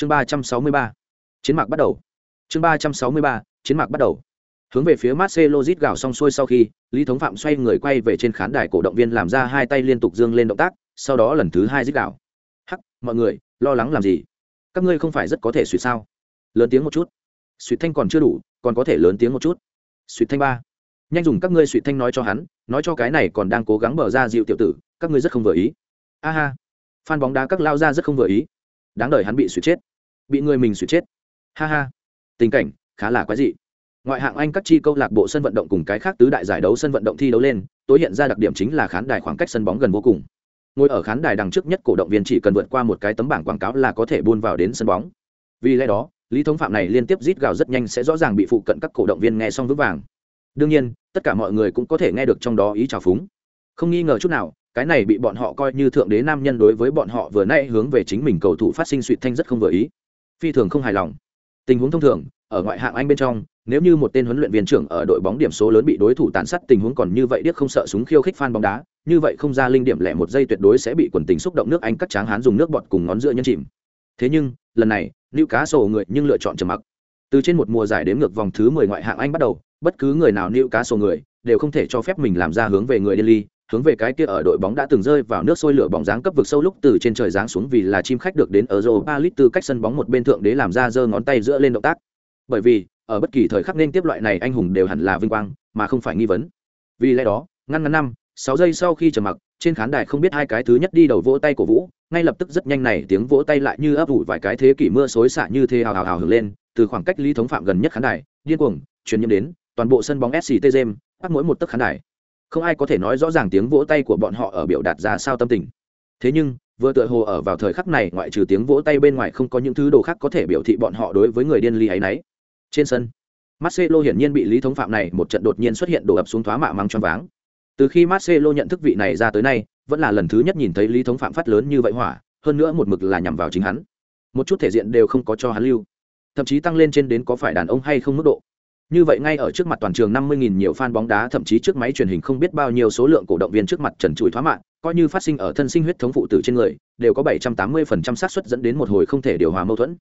chương ba trăm sáu mươi ba. Chiến mạc bắt đầu. Chương ba trăm sáu mươi ba, chiến mạc bắt đầu. Hướng về phía marcelo zit gào xong xuôi sau khi, lý thống phạm xoay người quay về trên khán đài cổ động viên làm ra hai tay liên tục dương lên động tác, sau đó lần thứ hai rít gào. Hắc, mọi người, lo lắng làm gì? Các ngươi không phải rất có thể suy sao? Lớn tiếng một chút. Suy thanh còn chưa đủ, còn có thể lớn tiếng một chút. Suy thanh ba. Nhanh dùng các ngươi suy thanh nói cho hắn, nói cho cái này còn đang cố gắng mở ra dịu tiểu tử, các ngươi rất không vừa ý. Aha. phan bóng đá các lao ra rất không vừa ý. Đáng đời hắn bị suy chết bị người mình suy chết. Ha ha. Tình cảnh khá là quái dị. Ngoại hạng anh các chi câu lạc bộ sân vận động cùng cái khác tứ đại giải đấu sân vận động thi đấu lên, tối hiện ra đặc điểm chính là khán đài khoảng cách sân bóng gần vô cùng. Ngồi ở khán đài đằng trước nhất cổ động viên chỉ cần vượt qua một cái tấm bảng quảng cáo là có thể buôn vào đến sân bóng. Vì lẽ đó, lý thống phạm này liên tiếp rít gào rất nhanh sẽ rõ ràng bị phụ cận các cổ động viên nghe xong vững vàng. Đương nhiên, tất cả mọi người cũng có thể nghe được trong đó ý trào phúng. Không nghi ngờ chút nào, cái này bị bọn họ coi như thượng đế nam nhân đối với bọn họ vừa nay hướng về chính mình cầu thủ phát sinh suy thanh rất không vừa ý phi thường không hài lòng. Tình huống thông thường ở ngoại hạng anh bên trong nếu như một tên huấn luyện viên trưởng ở đội bóng điểm số lớn bị đối thủ tàn sát tình huống còn như vậy điếc không sợ súng khiêu khích fan bóng đá như vậy không ra linh điểm lẻ một giây tuyệt đối sẽ bị quần tình xúc động nước anh cắt tráng hán dùng nước bọt cùng ngón giữa nhân chìm. Thế nhưng lần này nữ cá sổ người nhưng lựa chọn trầm mặc. Từ trên một mùa giải đếm ngược vòng thứ mười ngoại hạng anh bắt đầu bất cứ người nào nữ cá sổ người đều không thể cho phép mình làm ra hướng về người Delhi, hướng về cái kia ở đội bóng đã từng rơi vào nước sôi lửa bóng dáng cấp vực sâu lúc từ trên trời giáng xuống vì là chim khách được đến ở Europa League từ cách sân bóng một bên thượng đế làm ra giơ ngón tay giữa lên động tác. Bởi vì, ở bất kỳ thời khắc nên tiếp loại này anh hùng đều hẳn là vinh quang, mà không phải nghi vấn. Vì lẽ đó, ngăn ngắn năm, sáu giây sau khi trầm mặc, trên khán đài không biết hai cái thứ nhất đi đầu vỗ tay của Vũ, ngay lập tức rất nhanh này tiếng vỗ tay lại như ấp ủ vài cái thế kỷ mưa xối xả như thế hào hào hào hưởng lên, từ khoảng cách Lý Thống Phạm gần nhất khán đài, điên cuồng, truyền nhiễm đến toàn bộ sân bóng SCT Gem, bắt mỗi một tấc khán đài không ai có thể nói rõ ràng tiếng vỗ tay của bọn họ ở biểu đạt ra sao tâm tình. Thế nhưng, vừa tựa hồ ở vào thời khắc này, ngoại trừ tiếng vỗ tay bên ngoài không có những thứ đồ khác có thể biểu thị bọn họ đối với người điên ly ấy nấy trên sân, Marcelo hiển nhiên bị lý thống phạm này một trận đột nhiên xuất hiện đổ ập xuống thoá mạ mang choáng váng. Từ khi Marcelo nhận thức vị này ra tới nay, vẫn là lần thứ nhất nhìn thấy lý thống phạm phát lớn như vậy hỏa, hơn nữa một mực là nhằm vào chính hắn. Một chút thể diện đều không có cho hắn lưu. Thậm chí tăng lên trên đến có phải đàn ông hay không mức độ như vậy ngay ở trước mặt toàn trường 50.000 nhiều fan bóng đá thậm chí trước máy truyền hình không biết bao nhiêu số lượng cổ động viên trước mặt trần trụi thoá mạng, coi như phát sinh ở thân sinh huyết thống phụ tử trên người, đều có 780% xác suất dẫn đến một hồi không thể điều hòa mâu thuẫn.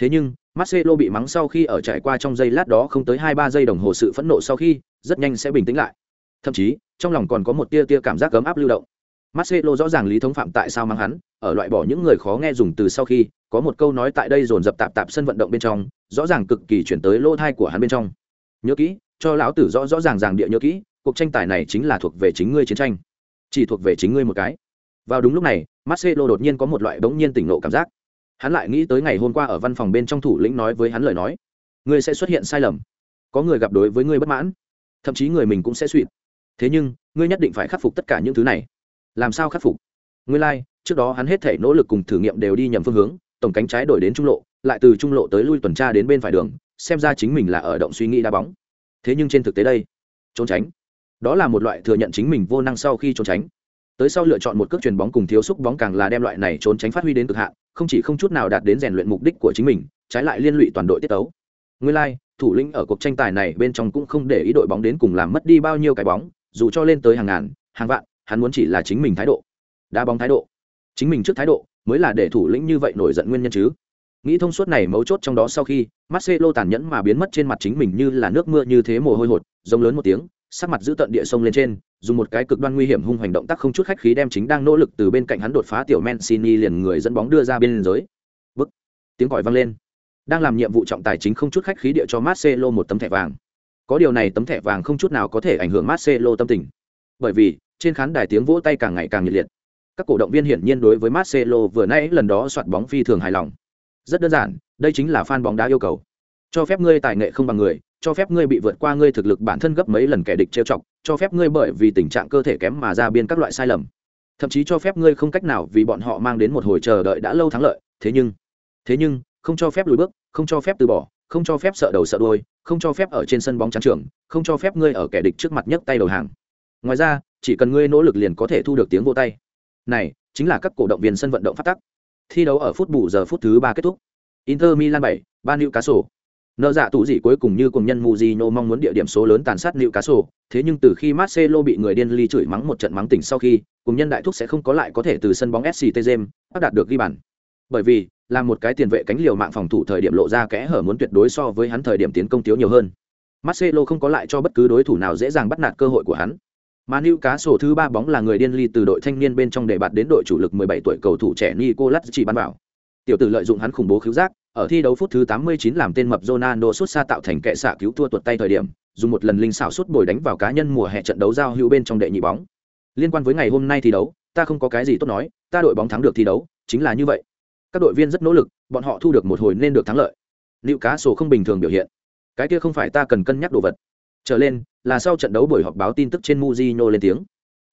Thế nhưng, Marcelo bị mắng sau khi ở trải qua trong giây lát đó không tới 2-3 giây đồng hồ sự phẫn nộ sau khi, rất nhanh sẽ bình tĩnh lại. Thậm chí, trong lòng còn có một tia tia cảm giác cấm áp lưu động. Marcelo rõ ràng lý thống phạm tại sao mắng hắn, ở loại bỏ những người khó nghe dùng từ sau khi, có một câu nói tại đây dồn dập tạp tạp sân vận động bên trong, rõ ràng cực kỳ chuyển tới lỗ thai của hắn bên trong nhớ kỹ cho lão tử rõ rõ ràng ràng địa nhớ kỹ cuộc tranh tài này chính là thuộc về chính ngươi chiến tranh. Chỉ thuộc về chính ngươi một cái. Vào đúng lúc này marcelo đột nhiên có một loại bỗng nhiên tỉnh nộ cảm giác. Hắn lại nghĩ tới ngày hôm qua ở văn phòng bên trong thủ lĩnh nói với hắn lời nói ngươi sẽ xuất hiện sai lầm. Có người gặp đối với ngươi bất mãn thậm chí người mình cũng sẽ suy. Thế nhưng ngươi nhất định phải khắc phục tất cả những thứ này. Làm sao khắc phục? Ngươi lai、like, trước đó hắn hết thể nỗ lực cùng thử nghiệm đều đi nhầm phương hướng tổng cánh trái đổi đến trung lộ lại từ trung lộ tới lui tuần tra đến bên phải đường xem ra chính mình là ở động suy nghĩ đá bóng. Thế nhưng trên thực tế đây trốn tránh đó là một loại thừa nhận chính mình vô năng sau khi trốn tránh. Tới sau lựa chọn một cước chuyền bóng cùng thiếu xúc bóng càng là đem loại này trốn tránh phát huy đến cực hạn không chỉ không chút nào đạt đến rèn luyện mục đích của chính mình trái lại liên lụy toàn đội tiết tấu. Nguyên lai、like, thủ lĩnh ở cuộc tranh tài này bên trong cũng không để ý đội bóng đến cùng làm mất đi bao nhiêu cái bóng dù cho lên tới hàng ngàn hàng vạn hắn muốn chỉ là chính mình thái độ. Đá bóng thái độ. Chính mình trước thái độ mới là để thủ lĩnh như vậy nổi giận nguyên nhân chứ nghĩ thông suốt này mấu chốt trong đó sau khi, marcelo tàn nhẫn mà biến mất trên mặt chính mình như là nước mưa như thế mồ hôi hột, giống lớn một tiếng, sắc mặt giữ tận địa sông lên trên, dùng một cái cực đoan nguy hiểm hung hành động tác không chút khách khí đem chính đang nỗ lực từ bên cạnh hắn đột phá tiểu Mancini liền người dẫn bóng đưa ra bên giới. Bức. Tiếng còi vang lên. Đang làm nhiệm vụ trọng tài chính không chút khách khí địa cho Marcelo một tấm thẻ vàng. Có điều này tấm thẻ vàng không chút nào có thể ảnh hưởng Marcelo tâm tình. Bởi vì, trên khán đài tiếng vỗ tay càng ngày càng nhiệt liệt. Các cổ động viên hiển nhiên đối với Marcelo vừa nãy lần đó soạt bóng phi thường hài lòng rất đơn giản, đây chính là fan bóng đá yêu cầu. Cho phép ngươi tài nghệ không bằng người, cho phép ngươi bị vượt qua ngươi thực lực bản thân gấp mấy lần kẻ địch trêu chọc, cho phép ngươi bởi vì tình trạng cơ thể kém mà ra biên các loại sai lầm. Thậm chí cho phép ngươi không cách nào vì bọn họ mang đến một hồi chờ đợi đã lâu thắng lợi, thế nhưng thế nhưng, không cho phép lùi bước, không cho phép từ bỏ, không cho phép sợ đầu sợ đôi không cho phép ở trên sân bóng trắng trường, không cho phép ngươi ở kẻ địch trước mặt nhấc tay đầu hàng. Ngoài ra, chỉ cần ngươi nỗ lực liền có thể thu được tiếng vô tay. Này, chính là các cổ động viên sân vận động phát tắc thi đấu ở phút bù giờ phút thứ ba kết thúc inter milan bảy Ban Newcastle. cá sổ nợ dạ tủ gì cuối cùng như cùng nhân Mujino mong muốn địa điểm số lớn tàn sát Newcastle, cá sổ thế nhưng từ khi Marcelo bị người điên ly chửi mắng một trận mắng tỉnh sau khi cùng nhân đại thúc sẽ không có lại có thể từ sân bóng SCT Gem bắt đạt được ghi bàn bởi vì là một cái tiền vệ cánh liều mạng phòng thủ thời điểm lộ ra kẽ hở muốn tuyệt đối so với hắn thời điểm tiến công thiếu nhiều hơn. Marcelo không có lại cho bất cứ đối thủ nào dễ dàng bắt nạt cơ hội của hắn. Mà sổ thứ ba bóng là người điên ly từ đội thanh niên bên trong để bạt đến đội chủ lực 17 tuổi cầu thủ trẻ Nicolas chỉ bắn vào. Tiểu tử lợi dụng hắn khủng bố khiếu giác, ở thi đấu phút thứ 89 làm tên mập Ronaldo sút xa tạo thành kẻ xạ cứu thua tuột tay thời điểm, dùng một lần linh xảo sút bồi đánh vào cá nhân mùa hè trận đấu giao hữu bên trong đệ nhị bóng. Liên quan với ngày hôm nay thi đấu, ta không có cái gì tốt nói, ta đội bóng thắng được thi đấu, chính là như vậy. Các đội viên rất nỗ lực, bọn họ thu được một hồi nên được thắng lợi. liệu cá sổ không bình thường biểu hiện. Cái kia không phải ta cần cân nhắc đồ vật. Trở lên, là sau trận đấu buổi họp báo tin tức trên Mujino lên tiếng.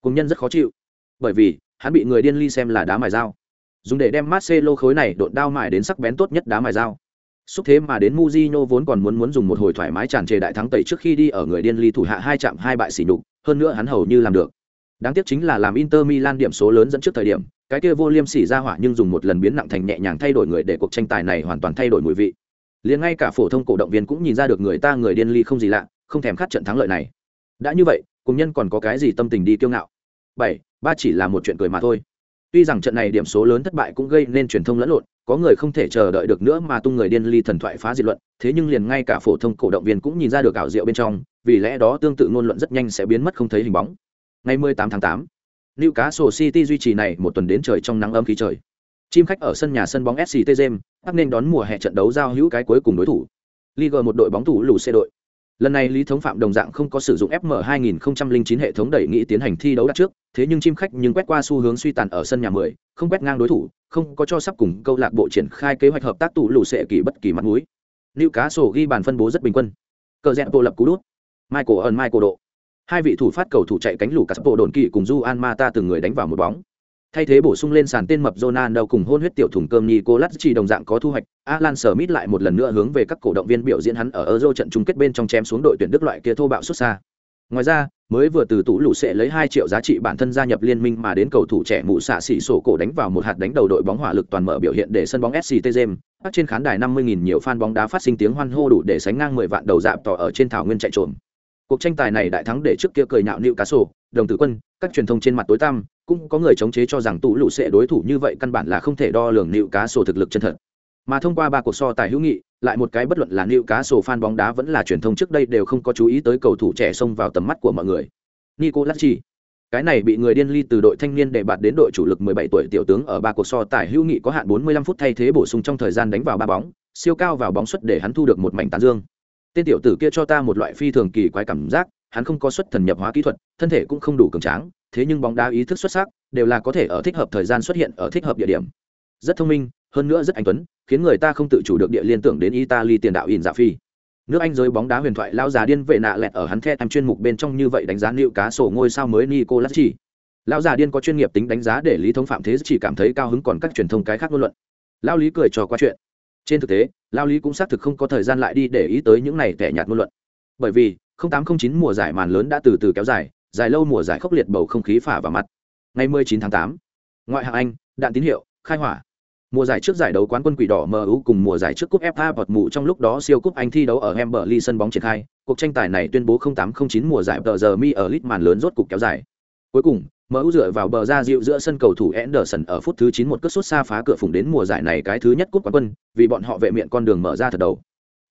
Cùng nhân rất khó chịu, bởi vì hắn bị người điên ly xem là đá mài dao. Dùng để đem Marcelo khối này độn đao mài đến sắc bén tốt nhất đá mài dao. Xúc thế mà đến Mujino vốn còn muốn muốn dùng một hồi thoải mái tràn trề đại thắng tẩy trước khi đi ở người điên ly thủ hạ hai chạm hai bại xỉ nhục, hơn nữa hắn hầu như làm được. Đáng tiếc chính là làm Inter Milan điểm số lớn dẫn trước thời điểm, cái kia vô liêm sỉ ra hỏa nhưng dùng một lần biến nặng thành nhẹ nhàng thay đổi người để cuộc tranh tài này hoàn toàn thay đổi mùi vị. Liền ngay cả phổ thông cổ động viên cũng nhìn ra được người ta người điên ly không gì lạ, không thèm khát trận thắng lợi này. Đã như vậy, cùng nhân còn có cái gì tâm tình đi kiêu ngạo. Bảy, ba chỉ là một chuyện cười mà thôi. Tuy rằng trận này điểm số lớn thất bại cũng gây nên truyền thông lẫn lộn, có người không thể chờ đợi được nữa mà tung người điên ly thần thoại phá diệt luận, thế nhưng liền ngay cả phổ thông cổ động viên cũng nhìn ra được ảo diệu bên trong, vì lẽ đó tương tự ngôn luận rất nhanh sẽ biến mất không thấy hình bóng. Ngày 18 tháng 8, Newcastle City duy trì này một tuần đến trời trong nắng ấm khí trời. Chim khách ở sân nhà sân bóng SCT James, nên đón mùa hè trận đấu giao hữu cái cuối cùng đối thủ. Liga một đội bóng thủ lù xe đội. Lần này Lý Thống Phạm đồng dạng không có sử dụng FM 2009 hệ thống đẩy nghĩ tiến hành thi đấu đặt trước, thế nhưng chim khách nhưng quét qua xu hướng suy tàn ở sân nhà 10, không quét ngang đối thủ, không có cho sắp cùng câu lạc bộ triển khai kế hoạch hợp tác tụ lù sệ kỳ bất kỳ mặt mũi. sổ ghi bàn phân bố rất bình quân. Cờ rẽ bộ lập cú đút. Michael ẩn Michael độ. Hai vị thủ phát cầu thủ chạy cánh lù bộ đồn kỳ cùng Juan Mata từng người đánh vào một bóng. Thay thế bổ sung lên sàn tên mập Ronaldo cùng hôn huyết tiểu thùng cơm Nicolas chỉ đồng dạng có thu hoạch, Alan Smith lại một lần nữa hướng về các cổ động viên biểu diễn hắn ở Euro trận chung kết bên trong chém xuống đội tuyển Đức loại kia thô bạo xuất xa. Ngoài ra, mới vừa từ tủ lũ sẽ lấy 2 triệu giá trị bản thân gia nhập liên minh mà đến cầu thủ trẻ mụ xạ xỉ sổ cổ đánh vào một hạt đánh đầu đội bóng hỏa lực toàn mở biểu hiện để sân bóng SCT Gem, trên khán đài 50.000 nhiều fan bóng đá phát sinh tiếng hoan hô đủ để sánh ngang 10 vạn đầu dạp tỏ ở trên thảo nguyên chạy trộm. Cuộc tranh tài này đại thắng để trước kia cười nhạo nịu cá sổ, đồng tử quân, các truyền thông trên mặt tối tăm, cũng có người chống chế cho rằng tụ lũ sẽ đối thủ như vậy căn bản là không thể đo lường nịu cá sổ thực lực chân thật. Mà thông qua ba cuộc so tài hữu nghị, lại một cái bất luận là nịu cá sổ fan bóng đá vẫn là truyền thông trước đây đều không có chú ý tới cầu thủ trẻ xông vào tầm mắt của mọi người. Nico Chi cái này bị người điên ly từ đội thanh niên để bạt đến đội chủ lực 17 tuổi tiểu tướng ở ba cuộc so tài hữu nghị có hạn 45 phút thay thế bổ sung trong thời gian đánh vào ba bóng, siêu cao vào bóng xuất để hắn thu được một mảnh tán dương. Tên tiểu tử kia cho ta một loại phi thường kỳ quái cảm giác, hắn không có xuất thần nhập hóa kỹ thuật, thân thể cũng không đủ cường tráng, thế nhưng bóng đá ý thức xuất sắc, đều là có thể ở thích hợp thời gian xuất hiện ở thích hợp địa điểm. Rất thông minh, hơn nữa rất anh tuấn, khiến người ta không tự chủ được địa liên tưởng đến Italy tiền đạo In Dạ Phi. Nước anh giới bóng đá huyền thoại lao già điên vệ nạ lẹt ở hắn the em chuyên mục bên trong như vậy đánh giá liệu cá sổ ngôi sao mới nicolas chỉ lão già điên có chuyên nghiệp tính đánh giá để lý thống phạm thế chỉ cảm thấy cao hứng còn các truyền thông cái khác ngôn luận. Lao lý cười trò qua chuyện trên thực tế lao lý cũng xác thực không có thời gian lại đi để ý tới những này tẻ nhạt ngôn luận. Bởi vì 0809 mùa giải màn lớn đã từ từ kéo dài dài lâu mùa giải khốc liệt bầu không khí phả vào mặt. Ngày 19 tháng 8, ngoại hạng anh đạn tín hiệu khai hỏa. Mùa giải trước giải đấu quán quân quỷ đỏ MU cùng mùa giải trước cúp FA bọt mù trong lúc đó siêu cúp Anh thi đấu ở Wembley sân bóng triển khai, cuộc tranh tài này tuyên bố 0809 mùa giải tờ giờ mi ở lit màn lớn rốt cục kéo dài. Cuối cùng, MU dựa vào bờ ra dịu giữa sân cầu thủ Anderson ở phút thứ 9 một cất sút xa phá cửa phùng đến mùa giải này cái thứ nhất cúp quán quân, vì bọn họ vệ miệng con đường mở ra thật đầu.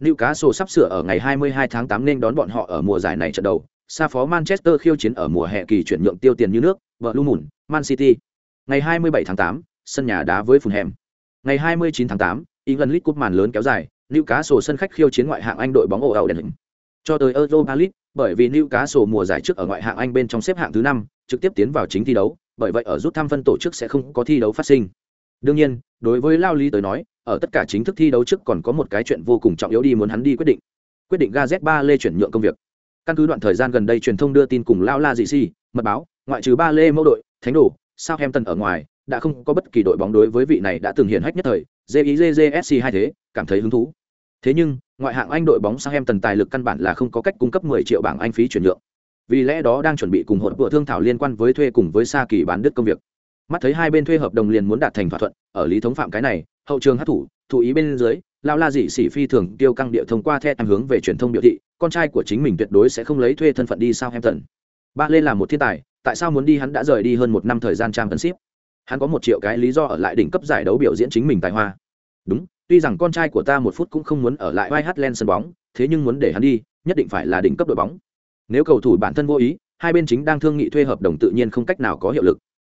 Newcastle sắp sửa ở ngày 22 tháng 8 nên đón bọn họ ở mùa giải này trận đầu. Sa phó Manchester khiêu chiến ở mùa hè kỳ chuyển nhượng tiêu tiền như nước, vợ lu mùn, Man City. Ngày 27 tháng 8, sân nhà đá với Fulham. Ngày 29 tháng 8, England League Cup màn lớn kéo dài, Newcastle sân khách khiêu chiến ngoại hạng Anh đội bóng ổ ẩu đèn hình. Cho tới Europa League, bởi vì Newcastle mùa giải trước ở ngoại hạng Anh bên trong xếp hạng thứ 5, trực tiếp tiến vào chính thi đấu, bởi vậy ở rút thăm phân tổ chức sẽ không có thi đấu phát sinh. Đương nhiên, đối với Lao Lý tới nói, ở tất cả chính thức thi đấu trước còn có một cái chuyện vô cùng trọng yếu đi muốn hắn đi quyết định. Quyết định Gazette lê chuyển nhượng công việc. Căn cứ đoạn thời gian gần đây truyền thông đưa tin cùng Lao La dị si, mật báo, ngoại trừ ba lê mẫu đội, Thánh đồ, Southampton ở ngoài, đã không có bất kỳ đội bóng đối với vị này đã từng hiện hách nhất thời, JIJJSC hai thế, cảm thấy hứng thú. Thế nhưng, ngoại hạng Anh đội bóng Southampton tài lực căn bản là không có cách cung cấp 10 triệu bảng Anh phí chuyển nhượng. Vì lẽ đó đang chuẩn bị cùng hội vừa thương thảo liên quan với thuê cùng với Sa Kỳ bán đứt công việc. Mắt thấy hai bên thuê hợp đồng liền muốn đạt thành thỏa thuận, ở lý thống phạm cái này, hậu trường hát thủ, thủ ý bên dưới, lao la dị sĩ phi thường tiêu căng địa thông qua theo ảnh hướng về truyền thông biểu thị, con trai của chính mình tuyệt đối sẽ không lấy thuê thân phận đi Southampton. Ba lên là một thiên tài, tại sao muốn đi hắn đã rời đi hơn một năm thời gian trang tấn ship hắn có một triệu cái lý do ở lại đỉnh cấp giải đấu biểu diễn chính mình tài hoa đúng tuy rằng con trai của ta một phút cũng không muốn ở lại vai hát len sân bóng, thế nhưng muốn để hắn đi, nhất định phải là đỉnh cấp đội bóng. Nếu cầu thủ bản thân vô ý, hai bên chính đang thương nghị thuê hợp đồng tự nhiên không cách nào có hiệu lực.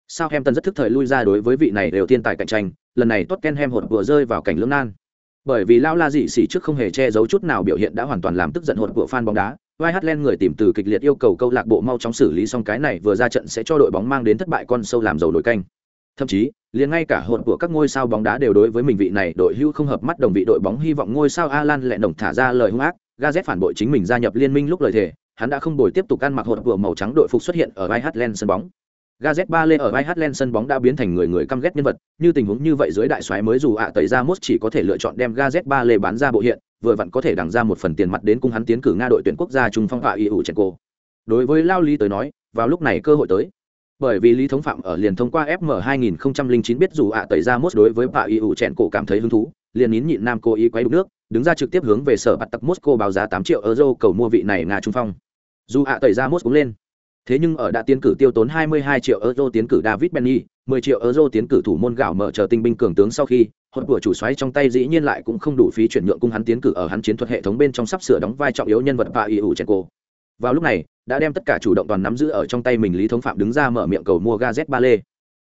Sao em tân rất thức thời lui ra đối với vị này đều thiên tài cạnh tranh, lần này tottenham hột vừa rơi vào cảnh lưỡng nan. Bởi vì lao la dị xỉ trước không hề che giấu chút nào biểu hiện đã hoàn toàn làm tức giận hột của fan bóng đá vai hát len người tìm từ kịch liệt yêu cầu câu lạc bộ mau chóng xử lý xong cái này vừa ra trận sẽ cho đội bóng mang đến thất bại con sâu làm dầu nổi canh thậm chí liền ngay cả hồn của các ngôi sao bóng đá đều đối với mình vị này đội hưu không hợp mắt đồng vị đội bóng hy vọng ngôi sao Alan lại đồng thả ra lời hung ác, Gazet phản bội chính mình gia nhập liên minh lúc lời thề, hắn đã không bồi tiếp tục ăn mặc hồn của màu trắng đội phục xuất hiện ở Iceland sân bóng. Gazet ba lê ở Iceland sân bóng đã biến thành người người căm ghét nhân vật, như tình huống như vậy dưới đại soái mới dù ạ tẩy ra mốt chỉ có thể lựa chọn đem Gazet ba lê bán ra bộ hiện, vừa vặn có thể đằng ra một phần tiền mặt đến cung hắn tiến cử Nga đội tuyển quốc gia trung phong họa EU Chenko. Đối với Lao Lý tới nói, vào lúc này cơ hội tới bởi vì lý thống phạm ở liền thông qua fm 2009 biết dù ạ tẩy ra mốt đối với bà iu chẹn cổ cảm thấy hứng thú, liền nín nhịn nam cô ý quay đục nước, đứng ra trực tiếp hướng về sở bạt tặc cô báo giá 8 triệu euro cầu mua vị này nga trung phong. Dù ạ tẩy ra mốt cũng lên. Thế nhưng ở đã tiến cử tiêu tốn 22 triệu euro tiến cử david benny 10 triệu euro tiến cử thủ môn gạo mở chờ tinh binh cường tướng sau khi hội của chủ xoáy trong tay dĩ nhiên lại cũng không đủ phí chuyển nhượng cung hắn tiến cử ở hắn chiến thuật hệ thống bên trong sắp sửa đóng vai trọng yếu nhân vật bà iu chẹn cổ vào lúc này đã đem tất cả chủ động toàn nắm giữ ở trong tay mình lý thống phạm đứng ra mở miệng cầu mua gaz ba lê.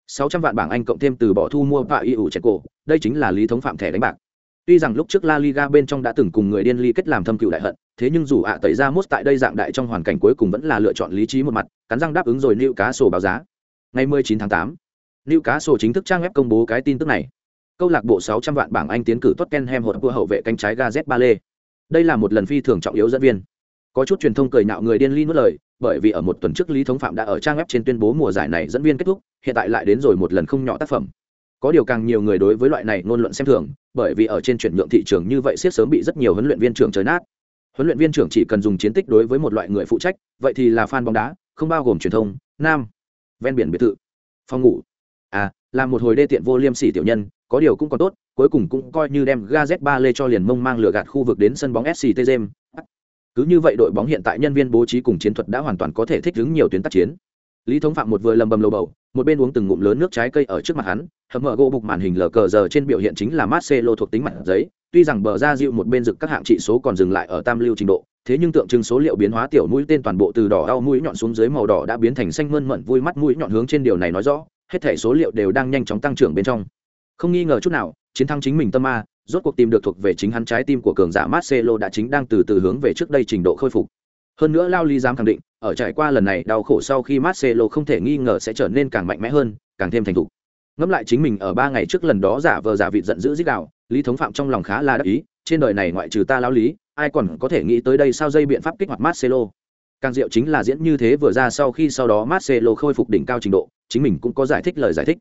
Sáu trăm vạn bảng anh cộng thêm từ bỏ thu mua và iu chèn cổ đây chính là lý thống phạm thẻ đánh bạc. Tuy rằng lúc trước la liga bên trong đã từng cùng người điên ly kết làm thâm cựu đại hận thế nhưng dù ạ tẩy ra mốt tại đây dạng đại trong hoàn cảnh cuối cùng vẫn là lựa chọn lý trí một mặt cắn răng đáp ứng rồi lưu cá sổ báo giá. Ngày 19 tháng 8, lưu cá sổ chính thức trang web công bố cái tin tức này. Câu lạc bộ 600 vạn bảng anh tiến cử Tottenham hột vua hậu vệ cánh trái Gazet lê. Đây là một lần phi thường trọng yếu dẫn viên có chút truyền thông cười nhạo người điên ly nuốt lời, bởi vì ở một tuần trước lý thống phạm đã ở trang web trên tuyên bố mùa giải này dẫn viên kết thúc, hiện tại lại đến rồi một lần không nhỏ tác phẩm. Có điều càng nhiều người đối với loại này ngôn luận xem thường, bởi vì ở trên chuyển nhượng thị trường như vậy siết sớm bị rất nhiều huấn luyện viên trưởng trời nát. Huấn luyện viên trưởng chỉ cần dùng chiến tích đối với một loại người phụ trách, vậy thì là fan bóng đá, không bao gồm truyền thông, nam. Ven biển biệt thự. Phòng ngủ. À là một hồi đê tiện vô liêm sỉ tiểu nhân, có điều cũng còn tốt, cuối cùng cũng coi như đem gaz ba lê cho liền mông mang lửa gạt khu vực đến sân bóng sct james cứ như vậy đội bóng hiện tại nhân viên bố trí cùng chiến thuật đã hoàn toàn có thể thích ứng nhiều tuyến tác chiến. Lý thống phạm một vừa lầm bầm lầu bầu, một bên uống từng ngụm lớn nước trái cây ở trước mặt hắn, hầm mở gỗ bục màn hình lờ cờ giờ trên biểu hiện chính là marcelo thuộc tính mặt giấy. Tuy rằng bờ ra dịu một bên rực các hạng trị số còn dừng lại ở tam lưu trình độ, thế nhưng tượng trưng số liệu biến hóa tiểu mũi tên toàn bộ từ đỏ đau mũi nhọn xuống dưới màu đỏ đã biến thành xanh mơn mận, vui mắt mũi nhọn hướng trên điều này nói rõ, hết thể số liệu đều đang nhanh chóng tăng trưởng bên trong. Không nghi ngờ chút nào, chiến thắng chính mình tâm a rốt cuộc tìm được thuộc về chính hắn trái tim của cường giả Marcelo đã chính đang từ từ hướng về trước đây trình độ khôi phục. Hơn nữa Lao Lý dám khẳng định, ở trải qua lần này đau khổ sau khi Marcelo không thể nghi ngờ sẽ trở nên càng mạnh mẽ hơn, càng thêm thành thục. Ngẫm lại chính mình ở ba ngày trước lần đó giả vờ giả vịt giận dữ giết đạo, Lý Thống Phạm trong lòng khá là đắc ý, trên đời này ngoại trừ ta lão lý, ai còn có thể nghĩ tới đây sao dây biện pháp kích hoạt Marcelo. Càng diệu chính là diễn như thế vừa ra sau khi sau đó Marcelo khôi phục đỉnh cao trình độ, chính mình cũng có giải thích lời giải thích.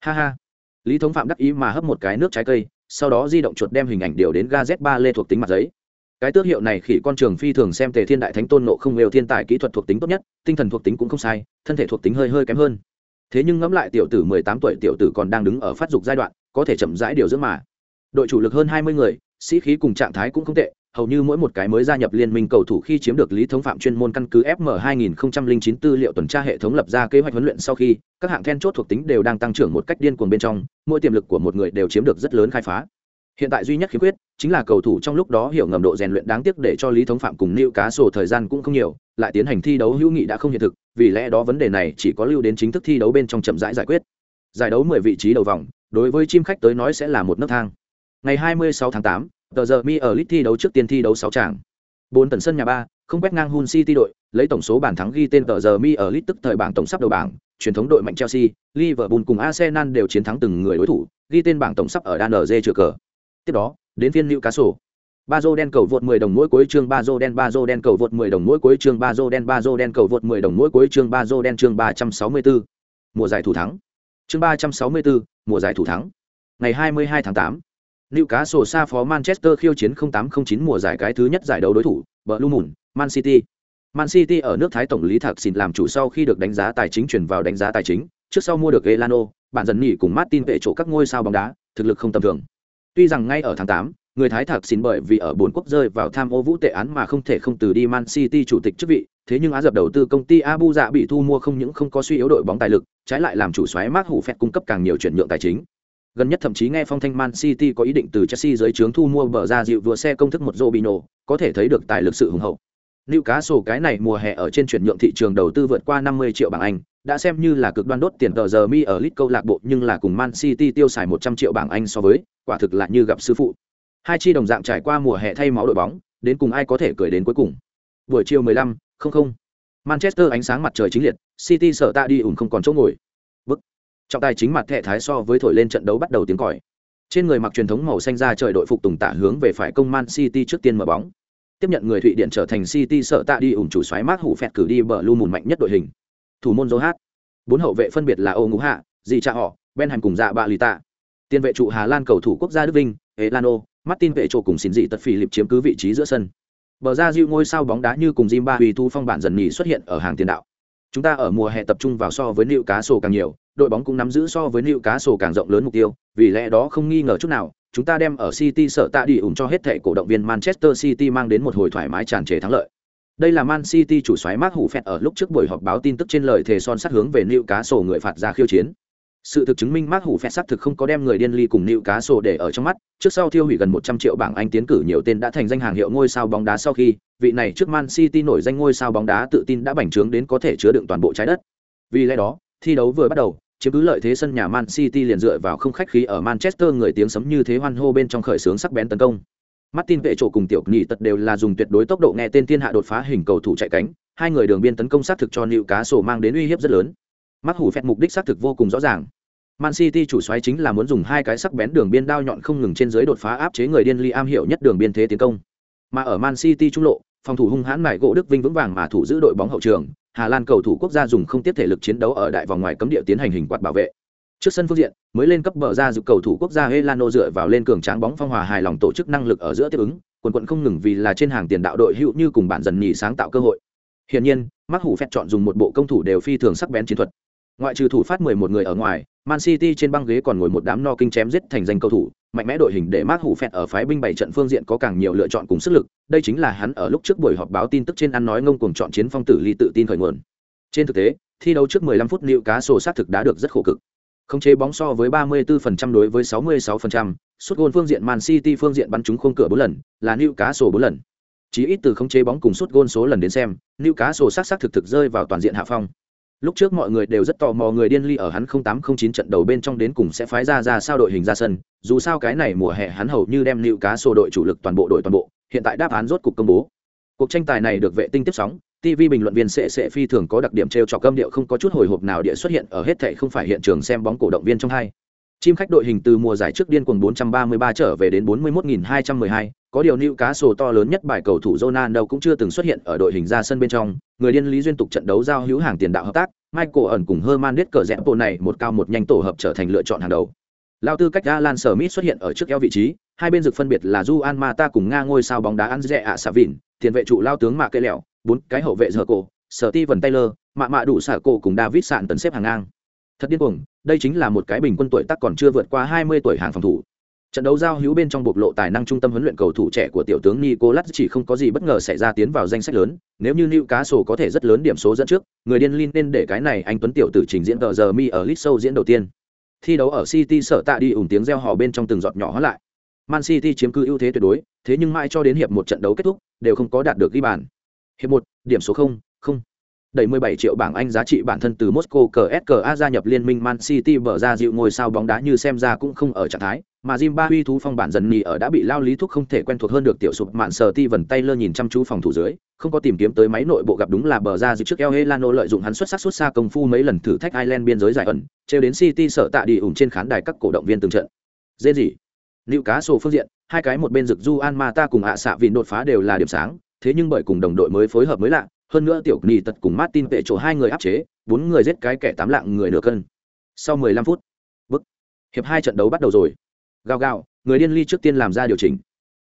Ha ha. Lý Thống Phạm đắc ý mà hấp một cái nước trái cây, sau đó di động chuột đem hình ảnh điều đến ga z 3 lê thuộc tính mặt giấy. Cái tước hiệu này khỉ con trường phi thường xem tề thiên đại thánh tôn nộ không đều thiên tài kỹ thuật thuộc tính tốt nhất, tinh thần thuộc tính cũng không sai, thân thể thuộc tính hơi hơi kém hơn. Thế nhưng ngẫm lại tiểu tử mười tám tuổi tiểu tử còn đang đứng ở phát dục giai đoạn, có thể chậm rãi điều dưỡng mà. Đội chủ lực hơn hai mươi người, sĩ khí cùng trạng thái cũng không tệ hầu như mỗi một cái mới gia nhập liên minh cầu thủ khi chiếm được lý thống phạm chuyên môn căn cứ FM 2009 tư liệu tuần tra hệ thống lập ra kế hoạch huấn luyện sau khi, các hạng then chốt thuộc tính đều đang tăng trưởng một cách điên cuồng bên trong, mỗi tiềm lực của một người đều chiếm được rất lớn khai phá. Hiện tại duy nhất khiếm khuyết chính là cầu thủ trong lúc đó hiểu ngầm độ rèn luyện đáng tiếc để cho Lý Thống Phạm cùng Lưu Cá Sổ thời gian cũng không nhiều, lại tiến hành thi đấu hữu nghị đã không hiện thực, vì lẽ đó vấn đề này chỉ có lưu đến chính thức thi đấu bên trong chậm rãi giải quyết. Giải đấu 10 vị trí đầu vòng, đối với chim khách tới nói sẽ là một nấc thang. Ngày 26 tháng 8, tờ giờ mi ở lit thi đấu trước tiên thi đấu sáu tràng. Bốn tần sân nhà ba không quét ngang hun city đội lấy tổng số bàn thắng ghi tên tờ giờ mi ở lit tức thời bảng tổng sắp đầu bảng truyền thống đội mạnh chelsea liverpool cùng arsenal đều chiến thắng từng người đối thủ ghi tên bảng tổng sắp ở đan nz trừ cờ. Tiếp đó đến phiên newcastle. Ba dô đen cầu vượt 10 đồng mỗi cuối chương ba dô đen ba dô đen cầu vượt 10 đồng mỗi cuối chương ba dô đen ba dô đen cầu vượt 10 đồng mỗi cuối chương ba dô đen chương 364. mùa giải thủ thắng. Chương 364, mùa giải thủ thắng. Ngày 22 tháng 8, Lưu cá sổ xa phó Manchester khiêu chiến 0809 mùa giải cái thứ nhất giải đấu đối thủ, Blue Moon, Man City. Man City ở nước Thái tổng lý Thạc xin làm chủ sau khi được đánh giá tài chính chuyển vào đánh giá tài chính, trước sau mua được Elano, bản dần nhỉ cùng Martin vệ chỗ các ngôi sao bóng đá, thực lực không tầm thường. Tuy rằng ngay ở tháng 8, người Thái Thạc xin bởi vì ở bốn quốc rơi vào tham ô vũ tệ án mà không thể không từ đi Man City chủ tịch chức vị, thế nhưng Á dập đầu tư công ty Abu Dạ bị thu mua không những không có suy yếu đội bóng tài lực, trái lại làm chủ xoáy Mark Hủ Phẹt cung cấp càng nhiều chuyển nhượng tài chính gần nhất thậm chí nghe phong thanh Man City có ý định từ Chelsea dưới trướng thu mua bờ ra dịu vừa xe công thức một Robinho, có thể thấy được tài lực sự hùng hậu. Newcastle cái này mùa hè ở trên chuyển nhượng thị trường đầu tư vượt qua 50 triệu bảng Anh, đã xem như là cực đoan đốt tiền tờ giờ mi ở lit câu lạc bộ nhưng là cùng Man City tiêu xài 100 triệu bảng Anh so với, quả thực là như gặp sư phụ. Hai chi đồng dạng trải qua mùa hè thay máu đội bóng, đến cùng ai có thể cười đến cuối cùng. Buổi chiều 15, không không. Manchester ánh sáng mặt trời chính liệt, City sở ta đi ủng không còn chỗ ngồi. Trọng tài chính mặt thẻ thái so với thổi lên trận đấu bắt đầu tiếng còi. Trên người mặc truyền thống màu xanh ra trời đội phục tùng tả hướng về phải công Man City trước tiên mở bóng. Tiếp nhận người Thụy Điển trở thành City sợ tạ đi ủng chủ xoáy mát hủ phẹt cử đi bờ lu mùn mạnh nhất đội hình. Thủ môn Johat. Bốn hậu vệ phân biệt là ô Ngũ Hạ, Dị cha Họ, Ben Hành cùng Dạ Bạ Lì Tạ. Tiền vệ trụ Hà Lan cầu thủ quốc gia Đức Vinh, Elano, Martin vệ trụ cùng xin dị tật phỉ lịp chiếm cứ vị trí giữa sân. Bờ ra dịu ngôi sao bóng đá như cùng Zimbabwe thu phong bản dần nhì xuất hiện ở hàng tiền đạo. Chúng ta ở mùa hè tập trung vào so với liệu Cá Sổ càng nhiều, đội bóng cũng nắm giữ so với nữ Cá Sổ càng rộng lớn mục tiêu, vì lẽ đó không nghi ngờ chút nào, chúng ta đem ở City sợ tạ đi ủng cho hết thảy cổ động viên Manchester City mang đến một hồi thoải mái tràn trề thắng lợi. Đây là Man City chủ soái Mark Hủ Phẹt ở lúc trước buổi họp báo tin tức trên lời thề son sát hướng về nữ Cá Sổ người phạt ra khiêu chiến. Sự thực chứng minh Mark Hủ Phẹt xác thực không có đem người điên ly cùng nữ Cá Sổ để ở trong mắt, trước sau tiêu hủy gần 100 triệu bảng Anh tiến cử nhiều tên đã thành danh hàng hiệu ngôi sao bóng đá sau khi, vị này trước Man City nổi danh ngôi sao bóng đá tự tin đã bành trướng đến có thể chứa đựng toàn bộ trái đất. Vì lẽ đó, thi đấu vừa bắt đầu, chiếm cứ lợi thế sân nhà Man City liền dựa vào không khách khí ở Manchester người tiếng sấm như thế hoan hô bên trong khởi sướng sắc bén tấn công. Martin vệ trụ cùng tiểu nhị tật đều là dùng tuyệt đối tốc độ nghe tên thiên hạ đột phá hình cầu thủ chạy cánh, hai người đường biên tấn công sát thực cho Newcastle mang đến uy hiếp rất lớn. Mark Hủ phẹt mục đích sát thực vô cùng rõ ràng. Man City chủ xoáy chính là muốn dùng hai cái sắc bén đường biên đao nhọn không ngừng trên dưới đột phá áp chế người điên Liam hiểu nhất đường biên thế tiến công. Mà ở Man City trung lộ, phòng thủ hung hãn mải gỗ Đức Vinh vững vàng mà thủ giữ đội bóng hậu trường, Hà Lan cầu thủ quốc gia dùng không tiếp thể lực chiến đấu ở đại vòng ngoài cấm địa tiến hành hình quạt bảo vệ. Trước sân phương diện, mới lên cấp bờ ra dự cầu thủ quốc gia Helano dựa vào lên cường tráng bóng phong hòa hài lòng tổ chức năng lực ở giữa tiếp ứng, quần quần không ngừng vì là trên hàng tiền đạo đội hữu như cùng bạn dần nhì sáng tạo cơ hội. Hiển nhiên, Mark Hủ Phẹt chọn dùng một bộ công thủ đều phi thường sắc bén chiến thuật. Ngoại trừ thủ phát 11 người ở ngoài, Man City trên băng ghế còn ngồi một đám no kinh chém giết thành danh cầu thủ, mạnh mẽ đội hình để Mark Hủ phẹt ở phái binh bảy trận phương diện có càng nhiều lựa chọn cùng sức lực, đây chính là hắn ở lúc trước buổi họp báo tin tức trên ăn nói ngông cuồng chọn chiến phong tử ly tự tin khởi nguồn. Trên thực tế, thi đấu trước 15 phút liệu cá sổ sát thực đã được rất khổ cực. Không chế bóng so với 34% đối với 66%, suốt gôn phương diện Man City phương diện bắn trúng khung cửa 4 lần, là Newcastle 4 lần. Chỉ ít từ không chế bóng cùng suốt gôn số lần đến xem, Newcastle sát sát thực thực rơi vào toàn diện hạ phong. Lúc trước mọi người đều rất tò mò người điên ly ở hắn 0809 trận đầu bên trong đến cùng sẽ phái ra ra sao đội hình ra sân, dù sao cái này mùa hè hắn hầu như đem nịu cá sổ đội chủ lực toàn bộ đội toàn bộ, hiện tại đáp án rốt cục công bố. Cuộc tranh tài này được vệ tinh tiếp sóng, TV bình luận viên sẽ sẽ phi thường có đặc điểm trêu trọc câm điệu không có chút hồi hộp nào địa xuất hiện ở hết thảy không phải hiện trường xem bóng cổ động viên trong hai. Chim khách đội hình từ mùa giải trước điên cuồng 433 trở về đến 41212, có điều nữ cá sổ to lớn nhất bài cầu thủ Ronaldo cũng chưa từng xuất hiện ở đội hình ra sân bên trong, người điên lý duyên tục trận đấu giao hữu hàng tiền đạo hợp tác, Michael ẩn cùng Herman cờ rẽ bộ này một cao một nhanh tổ hợp trở thành lựa chọn hàng đầu. Lao tư cách Alan Smith xuất hiện ở trước eo vị trí, hai bên dực phân biệt là Juan Mata cùng Nga ngôi sao bóng đá Andre Savin, tiền vệ trụ lao tướng Mạ Cây Lẹo, bốn cái hậu vệ giờ cổ, Steven Taylor, Mạ Mạ đủ xả cổ cùng David Sạn tấn xếp hàng ngang. Thật điên cuồng, đây chính là một cái bình quân tuổi tác còn chưa vượt qua 20 tuổi hàng phòng thủ. Trận đấu giao hữu bên trong bộc lộ tài năng trung tâm huấn luyện cầu thủ trẻ của tiểu tướng Nicolas chỉ không có gì bất ngờ xảy ra tiến vào danh sách lớn, nếu như Newcastle có thể rất lớn điểm số dẫn trước, người điên Lin nên để cái này anh tuấn tiểu tử trình diễn tờ giờ mi ở lit Show diễn đầu tiên. Thi đấu ở City sở tạ đi ủng tiếng reo hò bên trong từng giọt nhỏ hóa lại. Man City chiếm cứ ưu thế tuyệt đối, thế nhưng mãi cho đến hiệp một trận đấu kết thúc, đều không có đạt được ghi bàn. Hiệp một, điểm số 0, 0 đẩy 17 triệu bảng Anh giá trị bản thân từ Moscow CSKA gia nhập liên minh Man City bở ra dịu ngôi sao bóng đá như xem ra cũng không ở trạng thái, mà Zimbabwe thú phong bản dần nhì ở đã bị lao lý thúc không thể quen thuộc hơn được tiểu sụp mạn sờ ti vần tay lơ nhìn chăm chú phòng thủ dưới, không có tìm kiếm tới máy nội bộ gặp đúng là bờ ra dịu trước El Helano lợi dụng hắn xuất sắc xuất xa công phu mấy lần thử thách Ireland biên giới dài ẩn, treo đến City sợ tạ đi ủng trên khán đài các cổ động viên từng trận. Dễ gì? Lưu cá sổ phương diện, hai cái một bên rực du Mata cùng ạ xạ vịn đột phá đều là điểm sáng, thế nhưng bởi cùng đồng đội mới phối hợp mới lạ, hơn nữa tiểu nỉ tật cùng martin vệ chỗ hai người áp chế, bốn người giết cái kẻ tám lạng người nửa cân. Sau 15 phút, bức, hiệp hai trận đấu bắt đầu rồi. Gào gào, người điên ly trước tiên làm ra điều chỉnh.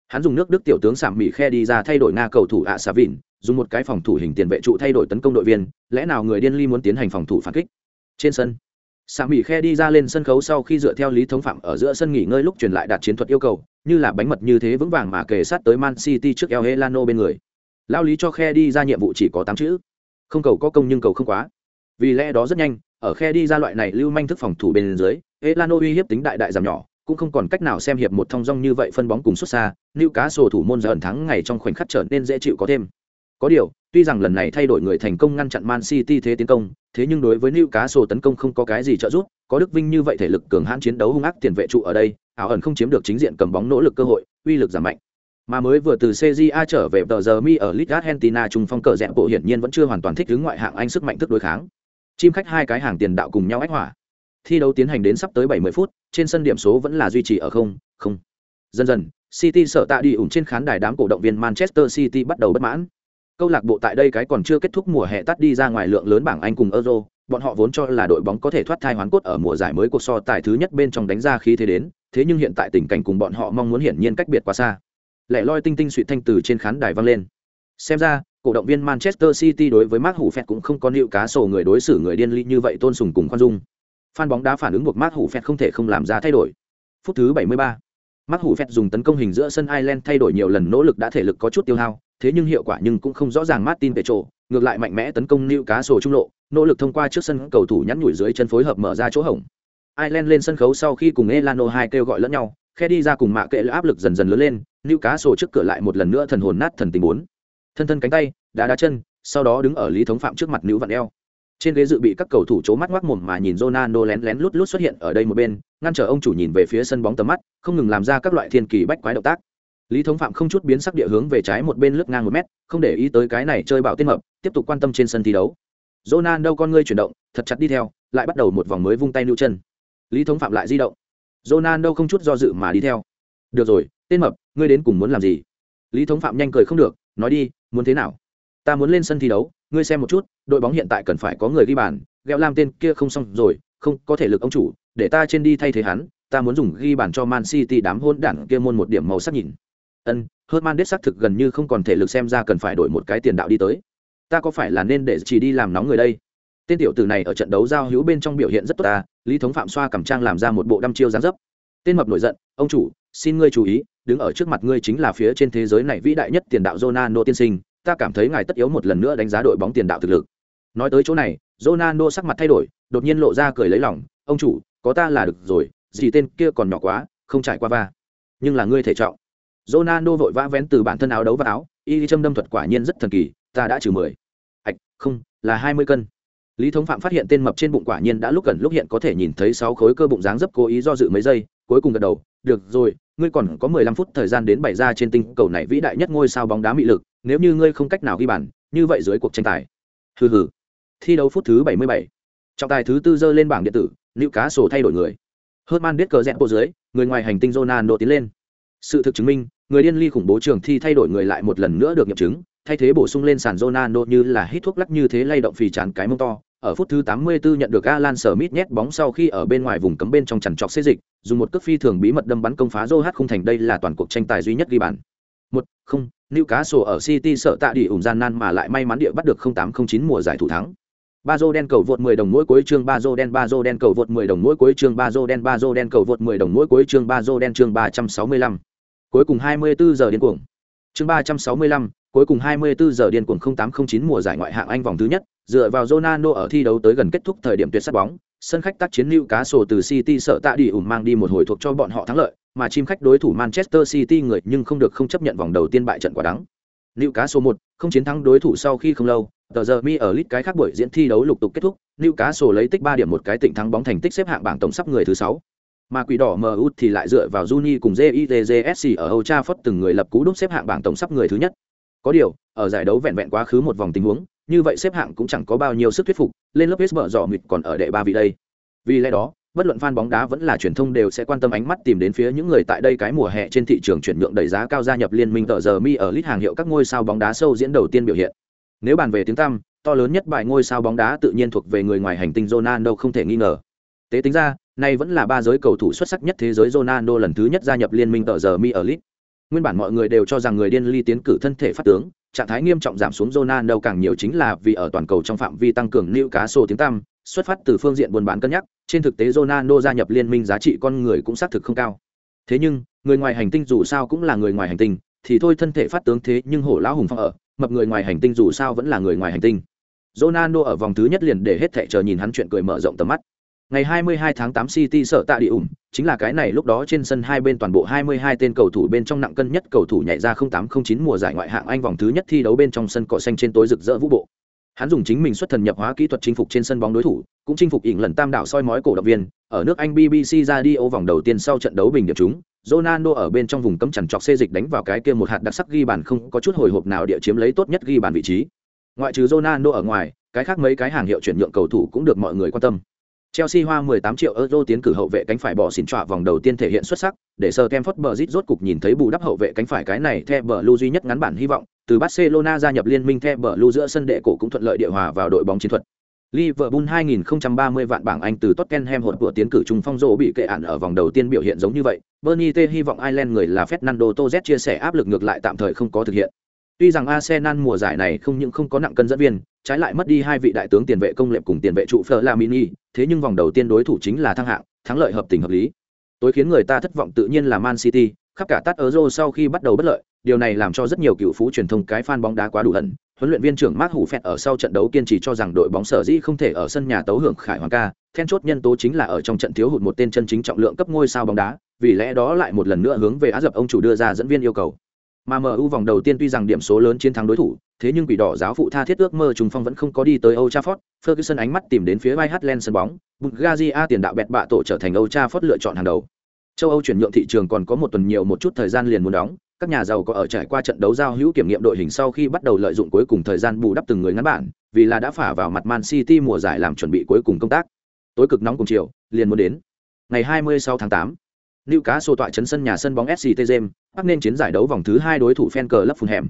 Hắn dùng nước đức tiểu tướng sảm mỹ khe đi ra thay đổi nga cầu thủ ạ xà vìn dùng một cái phòng thủ hình tiền vệ trụ thay đổi tấn công đội viên, lẽ nào người điên ly muốn tiến hành phòng thủ phản kích? Trên sân sảm mỹ khe đi ra lên sân khấu sau khi dựa theo lý thống phạm ở giữa sân nghỉ ngơi lúc truyền lại đạt chiến thuật yêu cầu, như là bánh mật như thế vững vàng mà kề sát tới man city trước el helano bên người lao lý cho khe đi ra nhiệm vụ chỉ có tám chữ. Không cầu có công nhưng cầu không quá. Vì lẽ đó rất nhanh, ở khe đi ra loại này lưu manh thức phòng thủ bên dưới, elano uy hiếp tính đại đại giảm nhỏ, cũng không còn cách nào xem hiệp một thông dong như vậy phân bóng cùng xuất xa lưu cá sổ thủ môn giờ ẩn thắng ngày trong khoảnh khắc trở nên dễ chịu có thêm. Có điều, tuy rằng lần này thay đổi người thành công ngăn chặn man city thế tiến công, thế nhưng đối với lưu cá sổ tấn công không có cái gì trợ giúp, có đức vinh như vậy thể lực cường hãn chiến đấu hung ác tiền vệ trụ ở đây, ảo ẩn không chiếm được chính diện cầm bóng nỗ lực cơ hội, uy lực giảm mạnh mà mới vừa từ CJA trở về tờ giờ mi ở League Argentina trung phong cờ rẽ bộ hiển nhiên vẫn chưa hoàn toàn thích ứng ngoại hạng Anh sức mạnh thức đối kháng. Chim khách hai cái hàng tiền đạo cùng nhau ách hỏa. Thi đấu tiến hành đến sắp tới 70 phút, trên sân điểm số vẫn là duy trì ở không, không. Dần dần, City sợ tạ đi ủng trên khán đài đám cổ động viên Manchester City bắt đầu bất mãn. Câu lạc bộ tại đây cái còn chưa kết thúc mùa hè tắt đi ra ngoài lượng lớn bảng Anh cùng Euro, bọn họ vốn cho là đội bóng có thể thoát thai hoán cốt ở mùa giải mới cuộc so tài thứ nhất bên trong đánh ra khí thế đến, thế nhưng hiện tại tình cảnh cùng bọn họ mong muốn hiển nhiên cách biệt quá xa lẻ loi tinh tinh suy thanh từ trên khán đài vang lên. Xem ra cổ động viên manchester city đối với mark hủ phẹt cũng không có nịu cá sổ người đối xử người điên ly như vậy tôn sùng cùng khoan dung. Phan bóng đá phản ứng buộc mark hủ phẹt không thể không làm ra thay đổi. Phút thứ 73. mark hủ phẹt dùng tấn công hình giữa sân ireland thay đổi nhiều lần nỗ lực đã thể lực có chút tiêu hao thế nhưng hiệu quả nhưng cũng không rõ ràng martin petro ngược lại mạnh mẽ tấn công nịu cá sổ trung lộ nỗ lực thông qua trước sân cầu thủ nhắn nhủi dưới chân phối hợp mở ra chỗ hổng. Ireland lên sân khấu sau khi cùng Elano hai kêu gọi lẫn nhau, khe đi ra cùng mạ kệ áp lực dần dần lớn lên nữ cá sổ trước cửa lại một lần nữa thần hồn nát thần tình bốn. Thân thân cánh tay, đá đá chân, sau đó đứng ở lý thống phạm trước mặt nữ vặn eo. Trên ghế dự bị các cầu thủ c mắt ngoác mồm mà nhìn Ronaldo lén lén lút lút xuất hiện ở đây một bên, ngăn trở ông chủ nhìn về phía sân bóng tầm mắt, không ngừng làm ra các loại thiên kỳ bách quái động tác. Lý thống phạm không chút biến sắc địa hướng về trái một bên lướt ngang một mét, không để ý tới cái này chơi bạo tiên mập, tiếp tục quan tâm trên sân thi đấu. Ronaldo con ngươi chuyển động, thật chặt đi theo, lại bắt đầu một vòng mới vung tay nưu chân. Lý thống phạm lại di động. Ronaldo không chút do dự mà đi theo. Được rồi, tên mập, ngươi đến cùng muốn làm gì? Lý Thống Phạm nhanh cười không được, nói đi, muốn thế nào? Ta muốn lên sân thi đấu, ngươi xem một chút, đội bóng hiện tại cần phải có người ghi bàn, Gẹo Lam tên kia không xong rồi, không có thể lực ông chủ, để ta trên đi thay thế hắn, ta muốn dùng ghi bàn cho Man City đám hôn đảng kia môn một điểm màu sắc nhìn. Ân, Herman Đết xác thực gần như không còn thể lực xem ra cần phải đổi một cái tiền đạo đi tới. Ta có phải là nên để chỉ đi làm nóng người đây? Tên tiểu tử này ở trận đấu giao hữu bên trong biểu hiện rất tốt ta, lý thống phạm xoa cầm trang làm ra một bộ đăm chiêu gián dấp. Tên mập nổi giận, ông chủ, xin ngươi chú ý, đứng ở trước mặt ngươi chính là phía trên thế giới này vĩ đại nhất tiền đạo Ronaldo tiên sinh, ta cảm thấy ngài tất yếu một lần nữa đánh giá đội bóng tiền đạo thực lực. Nói tới chỗ này, Ronaldo sắc mặt thay đổi, đột nhiên lộ ra cười lấy lòng, ông chủ, có ta là được rồi, gì tên kia còn nhỏ quá, không trải qua va. Nhưng là ngươi thể trọng. Ronaldo vội vã vén từ bản thân áo đấu vào áo, y châm đâm thuật quả nhiên rất thần kỳ, ta đã trừ mười. Ạch không, là hai mươi cân lý thống phạm phát hiện tên mập trên bụng quả nhiên đã lúc gần lúc hiện có thể nhìn thấy sáu khối cơ bụng dáng dấp cố ý do dự mấy giây, cuối cùng gật đầu, được rồi, ngươi còn có mười lăm phút thời gian đến bày ra trên tinh cầu này vĩ đại nhất ngôi sao bóng đá mị lực, nếu như ngươi không cách nào ghi bàn, như vậy dưới cuộc tranh tài. Hừ hừ. Thi đấu phút thứ bảy mươi bảy. Trọng tài thứ tư dơ lên bảng điện tử nữ cá sổ thay đổi người. Hớt man biết cờ rẽ bộ dưới, người ngoài hành tinh ronaldo tiến lên. Sự thực chứng minh, người điên ly khủng bố trường thi thay đổi người lại một lần nữa được nghiệm chứng, thay thế bổ sung lên sàn Ronaldo như là hít thuốc lắc như thế lay động phì chán cái mông to. Ở phút thứ 84 nhận được Alan Smith nhét bóng sau khi ở bên ngoài vùng cấm bên trong chằn trọc xê dịch, dùng một cước phi thường bí mật đâm bắn công phá Joe không thành đây là toàn cuộc tranh tài duy nhất ghi bàn. Một, không, Newcastle ở City sợ tạ đi ủng gian nan mà lại may mắn địa bắt được 0809 mùa giải thủ thắng. Bazo đen cầu vượt 10 đồng mỗi cuối chương Bazo đen Bazo đen cầu vượt 10 đồng mỗi cuối chương Bazo đen Bazo đen cầu vượt 10 đồng mỗi cuối chương Bazo đen chương 365. Cuối cùng 24 giờ điên cuồng. Chương 365, cuối cùng 24 giờ điên cuồng 0809 mùa giải ngoại hạng Anh vòng thứ nhất, dựa vào Ronaldo ở thi đấu tới gần kết thúc thời điểm tuyệt sát bóng, sân khách tác chiến lưu cá sổ từ City sợ tạ đi ủng mang đi một hồi thuộc cho bọn họ thắng lợi, mà chim khách đối thủ Manchester City người nhưng không được không chấp nhận vòng đầu tiên bại trận quả đắng. Lưu cá số 1, không chiến thắng đối thủ sau khi không lâu, tờ giờ mi ở lít cái khác buổi diễn thi đấu lục tục kết thúc, Lưu cá sổ lấy tích 3 điểm một cái tỉnh thắng bóng thành tích xếp hạng bảng tổng sắp người thứ 6. Mà quỷ đỏ MU thì lại dựa vào Juni cùng JITJSC ở Old Trafford từng người lập cú đúc xếp hạng bảng tổng sắp người thứ nhất có điều, ở giải đấu vẹn vẹn quá khứ một vòng tình huống, như vậy xếp hạng cũng chẳng có bao nhiêu sức thuyết phục, lên lớp hết bở dọ mịt còn ở đệ ba vị đây. Vì lẽ đó, bất luận fan bóng đá vẫn là truyền thông đều sẽ quan tâm ánh mắt tìm đến phía những người tại đây cái mùa hè trên thị trường chuyển nhượng đẩy giá cao gia nhập liên minh tờ giờ mi ở lít hàng hiệu các ngôi sao bóng đá sâu diễn đầu tiên biểu hiện. Nếu bàn về tiếng tăm, to lớn nhất bài ngôi sao bóng đá tự nhiên thuộc về người ngoài hành tinh Ronaldo không thể nghi ngờ. Tế tính ra, nay vẫn là ba giới cầu thủ xuất sắc nhất thế giới Ronaldo lần thứ nhất gia nhập liên minh tờ giờ mi ở lít. Nguyên bản mọi người đều cho rằng người điên ly tiến cử thân thể phát tướng, trạng thái nghiêm trọng giảm xuống Ronaldo càng nhiều chính là vì ở toàn cầu trong phạm vi tăng cường lưu cá sổ tiếng tăm, xuất phát từ phương diện buôn bán cân nhắc, trên thực tế Ronaldo gia nhập liên minh giá trị con người cũng xác thực không cao. Thế nhưng, người ngoài hành tinh dù sao cũng là người ngoài hành tinh, thì thôi thân thể phát tướng thế nhưng hổ lão hùng phong ở, mập người ngoài hành tinh dù sao vẫn là người ngoài hành tinh. Ronaldo ở vòng thứ nhất liền để hết thảy chờ nhìn hắn chuyện cười mở rộng tầm mắt. Ngày 22 tháng 8 City sợ tạ địa ủng, chính là cái này lúc đó trên sân hai bên toàn bộ 22 tên cầu thủ bên trong nặng cân nhất cầu thủ nhảy ra 0809 mùa giải ngoại hạng Anh vòng thứ nhất thi đấu bên trong sân cỏ xanh trên tối rực rỡ vũ bộ. Hắn dùng chính mình xuất thần nhập hóa kỹ thuật chinh phục trên sân bóng đối thủ, cũng chinh phục ỉn lần tam đảo soi mói cổ động viên, ở nước Anh BBC Radio vòng đầu tiên sau trận đấu bình điểm chúng, Ronaldo ở bên trong vùng cấm chằn chọc xê dịch đánh vào cái kia một hạt đặc sắc ghi bàn không có chút hồi hộp nào địa chiếm lấy tốt nhất ghi bàn vị trí. Ngoại trừ Ronaldo ở ngoài, cái khác mấy cái hàng hiệu chuyển nhượng cầu thủ cũng được mọi người quan tâm. Chelsea hoa 18 triệu euro tiến cử hậu vệ cánh phải bỏ xỉn trọa vòng đầu tiên thể hiện xuất sắc, để sờ Kemford Bridge rốt cục nhìn thấy bù đắp hậu vệ cánh phải cái này The Blue duy nhất ngắn bản hy vọng, từ Barcelona gia nhập liên minh The Blue giữa sân đệ cổ cũng thuận lợi địa hòa vào đội bóng chiến thuật. Liverpool 2030 vạn bảng Anh từ Tottenham hột của tiến cử trung phong rổ bị kệ ản ở vòng đầu tiên biểu hiện giống như vậy. Bernie T hy vọng Ireland người là Fernando Torres chia sẻ áp lực ngược lại tạm thời không có thực hiện. Tuy rằng Arsenal mùa giải này không những không có nặng cân dẫn viên, trái lại mất đi hai vị đại tướng tiền vệ công lệp cùng tiền vệ trụ Flamini, thế nhưng vòng đầu tiên đối thủ chính là thăng hạng, thắng lợi hợp tình hợp lý. Tối khiến người ta thất vọng tự nhiên là Man City, khắp cả tát Euro sau khi bắt đầu bất lợi, điều này làm cho rất nhiều cựu phú truyền thông cái fan bóng đá quá đủ hận. Huấn luyện viên trưởng Mark Hủ Phẹt ở sau trận đấu kiên trì cho rằng đội bóng sở dĩ không thể ở sân nhà tấu hưởng khải hoàng ca, then chốt nhân tố chính là ở trong trận thiếu hụt một tên chân chính trọng lượng cấp ngôi sao bóng đá, vì lẽ đó lại một lần nữa hướng về Á Dập ông chủ đưa ra dẫn viên yêu cầu. Mà MU vòng đầu tiên tuy rằng điểm số lớn chiến thắng đối thủ, thế nhưng quỷ đỏ giáo phụ tha thiết ước mơ trùng phong vẫn không có đi tới Old Trafford, Ferguson ánh mắt tìm đến phía Bay Hart sân bóng, Bulgaria tiền đạo bẹt bạ tổ trở thành Old Trafford lựa chọn hàng đầu. Châu Âu chuyển nhượng thị trường còn có một tuần nhiều một chút thời gian liền muốn đóng, các nhà giàu có ở trải qua trận đấu giao hữu kiểm nghiệm đội hình sau khi bắt đầu lợi dụng cuối cùng thời gian bù đắp từng người ngắn bản, vì là đã phả vào mặt Man City mùa giải làm chuẩn bị cuối cùng công tác. Tối cực nóng cùng chiều, liền muốn đến. Ngày 26 tháng 8, Liệu cá sô tọa chấn sân nhà sân bóng SCT James, bắt nên chiến giải đấu vòng thứ hai đối thủ Fan Cờ Lấp Phun Hẻm.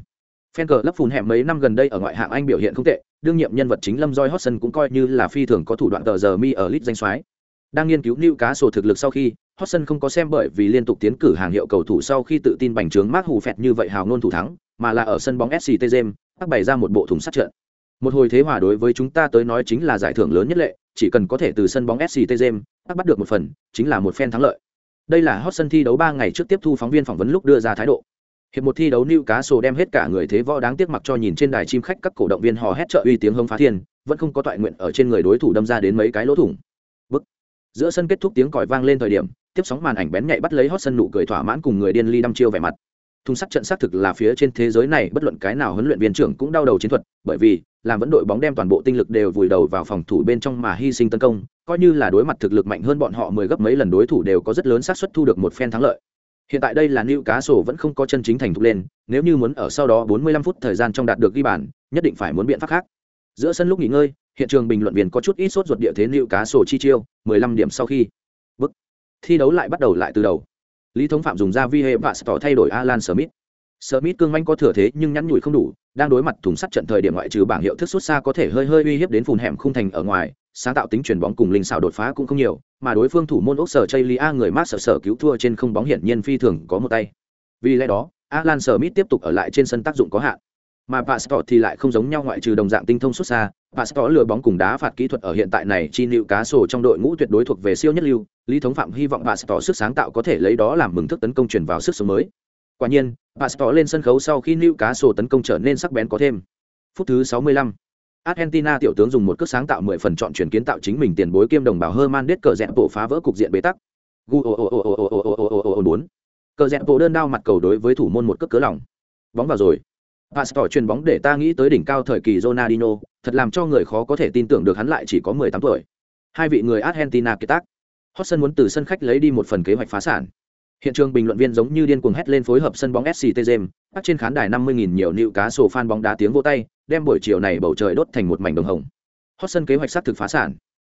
Fan Cờ Lấp Phun Hẻm mấy năm gần đây ở ngoại hạng Anh biểu hiện không tệ, đương nhiệm nhân vật chính Lâm Joy Hodgson cũng coi như là phi thường có thủ đoạn tờ giờ mi ở lit danh soái. Đang nghiên cứu liều cá sô thực lực sau khi, Hodgson không có xem bởi vì liên tục tiến cử hàng hiệu cầu thủ sau khi tự tin bành trướng mát hù phẹt như vậy hào ngôn thủ thắng, mà là ở sân bóng SCT James, các bày ra một bộ thùng sắt trận. Một hồi thế hòa đối với chúng ta tới nói chính là giải thưởng lớn nhất lệ, chỉ cần có thể từ sân bóng SCT James, bắt được một phần, chính là một phen thắng lợi. Đây là hot sân thi đấu 3 ngày trước tiếp thu phóng viên phỏng vấn lúc đưa ra thái độ. Hiệp một thi đấu Newcastle đem hết cả người thế võ đáng tiếc mặc cho nhìn trên đài chim khách các cổ động viên hò hét trợ uy tiếng hống phá thiên, vẫn không có toại nguyện ở trên người đối thủ đâm ra đến mấy cái lỗ thủng. Bức. Giữa sân kết thúc tiếng còi vang lên thời điểm, tiếp sóng màn ảnh bén nhạy bắt lấy hot sân nụ cười thỏa mãn cùng người điên ly đăm chiêu vẻ mặt thùng sắt trận xác thực là phía trên thế giới này, bất luận cái nào huấn luyện viên trưởng cũng đau đầu chiến thuật, bởi vì, làm vẫn đội bóng đem toàn bộ tinh lực đều vùi đầu vào phòng thủ bên trong mà hy sinh tấn công, coi như là đối mặt thực lực mạnh hơn bọn họ mười gấp mấy lần đối thủ đều có rất lớn xác suất thu được một phen thắng lợi. Hiện tại đây là nữ cá sổ vẫn không có chân chính thành thục lên, nếu như muốn ở sau đó 45 phút thời gian trong đạt được ghi bàn, nhất định phải muốn biện pháp khác. Giữa sân lúc nghỉ ngơi, hiện trường bình luận viên có chút ít sốt ruột địa thế nữ cá sổ chi chiêu 15 điểm sau khi. Bức thi đấu lại bắt đầu lại từ đầu lý thống phạm dùng ra vi hệ và tỏ thay đổi alan smith. Smith cương manh có thừa thế nhưng nhắn nhủi không đủ đang đối mặt thùng sắt trận thời điểm ngoại trừ bảng hiệu thức xuất xa có thể hơi hơi uy hiếp đến phùn hẻm khung thành ở ngoài sáng tạo tính chuyển bóng cùng linh xảo đột phá cũng không nhiều mà đối phương thủ môn ốc sở chây lia người mát sở sở cứu thua trên không bóng hiển nhiên phi thường có một tay. Vì lẽ đó alan smith tiếp tục ở lại trên sân tác dụng có hạn. Mà Pastor thì lại không giống nhau ngoại trừ đồng dạng tinh thông xuất xa, Pastor lừa bóng cùng đá phạt kỹ thuật ở hiện tại này chi nịu cá sổ trong đội ngũ tuyệt đối thuộc về siêu nhất lưu, lý thống phạm hy vọng bà sẽ tỏ sức sáng tạo có thể lấy đó làm mừng thức tấn công chuyển vào sức sống mới quả nhiên bà sẽ tỏ lên sân khấu sau khi nữ cá sổ tấn công trở nên sắc bén có thêm phút thứ 65. argentina tiểu tướng dùng một cước sáng tạo 10 phần chọn chuyển kiến tạo chính mình tiền bối kiêm đồng bào herman đết cờ dẹn bộ phá vỡ cục diện bế tắc bốn cờ dẹn bộ đơn đao mặt cầu đối với thủ môn một cước cớ lỏng. bóng vào rồi Pastor truyền bóng để ta nghĩ tới đỉnh cao thời kỳ Ronaldinho, thật làm cho người khó có thể tin tưởng được hắn lại chỉ có 18 tuổi. Hai vị người Argentina kỳ tác. Hot sân muốn từ sân khách lấy đi một phần kế hoạch phá sản. Hiện trường bình luận viên giống như điên cuồng hét lên phối hợp sân bóng SCT Gem, bắt trên khán đài 50.000 nhiều nịu cá sổ fan bóng đá tiếng vỗ tay, đem buổi chiều này bầu trời đốt thành một mảnh đồng hồng. Hot sân kế hoạch sát thực phá sản.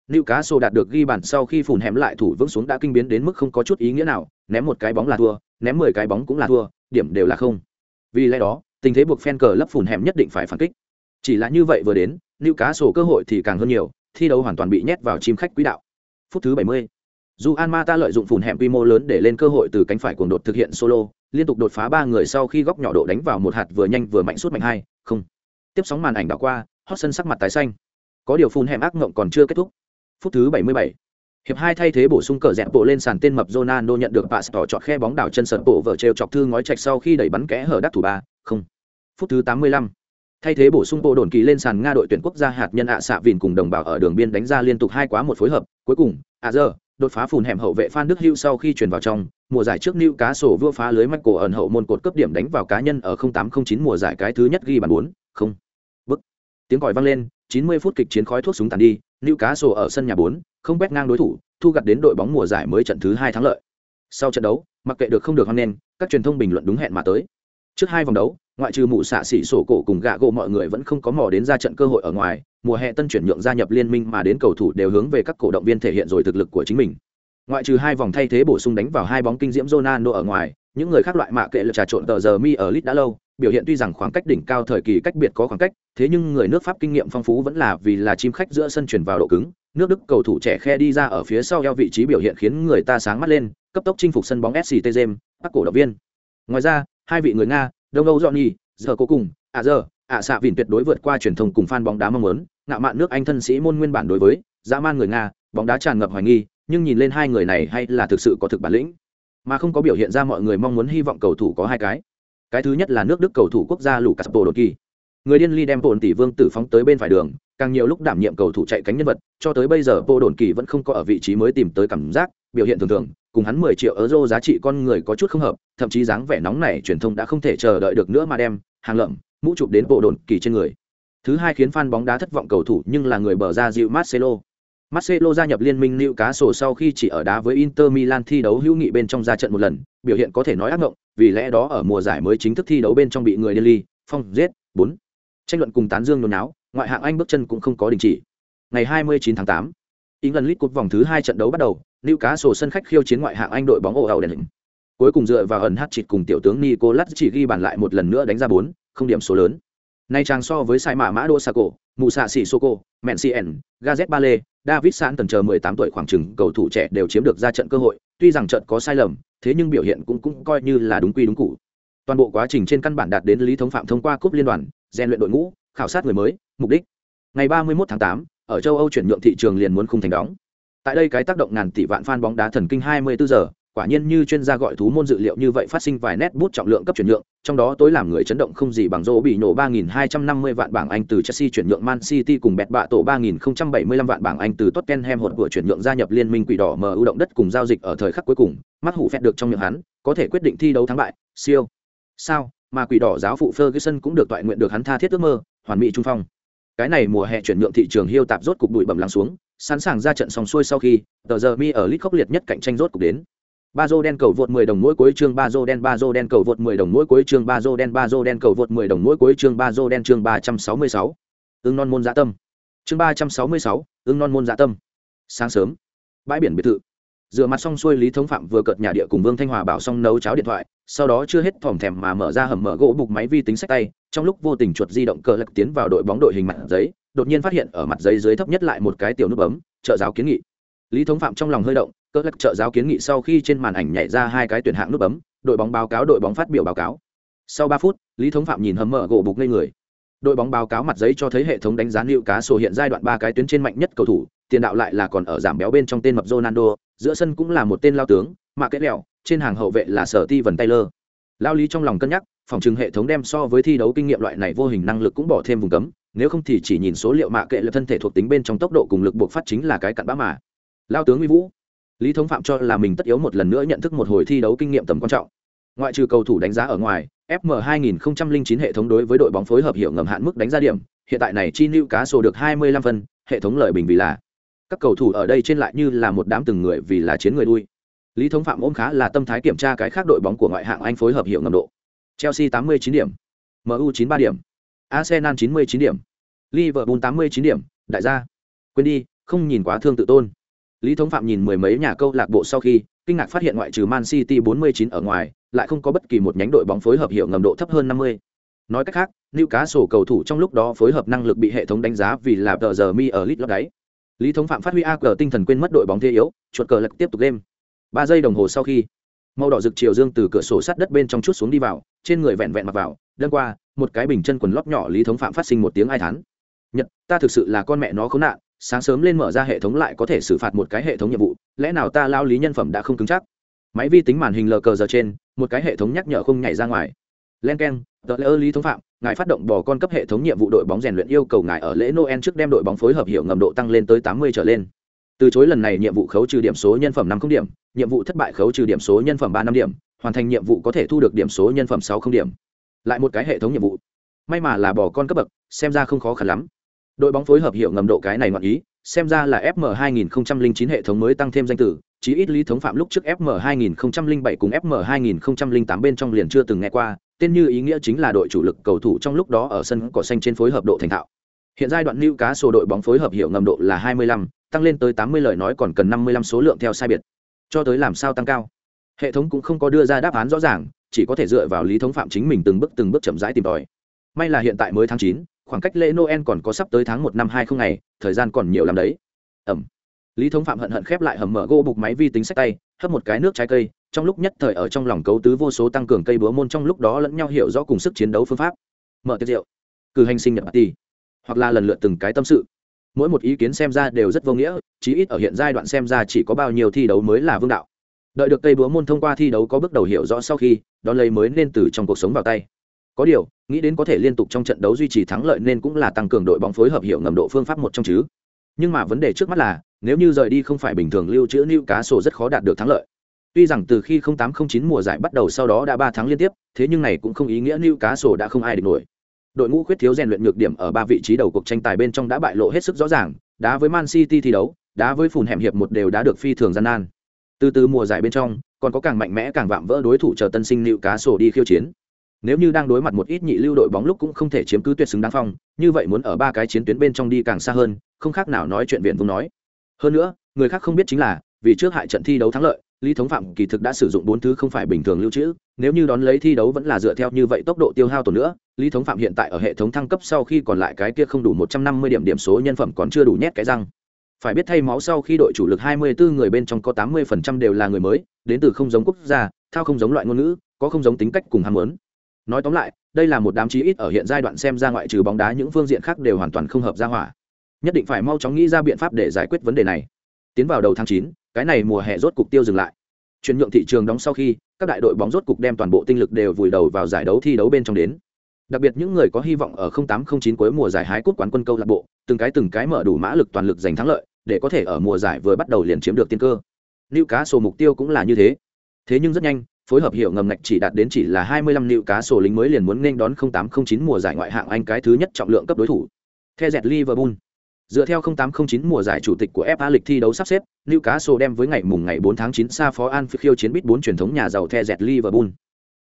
Nịu cá sổ đạt được ghi bàn sau khi phủn hẻm lại thủ vững xuống đã kinh biến đến mức không có chút ý nghĩa nào, ném một cái bóng là thua, ném 10 cái bóng cũng là thua, điểm đều là không. Vì lẽ đó, tình thế buộc fan cờ lấp phủn hẻm nhất định phải phản kích chỉ là như vậy vừa đến lưu cá sổ cơ hội thì càng hơn nhiều thi đấu hoàn toàn bị nhét vào chim khách quỹ đạo phút thứ 70 dù an ma ta lợi dụng phùn hẻm quy mô lớn để lên cơ hội từ cánh phải cuồng đột thực hiện solo liên tục đột phá ba người sau khi góc nhỏ độ đánh vào một hạt vừa nhanh vừa mạnh suốt mạnh hai không. Tiếp sóng màn ảnh đảo qua hot sân sắc mặt tái xanh. Có điều phun hẻm ác ngộng còn chưa kết thúc. Phút thứ 77. Hiệp hai thay thế bổ sung cờ dẹp bộ lên sàn tên mập Ronaldo nhận được pass tỏ chọn khe bóng đảo chân sợt bộ vở treo chọc thư ngói trạch sau khi đẩy bắn kẽ hở đắc thủ ba, không. Phút thứ 85. thay thế bổ sung bộ đồn kỳ lên sàn nga đội tuyển quốc gia hạt nhân ạ xạ vìn cùng đồng bào ở đường biên đánh ra liên tục hai quá một phối hợp. Cuối cùng à giờ đột phá phùn hẻm hậu vệ phan đức hưu sau khi chuyển vào trong mùa giải trước Lưu cá sổ vua phá lưới mạch cổ ẩn hậu môn cột cấp điểm đánh vào cá nhân ở 0809 mùa giải cái thứ nhất ghi bàn 4, không. Bức. Tiếng còi vang lên, 90 phút kịch chiến khói thuốc súng tàn đi, Lưu cá sổ ở sân nhà 4, không quét ngang đối thủ, thu gặt đến đội bóng mùa giải mới trận thứ hai thắng lợi. Sau trận đấu, mặc kệ được không được hoan nên, các truyền thông bình luận đúng hẹn mà tới. Trước hai vòng đấu, ngoại trừ mụ xạ xỉ sổ cổ cùng gạ gỗ mọi người vẫn không có mò đến ra trận cơ hội ở ngoài, mùa hè tân chuyển nhượng gia nhập liên minh mà đến cầu thủ đều hướng về các cổ động viên thể hiện rồi thực lực của chính mình. Ngoại trừ hai vòng thay thế bổ sung đánh vào hai bóng kinh diễm Ronaldo ở ngoài, những người khác loại mạ kệ là trà trộn tờ giờ mi ở lit đã lâu, biểu hiện tuy rằng khoảng cách đỉnh cao thời kỳ cách biệt có khoảng cách, thế nhưng người nước Pháp kinh nghiệm phong phú vẫn là vì là chim khách giữa sân chuyển vào độ cứng, nước Đức cầu thủ trẻ khe đi ra ở phía sau eo vị trí biểu hiện khiến người ta sáng mắt lên, cấp tốc chinh phục sân bóng SCT Gem, các cổ động viên. Ngoài ra, hai vị người Nga, Đông Âu Johnny, giờ cuối cùng, à giờ, ạ xạ vìn tuyệt đối vượt qua truyền thông cùng fan bóng đá mong muốn, ngạo mạn nước Anh thân sĩ môn nguyên bản đối với, dã man người Nga, bóng đá tràn ngập hoài nghi, nhưng nhìn lên hai người này hay là thực sự có thực bản lĩnh, mà không có biểu hiện ra mọi người mong muốn hy vọng cầu thủ có hai cái. Cái thứ nhất là nước Đức cầu thủ quốc gia Lucas Podolski. Người điên ly đem Bồn tỷ vương tử phóng tới bên phải đường, càng nhiều lúc đảm nhiệm cầu thủ chạy cánh nhân vật, cho tới bây giờ vô đồn kỳ vẫn không có ở vị trí mới tìm tới cảm giác, biểu hiện thường thường, cùng hắn 10 triệu euro giá trị con người có chút không hợp, thậm chí dáng vẻ nóng này truyền thông đã không thể chờ đợi được nữa mà đem hàng lợm, mũ chụp đến bộ đồn kỳ trên người. Thứ hai khiến fan bóng đá thất vọng cầu thủ nhưng là người bờ ra dịu Marcelo. Marcelo gia nhập liên minh Newcastle sau khi chỉ ở đá với Inter Milan thi đấu hữu nghị bên trong ra trận một lần, biểu hiện có thể nói ác ngộng, vì lẽ đó ở mùa giải mới chính thức thi đấu bên trong bị người Delhi, phong giết, 4. Tranh luận cùng tán dương nôn náo, ngoại hạng Anh bước chân cũng không có đình chỉ. Ngày 29 tháng 8, England League Cup vòng thứ 2 trận đấu bắt đầu, Newcastle sân khách khiêu chiến ngoại hạng Anh đội bóng ồ đèn hình. Cuối cùng dựa vào ẩn hát chịt cùng tiểu tướng Nicolas chỉ ghi bàn lại một lần nữa đánh ra 4, không điểm số lớn. Nay trang so với sai mã mã đô Sako, Mù Sạ Sĩ Soko, Mencien, Gazet Bale, David San tần chờ 18 tuổi khoảng chừng cầu thủ trẻ đều chiếm được ra trận cơ hội, tuy rằng trận có sai lầm, thế nhưng biểu hiện cũng cũng coi như là đúng quy đúng cụ. Toàn bộ quá trình trên căn bản đạt đến lý thống phạm thông qua cúp liên đoàn, rèn luyện đội ngũ, khảo sát người mới, mục đích. Ngày 31 tháng 8, ở châu Âu chuyển nhượng thị trường liền muốn khung thành đóng. Tại đây cái tác động ngàn tỷ vạn fan bóng đá thần kinh 24 giờ, quả nhiên như chuyên gia gọi thú môn dự liệu như vậy phát sinh vài nét bút trọng lượng cấp chuyển nhượng, trong đó tối làm người chấn động không gì bằng rô bị nổ 3250 vạn bảng Anh từ Chelsea chuyển nhượng Man City cùng bẹt bạ tổ 3075 vạn bảng Anh từ Tottenham hột của chuyển nhượng gia nhập liên minh quỷ đỏ MU động đất cùng giao dịch ở thời khắc cuối cùng, mắt hủ phẹt được trong miệng hắn, có thể quyết định thi đấu thắng bại, siêu. Sao, mà quỷ đỏ giáo phụ Ferguson cũng được toại nguyện được hắn tha thiết ước mơ, hoàn mỹ trung phong. Cái này mùa hè chuyển nhượng thị trường hiêu tạp rốt cục bụi bẩm lắng xuống, sẵn sàng ra trận xong xuôi sau khi, tờ giờ mi ở lit khốc liệt nhất cạnh tranh rốt cục đến ba dô đen cầu vượt 10 đồng mỗi cuối chương ba dô đen ba dô đen cầu vượt 10 đồng mỗi cuối chương ba dô đen ba dô đen cầu vượt 10 đồng mỗi cuối chương ba dô đen chương 366. Ưng non môn dạ tâm. Chương 366, ưng non môn dạ tâm. Sáng sớm, bãi biển biệt thự. Dựa mặt xong xuôi Lý Thống Phạm vừa cợt nhà địa cùng Vương Thanh Hòa bảo xong nấu cháo điện thoại, sau đó chưa hết thòm thèm mà mở ra hầm mở gỗ bục máy vi tính sách tay, trong lúc vô tình chuột di động cờ lật tiến vào đội bóng đội hình mặt giấy, đột nhiên phát hiện ở mặt giấy dưới thấp nhất lại một cái tiểu nút bấm, trợ giáo kiến nghị. Lý Thống Phạm trong lòng hơi động, cỡ lắc trợ giáo kiến nghị sau khi trên màn ảnh nhảy ra hai cái tuyển hạng nút bấm đội bóng báo cáo đội bóng phát biểu báo cáo. Sau ba phút lý thống phạm nhìn hầm mở gỗ bục lên người. Đội bóng báo cáo mặt giấy cho thấy hệ thống đánh giá liệu cá sổ hiện giai đoạn ba cái tuyến trên mạnh nhất cầu thủ tiền đạo lại là còn ở giảm béo bên trong tên mập ronaldo giữa sân cũng là một tên lao tướng mà kết lẹo trên hàng hậu vệ là sở ti vần taylor. Lao lý trong lòng cân nhắc phòng chừng hệ thống đem so với thi đấu kinh nghiệm loại này vô hình năng lực cũng bỏ thêm vùng cấm nếu không thì chỉ nhìn số liệu mạ kệ lập thân thể thuộc tính bên trong tốc độ cùng lực buộc phát chính là cái cặn bã mà lao tướng uy vũ. Lý thống phạm cho là mình tất yếu một lần nữa nhận thức một hồi thi đấu kinh nghiệm tầm quan trọng. Ngoại trừ cầu thủ đánh giá ở ngoài fm 2009 hệ thống đối với đội bóng phối hợp hiệu ngầm hạn mức đánh giá điểm, hiện tại này chi lưu cá sổ được 25 phân, hệ thống lợi bình vì là. Các cầu thủ ở đây trên lại như là một đám từng người vì là chiến người đuôi. Lý thống phạm ôm khá là tâm thái kiểm tra cái khác đội bóng của ngoại hạng anh phối hợp hiệu ngầm độ. Chelsea 89 điểm mu 93 điểm, arsenal 99 điểm, liverpool 89 điểm, đại gia, quên đi, không nhìn quá thương tự tôn. Lý Thống Phạm nhìn mười mấy nhà câu lạc bộ sau khi, kinh ngạc phát hiện ngoại trừ Man City 49 ở ngoài, lại không có bất kỳ một nhánh đội bóng phối hợp hiệu ngầm độ thấp hơn 50. Nói cách khác, Newcastle cầu thủ trong lúc đó phối hợp năng lực bị hệ thống đánh giá vì là tờ giờ mi ở lít lót đáy. Lý Thống Phạm phát huy AQ tinh thần quên mất đội bóng thế yếu, chuột cờ lật tiếp tục game. 3 giây đồng hồ sau khi, màu đỏ rực chiều dương từ cửa sổ sắt đất bên trong chút xuống đi vào, trên người vẹn vẹn mặc vào, đơn qua, một cái bình chân quần lót nhỏ Lý Thống Phạm phát sinh một tiếng ai thán. Nhật, ta thực sự là con mẹ nó khốn nạn, sáng sớm lên mở ra hệ thống lại có thể xử phạt một cái hệ thống nhiệm vụ, lẽ nào ta lao lý nhân phẩm đã không cứng chắc? Máy vi tính màn hình lờ cờ giờ trên, một cái hệ thống nhắc nhở không nhảy ra ngoài. Len k e n tờ lễ ơ lý thống phạm, ngài phát động bò con cấp hệ thống nhiệm vụ đội bóng rèn luyện yêu cầu ngài ở lễ noel trước đem đội bóng phối hợp hiệu ngầm độ tăng lên tới tám mươi trở lên. Từ chối lần này nhiệm vụ khấu trừ điểm số nhân phẩm năm không điểm, nhiệm vụ thất bại khấu trừ điểm số nhân phẩm ba năm điểm, hoàn thành nhiệm vụ có thể thu được điểm số nhân phẩm sáu không điểm. Lại một cái hệ thống nhiệm vụ. May mà là bò con cấp bậc, xem ra không khó khăn lắm đội bóng phối hợp hiệu ngầm độ cái này ngọn ý xem ra là fm 2009 hệ thống mới tăng thêm danh từ chí ít lý thống phạm lúc trước fm 2007 cùng fm 2008 bên trong liền chưa từng nghe qua tên như ý nghĩa chính là đội chủ lực cầu thủ trong lúc đó ở sân cỏ xanh trên phối hợp độ thành thạo. Hiện giai đoạn lưu cá sổ đội bóng phối hợp hiệu ngầm độ là 25, tăng lên tới 80 lời nói còn cần 55 số lượng theo sai biệt. Cho tới làm sao tăng cao? Hệ thống cũng không có đưa ra đáp án rõ ràng chỉ có thể dựa vào lý thống phạm chính mình từng bước từng bước chậm rãi tìm tòi. May là hiện tại mới tháng chín khoảng cách lễ noel còn có sắp tới tháng một năm hai không ngày, thời gian còn nhiều làm đấy. Ẩm. Lý thống phạm hận hận khép lại hầm mở gỗ bục máy vi tính sách tay, hấp một cái nước trái cây, trong lúc nhất thời ở trong lòng cấu tứ vô số tăng cường cây búa môn trong lúc đó lẫn nhau hiểu rõ cùng sức chiến đấu phương pháp. Mở tiệc rượu. Cử hành sinh nhật ti hoặc là lần lượt từng cái tâm sự. Mỗi một ý kiến xem ra đều rất vô nghĩa, chí ít ở hiện giai đoạn xem ra chỉ có bao nhiêu thi đấu mới là vương đạo. Đợi được cây búa môn thông qua thi đấu có bước đầu hiểu rõ sau khi, đón lấy mới nên từ trong cuộc sống vào tay có điều, nghĩ đến có thể liên tục trong trận đấu duy trì thắng lợi nên cũng là tăng cường đội bóng phối hợp hiệu ngầm độ phương pháp một trong chứ. Nhưng mà vấn đề trước mắt là, nếu như rời đi không phải bình thường lưu trữ lưu cá sổ rất khó đạt được thắng lợi. Tuy rằng từ khi 0809 mùa giải bắt đầu sau đó đã ba tháng liên tiếp, thế nhưng này cũng không ý nghĩa lưu cá sổ đã không ai địch nổi. Đội ngũ khuyết thiếu rèn luyện nhược điểm ở ba vị trí đầu cuộc tranh tài bên trong đã bại lộ hết sức rõ ràng, đá với man city thi đấu, đá với phùn hẻm hiệp một đều đã được phi thường gian nan. Từ từ mùa giải bên trong, còn có càng mạnh mẽ càng vạm vỡ đối thủ chờ tân sinh lưu cá sổ đi khiêu chiến nếu như đang đối mặt một ít nhị lưu đội bóng lúc cũng không thể chiếm cứ tuyệt xứng đáng phong, như vậy muốn ở ba cái chiến tuyến bên trong đi càng xa hơn, không khác nào nói chuyện viện vùng nói. Hơn nữa, người khác không biết chính là, vì trước hại trận thi đấu thắng lợi, lý thống phạm kỳ thực đã sử dụng bốn thứ không phải bình thường lưu trữ, nếu như đón lấy thi đấu vẫn là dựa theo như vậy tốc độ tiêu hao tổn nữa, lý thống phạm hiện tại ở hệ thống thăng cấp sau khi còn lại cái kia không đủ một trăm năm mươi điểm điểm số nhân phẩm còn chưa đủ nhét cái răng. Phải biết thay máu sau khi đội chủ lực hai mươi bốn người bên trong có tám mươi phần trăm đều là người mới, đến từ không giống quốc gia, thao không giống loại ngôn ngữ, có không giống tính cách cùng ham muốn nói tóm lại, đây là một đám chí ít ở hiện giai đoạn xem ra ngoại trừ bóng đá những phương diện khác đều hoàn toàn không hợp ra hỏa. Nhất định phải mau chóng nghĩ ra biện pháp để giải quyết vấn đề này. Tiến vào đầu tháng chín, cái này mùa hè rốt cục tiêu dừng lại. Chuyển nhượng thị trường đóng sau khi, các đại đội bóng rốt cục đem toàn bộ tinh lực đều vùi đầu vào giải đấu thi đấu bên trong đến. Đặc biệt những người có hy vọng ở 0809 cuối mùa giải hái cút quán quân câu lạc bộ, từng cái từng cái mở đủ mã lực toàn lực giành thắng lợi, để có thể ở mùa giải vừa bắt đầu liền chiếm được tiên cơ. Lưu cá sổ mục tiêu cũng là như thế. Thế nhưng rất nhanh phối hợp hiệu ngầm ngạch chỉ đạt đến chỉ là 25 nịu cá sổ lính mới liền muốn nên đón 0809 mùa giải ngoại hạng Anh cái thứ nhất trọng lượng cấp đối thủ. Theo dẹt Liverpool. Dựa theo 0809 mùa giải chủ tịch của FA lịch thi đấu sắp xếp, Newcastle đem với ngày mùng ngày 4 tháng 9 xa phó Anfield khiêu chiến bít 4 truyền thống nhà giàu The dẹt Liverpool.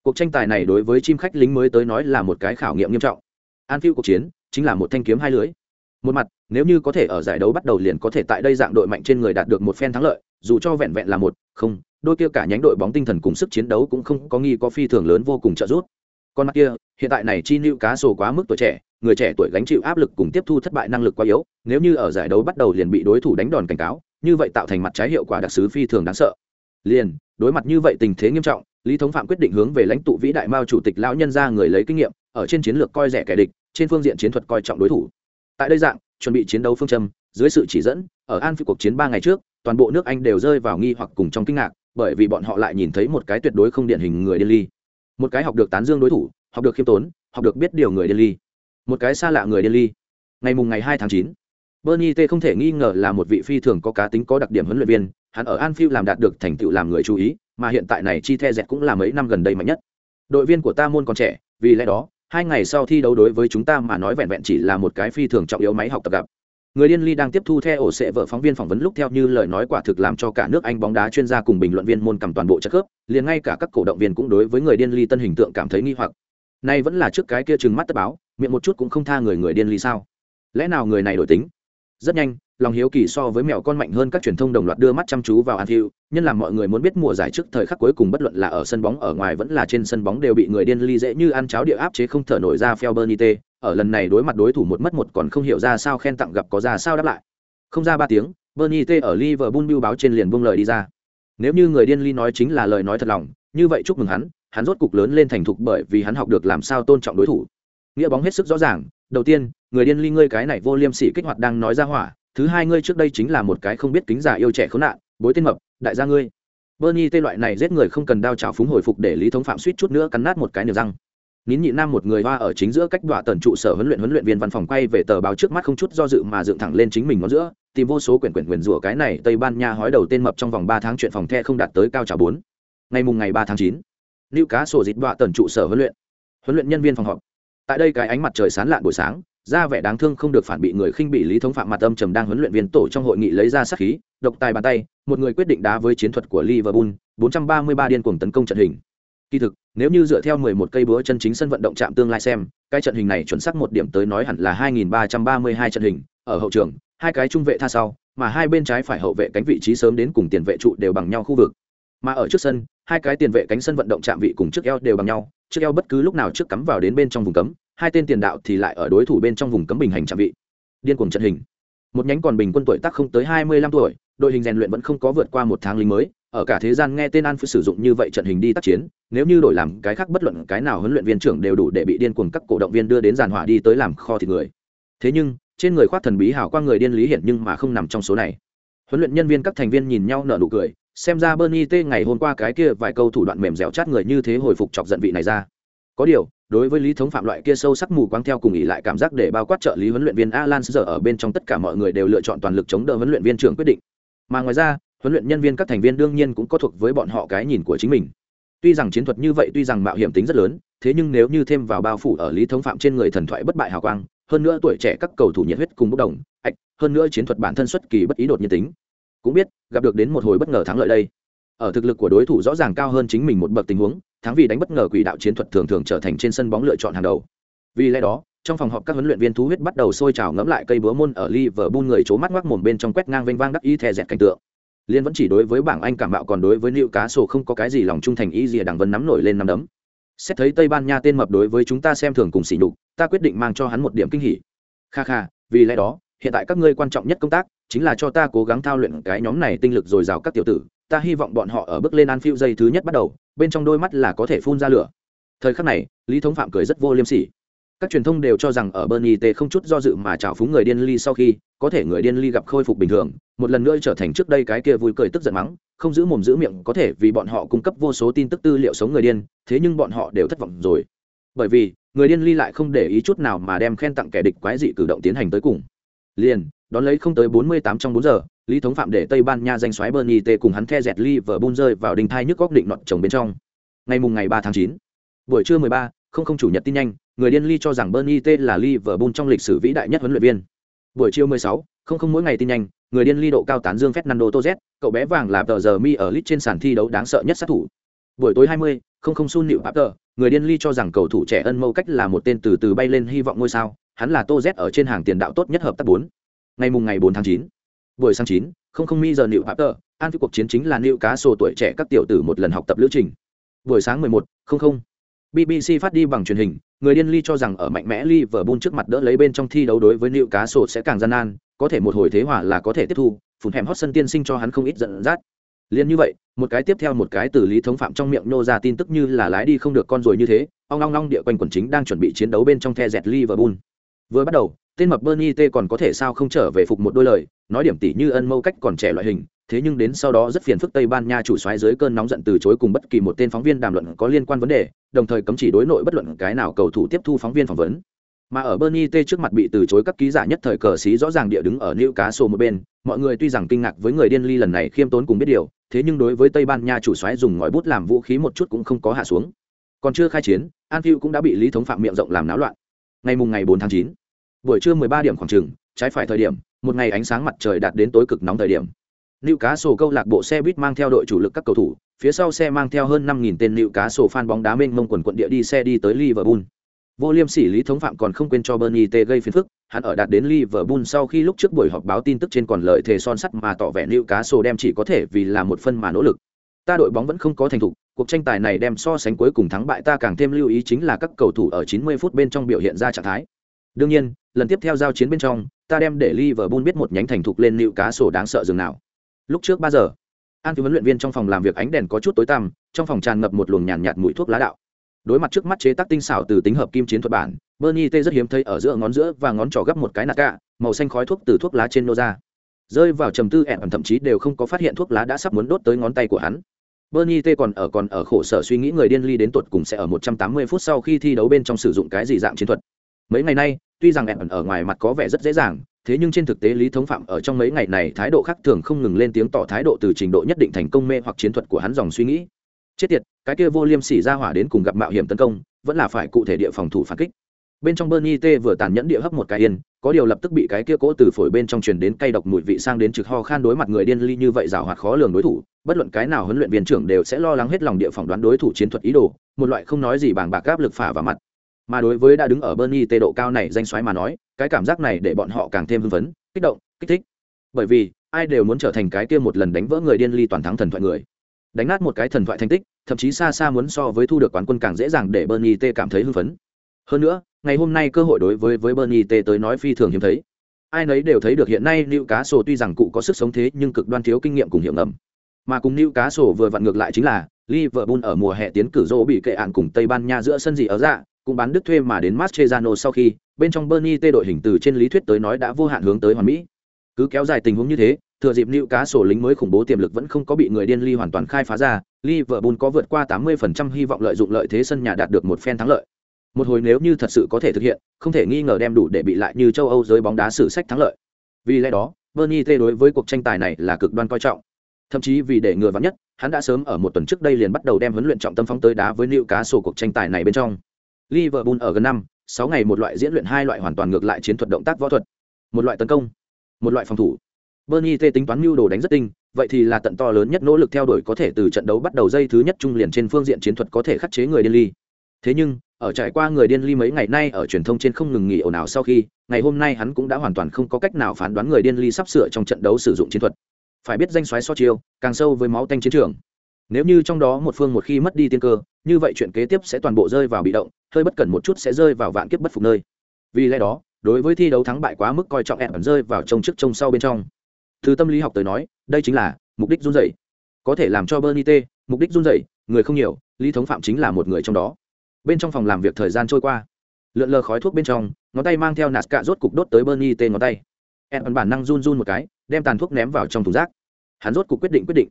Cuộc tranh tài này đối với chim khách lính mới tới nói là một cái khảo nghiệm nghiêm trọng. Anfield cuộc chiến chính là một thanh kiếm hai lưỡi. Một mặt, nếu như có thể ở giải đấu bắt đầu liền có thể tại đây dạng đội mạnh trên người đạt được một phen thắng lợi, dù cho vẹn vẹn là một, không, đôi kia cả nhánh đội bóng tinh thần cùng sức chiến đấu cũng không có nghi có phi thường lớn vô cùng trợ giúp. Con mắt kia, hiện tại này chi nữ cá sổ quá mức tuổi trẻ, người trẻ tuổi gánh chịu áp lực cùng tiếp thu thất bại năng lực quá yếu, nếu như ở giải đấu bắt đầu liền bị đối thủ đánh đòn cảnh cáo, như vậy tạo thành mặt trái hiệu quả đặc sứ phi thường đáng sợ. Liền, đối mặt như vậy tình thế nghiêm trọng, lý thống phạm quyết định hướng về lãnh tụ vĩ đại mao chủ tịch lão nhân ra người lấy kinh nghiệm, ở trên chiến lược coi rẻ kẻ địch, trên phương diện chiến thuật coi trọng đối thủ. Tại đây dạng, chuẩn bị chiến đấu phương châm, dưới sự chỉ dẫn, ở an phi cuộc chiến ba ngày trước, toàn bộ nước anh đều rơi vào nghi hoặc cùng trong kinh ngạc bởi vì bọn họ lại nhìn thấy một cái tuyệt đối không điển hình người điên ly. Một cái học được tán dương đối thủ, học được khiêm tốn, học được biết điều người điên ly. Một cái xa lạ người điên ly. Ngày mùng ngày hai tháng chín, bernie t không thể nghi ngờ là một vị phi thường có cá tính có đặc điểm huấn luyện viên, hắn ở anfield làm đạt được thành tựu làm người chú ý, mà hiện tại này chi the dẹt cũng là mấy năm gần đây mạnh nhất. Đội viên của ta môn còn trẻ, vì lẽ đó, hai ngày sau thi đấu đối với chúng ta mà nói vẹn vẹn chỉ là một cái phi thường trọng yếu máy học tập gặp người điên ly đang tiếp thu theo ổ sệ vợ phóng viên phỏng vấn lúc theo như lời nói quả thực làm cho cả nước anh bóng đá chuyên gia cùng bình luận viên môn cầm toàn bộ chất khớp, liền ngay cả các cổ động viên cũng đối với người điên ly tân hình tượng cảm thấy nghi hoặc. Nay vẫn là trước cái kia chừng mắt tất báo, miệng một chút cũng không tha người người điên ly sao? Lẽ nào người này đổi tính? Rất nhanh lòng hiếu kỳ so với mèo con mạnh hơn các truyền thông đồng loạt đưa mắt chăm chú vào Anfield, nhân làm mọi người muốn biết mùa giải trước thời khắc cuối cùng bất luận là ở sân bóng ở ngoài vẫn là trên sân bóng đều bị người điên ly dễ như ăn cháo địa áp chế không thở nổi ra Felbernite, ở lần này đối mặt đối thủ một mất một còn không hiểu ra sao khen tặng gặp có ra sao đáp lại. Không ra ba tiếng, Bernite ở Liverpool bưu báo trên liền buông lời đi ra. Nếu như người điên ly nói chính là lời nói thật lòng, như vậy chúc mừng hắn, hắn rốt cục lớn lên thành thục bởi vì hắn học được làm sao tôn trọng đối thủ. Nghĩa bóng hết sức rõ ràng, đầu tiên, người điên ly ngươi cái này vô liêm sỉ kích hoạt đang nói ra hỏa, thứ hai ngươi trước đây chính là một cái không biết kính giả yêu trẻ khốn nạn, bối tên mập, đại gia ngươi. Bernie tê loại này giết người không cần đao chảo phúng hồi phục để Lý Thống Phạm suýt chút nữa cắn nát một cái niềm răng. Nín nhị nam một người hoa ở chính giữa cách đọa tần trụ sở huấn luyện huấn luyện viên văn phòng quay về tờ báo trước mắt không chút do dự mà dựng thẳng lên chính mình ngón giữa tìm vô số quyển quyển quyển rủa cái này tây ban nha hói đầu tên mập trong vòng ba tháng chuyện phòng the không đạt tới cao trào bốn. Ngày mùng ngày ba tháng chín lưu cá sổ dịch đọa tần trụ sở huấn luyện huấn luyện nhân viên phòng họp. Tại đây cái ánh mặt trời sán lạn buổi sáng ra vẻ đáng thương không được phản bị người khinh bị lý thống phạm mặt âm trầm đang huấn luyện viên tổ trong hội nghị lấy ra sát khí, độc tài bàn tay, một người quyết định đá với chiến thuật của liverpool 433 điên cuồng tấn công trận hình. Kỳ thực, nếu như dựa theo 11 cây búa chân chính sân vận động chạm tương lai xem, cái trận hình này chuẩn xác một điểm tới nói hẳn là 2332 trận hình, ở hậu trường, hai cái trung vệ tha sau, mà hai bên trái phải hậu vệ cánh vị trí sớm đến cùng tiền vệ trụ đều bằng nhau khu vực. Mà ở trước sân, hai cái tiền vệ cánh sân vận động chạm vị cùng trước eo đều bằng nhau, trước eo bất cứ lúc nào trước cắm vào đến bên trong vùng cấm hai tên tiền đạo thì lại ở đối thủ bên trong vùng cấm bình hành trạm vị. Điên cuồng trận hình. Một nhánh còn bình quân tuổi tác không tới hai mươi lăm tuổi, đội hình rèn luyện vẫn không có vượt qua một tháng lính mới, ở cả thế gian nghe tên an phải sử dụng như vậy trận hình đi tác chiến, nếu như đổi làm cái khác bất luận cái nào huấn luyện viên trưởng đều đủ để bị điên cuồng các cổ động viên đưa đến giàn hỏa đi tới làm kho thịt người. Thế nhưng, trên người khoác thần bí hảo qua người điên lý hiển nhưng mà không nằm trong số này. Huấn luyện nhân viên các thành viên nhìn nhau nở nụ cười, xem ra bernie t ngày hôm qua cái kia vài câu thủ đoạn mềm dẻo chát người như thế hồi phục chọc giận vị này ra có điều, đối với lý thống phạm loại kia sâu sắc mù quáng theo cùng ý lại cảm giác để bao quát trợ lý huấn luyện viên alan giờ ở bên trong tất cả mọi người đều lựa chọn toàn lực chống đỡ huấn luyện viên trưởng quyết định. Mà ngoài ra, huấn luyện nhân viên các thành viên đương nhiên cũng có thuộc với bọn họ cái nhìn của chính mình. Tuy rằng chiến thuật như vậy tuy rằng mạo hiểm tính rất lớn, thế nhưng nếu như thêm vào bao phủ ở lý thống phạm trên người thần thoại bất bại hào quang, hơn nữa tuổi trẻ các cầu thủ nhiệt huyết cùng bốc đồng, ạch, hơn nữa chiến thuật bản thân xuất kỳ bất ý đột nhiên tính. Cũng biết, gặp được đến một hồi bất ngờ thắng lợi đây ở thực lực của đối thủ rõ ràng cao hơn chính mình một bậc tình huống, thắng vì đánh bất ngờ quỷ đạo chiến thuật thường thường trở thành trên sân bóng lựa chọn hàng đầu. Vì lẽ đó, trong phòng họp các huấn luyện viên thú huyết bắt đầu sôi trào ngẫm lại cây búa môn ở Liverpool người chố mắt ngoác mồm bên trong quét ngang vênh vang đắc ý thè dẹt cảnh tượng. Liên vẫn chỉ đối với bảng anh cảm bạo còn đối với liệu cá sổ không có cái gì lòng trung thành ý gì đằng vân nắm nổi lên nắm đấm. Xét thấy tây ban nha tên mập đối với chúng ta xem thường cùng sỉ nhục, ta quyết định mang cho hắn một điểm kinh hỉ. Kha kha, vì lẽ đó, hiện tại các ngươi quan trọng nhất công tác chính là cho ta cố gắng thao luyện cái nhóm này tinh lực dồi dào các tiểu tử ta hy vọng bọn họ ở bước lên an phiêu dây thứ nhất bắt đầu, bên trong đôi mắt là có thể phun ra lửa. Thời khắc này, lý thống phạm cười rất vô liêm sỉ. Các truyền thông đều cho rằng ở bernie t không chút do dự mà trào phúng người điên ly sau khi, có thể người điên ly gặp khôi phục bình thường, một lần nữa trở thành trước đây cái kia vui cười tức giận mắng, không giữ mồm giữ miệng có thể vì bọn họ cung cấp vô số tin tức tư liệu sống người điên, thế nhưng bọn họ đều thất vọng rồi. Bởi vì, người điên ly lại không để ý chút nào mà đem khen tặng kẻ địch quái dị cử động tiến hành tới cùng. Liền, đón lấy không tới 48 trong 4 giờ lý thống phạm để tây ban nha danh xoáy bernie t cùng hắn the dẹt ly vờ bun rơi vào đình thai nhức góc định nọt chồng bên trong. Ngày mùng ngày ba tháng chín, buổi trưa 13, không không chủ nhật tin nhanh người điên ly cho rằng bernie t là ly vờ bun trong lịch sử vĩ đại nhất huấn luyện viên. Buổi chiều 16, không không mỗi ngày tin nhanh người điên ly độ cao tán dương fernando tozet cậu bé vàng là tờ giờ mi ở lit trên sàn thi đấu đáng sợ nhất sát thủ. Buổi tối 20, không không sun nịu papter người điên ly cho rằng cầu thủ trẻ ân mâu cách là một tên từ từ bay lên hy vọng ngôi sao hắn là Toz ở trên hàng tiền đạo tốt nhất hợp tác bốn. Ngày mùng ngày bốn tháng chín buổi sáng chín không không mi giờ nịu papter an phi cuộc chiến chính là nịu cá sổ tuổi trẻ các tiểu tử một lần học tập lữ trình buổi sáng mười một không không BBC phát đi bằng truyền hình, người điên ly cho rằng ở mạnh mẽ Liverpool trước mặt đỡ lấy bên trong thi đấu đối với nịu cá sổ sẽ càng gian nan, có thể một hồi thế hòa là có thể tiếp thu, Phùn hẻm hot sân tiên sinh cho hắn không ít giận dắt. Liên như vậy, một cái tiếp theo một cái từ lý thống phạm trong miệng nô ra tin tức như là lái đi không được con rồi như thế, ong ong ong địa quanh quần chính đang chuẩn bị chiến đấu bên trong the dẹt Liverpool. Vừa bắt đầu, tên mập Bernie T còn có thể sao không trở về phục một đôi lời, nói điểm tỷ như ân mâu cách còn trẻ loại hình, thế nhưng đến sau đó rất phiền phức Tây Ban Nha chủ soái dưới cơn nóng giận từ chối cùng bất kỳ một tên phóng viên đàm luận có liên quan vấn đề, đồng thời cấm chỉ đối nội bất luận cái nào cầu thủ tiếp thu phóng viên phỏng vấn. Mà ở Bernie T trước mặt bị từ chối các ký giả nhất thời cờ xí rõ ràng địa đứng ở Newcastle một bên, mọi người tuy rằng kinh ngạc với người điên ly lần này khiêm tốn cùng biết điều, thế nhưng đối với Tây Ban Nha chủ soái dùng ngòi bút làm vũ khí một chút cũng không có hạ xuống. Còn chưa khai chiến, Anfield cũng đã bị Lý Thống Phạm miệng rộng làm náo loạn. Ngày mùng ngày 4 tháng 9, buổi trưa 13 điểm khoảng chừng, trái phải thời điểm, một ngày ánh sáng mặt trời đạt đến tối cực nóng thời điểm. Newcastle cá câu lạc bộ xe buýt mang theo đội chủ lực các cầu thủ, phía sau xe mang theo hơn 5000 tên Newcastle cá fan bóng đá mênh mông quần quận địa đi xe đi tới Liverpool. Vô Liêm Sỉ Lý Thống Phạm còn không quên cho Bernie T gây phiền phức, hắn ở đạt đến Liverpool sau khi lúc trước buổi họp báo tin tức trên còn lợi thể son sắt mà tỏ vẻ Newcastle cá đem chỉ có thể vì là một phân mà nỗ lực. Ta đội bóng vẫn không có thành thục, cuộc tranh tài này đem so sánh cuối cùng thắng bại ta càng thêm lưu ý chính là các cầu thủ ở 90 phút bên trong biểu hiện ra trạng thái. Đương nhiên, lần tiếp theo giao chiến bên trong, ta đem để Liverpool biết một nhánh thành thục lên nịu cá sổ đáng sợ dường nào. Lúc trước ba giờ an phi huấn luyện viên trong phòng làm việc ánh đèn có chút tối tăm trong phòng tràn ngập một luồng nhàn nhạt, nhạt mùi thuốc lá đạo. Đối mặt trước mắt chế tác tinh xảo từ tính hợp kim chiến thuật bản bernie t rất hiếm thấy ở giữa ngón giữa và ngón trỏ gấp một cái nạt cạ màu xanh khói thuốc từ thuốc lá trên nô ra. Rơi vào trầm tư ẻn thậm chí đều không có phát hiện thuốc lá đã sắp muốn đốt tới ngón tay của hắn. Bernie T còn ở còn ở khổ sở suy nghĩ người điên ly đến tuột cùng sẽ ở 180 phút sau khi thi đấu bên trong sử dụng cái gì dạng chiến thuật. Mấy ngày nay, tuy rằng ẩn ở ngoài mặt có vẻ rất dễ dàng, thế nhưng trên thực tế Lý Thống Phạm ở trong mấy ngày này thái độ khác thường không ngừng lên tiếng tỏ thái độ từ trình độ nhất định thành công mê hoặc chiến thuật của hắn dòng suy nghĩ. Chết tiệt, cái kia vô liêm sỉ ra hỏa đến cùng gặp mạo hiểm tấn công, vẫn là phải cụ thể địa phòng thủ phản kích. Bên trong Bernie T vừa tàn nhẫn địa hấp một cái yên, có điều lập tức bị cái kia cố từ phổi bên trong truyền đến cay độc mùi vị sang đến trực ho khan đối mặt người điên ly như vậy rào hoạt khó lường đối thủ, bất luận cái nào huấn luyện viên trưởng đều sẽ lo lắng hết lòng địa phỏng đoán đối thủ chiến thuật ý đồ, một loại không nói gì bàng bạc áp lực phả vào mặt. Mà đối với đã đứng ở Bernie tê độ cao này danh xoáy mà nói, cái cảm giác này để bọn họ càng thêm hưng phấn, kích động, kích thích. Bởi vì, ai đều muốn trở thành cái kia một lần đánh vỡ người điên ly toàn thắng thần thoại người. Đánh nát một cái thần thoại thành tích, thậm chí xa xa muốn so với thu được quán quân càng dễ dàng để Bernie tê cảm thấy hưng phấn. Hơn nữa, ngày hôm nay cơ hội đối với với Bernie tê tới nói phi thường hiếm thấy. Ai nấy đều thấy được hiện nay liệu cá sổ tuy rằng cụ có sức sống thế nhưng cực đoan thiếu kinh nghiệm cùng hiểu ngầm mà cùng liệu cá sổ vừa vặn ngược lại chính là Liverpool ở mùa hè tiến cử rô bị kệ ạn cùng Tây Ban Nha giữa sân gì ở dạ, cũng bán đức thuê mà đến Mascherano sau khi, bên trong Bernie tê đội hình từ trên lý thuyết tới nói đã vô hạn hướng tới hoàn mỹ. Cứ kéo dài tình huống như thế, thừa dịp liệu cá sổ lính mới khủng bố tiềm lực vẫn không có bị người điên ly hoàn toàn khai phá ra, Liverpool có vượt qua 80% hy vọng lợi dụng lợi thế sân nhà đạt được một phen thắng lợi. Một hồi nếu như thật sự có thể thực hiện, không thể nghi ngờ đem đủ để bị lại như châu Âu giới bóng đá sử sách thắng lợi. Vì lẽ đó, Bernie T đối với cuộc tranh tài này là cực đoan coi trọng thậm chí vì để ngừa vắng nhất hắn đã sớm ở một tuần trước đây liền bắt đầu đem huấn luyện trọng tâm phóng tới đá với liệu cá sổ cuộc tranh tài này bên trong liverpool ở gần năm, sáu ngày một loại diễn luyện, hai loại hoàn toàn ngược lại chiến thuật động tác võ thuật. Một loại tấn công, một loại phòng thủ. Bernie t tính toán mưu đồ đánh rất tinh, vậy thì là tận to lớn nhất nỗ lực theo đuổi có thể từ trận đấu bắt đầu dây thứ nhất trung liền trên phương diện chiến thuật có thể khắc chế người điên ly. Thế nhưng, ở trải qua người điên ly mấy ngày nay ở truyền thông trên không ngừng nghỉ ồn ào sau khi, ngày hôm nay hắn cũng đã hoàn toàn không có cách nào phán đoán người điên ly sắp sửa trong trận đấu sử dụng chiến thuật. Phải biết danh xoáy so chiêu, càng sâu với máu tanh chiến trường nếu như trong đó một phương một khi mất đi tiên cơ, như vậy chuyện kế tiếp sẽ toàn bộ rơi vào bị động, hơi bất cẩn một chút sẽ rơi vào vạn kiếp bất phục nơi. Vì lẽ đó, đối với thi đấu thắng bại quá mức coi trọng em ẩn rơi vào trông trước trông sau bên trong. Từ tâm lý học tới nói, đây chính là mục đích run rẩy. Có thể làm cho bernie t, mục đích run rẩy, người không nhiều, lý thống phạm chính là một người trong đó. Bên trong phòng làm việc thời gian trôi qua, lượn lờ khói thuốc bên trong, ngón tay mang theo nạt cạ rốt cục đốt tới bernie t ngón tay. Em ẩn bản năng run run một cái, đem tàn thuốc ném vào trong thùng rác. Hắn rốt cục quyết định quyết định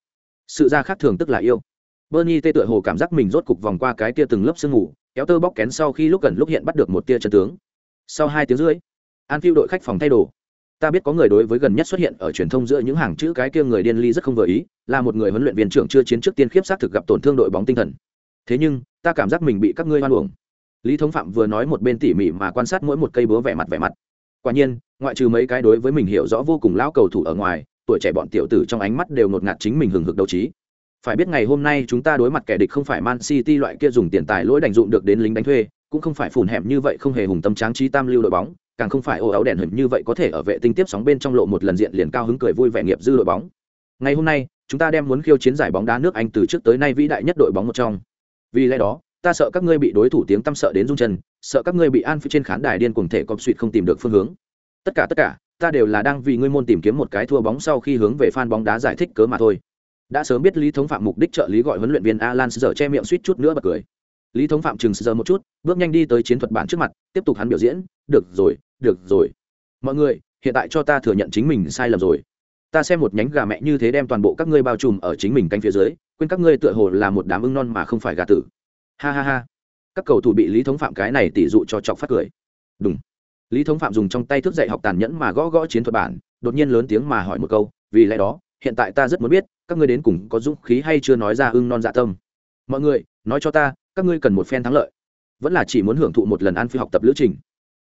sự ra khác thường tức là yêu. Bernie tê tựa hồ cảm giác mình rốt cục vòng qua cái tia từng lớp sương ngủ kéo tơ bóc kén sau khi lúc gần lúc hiện bắt được một tia chân tướng. Sau hai tiếng rưỡi, an phiêu đội khách phòng thay đồ. Ta biết có người đối với gần nhất xuất hiện ở truyền thông giữa những hàng chữ cái kia người điên ly rất không vừa ý, là một người huấn luyện viên trưởng chưa chiến trước tiên khiếp xác thực gặp tổn thương đội bóng tinh thần. Thế nhưng, ta cảm giác mình bị các ngươi hoan uổng. Lý thống phạm vừa nói một bên tỉ mỉ mà quan sát mỗi một cây búa vẻ mặt vẻ mặt. Quả nhiên, ngoại trừ mấy cái đối với mình hiểu rõ vô cùng lão cầu thủ ở ngoài tuổi trẻ bọn tiểu tử trong ánh mắt đều ngột ngạt chính mình hừng hực đấu trí. Phải biết ngày hôm nay chúng ta đối mặt kẻ địch không phải man city loại kia dùng tiền tài lỗi đành dụng được đến lính đánh thuê, cũng không phải phủn hẻm như vậy không hề hùng tâm tráng trí tam lưu đội bóng, càng không phải ô áo đèn hình như vậy có thể ở vệ tinh tiếp sóng bên trong lộ một lần diện liền cao hứng cười vui vẻ nghiệp dư đội bóng. Ngày hôm nay, chúng ta đem muốn khiêu chiến giải bóng đá nước anh từ trước tới nay vĩ đại nhất đội bóng một trong. Vì lẽ đó, ta sợ các ngươi bị đối thủ tiếng tăm sợ đến rung chân, sợ các ngươi bị an phi trên khán đài điên cuồng thể cọp suỵt không tìm được phương hướng. Tất cả tất cả ta đều là đang vì ngươi môn tìm kiếm một cái thua bóng sau khi hướng về fan bóng đá giải thích cớ mà thôi. Đã sớm biết lý thống phạm mục đích trợ lý gọi huấn luyện viên alan giờ che miệng suýt chút nữa bật cười. Lý thống phạm chừng giờ một chút, bước nhanh đi tới chiến thuật bản trước mặt, tiếp tục hắn biểu diễn. Được rồi được rồi. Mọi người, hiện tại cho ta thừa nhận chính mình sai lầm rồi. Ta xem một nhánh gà mẹ như thế đem toàn bộ các ngươi bao trùm ở chính mình cánh phía dưới, quên các ngươi tựa hồ là một đám ưng non mà không phải gà tử. Ha ha ha. Các cầu thủ bị lý thống phạm cái này tỉ dụ cho chọc phát cười. Đúng lý thống phạm dùng trong tay thức dạy học tàn nhẫn mà gõ gõ chiến thuật bản, đột nhiên lớn tiếng mà hỏi một câu, vì lẽ đó, hiện tại ta rất muốn biết, các ngươi đến cùng có dũng khí hay chưa nói ra ưng non dạ tâm? Mọi người, nói cho ta, các ngươi cần một phen thắng lợi. Vẫn là chỉ muốn hưởng thụ một lần ăn phi học tập lữ trình.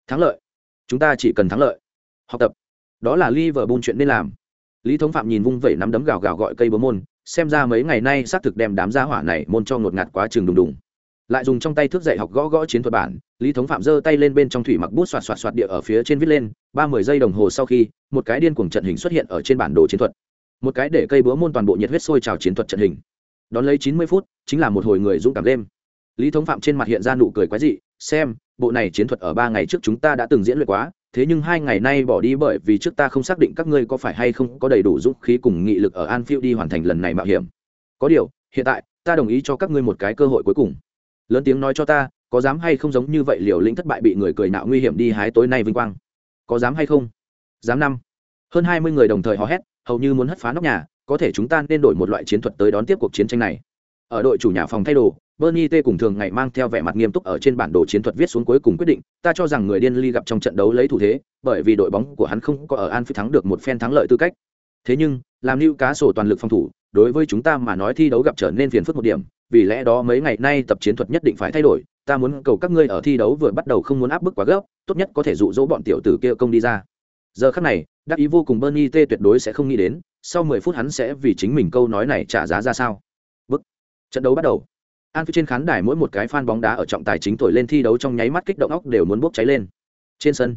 Thắng lợi? Chúng ta chỉ cần thắng lợi. Học tập? Đó là Liverpool chuyện nên làm. Lý thống phạm nhìn vung vẩy nắm đấm gào gào gọi cây bố môn, xem ra mấy ngày nay xác thực đem đám gia hỏa này môn cho ngột ngạt quá trường đùng đùng lại dùng trong tay thước dạy học gõ gõ chiến thuật bản lý thống phạm giơ tay lên bên trong thủy mặc bút xoạt xoạt xoạt địa ở phía trên viết lên ba mươi giây đồng hồ sau khi một cái điên cuồng trận hình xuất hiện ở trên bản đồ chiến thuật. Một cái để cây búa môn toàn bộ nhiệt huyết sôi trào chiến thuật trận hình. Đón lấy chín mươi phút chính là một hồi người dũng cảm đêm. Lý thống phạm trên mặt hiện ra nụ cười quái dị xem bộ này chiến thuật ở ba ngày trước chúng ta đã từng diễn luyện quá thế nhưng hai ngày nay bỏ đi bởi vì trước ta không xác định các ngươi có phải hay không có đầy đủ dũng khí cùng nghị lực ở Anfield đi hoàn thành lần này mạo hiểm. Có điều, hiện tại, ta đồng ý cho các ngươi một cái cơ hội cuối cùng lớn tiếng nói cho ta, có dám hay không giống như vậy liều lĩnh thất bại bị người cười nạo nguy hiểm đi hái tối nay vinh quang. Có dám hay không? Dám năm. Hơn hai mươi người đồng thời hò hét, hầu như muốn hất phá nóc nhà, có thể chúng ta nên đổi một loại chiến thuật tới đón tiếp cuộc chiến tranh này. Ở đội chủ nhà phòng thay đồ, bernie t cùng thường ngày mang theo vẻ mặt nghiêm túc ở trên bản đồ chiến thuật viết xuống cuối cùng quyết định, ta cho rằng người điên ly gặp trong trận đấu lấy thủ thế, bởi vì đội bóng của hắn không có ở anfield thắng được một phen thắng lợi tư cách. Thế nhưng, làm lưu cá sổ toàn lực phòng thủ, đối với chúng ta mà nói thi đấu gặp trở nên phiền phức một điểm vì lẽ đó mấy ngày nay tập chiến thuật nhất định phải thay đổi, ta muốn cầu các ngươi ở thi đấu vừa bắt đầu không muốn áp bức quá gấp, tốt nhất có thể dụ dỗ bọn tiểu tử kia công đi ra. Giờ khắc này, đắc ý vô cùng bernie t tuyệt đối sẽ không nghĩ đến, sau 10 phút hắn sẽ vì chính mình câu nói này trả giá ra sao. Bức. Trận đấu bắt đầu. An phía trên khán đài mỗi một cái fan bóng đá ở trọng tài chính thổi lên thi đấu trong nháy mắt kích động óc đều muốn bốc cháy lên. Trên sân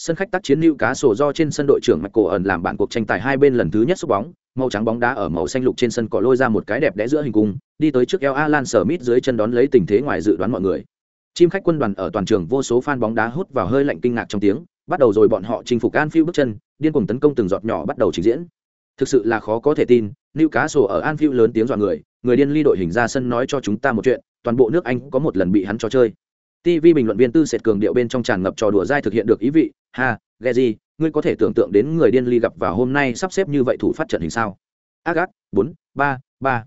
sân khách tác chiến lưu cá sổ do trên sân đội trưởng mạch cổ ẩn làm bản cuộc tranh tài hai bên lần thứ nhất xúc bóng, màu trắng bóng đá ở màu xanh lục trên sân cỏ lôi ra một cái đẹp đẽ giữa hình cung, đi tới trước eo alan sở mít dưới chân đón lấy tình thế ngoài dự đoán mọi người. Chim khách quân đoàn ở toàn trường vô số fan bóng đá hút vào hơi lạnh kinh ngạc trong tiếng, bắt đầu rồi bọn họ chinh phục Anfield bước chân, điên cuồng tấn công từng giọt nhỏ bắt đầu trình diễn. Thực sự là khó có thể tin, Newcastle ở Anfield lớn tiếng dọa người người điên ly đội hình ra sân nói cho chúng ta một chuyện, toàn bộ nước anh có một lần bị hắn cho chơi. TV bình luận viên tư sệt cường điệu bên trong tràn ngập trò đùa dai thực hiện được ý vị ha Geji ngươi có thể tưởng tượng đến người điên ly gặp vào hôm nay sắp xếp như vậy thủ phát trận hình sao? Ác ác bốn, ba ba.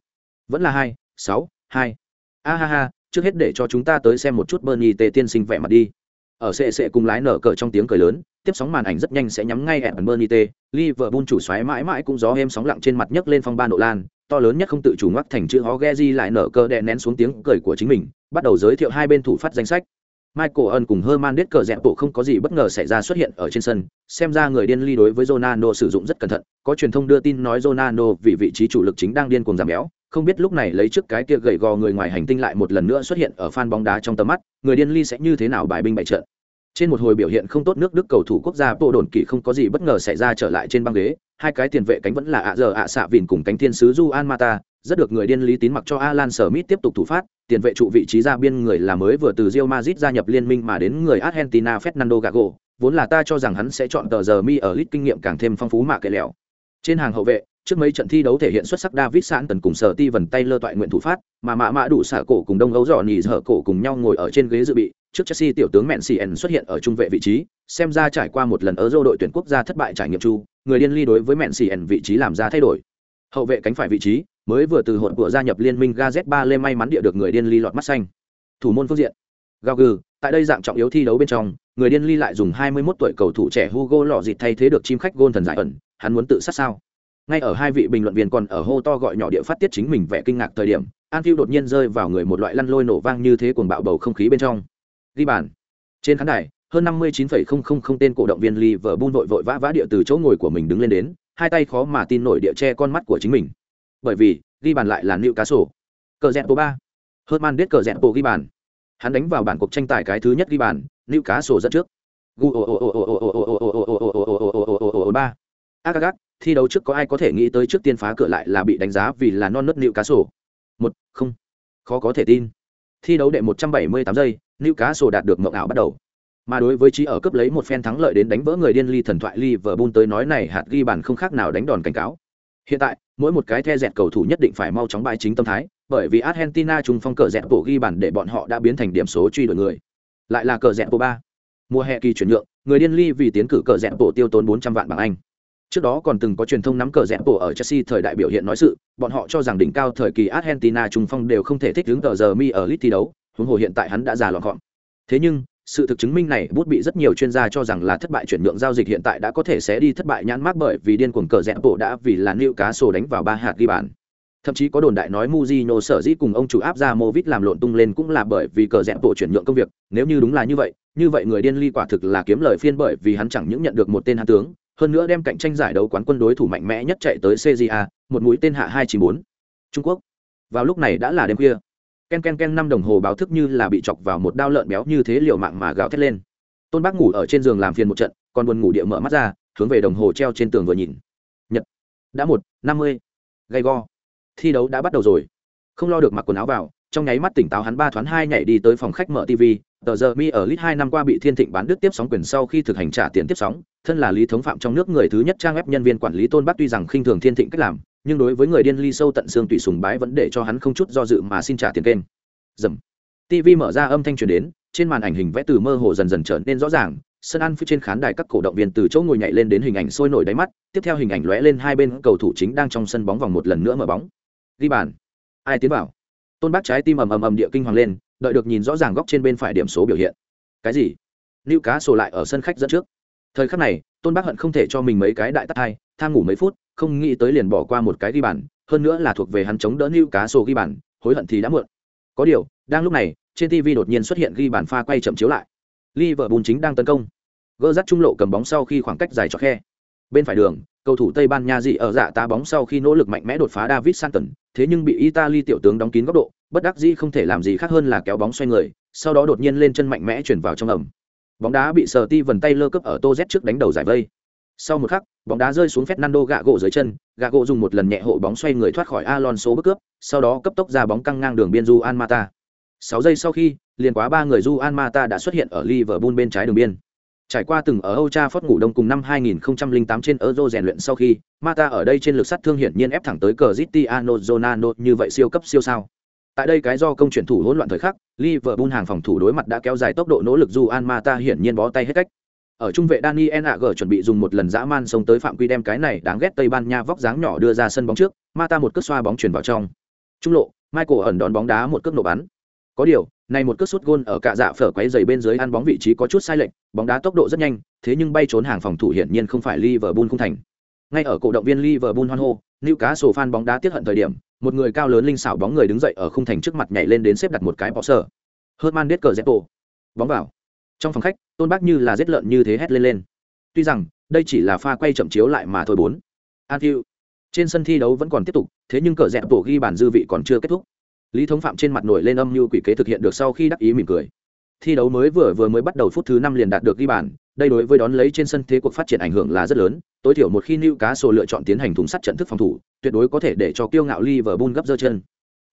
Vẫn là hai, sáu, hai. A ha ha, trước hết để cho chúng ta tới xem một chút bernie tê tiên sinh vẻ mặt đi. Ở sệ sệ cùng lái nở cờ trong tiếng cười lớn, tiếp sóng màn ảnh rất nhanh sẽ nhắm ngay ẩn bernie tê. Liverpool chủ xoáy mãi mãi cũng gió êm sóng lặng trên mặt nhấc lên phong ba nộ lan, to lớn nhất không tự chủ ngoắc thành chữ hó Geji lại nở cờ đè nén xuống tiếng cười của chính mình, bắt đầu giới thiệu hai bên thủ phát danh sách. Michael Ân cùng Herman Đết cờ dẹp bộ không có gì bất ngờ xảy ra xuất hiện ở trên sân, xem ra người điên ly đối với Ronaldo sử dụng rất cẩn thận, có truyền thông đưa tin nói Ronaldo vì vị trí chủ lực chính đang điên cuồng giảm béo, không biết lúc này lấy trước cái kia gầy gò người ngoài hành tinh lại một lần nữa xuất hiện ở fan bóng đá trong tầm mắt, người điên ly sẽ như thế nào bài binh bại trận. Trên một hồi biểu hiện không tốt nước Đức cầu thủ quốc gia bộ đồn kỳ không có gì bất ngờ xảy ra trở lại trên băng ghế, hai cái tiền vệ cánh vẫn là ạ giờ ạ xạ vìn cùng cánh thiên sứ Juan Mata, rất được người điên lý tín mặc cho Alan Smith tiếp tục thủ phát, tiền vệ trụ vị trí ra biên người là mới vừa từ Real Madrid gia nhập liên minh mà đến người Argentina Fernando Gago, vốn là ta cho rằng hắn sẽ chọn tờ giờ mi ở lit kinh nghiệm càng thêm phong phú mà kệ lẹo. Trên hàng hậu vệ, trước mấy trận thi đấu thể hiện xuất sắc David Sạn tần cùng sở ti vần tay lơ toại nguyện thủ phát, mà mạ mạ đủ xả cổ cùng đông âu dò nhì dở cổ cùng nhau ngồi ở trên ghế dự bị, trước Chelsea tiểu tướng Mensien xuất hiện ở trung vệ vị trí, xem ra trải qua một lần ở Euro đội tuyển quốc gia thất bại trải nghiệm chu, người điên ly đối với Mensien vị trí làm ra thay đổi. Hậu vệ cánh phải vị trí, mới vừa từ hỗn của gia nhập liên minh Gazet lê may mắn địa được người điên ly lọt mắt xanh. Thủ môn phương diện, Gao Gừ, tại đây dạng trọng yếu thi đấu bên trong, người điên ly lại dùng 21 tuổi cầu thủ trẻ Hugo lọ dịt thay thế được chim khách gôn thần giải ẩn, hắn muốn tự sát sao? Ngay ở hai vị bình luận viên còn ở hô to gọi nhỏ địa phát tiết chính mình vẻ kinh ngạc thời điểm, Anfield đột nhiên rơi vào người một loại lăn lôi nổ vang như thế cuồng bạo bầu không khí bên trong. Ghi bàn. Trên khán đài, hơn 59,000 tên cổ động viên Liverpool vội vội vã vã địa từ chỗ ngồi của mình đứng lên đến, hai tay khó mà tin nổi địa che con mắt của chính mình. Bởi vì, ghi bàn lại là Newcastle. Cá Sổ. Cờ rẹn bộ ba. Herman biết cờ rẹn bộ ghi bàn. Hắn đánh vào bản cuộc tranh tài cái thứ nhất ghi bàn, Newcastle Cá Sổ dẫn trước. ba. Agagag, thi đấu trước có ai có thể nghĩ tới trước tiên phá cửa lại là bị đánh giá vì là non nớt Newcastle. Cá Sổ. Một, không. Khó có thể tin. Thi đấu đệ 178 giây, Lưu Cá Sổ đạt được mộng ảo bắt đầu. Mà đối với trí ở cấp lấy một phen thắng lợi đến đánh vỡ người điên ly thần thoại Liverpool tới nói này hạt ghi bàn không khác nào đánh đòn cảnh cáo. Hiện tại, mỗi một cái the dẹt cầu thủ nhất định phải mau chóng bài chính tâm thái, bởi vì Argentina trung phong cờ dẹt bộ ghi bàn để bọn họ đã biến thành điểm số truy đuổi người. Lại là cờ dẹt bộ ba. Mùa hè kỳ chuyển nhượng, người điên ly vì tiến cử cờ dẹt bộ tiêu tốn 400 vạn bảng Anh. Trước đó còn từng có truyền thông nắm cờ dẹt bộ ở Chelsea thời đại biểu hiện nói sự, bọn họ cho rằng đỉnh cao thời kỳ Argentina trung phong đều không thể thích ứng tờ giờ mi ở lit thi đấu, huống hồ hiện tại hắn đã già lọn gọn. Thế nhưng, sự thực chứng minh này bút bị rất nhiều chuyên gia cho rằng là thất bại chuyển nhượng giao dịch hiện tại đã có thể sẽ đi thất bại nhãn mát bởi vì điên cuồng cờ rẽ bộ đã vì là nữ cá sổ đánh vào ba hạt ghi bàn. Thậm chí có đồn đại nói Mujino sở dĩ cùng ông chủ áp ra Movit làm lộn tung lên cũng là bởi vì cờ rẽ bộ chuyển nhượng công việc. Nếu như đúng là như vậy như vậy người điên ly quả thực là kiếm lời phiên bởi vì hắn chẳng những nhận được một tên hạ tướng hơn nữa đem cạnh tranh giải đấu quán quân đối thủ mạnh mẽ nhất chạy tới CJA một mũi tên hạ hai chín bốn. Trung Quốc. Vào lúc này đã là đêm khuya ken ken ken năm đồng hồ báo thức như là bị chọc vào một đao lợn béo như thế liều mạng mà gào thét lên. Tôn bác ngủ ở trên giường làm phiền một trận, còn buồn ngủ địa mở mắt ra, hướng về đồng hồ treo trên tường vừa nhìn. Nhật, đã một, năm mươi. Gay go. Thi đấu đã bắt đầu rồi. Không lo được mặc quần áo vào, trong nháy mắt tỉnh táo hắn ba thoáng hai nhảy đi tới phòng khách mở tv tờ giờ mi ở lit hai năm qua bị thiên thịnh bán đứt tiếp sóng quyền sau khi thực hành trả tiền tiếp sóng, thân là lý thống phạm trong nước người thứ nhất trang web nhân viên quản lý tôn bắc tuy rằng khinh thường thiên thịnh cách làm nhưng đối với người điên ly sâu tận xương tùy sùng bái vẫn để cho hắn không chút do dự mà xin trả tiền kênh. Dầm. Tv mở ra âm thanh truyền đến, trên màn ảnh hình vẽ từ mơ hồ dần dần trở nên rõ ràng, sân ăn phía trên khán đài các cổ động viên từ chỗ ngồi nhảy lên đến hình ảnh sôi nổi đáy mắt, tiếp theo hình ảnh lóe lên hai bên cầu thủ chính đang trong sân bóng vòng một lần nữa mở bóng. Ghi bàn. Ai tiến vào? Tôn bác trái tim ầm ầm ầm địa kinh hoàng lên, đợi được nhìn rõ ràng góc trên bên phải điểm số biểu hiện. Cái gì? Lưu cá sổ lại ở sân khách dẫn trước. Thời khắc này tôn bác hận không thể cho mình mấy cái đại tắt hai tham ngủ mấy phút, không nghĩ tới liền bỏ qua một cái ghi bàn, hơn nữa là thuộc về hắn chống đỡ lưu cá sổ ghi bàn, hối hận thì đã muộn. Có điều, đang lúc này, trên tv đột nhiên xuất hiện ghi bàn pha quay chậm chiếu lại. Liverpool chính đang tấn công. Gỡ rắt trung lộ cầm bóng sau khi khoảng cách dài cho khe. Bên phải đường, cầu thủ tây ban nha dị ở dạ tá bóng sau khi nỗ lực mạnh mẽ đột phá david santon, thế nhưng bị italy tiểu tướng đóng kín góc độ, bất đắc dĩ không thể làm gì khác hơn là kéo bóng xoay người, sau đó đột nhiên lên chân mạnh mẽ chuyển vào trong ẩm bóng đá bị sờ ti vần tay lơ cấp ở tô z trước đánh đầu giải vây. Sau một khắc bóng đá rơi xuống fernando gạ gỗ dưới chân. Gạ gỗ dùng một lần nhẹ hộ bóng xoay người thoát khỏi alonso bất cướp sau đó cấp tốc ra bóng căng ngang đường biên du an mata. Sáu giây sau khi liền quá ba người du an mata đã xuất hiện ở liverpool bên trái đường biên. Trải qua từng ở Âu Trafford ngủ đông cùng năm 2008 trên Euro rèn luyện sau khi, Mata ở đây trên lực sát thương hiển nhiên ép thẳng tới Cristiano Ronaldo như vậy siêu cấp siêu sao. Tại đây cái do công chuyển thủ hỗn loạn thời khắc, Liverpool hàng phòng thủ đối mặt đã kéo dài tốc độ nỗ lực Juan Mata hiển nhiên bó tay hết cách. Ở trung vệ Daniel Agger chuẩn bị dùng một lần dã man xông tới phạm quy đem cái này đáng ghét Tây Ban Nha vóc dáng nhỏ đưa ra sân bóng trước, Mata một cước xoa bóng chuyển vào trong. Trung lộ, Michael ẩn đón bóng đá một cước nổ bắn. Có điều, này một cước sút gôn ở cạ dạ phở quấy giày bên dưới ăn bóng vị trí có chút sai lệch, bóng đá tốc độ rất nhanh, thế nhưng bay trốn hàng phòng thủ hiển nhiên không phải Liverpool không thành. Ngay ở cổ động viên Liverpool hoan hô, Newcastle fan bóng đá tiếc hận thời điểm, một người cao lớn linh xảo bóng người đứng dậy ở khung thành trước mặt nhảy lên đến xếp đặt một cái bỏ sở. hớt man đết cờ dép bộ Bóng vào. Trong phòng khách, Tôn Bác như là giết lợn như thế hét lên lên. Tuy rằng, đây chỉ là pha quay chậm chiếu lại mà thôi bốn. Anfield. Trên sân thi đấu vẫn còn tiếp tục, thế nhưng cờ dẹp tổ ghi bàn dư vị còn chưa kết thúc lý thống phạm trên mặt nổi lên âm mưu quỷ kế thực hiện được sau khi đắc ý mỉm cười thi đấu mới vừa vừa mới bắt đầu phút thứ năm liền đạt được ghi bàn đây đối với đón lấy trên sân thế cuộc phát triển ảnh hưởng là rất lớn, tối thiểu một khi Newcastle cá lựa chọn tiến hành thùng sắt trận thức phòng thủ, tuyệt đối có thể để cho kiêu ngạo liverpool gấp giơ chân.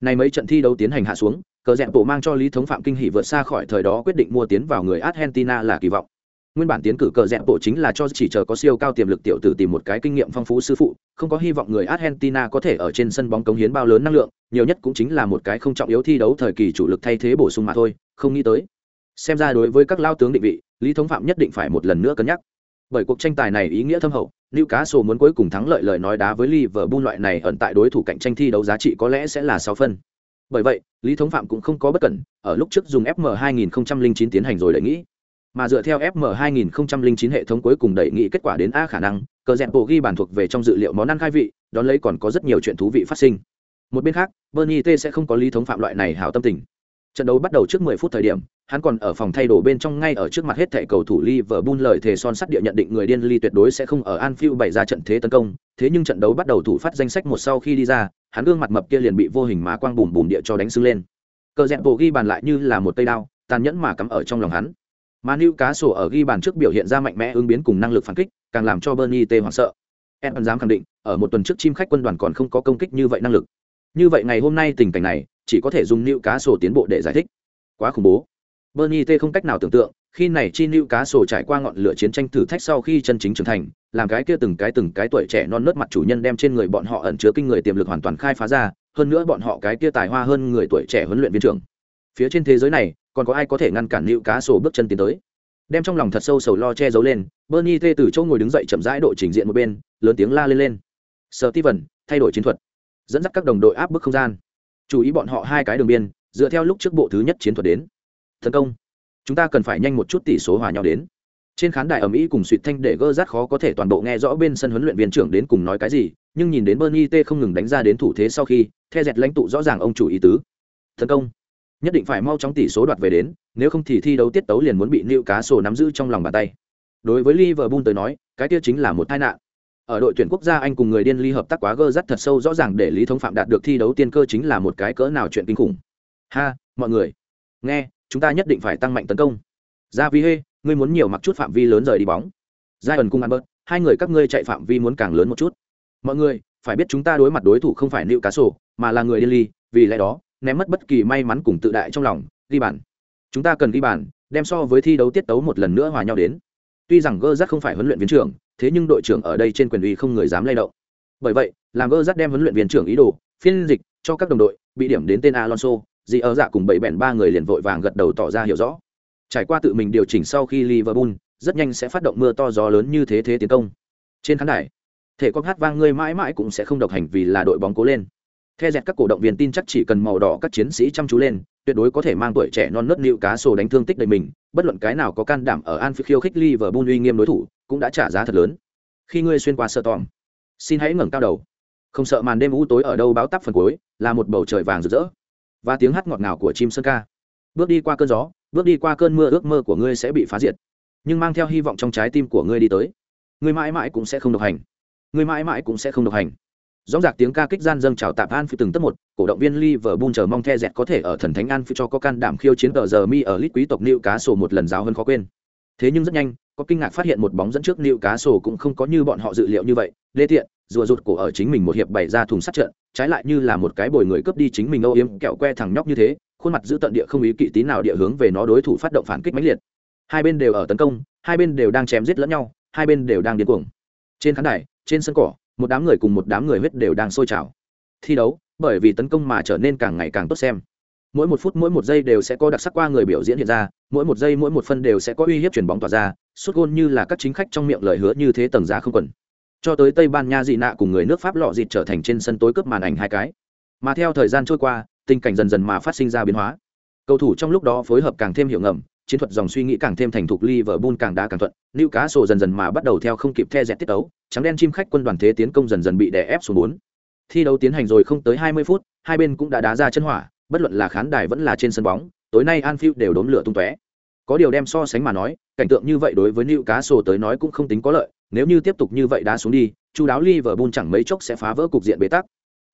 Này mấy trận thi đấu tiến hành hạ xuống, cờ dẹp bộ mang cho lý thống phạm kinh hỉ vượt xa khỏi thời đó quyết định mua tiến vào người argentina là kỳ vọng. Nguyên bản tiến cử cờ dẹp bộ chính là cho chỉ chờ có siêu cao tiềm lực tiểu tử tìm một cái kinh nghiệm phong phú sư phụ, không có hy vọng người argentina có thể ở trên sân bóng cống hiến bao lớn năng lượng, nhiều nhất cũng chính là một cái không trọng yếu thi đấu thời kỳ chủ lực thay thế bổ sung mà thôi, không nghĩ tới. Xem ra đối với các lao tướng định vị lý thống phạm nhất định phải một lần nữa cân nhắc. Bởi cuộc tranh tài này ý nghĩa thâm hậu Newcastle muốn cuối cùng thắng lợi lời nói đá với Liverpool loại này ẩn tại đối thủ cạnh tranh thi đấu giá trị có lẽ sẽ là sáu phân. Bởi vậy, Lý Thống Phạm cũng không có bất cẩn, ở lúc trước dùng FM 2009 tiến hành rồi đẩy nghĩ. Mà dựa theo fm 2009 hệ thống cuối cùng đẩy nghị kết quả đến a khả năng cờ dẹp bộ ghi bàn thuộc về trong dự liệu món ăn khai vị đón lấy còn có rất nhiều chuyện thú vị phát sinh. Một bên khác bernie t sẽ không có lý thống phạm loại này hảo tâm tình trận đấu bắt đầu trước 10 phút thời điểm hắn còn ở phòng thay đồ bên trong ngay ở trước mặt hết thảy cầu thủ Liverpool lời thề son sắt địa nhận định người điên ly tuyệt đối sẽ không ở Anfield bày ra trận thế tấn công, thế nhưng trận đấu bắt đầu thủ phát danh sách một sau khi đi ra, hắn gương mặt mập kia liền bị vô hình má quang bùm bùm địa cho đánh sưng lên. Cờ dẹp bộ ghi bàn lại như là một cây đao, tàn nhẫn mà cắm ở trong lòng hắn. Mà Newcastle ở ghi bàn trước biểu hiện ra mạnh mẽ ứng biến cùng năng lực phản kích, càng làm cho Bernie T hoảng sợ. Em dám khẳng định, ở một tuần trước chim khách quân đoàn còn không có công kích như vậy năng lực. Như vậy ngày hôm nay tình cảnh này, chỉ có thể dùng liễu cá sổ tiến bộ để giải thích. Quá khủng bố. Bernie T không cách nào tưởng tượng, khi này chi liễu cá sổ trải qua ngọn lửa chiến tranh thử thách sau khi chân chính trưởng thành, làm cái kia từng cái từng cái tuổi trẻ non nớt mặt chủ nhân đem trên người bọn họ ẩn chứa kinh người tiềm lực hoàn toàn khai phá ra, hơn nữa bọn họ cái kia tài hoa hơn người tuổi trẻ huấn luyện viên trưởng. Phía trên thế giới này, còn có ai có thể ngăn cản nữ Cá Sổ bước chân tiến tới. Đem trong lòng thật sâu sầu lo che giấu lên, Bernie T từ chỗ ngồi đứng dậy chậm rãi độ trình diện một bên, lớn tiếng la lên lên. Steven, thay đổi chiến thuật, dẫn dắt các đồng đội áp bức không gian. Chú ý bọn họ hai cái đường biên, dựa theo lúc trước bộ thứ nhất chiến thuật đến. Tấn công. Chúng ta cần phải nhanh một chút tỷ số hòa nhau đến. Trên khán đài ở mỹ cùng suỵt thanh để gơ rát khó có thể toàn bộ nghe rõ bên sân huấn luyện viên trưởng đến cùng nói cái gì, nhưng nhìn đến Bernie T không ngừng đánh ra đến thủ thế sau khi, the dẹt lãnh tụ rõ ràng ông chủ ý tứ. Tấn công nhất định phải mau chóng tỷ số đoạt về đến nếu không thì thi đấu tiết tấu liền muốn bị nịu cá sổ nắm giữ trong lòng bàn tay đối với liverpool tới nói cái kia chính là một tai nạn ở đội tuyển quốc gia anh cùng người điên ly hợp tác quá gơ rất thật sâu rõ ràng để lý thống phạm đạt được thi đấu tiên cơ chính là một cái cỡ nào chuyện kinh khủng. Ha mọi người. Nghe chúng ta nhất định phải tăng mạnh tấn công. Ra vi hê ngươi muốn nhiều mặc chút phạm vi lớn rời đi bóng. Giai ẩn cùng bớt, hai người các ngươi chạy phạm vi muốn càng lớn một chút. Mọi người phải biết chúng ta đối mặt đối thủ không phải nịu cá sổ mà là người điên ly vì lẽ đó ném mất bất kỳ may mắn cùng tự đại trong lòng ghi bàn. Chúng ta cần ghi bàn đem so với thi đấu tiết tấu một lần nữa hòa nhau đến. Tuy rằng gơ rắt không phải huấn luyện viên trưởng thế nhưng đội trưởng ở đây trên quyền uy không người dám lay động. Bởi vậy, làm gơ dắt đem huấn luyện viên trưởng ý đồ, phiên dịch, cho các đồng đội, bị điểm đến tên alonso dì ở dạ cùng bảy bèn ba người liền vội vàng gật đầu tỏ ra hiểu rõ. Trải qua tự mình điều chỉnh sau khi liverpool, rất nhanh sẽ phát động mưa to gió lớn như thế thế tiến công. Trên khán đài, thể con hát vang ngươi mãi mãi cũng sẽ không độc hành vì là đội bóng cố lên. Theo dẹt các cổ động viên tin chắc chỉ cần màu đỏ các chiến sĩ chăm chú lên tuyệt đối có thể mang tuổi trẻ non nớt nịu cá sổ đánh thương tích đầy mình, bất luận cái nào có can đảm ở an khiêu khích liverpool uy nghiêm đối thủ, cũng đã trả giá thật lớn. Khi ngươi xuyên qua sợ tòm, xin hãy ngẩng cao đầu. Không sợ màn đêm u tối ở đâu báo tắp phần cuối, là một bầu trời vàng rực rỡ. Và tiếng hát ngọt ngào của chim sơn ca. Bước đi qua cơn gió, bước đi qua cơn mưa ước mơ của ngươi sẽ bị phá diệt. Nhưng mang theo hy vọng trong trái tim của ngươi đi tới. Ngươi mãi mãi cũng sẽ không độc hành. Ngươi mãi mãi cũng sẽ không độc hành. Rõ rạc tiếng ca kích gian dâng chào tạp An Phi từng tấp một, cổ động viên Liverpool chờ mong The dẹt có thể ở thần thánh An Phi cho có can đảm khiêu chiến tờ giờ mi ở lít quý tộc Nữu Cá Sổ một lần giáo hơn khó quên. Thế nhưng rất nhanh, có kinh ngạc phát hiện một bóng dẫn trước Nữu Cá Sổ cũng không có như bọn họ dự liệu như vậy, lê tiện, rùa rụt cổ ở chính mình một hiệp bày ra thùng sắt trận, trái lại như là một cái bồi người cướp đi chính mình âu yếm kẹo que thằng nhóc như thế, khuôn mặt giữ tận địa không ý kỵ tí nào địa hướng về nó đối thủ phát động phản kích mãnh liệt. Hai bên đều ở tấn công, hai bên đều đang chém giết lẫn nhau, hai bên đều đang điên cuồng. Trên khán đài, trên sân cỏ, một đám người cùng một đám người huyết đều đang sôi trào. Thi đấu, bởi vì tấn công mà trở nên càng ngày càng tốt xem. Mỗi một phút, mỗi một giây đều sẽ có đặc sắc qua người biểu diễn hiện ra, mỗi một giây, mỗi một phân đều sẽ có uy hiếp chuyển bóng tỏa ra, suốt gôn như là các chính khách trong miệng lời hứa như thế tầng giá không quần. Cho tới tây ban nha dị nạ cùng người nước pháp lọ dịt trở thành trên sân tối cướp màn ảnh hai cái. Mà theo thời gian trôi qua, tình cảnh dần dần mà phát sinh ra biến hóa. Cầu thủ trong lúc đó phối hợp càng thêm hiệu ngầm chiến thuật dòng suy nghĩ càng thêm thành thục Liverpool càng đá càng thuận, Newcastle dần dần mà bắt đầu theo không kịp the dẹt tiết đấu, trắng đen chim khách quân đoàn thế tiến công dần dần bị đè ép xuống 4 thi đấu tiến hành rồi không tới 20 phút hai bên cũng đã đá ra chân hỏa bất luận là khán đài vẫn là trên sân bóng tối nay Anfield đều đốn lửa tung tóe. Có điều đem so sánh mà nói cảnh tượng như vậy đối với Newcastle tới nói cũng không tính có lợi nếu như tiếp tục như vậy đá xuống đi chu đáo Liverpool chẳng mấy chốc sẽ phá vỡ cục diện bế tắc.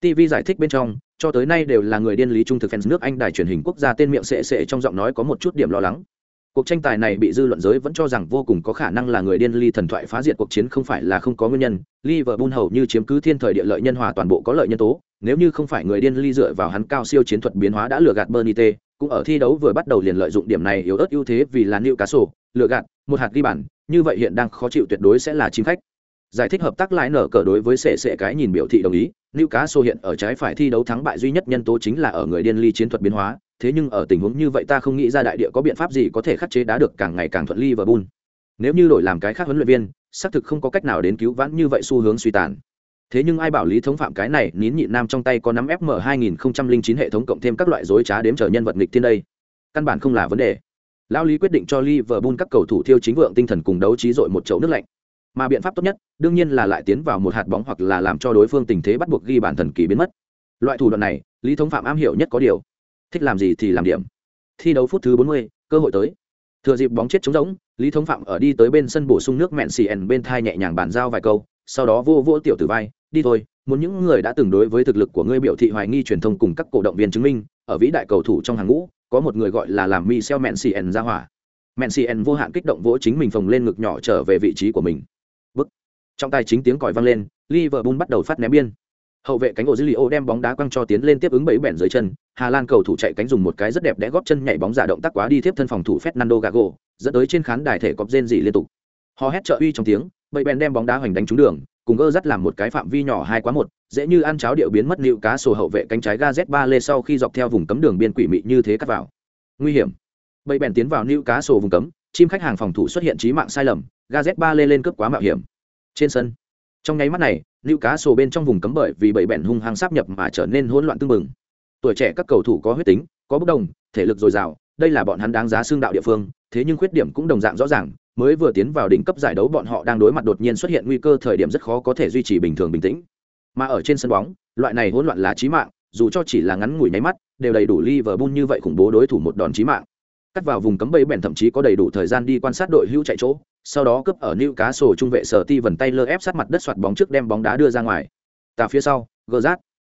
TV giải thích bên trong cho tới nay đều là người điên lý trung thực fans nước Anh đài truyền hình quốc gia tên miệng sệ sệ trong giọng nói có một chút điểm lo lắng cuộc tranh tài này bị dư luận giới vẫn cho rằng vô cùng có khả năng là người điên ly thần thoại phá diệt cuộc chiến không phải là không có nguyên nhân. Liverpool hầu như chiếm cứ thiên thời địa lợi nhân hòa toàn bộ có lợi nhân tố. Nếu như không phải người điên ly dựa vào hắn cao siêu chiến thuật biến hóa đã lừa gạt bernite cũng ở thi đấu vừa bắt đầu liền lợi dụng điểm này yếu ớt ưu thế vì là nịu cá sổ lừa gạt một hạt ghi bản như vậy hiện đang khó chịu tuyệt đối sẽ là chính khách. Giải thích hợp tác lại nở cờ đối với sệ sệ cái nhìn biểu thị đồng ý. Liễu cá sô hiện ở trái phải thi đấu thắng bại duy nhất nhân tố chính là ở người điên ly chiến thuật biến hóa, thế nhưng ở tình huống như vậy ta không nghĩ ra đại địa có biện pháp gì có thể khắc chế đá được càng ngày càng thuận ly và bun nếu như đổi làm cái khác huấn luyện viên, xác thực không có cách nào đến cứu vãn như vậy xu hướng suy tàn. Thế nhưng ai bảo lý thống phạm cái này nín nhị nam trong tay có nắm fm 2009 hệ thống cộng thêm các loại dối trá đếm chờ nhân vật nghịch thiên đây? Căn bản không là vấn đề. Lao lý quyết định cho liverpool các cầu thủ thiêu chính vượng tinh thần cùng đấu trí dội một chậu nước lạnh. Mà biện pháp tốt nhất, đương nhiên là lại tiến vào một hạt bóng hoặc là làm cho đối phương tình thế bắt buộc ghi bản thần kỳ biến mất. Loại thủ đoạn này, lý thống phạm am hiểu nhất có điều thích làm gì thì làm điểm. Thi đấu phút thứ 40, cơ hội tới. Thừa dịp bóng chết trống rỗng lý thống phạm ở đi tới bên sân bổ sung nước mẹn xì ẩn bên thai nhẹ nhàng bàn giao vài câu sau đó vô vô tiểu tử vai đi thôi muốn những người đã từng đối với thực lực của ngươi biểu thị hoài nghi truyền thông cùng các cổ động viên chứng minh ở vĩ đại cầu thủ trong hàng ngũ có một người gọi là làm mi xeo mẹn xì ẩn ra hỏa. Mẹn xì ẩn vô hạn kích động vỗ chính mình phồng lên ngực nhỏ trở về vị trí của mình. Bức. Trong tay chính tiếng còi vang lên liverpool bắt đầu phát ném biên hậu vệ cánh ổ dữ đem bóng đá quăng cho tiến lên tiếp ứng bẫy bẹn dưới chân. Hà lan cầu thủ chạy cánh dùng một cái rất đẹp đẽ góp chân nhảy bóng giả động tác quá đi tiếp thân phòng thủ fernando gago, dẫn tới trên khán đài thể cọp rên dị liên tục. Họ hét trợ uy trong tiếng bẫy bèn đem bóng đá hoành đánh trúng đường, cùng gơ dắt làm một cái phạm vi nhỏ hai quá một, dễ như ăn cháo điệu biến mất nịu cá sổ hậu vệ cánh trái ga z ba lê sau khi dọc theo vùng cấm đường biên quỷ mị như thế cắt vào. Nguy hiểm. Bẫy bèn tiến vào nịu cá sổ vùng cấm, chim khách hàng phòng thủ xuất hiện trí mạng sai lầm ga z ba lê lên cướp quá mạo hiểm. Trên sân. Trong nháy mắt này lưu cá sổ bên trong vùng cấm bởi vì bảy bẹn hung hăng sáp nhập mà trở nên hỗn loạn tương mừng tuổi trẻ các cầu thủ có huyết tính, có bốc đồng, thể lực dồi dào, đây là bọn hắn đáng giá xương đạo địa phương, thế nhưng khuyết điểm cũng đồng dạng rõ ràng, mới vừa tiến vào đỉnh cấp giải đấu bọn họ đang đối mặt đột nhiên xuất hiện nguy cơ thời điểm rất khó có thể duy trì bình thường bình tĩnh. Mà ở trên sân bóng, loại này hỗn loạn là chí mạng, dù cho chỉ là ngắn ngủi nháy mắt, đều đầy đủ Liverpool như vậy khủng bố đối thủ một đòn chí mạng. Cắt vào vùng cấm bẫy bèn thậm chí có đầy đủ thời gian đi quan sát đội hữu chạy chỗ sau đó cướp ở nữ cá sổ trung vệ sở ti vần tay lơ ép sát mặt đất soạt bóng trước đem bóng đá đưa ra ngoài. Tà phía sau gơ rát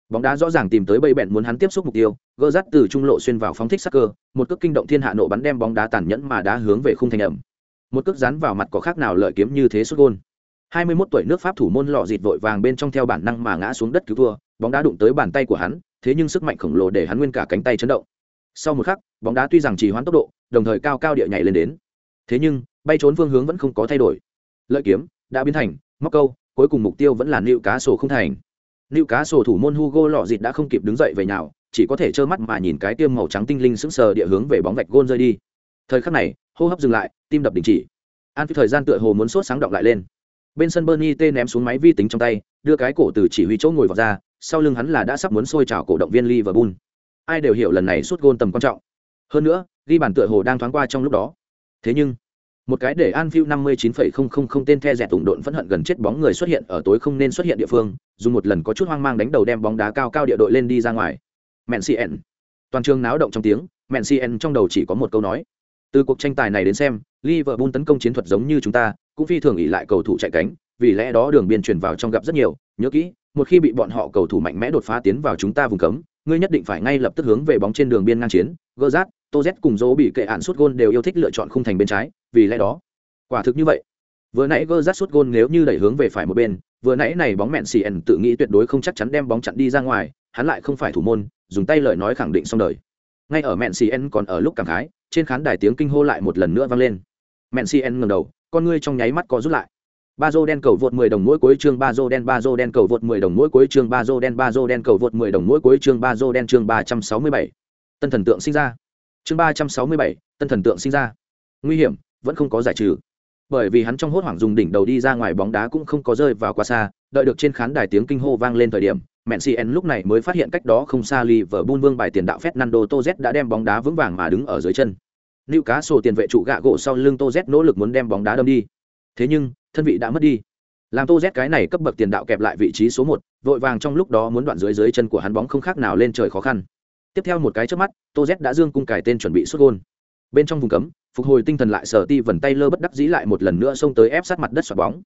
bóng đá rõ ràng tìm tới bầy bẹn muốn hắn tiếp xúc mục tiêu. Gơ rát từ trung lộ xuyên vào phóng thích sắc cơ, một cước kinh động thiên hạ nộ bắn đem bóng đá tàn nhẫn mà đá hướng về khung thành ẩm. Một cước dán vào mặt có khác nào lợi kiếm như thế xuất gôn. 21 tuổi nước pháp thủ môn lọ dịt vội vàng bên trong theo bản năng mà ngã xuống đất cứu thua, bóng đá đụng tới bàn tay của hắn, thế nhưng sức mạnh khổng lồ để hắn nguyên cả cánh tay chấn động. Sau một khắc, bóng đá tuy rằng chỉ hoãn tốc độ, đồng thời cao cao địa nhảy lên đến. Thế nhưng bay trốn phương hướng vẫn không có thay đổi lợi kiếm đã biến thành móc câu cuối cùng mục tiêu vẫn là nịu cá sổ không thành nịu cá sổ thủ môn hugo lọ dịt đã không kịp đứng dậy về nào chỉ có thể trơ mắt mà nhìn cái tiêm màu trắng tinh linh sững sờ địa hướng về bóng vạch gôn rơi đi thời khắc này hô hấp dừng lại tim đập đình chỉ an phi thời gian tựa hồ muốn sốt sáng động lại lên bên sân bernie tê ném xuống máy vi tính trong tay đưa cái cổ từ chỉ huy chỗ ngồi vào ra sau lưng hắn là đã sắp muốn sôi trào cổ động viên Liverpool. Ai đều hiểu lần này sút gôn tầm quan trọng. Hơn nữa, ghi bàn tựa hồ đang thoáng qua trong lúc đó. Thế nhưng, một cái để an view năm mươi chín phẩy không không không tên the rẻ tùng độn phẫn hận gần chết bóng người xuất hiện ở tối không nên xuất hiện địa phương, dùng một lần có chút hoang mang đánh đầu đem bóng đá cao cao địa đội lên đi ra ngoài. Mencien. Toàn trường náo động trong tiếng, Mencien trong đầu chỉ có một câu nói. Từ cuộc tranh tài này đến xem, Liverpool tấn công chiến thuật giống như chúng ta, cũng phi thường ỉ lại cầu thủ chạy cánh, vì lẽ đó đường biên chuyển vào trong gặp rất nhiều, nhớ kỹ, một khi bị bọn họ cầu thủ mạnh mẽ đột phá tiến vào chúng ta vùng cấm, ngươi nhất định phải ngay lập tức hướng về bóng trên đường biên ngang chiến, tô z cùng dỗ bị kệ ạn sút gôn đều yêu thích lựa chọn khung thành bên trái, vì lẽ đó, quả thực như vậy. Vừa nãy Gerrard sút gôn nếu như đẩy hướng về phải một bên, vừa nãy này bóng mẹn xì tự nghĩ tuyệt đối không chắc chắn đem bóng chặn đi ra ngoài, hắn lại không phải thủ môn, dùng tay lời nói khẳng định xong đời. Ngay ở mẹn xì còn ở lúc cảm khái, trên khán đài tiếng kinh hô lại một lần nữa vang lên. Mẹn xì ngẩng đầu, con ngươi trong nháy mắt có rút lại ba dô đen cầu vượt 10 đồng mỗi cuối chương ba dô đen ba dô đen cầu vượt 10 đồng mỗi cuối chương ba dô đen ba dô đen cầu vượt 10 đồng mỗi cuối chương ba dô đen chương 367. Tân thần tượng sinh ra. Chương 367, tân thần tượng sinh ra. Nguy hiểm, vẫn không có giải trừ. Bởi vì hắn trong hốt hoảng dùng đỉnh đầu đi ra ngoài bóng đá cũng không có rơi vào quá xa, đợi được trên khán đài tiếng kinh hô vang lên thời điểm, Mencien lúc này mới phát hiện cách đó không xa Liverpool vương bài tiền đạo Fernando Toz đã đem bóng đá vững vàng mà đứng ở dưới chân. nữ cá sổ tiền vệ trụ gạ gỗ sau lưng Toz nỗ lực muốn đem bóng đá đâm đi. Thế nhưng, thân vị đã mất đi làm tô z cái này cấp bậc tiền đạo kẹp lại vị trí số một vội vàng trong lúc đó muốn đoạn dưới dưới chân của hắn bóng không khác nào lên trời khó khăn tiếp theo một cái trước mắt tô z đã dương cung cải tên chuẩn bị xuất gôn. Bên trong vùng cấm phục hồi tinh thần lại sở ti vần tay lơ bất đắc dĩ lại một lần nữa xông tới ép sát mặt đất xoạt bóng.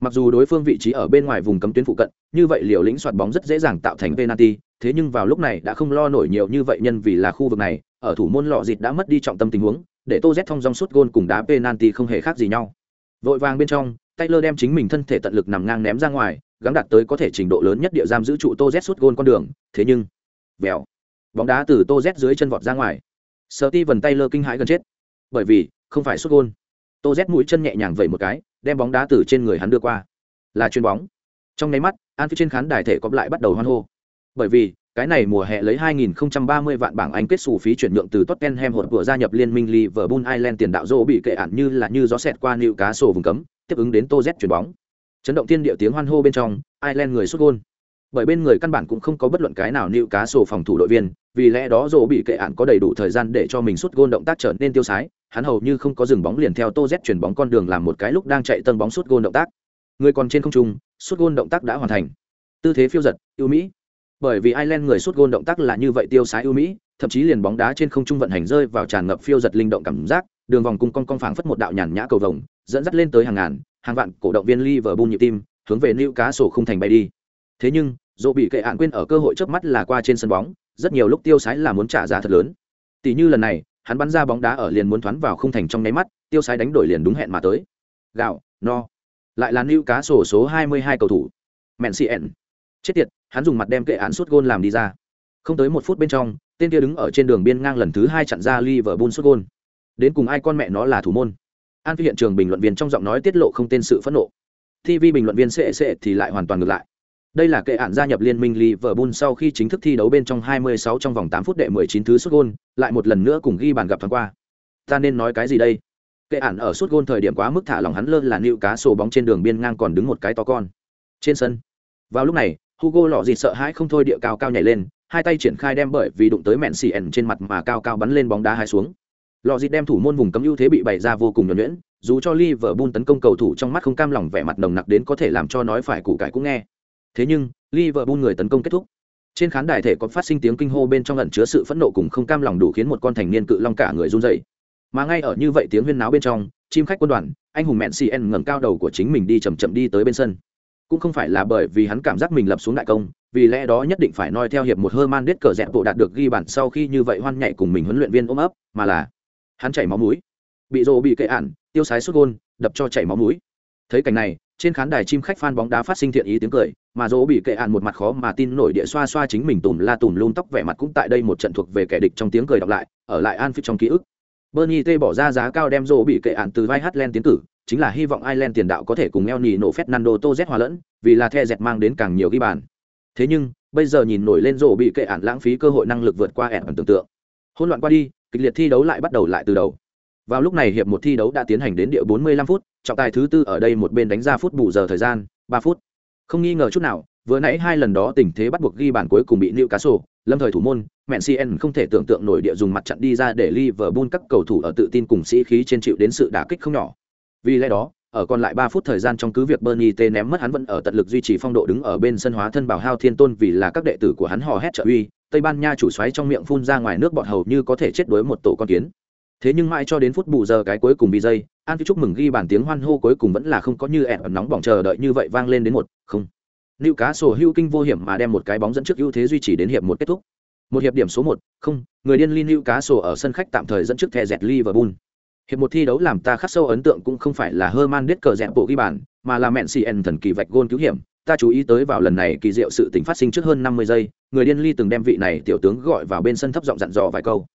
Mặc dù đối phương vị trí ở bên ngoài vùng cấm tuyến phụ cận như vậy liều lĩnh xoạt bóng rất dễ dàng tạo thành penalty thế nhưng vào lúc này đã không lo nổi nhiều như vậy nhân vì là khu vực này ở thủ môn lọ dịt đã mất đi trọng tâm tình huống để tô z thông dong suốt gôn cùng đá penalty không hề khác gì nhau. Vội vàng bên trong Taylor đem chính mình thân thể tận lực nằm ngang ném ra ngoài, gắng đạt tới có thể trình độ lớn nhất địa giam giữ trụ Tô Z sút gôn con đường, thế nhưng, vèo, bóng đá từ Tô Z dưới chân vọt ra ngoài. sertie vần tay lơ kinh hãi gần chết, bởi vì không phải xuất gôn. Tô Z mũi chân nhẹ nhàng vẩy một cái, đem bóng đá từ trên người hắn đưa qua, là chuyền bóng. Trong nháy mắt, An phía trên khán đài thể cọp lại bắt đầu hoan hô, bởi vì cái này mùa hè lấy 2030 vạn bảng Anh kết sổ phí chuyển nhượng từ Tottenham hột vừa gia nhập liên minh Liverpool Ireland tiền đạo joe bị kệ ản như là như gió xẹt qua nịu cá sổ vùng cấm, tiếp ứng đến Tô Z chuyển bóng. Chấn động thiên địa tiếng hoan hô bên trong, Ireland người sút gôn. Bởi bên người căn bản cũng không có bất luận cái nào nịu cá sổ phòng thủ đội viên, vì lẽ đó dỗ bị kệ ạn có đầy đủ thời gian để cho mình sút gôn động tác trở nên tiêu sái, hắn hầu như không có dừng bóng liền theo Tô Z chuyển bóng con đường làm một cái lúc đang chạy tân bóng sút gôn động tác. Người còn trên không trung, sút gôn động tác đã hoàn thành. Tư thế phiêu giật, ưu mỹ bởi vì Ireland người sút gôn động tác là như vậy tiêu sái ưu mỹ, thậm chí liền bóng đá trên không trung vận hành rơi vào tràn ngập phiêu giật linh động cảm giác, đường vòng cung cong cong phảng phất một đạo nhàn nhã cầu vồng, dẫn dắt lên tới hàng ngàn, hàng vạn cổ động viên Liverpool nhịp tim, hướng về Newcastle không thành bay đi. Thế nhưng, dỗ bị kệ án quên ở cơ hội trước mắt là qua trên sân bóng, rất nhiều lúc tiêu sái là muốn trả giá thật lớn. Tỷ như lần này, hắn bắn ra bóng đá ở liền muốn thoáng vào không thành trong nháy mắt, tiêu sái đánh đổi liền đúng hẹn mà tới. Gạo, no. Lại là sổ số 22 cầu thủ. Mencien chết tiệt hắn dùng mặt đem kệ án suốt gôn làm đi ra không tới một phút bên trong tên kia đứng ở trên đường biên ngang lần thứ hai chặn ra Liverpool suốt gôn đến cùng ai con mẹ nó là thủ môn an phi hiện trường bình luận viên trong giọng nói tiết lộ không tên sự phẫn nộ tv bình luận viên sệ sệ thì lại hoàn toàn ngược lại đây là kệ án gia nhập liên minh Liverpool sau khi chính thức thi đấu bên trong 26 trong vòng 8 phút đệ 19 thứ sút gôn, lại một lần nữa cùng ghi bàn gặp thoáng qua. Ta nên nói cái gì đây? Kệ án ở sút gôn thời điểm quá mức thả lòng hắn lơ là nịu cá sổ bóng trên đường biên ngang còn đứng một cái to con. Trên sân. Vào lúc này, hugo lọ gì sợ hãi không thôi địa cao cao nhảy lên hai tay triển khai đem bởi vì đụng tới mẹn xì ẩn trên mặt mà cao cao bắn lên bóng đá hai xuống lọ gì đem thủ môn vùng cấm ưu thế bị bày ra vô cùng nhuần nhuyễn dù cho liverpool tấn công cầu thủ trong mắt không cam lòng vẻ mặt nồng nặc đến có thể làm cho nói phải củ cải cũng nghe thế nhưng, liverpool người tấn công kết thúc. Trên khán đài thể có phát sinh tiếng kinh hô bên trong ẩn chứa sự phẫn nộ cùng không cam lòng đủ khiến một con thành niên cự long cả người run rẩy. Mà ngay ở như vậy tiếng huyên náo bên trong, chim khách quân đoàn, anh hùng mẹn cn ngẩng cao đầu của chính mình đi chậm chậm đi tới bên sân. Cũng không phải là bởi vì hắn cảm giác mình lập xuống đại công, vì lẽ đó nhất định phải noi theo hiệp một Herman man đết cờ dẹp bộ đạt được ghi bản sau khi như vậy hoan nhảy cùng mình huấn luyện viên ôm ấp, mà là hắn chảy máu mũi. Bị rồ bị kệ ản, tiêu sái sút gôn, đập cho chảy máu mũi. Thấy cảnh này, trên khán đài chim khách fan bóng đá phát sinh thiện ý tiếng cười mà dỗ bị kệ ạn một mặt khó mà tin nổi địa xoa xoa chính mình tùm la tùm lum tóc vẻ mặt cũng tại đây một trận thuộc về kẻ địch trong tiếng cười đọc lại ở lại an phích trong ký ức bernie t bỏ ra giá cao đem dỗ bị kệ ạn từ vai hát len tiến cử chính là hy vọng Ireland tiền đạo có thể cùng El Nino Fernando Torres hòa lẫn, vì là the dẹt mang đến càng nhiều ghi bàn. Thế nhưng, bây giờ nhìn nổi lên rổ bị kệ ạn lãng phí cơ hội năng lực vượt qua ẻn tưởng tượng. Hỗn loạn qua đi, kịch liệt thi đấu lại bắt đầu lại từ đầu. Vào lúc này hiệp một thi đấu đã tiến hành đến địa 45 phút, trọng tài thứ tư ở đây một bên đánh ra phút bù giờ thời gian, 3 phút. Không nghi ngờ chút nào, vừa nãy hai lần đó tình thế bắt buộc ghi bàn cuối cùng bị Newcastle, lâm thời thủ môn, Mencien không thể tưởng tượng nổi địa dùng mặt trận đi ra để Liverpool các cầu thủ ở tự tin cùng sĩ khí trên chịu đến sự đả kích không nhỏ. Vì lẽ đó, ở còn lại 3 phút thời gian trong cứ việc Bernie T ném mất hắn vẫn ở tận lực duy trì phong độ đứng ở bên sân hóa thân bảo hao thiên tôn vì là các đệ tử của hắn hò hét trợ uy, Tây Ban Nha chủ xoáy trong miệng phun ra ngoài nước bọt hầu như có thể chết đuối một tổ con kiến. Thế nhưng mãi cho đến phút bù giờ cái cuối cùng bị dây, An chúc mừng ghi bàn tiếng hoan hô cuối cùng vẫn là không có như ẻn nóng bỏng chờ đợi như vậy vang lên đến một, không. nữ Cá sổ hưu kinh vô hiểm mà đem một cái bóng dẫn trước ưu thế duy trì đến hiệp một kết thúc. Một hiệp điểm số một, không, người điên Lin Lưu Cá sổ ở sân khách tạm thời dẫn trước thẻ dẹt Liverpool. Hiệp một thi đấu làm ta khắc sâu ấn tượng cũng không phải là Herman Đết cờ dẹt bộ ghi bàn, mà là mẹn CN thần kỳ vạch gôn cứu hiểm. Ta chú ý tới vào lần này kỳ diệu sự tình phát sinh trước hơn 50 giây, người điên ly từng đem vị này tiểu tướng gọi vào bên sân thấp giọng dặn dò vài câu.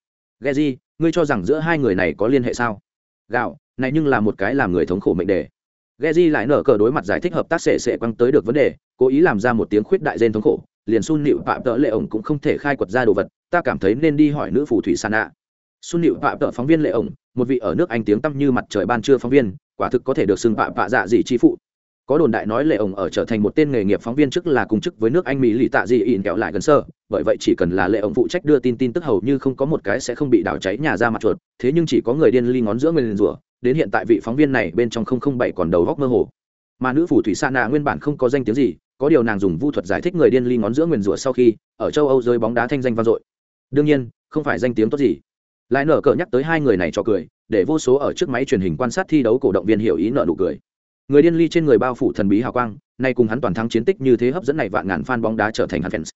Geji, ngươi cho rằng giữa hai người này có liên hệ sao? Gạo, này nhưng là một cái làm người thống khổ mệnh đề. Geji lại nở cờ đối mặt giải thích hợp tác sẽ sẽ quăng tới được vấn đề, cố ý làm ra một tiếng khuyết đại gen thống khổ, liền Sun Nịu Phạm Tợ Lệ ổng cũng không thể khai quật ra đồ vật, ta cảm thấy nên đi hỏi nữ phù thủy Sana. Sun Nịu Phạm Tợ phóng viên Lệ ổng, một vị ở nước Anh tiếng tăm như mặt trời ban trưa phóng viên, quả thực có thể được xưng phạm vạ dạ gì chi phụ. Có đồn đại nói Lệ ổng ở trở thành một tên nghề nghiệp phóng viên trước là cùng chức với nước Anh Mỹ lì tạ gì ỉn kéo lại gần sơ, bởi vậy chỉ cần là Lệ ổng phụ trách đưa tin tin tức hầu như không có một cái sẽ không bị đảo cháy nhà ra mặt chuột, thế nhưng chỉ có người điên ly ngón giữa nguyên rủa, đến hiện tại vị phóng viên này bên trong không không bảy còn đầu góc mơ hồ. Mà nữ phù thủy sa nạ nguyên bản không có danh tiếng gì, có điều nàng dùng vu thuật giải thích người điên ly ngón giữa nguyền rủa sau khi, ở châu âu rơi bóng đá thanh danh vang dội. Đương nhiên, không phải danh tiếng tốt gì. Lại nở cờ nhắc tới hai người này cho cười, để vô số ở trước máy truyền hình quan sát thi đấu cổ động viên hiểu ý nợ nụ cười. Người điên ly trên người bao phủ thần bí hào quang, nay cùng hắn toàn thắng chiến tích như thế hấp dẫn này vạn ngàn fan bóng đá trở thành hắn fans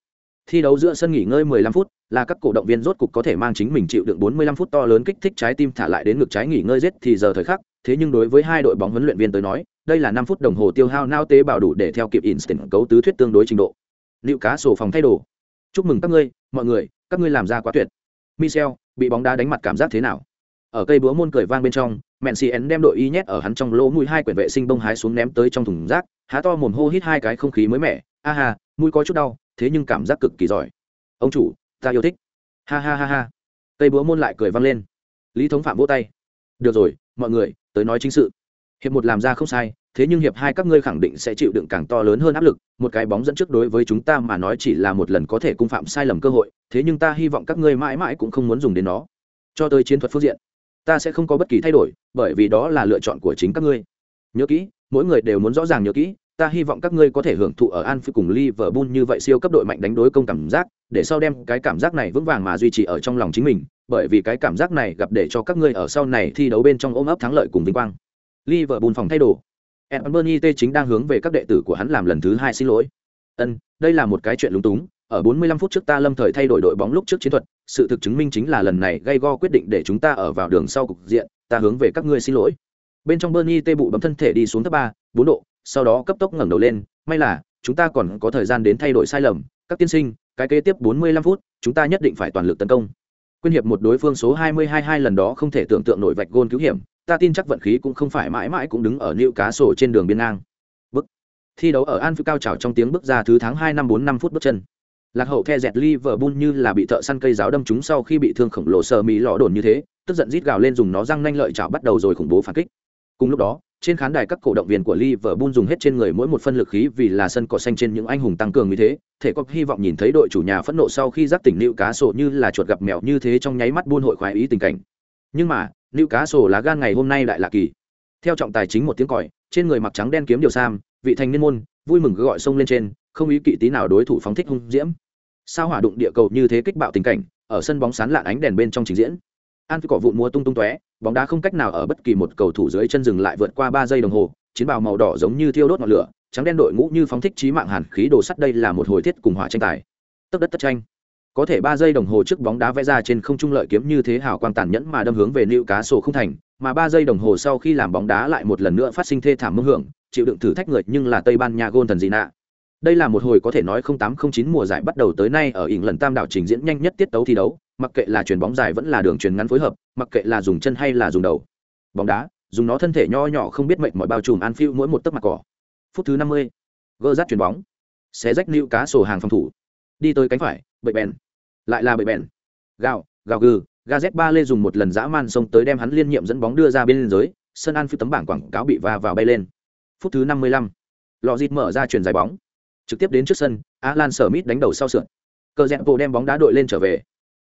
thi đấu giữa sân nghỉ ngơi 15 phút là các cổ động viên rốt cục có thể mang chính mình chịu đựng 45 phút to lớn kích thích trái tim thả lại đến ngực trái nghỉ ngơi giết thì giờ thời khắc. Thế nhưng đối với hai đội bóng huấn luyện viên tới nói, đây là 5 phút đồng hồ tiêu hao nao tế bảo đủ để theo kịp instant cấu tứ thuyết tương đối trình độ. Liệu cá sổ phòng thay đồ. Chúc mừng các ngươi, mọi người, các ngươi làm ra quá tuyệt. Michel, bị bóng đá đánh mặt cảm giác thế nào? Ở cây búa môn cười vang bên trong mẹn xì đem đội y nhét ở hắn trong lỗ mũi hai quyển vệ sinh bông hái xuống ném tới trong thùng rác, há to mồm hô hít hai cái không khí mới mẻ. A ha mũi có chút đau, thế nhưng cảm giác cực kỳ giỏi. Ông chủ, ta yêu thích. Ha ha ha ha. Cây búa môn lại cười vang lên. Lý thống phạm vỗ tay. Được rồi, mọi người, tới nói chính sự. Hiệp một làm ra không sai, thế nhưng hiệp hai các ngươi khẳng định sẽ chịu đựng càng to lớn hơn áp lực. Một cái bóng dẫn trước đối với chúng ta mà nói chỉ là một lần có thể cung phạm sai lầm cơ hội, thế nhưng ta hy vọng các ngươi mãi mãi cũng không muốn dùng đến nó. Cho tới chiến thuật phương diện, ta sẽ không có bất kỳ thay đổi, bởi vì đó là lựa chọn của chính các ngươi. Nhớ kỹ, mỗi người đều muốn rõ ràng nhớ kỹ ta hy vọng các ngươi có thể hưởng thụ ở An Phi cùng Liverpool như vậy siêu cấp đội mạnh đánh đối công cảm giác, để sau đem cái cảm giác này vững vàng mà duy trì ở trong lòng chính mình, bởi vì cái cảm giác này gặp để cho các ngươi ở sau này thi đấu bên trong ôm ấp thắng lợi cùng vinh quang. Liverpool phòng thay đồ. Anthony T chính đang hướng về các đệ tử của hắn làm lần thứ hai xin lỗi. Ân, đây là một cái chuyện lúng túng, ở 45 phút trước ta lâm thời thay đổi đội bóng lúc trước chiến thuật, sự thực chứng minh chính là lần này gây go quyết định để chúng ta ở vào đường sau cục diện, ta hướng về các ngươi xin lỗi. Bên trong Bernie tê bụ bấm thân thể đi xuống thấp 3, 4 độ, sau đó cấp tốc ngẩng đầu lên, may là chúng ta còn có thời gian đến thay đổi sai lầm, các tiên sinh, cái kế tiếp 45 phút, chúng ta nhất định phải toàn lực tấn công. Quyên hiệp một đối phương số 222 lần đó không thể tưởng tượng nổi vạch gôn cứu hiểm, ta tin chắc vận khí cũng không phải mãi mãi cũng đứng ở nịu cá sổ trên đường biên ngang. Bước. Thi đấu ở Anfield cao trào trong tiếng bước ra thứ tháng 2 năm 4 năm phút bước chân. Lạc hậu The dẹt Liverpool như là bị thợ săn cây giáo đâm trúng sau khi bị thương khổng lồ sờ mí lọ đồn như thế, tức giận rít gào lên dùng nó răng nanh lợi chảo bắt đầu rồi khủng bố phản kích. Cùng lúc đó, trên khán đài các cổ động viên của Liverpool dùng hết trên người mỗi một phân lực khí vì là sân cỏ xanh trên những anh hùng tăng cường như thế, thể có hy vọng nhìn thấy đội chủ nhà phẫn nộ sau khi giác tỉnh Lưu Cá Sổ như là chuột gặp mèo như thế trong nháy mắt buôn hội khoái ý tình cảnh. Nhưng mà, Lưu Cá Sổ lá gan ngày hôm nay lại là kỳ. Theo trọng tài chính một tiếng còi, trên người mặc trắng đen kiếm điều sam, vị thành niên môn, vui mừng gọi sông lên trên, không ý kỵ tí nào đối thủ phóng thích hung diễm. Sao hỏa đụng địa cầu như thế kích bạo tình cảnh, ở sân bóng sáng lạn ánh đèn bên trong trình diễn. An cỏ vụn múa tung tung tóe, bóng đá không cách nào ở bất kỳ một cầu thủ dưới chân dừng lại vượt qua ba giây đồng hồ, chiến bào màu đỏ giống như thiêu đốt ngọn lửa, trắng đen đội ngũ như phóng thích chí mạng hàn khí đồ sắt đây là một hồi thiết cùng hỏa tranh tài. Tức đất tất tranh. Có thể ba giây đồng hồ trước bóng đá vẽ ra trên không trung lợi kiếm như thế hào quang tàn nhẫn mà đâm hướng về lưu cá sổ không thành, mà ba giây đồng hồ sau khi làm bóng đá lại một lần nữa phát sinh thê thảm mông hưởng, chịu đựng thử thách người nhưng là Tây Ban Nha gôn thần gì nạ. Đây là một hồi có thể nói 0809 mùa giải bắt đầu tới nay ở ỉn lần tam đảo trình diễn nhanh nhất tiết tấu thi đấu, mặc kệ là chuyền bóng dài vẫn là đường chuyền ngắn phối hợp, mặc kệ là dùng chân hay là dùng đầu. Bóng đá, dùng nó thân thể nho nhỏ không biết mệnh mọi bao trùm an phiêu mỗi một tấc mặt cỏ. Phút thứ 50, gỡ dắt chuyền bóng, xé rách lưu cá sổ hàng phòng thủ, đi tới cánh phải, bậy bèn, lại là bậy bèn, gào, gào gừ, Gazet ba lê dùng một lần dã man xông tới đem hắn liên nhiệm dẫn bóng đưa ra bên dưới, sân an phiêu tấm bảng quảng cáo bị va vào bay lên. Phút thứ 55, Lọ dịt mở ra chuyền dài bóng. Trực tiếp đến trước sân alan smith đánh đầu sau sườn, cờ dẹp bộ đem bóng đá đội lên trở về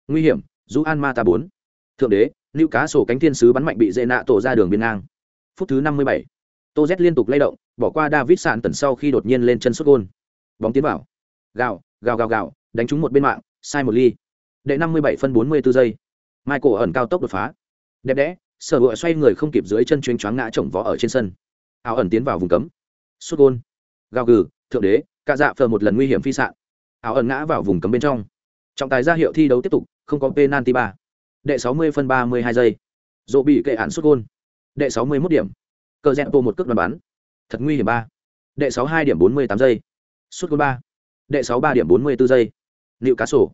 nguy hiểm du an ma ta bốn. Thượng đế lưu cá sổ cánh thiên sứ bắn mạnh bị dễ nạ tổ ra đường biên ngang. Phút thứ năm mươi bảy. Tô z liên tục lay động, bỏ qua david sạn tần sau khi đột nhiên lên chân xuất gôn. Bóng tiến vào. Gào gào gào gào, đánh trúng một bên mạng, sai một ly. Đệ năm mươi bảy phân bốn mươi 44 giây. Michael ẩn cao tốc đột phá. Đẹp đẽ, sở hựa xoay người không kịp dưới chân chuyến choáng ngã chồng vó ở trên sân. Áo ẩn tiến vào vùng cấm. Xuất gôn. Gào gừ, thượng đế cả dạ phờ một lần nguy hiểm phi sạn. Áo ẩn ngã vào vùng cấm bên trong. Trọng tài ra hiệu thi đấu tiếp tục không có penalty ba. Đệ sáu mươi phân ba mươi hai giây. Dỗ bị kệ hạn sút gôn. Đệ sáu mươi 61 điểm. Cờ dẹp bộ một cước đoàn bắn. Thật nguy hiểm ba. Đệ sáu hai điểm bốn mươi tám giây. Sút gôn ba. Đệ sáu ba điểm bốn mươi 44 giây. Liệu cá sổ.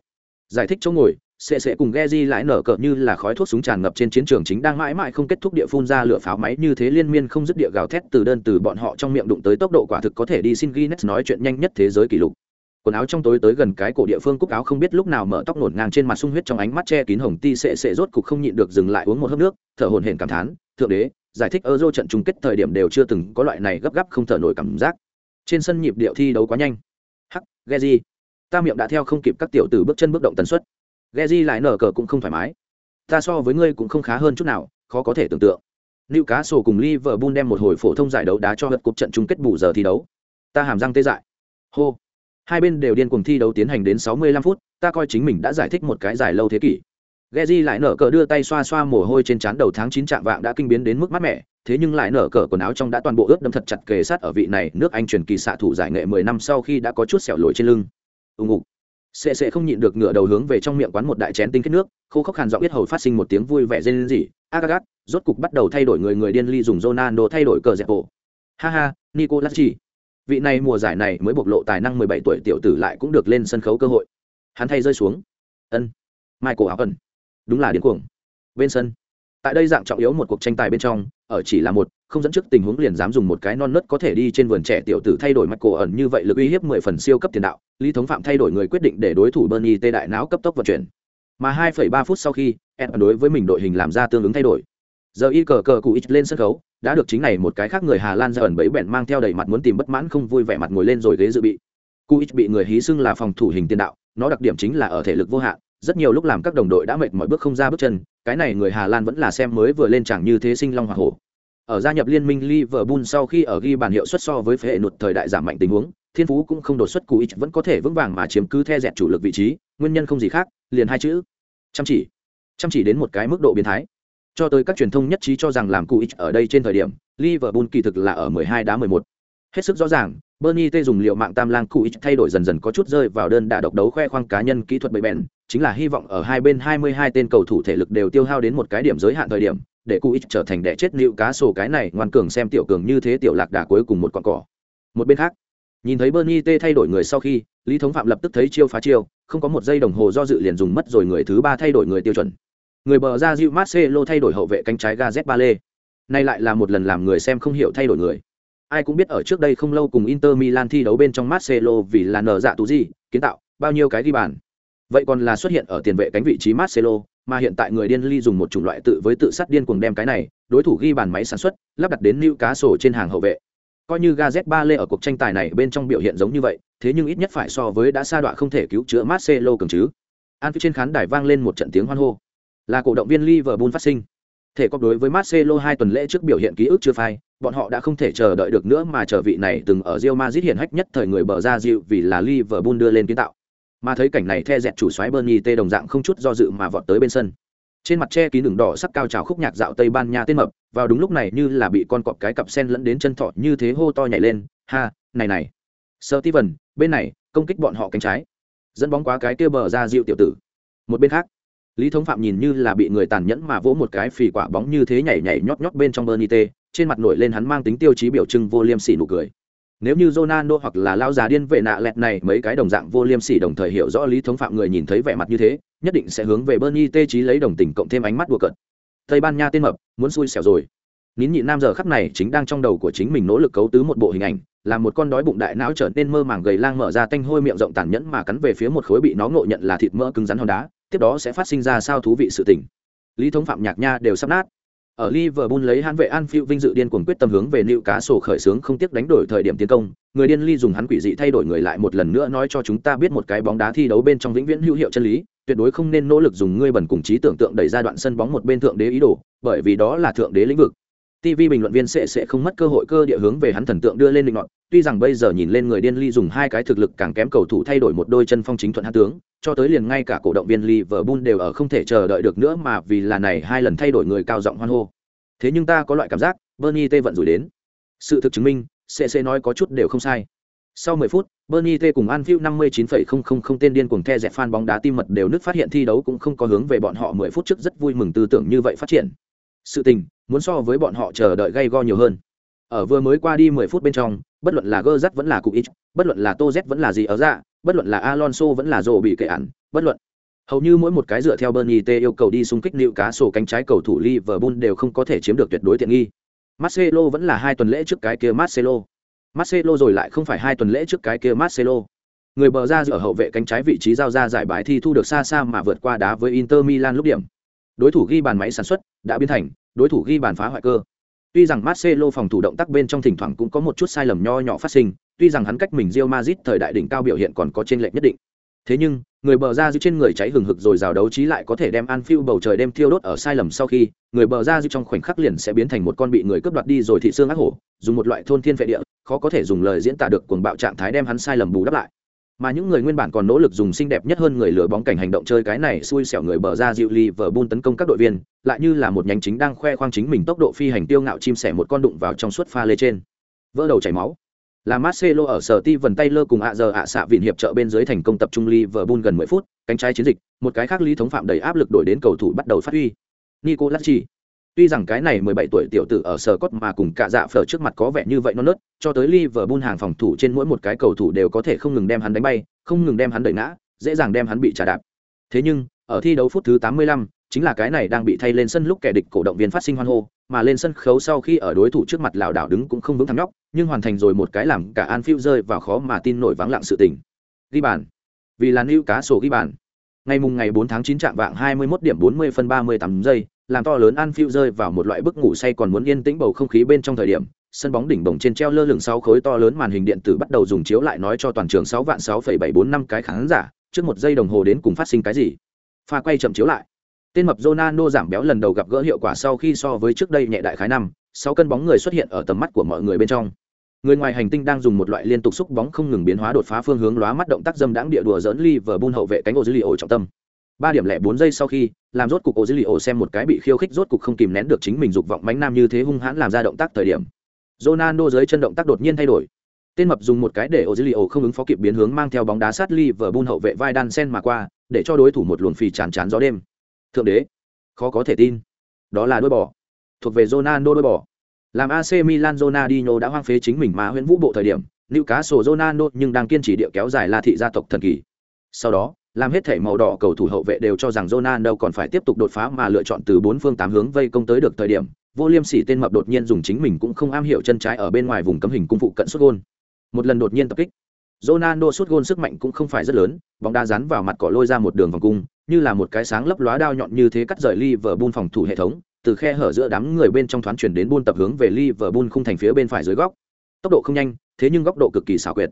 Giải thích chỗ ngồi sẽ sẽ cùng Geji lại nở cờ như là khói thuốc súng tràn ngập trên chiến trường chính đang mãi mãi không kết thúc địa phun ra lửa pháo máy như thế liên miên không dứt địa gào thét từ đơn từ bọn họ trong miệng đụng tới tốc độ quả thực có thể đi xin Guinness nói chuyện nhanh nhất thế giới kỷ lục. Quần áo trong tối tới gần cái cổ địa phương cúc áo không biết lúc nào mở tóc nổn ngang trên mặt sung huyết trong ánh mắt che kín hồng ti sệ sệ rốt cục không nhịn được dừng lại uống một hớp nước, thở hổn hển cảm thán, thượng đế, giải thích Euro trận chung kết thời điểm đều chưa từng có loại này gấp gáp không thở nổi cảm giác. Trên sân nhịp điệu thi đấu quá nhanh. Hắc, Geji, ta miệng đã theo không kịp các tiểu tử bước chân bước động tần suất Geji lại nở cờ cũng không thoải mái. Ta so với ngươi cũng không khá hơn chút nào, khó có thể tưởng tượng. liệu cá sổ cùng Liverpool đem một hồi phổ thông giải đấu đá cho hất cục trận chung kết bù giờ thi đấu. Ta hàm răng tê dại. Hô. Hai bên đều điên cuồng thi đấu tiến hành đến 65 phút, ta coi chính mình đã giải thích một cái giải lâu thế kỷ. Geji lại nở cờ đưa tay xoa xoa mồ hôi trên trán đầu tháng 9 trạng vạng đã kinh biến đến mức mát mẻ, thế nhưng lại nở cờ quần áo trong đã toàn bộ ướt đẫm thật chặt kề sát ở vị này, nước Anh truyền kỳ xạ thủ giải nghệ 10 năm sau khi đã có chút sẹo lồi trên lưng. Ùng ục sẽ sẽ không nhịn được ngửa đầu hướng về trong miệng quán một đại chén tinh kết nước khô khốc hàn giọng biết hầu phát sinh một tiếng vui vẻ rên rỉ agagat rốt cục bắt đầu thay đổi người người điên ly dùng Ronaldo thay đổi cờ dẹp bộ ha ha Nicolas chỉ vị này mùa giải này mới bộc lộ tài năng 17 tuổi tiểu tử lại cũng được lên sân khấu cơ hội. Hắn thay rơi xuống. Ân, Michael áo ẩn đúng là điên cuồng. Bên sân. Tại đây dạng trọng yếu một cuộc tranh tài bên trong, ở chỉ là một, không dẫn trước tình huống liền dám dùng một cái non nớt có thể đi trên vườn trẻ tiểu tử thay đổi mặt cổ ẩn như vậy lực uy hiếp mười phần siêu cấp tiền đạo, lý thống phạm thay đổi người quyết định để đối thủ bernie tê đại não cấp tốc vận chuyển. Mà hai phẩy ba phút sau khi ed đối với mình đội hình làm ra tương ứng thay đổi. Giờ y cờ cờ cụ ít lên sân khấu đã được chính này một cái khác người hà lan ra ẩn bẫy bẹn mang theo đầy mặt muốn tìm bất mãn không vui vẻ mặt ngồi lên rồi ghế dự bị. Cụ ít bị người hí xưng là phòng thủ hình tiền đạo, nó đặc điểm chính là ở thể lực vô hạn, rất nhiều lúc làm các đồng đội đã mệt mọi bước không ra bước chân, cái này người hà lan vẫn là xem mới vừa lên chẳng như thế sinh long hoa hổ. Ở gia nhập liên minh liverpool sau khi ở ghi bàn hiệu suất so với phế hệ nụt thời đại giảm mạnh tình huống, thiên phú cũng không đột xuất cú ít vẫn có thể vững vàng mà chiếm cứ the dẹt chủ lực vị trí, nguyên nhân không gì khác, liền hai chữ. Chăm chỉ. Chăm chỉ đến một cái mức độ biến thái cho tới các truyền thông nhất trí cho rằng làm cụ ở đây trên thời điểm liverpool kỳ thực là ở 12 đá 11. hết sức rõ ràng Bernie T dùng liệu mạng tam lang cụ thay đổi dần dần có chút rơi vào đơn đả độc đấu khoe khoang cá nhân kỹ thuật bậy bèn, chính là hy vọng ở hai bên 22 tên cầu thủ thể lực đều tiêu hao đến một cái điểm giới hạn thời điểm, để cụ trở thành đẻ chết nịu cá sổ cái này ngoan cường xem tiểu cường như thế tiểu lạc đà cuối cùng một con cỏ. Một bên khác, nhìn thấy Bernie T thay đổi người sau khi, Lý Thống Phạm lập tức thấy chiêu phá chiêu, không có một giây đồng hồ do dự liền dùng mất rồi người thứ ba thay đổi người tiêu chuẩn. Người bờ ra Gil Marcelo thay đổi hậu vệ cánh trái Gazet Bale. Nay lại là một lần làm người xem không hiểu thay đổi người ai cũng biết ở trước đây không lâu cùng Inter Milan thi đấu bên trong Marcelo vì là nở dạ tú gì, kiến tạo bao nhiêu cái ghi bàn. Vậy còn là xuất hiện ở tiền vệ cánh vị trí Marcelo, mà hiện tại người điên ly dùng một chủng loại tự với tự sát điên cuồng đem cái này, đối thủ ghi bàn máy sản xuất, lắp đặt đến Newcastle trên hàng hậu vệ. Coi như Gazet Bale ở cuộc tranh tài này bên trong biểu hiện giống như vậy, thế nhưng ít nhất phải so với đã sa đọa không thể cứu chữa Marcelo cường chứ. An trên khán đài vang lên một trận tiếng hoan hô. Là cổ động viên Liverpool phát sinh. Thể có đối với Marcelo hai tuần lễ trước biểu hiện ký ức chưa phai, bọn họ đã không thể chờ đợi được nữa mà chờ vị này từng ở Real Madrid hiện hách nhất thời người bờ ra dịu vì là Liverpool đưa lên kiến tạo. Mà thấy cảnh này The dẹt chủ soái Bernie T đồng dạng không chút do dự mà vọt tới bên sân. Trên mặt che kín đường đỏ sắc cao trào khúc nhạc dạo Tây Ban Nha tên mập, vào đúng lúc này như là bị con cọp cái cặp sen lẫn đến chân thọ như thế hô to nhảy lên, ha, này này. Steven, bên này, công kích bọn họ cánh trái. Dẫn bóng quá cái kia bờ ra dịu tiểu tử. Một bên khác, Lý Thống Phạm nhìn như là bị người tàn nhẫn mà vỗ một cái phì quả bóng như thế nhảy nhảy nhót nhót bên trong Bernie T. trên mặt nổi lên hắn mang tính tiêu chí biểu trưng vô liêm sỉ nụ cười. Nếu như Ronaldo hoặc là lao già điên vệ nạ lẹt này mấy cái đồng dạng vô liêm sỉ đồng thời hiểu rõ Lý Thống Phạm người nhìn thấy vẻ mặt như thế, nhất định sẽ hướng về Bernie T. trí lấy đồng tình cộng thêm ánh mắt đùa cợt. Tây Ban Nha tên mập, muốn xui xẻo rồi. Nín nhị nam giờ khắp này chính đang trong đầu của chính mình nỗ lực cấu tứ một bộ hình ảnh, làm một con đói bụng đại não trở nên mơ màng gầy lang mở ra tanh hôi miệng rộng tàn nhẫn mà cắn về phía một khối bị nó ngộ nhận là thịt mỡ cứng rắn hòn đá, tiếp đó sẽ phát sinh ra sao thú vị sự tình lý thống phạm nhạc nha đều sắp nát Ở Liverpool lấy hắn vệ Anfield vinh dự điên cuồng quyết tâm hướng về Newcastle khởi xướng không tiếc đánh đổi thời điểm tiến công, người điên ly dùng hắn quỷ dị thay đổi người lại một lần nữa nói cho chúng ta biết một cái bóng đá thi đấu bên trong vĩnh viễn hữu hiệu chân lý, tuyệt đối không nên nỗ lực dùng ngươi bẩn cùng trí tưởng tượng đẩy ra đoạn sân bóng một bên thượng đế ý đồ, bởi vì đó là thượng đế lĩnh vực. TV bình luận viên sẽ sẽ không mất cơ hội cơ địa hướng về hắn thần tượng đưa lên định nọt, tuy rằng bây giờ nhìn lên người điên ly dùng hai cái thực lực càng kém cầu thủ thay đổi một đôi chân phong chính thuận hạ tướng, cho tới liền ngay cả cổ động viên Liverpool đều ở không thể chờ đợi được nữa mà vì là này hai lần thay đổi người cao giọng hoan hô. Thế nhưng ta có loại cảm giác, Bernie T vận rủi đến. Sự thực chứng minh, CC nói có chút đều không sai. Sau 10 phút, Bernie T cùng Anfield 59,000 tên điên cuồng the dẹp fan bóng đá tim mật đều nứt phát hiện thi đấu cũng không có hướng về bọn họ 10 phút trước rất vui mừng tư tưởng như vậy phát triển. Sự tình, muốn so với bọn họ chờ đợi gây go nhiều hơn. Ở vừa mới qua đi 10 phút bên trong, bất luận là Gerrard vẫn là Cục bất luận là Toz vẫn là gì ở dạ, bất luận là Alonso vẫn là Rồ bị kệ ản, bất luận hầu như mỗi một cái dựa theo Bernie T yêu cầu đi xung kích nịu cá sổ cánh trái cầu thủ Liverpool đều không có thể chiếm được tuyệt đối tiện nghi. Marcelo vẫn là hai tuần lễ trước cái kia Marcelo. Marcelo rồi lại không phải hai tuần lễ trước cái kia Marcelo. Người bờ ra giữa hậu vệ cánh trái vị trí giao ra giải bài thi thu được xa xa mà vượt qua đá với Inter Milan lúc điểm. Đối thủ ghi bàn máy sản xuất đã biến thành đối thủ ghi bàn phá hoại cơ. Tuy rằng Marcelo phòng thủ động tác bên trong thỉnh thoảng cũng có một chút sai lầm nho nhỏ phát sinh, tuy rằng hắn cách mình Real Madrid thời đại đỉnh cao biểu hiện còn có trên lệch nhất định. Thế nhưng, người bờ ra giữ trên người cháy hừng hực rồi rào đấu trí lại có thể đem Anfield bầu trời đem thiêu đốt ở sai lầm sau khi, người bờ ra giữ trong khoảnh khắc liền sẽ biến thành một con bị người cướp đoạt đi rồi thị xương ác hổ, dùng một loại thôn thiên vệ địa, khó có thể dùng lời diễn tả được cuồng bạo trạng thái đem hắn sai lầm bù đắp lại. Mà những người nguyên bản còn nỗ lực dùng xinh đẹp nhất hơn người lừa bóng cảnh hành động chơi cái này xui xẻo người bờ ra dịu bun tấn công các đội viên, lại như là một nhánh chính đang khoe khoang chính mình tốc độ phi hành tiêu ngạo chim sẻ một con đụng vào trong suốt pha lê trên. Vỡ đầu chảy máu là Marcelo ở sở ti vần tay lơ cùng ạ giờ ạ xạ viện hiệp trợ bên dưới thành công tập trung Liverpool gần 10 phút, cánh trái chiến dịch, một cái khác lý thống phạm đầy áp lực đổi đến cầu thủ bắt đầu phát huy. Nicolas Chi Tuy rằng cái này 17 tuổi tiểu tử ở sở cốt mà cùng cả dạ phở trước mặt có vẻ như vậy non nớt, cho tới Liverpool hàng phòng thủ trên mỗi một cái cầu thủ đều có thể không ngừng đem hắn đánh bay, không ngừng đem hắn đẩy ngã, dễ dàng đem hắn bị trả đạp. Thế nhưng, ở thi đấu phút thứ 85, chính là cái này đang bị thay lên sân lúc kẻ địch cổ động viên phát sinh hoan hô, mà lên sân khấu sau khi ở đối thủ trước mặt lão đảo đứng cũng không vững thẳng nhóc, nhưng hoàn thành rồi một cái làm cả Anfield rơi vào khó mà tin nổi vắng lặng sự tình. Ghi bàn. Vì là lưu cá sổ ghi bàn. Ngày mùng ngày 4 tháng 9 trạng vạng 21 điểm 40 phân 38 giây, làm to lớn Anfield rơi vào một loại bức ngủ say còn muốn yên tĩnh bầu không khí bên trong thời điểm, sân bóng đỉnh bồng trên treo lơ lửng sáu khối to lớn màn hình điện tử bắt đầu dùng chiếu lại nói cho toàn trường sáu vạn 6,745 cái khán giả, trước một giây đồng hồ đến cùng phát sinh cái gì. Pha quay chậm chiếu lại Tên mập Ronaldo giảm béo lần đầu gặp gỡ hiệu quả sau khi so với trước đây nhẹ đại khái năm, sáu cân bóng người xuất hiện ở tầm mắt của mọi người bên trong. Người ngoài hành tinh đang dùng một loại liên tục xúc bóng không ngừng biến hóa đột phá phương hướng lóa mắt động tác dâm đãng địa đùa dẫn Liverpool hậu vệ cánh Ozilio trọng tâm. Ba điểm lẻ bốn giây sau khi, làm rốt cục Ozilio xem một cái bị khiêu khích rốt cục không kìm nén được chính mình dục vọng mánh nam như thế hung hãn làm ra động tác thời điểm. Ronaldo dưới chân động tác đột nhiên thay đổi. Tên mập dùng một cái để Ozilio không ứng phó kịp biến hướng mang theo bóng đá sát ly vờ bun hậu vệ vai đan sen mà qua, để cho đối thủ một luồng phì chán chán gió đêm. Thượng đế, khó có thể tin đó là đôi bò thuộc về Ronaldo đôi bò làm AC Milan Ronaldinho đã hoang phế chính mình mà huyễn vũ bộ thời điểm Newcastle Ronaldo nhưng đang kiên trì địa kéo dài La thị gia tộc thần kỳ sau đó làm hết thể màu đỏ cầu thủ hậu vệ đều cho rằng Ronaldo còn phải tiếp tục đột phá mà lựa chọn từ bốn phương tám hướng vây công tới được thời điểm vô liêm sỉ tên mập đột nhiên dùng chính mình cũng không am hiểu chân trái ở bên ngoài vùng cấm hình cung phụ cận xuất gôn một lần đột nhiên tập kích Ronaldo sút gôn sức mạnh cũng không phải rất lớn, bóng đá dán vào mặt cỏ lôi ra một đường vòng cung, như là một cái sáng lấp lóa đao nhọn như thế cắt rời Liverpool phòng thủ hệ thống, từ khe hở giữa đám người bên trong thoáng chuyển đến buôn tập hướng về Liverpool khung thành phía bên phải dưới góc. Tốc độ không nhanh, thế nhưng góc độ cực kỳ xảo quyệt.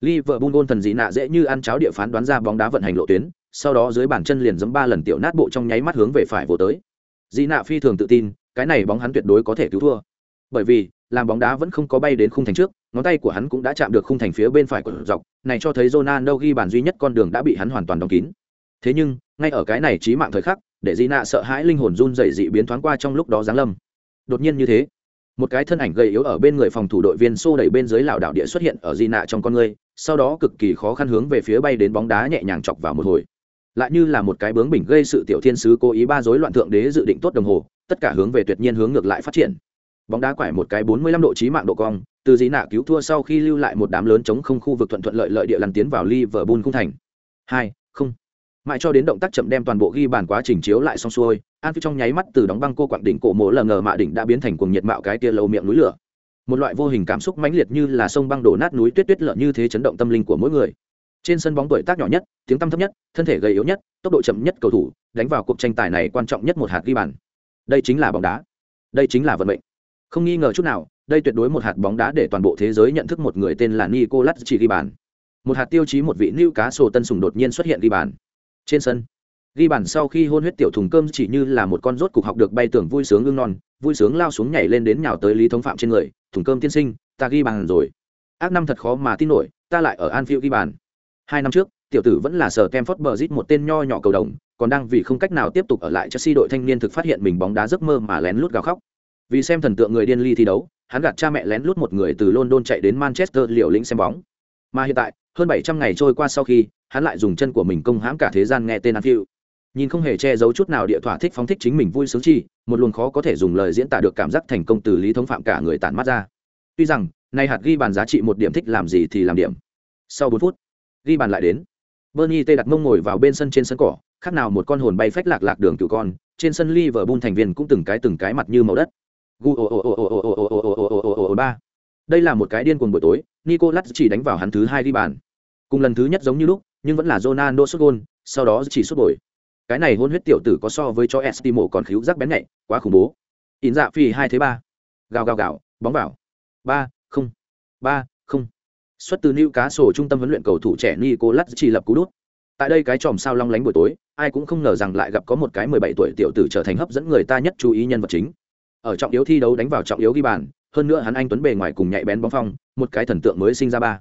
Liverpool gôn thần dị nạ dễ như ăn cháo địa phán đoán ra bóng đá vận hành lộ tuyến, sau đó dưới bàn chân liền giẫm ba lần tiểu nát bộ trong nháy mắt hướng về phải vô tới. Dị nạ phi thường tự tin, cái này bóng hắn tuyệt đối có thể cứu thua. Bởi vì, làm bóng đá vẫn không có bay đến khung thành trước, ngón tay của hắn cũng đã chạm được khung thành phía bên phải của dọc, này cho thấy Ronaldo ghi bàn duy nhất con đường đã bị hắn hoàn toàn đóng kín. Thế nhưng, ngay ở cái này chí mạng thời khắc, để Gina sợ hãi linh hồn run rẩy dị biến thoáng qua trong lúc đó giáng lâm. Đột nhiên như thế, một cái thân ảnh gầy yếu ở bên người phòng thủ đội viên xô đẩy bên dưới lảo đảo địa xuất hiện ở Gina trong con người, sau đó cực kỳ khó khăn hướng về phía bay đến bóng đá nhẹ nhàng chọc vào một hồi. Lại như là một cái bướng bỉnh gây sự tiểu thiên sứ cố ý ba rối loạn thượng đế dự định tốt đồng hồ, tất cả hướng về tuyệt nhiên hướng ngược lại phát triển. Bóng đá quải một cái 45 độ chí mạng độ cong từ dĩ nạ cứu thua sau khi lưu lại một đám lớn chống không khu vực thuận thuận lợi lợi địa lăn tiến vào liverpool khung thành. Hai không. Mãi cho đến động tác chậm đem toàn bộ ghi bàn quá trình chiếu lại xong xuôi an phi trong nháy mắt từ đóng băng cô quặng đỉnh cổ mộ lờ ngờ mạ đỉnh đã biến thành cuồng nhiệt mạo cái tia lâu miệng núi lửa một loại vô hình cảm xúc mãnh liệt như là sông băng đổ nát núi tuyết tuyết lợ như thế chấn động tâm linh của mỗi người. Trên sân bóng tuổi tác nhỏ nhất, tiếng tăm thấp nhất, thân thể gầy yếu nhất, tốc độ chậm nhất cầu thủ, đánh vào cuộc tranh tài này quan trọng nhất một hạt ghi bàn. Đây chính là bóng đá. Đây chính là vận mệnh. Không nghi ngờ chút nào, đây tuyệt đối một hạt bóng đá để toàn bộ thế giới nhận thức một người tên là nicolas chỉ ghi bàn. Một hạt tiêu chí một vị nữ cá sổ tân sùng đột nhiên xuất hiện ghi bàn. Trên sân ghi bàn sau khi hôn huyết tiểu thùng cơm chỉ như là một con rốt cục học được bay tưởng vui sướng ương non, vui sướng lao xuống nhảy lên đến nhào tới lý thống phạm trên người, thùng cơm tiên sinh, ta ghi bàn rồi. Ác năm thật khó mà tin nổi, ta lại ở anfield ghi bàn. Hai năm trước, tiểu tử vẫn là sở kem phớt bờ rít một tên nho nhỏ cầu đồng, còn đang vì không cách nào tiếp tục ở lại chelsea đội thanh niên thực phát hiện mình bóng đá giấc mơ mà lén lút gào khóc. Vì xem thần tượng người điên ly thi đấu, hắn gạt cha mẹ lén lút một người từ london chạy đến manchester liều lĩnh xem bóng. Mà hiện tại, hơn bảy trăm ngày trôi qua sau khi, hắn lại dùng chân của mình công hãm cả thế gian nghe tên anfield nhìn không hề che giấu chút nào địa thỏa thích phóng thích chính mình vui sướng chi một luồng khó có thể dùng lời diễn tả được cảm giác thành công từ lý thống phạm cả người tản mắt ra tuy rằng nay hạt ghi bàn giá trị một điểm thích làm gì thì làm điểm sau bốn phút ghi bàn lại đến bernie tê đặt mông ngồi vào bên sân trên sân cỏ khác nào một con hồn bay phách lạc lạc đường cựu con trên sân liverpool thành viên cũng từng cái từng cái mặt như màu đất ba đây là một cái điên cuồng buổi tối nicolas chỉ đánh vào hắn thứ hai ghi bàn cùng lần thứ nhất giống như lúc nhưng vẫn là ronaldo xuất gôn sau đó chỉ xuất bồi cái này hôn huyết tiểu tử có so với cho estimo còn khíu rắc bén nhạy, quá khủng bố. In dạ phi hai thế ba. Gào gào gào, bóng vào. Ba, không. Ba, không. Xuất từ nữ cá sổ trung tâm huấn luyện cầu thủ trẻ nicolas chỉ lập cú đút. Tại đây cái chòm sao long lánh buổi tối, ai cũng không ngờ rằng lại gặp có một cái mười bảy tuổi tiểu tử trở thành hấp dẫn người ta nhất chú ý nhân vật chính. Ở trọng yếu thi đấu đánh vào trọng yếu ghi bàn, hơn nữa hắn anh tuấn bề ngoài cùng nhạy bén bóng phong, một cái thần tượng mới sinh ra ba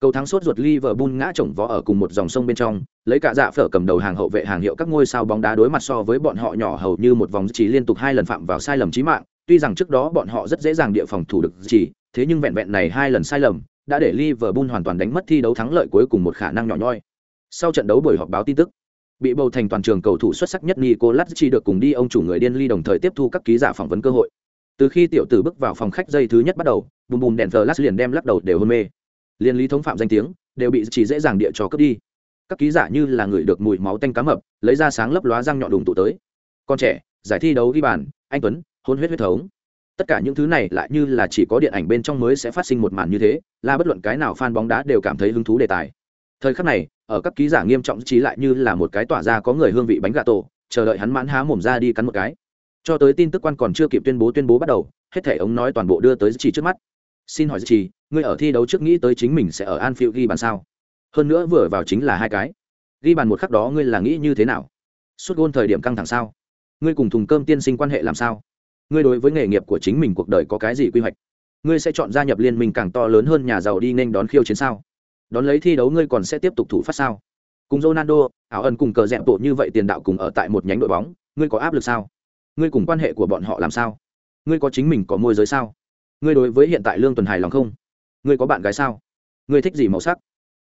cầu thắng sốt ruột Liverpool ngã chồng vó ở cùng một dòng sông bên trong, lấy cả dạ phở cầm đầu hàng hậu vệ hàng hiệu các ngôi sao bóng đá đối mặt so với bọn họ nhỏ hầu như một vòng chỉ liên tục hai lần phạm vào sai lầm chí mạng. Tuy rằng trước đó bọn họ rất dễ dàng địa phòng thủ được chỉ thế nhưng vẹn vẹn này hai lần sai lầm đã để Liverpool hoàn toàn đánh mất thi đấu thắng lợi cuối cùng một khả năng nhỏ nhoi. Sau trận đấu buổi họp báo tin tức, bị bầu thành toàn trường cầu thủ xuất sắc nhất Nicolas chỉ được cùng đi ông chủ người điên ly đồng thời tiếp thu các ký giả phỏng vấn cơ hội. Từ khi tiểu tử bước vào phòng khách dây thứ nhất bắt đầu, bùm bùm đèn flash liền đem lắc đầu đều hôn mê liên lý thống phạm danh tiếng, đều bị chỉ dễ dàng địa cho cướp đi. Các ký giả như là người được mùi máu tanh cá mập, lấy ra sáng lấp lóa răng nhọn đùng tụ tới. Con trẻ, giải thi đấu ghi bàn, anh tuấn, hôn huyết huyết thống. Tất cả những thứ này lại như là chỉ có điện ảnh bên trong mới sẽ phát sinh một màn như thế, là bất luận cái nào fan bóng đá đều cảm thấy hứng thú đề tài. Thời khắc này, ở các ký giả nghiêm trọng trí lại như là một cái tỏa ra có người hương vị bánh gà tổ, chờ đợi hắn mãn há mồm ra đi cắn một cái. Cho tới tin tức quan còn chưa kịp tuyên bố tuyên bố bắt đầu, hết thể ống nói toàn bộ đưa tới chỉ trước mắt. Xin hỏi chỉ ngươi ở thi đấu trước nghĩ tới chính mình sẽ ở Anfield ghi bàn sao? Hơn nữa vừa vào chính là hai cái. Ghi bàn một khắc đó ngươi là nghĩ như thế nào? Suốt gôn thời điểm căng thẳng sao? Ngươi cùng thùng cơm tiên sinh quan hệ làm sao? Ngươi đối với nghề nghiệp của chính mình cuộc đời có cái gì quy hoạch? Ngươi sẽ chọn gia nhập liên minh càng to lớn hơn nhà giàu đi nên đón khiêu chiến sao? Đón lấy thi đấu ngươi còn sẽ tiếp tục thủ phát sao? Cùng ronaldo, ảo ẩn cùng cờ dẹp tổ như vậy tiền đạo cùng ở tại một nhánh đội bóng, ngươi có áp lực sao? Ngươi cùng quan hệ của bọn họ làm sao? Ngươi có chính mình có môi giới sao? Ngươi đối với hiện tại lương tuần hài lòng không? Ngươi có bạn gái sao? Ngươi thích gì màu sắc?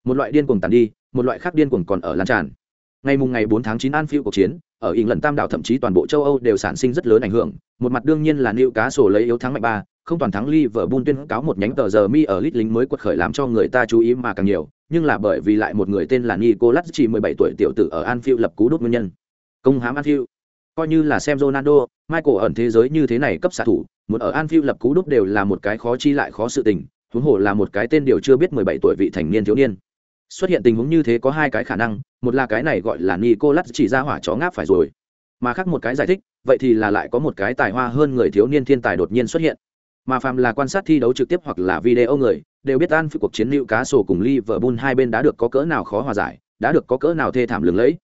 Một loại điên cuồng tàn đi một loại khác điên cuồng còn ở lan tràn. Ngày mùng ngày 4 tháng 9 an phiêu cuộc chiến ở ỉng lần tam đảo thậm chí toàn bộ châu âu đều sản sinh rất lớn ảnh hưởng. Một mặt đương nhiên là nữ cá sổ lấy yếu thắng mạnh ba không toàn thắng Liverpool tuyên cáo một nhánh tờ giờ mi ở lit lính mới quật khởi làm cho người ta chú ý mà càng nhiều, nhưng là bởi vì lại một người tên là Nicolas chỉ 17 tuổi tiểu tử ở Anfield lập cú đốt nguyên nhân. Công hám Anfield. Coi như là xem Ronaldo, Michael ẩn thế giới như thế này cấp xạ thủ, muốn ở Anfield lập cú đốt đều là một cái khó chi lại khó sự tình, huống hồ là một cái tên điều chưa biết 17 tuổi vị thành niên thiếu niên. Xuất hiện tình huống như thế có hai cái khả năng, một là cái này gọi là Nicolas chỉ ra hỏa chó ngáp phải rồi, mà khác một cái giải thích, vậy thì là lại có một cái tài hoa hơn người thiếu niên thiên tài đột nhiên xuất hiện mà phàm là quan sát thi đấu trực tiếp hoặc là video người đều biết an phi cuộc chiến lưu cá sổ cùng liverpool hai bên đã được có cỡ nào khó hòa giải đã được có cỡ nào thê thảm lừng lẫy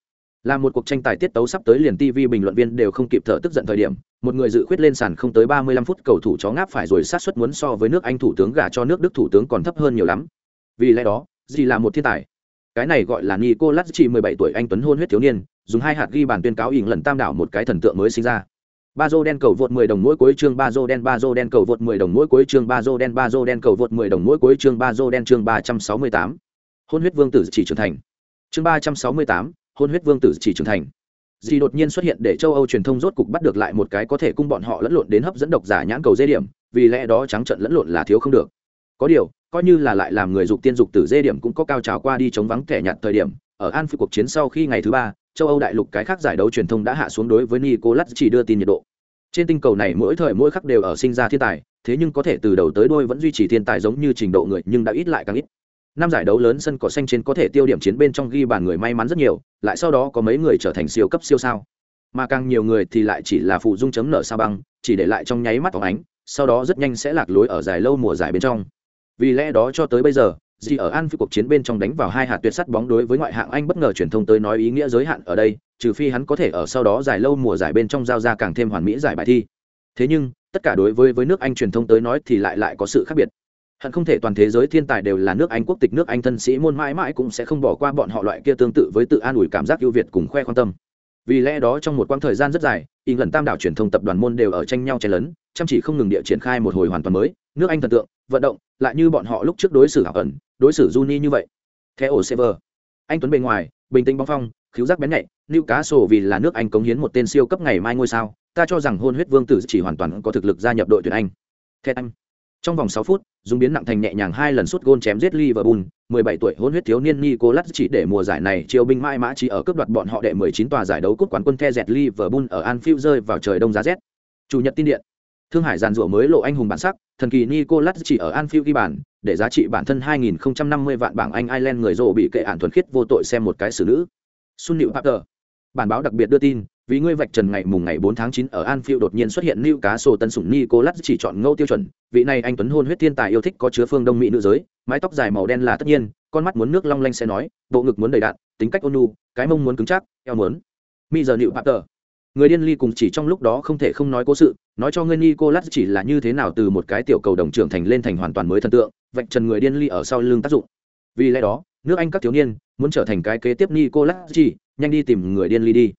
là một cuộc tranh tài tiết tấu sắp tới liền tv bình luận viên đều không kịp thở tức giận thời điểm một người dự khuyết lên sàn không tới 35 phút cầu thủ chó ngáp phải rồi sát suất muốn so với nước anh thủ tướng gả cho nước đức thủ tướng còn thấp hơn nhiều lắm. Vì lẽ đó gì là một thiên tài. Cái này gọi là nicolas chỉ 17 tuổi anh tuấn hôn huyết thiếu niên dùng hai hạt ghi bàn tuyên cáo ỉn lần tam đảo một cái thần tượng mới sinh ra. Ba dô đen cầu vượt 10 đồng mỗi cuối chương ba dô đen ba dô đen cầu vượt 10 đồng mỗi cuối chương ba dô đen ba dô đen cầu vượt 10 đồng mỗi cuối chương ba dô đen chương 368. hôn huyết vương tử chỉ trưởng thành. Chương 368, hôn huyết vương tử chỉ trưởng thành. Dì đột nhiên xuất hiện để châu âu truyền thông rốt cục bắt được lại một cái có thể cung bọn họ lẫn lộn đến hấp dẫn độc giả nhãn cầu dê điểm, vì lẽ đó trắng trận lẫn lộn là thiếu không được. Có điều, coi như là lại làm người dục tiên dục tử dê điểm cũng có cao trào qua đi chống vắng kẻ nhạt thời điểm, ở an phi cuộc chiến sau khi ngày thứ ba, châu âu đại lục cái khác giải đấu truyền thông đã hạ xuống đối với nicolas chỉ đưa tin nhiệt độ. Trên tinh cầu này mỗi thời mỗi khắc đều ở sinh ra thiên tài, thế nhưng có thể từ đầu tới đôi vẫn duy trì thiên tài giống như trình độ người, nhưng đã ít lại càng ít năm giải đấu lớn sân cỏ xanh trên có thể tiêu điểm chiến bên trong ghi bàn người may mắn rất nhiều lại sau đó có mấy người trở thành siêu cấp siêu sao mà càng nhiều người thì lại chỉ là phụ dung chấm nở sao băng chỉ để lại trong nháy mắt phóng ánh sau đó rất nhanh sẽ lạc lối ở dài lâu mùa giải bên trong vì lẽ đó cho tới bây giờ gì ở An phi cuộc chiến bên trong đánh vào hai hạt tuyệt sắt bóng đối với ngoại hạng Anh bất ngờ truyền thông tới nói ý nghĩa giới hạn ở đây, trừ phi hắn có thể ở sau đó dài lâu mùa giải bên trong giao ra càng thêm hoàn mỹ giải bài thi. Thế nhưng, tất cả đối với với nước Anh truyền thông tới nói thì lại lại có sự khác biệt. Hận không thể toàn thế giới thiên tài đều là nước Anh quốc tịch nước Anh thân sĩ môn mãi mãi cũng sẽ không bỏ qua bọn họ loại kia tương tự với tự an ủi cảm giác ưu việt cùng khoe quan tâm. Vì lẽ đó trong một quãng thời gian rất dài, lần tam đảo truyền thông tập đoàn môn đều ở tranh nhau chen lớn, chăm chỉ không ngừng địa triển khai một hồi hoàn toàn mới, nước Anh thần tượng, vận động, lại như bọn họ lúc trước đối xử hảo ẩn, đối xử Juni như vậy. Theo ổ Sever, anh Tuấn bề ngoài, bình tĩnh bóng phong, khiếu giác bén nhạy, Lưu Cá Sổ vì là nước Anh cống hiến một tên siêu cấp ngày mai ngôi sao, ta cho rằng hôn huyết vương tử chỉ hoàn toàn có thực lực gia nhập đội tuyển Anh. Theo anh, trong vòng 6 phút, dùng biến nặng thành nhẹ nhàng hai lần sút gôn chém giết Liverpool, 17 tuổi hôn huyết thiếu niên Nicolas chỉ để mùa giải này chiêu binh mãi mã chỉ ở cướp đoạt bọn họ đệ 19 tòa giải đấu cúp quán quân The dẹt Liverpool ở Anfield rơi vào trời đông giá rét. Chủ nhật tin điện. Thương Hải giàn rủa mới lộ anh hùng bản sắc, thần kỳ Nicolas chỉ ở Anfield ghi bàn, để giá trị bản thân 2050 vạn bảng Anh Ireland người rồ bị kệ án thuần khiết vô tội xem một cái xử nữ. Sun Liễu Papter. Bản báo đặc biệt đưa tin, vì ngươi vạch trần ngày mùng ngày 4 tháng 9 ở Anfield đột nhiên xuất hiện lưu cá sổ tân sủng Nicolas chỉ chọn ngâu tiêu chuẩn, vị này anh tuấn hôn huyết thiên tài yêu thích có chứa phương đông mỹ nữ giới, mái tóc dài màu đen là tất nhiên, con mắt muốn nước long lanh sẽ nói, bộ ngực muốn đầy đạn, tính cách ôn nhu, cái mông muốn cứng chắc, eo muốn. Mi giờ nịu tờ. người điên ly cùng chỉ trong lúc đó không thể không nói cố sự nói cho ngươi nicolas chỉ là như thế nào từ một cái tiểu cầu đồng trưởng thành lên thành hoàn toàn mới thần tượng vạch trần người điên ly ở sau lưng tác dụng vì lẽ đó nước anh các thiếu niên muốn trở thành cái kế tiếp nicolas chỉ nhanh đi tìm người điên ly đi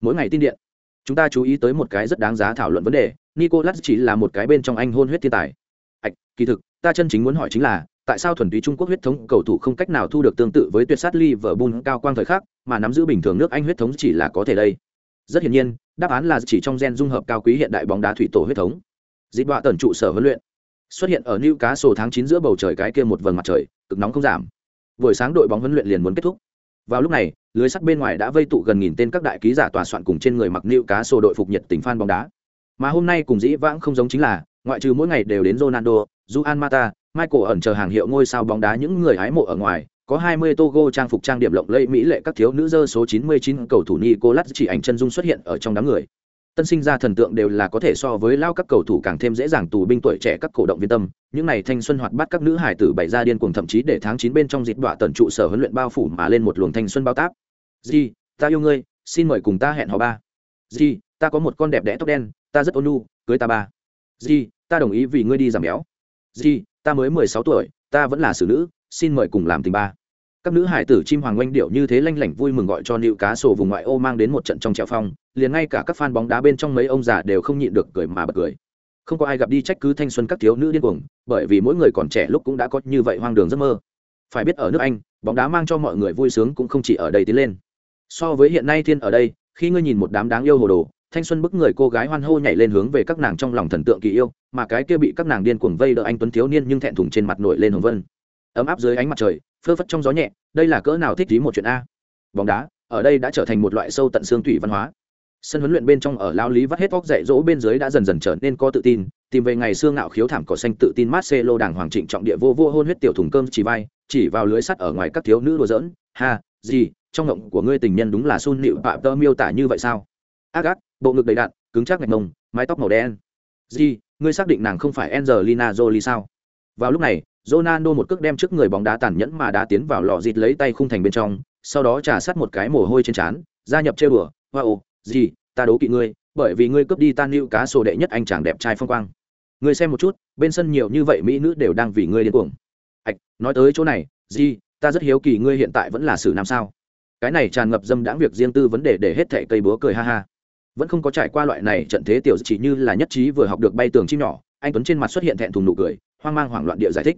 mỗi ngày tin điện. Chúng ta chú ý tới một cái rất đáng giá thảo luận vấn đề nicolas chỉ là một cái bên trong anh hôn huyết thiên tài. Ạch kỳ thực ta chân chính muốn hỏi chính là tại sao thuần túy Trung Quốc huyết thống cầu thủ không cách nào thu được tương tự với tuyệt sát Liverpool cao quang thời khắc, mà nắm giữ bình thường nước Anh huyết thống chỉ là có thể đây. Rất hiển nhiên, đáp án là chỉ trong gen dung hợp cao quý hiện đại bóng đá thủy tổ huyết thống. Dịch bọa tần trụ sở huấn luyện. Xuất hiện ở new cá sổ tháng chín giữa bầu trời cái kia một vầng mặt trời cực nóng không giảm. Buổi sáng đội bóng huấn luyện liền muốn kết thúc. Vào lúc này lưới sắt bên ngoài đã vây tụ gần nghìn tên các đại ký giả tòa soạn cùng trên người mặc new cá sổ đội phục nhiệt tình fan bóng đá mà hôm nay cùng dĩ vãng không giống chính là ngoại trừ mỗi ngày đều đến ronaldo juan mata michael ẩn chờ hàng hiệu ngôi sao bóng đá những người hái mộ ở ngoài có 20 Togo trang phục trang điểm lộng lẫy mỹ lệ các thiếu nữ dơ số 99 cầu thủ Nicolas chỉ ảnh chân dung xuất hiện ở trong đám người. Tân sinh ra thần tượng đều là có thể so với lao các cầu thủ càng thêm dễ dàng tù binh tuổi trẻ các cổ động viên tâm, những này thanh xuân hoạt bát các nữ hải tử bày ra điên cuồng thậm chí để tháng 9 bên trong dịp đọa tần trụ sở huấn luyện bao phủ mà lên một luồng thanh xuân bao táp. "Gì, ta yêu ngươi, xin mời cùng ta hẹn hò ba." "Gì, ta có một con đẹp đẽ tóc đen, ta rất ôn nhu, cưới ta ba." "Gì, ta đồng ý vì ngươi đi giảm béo." "Gì, ta mới 16 tuổi, ta vẫn là xử nữ, xin mời cùng làm tình ba các nữ hải tử chim hoàng oanh điệu như thế lanh lảnh vui mừng gọi cho nịu cá sổ vùng ngoại ô mang đến một trận trong treo phong liền ngay cả các fan bóng đá bên trong mấy ông già đều không nhịn được cười mà bật cười không có ai gặp đi trách cứ thanh xuân các thiếu nữ điên cuồng bởi vì mỗi người còn trẻ lúc cũng đã có như vậy hoang đường giấc mơ phải biết ở nước anh bóng đá mang cho mọi người vui sướng cũng không chỉ ở đây tiến lên so với hiện nay thiên ở đây, khi ngươi nhìn một đám đáng yêu hồ đồ, thanh xuân bức người cô gái hoan hô nhảy lên hướng về các nàng trong lòng thần tượng kỳ yêu, mà cái kia bị các nàng điên cuồng vây đỡ anh tuấn thiếu niên nhưng thẹn thùng trên mặt nổi lên hồng vân. Ấm áp dưới ánh mặt trời, phơ phất trong gió nhẹ, đây là cỡ nào thích trí một chuyện a. Bóng đá, ở đây đã trở thành một loại sâu tận xương thủy văn hóa. Sân huấn luyện bên trong ở lao lý vắt hết vóc dạy dỗ bên dưới đã dần dần trở nên có tự tin, tìm về ngày xương ngạo khiếu thảm cỏ xanh tự tin marcelo đảng hoàng trịnh trọng địa vô vô hôn huyết tiểu thùng cơm chỉ vai, chỉ vào lưới sắt ở ngoài các thiếu nữ đùa giỡn. Ha, gì trong ngộng của ngươi tình nhân đúng là sun nịu phạm tơ miêu tả như vậy sao ác ác bộ ngực đầy đạn cứng chắc ngạch mông mái tóc màu đen gì ngươi xác định nàng không phải angelina jolie sao vào lúc này Ronaldo một cước đem trước người bóng đá tàn nhẫn mà đá tiến vào lò dịt lấy tay khung thành bên trong, sau đó trà sát một cái mồ hôi trên trán, gia nhập chơi bừa, "Wow, gì, ta đố kỵ ngươi, bởi vì ngươi cướp đi tan lưu cá sổ đệ nhất anh chàng đẹp trai phong quang. Ngươi xem một chút, bên sân nhiều như vậy mỹ nữ đều đang vì ngươi điên cuồng." Ảch, nói tới chỗ này, gì, ta rất hiếu kỳ ngươi hiện tại vẫn là xử nam sao? Cái này tràn ngập dâm đãng việc riêng tư vấn đề để hết thảy cây búa cười ha ha. Vẫn không có trải qua loại này trận thế tiểu chỉ như là nhất trí vừa học được bay tường chim nhỏ, anh tuấn trên mặt xuất hiện thẹn thùng nụ cười, hoang mang hoảng loạn địa giải thích.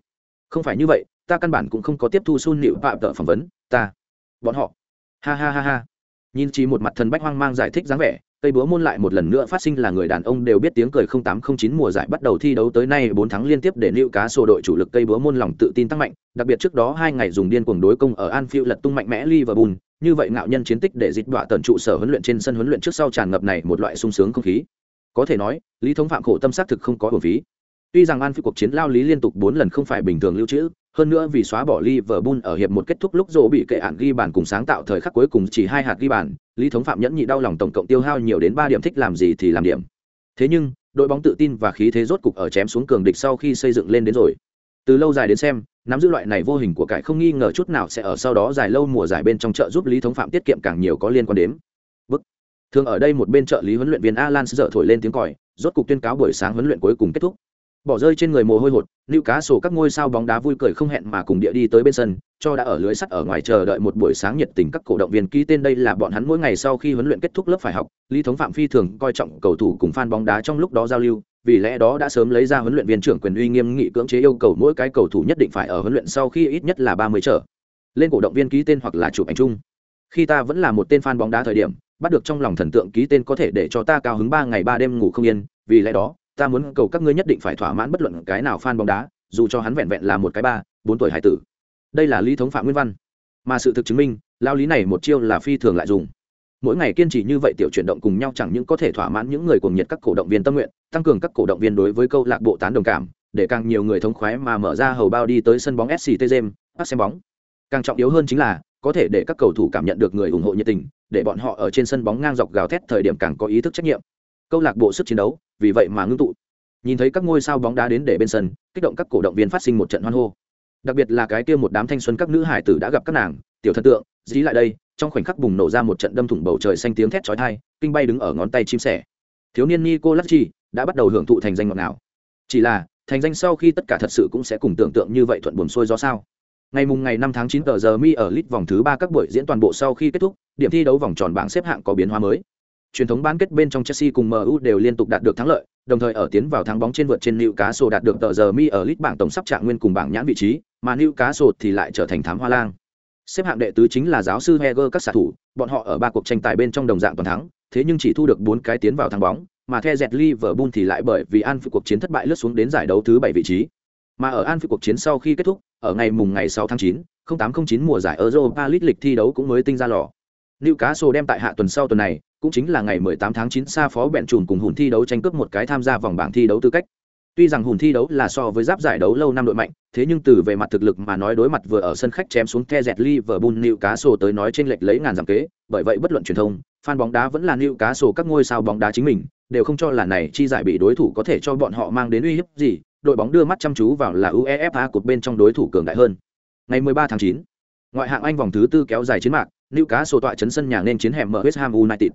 Không phải như vậy ta căn bản cũng không có tiếp thu sun nịu phạm tợ phỏng vấn ta bọn họ. Ha ha ha ha. Nhìn chỉ một mặt thần bách hoang mang giải thích dáng vẻ cây búa môn lại một lần nữa phát sinh là người đàn ông đều biết tiếng cười không tám không chín mùa giải bắt đầu thi đấu tới nay bốn tháng liên tiếp để lưu cá sổ đội chủ lực cây búa môn lòng tự tin tăng mạnh đặc biệt trước đó hai ngày dùng điên cuồng đối công ở Anfield lật tung mạnh mẽ Liverpool như vậy ngạo nhân chiến tích để dịch đọa tần trụ sở huấn luyện trên sân huấn luyện trước sau tràn ngập này một loại sung sướng không khí. Có thể nói lý thống phạm khổ tâm xác thực không có bổn phí. Tuy rằng An Phi cuộc chiến lao lý liên tục 4 lần không phải bình thường lưu trữ, hơn nữa vì xóa bỏ Liverpool ở hiệp một kết thúc lúc rỗ bị kệ án ghi bàn cùng sáng tạo thời khắc cuối cùng chỉ hai hạt ghi bàn, Lý thống phạm nhẫn nhị đau lòng tổng cộng tiêu hao nhiều đến 3 điểm thích làm gì thì làm điểm. Thế nhưng, đội bóng tự tin và khí thế rốt cục ở chém xuống cường địch sau khi xây dựng lên đến rồi từ lâu dài đến xem, nắm giữ loại này vô hình của cải không nghi ngờ chút nào sẽ ở sau đó dài lâu mùa giải bên trong chợ giúp lý thống phạm tiết kiệm càng nhiều có liên quan đến. Bức. Thường ở đây một bên trợ lý huấn luyện viên alan sợ thổi lên tiếng còi, rốt cục tuyên cáo buổi sáng huấn luyện cuối cùng kết thúc. Bỏ rơi trên người mồ hôi hột lưu cá sổ các ngôi sao bóng đá vui cười không hẹn mà cùng địa đi tới bên sân, cho đã ở lưới sắt ở ngoài chờ đợi một buổi sáng nhiệt tình các cổ động viên ký tên đây là bọn hắn mỗi ngày sau khi huấn luyện kết thúc lớp phải học, lý thống phạm phi thường coi trọng cầu thủ cùng fan bóng đá trong lúc đó giao lưu vì lẽ đó đã sớm lấy ra huấn luyện viên trưởng quyền uy nghiêm nghị cưỡng chế yêu cầu mỗi cái cầu thủ nhất định phải ở huấn luyện sau khi ít nhất là ba mươi trở lên cổ động viên ký tên hoặc là chụp ảnh chung. Khi ta vẫn là một tên fan bóng đá thời điểm, bắt được trong lòng thần tượng ký tên có thể để cho ta cao hứng ba ngày ba đêm ngủ không yên, vì lẽ đó, ta muốn cầu các ngươi nhất định phải thỏa mãn bất luận cái nào fan bóng đá, dù cho hắn vẹn vẹn là một cái ba, bốn tuổi hải tử. Đây là lý thống phạm nguyên văn. Mà sự thực chứng minh, lao lý này một chiêu là phi thường lại dùng mỗi ngày kiên trì như vậy tiểu chuyển động cùng nhau chẳng những có thể thỏa mãn những người cuồng nhiệt các cổ động viên tâm nguyện, tăng cường các cổ động viên đối với câu lạc bộ tán đồng cảm, để càng nhiều người thống khoái mà mở ra hầu bao đi tới sân bóng sct james bắt xem bóng. Càng trọng yếu hơn chính là, có thể để các cầu thủ cảm nhận được người ủng hộ nhiệt tình, để bọn họ ở trên sân bóng ngang dọc gào thét thời điểm càng có ý thức trách nhiệm. Câu lạc bộ sức chiến đấu, vì vậy mà ngưng tụ. Nhìn thấy các ngôi sao bóng đá đến để bên sân, kích động các cổ động viên phát sinh một trận hoan hô. Đặc biệt là cái kia một đám thanh xuân các nữ hải tử đã gặp các nàng, tiểu thần tượng, dí lại đây trong khoảnh khắc bùng nổ ra một trận đâm thủng bầu trời xanh tiếng thét chói tai kinh bay đứng ở ngón tay chim sẻ. Thiếu niên Nicolacci đã bắt đầu hưởng thụ thành danh ngọt ngào. Chỉ là thành danh sau khi tất cả thật sự cũng sẽ cùng tưởng tượng như vậy thuận buồn xuôi do sao? Ngày mùng ngày năm tháng chín tờ giờ mi ở lit vòng thứ ba các buổi diễn toàn bộ sau khi kết thúc điểm thi đấu vòng tròn bảng xếp hạng có biến hóa mới. Truyền thống bán kết bên trong chelsea cùng mu đều liên tục đạt được thắng lợi đồng thời ở tiến vào thắng bóng trên vượt trên Newcastle đạt được tờ giờ mi ở lit bảng tổng sắp trạng nguyên cùng bảng nhãn vị trí, mà Newcastle thì lại trở thành thám hoa lang. Xếp hạng đệ tứ chính là giáo sư Heger các xạ thủ, bọn họ ở ba cuộc tranh tài bên trong đồng dạng toàn thắng, thế nhưng chỉ thu được bốn cái tiến vào thắng bóng, mà The Jet Liverpool thì lại bởi vì An cuộc chiến thất bại lướt xuống đến giải đấu thứ bảy vị trí. Mà ở An cuộc chiến sau khi kết thúc, ở ngày mùng ngày 6 tháng 9, 0809 mùa giải Europa League lịch thi đấu cũng mới tinh ra lò. Newcastle đem tại hạ tuần sau tuần này, cũng chính là ngày 18 tháng 9 xa phó bẹn trùn cùng hùn thi đấu tranh cướp một cái tham gia vòng bảng thi đấu tư cách. Tuy rằng hùn thi đấu là so với giáp giải đấu lâu năm đội mạnh, thế nhưng từ về mặt thực lực mà nói đối mặt vừa ở sân khách chém xuống The Jet Liverpool Newcastle tới nói trên lệch lấy ngàn giảm kế, bởi vậy bất luận truyền thông, fan bóng đá vẫn là Newcastle các ngôi sao bóng đá chính mình, đều không cho là này chi giải bị đối thủ có thể cho bọn họ mang đến uy hiếp gì, đội bóng đưa mắt chăm chú vào là UEFA cột bên trong đối thủ cường đại hơn. Ngày 13 tháng 9, ngoại hạng Anh vòng thứ tư kéo dài chiến mạc, Newcastle tọa chấn sân nhà nên chiến hẻm mở West Ham United.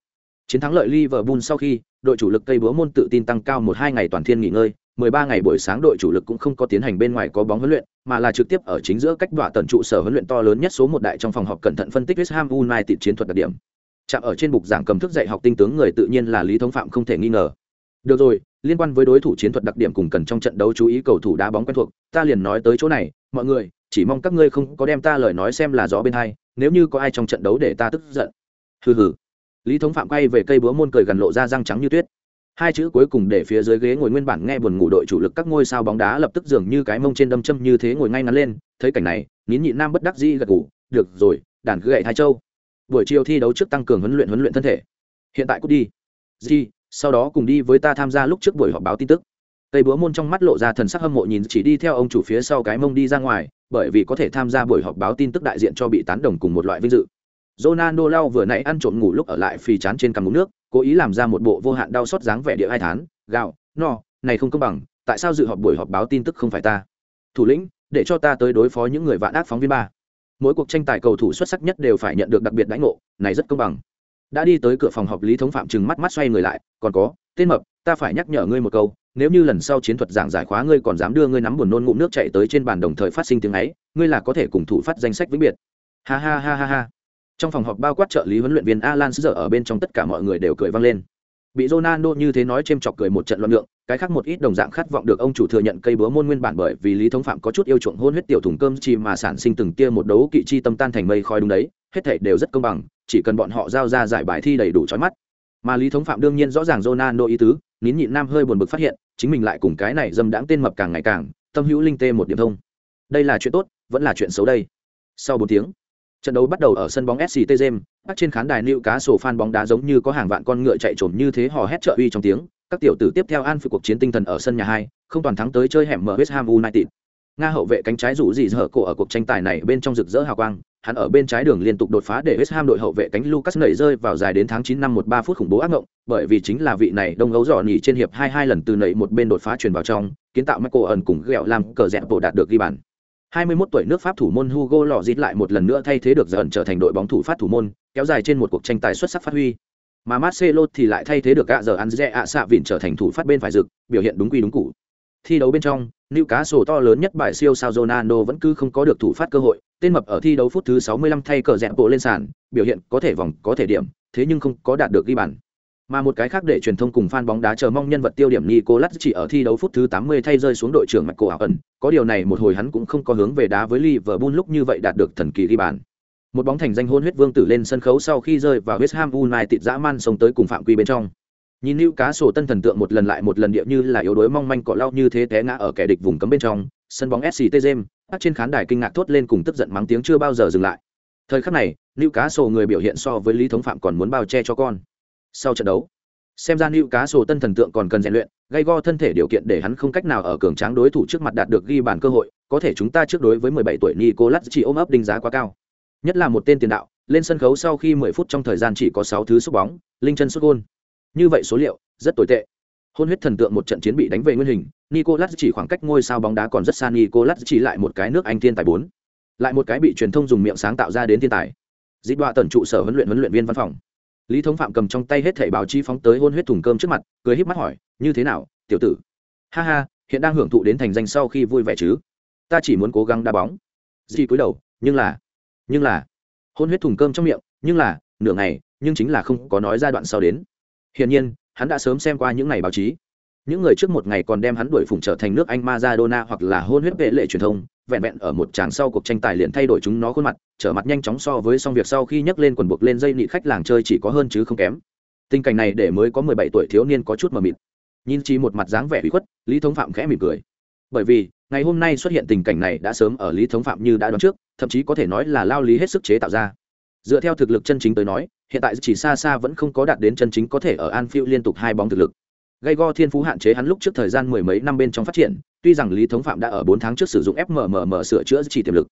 Chiến thắng lợi Liverpool sau khi, đội chủ lực cây búa môn tự tin tăng cao một hai ngày toàn thiên nghỉ ngơi, 13 ngày buổi sáng đội chủ lực cũng không có tiến hành bên ngoài có bóng huấn luyện, mà là trực tiếp ở chính giữa cách đọa tận trụ sở huấn luyện to lớn nhất số một đại trong phòng họp cẩn thận phân tích West Ham United chiến thuật đặc điểm. Chạm ở trên bục giảng cầm thức dạy học tinh tướng người tự nhiên là Lý Thống Phạm không thể nghi ngờ. Được rồi, liên quan với đối thủ chiến thuật đặc điểm cùng cần trong trận đấu chú ý cầu thủ đá bóng quen thuộc, ta liền nói tới chỗ này, mọi người, chỉ mong các ngươi không có đem ta lời nói xem là gió bên hai, nếu như có ai trong trận đấu để ta tức giận. Hừ hừ lý thống phạm quay về cây búa môn cười gần lộ ra răng trắng như tuyết hai chữ cuối cùng để phía dưới ghế ngồi nguyên bản nghe buồn ngủ đội chủ lực các ngôi sao bóng đá lập tức dường như cái mông trên đâm châm như thế ngồi ngay ngắn lên thấy cảnh này nín nhị nam bất đắc dĩ gật ngủ được rồi đàn cứ gậy hai châu. Buổi chiều thi đấu trước tăng cường huấn luyện huấn luyện thân thể. Hiện tại cút đi. Di sau đó cùng đi với ta tham gia lúc trước buổi họp báo tin tức. Tây búa môn trong mắt lộ ra thần sắc hâm mộ nhìn chỉ đi theo ông chủ phía sau cái mông đi ra ngoài, bởi vì có thể tham gia buổi họp báo tin tức đại diện cho bị tán đồng cùng một loại vinh dự. Ronaldo lau vừa nãy ăn trộm ngủ lúc ở lại phì chán trên cằm uống nước, cố ý làm ra một bộ vô hạn đau xót dáng vẻ địa hai thán, gạo, no, này không công bằng, tại sao dự họp buổi họp báo tin tức không phải ta? Thủ lĩnh, để cho ta tới đối phó những người vạn ác phóng viên ba. Mỗi cuộc tranh tài cầu thủ xuất sắc nhất đều phải nhận được đặc biệt đãi ngộ, này rất công bằng. Đã đi tới cửa phòng họp Lý Thống Phạm trừng mắt mắt xoay người lại, còn có, tên mập, ta phải nhắc nhở ngươi một câu, nếu như lần sau chiến thuật giảng giải khóa ngươi còn dám đưa ngươi nắm buồn nôn ngụm nước chạy tới trên bàn đồng thời phát sinh tiếng ấy, ngươi là có thể cùng thủ phát danh sách vĩnh biệt. Ha ha ha ha ha trong phòng họp bao quát trợ lý huấn luyện viên alan giờ ở bên trong tất cả mọi người đều cười vang lên. Bị ronaldo như thế nói c h chọc cười một trận luận lượng cái khác một ít đồng dạng khát vọng được ông chủ thừa nhận cây búa môn nguyên bản bởi vì lý thống phạm có chút yêu chuộng hôn huyết tiểu thùng cơm chi mà sản sinh từng tia một đấu kỵ chi tâm tan thành mây khói đúng đấy, hết thể đều rất công bằng, chỉ cần bọn họ giao ra giải bài thi đầy đủ trói mắt. Mà lý thống phạm đương nhiên rõ ràng ronaldo ý tứ, nín nhịn nam hơi buồn bực phát hiện, chính mình lại cùng cái này dâm đãng tên mập càng ngày càng, tâm hữu linh tê một điểm thông. Đây là chuyện tốt, vẫn là chuyện xấu đây. Sau bốn tiếng Trận đấu bắt đầu ở sân bóng SCT Gem, các trên khán đài cá sổ fan bóng đá giống như có hàng vạn con ngựa chạy trồm như thế hò hét trợ uy trong tiếng. Các tiểu tử tiếp theo an phục cuộc chiến tinh thần ở sân nhà hai, không toàn thắng tới chơi hẻm mở West Ham United. Nga hậu vệ cánh trái rủ gì dở cổ ở cuộc tranh tài này bên trong rực rỡ hào quang, hắn ở bên trái đường liên tục đột phá để West Ham đội hậu vệ cánh Lucas nảy rơi vào dài đến tháng 9 năm 13 phút khủng bố ác ngộng, bởi vì chính là vị này đông gấu giỏ nhỉ trên hiệp 22 lần từ nảy một bên đột phá truyền vào trong, kiến tạo Michael ẩn cùng gẹo làm cờ dẹp bộ đạt được ghi bàn. 21 tuổi nước Pháp thủ môn Hugo lọ lại một lần nữa thay thế được dần trở thành đội bóng thủ phát thủ môn, kéo dài trên một cuộc tranh tài xuất sắc phát huy. Mà Marcelo thì lại thay thế được gã giờ Anze ạ vịn trở thành thủ phát bên phải rực, biểu hiện đúng quy đúng cũ. Thi đấu bên trong, Newcastle to lớn nhất bại siêu sao Ronaldo vẫn cứ không có được thủ phát cơ hội, tên mập ở thi đấu phút thứ 65 thay cờ dẹp bộ lên sàn, biểu hiện có thể vòng, có thể điểm, thế nhưng không có đạt được ghi bàn. Mà một cái khác để truyền thông cùng fan bóng đá chờ mong nhân vật tiêu điểm Nicolas chỉ ở thi đấu phút thứ 80 thay rơi xuống đội trưởng Michael ẩn, có điều này một hồi hắn cũng không có hướng về đá với Liverpool lúc như vậy đạt được thần kỳ ghi bàn. Một bóng thành danh hôn huyết vương tử lên sân khấu sau khi rơi vào West Ham United dã man sống tới cùng phạm quy bên trong. Nhìn Lưu Cá sổ tân thần tượng một lần lại một lần địa như là yếu đuối mong manh cọ lao như thế té ngã ở kẻ địch vùng cấm bên trong, sân bóng SCT James, trên khán đài kinh ngạc thốt lên cùng tức giận mắng tiếng chưa bao giờ dừng lại. Thời khắc này, Lưu Cá sổ người biểu hiện so với Lý Thống Phạm còn muốn bao che cho con. Sau trận đấu, xem ra nữ Cá sổ tân thần tượng còn cần rèn luyện, gây go thân thể điều kiện để hắn không cách nào ở cường tráng đối thủ trước mặt đạt được ghi bàn cơ hội, có thể chúng ta trước đối với 17 tuổi Nicolas chỉ ôm ấp đánh giá quá cao. Nhất là một tên tiền đạo, lên sân khấu sau khi 10 phút trong thời gian chỉ có 6 thứ xúc bóng, linh chân sút gôn. Như vậy số liệu rất tồi tệ. Hôn huyết thần tượng một trận chiến bị đánh về nguyên hình, Nicolas chỉ khoảng cách ngôi sao bóng đá còn rất xa Nicolas chỉ lại một cái nước Anh thiên tài 4. Lại một cái bị truyền thông dùng miệng sáng tạo ra đến thiên tài. Dịch đoạ tần trụ sở huấn luyện huấn luyện viên văn phòng. Lý Thống Phạm cầm trong tay hết thảy báo chí phóng tới hôn huyết thùng cơm trước mặt, cười híp mắt hỏi, "Như thế nào, tiểu tử?" "Ha ha, hiện đang hưởng thụ đến thành danh sau khi vui vẻ chứ? Ta chỉ muốn cố gắng đá bóng." Dì cúi đầu, "Nhưng là, nhưng là." Hôn huyết thùng cơm trong miệng, "Nhưng là, nửa ngày, nhưng chính là không có nói giai đoạn sau đến." Hiển nhiên, hắn đã sớm xem qua những ngày báo chí. Những người trước một ngày còn đem hắn đuổi phụng trở thành nước Anh Maradona hoặc là hôn huyết vệ lệ truyền thông, vẹn vẹn ở một tràng sau cuộc tranh tài liền thay đổi chúng nó khuôn mặt, trở mặt nhanh chóng so với xong việc sau khi nhấc lên quần buộc lên dây nịt khách làng chơi chỉ có hơn chứ không kém. Tình cảnh này để mới có 17 tuổi thiếu niên có chút mờ mịt. Nhìn chỉ một mặt dáng vẻ ủy khuất, Lý Thống Phạm khẽ mỉm cười. Bởi vì, ngày hôm nay xuất hiện tình cảnh này đã sớm ở Lý Thống Phạm như đã đoán trước, thậm chí có thể nói là lao lý hết sức chế tạo ra. Dựa theo thực lực chân chính tới nói, hiện tại chỉ xa xa vẫn không có đạt đến chân chính có thể ở Anfield liên tục hai bóng thực lực. Gây go thiên phú hạn chế hắn lúc trước thời gian mười mấy năm bên trong phát triển, tuy rằng Lý Thống Phạm đã ở bốn tháng trước sử dụng FMMM sửa chữa chỉ tiềm lực.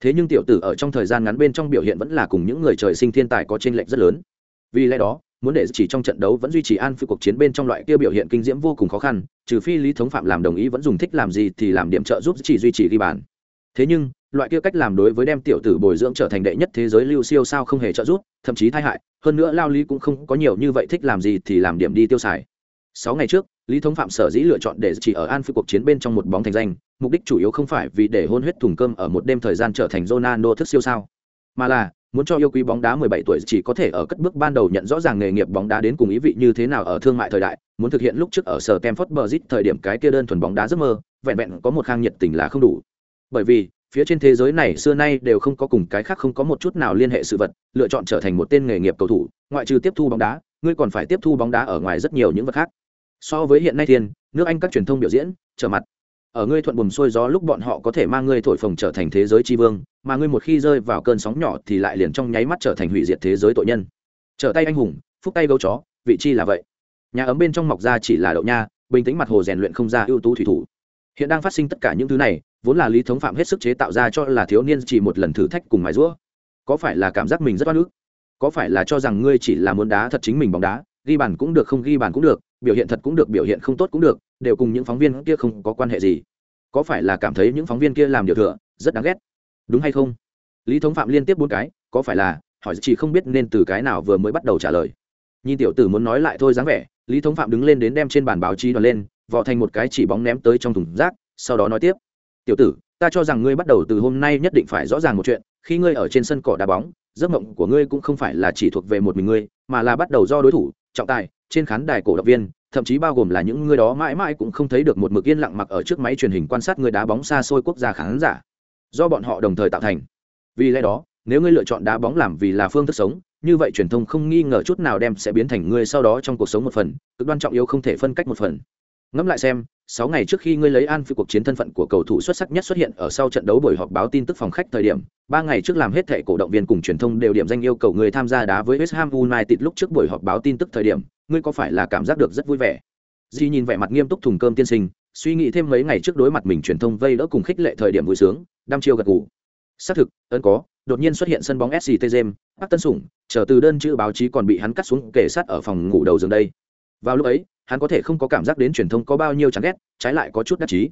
Thế nhưng tiểu tử ở trong thời gian ngắn bên trong biểu hiện vẫn là cùng những người trời sinh thiên tài có chênh lệch rất lớn. Vì lẽ đó, muốn để chỉ trong trận đấu vẫn duy trì an phi cuộc chiến bên trong loại kia biểu hiện kinh diễm vô cùng khó khăn, trừ phi Lý Thống Phạm làm đồng ý vẫn dùng thích làm gì thì làm điểm trợ giúp chỉ duy trì ghi bàn. Thế nhưng, loại kia cách làm đối với đem tiểu tử bồi dưỡng trở thành đệ nhất thế giới lưu siêu sao không hề trợ giúp thậm chí tai hại hơn nữa lao lý cũng không có nhiều như vậy thích làm gì thì làm điểm đi tiêu xài sáu ngày trước lý thống phạm sở dĩ lựa chọn để chỉ ở an phi cuộc chiến bên trong một bóng thành danh mục đích chủ yếu không phải vì để hôn huyết thùng cơm ở một đêm thời gian trở thành Ronaldo thức siêu sao mà là muốn cho yêu quý bóng đá 17 tuổi chỉ có thể ở cất bước ban đầu nhận rõ ràng nghề nghiệp bóng đá đến cùng ý vị như thế nào ở thương mại thời đại, muốn thực hiện lúc trước ở sở Stamford Bridge thời điểm cái kia đơn thuần bóng đá giấc mơ, vẹn vẹn có một khang nhiệt tình là không đủ. Bởi vì, phía trên thế giới này xưa nay đều không có cùng cái khác không có một chút nào liên hệ sự vật lựa chọn trở thành một tên nghề nghiệp cầu thủ ngoại trừ tiếp thu bóng đá ngươi còn phải tiếp thu bóng đá ở ngoài rất nhiều những vật khác so với hiện nay thiên, nước anh các truyền thông biểu diễn, trở mặt. Ở ngươi thuận buồm xuôi gió lúc bọn họ có thể mang ngươi thổi phồng trở thành thế giới tri vương, mà ngươi một khi rơi vào cơn sóng nhỏ thì lại liền trong nháy mắt trở thành hủy diệt thế giới tội nhân. Trở tay anh hùng, phúc tay gấu chó, vị chi là vậy. Nhà ấm bên trong mọc ra chỉ là đậu nha, bình tĩnh mặt hồ rèn luyện không ra ưu tú thủy thủ. Hiện đang phát sinh tất cả những thứ này, vốn là lý thống phạm hết sức chế tạo ra cho là thiếu niên chỉ một lần thử thách cùng mài rũa có phải là cảm giác mình rất oan ức? Có phải là cho rằng ngươi chỉ là muốn đá thật chính mình bóng đá? Ghi bàn cũng được, không ghi bàn cũng được, biểu hiện thật cũng được, biểu hiện không tốt cũng được, đều cùng những phóng viên kia không có quan hệ gì. Có phải là cảm thấy những phóng viên kia làm điều thừa, rất đáng ghét? Đúng hay không? Lý thống phạm liên tiếp bốn cái, có phải là, hỏi chỉ không biết nên từ cái nào vừa mới bắt đầu trả lời. Nhìn tiểu tử muốn nói lại thôi dáng vẻ, lý thống phạm đứng lên đến đem trên bàn báo chí đoàn lên, vò thành một cái chỉ bóng ném tới trong thùng rác, sau đó nói tiếp. Tiểu tử, ta cho rằng ngươi bắt đầu từ hôm nay nhất định phải rõ ràng một chuyện, khi ngươi ở trên sân cỏ đá bóng, giấc mộng của ngươi cũng không phải là chỉ thuộc về một mình ngươi, mà là bắt đầu do đối thủ trọng tài, trên khán đài cổ động viên, thậm chí bao gồm là những người đó mãi mãi cũng không thấy được một mực yên lặng mặc ở trước máy truyền hình quan sát người đá bóng xa xôi quốc gia khán giả. Do bọn họ đồng thời tạo thành. Vì lẽ đó, nếu ngươi lựa chọn đá bóng làm vì là phương thức sống, như vậy truyền thông không nghi ngờ chút nào đem sẽ biến thành ngươi sau đó trong cuộc sống một phần, cực đoan trọng yếu không thể phân cách một phần ngẫm lại xem, sáu ngày trước khi ngươi lấy an phi cuộc chiến thân phận của cầu thủ xuất sắc nhất xuất hiện ở sau trận đấu buổi họp báo tin tức phòng khách thời điểm, ba ngày trước làm hết thẻ cổ động viên cùng truyền thông đều điểm danh yêu cầu người tham gia đá với West Ham United lúc trước buổi họp báo tin tức thời điểm, ngươi có phải là cảm giác được rất vui vẻ? Di nhìn vẻ mặt nghiêm túc thùng cơm tiên sinh, suy nghĩ thêm mấy ngày trước đối mặt mình truyền thông vây đỡ cùng khích lệ thời điểm vui sướng, đăm chiêu gật gù. Xác thực, ấn có, đột nhiên xuất hiện sân bóng sct james bắc tân sủng, chờ từ đơn chữ báo chí còn bị hắn cắt xuống kể sát ở phòng ngủ đầu giường đây. Vào lúc ấy hắn có thể không có cảm giác đến truyền thông có bao nhiêu chán ghét, trái lại có chút đắc chí.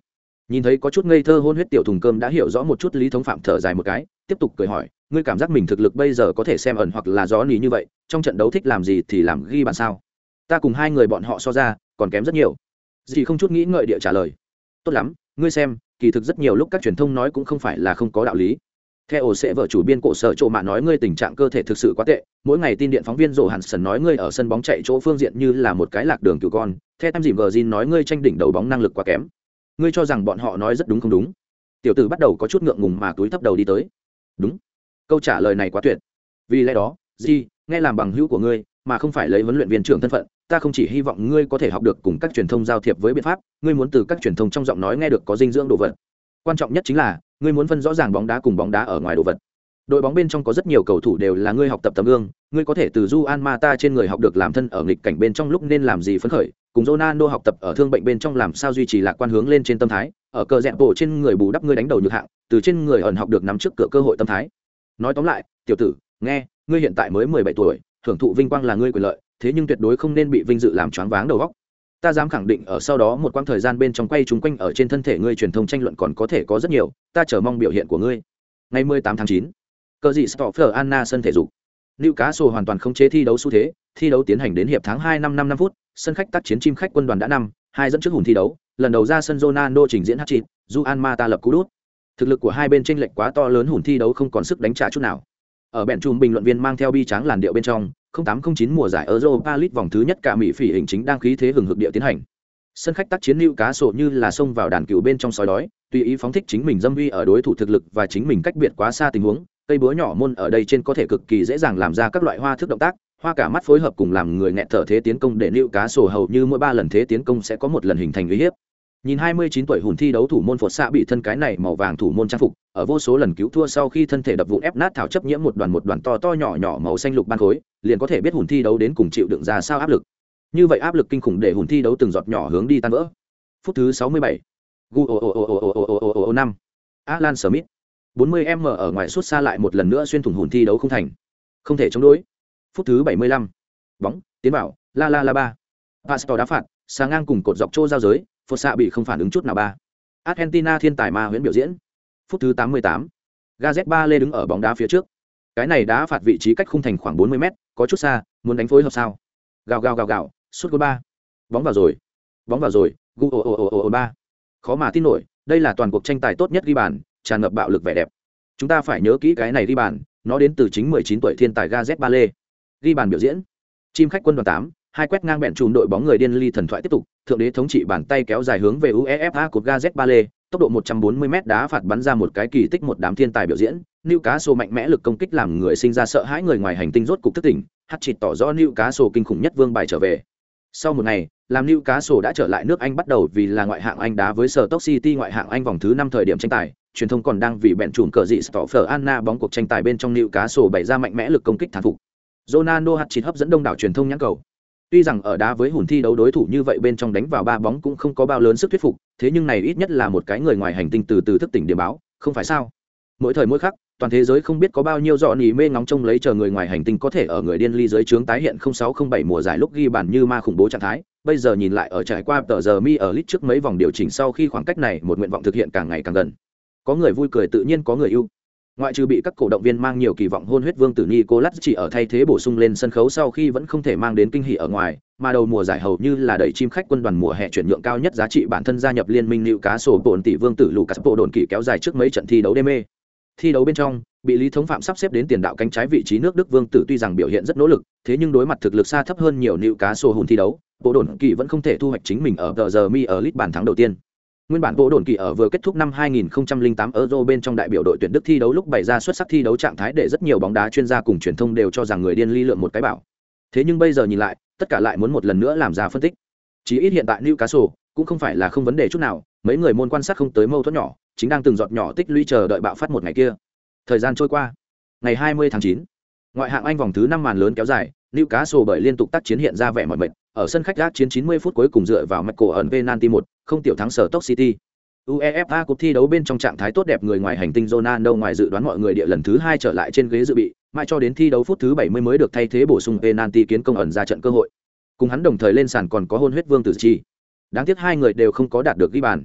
Nhìn thấy có chút ngây thơ hôn huyết tiểu thùng cơm đã hiểu rõ một chút lý thống phạm thở dài một cái, tiếp tục cười hỏi, ngươi cảm giác mình thực lực bây giờ có thể xem ẩn hoặc là gió nỉ như vậy, trong trận đấu thích làm gì thì làm ghi bàn sao? Ta cùng hai người bọn họ so ra, còn kém rất nhiều. Dì không chút nghĩ ngợi địa trả lời, tốt lắm, ngươi xem, kỳ thực rất nhiều lúc các truyền thông nói cũng không phải là không có đạo lý theo ổ sẽ vợ chủ biên cổ sở chỗ mạ nói ngươi tình trạng cơ thể thực sự quá tệ, mỗi ngày tin điện phóng viên rộ hàn sần nói ngươi ở sân bóng chạy chỗ phương diện như là một cái lạc đường cừu con, theo tam dìm gờ zin nói ngươi tranh đỉnh đầu bóng năng lực quá kém. Ngươi cho rằng bọn họ nói rất đúng không đúng? Tiểu tử bắt đầu có chút ngượng ngùng mà túi thấp đầu đi tới. Đúng. Câu trả lời này quá tuyệt. Vì lẽ đó, di, nghe làm bằng hữu của ngươi, mà không phải lấy huấn luyện viên trưởng thân phận, ta không chỉ hy vọng ngươi có thể học được cùng các truyền thông giao thiệp với biện pháp, ngươi muốn từ các truyền thông trong giọng nói nghe được có dinh dưỡng đồ vật. Quan trọng nhất chính là ngươi muốn phân rõ ràng bóng đá cùng bóng đá ở ngoài đồ vật. Đội bóng bên trong có rất nhiều cầu thủ đều là ngươi học tập tấm gương, ngươi có thể từ du an mata trên người học được làm thân ở nghịch cảnh bên trong lúc nên làm gì phấn khởi, cùng ronaldo học tập ở thương bệnh bên trong làm sao duy trì lạc quan hướng lên trên tâm thái, ở cờ dẹp bộ trên người bù đắp ngươi đánh đầu nhược hạng, từ trên người ẩn học được nắm trước cửa cơ hội tâm thái. Nói tóm lại, tiểu tử, nghe, ngươi hiện tại mới mười bảy tuổi, hưởng thụ vinh quang là ngươi quyền lợi, thế nhưng tuyệt đối không nên bị vinh dự làm choáng váng đầu óc ta dám khẳng định ở sau đó một quãng thời gian bên trong quay chúng quanh ở trên thân thể ngươi truyền thông tranh luận còn có thể có rất nhiều ta chờ mong biểu hiện của ngươi. Ngày 18 tháng 9, cờ dị Stoffer Anna sân thể dục. Newcastle hoàn toàn không chế thi đấu xu thế thi đấu tiến hành đến hiệp tháng 2 năm 5 năm phút sân khách tác chiến chim khách quân đoàn đã năm hai dẫn trước hùn thi đấu lần đầu ra sân Ronaldo trình diễn hat-trick Juan Mata lập cú đút. Thực lực của hai bên tranh lệch quá to lớn hùn thi đấu không còn sức đánh trả chút nào. Ở bẹn chùm bình luận viên mang theo bi tráng làn điệu bên trong 0809 mùa giải Europa League vòng thứ nhất cả Mỹ phỉ hình chính đang khí thế hừng hực địa tiến hành. Sân khách tác chiến lưu cá sổ như là xông vào đàn cừu bên trong sói đói, tùy ý phóng thích chính mình dâm uy ở đối thủ thực lực và chính mình cách biệt quá xa tình huống, cây búa nhỏ môn ở đây trên có thể cực kỳ dễ dàng làm ra các loại hoa thức động tác, hoa cả mắt phối hợp cùng làm người nghẹt thở thế tiến công để lưu cá sổ hầu như mỗi ba lần thế tiến công sẽ có một lần hình thành uy hiếp nhìn 29 tuổi hùn thi đấu thủ môn phột xạ bị thân cái này màu vàng thủ môn trang phục ở vô số lần cứu thua sau khi thân thể đập vụ ép nát thảo chấp nhiễm một đoàn một đoàn to to nhỏ nhỏ màu xanh lục ban khối liền có thể biết hùn thi đấu đến cùng chịu đựng ra sao áp lực như vậy áp lực kinh khủng để hùn thi đấu từng giọt nhỏ hướng đi tan vỡ phút thứ 67 gu năm alan smith 40 m ở ngoài suốt xa lại một lần nữa xuyên thủng hùn thi đấu không thành không thể chống đối phút thứ 75 bóng tiến bảo la la la ba pastor đá phạt sáng ngang cùng cột dọc trô giao giới, phật xạ bị không phản ứng chút nào ba. Argentina thiên tài ma huyễn biểu diễn. Phút thứ 88. gazet ba lê đứng ở bóng đá phía trước. Cái này đá phạt vị trí cách khung thành khoảng 40 mét có chút xa muốn đánh phối hợp sao? Gào gào gào gào suốt gol ba. Bóng vào rồi. Bóng vào rồi gu ồ ồ ồ ồ ba. Khó mà tin nổi đây là toàn cuộc tranh tài tốt nhất ghi bàn tràn ngập bạo lực vẻ đẹp. Chúng ta phải nhớ kỹ cái này ghi bàn nó đến từ chính 19 tuổi thiên tài gazet ba lê. Ghi bàn biểu diễn. Chim khách quân đoàn 8, hai quét ngang bẹn chùm đội bóng người điên ly thần thoại tiếp tục thượng đế thống trị bàn tay kéo dài hướng về uefa cột gazet ba lê tốc độ 140 m đá phạt bắn ra một cái kỳ tích một đám thiên tài biểu diễn Newcastle mạnh mẽ lực công kích làm người sinh ra sợ hãi người ngoài hành tinh rốt cục thức tỉnh hát chịt tỏ rõ Newcastle kinh khủng nhất vương bài trở về sau một ngày làm Newcastle đã trở lại nước Anh bắt đầu vì là ngoại hạng Anh đá với Stoke City ngoại hạng Anh vòng thứ 5 thời điểm tranh tài, truyền thông còn đang vì bẹn trùm cờ dị Stoffer Anna bóng cuộc tranh tài bên trong Newcastle bày ra mạnh mẽ lực công kích thán phục. Ronaldo hạt chịt hấp dẫn đông đảo truyền thông nhãn cầu. Tuy rằng ở đá với hùn thi đấu đối thủ như vậy bên trong đánh vào ba bóng cũng không có bao lớn sức thuyết phục, thế nhưng này ít nhất là một cái người ngoài hành tinh từ từ thức tỉnh điểm báo, không phải sao? Mỗi thời mỗi khắc, toàn thế giới không biết có bao nhiêu dọn ý mê ngóng trông lấy chờ người ngoài hành tinh có thể ở người điên ly dưới trướng tái hiện 0607 mùa giải lúc ghi bàn như ma khủng bố trạng thái, bây giờ nhìn lại ở trải qua tờ giờ mi ở lít trước mấy vòng điều chỉnh sau khi khoảng cách này một nguyện vọng thực hiện càng ngày càng gần. Có người vui cười tự nhiên có người yêu ngoại trừ bị các cổ động viên mang nhiều kỳ vọng hôn huyết vương tử Nicolas chỉ ở thay thế bổ sung lên sân khấu sau khi vẫn không thể mang đến kinh hỉ ở ngoài, mà đầu mùa giải hầu như là đẩy chim khách quân đoàn mùa hè chuyển nhượng cao nhất giá trị bản thân gia nhập liên minh nữ cá sổ bổn tỷ vương tử Lucas bộ đồn kỳ kéo dài trước mấy trận thi đấu đê mê. Thi đấu bên trong, bị Lý Thống Phạm sắp xếp đến tiền đạo cánh trái vị trí nước Đức vương tử tuy rằng biểu hiện rất nỗ lực, thế nhưng đối mặt thực lực xa thấp hơn nhiều nữ cá sổ hùn thi đấu, bộ đồn kỳ vẫn không thể thu hoạch chính mình ở tờ giờ mi ở lít bàn thắng đầu tiên. Nguyên bản bộ đồn kỳ ở vừa kết thúc năm 2008 Euro bên trong đại biểu đội tuyển Đức thi đấu lúc bày ra xuất sắc thi đấu trạng thái để rất nhiều bóng đá chuyên gia cùng truyền thông đều cho rằng người điên ly lượng một cái bảo. Thế nhưng bây giờ nhìn lại, tất cả lại muốn một lần nữa làm ra phân tích. Chỉ ít hiện tại Newcastle cũng không phải là không vấn đề chút nào, mấy người môn quan sát không tới mâu thuẫn nhỏ, chính đang từng giọt nhỏ tích lũy chờ đợi bạo phát một ngày kia. Thời gian trôi qua, ngày 20 tháng 9, ngoại hạng Anh vòng thứ 5 màn lớn kéo dài, Newcastle bởi liên tục tác chiến hiện ra vẻ mỏi mệt, ở sân khách gác chiến 90 phút cuối cùng dựa vào Michael ẩn penalty 1, không tiểu thắng sở Stoke City. UEFA cuộc thi đấu bên trong trạng thái tốt đẹp người ngoài hành tinh Ronaldo ngoài dự đoán mọi người địa lần thứ hai trở lại trên ghế dự bị, mãi cho đến thi đấu phút thứ 70 mới được thay thế bổ sung penalty kiến công ẩn ra trận cơ hội. Cùng hắn đồng thời lên sàn còn có hôn huyết vương tử chi. Đáng tiếc hai người đều không có đạt được ghi bàn.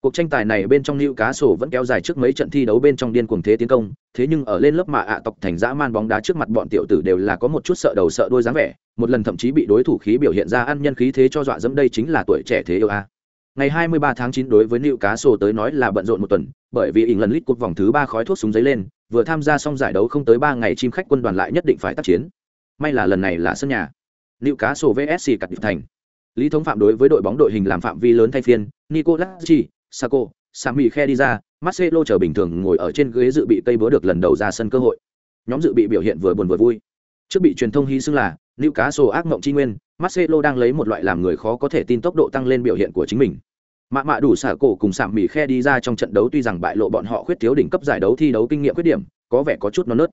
Cuộc tranh tài này bên trong cá sổ vẫn kéo dài trước mấy trận thi đấu bên trong điên cuồng thế tiến công, thế nhưng ở lên lớp mà ạ tộc thành dã man bóng đá trước mặt bọn tiểu tử đều là có một chút sợ đầu sợ đuôi dáng vẻ, một lần thậm chí bị đối thủ khí biểu hiện ra ăn nhân khí thế cho dọa dẫm đây chính là tuổi trẻ thế yêu a. Ngày 23 tháng 9 đối với cá sổ tới nói là bận rộn một tuần, bởi vì lần lít cuộc vòng thứ 3 khói thuốc súng giấy lên, vừa tham gia xong giải đấu không tới 3 ngày chim khách quân đoàn lại nhất định phải tác chiến. May là lần này là sân nhà. cá sổ VSC cật thành. Lý thống phạm đối với đội bóng đội hình làm phạm vi lớn thay phiên, Nicolas Chi, Saco, Sami khe đi ra, Marcelo chờ bình thường ngồi ở trên ghế dự bị cây búa được lần đầu ra sân cơ hội. Nhóm dự bị biểu hiện vừa buồn vừa vui. Trước bị truyền thông hy xưng là Newcastle ác mộng chi nguyên, Marcelo đang lấy một loại làm người khó có thể tin tốc độ tăng lên biểu hiện của chính mình. Mạ mạ đủ xả cổ cùng Sạm Mỉ khe đi ra trong trận đấu tuy rằng bại lộ bọn họ khuyết thiếu đỉnh cấp giải đấu thi đấu kinh nghiệm khuyết điểm, có vẻ có chút non nớt.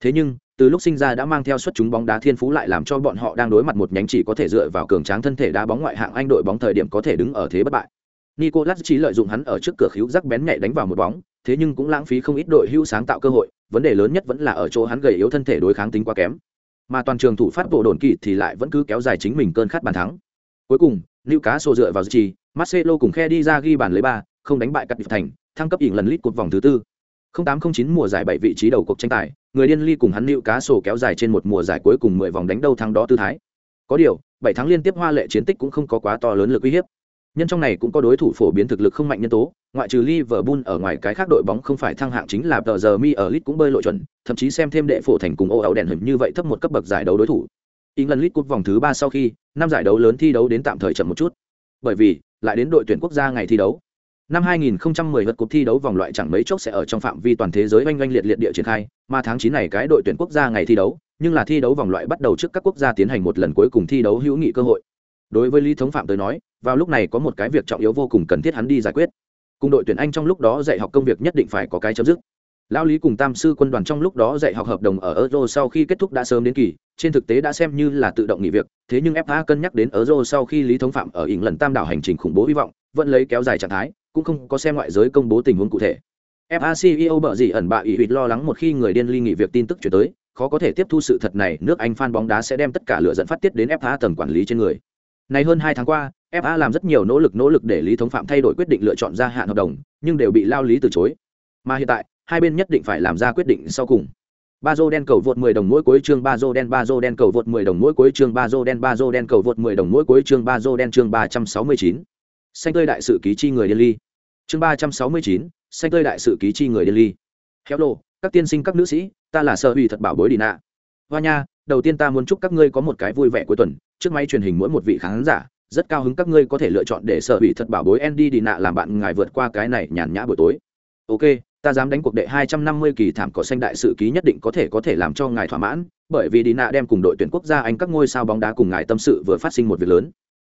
Thế nhưng, từ lúc sinh ra đã mang theo xuất chúng bóng đá thiên phú lại làm cho bọn họ đang đối mặt một nhánh chỉ có thể dựa vào cường tráng thân thể đá bóng ngoại hạng Anh đội bóng thời điểm có thể đứng ở thế bất bại. Nicolas chỉ lợi dụng hắn ở trước cửa khiếu rắc bén nhạy đánh vào một bóng, thế nhưng cũng lãng phí không ít đội hưu sáng tạo cơ hội, vấn đề lớn nhất vẫn là ở chỗ hắn gầy yếu thân thể đối kháng tính quá kém. Mà toàn trường thủ phát bộ đồn kỳ thì lại vẫn cứ kéo dài chính mình cơn khát bàn thắng. Cuối cùng, Newcastle dựa vào chỉ, Marcelo cùng khe đi ra ghi bàn lấy ba, không đánh bại cắt thành, thăng cấp ỉn lần lít cột vòng thứ tư. 0809 mùa giải bảy vị trí đầu cuộc tranh tài, người điên ly cùng hắn Newcastle kéo dài trên một mùa giải cuối cùng 10 vòng đánh đâu thắng đó tư thái. Có điều, bảy tháng liên tiếp hoa lệ chiến tích cũng không có quá to lớn lực uy hiếp nhân trong này cũng có đối thủ phổ biến thực lực không mạnh nhân tố, ngoại trừ liverpool ở ngoài cái khác đội bóng không phải thăng hạng chính là tờ giờ mi ở lit cũng bơi lộ chuẩn, thậm chí xem thêm đệ phổ thành cùng ô áo đèn hình như vậy thấp một cấp bậc giải đấu đối thủ. England lit Cup vòng thứ ba sau khi, năm giải đấu lớn thi đấu đến tạm thời chậm một chút. Bởi vì, lại đến đội tuyển quốc gia ngày thi đấu. Năm 2010 vật cuộc thi đấu vòng loại chẳng mấy chốc sẽ ở trong phạm vi toàn thế giới oanh oanh liệt liệt địa triển khai, mà tháng 9 này cái đội tuyển quốc gia ngày thi đấu, nhưng là thi đấu vòng loại bắt đầu trước các quốc gia tiến hành một lần cuối cùng thi đấu hữu nghị cơ hội đối với lý thống phạm tới nói, vào lúc này có một cái việc trọng yếu vô cùng cần thiết hắn đi giải quyết. Cùng đội tuyển anh trong lúc đó dạy học công việc nhất định phải có cái chấm dứt. Lao lý cùng tam sư quân đoàn trong lúc đó dạy học hợp đồng ở euro sau khi kết thúc đã sớm đến kỳ, trên thực tế đã xem như là tự động nghỉ việc, thế nhưng fa cân nhắc đến euro sau khi lý thống phạm ở ỉng lần tam đảo hành trình khủng bố hy vọng, vẫn lấy kéo dài trạng thái, cũng không có xem ngoại giới công bố tình huống cụ thể. Fa ceo bở gì ẩn bạ ỉ hụt lo lắng một khi người điên ly nghỉ việc tin tức chuyển tới, khó có thể tiếp thu sự thật này, nước anh fan bóng đá sẽ đem tất cả lửa dẫn phát tiết đến fa tầng quản lý trên người này hơn hai tháng qua, FA làm rất nhiều nỗ lực nỗ lực để Lý Thống Phạm thay đổi quyết định lựa chọn gia hạn hợp đồng, nhưng đều bị lao lý từ chối. Mà hiện tại, hai bên nhất định phải làm ra quyết định sau cùng. Bazo đen cầu vượt 10 đồng mỗi cuối chương Bazo đen Bazo đen cầu vượt 10 đồng mỗi cuối chương Bazo đen Bazo đen cầu vượt 10 đồng mỗi cuối chương Bazo đen chương 369. Xanh tươi đại sự ký chi người điên ly. Chương 369, xanh tươi đại sự ký chi người điên ly. Hello, các tiên sinh các nữ sĩ, ta là Sở Huy thật bảo bối đi. Hoa nha, đầu tiên ta muốn chúc các ngươi có một cái vui vẻ cuối tuần, trước máy truyền hình mỗi một vị khán giả rất cao hứng các ngươi có thể lựa chọn để sở hủy thật bảo bối Andy đi nạ làm bạn ngài vượt qua cái này nhàn nhã buổi tối. Ok, ta dám đánh cuộc đệ 250 kỳ thảm cỏ xanh đại sự ký nhất định có thể có thể làm cho ngài thỏa mãn, bởi vì đi nạ đem cùng đội tuyển quốc gia Anh các ngôi sao bóng đá cùng ngài tâm sự vừa phát sinh một việc lớn.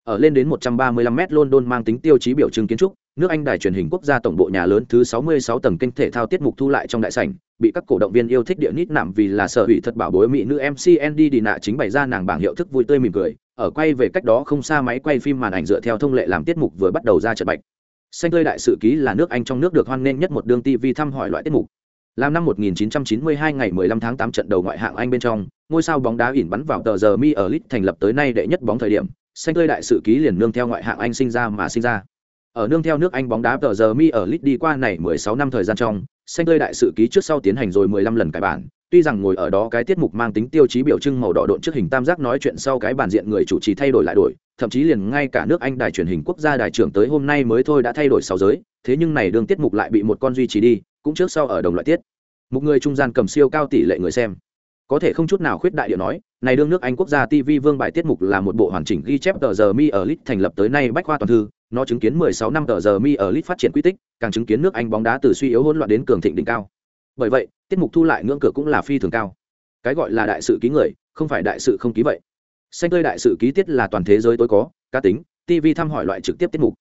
Ở lên đến 135m London mang tính tiêu chí biểu trưng kiến trúc, nước Anh đài truyền hình quốc gia tổng bộ nhà lớn thứ 66 tầng kênh thể thao tiết mục thu lại trong đại sảnh, bị các cổ động viên yêu thích địa nít nạm vì là sở hữu thật bảo bối mỹ nữ MC Andy đi nạ chính bày ra nàng bảng hiệu thức vui tươi mỉm cười, ở quay về cách đó không xa máy quay phim màn ảnh dựa theo thông lệ làm tiết mục vừa bắt đầu ra trận bạch. Xanh tươi đại sự ký là nước Anh trong nước được hoan nghênh nhất một đường TV thăm hỏi loại tiết mục. Làm năm 1992 ngày 15 tháng 8 trận đầu ngoại hạng Anh bên trong, ngôi sao bóng đá ỉn bắn vào tờ giờ mi ở lit thành lập tới nay đệ nhất bóng thời điểm, xanh tươi đại sự ký liền nương theo ngoại hạng Anh sinh ra mà sinh ra. Ở nương theo nước Anh bóng đá tờ giờ mi ở lit đi qua này 16 năm thời gian trong, xanh tươi đại sự ký trước sau tiến hành rồi 15 lần cải bản, tuy rằng ngồi ở đó cái tiết mục mang tính tiêu chí biểu trưng màu đỏ độn trước hình tam giác nói chuyện sau cái bản diện người chủ trì thay đổi lại đổi thậm chí liền ngay cả nước anh đài truyền hình quốc gia đài trưởng tới hôm nay mới thôi đã thay đổi sáu giới thế nhưng này đường tiết mục lại bị một con duy trì đi cũng trước sau ở đồng loại tiết. Một người trung gian cầm siêu cao tỷ lệ người xem. Có thể không chút nào khuyết đại điệu nói này đương nước anh quốc gia tv vương bài tiết mục là một bộ hoàn chỉnh ghi chép tờ giờ mi ở lit thành lập tới nay bách khoa toàn thư. Nó chứng kiến 16 năm tờ giờ mi ở lit phát triển quy tích, càng chứng kiến nước anh bóng đá từ suy yếu hỗn loạn đến cường thịnh đỉnh cao. Bởi vậy, tiết mục thu lại ngưỡng cửa cũng là phi thường cao. Cái gọi là đại sự ký người, không phải đại sự không ký vậy. Xanh tươi đại sự ký tiết là toàn thế giới tối có, cá tính tv thăm hỏi loại trực tiếp tiết mục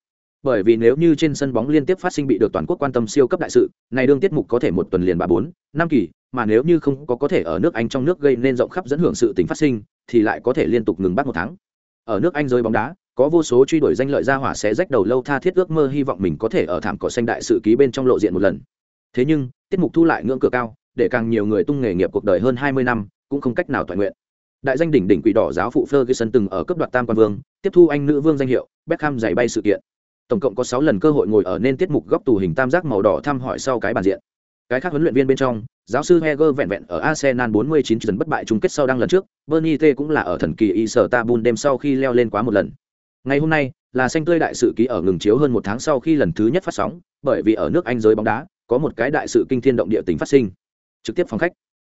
bởi vì nếu như trên sân bóng liên tiếp phát sinh bị được toàn quốc quan tâm siêu cấp đại sự, này đương tiết mục có thể một tuần liền ba bốn, năm kỳ, mà nếu như không có có thể ở nước anh trong nước gây nên rộng khắp dẫn hưởng sự tính phát sinh, thì lại có thể liên tục ngừng bắt một tháng. Ở nước anh rơi bóng đá, có vô số truy đuổi danh lợi ra hỏa sẽ rách đầu lâu tha thiết ước mơ hy vọng mình có thể ở thảm cỏ xanh đại sự ký bên trong lộ diện một lần. Thế nhưng, tiết mục thu lại ngưỡng cửa cao, để càng nhiều người tung nghề nghiệp cuộc đời hơn hai mươi năm, cũng không cách nào toàn nguyện. Đại danh đỉnh đỉnh quỷ đỏ giáo phụ Ferguson từng ở cấp đoạt tam quan vương, tiếp thu anh nữ vương danh hiệu, Beckham giải bay sự kiện tổng cộng có sáu lần cơ hội ngồi ở nên tiết mục góc tù hình tam giác màu đỏ thăm hỏi sau cái bàn diện. Cái khác huấn luyện viên bên trong, giáo sư Heger vẹn vẹn ở Arsenal 49 trận bất bại chung kết sau đang lần trước, Bernie T cũng là ở thần kỳ Istanbul đêm sau khi leo lên quá một lần. Ngày hôm nay, là xanh tươi đại sự ký ở ngừng chiếu hơn một tháng sau khi lần thứ nhất phát sóng, bởi vì ở nước anh giới bóng đá, có một cái đại sự kinh thiên động địa tình phát sinh. Trực tiếp phòng khách.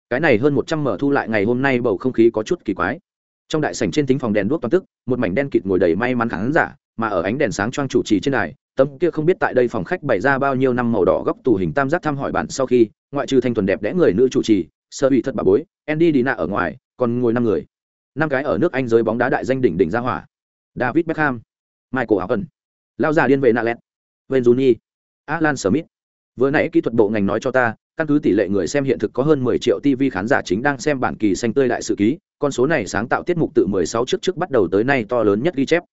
Cái này hơn một trăm mở thu lại ngày hôm nay bầu không khí có chút kỳ quái. Trong đại sảnh trên tính phòng đèn đuốc toàn tức, một mảnh đen kịt ngồi đầy may mắn khán giả mà ở ánh đèn sáng choang chủ trì trên đài tấm kia không biết tại đây phòng khách bày ra bao nhiêu năm màu đỏ góc tủ hình tam giác thăm hỏi bạn sau khi ngoại trừ thanh thuần đẹp đẽ người nữ chủ trì sơ ủy thật bà bối andy đi nạ ở ngoài còn ngồi năm người. Năm cái ở nước anh giới bóng đá đại danh đỉnh đỉnh ra hỏa. David beckham michael owen lao già điên vệ nạ lẹt ven juni alan smith. Vừa nãy kỹ thuật bộ ngành nói cho ta căn cứ tỷ lệ người xem hiện thực có hơn 10 triệu TV khán giả chính đang xem bản kỳ xanh tươi đại sự ký, con số này sáng tạo tiết mục từ 16 trước trước bắt đầu tới nay to lớn nhất ghi chép.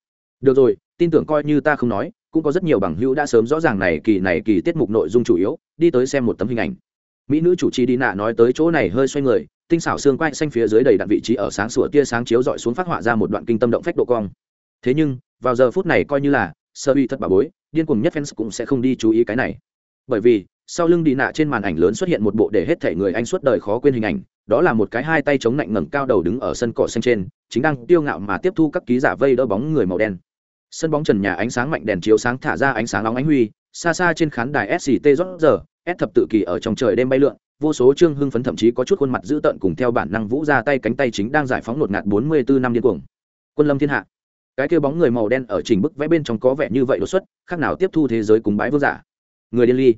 Được rồi, tin tưởng coi như ta không nói, cũng có rất nhiều bằng hữu đã sớm rõ ràng này kỳ này kỳ tiết mục nội dung chủ yếu, đi tới xem một tấm hình ảnh. Mỹ nữ chủ trì đi nạ nói tới chỗ này hơi xoay người, tinh xảo xương quai xanh phía dưới đầy đặn vị trí ở sáng sủa tia sáng chiếu dọi xuống phát họa ra một đoạn kinh tâm động phách độ cong. Thế nhưng, vào giờ phút này coi như là sơ uy thất bà bối, điên cuồng nhất fans cũng sẽ không đi chú ý cái này. Bởi vì, sau lưng đi nạ trên màn ảnh lớn xuất hiện một bộ để hết thể người anh suốt đời khó quên hình ảnh đó là một cái hai tay chống lạnh ngẩng cao đầu đứng ở sân cỏ xanh trên chính đang tiêu ngạo mà tiếp thu các ký giả vây đỡ bóng người màu đen sân bóng trần nhà ánh sáng mạnh đèn chiếu sáng thả ra ánh sáng nóng ánh huy, xa xa trên khán đài sct rót giờ, s thập tự kỳ ở trong trời đêm bay lượn, vô số trương hưng phấn thậm chí có chút khuôn mặt dữ tợn cùng theo bản năng vũ ra tay cánh tay chính đang giải phóng nột ngạt bốn mươi bốn năm điên cuồng. Quân lâm thiên hạ. Cái kêu bóng người màu đen ở trình bức vẽ bên trong có vẻ như vậy đột xuất, khác nào tiếp thu thế giới cùng bãi vương giả. Người điên ly.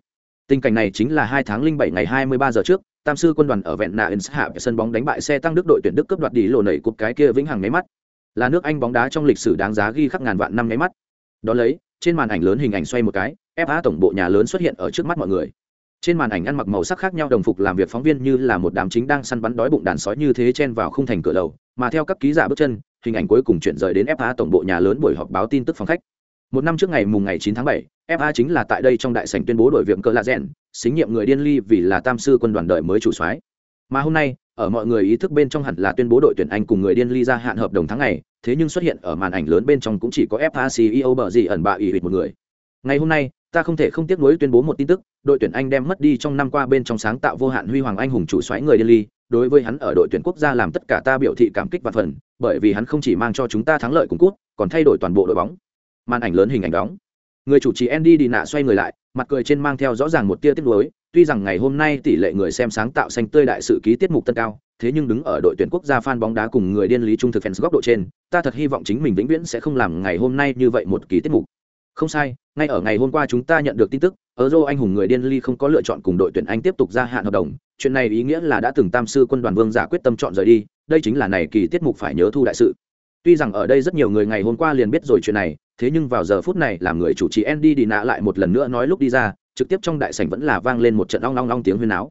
Tình cảnh này chính là hai tháng linh bảy ngày hai mươi ba giờ trước, tam sư quân đoàn ở vẹn nạ ins hạ sân bóng đánh bại xe tăng đức đội tuyển đức cấp đoạt đi lộ nẩy cục cái kia vĩnh hằng máy mắt là nước anh bóng đá trong lịch sử đáng giá ghi khắc ngàn vạn năm nháy mắt. Đó lấy trên màn ảnh lớn hình ảnh xoay một cái fa tổng bộ nhà lớn xuất hiện ở trước mắt mọi người. Trên màn ảnh ăn mặc màu sắc khác nhau đồng phục làm việc phóng viên như là một đám chính đang săn bắn đói bụng đàn sói như thế chen vào khung thành cửa lầu mà theo các ký giả bước chân hình ảnh cuối cùng chuyển rời đến fa tổng bộ nhà lớn buổi họp báo tin tức phòng khách. Một năm trước ngày mùng ngày 9 tháng 7, fa chính là tại đây trong đại sảnh tuyên bố đổi việc cờ lạ rèn xính nhiệm người điên ly vì là tam sư quân đoàn đợi mới chủ soái. Mà hôm nay ở mọi người ý thức bên trong hẳn là tuyên bố đội tuyển anh cùng người điên ly ra hạn hợp đồng tháng này. thế nhưng xuất hiện ở màn ảnh lớn bên trong cũng chỉ có fa ceo bở gì ẩn bạ ủy hụt một người. Ngày hôm nay, ta không thể không tiếc nuối tuyên bố một tin tức, đội tuyển anh đem mất đi trong năm qua bên trong sáng tạo vô hạn huy hoàng anh hùng chủ soái người điên ly, đối với hắn ở đội tuyển quốc gia làm tất cả ta biểu thị cảm kích và phần, bởi vì hắn không chỉ mang cho chúng ta thắng lợi cùng cút còn thay đổi toàn bộ đội bóng. Màn ảnh lớn hình ảnh đóng. Người chủ trì andy đi xoay người lại, mặt cười trên mang theo rõ ràng một tia tiếc nuối tuy rằng ngày hôm nay tỷ lệ người xem sáng tạo xanh tươi đại sự ký tiết mục tân cao thế nhưng đứng ở đội tuyển quốc gia fan bóng đá cùng người điên lý trung thực fans góc độ trên ta thật hy vọng chính mình vĩnh viễn sẽ không làm ngày hôm nay như vậy một kỳ tiết mục. Không sai ngay ở ngày hôm qua chúng ta nhận được tin tức euro anh hùng người điên ly không có lựa chọn cùng đội tuyển anh tiếp tục gia hạn hợp đồng. Chuyện này ý nghĩa là đã từng tam sư quân đoàn vương giả quyết tâm chọn rời đi đây chính là này kỳ tiết mục phải nhớ thu đại sự. Tuy rằng ở đây rất nhiều người ngày hôm qua liền biết rồi chuyện này thế nhưng vào giờ phút này làm người chủ trì Andy đi nạ lại một lần nữa nói lúc đi ra, trực tiếp trong đại sảnh vẫn là vang lên một trận ong long long tiếng huyên náo.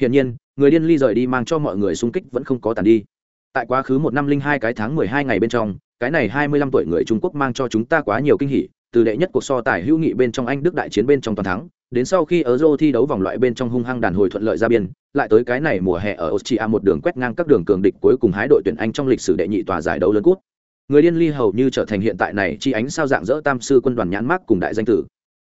Hiển nhiên, người điên ly rời đi mang cho mọi người xung kích vẫn không có tàn đi. Tại quá khứ một năm linh hai cái tháng mười hai ngày bên trong, cái này hai mươi lăm tuổi người Trung Quốc mang cho chúng ta quá nhiều kinh hỉ, từ đệ nhất cuộc so tài hữu nghị bên trong Anh Đức đại chiến bên trong toàn thắng, đến sau khi Euro thi đấu vòng loại bên trong hung hăng đàn hồi thuận lợi ra biên, lại tới cái này mùa hè ở Austria một đường quét ngang các đường cường địch cuối cùng hái đội tuyển Anh trong lịch sử đệ nhị tòa giải đấu lớn cút người điên ly hầu như trở thành hiện tại này chi ánh sao dạng dỡ tam sư quân đoàn nhãn mác cùng đại danh tử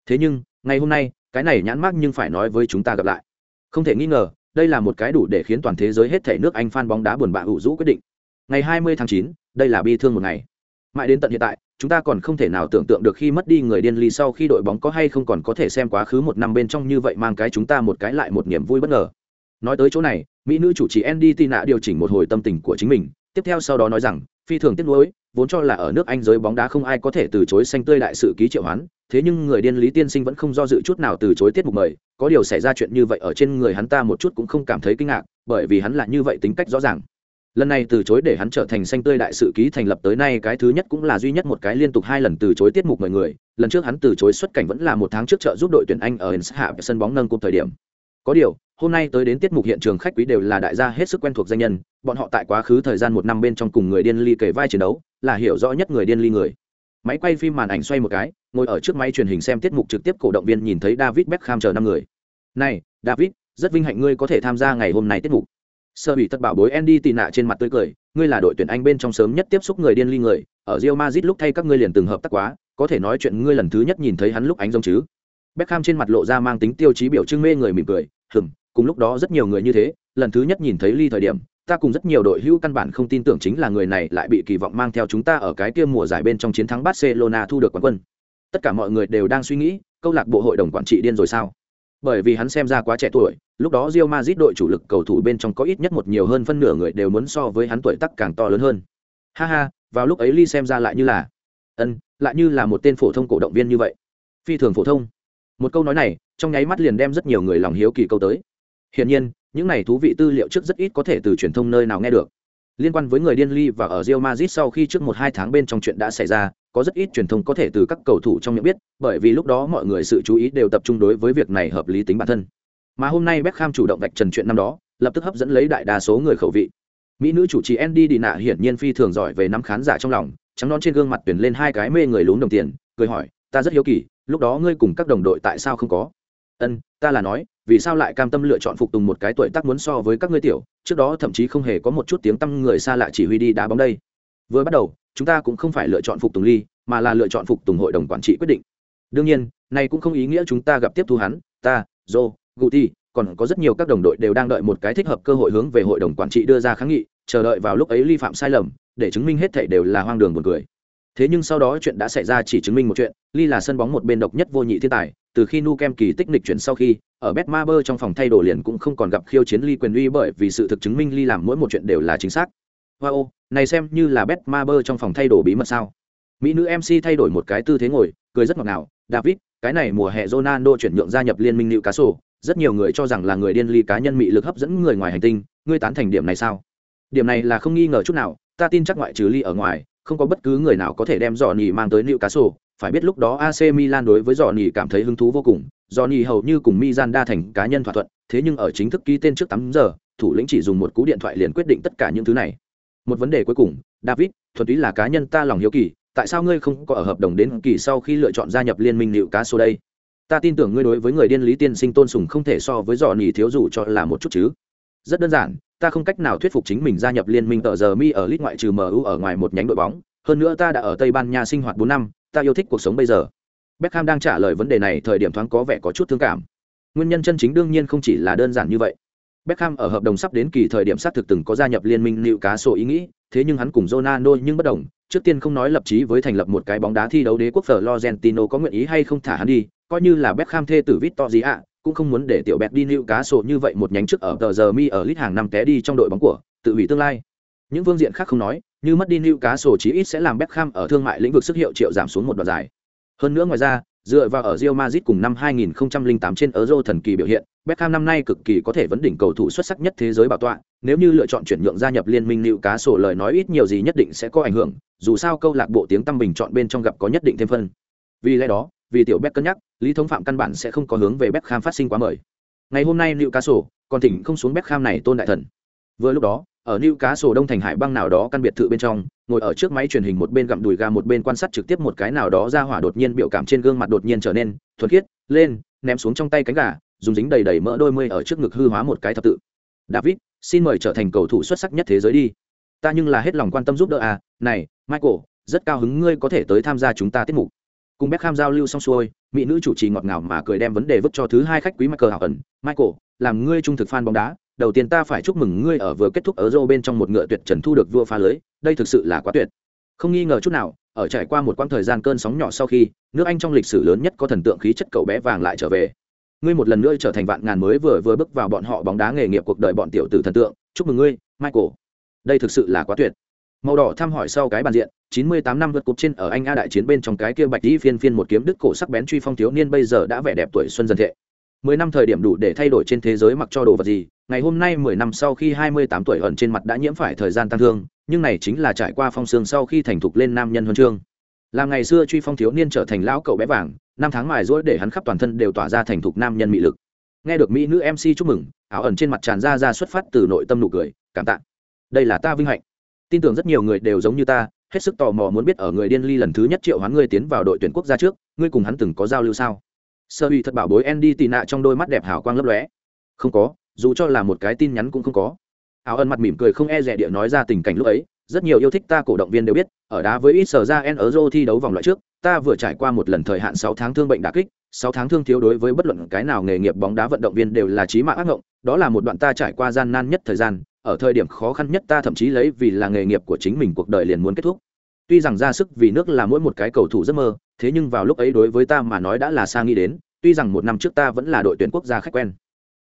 thế nhưng ngày hôm nay cái này nhãn mác nhưng phải nói với chúng ta gặp lại. Không thể nghi ngờ đây là một cái đủ để khiến toàn thế giới hết thể nước anh phan bóng đá buồn bã hữu rũ quyết định. Ngày 20 tháng 9, đây là bi thương một ngày. Mãi đến tận hiện tại chúng ta còn không thể nào tưởng tượng được khi mất đi người điên ly sau khi đội bóng có hay không còn có thể xem quá khứ một năm bên trong như vậy mang cái chúng ta một cái lại một niềm vui bất ngờ. Nói tới chỗ này mỹ nữ chủ trì andy tina điều chỉnh một hồi tâm tình của chính mình tiếp theo sau đó nói rằng phi thường tiếc nuối vốn cho là ở nước anh giới bóng đá không ai có thể từ chối xanh tươi đại sự ký triệu hoán, thế nhưng người điên lý tiên sinh vẫn không do dự chút nào từ chối tiết mục mời, có điều xảy ra chuyện như vậy ở trên người hắn ta một chút cũng không cảm thấy kinh ngạc, bởi vì hắn là như vậy tính cách rõ ràng. Lần này từ chối để hắn trở thành xanh tươi đại sự ký thành lập tới nay cái thứ nhất cũng là duy nhất một cái liên tục hai lần từ chối tiết mục mời người, lần trước hắn từ chối xuất cảnh vẫn là một tháng trước trợ giúp đội tuyển anh ở hạ sân bóng nâng cúp thời điểm. Có điều hôm nay tới đến tiết mục hiện trường khách quý đều là đại gia hết sức quen thuộc danh nhân, bọn họ tại quá khứ thời gian một năm bên trong cùng người điên ly kể vai chiến đấu, là hiểu rõ nhất người điên ly người. Máy quay phim màn ảnh xoay một cái, ngồi ở trước máy truyền hình xem tiết mục trực tiếp cổ động viên nhìn thấy david beckham chờ năm người. Này, david, rất vinh hạnh ngươi có thể tham gia ngày hôm nay tiết mục. Sơ bị tất bảo bối andy tị nạ trên mặt tươi cười, ngươi là đội tuyển anh bên trong sớm nhất tiếp xúc người điên ly người, ở rio mazit lúc thay các ngươi liền từng hợp tác quá, có thể nói chuyện ngươi lần thứ nhất nhìn thấy hắn lúc ánh giống chứ. Beckham trên mặt lộ ra mang tính tiêu chí biểu trưng mê người mỉm cười hừng cùng lúc đó rất nhiều người như thế, lần thứ nhất nhìn thấy ly thời điểm, ta cùng rất nhiều đội hữu căn bản không tin tưởng chính là người này lại bị kỳ vọng mang theo chúng ta ở cái kia mùa giải bên trong chiến thắng barcelona thu được quán quân. Tất cả mọi người đều đang suy nghĩ, câu lạc bộ hội đồng quản trị điên rồi sao? Bởi vì hắn xem ra quá trẻ tuổi, lúc đó Real Madrid đội chủ lực cầu thủ bên trong có ít nhất một nhiều hơn phân nửa người đều muốn so với hắn tuổi tác càng to lớn hơn. Ha ha, vào lúc ấy ly xem ra lại như là, ân, lại như là một tên phổ thông cổ động viên như vậy. Phi thường phổ thông. Một câu nói này, trong nháy mắt liền đem rất nhiều người lòng hiếu kỳ câu tới hiển nhiên, những này thú vị tư liệu trước rất ít có thể từ truyền thông nơi nào nghe được. Liên quan với người điên ly và ở Real Madrid sau khi trước một hai tháng bên trong chuyện đã xảy ra, có rất ít truyền thông có thể từ các cầu thủ trong miệng biết, bởi vì lúc đó mọi người sự chú ý đều tập trung đối với việc này hợp lý tính bản thân. Mà hôm nay Beckham chủ động vạch trần chuyện năm đó, lập tức hấp dẫn lấy đại đa số người khẩu vị. Mỹ nữ chủ trì Andy đi hiển nhiên phi thường giỏi về nắm khán giả trong lòng, trắng nón trên gương mặt tuyển lên hai cái mê người lún đồng tiền, cười hỏi, ta rất hiếu kỳ, lúc đó ngươi cùng các đồng đội tại sao không có? Ân, ta là nói vì sao lại cam tâm lựa chọn phục tùng một cái tuổi tác muốn so với các ngươi tiểu, trước đó thậm chí không hề có một chút tiếng tăm người xa lạ chỉ huy đi đá bóng đây. Vừa bắt đầu, chúng ta cũng không phải lựa chọn phục tùng ly, mà là lựa chọn phục tùng hội đồng quản trị quyết định. Đương nhiên, này cũng không ý nghĩa chúng ta gặp tiếp thu hắn ta joe guti còn có rất nhiều các đồng đội đều đang đợi một cái thích hợp cơ hội hướng về hội đồng quản trị đưa ra kháng nghị, chờ đợi vào lúc ấy ly phạm sai lầm, để chứng minh hết thảy đều là hoang đường buồn cười. Thế nhưng sau đó chuyện đã xảy ra chỉ chứng minh một chuyện, ly là sân bóng một bên độc nhất vô nhị thiên tài từ khi nu kem kỳ tích nịch chuyển sau khi, ở bet ma bơ trong phòng thay đồ liền cũng không còn gặp khiêu chiến ly quyền uy bởi vì sự thực chứng minh ly làm mỗi một chuyện đều là chính xác. Wow, này xem như là bet ma bơ trong phòng thay đồ bí mật sao? Mỹ nữ mc thay đổi một cái tư thế ngồi, cười rất ngọt ngào, david, cái này mùa hè ronaldo chuyển nhượng gia nhập liên minh nữ cá sổ rất nhiều người cho rằng là người điên ly cá nhân mị lực hấp dẫn người ngoài hành tinh, ngươi tán thành điểm này sao? Điểm này là không nghi ngờ chút nào, ta tin chắc ngoại trừ ly ở ngoài không có bất cứ người nào có thể đem dò nỉ mang tới nữ cá sổ phải biết lúc đó AC Milan đối với dò nỉ cảm thấy hứng thú vô cùng. Dò nỉ hầu như cùng Milan đa thành cá nhân thỏa thuận, thế nhưng ở chính thức ký tên trước tám giờ, thủ lĩnh chỉ dùng một cú điện thoại liền quyết định tất cả những thứ này. Một vấn đề cuối cùng, david thuật ý là cá nhân ta lòng hiếu kỳ, tại sao ngươi không có ở hợp đồng đến kỳ sau khi lựa chọn gia nhập liên minh liệu cá sổ đây? Ta tin tưởng ngươi đối với người điên lý tiên sinh tôn sùng không thể so với dò nỉ thiếu dù cho là một chút chứ. Rất đơn giản ta không cách nào thuyết phục chính mình gia nhập liên minh tờ giờ mi ở lit ngoại trừ mu ở ngoài một nhánh đội bóng. Hơn nữa ta đã ở tây ban nha sinh hoạt bốn năm ta yêu thích cuộc sống bây giờ. Beckham đang trả lời vấn đề này thời điểm thoáng có vẻ có chút thương cảm. Nguyên nhân chân chính đương nhiên không chỉ là đơn giản như vậy. Beckham ở hợp đồng sắp đến kỳ thời điểm xác thực từng có gia nhập liên minh cá sổ ý nghĩ, thế nhưng hắn cùng Ronaldo nhưng bất đồng, trước tiên không nói lập chí với thành lập một cái bóng đá thi đấu đế quốc Florentino có nguyện ý hay không thả hắn đi, coi như là Beckham thê tử Victoria, cũng không muốn để tiểu bẹt đi cá sổ như vậy một nhánh trước ở tờ giờ mi ở lít hàng năm té đi trong đội bóng của, tự hủy tương lai. Những phương diện khác không nói, như mất đi cá sổ chí ít sẽ làm Beckham ở thương mại lĩnh vực sức hiệu triệu giảm xuống một đoạn dài. Hơn nữa ngoài ra, dựa vào ở Real Madrid cùng năm 2008 trên Euro thần kỳ biểu hiện, Beckham năm nay cực kỳ có thể vấn đỉnh cầu thủ xuất sắc nhất thế giới bảo tọa, nếu như lựa chọn chuyển nhượng gia nhập liên minh cá sổ lời nói ít nhiều gì nhất định sẽ có ảnh hưởng, dù sao câu lạc bộ tiếng tăm bình chọn bên trong gặp có nhất định thêm phân. Vì lẽ đó, vì tiểu Beck cân nhắc, Lý thống phạm căn bản sẽ không có hướng về Beckham phát sinh quá mời. Ngày hôm nay Newcastle, còn thỉnh không xuống Beckham này tôn đại thần. Vừa lúc đó, ở Newcastle Đông Thành Hải băng nào đó căn biệt thự bên trong, ngồi ở trước máy truyền hình một bên gặm đùi gà một bên quan sát trực tiếp một cái nào đó ra hỏa đột nhiên biểu cảm trên gương mặt đột nhiên trở nên thuần khiết, lên, ném xuống trong tay cánh gà, dùng dính đầy đầy mỡ đôi mươi ở trước ngực hư hóa một cái thập tự. David, xin mời trở thành cầu thủ xuất sắc nhất thế giới đi. Ta nhưng là hết lòng quan tâm giúp đỡ à, này, Michael, rất cao hứng ngươi có thể tới tham gia chúng ta tiết mục. Cùng Beckham giao lưu xong xuôi, mỹ nữ chủ trì ngọt ngào mà cười đem vấn đề vứt cho thứ hai khách quý Michael hảo ẩn, Michael, làm ngươi trung thực fan bóng đá, đầu tiên ta phải chúc mừng ngươi ở vừa kết thúc ở Euro bên trong một ngựa tuyệt trần thu được vua phá lưới, đây thực sự là quá tuyệt. Không nghi ngờ chút nào, ở trải qua một quãng thời gian cơn sóng nhỏ sau khi, nước Anh trong lịch sử lớn nhất có thần tượng khí chất cậu bé vàng lại trở về. Ngươi một lần nữa trở thành vạn ngàn mới vừa vừa bước vào bọn họ bóng đá nghề nghiệp cuộc đời bọn tiểu tử thần tượng, chúc mừng ngươi, Michael. Đây thực sự là quá tuyệt. Màu đỏ thăm hỏi sau cái bàn diện, 98 năm vượt cục trên ở Anh A đại chiến bên trong cái kia bạch y phiên phiên một kiếm đức cổ sắc bén truy phong thiếu niên bây giờ đã vẻ đẹp tuổi xuân dần thệ. 10 năm thời điểm đủ để thay đổi trên thế giới mặc cho đồ vật gì, ngày hôm nay mười năm sau khi hai mươi tám tuổi ẩn trên mặt đã nhiễm phải thời gian tăng thương nhưng này chính là trải qua phong sương sau khi thành thục lên nam nhân huân chương. Làm ngày xưa truy phong thiếu niên trở thành lão cậu bé vàng năm tháng mài rỗi để hắn khắp toàn thân đều tỏa ra thành thục nam nhân mị lực. Nghe được mỹ nữ mc chúc mừng áo ẩn trên mặt tràn ra ra xuất phát từ nội tâm nụ cười cảm tạ. Đây là ta vinh hạnh tin tưởng rất nhiều người đều giống như ta, hết sức tò mò muốn biết ở người điên ly lần thứ nhất triệu hoán ngươi tiến vào đội tuyển quốc gia trước, ngươi cùng hắn từng có giao lưu sao? Sơ uy thật bảo bối andy tì nạ trong đôi mắt đẹp hào quang lấp lóe. Không có, dù cho là một cái tin nhắn cũng không có. Áo ân mặt mỉm cười không e rẻ địa nói ra tình cảnh lúc ấy, rất nhiều yêu thích ta cổ động viên đều biết, ở đá với ít sở ra en ở thi đấu vòng loại trước, ta vừa trải qua một lần thời hạn sáu tháng thương bệnh đà kích, sáu tháng thương thiếu đối với bất luận cái nào nghề nghiệp bóng đá vận động viên đều là chí mạng ác ngộng, đó là một đoạn ta trải qua gian nan nhất thời gian ở thời điểm khó khăn nhất ta thậm chí lấy vì là nghề nghiệp của chính mình cuộc đời liền muốn kết thúc. Tuy rằng ra sức vì nước là mỗi một cái cầu thủ giấc mơ, thế nhưng vào lúc ấy đối với ta mà nói đã là xa nghĩ đến, tuy rằng một năm trước ta vẫn là đội tuyển quốc gia khách quen.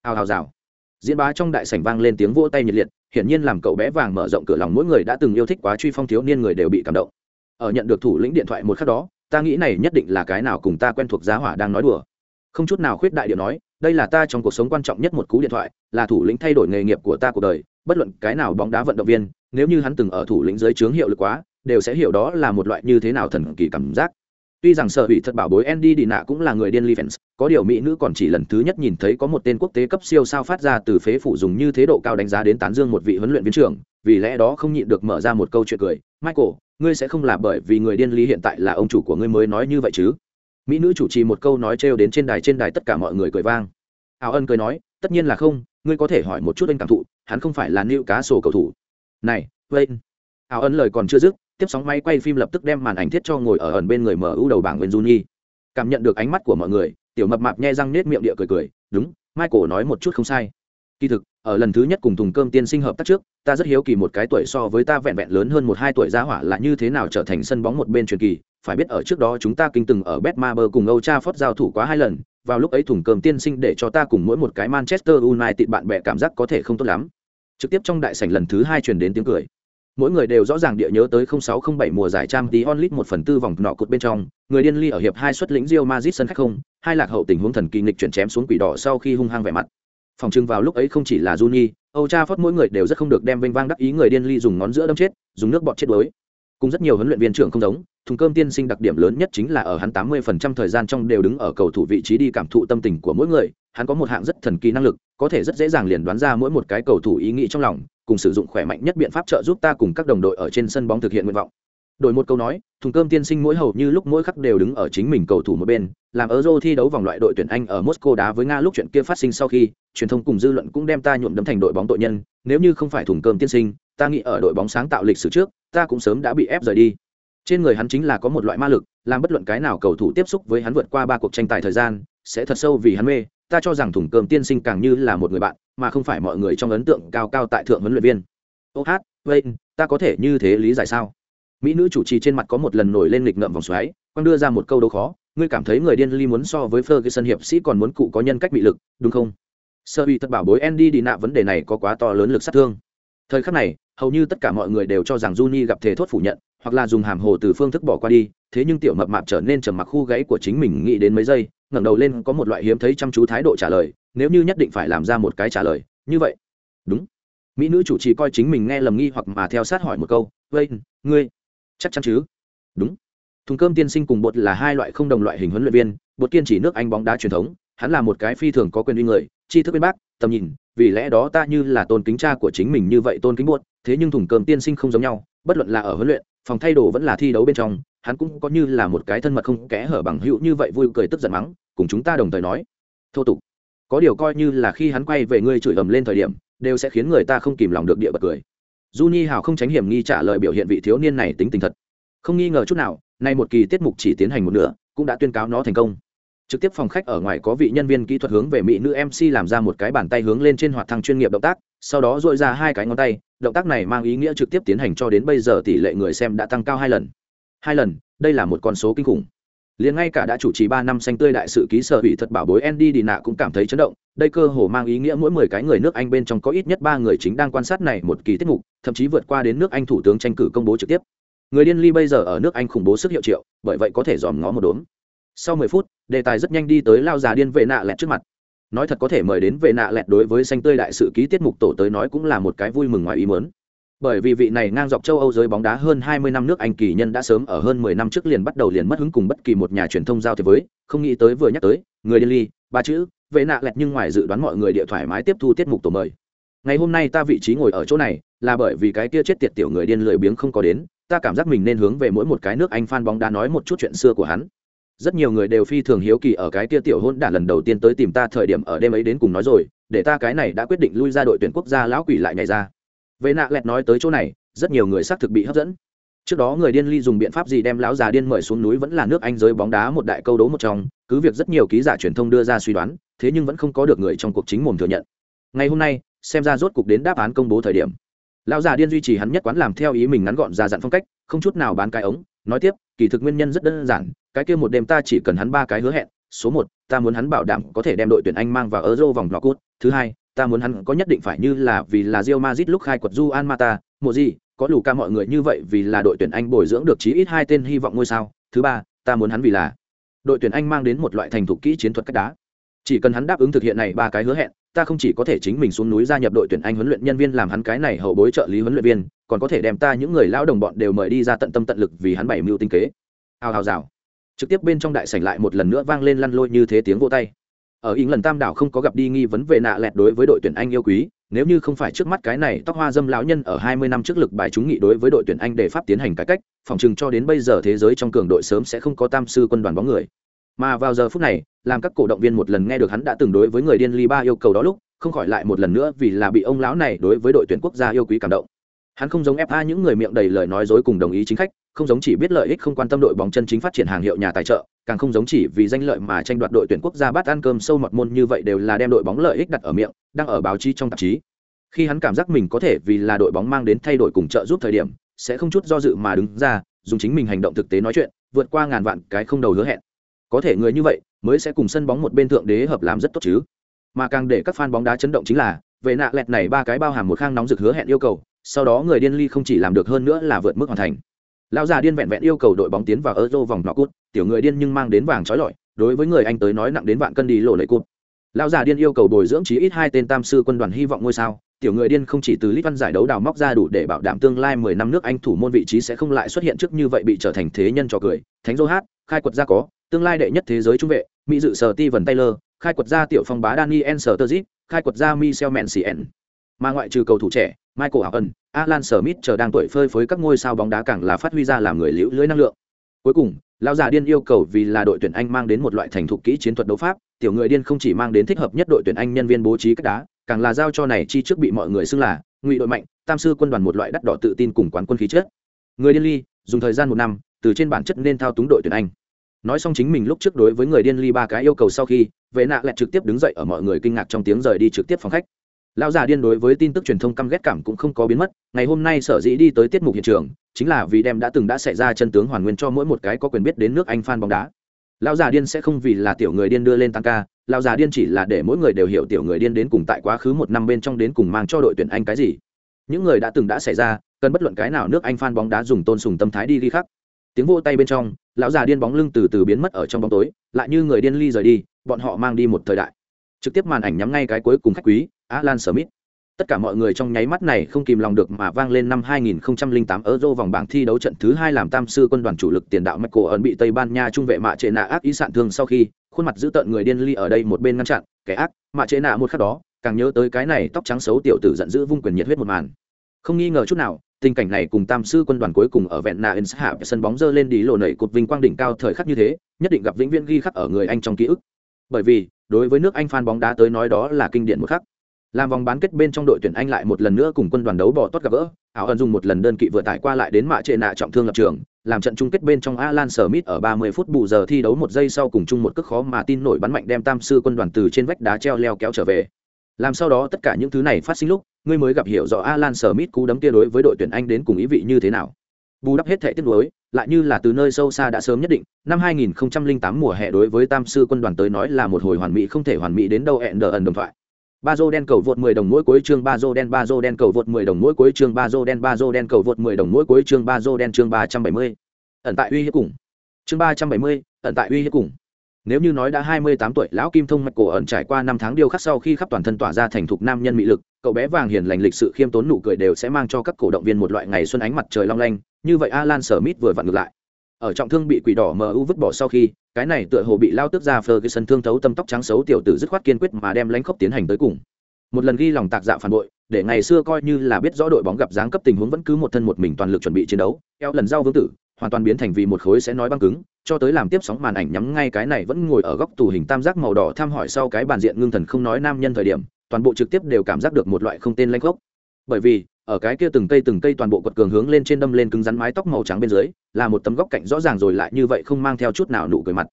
Hào hào rào. Diễn bá trong đại sảnh vang lên tiếng vỗ tay nhiệt liệt, hiển nhiên làm cậu bé vàng mở rộng cửa lòng mỗi người đã từng yêu thích quá truy phong thiếu niên người đều bị cảm động. Ở nhận được thủ lĩnh điện thoại một khắc đó, ta nghĩ này nhất định là cái nào cùng ta quen thuộc giá hỏa đang nói đùa. Không chút nào khuyết đại điệu nói, đây là ta trong cuộc sống quan trọng nhất một cú điện thoại, là thủ lĩnh thay đổi nghề nghiệp của ta cuộc đời bất luận cái nào bóng đá vận động viên nếu như hắn từng ở thủ lĩnh dưới trướng hiệu lực quá đều sẽ hiểu đó là một loại như thế nào thần kỳ cảm giác. Tuy rằng sở hữu thật bảo bối andy đi nạ cũng là người điên Leafens, có điều mỹ nữ còn chỉ lần thứ nhất nhìn thấy có một tên quốc tế cấp siêu sao phát ra từ phế phủ dùng như thế độ cao đánh giá đến tán dương một vị huấn luyện viên trưởng vì lẽ đó không nhịn được mở ra một câu chuyện cười michael ngươi sẽ không là bởi vì người điên lý hiện tại là ông chủ của ngươi mới nói như vậy chứ? Mỹ nữ chủ trì một câu nói trêu đến trên đài trên đài tất cả mọi người cười vang. Ảo ân cười nói tất nhiên là không ngươi có thể hỏi một chút anh cảm thụ hắn không phải là nữ cá sổ cầu thủ này wayne áo ấn lời còn chưa dứt tiếp sóng máy quay phim lập tức đem màn ảnh thiết cho ngồi ở ẩn bên người mở ưu đầu bảng bên Juni. Cảm nhận được ánh mắt của mọi người, tiểu mập mạp nhe răng nết miệng địa cười cười, đúng, Michael nói một chút không sai. Kỳ thực, ở lần thứ nhất cùng thùng Cơm tiên sinh hợp tác trước, ta rất hiếu kỳ một cái tuổi so với ta vẹn vẹn lớn hơn một hai tuổi giá hỏa là như thế nào trở thành sân bóng một bên truyền kỳ, phải biết ở trước đó chúng ta kinh từng ở Betmaber cùng Âu Trafford giao thủ quá hai lần, vào lúc ấy thùng Cơm tiên sinh để cho ta cùng mỗi một cái Manchester United bạn bè cảm giác có thể không tốt lắm. Trực tiếp trong đại sảnh lần thứ hai truyền đến tiếng cười mỗi người đều rõ ràng địa nhớ tới 0607 mùa giải trang tí onlit một phần tư vòng nọ cột bên trong, người điên ly ở hiệp hai xuất lĩnh rio Madrid sân khách không, hai lạc hậu tình huống thần kỳ nghịch chuyển chém xuống quỷ đỏ sau khi hung hăng vẻ mặt. Phòng trưng vào lúc ấy không chỉ là Juni, Âu Trafford mỗi người đều rất không được đem vinh vang đắc ý người điên ly dùng ngón giữa đâm chết, dùng nước bọt chết đuối. Cùng rất nhiều huấn luyện viên trưởng không giống, thùng cơm tiên sinh đặc điểm lớn nhất chính là ở hắn 80% thời gian trong đều đứng ở cầu thủ vị trí đi cảm thụ tâm tình của mỗi người, hắn có một hạng rất thần kỳ năng lực, có thể rất dễ dàng liền đoán ra mỗi một cái cầu thủ ý nghĩ trong lòng, cùng sử dụng khỏe mạnh nhất biện pháp trợ giúp ta cùng các đồng đội ở trên sân bóng thực hiện nguyện vọng. Đổi một câu nói thùng cơm tiên sinh mỗi hầu như lúc mỗi khắc đều đứng ở chính mình cầu thủ một bên làm euro thi đấu vòng loại đội tuyển anh ở moscow đá với nga lúc chuyện kia phát sinh sau khi truyền thông cùng dư luận cũng đem ta nhuộm đấm thành đội bóng tội nhân nếu như không phải thùng cơm tiên sinh ta nghĩ ở đội bóng sáng tạo lịch sử trước ta cũng sớm đã bị ép rời đi trên người hắn chính là có một loại ma lực, làm bất luận cái nào cầu thủ tiếp xúc với hắn vượt qua ba cuộc tranh tài thời gian, sẽ thật sâu vì hắn mê. Ta cho rằng thủng cơm tiên sinh càng như là một người bạn, mà không phải mọi người trong ấn tượng cao cao tại thượng huấn luyện viên. Ô hát vậy ta có thể như thế lý giải sao? Mỹ nữ chủ trì trên mặt có một lần nổi lên lịch ngợm vòng xoáy quang đưa ra một câu đâu khó. Ngươi cảm thấy người điên ly muốn so với ferguson hiệp sĩ còn muốn cụ có nhân cách bị lực, đúng không? Sơ bị thật bảo bối andy đi nạ vấn đề này có quá to lớn lực sát thương. Thời khắc này, hầu như tất cả mọi người đều cho rằng Juni gặp thể thốt phủ nhận hoặc là dùng hàm hồ từ phương thức bỏ qua đi, thế nhưng tiểu mập mạp trở nên trầm mặc khu gãy của chính mình nghĩ đến mấy giây, ngẩng đầu lên có một loại hiếm thấy chăm chú thái độ trả lời, nếu như nhất định phải làm ra một cái trả lời, như vậy. Đúng. Mỹ nữ chủ trì coi chính mình nghe lầm nghi hoặc mà theo sát hỏi một câu vây ngươi chắc chắn chứ? Đúng. Thùng cơm tiên sinh cùng bột là hai loại không đồng loại hình huấn luyện viên, bột kiên chỉ nước anh bóng đá truyền thống, hắn là một cái phi thường có quyền uy người, tri thức bên bác, tầm nhìn, vì lẽ đó ta như là tôn kính cha của chính mình như vậy tôn kính bột, thế nhưng thùng cơm tiên sinh không giống nhau, bất luận là ở huấn luyện phòng thay đồ vẫn là thi đấu bên trong hắn cũng có như là một cái thân mật không kẽ hở bằng hữu như vậy vui cười tức giận mắng cùng chúng ta đồng thời nói thô tục có điều coi như là khi hắn quay về ngươi chửi ầm lên thời điểm đều sẽ khiến người ta không kìm lòng được địa bật cười Juni Hào không tránh hiểm nghi trả lời biểu hiện vị thiếu niên này tính tình thật. Không nghi ngờ chút nào, nay một kỳ tiết mục chỉ tiến hành một nửa, cũng đã tuyên cáo nó thành công. Trực tiếp phòng khách ở ngoài có vị nhân viên kỹ thuật hướng về mỹ nữ MC làm ra một cái bàn tay hướng lên trên hoạt thăng chuyên nghiệp động tác, sau đó duỗi ra hai cái ngón tay, động tác này mang ý nghĩa trực tiếp tiến hành cho đến bây giờ tỷ lệ người xem đã tăng cao hai lần. Hai lần, đây là một con số kinh khủng liền ngay cả đã chủ trì ba năm xanh tươi đại sự ký sở hủy thật bảo bối Andy đi nạ cũng cảm thấy chấn động, đây cơ hồ mang ý nghĩa mỗi mười cái người nước Anh bên trong có ít nhất ba người chính đang quan sát này một kỳ tiết mục, thậm chí vượt qua đến nước Anh thủ tướng tranh cử công bố trực tiếp. Người điên ly bây giờ ở nước Anh khủng bố sức hiệu triệu, bởi vậy có thể dòm ngó một đốm. Sau mười phút, đề tài rất nhanh đi tới lao già điên vệ nạ lẹt trước mặt. Nói thật có thể mời đến về nạ lẹt đối với xanh tươi đại sự ký tiết mục tổ tới nói cũng là một cái vui mừng ngoài ý muốn bởi vì vị này ngang dọc châu Âu giới bóng đá hơn 20 năm nước Anh kỳ nhân đã sớm ở hơn 10 năm trước liền bắt đầu liền mất hứng cùng bất kỳ một nhà truyền thông giao thiệp với, không nghĩ tới vừa nhắc tới, người điên ly, ba chữ, về nạ lẹt nhưng ngoài dự đoán mọi người địa thoải mái tiếp thu tiết mục tổ mời. Ngày hôm nay ta vị trí ngồi ở chỗ này, là bởi vì cái kia chết tiệt tiểu người điên lười biếng không có đến, ta cảm giác mình nên hướng về mỗi một cái nước anh fan bóng đá nói một chút chuyện xưa của hắn rất nhiều người đều phi thường hiếu kỳ ở cái kia tiểu hôn đản lần đầu tiên tới tìm ta thời điểm ở đêm ấy đến cùng nói rồi, để ta cái này đã quyết định lui ra đội tuyển quốc gia lão quỷ lại nhảy ra. Về nạ lẹt nói tới chỗ này, rất nhiều người xác thực bị hấp dẫn. Trước đó người điên ly dùng biện pháp gì đem lão già điên mời xuống núi vẫn là nước anh giới bóng đá một đại câu đố một trong, cứ việc rất nhiều ký giả truyền thông đưa ra suy đoán, thế nhưng vẫn không có được người trong cuộc chính mồm thừa nhận. Ngày hôm nay, xem ra rốt cục đến đáp án công bố thời điểm. Lão già điên duy trì hắn nhất quán làm theo ý mình ngắn gọn ra dặn phong cách, không chút nào bán cái ống, nói tiếp, kỳ thực nguyên nhân rất đơn giản cái kia một đêm ta chỉ cần hắn ba cái hứa hẹn số một ta muốn hắn bảo đảm có thể đem đội tuyển anh mang vào euro vòng knockout thứ hai ta muốn hắn có nhất định phải như là vì là Real Madrid lúc khai quật Juan Mata, mùa gì, có lù ca mọi người như vậy vì là đội tuyển Anh bồi dưỡng được chí ít hai tên hy vọng ngôi sao. Thứ ba, ta muốn hắn vì là đội tuyển Anh mang đến một loại thành thục kỹ chiến thuật cách đá. Chỉ cần hắn đáp ứng thực hiện này ba cái hứa hẹn, ta không chỉ có thể chính mình xuống núi gia nhập đội tuyển Anh huấn luyện nhân viên làm hắn cái này hậu bối trợ lý huấn luyện viên, còn có thể đem ta những người lão đồng bọn đều mời đi ra tận tâm tận lực vì hắn bảy mưu tinh kế. Hào hào rào. Trực tiếp bên trong đại sảnh lại một lần nữa vang lên lăn lôi như thế tiếng vỗ tay. Ở ý lần tam đảo không có gặp đi nghi vấn về nạ lẹt đối với đội tuyển anh yêu quý, nếu như không phải trước mắt cái này tóc hoa dâm lão nhân ở 20 năm trước lực bài chúng nghị đối với đội tuyển anh để pháp tiến hành cải cách, phòng chừng cho đến bây giờ thế giới trong cường đội sớm sẽ không có tam sư quân đoàn bóng người. Mà vào giờ phút này, làm các cổ động viên một lần nghe được hắn đã từng đối với người điên ly ba yêu cầu đó lúc, không khỏi lại một lần nữa vì là bị ông lão này đối với đội tuyển quốc gia yêu quý cảm động. Hắn không giống fa những người miệng đầy lời nói dối cùng đồng ý chính khách không giống chỉ biết lợi ích không quan tâm đội bóng chân chính phát triển hàng hiệu nhà tài trợ, càng không giống chỉ vì danh lợi mà tranh đoạt đội tuyển quốc gia bát ăn cơm sâu mọt môn như vậy đều là đem đội bóng lợi ích đặt ở miệng, đang ở báo chí trong tạp chí. Khi hắn cảm giác mình có thể vì là đội bóng mang đến thay đổi cùng trợ giúp thời điểm, sẽ không chút do dự mà đứng ra, dùng chính mình hành động thực tế nói chuyện, vượt qua ngàn vạn cái không đầu hứa hẹn. Có thể người như vậy mới sẽ cùng sân bóng một bên thượng đế hợp làm rất tốt chứ. Mà càng để các fan bóng đá chấn động chính là, về nạ lẹt này ba cái bao hàm một khang nóng rực hứa hẹn yêu cầu, sau đó người điên ly không chỉ làm được hơn nữa là vượt mức hoàn thành lão già điên vẹn vẹn yêu cầu đội bóng tiến vào euro vòng nọ cút, tiểu người điên nhưng mang đến vàng trói lọi, đối với người anh tới nói nặng đến vạn cân đi lộ lệ cút. Lão già điên yêu cầu bồi dưỡng chí ít hai tên tam sư quân đoàn hy vọng ngôi sao, tiểu người điên không chỉ từ lít văn giải đấu đào móc ra đủ để bảo đảm tương lai mười năm nước anh thủ môn vị trí sẽ không lại xuất hiện trước như vậy bị trở thành thế nhân trò cười. Thánh dô hát khai quật ra có, tương lai đệ nhất thế giới trung vệ, mỹ dự sở ti vần taylor, khai quật ra tiểu phong bá daniel sở tơ khai quật ra michel mensien mà ngoại trừ cầu thủ trẻ michael ẩn alan smith chờ đang tuổi phơi phới các ngôi sao bóng đá càng là phát huy ra làm người liễu lưới năng lượng. Cuối cùng, lão già điên yêu cầu vì là đội tuyển anh mang đến một loại thành thục kỹ chiến thuật đấu pháp, tiểu người điên không chỉ mang đến thích hợp nhất đội tuyển anh nhân viên bố trí cách đá, càng là giao cho này chi trước bị mọi người xưng là ngụy đội mạnh, tam sư quân đoàn một loại đắt đỏ tự tin cùng quán quân khí chất. Người điên ly, dùng thời gian một năm, từ trên bản chất nên thao túng đội tuyển anh. Nói xong chính mình lúc trước đối với người điên ly ba cái yêu cầu sau khi, vệ nạ lại trực tiếp đứng dậy ở mọi người kinh ngạc trong tiếng rời đi trực tiếp phòng khách lão già điên đối với tin tức truyền thông căm ghét cảm cũng không có biến mất, ngày hôm nay sở dĩ đi tới tiết mục hiện trường, chính là vì đem đã từng đã xảy ra chân tướng hoàn nguyên cho mỗi một cái có quyền biết đến nước anh fan bóng đá. Lão già điên sẽ không vì là tiểu người điên đưa lên tăng ca, lão già điên chỉ là để mỗi người đều hiểu tiểu người điên đến cùng tại quá khứ một năm bên trong đến cùng mang cho đội tuyển anh cái gì. Những người đã từng đã xảy ra, cần bất luận cái nào nước anh fan bóng đá dùng tôn sùng tâm thái đi ghi khắc. Tiếng vô tay bên trong, lão già điên bóng lưng từ từ biến mất ở trong bóng tối, lại như người điên ly rời đi, bọn họ mang đi một thời đại. Trực tiếp màn ảnh nhắm ngay cái cuối cùng khách quý alan smith. Tất cả mọi người trong nháy mắt này không kìm lòng được mà vang lên năm 2008 Euro vòng bảng thi đấu trận thứ hai làm tam sư quân đoàn chủ lực tiền đạo Michael ẩn bị Tây Ban Nha trung vệ mạ trệ nạ ác ý sạn thương sau khi, khuôn mặt giữ tợn người điên ly ở đây một bên ngăn chặn, kẻ ác, mạ trệ nạ một khắc đó, càng nhớ tới cái này tóc trắng xấu tiểu tử giận dữ vung quyền nhiệt huyết một màn. Không nghi ngờ chút nào, tình cảnh này cùng tam sư quân đoàn cuối cùng ở vẹn nạ ins hạ sân bóng dơ lên đi lộ nảy cột vinh quang đỉnh cao thời khắc như thế, nhất định gặp vĩnh viễn ghi khắc ở người anh trong ký ức. Bởi vì, đối với nước anh fan bóng đá tới nói đó là kinh điển một khắc làm vòng bán kết bên trong đội tuyển anh lại một lần nữa cùng quân đoàn đấu bỏ tốt gặp gỡ. Áo ẩn dùng một lần đơn kỵ vừa tải qua lại đến mạ trệ nạ trọng thương lập trường. Làm trận chung kết bên trong alan smith ở 30 phút bù giờ thi đấu một giây sau cùng chung một cước khó mà tin nổi bắn mạnh đem tam sư quân đoàn từ trên vách đá treo leo kéo trở về. Làm sau đó tất cả những thứ này phát sinh lúc, ngươi mới gặp hiểu rõ alan smith cú đấm kia đối với đội tuyển anh đến cùng ý vị như thế nào. Bù đắp hết thể tiết đối lại như là từ nơi sâu xa đã sớm nhất định, năm 2008 mùa hè đối với tam sư quân đoàn tới nói là một hồi hoàn mỹ không thể hoàn mỹ đến đâu hẹn đờ ẩn đồng thoại ba dô đen cầu vượt 10 đồng mỗi cuối chương ba dô đen ba dô đen cầu vượt 10 đồng mỗi cuối chương ba dô đen ba dô đen cầu vượt 10 đồng mỗi cuối chương ba dô đen chương 370. ẩn tại uy hiếp cùng. Chương 370, ẩn tại uy hiếp cùng. Nếu như nói đã 28 tuổi lão kim thông mạch cổ ẩn trải qua năm tháng điều khắc sau khi khắp toàn thân tỏa ra thành thục nam nhân mỹ lực cậu bé vàng hiền lành lịch sự khiêm tốn nụ cười đều sẽ mang cho các cổ động viên một loại ngày xuân ánh mặt trời long lanh. Như vậy alan smith vừa vặn ngược lại. Ở trọng thương bị quỷ đỏ mu vứt bỏ sau khi cái này tựa hồ bị lao tức ra Ferguson thương thấu tâm tóc trắng xấu tiểu tử dứt khoát kiên quyết mà đem lãnh khốc tiến hành tới cùng. Một lần ghi lòng tạc dạ phản bội, để ngày xưa coi như là biết rõ đội bóng gặp dáng cấp tình huống vẫn cứ một thân một mình toàn lực chuẩn bị chiến đấu eo lần giao vương tử hoàn toàn biến thành vì một khối sẽ nói băng cứng cho tới làm tiếp sóng màn ảnh nhắm ngay cái này vẫn ngồi ở góc tù hình tam giác màu đỏ tham hỏi sau cái bàn diện ngưng thần không nói nam nhân thời điểm toàn bộ trực tiếp đều cảm giác được một loại không tên lãnh khốc. bởi vì ở cái kia từng cây từng cây toàn bộ quật cường hướng lên trên đâm lên cứng rắn mái tóc màu trắng bên dưới là một tấm góc cạnh rõ ràng rồi lại như vậy không mang theo chút nào nụ cười mặt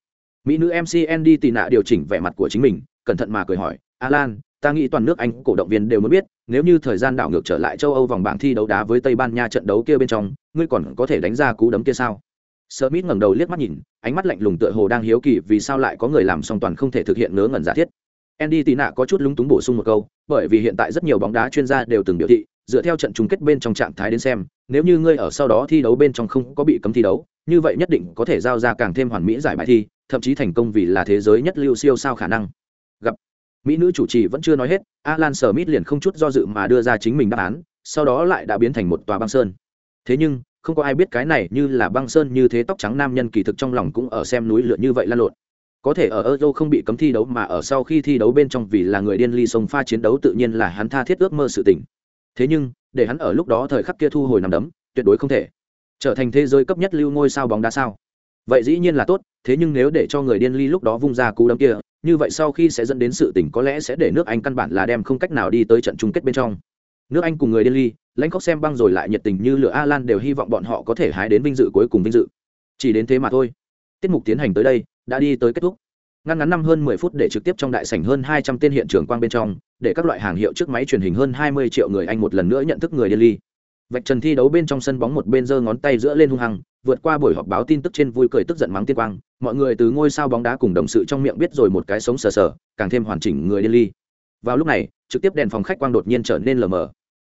mỹ nữ mc andy tì nạ điều chỉnh vẻ mặt của chính mình cẩn thận mà cười hỏi alan ta nghĩ toàn nước anh cổ động viên đều muốn biết nếu như thời gian đảo ngược trở lại châu âu vòng bảng thi đấu đá với tây ban nha trận đấu kia bên trong ngươi còn có thể đánh ra cú đấm kia sao Smith ngẩng đầu liếc mắt nhìn, ánh mắt lạnh lùng tựa hồ đang hiếu kỳ vì sao lại có người làm xong toàn không thể thực hiện ngớ ngẩn giả thiết. Andy nạ có chút lúng túng bổ sung một câu, bởi vì hiện tại rất nhiều bóng đá chuyên gia đều từng biểu thị, dựa theo trận chung kết bên trong trạng thái đến xem, nếu như ngươi ở sau đó thi đấu bên trong không có bị cấm thi đấu, như vậy nhất định có thể giao ra càng thêm hoàn mỹ giải bài thi, thậm chí thành công vì là thế giới nhất lưu siêu sao khả năng. Gặp mỹ nữ chủ trì vẫn chưa nói hết, Alan Smith liền không chút do dự mà đưa ra chính mình đáp án, sau đó lại đã biến thành một tòa băng sơn. Thế nhưng, không có ai biết cái này như là băng sơn như thế tóc trắng nam nhân kỳ thực trong lòng cũng ở xem núi lửa như vậy lan lộn có thể ở euro không bị cấm thi đấu mà ở sau khi thi đấu bên trong vì là người điên ly sông pha chiến đấu tự nhiên là hắn tha thiết ước mơ sự tình thế nhưng, để hắn ở lúc đó thời khắc kia thu hồi nằm đấm, tuyệt đối không thể. Trở thành thế giới cấp nhất lưu ngôi sao bóng đá sao? Vậy dĩ nhiên là tốt, thế nhưng nếu để cho người điên ly lúc đó vung ra cú đấm kia, như vậy sau khi sẽ dẫn đến sự tình có lẽ sẽ để nước anh căn bản là đem không cách nào đi tới trận chung kết bên trong. Nước anh cùng người điên ly, lãnh khóc xem băng rồi lại nhiệt tình như lửa a lan đều hy vọng bọn họ có thể hái đến vinh dự cuối cùng vinh dự. Chỉ đến thế mà thôi. Tiết mục tiến hành tới đây, đã đi tới kết thúc ngăn ngắn năm hơn mười phút để trực tiếp trong đại sảnh hơn hai trăm tên hiện trường quang bên trong, để các loại hàng hiệu trước máy truyền hình hơn hai mươi triệu người anh một lần nữa nhận thức người Delhi. ly vạch trần thi đấu bên trong sân bóng một bên giơ ngón tay giữa lên hung hăng, vượt qua buổi họp báo tin tức trên vui cười tức giận mắng tiên quang, mọi người từ ngôi sao bóng đá cùng đồng sự trong miệng biết rồi một cái sống sờ sờ, càng thêm hoàn chỉnh người Delhi. ly vào lúc này, trực tiếp đèn phòng khách quang đột nhiên trở nên lờ mờ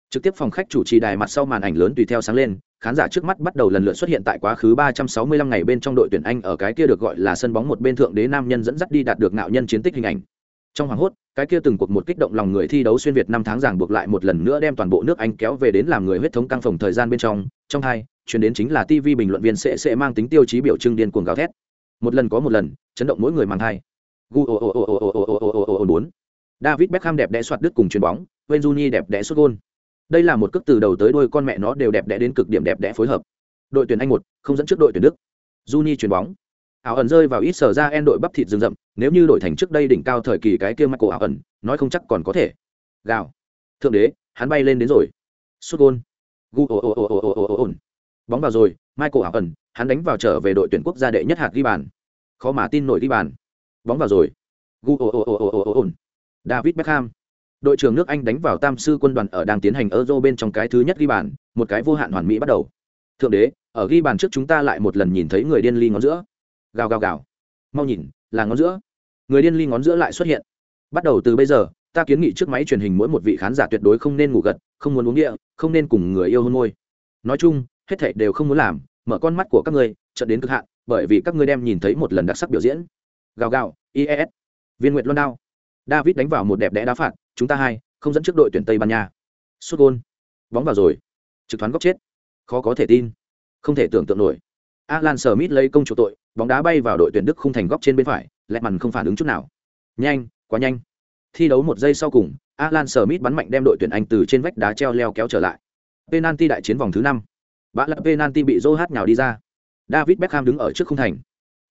trực tiếp phòng khách chủ trì đài mặt sau màn ảnh lớn tùy theo sáng lên khán giả trước mắt bắt đầu lần lượt xuất hiện tại quá khứ 365 ngày bên trong đội tuyển anh ở cái kia được gọi là sân bóng một bên thượng đế nam nhân dẫn dắt đi đạt được ngạo nhân chiến tích hình ảnh trong hoàng hốt cái kia từng cuộc một kích động lòng người thi đấu xuyên việt năm tháng ràng buộc lại một lần nữa đem toàn bộ nước anh kéo về đến làm người huyết thống căng phòng thời gian bên trong trong hai chuyển đến chính là tv bình luận viên sẽ sẽ mang tính tiêu chí biểu trưng điên cuồng gào thét một lần có một lần chấn động mỗi người mang hai. bốn david beckham đẹp đẽ soạt đứt cùng chuyền bóng wayne rooney đẹp đẽ xuất gôn đây là một cước từ đầu tới đuôi con mẹ nó đều đẹp đẽ đến cực điểm đẹp đẽ phối hợp đội tuyển anh một không dẫn trước đội tuyển đức juni chuyền bóng ảo ẩn rơi vào ít sở ra en đội bắp thịt rừng rậm nếu như đổi thành trước đây đỉnh cao thời kỳ cái kia michael ảo ẩn nói không chắc còn có thể gào thượng đế hắn bay lên đến rồi sút gôn gu ồ ồ ồ ồ ồ ồ ồ bóng vào rồi michael ảo ẩn hắn đánh vào trở về đội tuyển quốc gia đệ nhất hạt ghi bàn khó mà tin nổi ghi bàn bóng vào rồi gu ồ ồ ồ ồ ồ ồ david beckham đội trưởng nước anh đánh vào tam sư quân đoàn ở đang tiến hành euro bên trong cái thứ nhất ghi bàn, một cái vô hạn hoàn mỹ bắt đầu. Thượng đế, ở ghi bàn trước chúng ta lại một lần nhìn thấy người điên ly ngón giữa. Gào gào gào. Mau nhìn, là ngón giữa. Người điên ly ngón giữa lại xuất hiện. Bắt đầu từ bây giờ, ta kiến nghị trước máy truyền hình mỗi một vị khán giả tuyệt đối không nên ngủ gật, không muốn uống địa, không nên cùng người yêu hôn môi. Nói chung, hết thảy đều không muốn làm, mở con mắt của các ngươi, chợt đến cực hạn, bởi vì các ngươi đem nhìn thấy một lần đặc sắc biểu diễn. Gào gào ies viên nguyệt Luân đao david đánh vào một đẹp đẽ đá phạt, chúng ta hai, không dẫn trước đội tuyển tây ban nha. Sút gol. bóng vào rồi. Trực thoáng góc chết. Khó có thể tin. Không thể tưởng tượng nổi. Alan smith lấy công chủ tội, bóng đá bay vào đội tuyển đức không thành góc trên bên phải lẹ mằn không phản ứng chút nào. Nhanh, quá nhanh. Thi đấu một giây sau cùng, alan smith bắn mạnh đem đội tuyển anh từ trên vách đá treo leo kéo trở lại. Penalty đại chiến vòng thứ năm. Bã lật penalty bị joe nhào đi ra. David beckham đứng ở trước khung thành.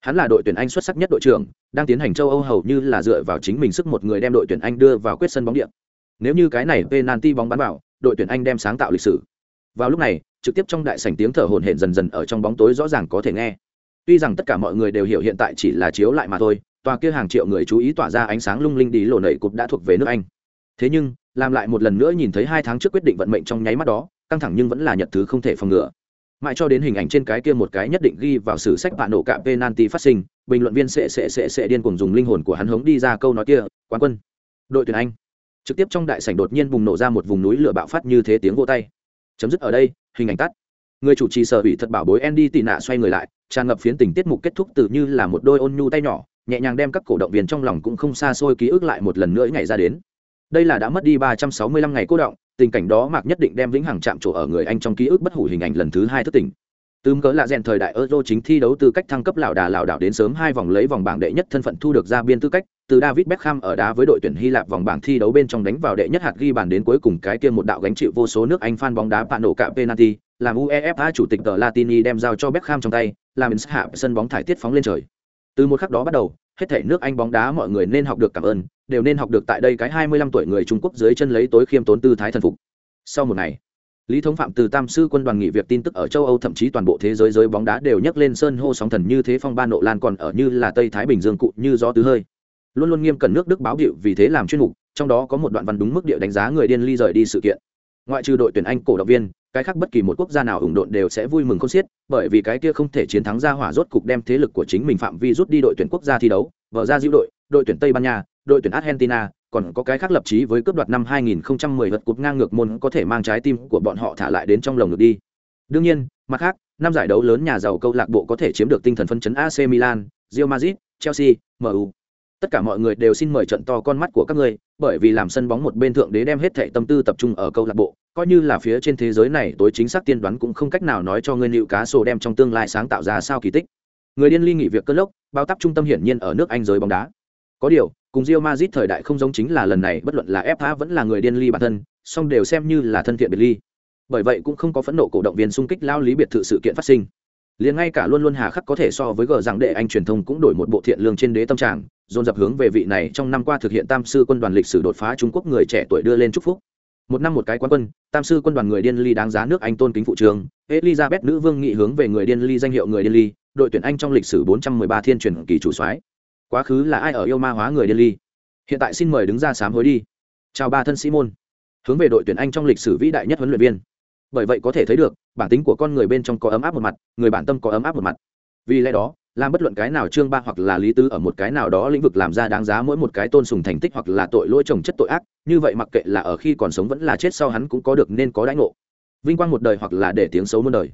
Hắn là đội tuyển Anh xuất sắc nhất đội trưởng, đang tiến hành châu Âu hầu như là dựa vào chính mình sức một người đem đội tuyển Anh đưa vào quyết sân bóng điện. Nếu như cái này penalty bóng bắn vào, đội tuyển Anh đem sáng tạo lịch sử. Vào lúc này, trực tiếp trong đại sảnh tiếng thở hổn hển dần dần ở trong bóng tối rõ ràng có thể nghe. Tuy rằng tất cả mọi người đều hiểu hiện tại chỉ là chiếu lại mà thôi, tòa kia hàng triệu người chú ý tỏa ra ánh sáng lung linh đi lộ nẩy cục đã thuộc về nước Anh. Thế nhưng, làm lại một lần nữa nhìn thấy hai tháng trước quyết định vận mệnh trong nháy mắt đó, căng thẳng nhưng vẫn là nhật thứ không thể phòng ngừa mãi cho đến hình ảnh trên cái kia một cái nhất định ghi vào sử sách bạn nổ cạm penalty phát sinh, bình luận viên sẽ sẽ sẽ sẽ điên cuồng dùng linh hồn của hắn hống đi ra câu nói kia, quán quân, đội tuyển anh. Trực tiếp trong đại sảnh đột nhiên bùng nổ ra một vùng núi lửa bạo phát như thế tiếng vô tay. Chấm dứt ở đây, hình ảnh tắt. Người chủ trì sở bị thật bảo bối andy tị nạ xoay người lại, tràn ngập phiến tình tiết mục kết thúc từ như là một đôi ôn nhu tay nhỏ, nhẹ nhàng đem các cổ động viên trong lòng cũng không xa xôi ký ức lại một lần nữa ngày ra đến. Đây là đã mất đi ba trăm sáu mươi lăm ngày cô động tình cảnh đó mạc nhất định đem vĩnh hằng chạm trổ ở người anh trong ký ức bất hủ hình ảnh lần thứ hai thất tỉnh Tüm cớ lạ rèn thời đại Euro chính thi đấu tư cách thăng cấp lão đà lão đảo đến sớm hai vòng lấy vòng bảng đệ nhất thân phận thu được ra biên tư cách, từ David Beckham ở đá với đội tuyển Hy Lạp vòng bảng thi đấu bên trong đánh vào đệ nhất hạt ghi bàn đến cuối cùng cái kia một đạo gánh chịu vô số nước Anh fan bóng đá bạn nổ cả penalty, làm UEFA chủ tịch tờ Latini đem giao cho Beckham trong tay, làm hạ sân bóng thải tiết phóng lên trời. Từ một khắc đó bắt đầu, hết thảy nước Anh bóng đá mọi người nên học được cảm ơn, đều nên học được tại đây cái 25 tuổi người Trung Quốc dưới chân lấy tối khiêm tốn tư thái thần phục. Sau một ngày, Lý Thống Phạm từ Tam sư quân đoàn nghị việc tin tức ở châu Âu thậm chí toàn bộ thế giới giới bóng đá đều nhấc lên sơn hô sóng thần như thế phong ba nộ lan còn ở như là Tây Thái Bình Dương cụ như gió tứ hơi. Luôn luôn nghiêm cẩn nước Đức báo điệu vì thế làm chuyên mục, trong đó có một đoạn văn đúng mức địa đánh giá người điên ly rời đi sự kiện. Ngoại trừ đội tuyển Anh cổ động viên, cái khác bất kỳ một quốc gia nào ủng độn đều sẽ vui mừng không xiết, bởi vì cái kia không thể chiến thắng ra hỏa rốt cục đem thế lực của chính mình phạm vi rút đi đội tuyển quốc gia thi đấu, vợ ra diệu đội, đội tuyển Tây Ban Nha, đội tuyển Argentina, còn có cái khác lập chí với cướp đoạt năm 2010 vật cục ngang ngược môn có thể mang trái tim của bọn họ thả lại đến trong lồng ngực đi. Đương nhiên, mặt khác, năm giải đấu lớn nhà giàu câu lạc bộ có thể chiếm được tinh thần phân chấn AC Milan, Real Madrid, Chelsea, MU. Tất cả mọi người đều xin mời trận to con mắt của các ngươi, bởi vì làm sân bóng một bên thượng đế đem hết thảy tâm tư tập trung ở câu lạc bộ, coi như là phía trên thế giới này tối chính xác tiên đoán cũng không cách nào nói cho ngươi liệu cá sổ đem trong tương lai sáng tạo ra sao kỳ tích. Người điên ly nghỉ việc cơn lốc, bao tắp trung tâm hiển nhiên ở nước Anh giới bóng đá. Có điều, cùng rio mazit thời đại không giống chính là lần này bất luận là FA vẫn là người điên ly bản thân, song đều xem như là thân thiện biệt ly. Bởi vậy cũng không có phẫn nộ cổ động viên xung kích lao lý biệt thự sự kiện phát sinh. Liền ngay cả luôn luôn hà khắc có thể so với gờ rằng đệ anh truyền thông cũng đổi một bộ thiện lương trên đế tâm trạng, dồn dập hướng về vị này trong năm qua thực hiện tam sư quân đoàn lịch sử đột phá Trung Quốc người trẻ tuổi đưa lên chúc phúc. Một năm một cái quán quân, tam sư quân đoàn người điên ly đáng giá nước Anh tôn kính phụ trường, Elizabeth nữ vương nghị hướng về người điên ly danh hiệu người điên ly, đội tuyển Anh trong lịch sử 413 thiên truyền kỳ chủ soái. Quá khứ là ai ở yêu ma hóa người điên ly? hiện tại xin mời đứng ra sám hối đi chào ba thân sĩ môn hướng về đội tuyển anh trong lịch sử vĩ đại nhất huấn luyện viên bởi vậy có thể thấy được, bản tính của con người bên trong có ấm áp một mặt, người bản tâm có ấm áp một mặt. Vì lẽ đó, làm bất luận cái nào trương ba hoặc là lý tứ ở một cái nào đó lĩnh vực làm ra đáng giá mỗi một cái tôn sùng thành tích hoặc là tội lỗi trồng chất tội ác, như vậy mặc kệ là ở khi còn sống vẫn là chết sau hắn cũng có được nên có đãi ngộ. Vinh quang một đời hoặc là để tiếng xấu muôn đời.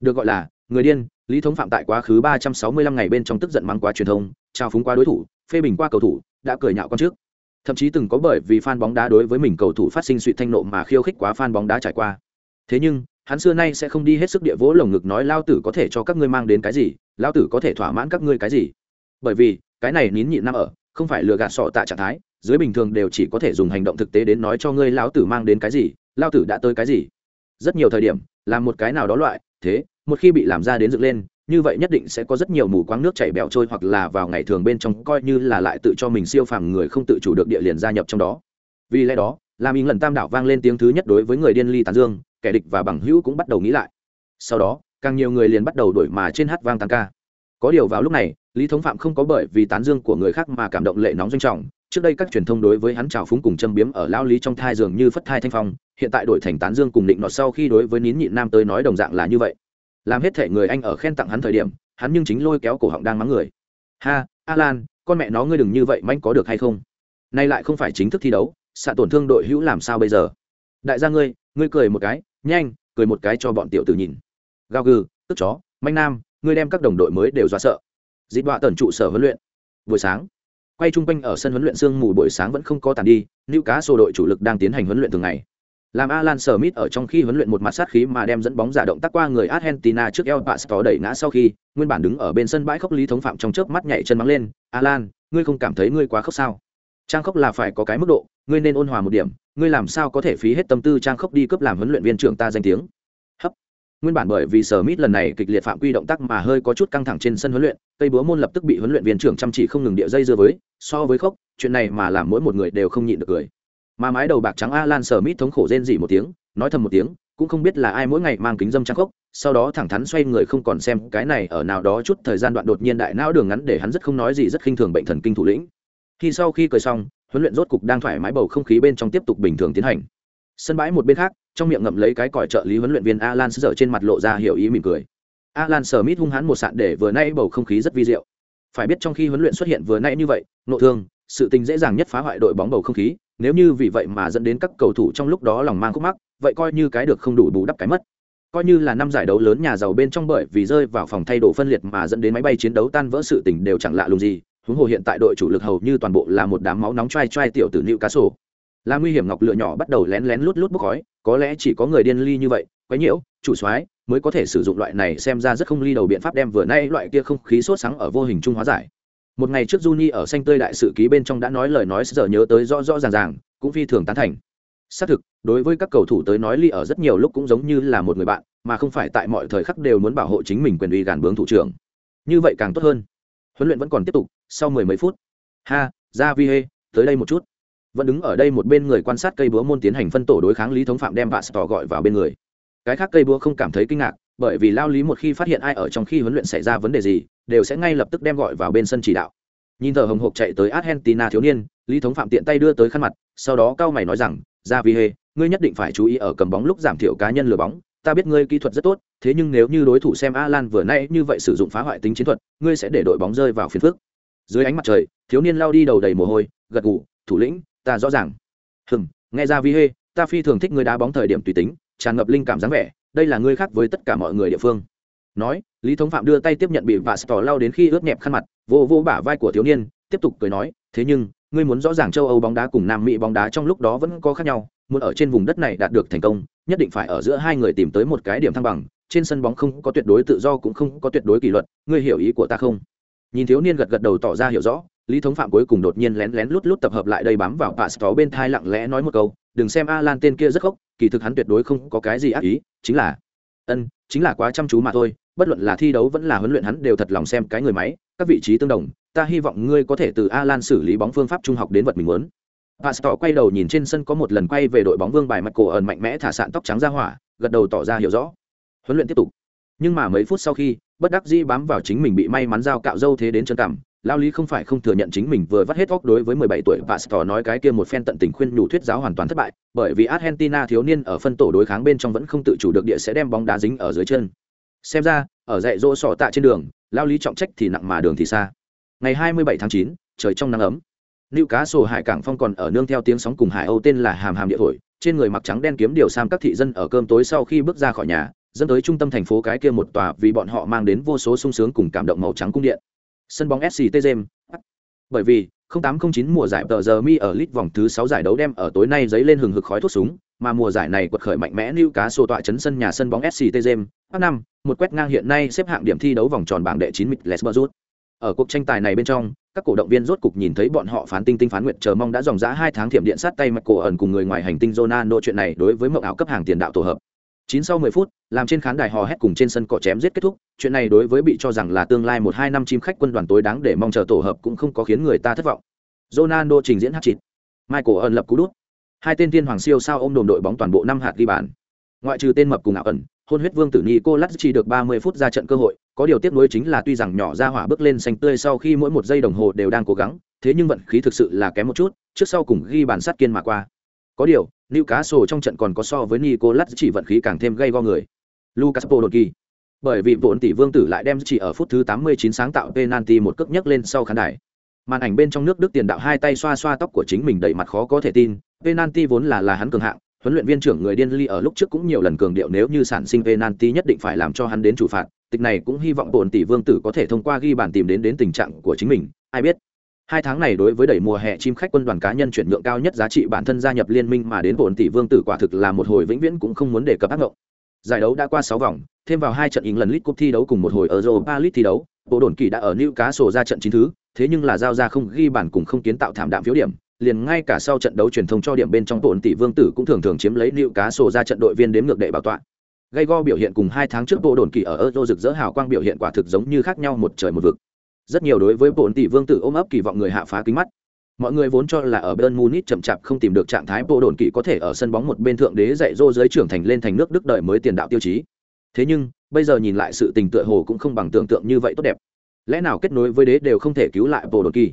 Được gọi là, người điên, lý thống phạm tại quá khứ ba trăm sáu mươi lăm ngày bên trong tức giận mắng quá truyền thông, trao phúng qua đối thủ, phê bình qua cầu thủ, đã cười nhạo con trước. Thậm chí từng có bởi vì fan bóng đá đối với mình cầu thủ phát sinh suy thanh nộ mà khiêu khích quá fan bóng đá trải qua thế nhưng, hắn xưa nay sẽ không đi hết sức địa vỗ lồng ngực nói, lao tử có thể cho các ngươi mang đến cái gì? Lao tử có thể thỏa mãn các ngươi cái gì? Bởi vì, cái này nín nhịn năm ở, không phải lừa gạt sọ tạ trạng thái, dưới bình thường đều chỉ có thể dùng hành động thực tế đến nói cho ngươi lão tử mang đến cái gì, lao tử đã tới cái gì? Rất nhiều thời điểm, làm một cái nào đó loại, thế, một khi bị làm ra đến dựng lên, như vậy nhất định sẽ có rất nhiều mù quáng nước chảy bẹo trôi hoặc là vào ngày thường bên trong coi như là lại tự cho mình siêu phàm người không tự chủ được địa liền gia nhập trong đó. Vì lẽ đó, làm ý lần tam đảo vang lên tiếng thứ nhất đối với người điên ly tán dương kẻ địch và bằng hữu cũng bắt đầu nghĩ lại. Sau đó, càng nhiều người liền bắt đầu đổi mà trên hát vang tăng ca. Có điều vào lúc này, lý thống phạm không có bởi vì tán dương của người khác mà cảm động lệ nóng doanh trọng. Trước đây các truyền thông đối với hắn trào phúng cùng châm biếm ở lao lý trong thai dường như phất thai thanh phong, hiện tại đổi thành tán dương cùng định nọt sau khi đối với nín nhịn nam tới nói đồng dạng là như vậy. Làm hết thể người anh ở khen tặng hắn thời điểm, hắn nhưng chính lôi kéo cổ họng đang mắng người. Ha alan con mẹ nó ngươi đừng như vậy, manh có được hay không? Nay lại không phải chính thức thi đấu, xạ tổn thương đội hữu làm sao bây giờ? Đại gia ngươi ngươi cười một cái nhanh cười một cái cho bọn tiểu tử nhìn. Gao gừ tức chó manh nam ngươi đem các đồng đội mới đều dọa sợ. Dịp đọa tần trụ sở huấn luyện. Buổi sáng quay chung quanh ở sân huấn luyện sương mù buổi sáng vẫn không có tàn đi nữ cá sổ đội chủ lực đang tiến hành huấn luyện thường ngày. Làm Alan Smith ở trong khi huấn luyện một mặt sát khí mà đem dẫn bóng giả động tác qua người Argentina trước El Pasto đẩy ngã sau khi, nguyên bản đứng ở bên sân bãi khốc lý thống phạm trong chớp mắt nhảy chân mắng lên, "Alan, ngươi không cảm thấy ngươi quá khốc sao? Trang khốc là phải có cái mức độ, ngươi nên ôn hòa một điểm, ngươi làm sao có thể phí hết tâm tư trang khốc đi cướp làm huấn luyện viên trưởng ta danh tiếng?" Hấp. Nguyên bản bởi vì sở mít lần này kịch liệt phạm quy động tác mà hơi có chút căng thẳng trên sân huấn luyện, cây búa môn lập tức bị huấn luyện viên trưởng chăm chỉ không ngừng địa dây dưa với, so với khốc, chuyện này mà làm mỗi một người đều không nhịn được cười mà mái đầu bạc trắng alan sở mít thống khổ rên dỉ một tiếng nói thầm một tiếng cũng không biết là ai mỗi ngày mang kính dâm trang khốc sau đó thẳng thắn xoay người không còn xem cái này ở nào đó chút thời gian đoạn đột nhiên đại não đường ngắn để hắn rất không nói gì rất khinh thường bệnh thần kinh thủ lĩnh khi sau khi cười xong, huấn luyện rốt cục đang thoải mái bầu không khí bên trong tiếp tục bình thường tiến hành. Sân bãi một bên khác, trong miệng ngậm lấy cái còi trợ lý huấn luyện viên alan sờ trên mặt lộ ra hiểu ý mỉm cười. Alan sờ mít hung hãn một sạn để vừa nay bầu không khí rất vi diệu. Phải biết trong khi huấn luyện xuất hiện vừa nay như vậy, nội thương, sự tình dễ dàng nhất phá hoại đội bóng bầu không khí, nếu như vì vậy mà dẫn đến các cầu thủ trong lúc đó lòng mang khúc mắc, vậy coi như cái được không đủ bù đắp cái mất. Coi như là năm giải đấu lớn nhà giàu bên trong bởi vì rơi vào phòng thay đồ phân liệt mà dẫn đến máy bay chiến đấu tan vỡ sự tình đều chẳng lạ lùng gì huống hồ hiện tại đội chủ lực hầu như toàn bộ là một đám máu nóng trai trai tiểu tử nịu cá sổ là nguy hiểm ngọc lửa nhỏ bắt đầu lén lén lút lút bốc khói, có lẽ chỉ có người điên ly như vậy, quấy nhiễu, chủ soái mới có thể sử dụng loại này xem ra rất không ly đầu biện pháp đem vừa nay loại kia không khí sốt sáng ở vô hình trung hóa giải. Một ngày trước Juni ở xanh tươi đại sự ký bên trong đã nói lời nói giờ nhớ tới rõ rõ ràng ràng, cũng phi thường tán thành. Xác thực, đối với các cầu thủ tới nói ly ở rất nhiều lúc cũng giống như là một người bạn, mà không phải tại mọi thời khắc đều muốn bảo hộ chính mình quyền uy gàn bướng thủ trưởng. Như vậy càng tốt hơn. Huấn luyện vẫn còn tiếp tục sau mười mấy phút. Ha, ra vi hê, tới đây một chút. Vẫn đứng ở đây một bên người quan sát cây búa môn tiến hành phân tổ đối kháng lý thống phạm đem vạ sò gọi vào bên người. Cái khác cây búa không cảm thấy kinh ngạc, bởi vì lao lý một khi phát hiện ai ở trong khi huấn luyện xảy ra vấn đề gì, đều sẽ ngay lập tức đem gọi vào bên sân chỉ đạo. Nhìn thờ hồng hộc chạy tới argentina thiếu niên, lý thống phạm tiện tay đưa tới khăn mặt, sau đó cao mày nói rằng, ra vi hê, ngươi nhất định phải chú ý ở cầm bóng lúc giảm thiểu cá nhân lừa bóng, ta biết ngươi kỹ thuật rất tốt, thế nhưng nếu như đối thủ xem alan vừa nay như vậy sử dụng phá hoại tính chiến thuật, ngươi sẽ để đội bóng rơi vào phiền phước dưới ánh mặt trời, thiếu niên lao đi đầu đầy mồ hôi, gật gù, thủ lĩnh, ta rõ ràng. Hừng nghe ra vi hê, ta phi thường thích người đá bóng thời điểm tùy tính, tràn ngập linh cảm dáng vẻ, đây là ngươi khác với tất cả mọi người địa phương. Nói, lý thống phạm đưa tay tiếp nhận bị vạ sờ lao đến khi ướt nhẹp khăn mặt, vô vô bả vai của thiếu niên, tiếp tục cười nói, thế nhưng, ngươi muốn rõ ràng châu âu bóng đá cùng nam mỹ bóng đá trong lúc đó vẫn có khác nhau, muốn ở trên vùng đất này đạt được thành công, nhất định phải ở giữa hai người tìm tới một cái điểm thăng bằng, trên sân bóng không có tuyệt đối tự do cũng không có tuyệt đối kỷ luật, ngươi hiểu ý của ta không? Nhìn thiếu niên gật gật đầu tỏ ra hiểu rõ lý thống phạm cuối cùng đột nhiên lén lén lút lút tập hợp lại đây bám vào bà stó bên thai lặng lẽ nói một câu đừng xem a lan tên kia rất khóc kỳ thực hắn tuyệt đối không có cái gì ác ý chính là ân chính là quá chăm chú mà thôi bất luận là thi đấu vẫn là huấn luyện hắn đều thật lòng xem cái người máy các vị trí tương đồng ta hy vọng ngươi có thể từ a lan xử lý bóng phương pháp trung học đến vật mình muốn Pastor quay đầu nhìn trên sân có một lần quay về đội bóng vương bài mặt cổ ẩn mạnh mẽ thả sạn tóc trắng ra hỏa, gật đầu tỏ ra hiểu rõ. Huấn luyện tiếp tục. Nhưng mà mấy phút sau khi, bất đắc dĩ bám vào chính mình bị may mắn giao cạo dâu thế đến chân cằm, lao lý không phải không thừa nhận chính mình vừa vắt hết óc đối với 17 tuổi Pastor nói cái kia một phen tận tình khuyên nhủ thuyết giáo hoàn toàn thất bại, bởi vì Argentina thiếu niên ở phân tổ đối kháng bên trong vẫn không tự chủ được địa sẽ đem bóng đá dính ở dưới chân. Xem ra, ở dạy dỗ sọ tạ trên đường, lao lý trọng trách thì nặng mà đường thì xa. Ngày 27 tháng 9, trời trong nắng ấm. Lưu cá sổ hải cảng phong còn ở nương theo tiếng sóng cùng hải âu tên là hàm hàm địa thổi, trên người mặc trắng đen kiếm điều sam các thị dân ở cơm tối sau khi bước ra khỏi nhà, dẫn tới trung tâm thành phố cái kia một tòa vì bọn họ mang đến vô số sung sướng cùng cảm động màu trắng cung điện sân bóng SCT james Bởi vì 0809 mùa giải tờ giờ mi ở lit vòng thứ 6 giải đấu đem ở tối nay giấy lên hừng hực khói thuốc súng, mà mùa giải này quật khởi mạnh mẽ lưu cá sổ tọa chấn sân nhà sân bóng SCT james năm, một quét ngang hiện nay xếp hạng điểm thi đấu vòng tròn bảng đệ 9 Middlesbrough. Ở cuộc tranh tài này bên trong, các cổ động viên rốt cục nhìn thấy bọn họ phán tinh tinh phán nguyện chờ mong đã dòng dã hai tháng thiểm điện sát tay mạch cổ ẩn cùng người ngoài hành tinh Ronaldo chuyện này đối với mộng ảo cấp hàng tiền đạo tổ hợp. 9 sau 10 phút, làm trên khán đài hò hét cùng trên sân cỏ chém giết kết thúc, chuyện này đối với bị cho rằng là tương lai một hai năm chim khách quân đoàn tối đáng để mong chờ tổ hợp cũng không có khiến người ta thất vọng. Ronaldo trình diễn hat-trick. Michael ẩn lập cú đút. Hai tên tiên hoàng siêu sao ôm đồn đội bóng toàn bộ năm hạt ghi bàn. Ngoại trừ tên mập cùng ảo ẩn, hôn huyết vương tử Nicolas chỉ được 30 phút ra trận cơ hội, có điều tiếc nuối chính là tuy rằng nhỏ ra hỏa bước lên xanh tươi sau khi mỗi một giây đồng hồ đều đang cố gắng, thế nhưng vận khí thực sự là kém một chút, trước sau cùng ghi bàn sát kiên mà qua. Có điều, Newcastle trong trận còn có so với Nicolas chỉ vận khí càng thêm gây go người. Lucas Podolski. Bởi vì vốn tỷ vương tử lại đem chỉ ở phút thứ 89 sáng tạo penalty một cước nhấc lên sau khán đài. Màn ảnh bên trong nước Đức tiền đạo hai tay xoa xoa tóc của chính mình đầy mặt khó có thể tin, penalty vốn là là hắn cường hạng, huấn luyện viên trưởng người điên ly ở lúc trước cũng nhiều lần cường điệu nếu như sản sinh penalty nhất định phải làm cho hắn đến chủ phạt, tịch này cũng hy vọng bổn tỷ vương tử có thể thông qua ghi bàn tìm đến đến tình trạng của chính mình, ai biết. Hai tháng này đối với đẩy mùa hè chim khách quân đoàn cá nhân chuyển nhượng cao nhất giá trị bản thân gia nhập liên minh mà đến bổn tỷ vương tử quả thực là một hồi vĩnh viễn cũng không muốn đề cập ác ngộng. Giải đấu đã qua 6 vòng, thêm vào hai trận lần League Cup thi đấu cùng một hồi Europa League thi đấu, bộ đồn kỳ đã ở Newcastle ra trận chín thứ, thế nhưng là giao ra không ghi bàn cùng không kiến tạo thảm đạm phiếu điểm, liền ngay cả sau trận đấu truyền thông cho điểm bên trong bổn tỷ vương tử cũng thường thường chiếm lấy Newcastle ra trận đội viên đếm ngược đệ bảo tọa. Gây go biểu hiện cùng hai tháng trước bộ đồn kỳ ở Euro rực rỡ hào quang biểu hiện quả thực giống như khác nhau một trời một vực. Rất nhiều đối với bổn tỷ vương tử ôm ấp kỳ vọng người hạ phá kính mắt, mọi người vốn cho là ở Bayern Munich chậm chạp không tìm được trạng thái bộ đồn kỳ có thể ở sân bóng một bên thượng đế dạy dỗ giới trưởng thành lên thành nước Đức đợi mới tiền đạo tiêu chí. Thế nhưng, bây giờ nhìn lại sự tình tựa hồ cũng không bằng tưởng tượng như vậy tốt đẹp. Lẽ nào kết nối với đế đều không thể cứu lại bộ đồn kỳ?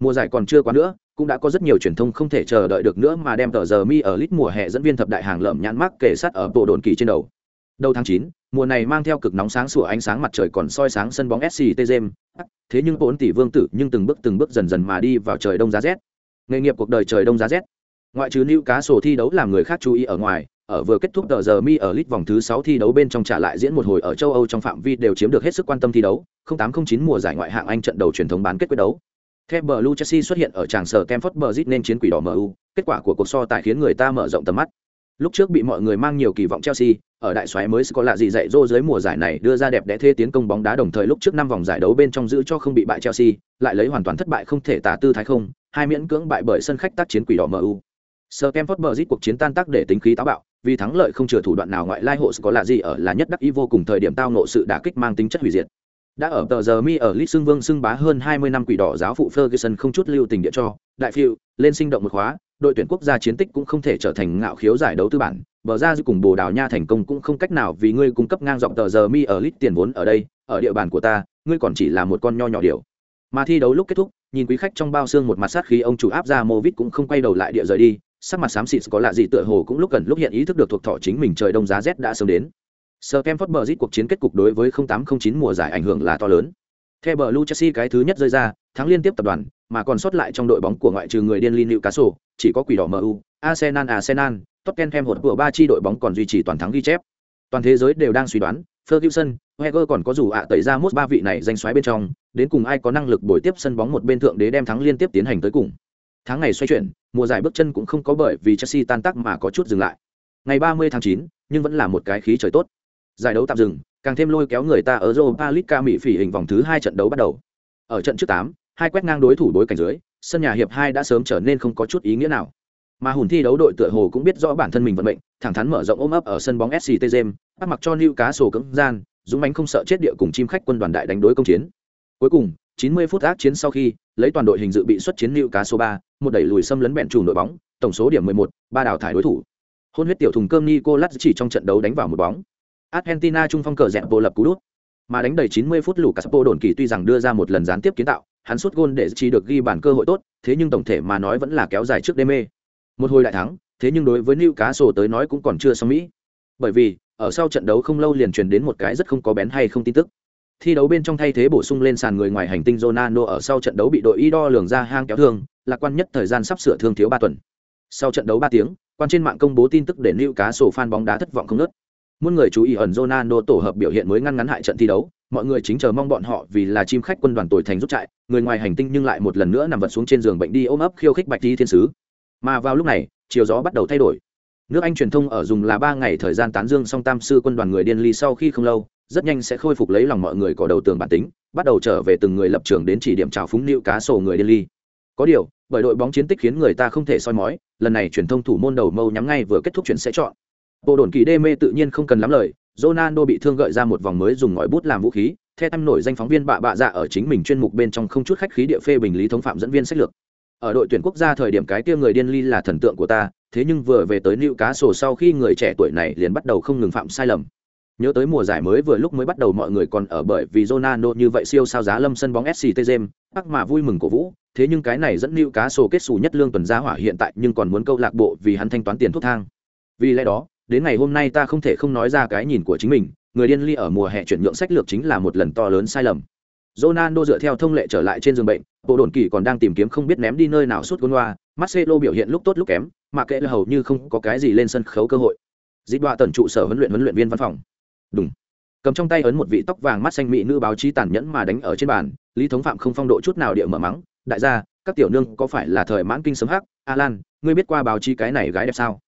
Mùa giải còn chưa quá nữa, cũng đã có rất nhiều truyền thông không thể chờ đợi được nữa mà đem tờ giờ mi ở lit mùa hè dẫn viên thập đại hàng lợm nhãn mắc kể sát ở bộ đồn kỳ trên đầu. Đầu tháng 9, mùa này mang theo cực nóng sáng sủa ánh sáng mặt trời còn soi sáng sân bóng SCT Gem, thế nhưng bốn tỷ vương tử nhưng từng bước từng bước dần dần mà đi vào trời đông giá rét. Nghề nghiệp cuộc đời trời đông giá rét. Ngoại trừ lưu cá sổ thi đấu làm người khác chú ý ở ngoài, ở vừa kết thúc tờ giờ mi ở lit vòng thứ 6 thi đấu bên trong trả lại diễn một hồi ở châu Âu trong phạm vi đều chiếm được hết sức quan tâm thi đấu, 0809 mùa giải ngoại hạng Anh trận đầu truyền thống bán kết quyết đấu. The Blue Chelsea xuất hiện ở tràng sở Stamford Bridge nên chiến quỷ đỏ MU, kết quả của cuộc so tài khiến người ta mở rộng tầm mắt. Lúc trước bị mọi người mang nhiều kỳ vọng Chelsea, ở đại xoáy mới có lạ gì dạy dỗ dưới mùa giải này đưa ra đẹp đẽ thế tiến công bóng đá đồng thời lúc trước năm vòng giải đấu bên trong giữ cho không bị bại Chelsea, lại lấy hoàn toàn thất bại không thể tả tư thái không, hai miễn cưỡng bại bởi sân khách tác chiến quỷ đỏ MU. Stamford Bridge cuộc chiến tan tác để tính khí táo bạo, vì thắng lợi không chừa thủ đoạn nào ngoại lai hộ có lạ gì ở là nhất đắc ý vô cùng thời điểm tao nộ sự đả kích mang tính chất hủy diệt. Đã ở tờ giờ mi ở Lit Sương Vương xưng bá hơn 20 năm quỷ đỏ giáo phụ Ferguson không chút lưu tình địa cho, đại phiêu, lên sinh động một khóa, đội tuyển quốc gia chiến tích cũng không thể trở thành ngạo khiếu giải đấu tư bản, bờ ra dư cùng Bồ Đào Nha thành công cũng không cách nào vì ngươi cung cấp ngang dọc tờ giờ mi ở lít tiền vốn ở đây, ở địa bàn của ta, ngươi còn chỉ là một con nho nhỏ điều. Mà thi đấu lúc kết thúc, nhìn quý khách trong bao xương một mặt sát khí ông chủ áp ra Movit cũng không quay đầu lại địa rời đi, sắc mặt xám xịt có lạ gì tựa hồ cũng lúc cần lúc hiện ý thức được thuộc thọ chính mình trời đông giá rét đã sớm đến. sờ kem phớt bờ rít cuộc chiến kết cục đối với 0809 mùa giải ảnh hưởng là to lớn. Theo Blue Chelsea cái thứ nhất rơi ra, thắng liên tiếp tập đoàn, mà còn sót lại trong đội bóng của ngoại trừ người điên Lin Newcastle, chỉ có quỷ đỏ MU, Arsenal Arsenal, Tottenham hột của ba chi đội bóng còn duy trì toàn thắng ghi chép. Toàn thế giới đều đang suy đoán, Ferguson, Wenger còn có dù ạ tẩy ra mốt ba vị này danh xoáy bên trong, đến cùng ai có năng lực bồi tiếp sân bóng một bên thượng đế đem thắng liên tiếp tiến hành tới cùng. Tháng ngày xoay chuyển, mùa giải bước chân cũng không có bởi vì Chelsea tan tác mà có chút dừng lại. Ngày 30 tháng 9, nhưng vẫn là một cái khí trời tốt. Giải đấu tạm dừng, càng thêm lôi kéo người ta ở Europa League ca mỹ phỉ hình vòng thứ hai trận đấu bắt đầu. Ở trận trước 8, hai quét ngang đối thủ đối cảnh dưới, sân nhà hiệp hai đã sớm trở nên không có chút ý nghĩa nào. Mà hùn thi đấu đội tựa hồ cũng biết rõ bản thân mình vận mệnh, thẳng thắn mở rộng ôm ấp ở sân bóng SCT Gem, bắt mặc cho new cá sổ cứng gian, dũng bánh không sợ chết địa cùng chim khách quân đoàn đại đánh đối công chiến. Cuối cùng, 90 phút ác chiến sau khi, lấy toàn đội hình dự bị xuất chiến lưu cá số 3, một đẩy lùi xâm lấn bẹn chủ đội bóng, tổng số điểm 11, ba đào thải đối thủ. Hôn huyết tiểu thùng cơm Nicolas chỉ trong trận đấu đánh vào một bóng. Argentina trung phong cờ dẹp bộ lập cú đút. Mà đánh đầy 90 phút Lucas đồn kỳ tuy rằng đưa ra một lần gián tiếp kiến tạo, hắn sút gôn để chỉ được ghi bàn cơ hội tốt, thế nhưng tổng thể mà nói vẫn là kéo dài trước đêm mê. Một hồi đại thắng, thế nhưng đối với Newcastle tới nói cũng còn chưa xong mỹ. Bởi vì, ở sau trận đấu không lâu liền truyền đến một cái rất không có bén hay không tin tức. Thi đấu bên trong thay thế bổ sung lên sàn người ngoài hành tinh Ronaldo ở sau trận đấu bị đội y đo lường ra hang kéo thương, lạc quan nhất thời gian sắp sửa thương thiếu 3 tuần. Sau trận đấu 3 tiếng, quan trên mạng công bố tin tức để Newcastle fan bóng đá thất vọng không ngớt. Muôn người chú ý ẩn Ronaldo tổ hợp biểu hiện mới ngăn ngắn hại trận thi đấu, mọi người chính chờ mong bọn họ vì là chim khách quân đoàn tuổi thành rút chạy, người ngoài hành tinh nhưng lại một lần nữa nằm vật xuống trên giường bệnh đi ôm ấp khiêu khích bạch thi thiên sứ. Mà vào lúc này, chiều gió bắt đầu thay đổi. Nước Anh truyền thông ở dùng là 3 ngày thời gian tán dương song tam sư quân đoàn người điên ly sau khi không lâu, rất nhanh sẽ khôi phục lấy lòng mọi người có đầu tường bản tính, bắt đầu trở về từng người lập trường đến chỉ điểm chào phúng nịu cá sổ người điên ly. Có điều, bởi đội bóng chiến tích khiến người ta không thể soi mói, lần này truyền thông thủ môn đầu mâu nhắm ngay vừa kết thúc chuyện sẽ chọn. Bộ đồn kỳ đê mê tự nhiên không cần lắm lời, Ronaldo bị thương gợi ra một vòng mới dùng ngòi bút làm vũ khí, theo tâm nổi danh phóng viên bạ bạ dạ ở chính mình chuyên mục bên trong không chút khách khí địa phê bình lý thống phạm dẫn viên sách lược. Ở đội tuyển quốc gia thời điểm cái kia người điên ly là thần tượng của ta, thế nhưng vừa về tới Lưu Cá Sổ sau khi người trẻ tuổi này liền bắt đầu không ngừng phạm sai lầm. Nhớ tới mùa giải mới vừa lúc mới bắt đầu mọi người còn ở bởi vì Ronaldo như vậy siêu sao giá lâm sân bóng SCT Gem, ác mà vui mừng cổ vũ, thế nhưng cái này dẫn Lưu Cá Sổ kết xù nhất lương tuần giá hỏa hiện tại nhưng còn muốn câu lạc bộ vì hắn thanh toán tiền thuốc thang. Vì lẽ đó, đến ngày hôm nay ta không thể không nói ra cái nhìn của chính mình, người điên ly ở mùa hè chuyển nhượng sách lược chính là một lần to lớn sai lầm. Ronaldo dựa theo thông lệ trở lại trên giường bệnh, bộ đồn kỳ còn đang tìm kiếm không biết ném đi nơi nào suốt gôn hoa, Marcelo biểu hiện lúc tốt lúc kém, mà kệ là hầu như không có cái gì lên sân khấu cơ hội. Dịch đoạ tần trụ sở huấn luyện huấn luyện viên văn phòng. Đúng. Cầm trong tay ấn một vị tóc vàng mắt xanh mỹ nữ báo chí tàn nhẫn mà đánh ở trên bàn, Lý Thống Phạm không phong độ chút nào địa mở mắng, đại gia, các tiểu nương có phải là thời mãn kinh sớm hắc, Alan, ngươi biết qua báo chí cái này gái đẹp sao?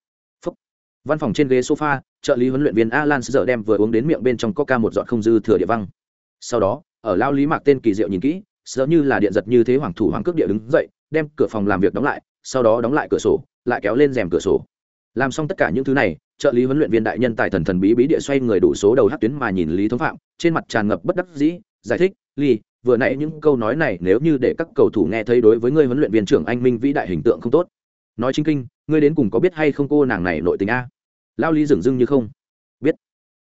Văn phòng trên ghế sofa, trợ lý huấn luyện viên Alan giờ đem vừa uống đến miệng bên trong coca một giọt không dư thừa địa văng. Sau đó, ở lao lý mạc tên kỳ diệu nhìn kỹ, sợ như là điện giật như thế hoàng thủ hoàng cước địa đứng dậy, đem cửa phòng làm việc đóng lại, sau đó đóng lại cửa sổ lại kéo lên rèm cửa sổ làm xong tất cả những thứ này trợ lý huấn luyện viên đại nhân tài thần thần bí bí địa xoay người đủ số đầu hát tuyến mà nhìn lý thống phạm trên mặt tràn ngập bất đắc dĩ giải thích ly vừa nãy những câu nói này nếu như để các cầu thủ nghe thấy đối với ngươi huấn luyện viên trưởng anh minh vĩ đại hình tượng không tốt nói chính kinh, ngươi đến cùng có biết hay không cô nàng này nội tình a? Lao lý dửng dưng như không. Biết.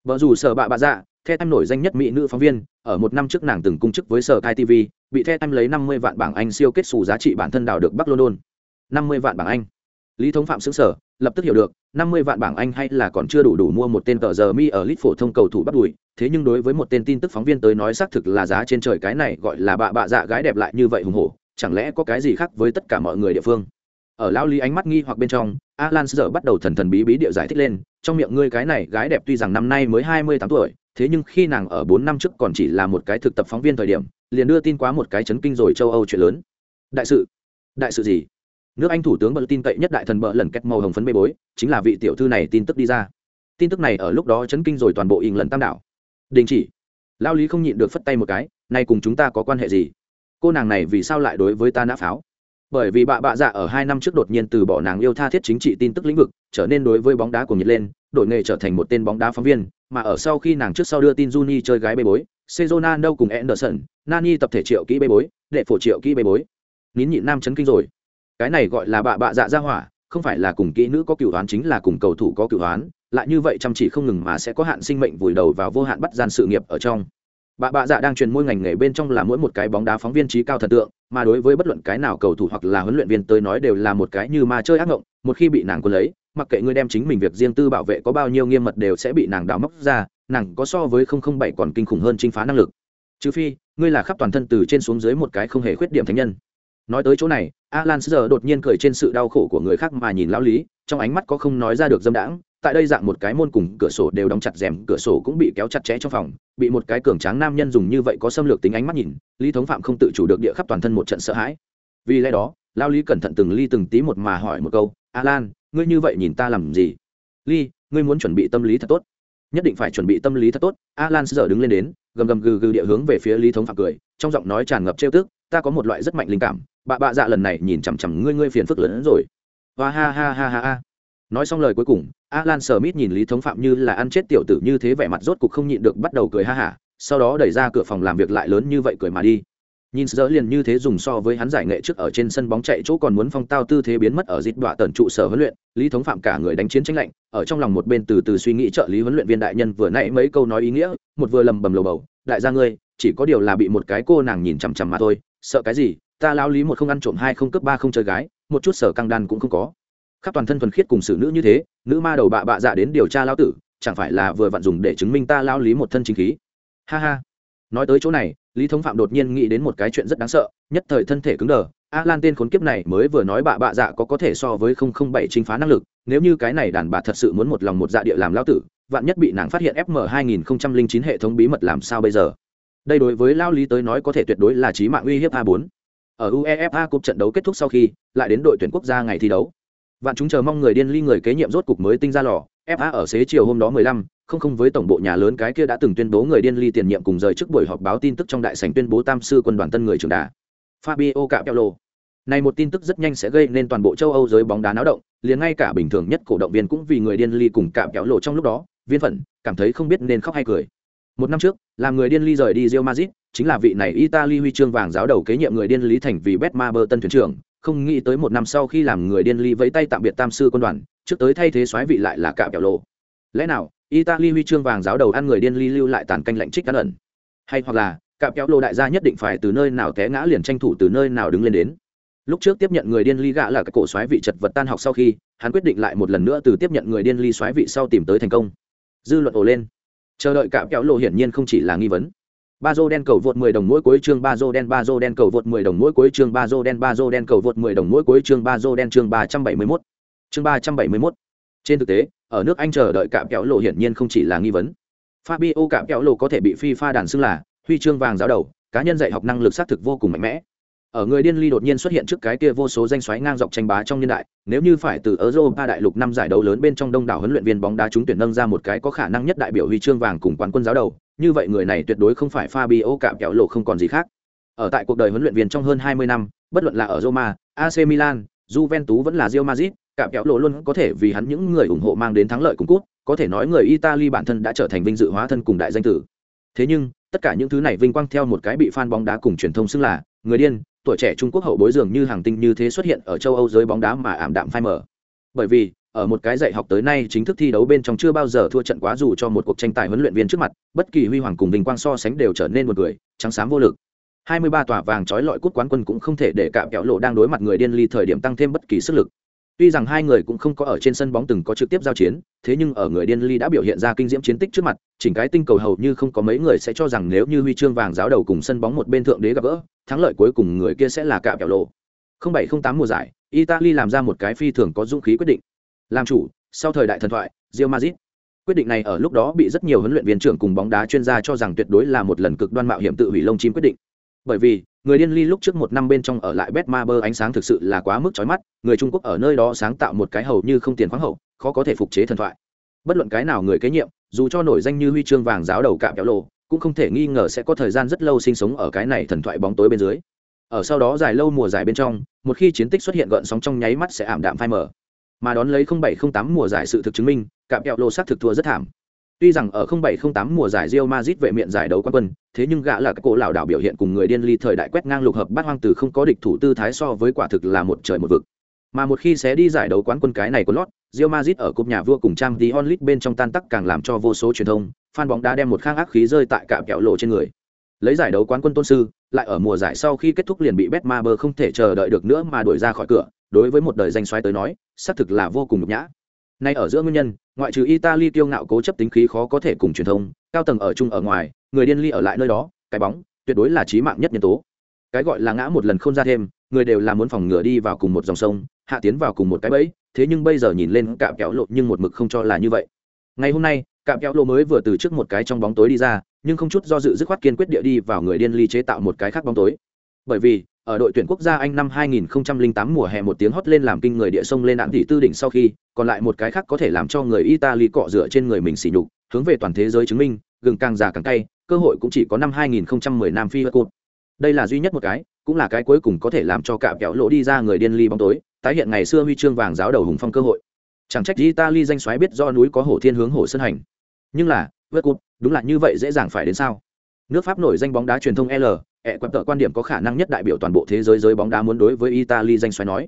Vợ dù sở bạ bạ dạ the em nổi danh nhất mỹ nữ phóng viên, ở một năm trước nàng từng cung chức với sở kai tv bị the em lấy năm mươi vạn bảng anh siêu kết xù giá trị bản thân đào được bắc london. năm mươi vạn bảng anh. Lý thống phạm xứng sở lập tức hiểu được, năm mươi vạn bảng anh hay là còn chưa đủ đủ mua một tên tờ giờ mi ở lít phổ thông cầu thủ bắt đùi, thế nhưng đối với một tên tin tức phóng viên tới nói xác thực là giá trên trời cái này gọi là bạ bạ dạ gái đẹp lại như vậy hùng hổ, chẳng lẽ có cái gì khác với tất cả mọi người địa phương? Ở lao lý ánh mắt nghi hoặc bên trong, alan giờ bắt đầu thần thần bí bí điệu giải thích lên, trong miệng ngươi cái này gái đẹp tuy rằng năm nay mới hai mươi tám tuổi, thế nhưng khi nàng ở bốn năm trước còn chỉ là một cái thực tập phóng viên thời điểm, liền đưa tin quá một cái chấn kinh rồi châu âu chuyện lớn. Đại sự đại sự gì? Nước anh thủ tướng bật tin cậy nhất đại thần bợ lần cách màu hồng phấn bê bối, chính là vị tiểu thư này tin tức đi ra. Tin tức này ở lúc đó chấn kinh rồi toàn bộ ỉng lần tam đảo. Đình chỉ. Lao lý không nhịn được phất tay một cái, nay cùng chúng ta có quan hệ gì? Cô nàng này vì sao lại đối với ta nã pháo? Bởi vì bạ bạ dạ ở hai năm trước đột nhiên từ bỏ nàng yêu tha thiết chính trị tin tức lĩnh vực, trở nên đối với bóng đá của nhiệt lên đổi nghề trở thành một tên bóng đá phóng viên, mà ở sau khi nàng trước sau đưa tin Juni chơi gái bê bối Sezona đâu cùng Anderson, Nani tập thể triệu kỹ bê bối, đệ phổ triệu kỹ bê bối. Nín nhịn nam chấn kinh rồi. Cái này gọi là bạ bạ dạ ra hỏa, không phải là cùng kỹ nữ có cựu đoán chính là cùng cầu thủ có cựu đoán, lại như vậy chăm chỉ không ngừng mà sẽ có hạn sinh mệnh vùi đầu vào vô hạn bắt gian sự nghiệp ở trong bà bạ dạ đang truyền môi ngành nghề bên trong là mỗi một cái bóng đá phóng viên trí cao thần tượng, mà đối với bất luận cái nào cầu thủ hoặc là huấn luyện viên tới nói đều là một cái như ma chơi ác ngộng, một khi bị nàng quân lấy, mặc kệ ngươi đem chính mình việc riêng tư bảo vệ có bao nhiêu nghiêm mật đều sẽ bị nàng đào móc ra, nàng có so với không không bảy còn kinh khủng hơn chinh phá năng lực. Trừ phi, ngươi là khắp toàn thân từ trên xuống dưới một cái không hề khuyết điểm thánh nhân. Nói tới chỗ này, alan giờ đột nhiên cười trên sự đau khổ của người khác mà nhìn lão lý, trong ánh mắt có không nói ra được dâm đãng tại đây dạng một cái môn cùng cửa sổ đều đóng chặt rèm, cửa sổ cũng bị kéo chặt chẽ trong phòng, bị một cái cường tráng nam nhân dùng như vậy có xâm lược tính ánh mắt nhìn, lý thống phạm không tự chủ được địa khắp toàn thân một trận sợ hãi. Vì lẽ đó, lao lý cẩn thận từng ly từng tí một mà hỏi một câu alan ngươi như vậy nhìn ta làm gì? Ly ngươi muốn chuẩn bị tâm lý thật tốt. Nhất định phải chuẩn bị tâm lý thật tốt. Alan giờ đứng lên đến, gầm gầm gừ gừ địa hướng về phía lý thống phạm cười, trong giọng nói tràn ngập trêu tức, ta có một loại rất mạnh linh cảm bà bạ dạ lần này nhìn chằm chằm ngươi ngươi phiền phức lớn hơn rồi. Và ha ha ha ha ha nói xong lời cuối cùng, alan smith nhìn lý thống phạm như là ăn chết tiểu tử như thế vẻ mặt rốt cục không nhịn được bắt đầu cười ha hả, sau đó đẩy ra cửa phòng làm việc lại lớn như vậy cười mà đi. Nhìn dỡ liền như thế dùng so với hắn giải nghệ trước ở trên sân bóng chạy chỗ còn muốn phong tao tư thế biến mất ở dịp đọa tần trụ sở huấn luyện, lý thống phạm cả người đánh chiến tranh lạnh, ở trong lòng một bên từ từ suy nghĩ trợ lý huấn luyện viên đại nhân vừa nãy mấy câu nói ý nghĩa, một vừa lầm bầm lầu bầu, đại gia ngươi, chỉ có điều là bị một cái cô nàng nhìn chằm chằm mà thôi, sợ cái gì, ta lao lý một không ăn trộm hai không cướp ba không chơi gái, một chút sở căng đan cũng không có khắp toàn thân thuần khiết cùng xử nữ như thế, nữ ma đầu bạ bạ dạ đến điều tra lao tử, chẳng phải là vừa vặn dùng để chứng minh ta lao lý một thân chính khí. Ha ha. Nói tới chỗ này, lý thống phạm đột nhiên nghĩ đến một cái chuyện rất đáng sợ, nhất thời thân thể cứng đờ. A lan tên khốn kiếp này mới vừa nói bạ bạ dạ có có thể so với không không bảy chính phá năng lực, nếu như cái này đàn bà thật sự muốn một lòng một dạ địa làm lao tử, vạn nhất bị nàng phát hiện fm 2009 hệ thống bí mật làm sao bây giờ? Đây đối với lao lý tới nói có thể tuyệt đối là trí mạng uy hiếp a bốn. Ở uefa cúp trận đấu kết thúc sau khi, lại đến đội tuyển quốc gia ngày thi đấu vạn chúng chờ mong người điên ly người kế nhiệm rốt cục mới tinh ra lò. Fa ở xế chiều hôm đó 15, không không với tổng bộ nhà lớn cái kia đã từng tuyên bố người điên ly tiền nhiệm cùng rời trước buổi họp báo tin tức trong đại sảnh tuyên bố tam sư quân đoàn tân người trưởng đà. Fabio capello. Này một tin tức rất nhanh sẽ gây nên toàn bộ châu âu giới bóng đá náo động liền ngay cả bình thường nhất cổ động viên cũng vì người điên ly cùng cạm kéo lộ trong lúc đó viên phận cảm thấy không biết nên khóc hay cười. Một năm trước làm người điên ly rời đi rio mazit chính là vị này italy huy chương vàng giáo đầu kế nhiệm người điên lý thành vì betma bơ tân thuyền trưởng không nghĩ tới một năm sau khi làm người điên ly vẫy tay tạm biệt tam sư quân đoàn, trước tới thay thế soái vị lại là cạm Kẹo lộ. Lẽ nào, italy huy chương vàng giáo đầu ăn người điên ly lưu lại tàn canh lạnh trích cán ẩn? Hay hoặc là cạm Kẹo lộ đại gia nhất định phải từ nơi nào té ngã liền tranh thủ từ nơi nào đứng lên đến? Lúc trước tiếp nhận người điên ly gạ là cái cổ xoáy vị chật vật tan học sau khi, hắn quyết định lại một lần nữa từ tiếp nhận người điên ly xoáy vị sau tìm tới thành công. Dư luận ồ lên. Chờ đợi cạm Kẹo lộ hiển nhiên không chỉ là nghi vấn ba dô đen cầu vượt 10 đồng mỗi cuối chương ba dô đen ba dô đen cầu vượt 10 đồng mỗi cuối chương ba dô đen ba dô đen cầu vượt 10 đồng mỗi cuối chương ba dô đen chương 371. Chương 371. Trên thực tế, ở nước Anh chờ đợi cạm kéo lộ hiển nhiên không chỉ là nghi vấn. Fabio cạm kéo lộ có thể bị FIFA đàn xưng là huy chương vàng giáo đầu, cá nhân dạy học năng lực xác thực vô cùng mạnh mẽ ở người điên ly đột nhiên xuất hiện trước cái kia vô số danh xoáy ngang dọc tranh bá trong niên đại, nếu như phải từ europa đại lục năm giải đấu lớn bên trong đông đảo huấn luyện viên bóng đá trúng tuyển nâng ra một cái có khả năng nhất đại biểu huy chương vàng cùng quán quân giáo đầu, như vậy người này tuyệt đối không phải fabio cạm kẹo lộ không còn gì khác. Ở tại cuộc đời huấn luyện viên trong hơn 20 năm, bất luận là ở roma ac milan, juventus vẫn là real madrid cạm kẹo lộ luôn có thể vì hắn những người ủng hộ mang đến thắng lợi cùng cút có thể nói người italy bản thân đã trở thành vinh dự hóa thân cùng đại danh tử. Thế nhưng, tất cả những thứ này vinh quang theo một cái bị fan bóng đá cùng truyền thông xưng là người điên tuổi trẻ Trung Quốc hậu bối dường như hàng tinh như thế xuất hiện ở châu Âu giới bóng đá mà ảm đạm phai mờ. Bởi vì, ở một cái dạy học tới nay chính thức thi đấu bên trong chưa bao giờ thua trận quá dù cho một cuộc tranh tài huấn luyện viên trước mặt, bất kỳ huy hoàng cùng vinh quang so sánh đều trở nên một người, trắng xám vô lực. 23 tòa vàng trói lọi cút quán quân cũng không thể để cạm kẹo lộ đang đối mặt người điên ly thời điểm tăng thêm bất kỳ sức lực. Tuy rằng hai người cũng không có ở trên sân bóng từng có trực tiếp giao chiến, thế nhưng ở người điên ly đã biểu hiện ra kinh diễm chiến tích trước mặt, chỉnh cái tinh cầu hầu như không có mấy người sẽ cho rằng nếu như huy chương vàng giáo đầu cùng sân bóng một bên thượng đế gặp gỡ, thắng lợi cuối cùng người kia sẽ là cạm kẹo lộ. 0708 mùa giải, Italy làm ra một cái phi thường có dũng khí quyết định. Làm chủ, sau thời đại thần thoại, Real Madrid. Quyết định này ở lúc đó bị rất nhiều huấn luyện viên trưởng cùng bóng đá chuyên gia cho rằng tuyệt đối là một lần cực đoan mạo hiểm tự hủy lông chim quyết định. Bởi vì, người điên ly lúc trước một năm bên trong ở lại Betmaber ánh sáng thực sự là quá mức chói mắt, người Trung Quốc ở nơi đó sáng tạo một cái hầu như không tiền khoáng hậu, khó có thể phục chế thần thoại. bất luận cái nào người kế nhiệm dù cho nổi danh như huy chương vàng giáo đầu cạm kéo lộ cũng không thể nghi ngờ sẽ có thời gian rất lâu sinh sống ở cái này thần thoại bóng tối bên dưới. Ở sau đó dài lâu mùa giải bên trong, một khi chiến tích xuất hiện gợn sóng trong nháy mắt sẽ ảm đạm phai mờ. Mà đón lấy 0708 mùa giải sự thực chứng minh cạm kẹo lô xác thực thua rất thảm. Tuy rằng ở 0708 mùa giải Real Madrid vệ miện giải đấu quán quân, thế nhưng gã là các cổ lão đảo biểu hiện cùng người điên ly thời đại quét ngang lục hợp bát hoang từ không có địch thủ tư thái so với quả thực là một trời một vực. Mà một khi sẽ đi giải đấu quán quân cái này của lót, Real Madrid ở cúp nhà vua cùng trang tí onlit bên trong tan tắc càng làm cho vô số truyền thông fan bóng đá đem một khang ác khí rơi tại cả kẹo lộ trên người. Lấy giải đấu quán quân tôn sư, lại ở mùa giải sau khi kết thúc liền bị Betmaber không thể chờ đợi được nữa mà đuổi ra khỏi cửa, đối với một đời danh xoáy tới nói, xác thực là vô cùng nhục nhã. Nay ở giữa nguyên nhân, ngoại trừ italy tiêu ngạo cố chấp tính khí khó có thể cùng truyền thông, cao tầng ở chung ở ngoài, người điên ly ở lại nơi đó, cái bóng, tuyệt đối là chí mạng nhất nhân tố. Cái gọi là ngã một lần không ra thêm, người đều là muốn phòng ngừa đi vào cùng một dòng sông, hạ tiến vào cùng một cái bẫy, thế nhưng bây giờ nhìn lên cạm kéo lộ nhưng một mực không cho là như vậy. Ngày hôm nay cạm kéo lô mới vừa từ trước một cái trong bóng tối đi ra nhưng không chút do dự dứt khoát kiên quyết địa đi vào người điên ly chế tạo một cái khác bóng tối bởi vì ở đội tuyển quốc gia Anh năm 2008 mùa hè một tiếng hót lên làm kinh người địa sông lên đạn tỷ tư đỉnh sau khi, còn lại một cái khác có thể làm cho người Italy cọ rửa trên người mình xỉ nhục, hướng về toàn thế giới chứng minh, gừng càng già càng cay, cơ hội cũng chỉ có năm 2010 Nam Phi cột Đây là duy nhất một cái, cũng là cái cuối cùng có thể làm cho cạm kẹo lỗ đi ra người điên ly bóng tối, tái hiện ngày xưa huy chương vàng giáo đầu hùng phong cơ hội. Chẳng trách Italy danh xoáy biết do núi có hổ thiên hướng hổ sơn hành. Nhưng là, vớt cút, đúng là như vậy dễ dàng phải đến sao? Nước Pháp nổi danh bóng đá truyền thông L, ẹ quẹp tợ quan điểm có khả năng nhất đại biểu toàn bộ thế giới giới bóng đá muốn đối với italy danh xoáy nói.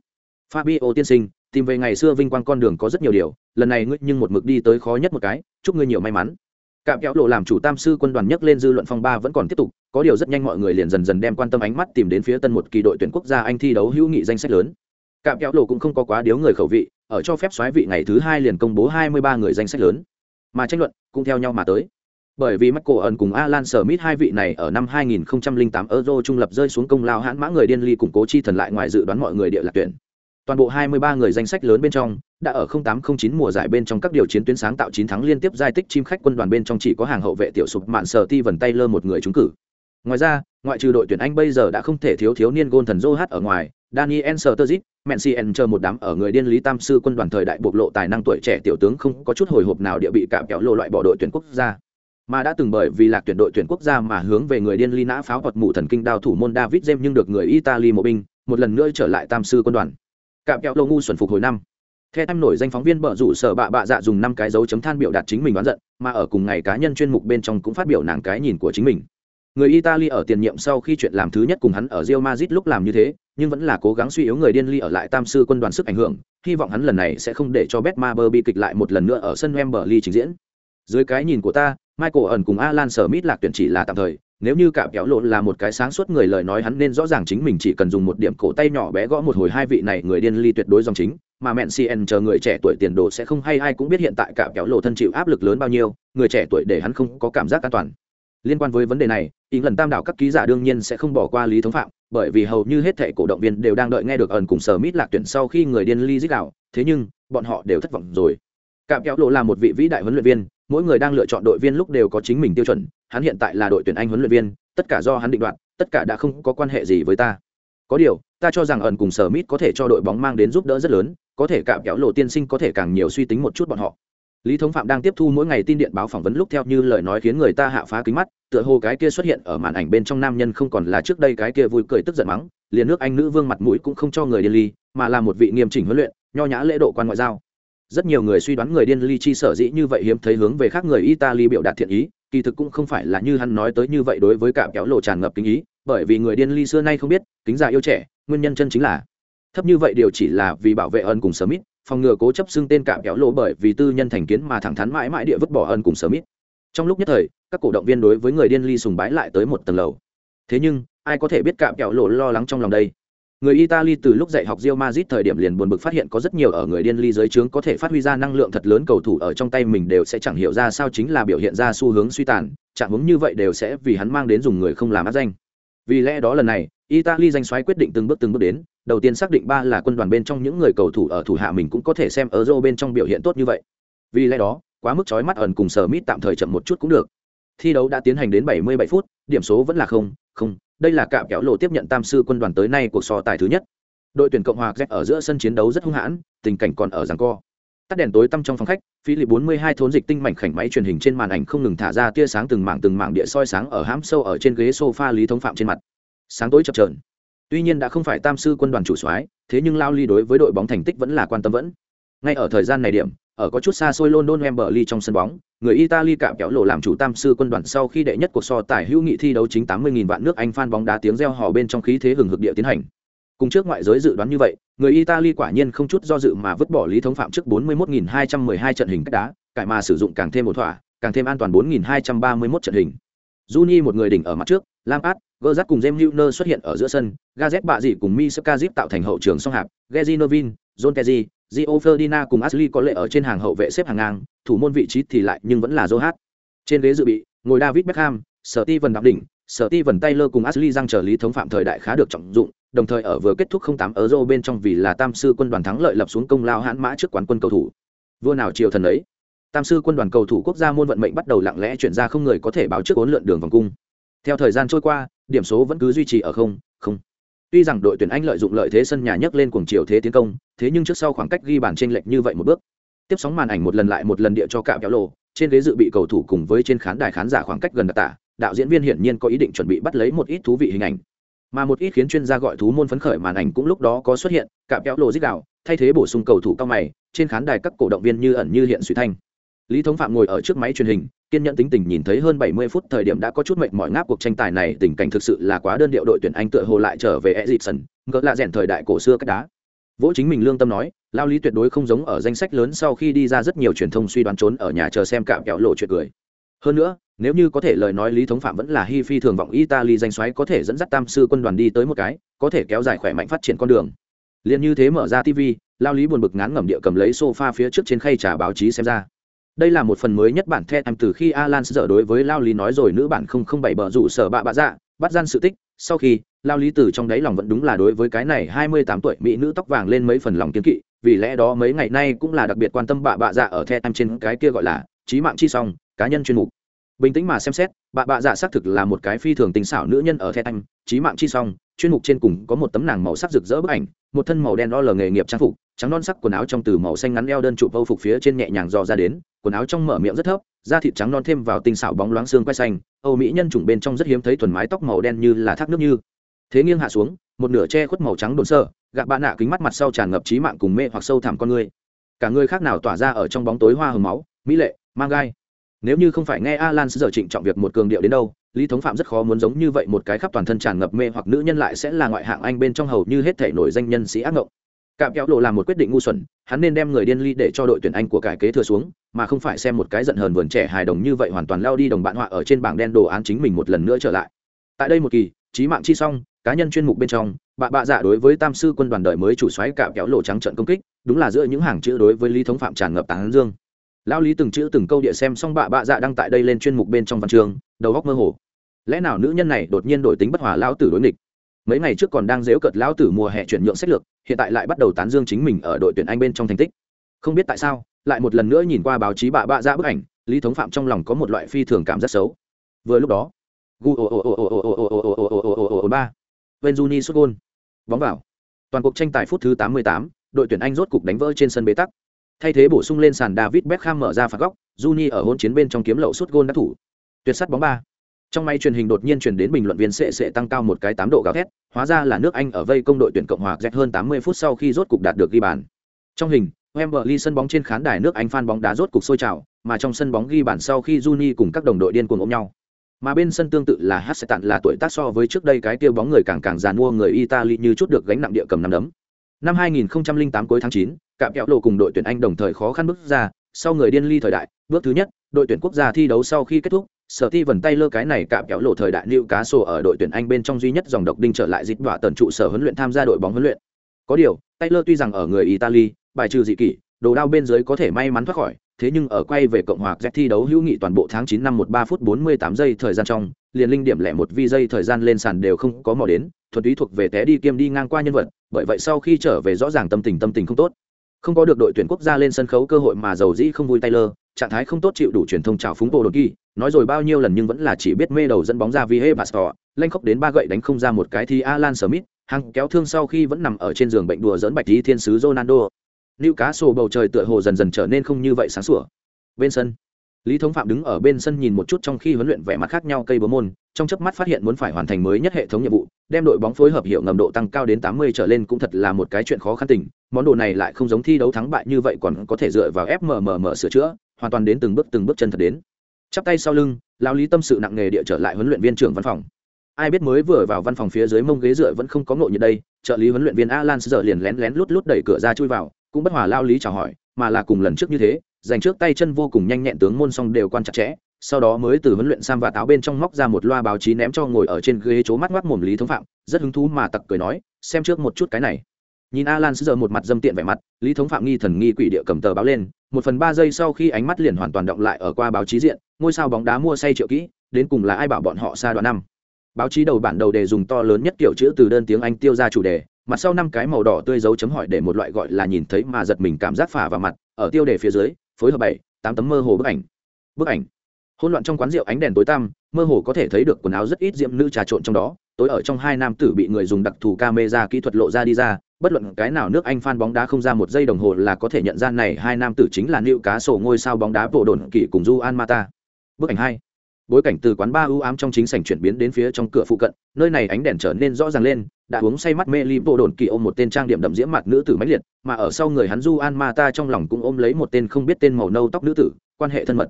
Fabio tiên sinh tìm về ngày xưa vinh quang con đường có rất nhiều điều lần này ngươi nhưng một mực đi tới khó nhất một cái chúc ngươi nhiều may mắn. Cạm kéo lộ làm chủ tam sư quân đoàn nhấc lên dư luận phong ba vẫn còn tiếp tục có điều rất nhanh mọi người liền dần dần đem quan tâm ánh mắt tìm đến phía tân một kỳ đội tuyển quốc gia anh thi đấu hữu nghị danh sách lớn. Cạm kéo lộ cũng không có quá điếu người khẩu vị ở cho phép xoáy vị ngày thứ hai liền công bố 23 người danh sách lớn mà tranh luận cũng theo nhau mà tới bởi vì Michael ẩn cùng Alan Smith hai vị này ở năm 2008 Euro trung lập rơi xuống công lao hãn mã người điên ly củng cố chi thần lại ngoài dự đoán mọi người địa lạc tuyển. Toàn bộ 23 người danh sách lớn bên trong, đã ở 0809 mùa giải bên trong các điều chiến tuyến sáng tạo 9 thắng liên tiếp giai tích chim khách quân đoàn bên trong chỉ có hàng hậu vệ tiểu sụp mạn sở ti vần tay lơ một người trúng cử. Ngoài ra, ngoại trừ đội tuyển Anh bây giờ đã không thể thiếu thiếu niên gôn thần Joe ở ngoài, Daniel Sturridge, Messi, chờ một đám ở người điên lý tam sư quân đoàn thời đại bộc lộ tài năng tuổi trẻ tiểu tướng không có chút hồi hộp nào địa bị cạm kéo lộ loại bỏ đội tuyển quốc gia mà đã từng bởi vì lạc tuyển đội tuyển quốc gia mà hướng về người điên ly nã pháo hoặc mụ thần kinh đao thủ môn David James nhưng được người Italy mộ binh, một lần nữa trở lại tam sư quân đoàn. Cạm kẹo lô ngu xuẩn phục hồi năm. Theo em nổi danh phóng viên bợ rủ sở bạ bạ dạ dùng năm cái dấu chấm than biểu đạt chính mình đoán giận, mà ở cùng ngày cá nhân chuyên mục bên trong cũng phát biểu nàng cái nhìn của chính mình. Người Italy ở tiền nhiệm sau khi chuyện làm thứ nhất cùng hắn ở Real Madrid lúc làm như thế, nhưng vẫn là cố gắng suy yếu người điên ly ở lại tam sư quân đoàn sức ảnh hưởng, hy vọng hắn lần này sẽ không để cho Betmaber bị kịch lại một lần nữa ở sân Wembley trình diễn. Dưới cái nhìn của ta, Michael ẩn cùng Alan Smith lạc tuyển chỉ là tạm thời, nếu như cả kéo lộn là một cái sáng suốt người lời nói hắn nên rõ ràng chính mình chỉ cần dùng một điểm cổ tay nhỏ bé gõ một hồi hai vị này người điên ly tuyệt đối dòng chính, mà mẹn CN chờ người trẻ tuổi tiền đồ sẽ không hay ai cũng biết hiện tại cả kéo lộ thân chịu áp lực lớn bao nhiêu, người trẻ tuổi để hắn không có cảm giác an toàn. Liên quan với vấn đề này, ý lần tam đảo các ký giả đương nhiên sẽ không bỏ qua lý thống phạm, bởi vì hầu như hết thệ cổ động viên đều đang đợi nghe được ẩn cùng sở mít lạc tuyển sau khi người điên ly giết đảo, thế nhưng bọn họ đều thất vọng rồi. Cạm kéo lộ là một vị vĩ đại huấn luyện viên, mỗi người đang lựa chọn đội viên lúc đều có chính mình tiêu chuẩn hắn hiện tại là đội tuyển anh huấn luyện viên tất cả do hắn định đoạt tất cả đã không có quan hệ gì với ta có điều ta cho rằng ẩn cùng sở mít có thể cho đội bóng mang đến giúp đỡ rất lớn có thể cạm kéo lộ tiên sinh có thể càng nhiều suy tính một chút bọn họ lý thống phạm đang tiếp thu mỗi ngày tin điện báo phỏng vấn lúc theo như lời nói khiến người ta hạ phá kính mắt, tựa hồ cái kia xuất hiện ở màn ảnh bên trong nam nhân không còn là trước đây cái kia vui cười tức giận mắng, liền nước anh nữ vương mặt mũi cũng không cho người điên ly, mà là một vị nghiêm chỉnh huấn luyện, nho nhã lễ độ quan ngoại giao. Rất nhiều người suy đoán người điên ly chi sở dĩ như vậy hiếm thấy hướng về khác người italy biểu đạt thiện ý, kỳ thực cũng không phải là như hắn nói tới như vậy đối với cả kéo lộ tràn ngập kính ý, bởi vì người điên ly xưa nay không biết, kính già yêu trẻ, nguyên nhân chân chính là, thấp như vậy điều chỉ là vì bảo vệ ân cùng sớm ít phòng ngừa cố chấp xưng tên cạm kéo lỗ bởi vì tư nhân thành kiến mà thẳng thắn mãi mãi địa vứt bỏ ân cùng sở mít. Trong lúc nhất thời các cổ động viên đối với người điên ly sùng bái lại tới một tầng lầu. Thế nhưng ai có thể biết cạm kéo lỗ lo lắng trong lòng đây? Người Italy từ lúc dạy học rio mazit thời điểm liền buồn bực phát hiện có rất nhiều ở người điên ly dưới trướng có thể phát huy ra năng lượng thật lớn cầu thủ ở trong tay mình đều sẽ chẳng hiểu ra sao chính là biểu hiện ra xu hướng suy tàn, trạng hướng như vậy đều sẽ vì hắn mang đến dùng người không làm áp danh. Vì lẽ đó lần này, Italy danh xoáy quyết định từng bước từng bước đến, đầu tiên xác định ba là quân đoàn bên trong những người cầu thủ ở thủ hạ mình cũng có thể xem Euro bên trong biểu hiện tốt như vậy. Vì lẽ đó, quá mức chói mắt ẩn cùng Smith tạm thời chậm một chút cũng được. Thi đấu đã tiến hành đến 77 phút, điểm số vẫn là không, không, đây là cạm kéo lộ tiếp nhận tam sư quân đoàn tới nay cuộc so tài thứ nhất đội tuyển cộng hòa z ở giữa sân chiến đấu rất hung hãn tình cảnh còn ở giằng co tắt đèn tối tăm trong phòng khách phi lì bốn mươi hai thốn dịch tinh mảnh khảnh máy truyền hình trên màn ảnh không ngừng thả ra tia sáng từng mảng từng mảng địa soi sáng ở hãm sâu ở trên ghế sofa lý thống phạm trên mặt sáng tối chập trờn tuy nhiên đã không phải tam sư quân đoàn chủ soái, thế nhưng lao ly đối với đội bóng thành tích vẫn là quan tâm vẫn. Ngay ở thời gian này điểm, ở có chút xa xôi london wembley trong sân bóng, người italy cạm kéo lộ làm chủ tam sư quân đoàn sau khi đệ nhất cuộc so tài hữu nghị thi đấu chính tám mươi vạn nước anh fan bóng đá tiếng reo hò bên trong khí thế hừng hực địa tiến hành. Cùng trước ngoại giới dự đoán như vậy, người italy quả nhiên không chút do dự mà vứt bỏ lý thống phạm trước 41.212 trận hình cách đá, cải mà sử dụng càng thêm một thỏa, càng thêm an toàn 4.231 trận hình. Juni một người đỉnh ở mặt trước Lampard, Gerrard cùng James Milner xuất hiện ở giữa sân, Gazet bạ dị cùng Misaka Zip tạo thành hậu trường song hạp, Gezinovin, John Terry, Gio Ferdinand cùng Ashley có lệ ở trên hàng hậu vệ xếp hàng ngang, thủ môn vị trí thì lại nhưng vẫn là Joe Trên ghế dự bị, ngồi David Beckham, Steven Đạp đỉnh, Steven Taylor cùng Ashley Giang chờ lý thống phạm thời đại khá được trọng dụng, đồng thời ở vừa kết thúc 08 Euro bên trong vì là Tam sư quân đoàn thắng lợi lập xuống công lao hãn mã trước quán quân cầu thủ. Vua nào triều thần ấy. Tam sư quân đoàn cầu thủ quốc gia môn vận mệnh bắt đầu lặng lẽ chuyển ra không người có thể báo trước ốn lượn đường vòng cung. Theo thời gian trôi qua, điểm số vẫn cứ duy trì ở không, không. Tuy rằng đội tuyển Anh lợi dụng lợi thế sân nhà nhấc lên cuồng chiều thế tiến công, thế nhưng trước sau khoảng cách ghi bàn chênh lệch như vậy một bước. Tiếp sóng màn ảnh một lần lại một lần địa cho cạm kéo lộ, trên ghế dự bị cầu thủ cùng với trên khán đài khán giả khoảng cách gần đặc tả, đạo diễn viên hiển nhiên có ý định chuẩn bị bắt lấy một ít thú vị hình ảnh mà một ít khiến chuyên gia gọi thú môn phấn khởi màn ảnh cũng lúc đó có xuất hiện cạm kéo lộ dích đạo thay thế bổ sung cầu thủ cao mày trên khán đài các cổ động viên như ẩn như hiện suy thanh lý thống phạm ngồi ở trước máy truyền hình, kiên nhẫn tính tình nhìn thấy hơn 70 phút thời điểm đã có chút mệt mỏi ngáp cuộc tranh tài này, tình cảnh thực sự là quá đơn điệu, đội tuyển anh tựa hồ lại trở về Edison, ngỡ là rèn thời đại cổ xưa cách đá. Vỗ chính mình lương tâm nói, lao lý tuyệt đối không giống ở danh sách lớn sau khi đi ra rất nhiều truyền thông suy đoán trốn ở nhà chờ xem cạm kéo lộ chuyện cười. Hơn nữa, nếu như có thể lời nói lý thống phạm vẫn là hi phi thường vọng italy danh xoáy có thể dẫn dắt tam sư quân đoàn đi tới một cái, có thể kéo dài khỏe mạnh phát triển con đường. Liền như thế mở ra tv lao lý buồn bực ngán ngẩm địa cầm lấy sofa phía trước trên khay trà báo chí xem ra đây là một phần mới nhất bản the em từ khi alan dở đối với lao lý nói rồi, nữ bản không không bảy bờ rủ sở bạ bạ dạ bắt gian sự tích. Sau khi, lao lý từ trong đáy lòng vẫn đúng là đối với cái này hai mươi tám tuổi mỹ nữ tóc vàng lên mấy phần lòng kiên kỵ, vì lẽ đó mấy ngày nay cũng là đặc biệt quan tâm bạ bạ dạ ở the em trên cái kia gọi là trí mạng chi song, cá nhân chuyên mục. Bình tĩnh mà xem xét bà bạ dạ xác thực là một cái phi thường tình xảo nữ nhân ở the anh trí mạng chi song, chuyên mục trên cùng có một tấm nàng màu sắc rực rỡ bức ảnh, một thân màu đen đo lờ nghề nghiệp trang phục, trắng non sắc quần áo trong từ màu xanh ngắn eo đơn trụ vâu phục phía trên nhẹ nhàng dò ra đến quần áo trong mở miệng rất thấp, da thịt trắng non thêm vào tinh xảo bóng loáng xương quay xanh, âu mỹ nhân chủng bên trong rất hiếm thấy thuần mái tóc màu đen như là thác nước như. Thế nghiêng hạ xuống, một nửa che khuất màu trắng đồn sơ gạc bạn nạ kính mắt mặt sau tràn ngập trí mạng cùng mê hoặc sâu thẳm con người. Cả người khác nào tỏa ra ở trong bóng tối hoa hồng máu, mỹ lệ, mang gai. Nếu như không phải nghe alan giờ trịnh trọng việc một cường điệu đến đâu, lý thống phạm rất khó muốn giống như vậy một cái khắp toàn thân tràn ngập mê hoặc nữ nhân lại sẽ là ngoại hạng anh bên trong hầu như hết thể nổi danh nhân sĩ ác ngộng cạm kéo lộ làm một quyết định ngu xuẩn, hắn nên đem người điên ly để cho đội tuyển anh của cải kế thừa xuống, mà không phải xem một cái giận hờn vườn trẻ hài đồng như vậy hoàn toàn lao đi đồng bạn họa ở trên bảng đen đồ án chính mình một lần nữa trở lại. Tại đây một kỳ trí mạng chi xong, cá nhân chuyên mục bên trong, bạ bạ dạ đối với tam sư quân đoàn đời mới chủ xoáy cạm kéo lộ trắng trận công kích, đúng là giữa những hàng chữ đối với lý thống phạm tràn ngập tán dương. Lão lý từng chữ từng câu địa xem xong bạ bạ dạ đăng tại đây lên chuyên mục bên trong văn trường đầu góc mơ hồ. Lẽ nào nữ nhân này đột nhiên đổi tính bất hòa lão tử đối nghịch? Mấy ngày trước còn đang dếu cợt lão tử mùa hè chuyển nhượng sách lược hiện tại lại bắt đầu tán dương chính mình ở đội tuyển anh bên trong thành tích không biết tại sao lại một lần nữa nhìn qua báo chí bạ bạ ra bức ảnh lý thống phạm trong lòng có một loại phi thường cảm rất xấu vừa lúc đó ba Benjuni sút gôn bóng vào toàn cuộc tranh tài phút thứ 88, đội tuyển anh rốt cục đánh vỡ trên sân bế tắc Thay thế bổ sung lên sàn David Beckham mở ra phạt góc, Juni ở hỗn chiến bên trong kiếm lậu sút gôn đã thủ. Tuyệt sắt bóng ba. Trong máy truyền hình đột nhiên truyền đến bình luận viên sẽ sẽ tăng cao một cái tám độ gào thét, hóa ra là nước Anh ở vây công đội tuyển Cộng hòa z hơn 80 phút sau khi rốt cục đạt được ghi bàn. Trong hình, Wembley sân bóng trên khán đài nước Anh fan bóng đá rốt cục sôi trào, mà trong sân bóng ghi bàn sau khi Juni cùng các đồng đội điên cuồng ôm nhau. Mà bên sân tương tự là Hassetan là tuổi tác so với trước đây cái tiêu bóng người càng càng già mua người Italy như chút được gánh nặng địa cầm nắm đấm. Năm 2008 cuối tháng 9, cạm kéo lộ cùng đội tuyển anh đồng thời khó khăn bước ra sau người điên ly thời đại bước thứ nhất đội tuyển quốc gia thi đấu sau khi kết thúc sở ti vần tay lơ cái này cạm kéo lộ thời đại lưu cá sổ ở đội tuyển anh bên trong duy nhất dòng độc đinh trở lại dịch đọa tần trụ sở huấn luyện tham gia đội bóng huấn luyện. Có điều tay lơ tuy rằng ở người italy bài trừ dị kỷ đồ đao bên dưới có thể may mắn thoát khỏi thế nhưng ở quay về cộng hòa z thi đấu hữu nghị toàn bộ tháng 9 năm 13 phút 48 giây thời gian trong liền linh điểm lẻ một vi giây thời gian lên sàn đều không có mò đến thuật ý thuộc về té đi kiêm đi ngang qua nhân vật bởi vậy sau khi trở về rõ ràng tâm tình tâm tình không tốt. Không có được đội tuyển quốc gia lên sân khấu cơ hội mà giàu dĩ không vui Taylor, trạng thái không tốt chịu đủ truyền thông chào phúng bộ đột kỳ, nói rồi bao nhiêu lần nhưng vẫn là chỉ biết mê đầu dẫn bóng ra vì hê bà sò lên khóc đến ba gậy đánh không ra một cái thì Alan Smith, hăng kéo thương sau khi vẫn nằm ở trên giường bệnh đùa dẫn bạch tí thiên sứ Ronaldo. Lưu cá sổ bầu trời tựa hồ dần dần trở nên không như vậy sáng sủa. Bên sân, Lý Thống Phạm đứng ở bên sân nhìn một chút trong khi huấn luyện vẻ mặt khác nhau cây búa môn, trong chớp mắt phát hiện muốn phải hoàn thành mới nhất hệ thống nhiệm vụ, đem đội bóng phối hợp hiệu ngầm độ tăng cao đến 80 trở lên cũng thật là một cái chuyện khó khăn tình. Món đồ này lại không giống thi đấu thắng bại như vậy còn có thể dựa vào FMMM sửa chữa, hoàn toàn đến từng bước từng bước chân thật đến. Chắp tay sau lưng, lão Lý tâm sự nặng nề địa trở lại huấn luyện viên trưởng văn phòng. Ai biết mới vừa vào văn phòng phía dưới mông ghế dựa vẫn không có ngộ như đây, trợ lý huấn luyện viên Alan giờ liền lén lén lút lút đẩy cửa ra chui vào, cũng bất hòa lao lý chào hỏi, mà là cùng lần trước như thế, dành trước tay chân vô cùng nhanh nhẹn tướng môn xong đều quan chặt chẽ sau đó mới từ huấn luyện sam và táo bên trong móc ra một loa báo chí ném cho ngồi ở trên ghế chố mắt ngoác mồm lý thống phạm rất hứng thú mà tặc cười nói xem trước một chút cái này nhìn alan giờ một mặt dâm tiện vẻ mặt, lý thống phạm nghi thần nghi quỷ địa cầm tờ báo lên, một phần ba giây sau khi ánh mắt liền hoàn toàn động lại ở qua báo chí diện, ngôi sao bóng đá mua say triệu kỹ, đến cùng là ai bảo bọn họ xa đoạn năm. Báo chí đầu bản đầu đề dùng to lớn nhất kiểu chữ từ đơn tiếng anh tiêu ra chủ đề, mặt sau năm cái màu đỏ tươi dấu chấm hỏi để một loại gọi là nhìn thấy mà giật mình cảm giác phả vào mặt, ở tiêu đề phía dưới, phối hợp bảy, tám tấm mơ hồ bức ảnh. Bức ảnh. Hỗn loạn trong quán rượu ánh đèn tối tăm, mơ hồ có thể thấy được quần áo rất ít diệm nữ trà trộn trong đó, tối ở trong hai nam tử bị người dùng đặc thù camera kỹ thuật lộ ra đi ra bất luận cái nào nước anh phan bóng đá không ra một giây đồng hồ là có thể nhận ra này hai nam tử chính là nịu cá sổ ngôi sao bóng đá bộ đồn kỷ cùng du an mata. Bức ảnh hai. Bối cảnh từ quán ba ưu ám trong chính sảnh chuyển biến đến phía trong cửa phụ cận, nơi này ánh đèn trở nên rõ ràng lên, đã uống say mắt mê ly bộ đồn kỳ ôm một tên trang điểm đậm diễm mặt nữ tử máy liệt, mà ở sau người hắn du an ma ta trong lòng cũng ôm lấy một tên không biết tên màu nâu tóc nữ tử, quan hệ thân mật.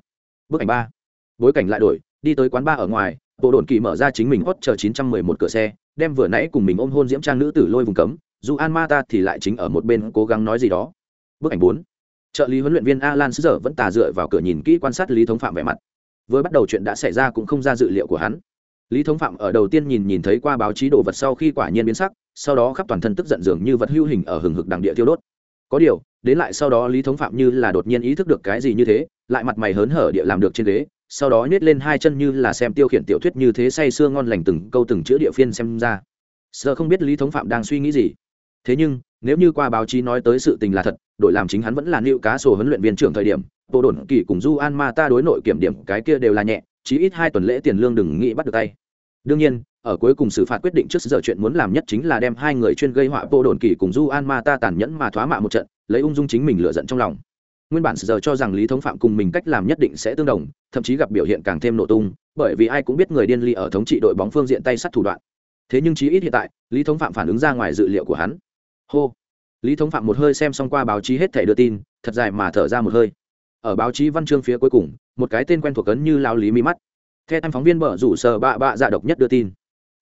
Bức ảnh ba. Bối cảnh lại đổi, đi tới quán ba ở ngoài bộ đồn kỳ mở ra chính mình hot chờ chín trăm mười một cửa xe, đem vừa nãy cùng mình ôm hôn diễm trang nữ tử lôi vùng cấm dù an ma ta thì lại chính ở một bên cố gắng nói gì đó. Bức ảnh bốn. Trợ lý huấn luyện viên alan giờ vẫn tà dựa vào cửa nhìn kỹ quan sát lý thống phạm vẻ mặt. Với bắt đầu chuyện đã xảy ra cũng không ra dự liệu của hắn. Lý thống phạm ở đầu tiên nhìn nhìn thấy qua báo chí đồ vật sau khi quả nhiên biến sắc, sau đó khắp toàn thân tức giận dường như vật hữu hình ở hừng hực đằng địa tiêu đốt. Có điều, đến lại sau đó lý thống phạm như là đột nhiên ý thức được cái gì như thế, lại mặt mày hớn hở địa làm được trên ghế, sau đó nhét lên hai chân như là xem tiêu khiển tiểu thuyết như thế say sưa ngon lành từng câu từng chữ địa phiên xem ra. Sợ không biết lý thống phạm đang suy nghĩ gì thế nhưng, nếu như qua báo chí nói tới sự tình là thật đội làm chính hắn vẫn là nữ cá sổ huấn luyện viên trưởng thời điểm bộ đồn kỳ cùng du an ma ta đối nội kiểm điểm cái kia đều là nhẹ, chí ít hai tuần lễ tiền lương đừng nghĩ bắt được tay. Đương nhiên, ở cuối cùng xử phạt quyết định trước giờ chuyện muốn làm nhất chính là đem hai người chuyên gây họa bộ đồn kỳ cùng du an ma ta tàn nhẫn mà thoá mạ một trận, lấy ung dung chính mình lựa giận trong lòng. Nguyên bản giờ cho rằng lý thống phạm cùng mình cách làm nhất định sẽ tương đồng, thậm chí gặp biểu hiện càng thêm nổ tung, bởi vì ai cũng biết người điên ly ở thống trị đội bóng phương diện tay sắt thủ đoạn. Thế nhưng chí ít hiện tại, lý thống phạm phản ứng ra ngoài dự liệu của hắn hô. Lý thống phạm một hơi xem xong qua báo chí hết thể đưa tin, thật dài mà thở ra một hơi. Ở báo chí văn chương phía cuối cùng, một cái tên quen thuộc cấn như lao lý mi mắt. Theo tham phóng viên bở rủ sờ bạ bạ dạ độc nhất đưa tin.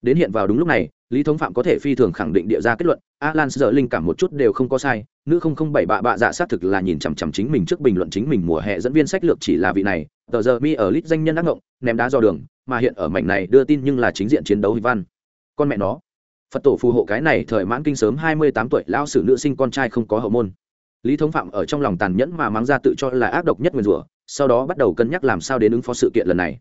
Đến hiện vào đúng lúc này, lý thống phạm có thể phi thường khẳng định địa ra kết luận, alan giờ linh cảm một chút đều không có sai, nữ không không bảy bạ bạ dạ xác thực là nhìn chằm chằm chính mình trước bình luận chính mình mùa hè dẫn viên sách lược chỉ là vị này, tờ giờ mi ở lít danh nhân ác ngộng, ném đá do đường, mà hiện ở mảnh này đưa tin nhưng là chính diện chiến đấu hình văn con mẹ nó phật tổ phù hộ cái này thời mãn kinh sớm hai mươi tám tuổi lao sử nữ sinh con trai không có hậu môn. Lý thống phạm ở trong lòng tàn nhẫn mà mắng ra tự cho là ác độc nhất nguyên rủa sau đó bắt đầu cân nhắc làm sao đến ứng phó sự kiện lần này.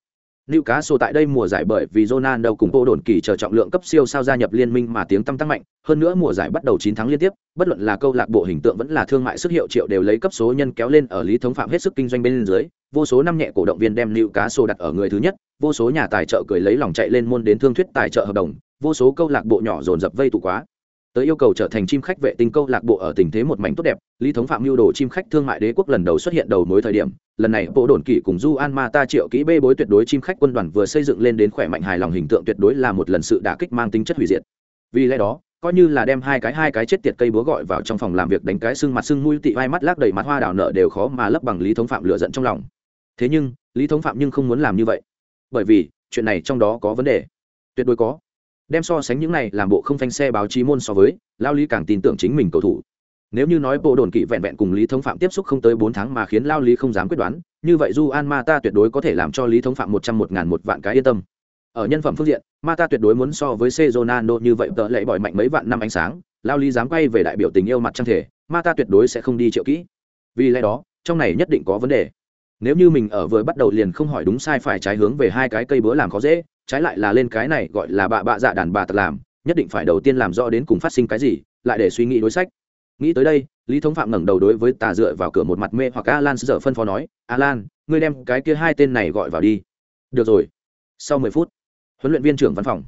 Lưu Cá Sô tại đây mùa giải bởi vì Ronaldo cùng Tô Đồn Kỳ chờ trọng lượng cấp siêu sao gia nhập liên minh mà tiếng tăm tăng mạnh, hơn nữa mùa giải bắt đầu 9 tháng liên tiếp, bất luận là câu lạc bộ hình tượng vẫn là thương mại sức hiệu triệu đều lấy cấp số nhân kéo lên ở lý thống phạm hết sức kinh doanh bên dưới, vô số năm nhẹ cổ động viên đem Lưu Cá Sô đặt ở người thứ nhất, vô số nhà tài trợ cười lấy lòng chạy lên môn đến thương thuyết tài trợ hợp đồng, vô số câu lạc bộ nhỏ dồn dập vây tụ quá. Tới yêu cầu trở thành chim khách vệ tinh câu lạc bộ ở tình thế một mảnh tốt đẹp, lý thống phạm mưu đồ chim khách thương mại đế quốc lần đầu xuất hiện đầu mối thời điểm, lần này bộ đồn kỷ cùng du an ma ta triệu kỹ bê bối tuyệt đối chim khách quân đoàn vừa xây dựng lên đến khỏe mạnh hài lòng hình tượng tuyệt đối là một lần sự đả kích mang tính chất hủy diệt. Vì lẽ đó, coi như là đem hai cái hai cái chết tiệt cây búa gọi vào trong phòng làm việc đánh cái xương mặt xương mũi tị vai mắt lác đầy mặt hoa đào nợ đều khó mà lấp bằng lý thống phạm lựa giận trong lòng. Thế nhưng, lý thống phạm nhưng không muốn làm như vậy. Bởi vì, chuyện này trong đó có vấn đề. Tuyệt đối có đem so sánh những này làm bộ không phanh xe báo chí môn so với, lao lý càng tin tưởng chính mình cầu thủ. Nếu như nói bộ đồn kỵ vẹn vẹn cùng lý thống phạm tiếp xúc không tới bốn tháng mà khiến lao lý không dám quyết đoán, như vậy du an ma ta tuyệt đối có thể làm cho lý thống phạm một trăm một ngàn một vạn cái yên tâm. Ở nhân phẩm phương diện ma ta tuyệt đối muốn so với c ronaldo như vậy tợ lệ bỏi mạnh mấy vạn năm ánh sáng, lao lý dám quay về đại biểu tình yêu mặt trăng thể ma ta tuyệt đối sẽ không đi triệu kỹ. Vì lẽ đó, trong này nhất định có vấn đề. Nếu như mình ở vừa bắt đầu liền không hỏi đúng sai phải trái hướng về hai cái cây bữa làm khó dễ trái lại là lên cái này gọi là bạ bạ dạ đàn bà tật làm, nhất định phải đầu tiên làm rõ đến cùng phát sinh cái gì, lại để suy nghĩ đối sách. Nghĩ tới đây, lý thống phạm ngẩng đầu đối với tà dựa vào cửa một mặt mê hoặc a lan sợ phân phó nói a lan ngươi đem cái kia hai tên này gọi vào đi. Được rồi. Sau mười phút, huấn luyện viên trưởng văn phòng.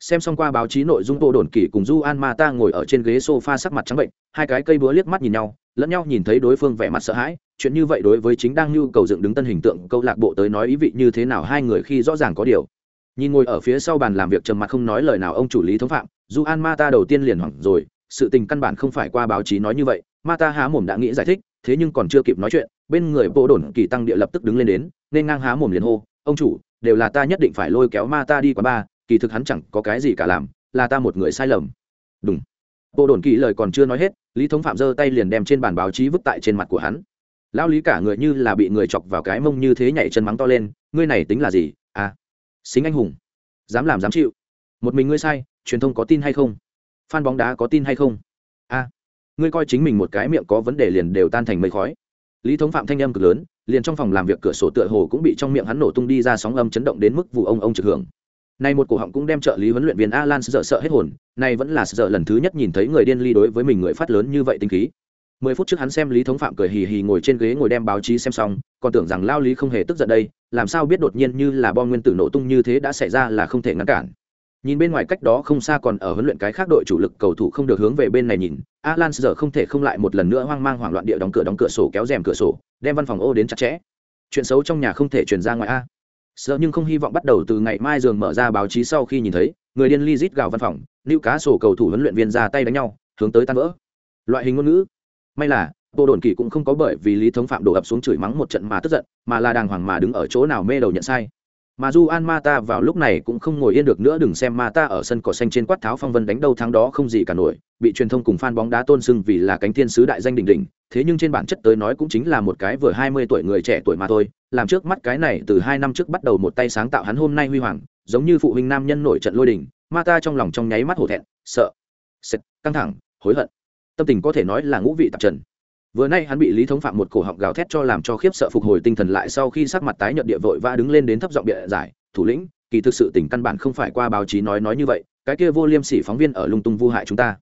Xem xong qua báo chí nội dung bộ đồn kỷ cùng du an ma ta ngồi ở trên ghế sofa sắc mặt trắng bệnh, hai cái cây búa liếc mắt nhìn nhau, lẫn nhau nhìn thấy đối phương vẻ mặt sợ hãi, chuyện như vậy đối với chính đang nhu cầu dựng đứng tân hình tượng câu lạc bộ tới nói ý vị như thế nào hai người khi rõ ràng có điều nhìn ngồi ở phía sau bàn làm việc trầm mặt không nói lời nào, ông chủ lý thống phạm du an ma ta đầu tiên liền hoảng rồi, sự tình căn bản không phải qua báo chí nói như vậy, ma ta há mồm đã nghĩ giải thích, thế nhưng còn chưa kịp nói chuyện, bên người bộ đồn kỳ tăng địa lập tức đứng lên đến, nên ngang há mồm liền hô, ông chủ, đều là ta nhất định phải lôi kéo ma ta đi qua ba, kỳ thực hắn chẳng có cái gì cả làm, là ta một người sai lầm. Đúng bộ đồn kỳ lời còn chưa nói hết, lý thống phạm giơ tay liền đem trên bàn báo chí vứt tại trên mặt của hắn. Lão lý cả người như là bị người chọc vào cái mông như thế nhảy chân mắng to lên, ngươi này tính là gì? À xính anh hùng. Dám làm dám chịu. Một mình ngươi sai, truyền thông có tin hay không? Phan bóng đá có tin hay không? A, ngươi coi chính mình một cái miệng có vấn đề liền đều tan thành mây khói. Lý thống phạm thanh âm cực lớn, liền trong phòng làm việc cửa sổ tựa hồ cũng bị trong miệng hắn nổ tung đi ra sóng âm chấn động đến mức vụ ông ông trực hưởng. Nay một cổ họng cũng đem trợ lý huấn luyện viên alan sợ sợ hết hồn, nay vẫn là sợ lần thứ nhất nhìn thấy người điên ly đối với mình người phát lớn như vậy tinh khí mười phút trước hắn xem lý thống phạm cười hì hì ngồi trên ghế ngồi đem báo chí xem xong, còn tưởng rằng lao lý không hề tức giận đây, làm sao biết đột nhiên như là bom nguyên tử nổ tung như thế đã xảy ra là không thể ngăn cản. Nhìn bên ngoài cách đó không xa còn ở huấn luyện cái khác đội chủ lực cầu thủ không được hướng về bên này nhìn, alan giờ không thể không lại một lần nữa hoang mang hoảng loạn địa đóng cửa đóng cửa sổ kéo rèm cửa sổ, đem văn phòng ô đến chặt chẽ. Chuyện xấu trong nhà không thể truyền ra ngoài a. Sợ nhưng không hy vọng bắt đầu từ ngày mai giường mở ra báo chí sau khi nhìn thấy, người điên ly rít gào văn phòng nữ cá sổ cầu thủ huấn luyện viên ra tay đánh nhau, hướng tới tan vỡ. Loại hình ngôn ngữ may là bộ đồn kỳ cũng không có bởi vì lý thống phạm đổ ập xuống chửi mắng một trận mà tức giận, mà là đàng hoàng mà đứng ở chỗ nào mê đầu nhận sai. Mà du an mata vào lúc này cũng không ngồi yên được nữa, đừng xem mata ở sân cỏ xanh trên quát tháo phong vân đánh đâu thắng đó không gì cả nổi, bị truyền thông cùng fan bóng đá tôn sưng vì là cánh thiên sứ đại danh đỉnh đỉnh, thế nhưng trên bản chất tới nói cũng chính là một cái vừa hai mươi tuổi người trẻ tuổi mà thôi, làm trước mắt cái này từ hai năm trước bắt đầu một tay sáng tạo hắn hôm nay huy hoàng, giống như phụ huynh nam nhân nổi trận lôi đình mata trong lòng trong nháy mắt hổ thẹn, sợ, sệt, căng thẳng, hối hận tâm tình có thể nói là ngũ vị tạp trần. Vừa nay hắn bị lý thống phạm một cổ họng gào thét cho làm cho khiếp sợ phục hồi tinh thần lại sau khi sắc mặt tái nhợt địa vội và đứng lên đến thấp giọng địa giải, thủ lĩnh, kỳ thực sự tỉnh căn bản không phải qua báo chí nói nói như vậy, cái kia vô liêm sỉ phóng viên ở lung tung vu hại chúng ta.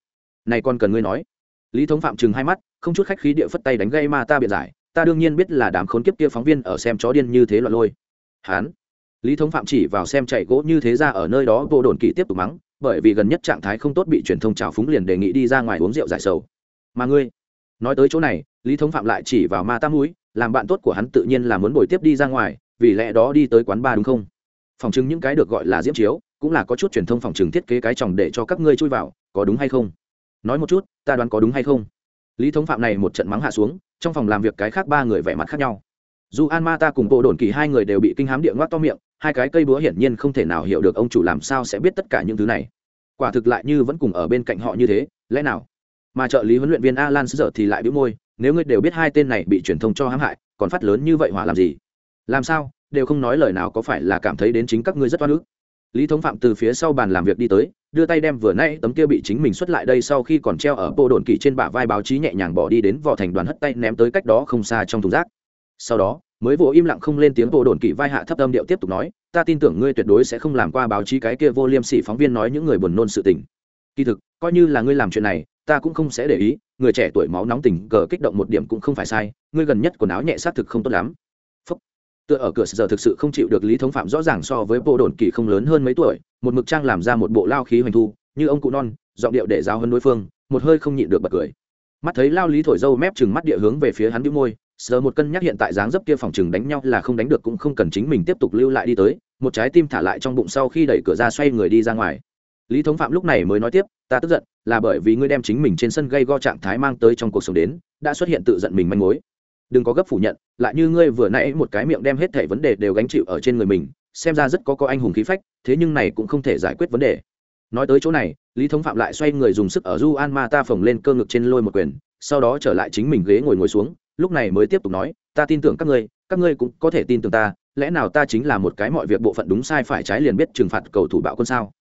Này còn cần ngươi nói. Lý thống phạm chừng hai mắt, không chút khách khí địa phất tay đánh gây ma ta biện giải, ta đương nhiên biết là đám khốn kiếp kia phóng viên ở xem chó điên như thế loạn lôi. Hán. Lý thống phạm chỉ vào xem chạy gỗ như thế ra ở nơi đó, vô đồn kỳ tiếp tục mắng bởi vì gần nhất trạng thái không tốt bị truyền thông trào phúng liền đề nghị đi ra ngoài uống rượu giải sầu. Mà ngươi, nói tới chỗ này, lý thống phạm lại chỉ vào ma tam núi làm bạn tốt của hắn tự nhiên là muốn bồi tiếp đi ra ngoài, vì lẽ đó đi tới quán bar đúng không? Phòng chứng những cái được gọi là diễm chiếu, cũng là có chút truyền thông phòng chứng thiết kế cái chồng để cho các ngươi chui vào, có đúng hay không? Nói một chút, ta đoán có đúng hay không? Lý thống phạm này một trận mắng hạ xuống, trong phòng làm việc cái khác ba người vẻ mặt khác nhau dù an ma ta cùng bộ đồn kỳ hai người đều bị kinh hám địa ngoác to miệng, hai cái cây búa hiển nhiên không thể nào hiểu được ông chủ làm sao sẽ biết tất cả những thứ này. Quả thực lại như vẫn cùng ở bên cạnh họ như thế, lẽ nào? Mà trợ lý huấn luyện viên alan giờ thì lại bĩu môi, nếu ngươi đều biết hai tên này bị truyền thông cho hãm hại, còn phát lớn như vậy hỏa làm gì? Làm sao? Đều không nói lời nào có phải là cảm thấy đến chính các ngươi rất oan ức. Lý thống phạm từ phía sau bàn làm việc đi tới, đưa tay đem vừa nay tấm kia bị chính mình xuất lại đây sau khi còn treo ở bộ đồn kỳ trên bả vai báo chí nhẹ nhàng bỏ đi đến vỏ thành đoàn hất tay ném tới cách đó không xa trong thùng rác sau đó, mới vỗ im lặng không lên tiếng bộ đồn kỵ vai hạ thấp âm điệu tiếp tục nói, ta tin tưởng ngươi tuyệt đối sẽ không làm qua báo chí cái kia vô liêm sỉ phóng viên nói những người buồn nôn sự tình. Kỳ thực, coi như là ngươi làm chuyện này, ta cũng không sẽ để ý, người trẻ tuổi máu nóng tình cờ kích động một điểm cũng không phải sai, ngươi gần nhất quần áo nhẹ xác thực không tốt lắm. Phúc. tựa ở cửa giờ thực sự không chịu được lý thống phạm rõ ràng so với bộ đồn kỳ không lớn hơn mấy tuổi, một mực trang làm ra một bộ lao khí hoành thu, như ông cụ non, giọng điệu để giáo hơn đối phương, một hơi không nhịn được bật cười. Mắt thấy lao lý thổi dâu mép chừng mắt địa hướng về phía hắn đĩu môi sờ một cân nhắc hiện tại dáng dấp kia phòng chừng đánh nhau là không đánh được cũng không cần chính mình tiếp tục lưu lại đi tới, một trái tim thả lại trong bụng sau khi đẩy cửa ra xoay người đi ra ngoài. Lý thống phạm lúc này mới nói tiếp, ta tức giận, là bởi vì ngươi đem chính mình trên sân gây go trạng thái mang tới trong cuộc sống đến, đã xuất hiện tự giận mình manh mối. Đừng có gấp phủ nhận, lại như ngươi vừa nãy một cái miệng đem hết thảy vấn đề đều gánh chịu ở trên người mình, xem ra rất có có anh hùng khí phách, thế nhưng này cũng không thể giải quyết vấn đề. Nói tới chỗ này, lý thống phạm lại xoay người dùng sức ở du an ma ta phồng lên cơ ngực trên lôi một quyền sau đó trở lại chính mình ghế ngồi ngồi xuống, lúc này mới tiếp tục nói, ta tin tưởng các ngươi các ngươi cũng có thể tin tưởng ta, lẽ nào ta chính là một cái mọi việc bộ phận đúng sai phải trái liền biết trừng phạt cầu thủ bạo quân sao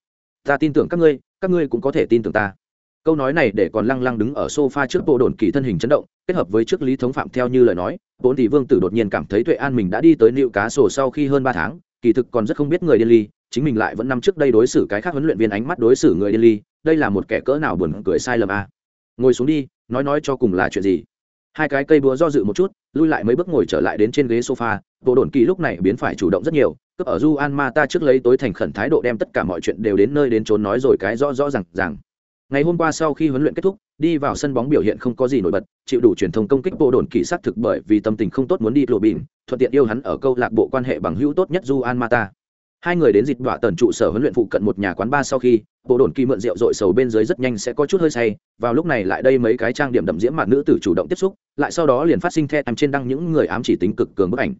ta tin tưởng các ngươi các ngươi cũng có thể tin tưởng ta câu nói này để còn lăng lăng đứng ở sofa trước bộ đồn kỳ thân hình chấn động, kết hợp với trước lý thống phạm theo như lời nói bốn tỷ vương tử đột nhiên cảm thấy tuệ an mình đã đi tới nịu cá sổ sau khi hơn ba tháng, kỳ thực còn rất không biết người điên ly, chính mình lại vẫn năm trước đây đối xử cái khác huấn luyện viên ánh mắt đối xử người điên ly, đây là một kẻ cỡ nào buồn cười sai lầm à. ngồi xuống đi nói nói cho cùng là chuyện gì hai cái cây búa do dự một chút lui lại mấy bước ngồi trở lại đến trên ghế sofa bộ đồn kỳ lúc này biến phải chủ động rất nhiều cướp ở Du An Ma Ta trước lấy tối thành khẩn thái độ đem tất cả mọi chuyện đều đến nơi đến trốn nói rồi cái rõ rõ ràng ràng. Ngày hôm qua sau khi huấn luyện kết thúc, đi vào sân bóng biểu hiện không có gì nổi bật, chịu đủ truyền thông công kích bộ đồn kỳ sát thực bởi vì tâm tình không tốt muốn đi lộ bình, thuận tiện yêu hắn ở câu lạc bộ quan hệ bằng hữu tốt nhất Du An Ma Mata. Hai người đến dịch đọa tần trụ sở huấn luyện phụ cận một nhà quán ba sau khi, bộ đồn kỳ mượn rượu rội sầu bên dưới rất nhanh sẽ có chút hơi say, vào lúc này lại đây mấy cái trang điểm đậm diễm mặt nữ tử chủ động tiếp xúc, lại sau đó liền phát sinh theo trên đăng những người ám chỉ tính cực cường bức ảnh.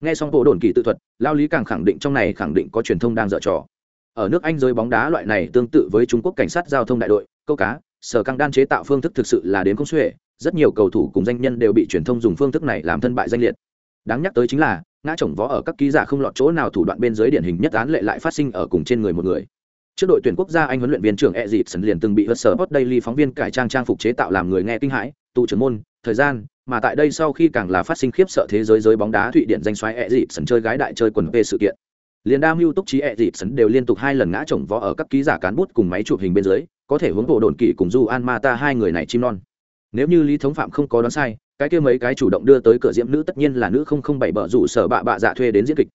Nghe xong bộ đồn kỳ tự thuật lao lý càng khẳng định trong này khẳng định có truyền thông đang dở trò. Ở nước anh giới bóng đá loại này tương tự với trung quốc cảnh sát giao thông đại đội câu cá sở căng đan chế tạo phương thức thực sự là đến công xuể rất nhiều cầu thủ cùng danh nhân đều bị truyền thông dùng phương thức này làm thân bại danh liệt. Đáng nhắc tới chính là ngã chồng võ ở các ký giả không lọt chỗ nào thủ đoạn bên dưới điển hình nhất án lệ lại phát sinh ở cùng trên người một người. Trước đội tuyển quốc gia anh huấn luyện viên trưởng e dịp sân liền từng bị hớt sở hot daily phóng viên cải trang trang phục chế tạo làm người nghe kinh hãi tụ trưởng môn, thời gian, mà tại đây sau khi càng là phát sinh khiếp sợ thế giới giới bóng đá thụy điển danh xoáy e dịp sân chơi gái đại chơi quần p sự kiện. Liền đa mưu túc trí e dịp sân đều liên tục hai lần ngã chồng võ ở các ký giả cán bút cùng máy chụp hình bên dưới, có thể hướng bộ đồn kỷ cùng du an mata hai người này chim non. Nếu như lý thống phạm không có đoán sai cái kia mấy cái chủ động đưa tới cửa diễm nữ tất nhiên là nữ không không bảy bợ rủ sở bạ bạ dạ thuê đến diễn kịch.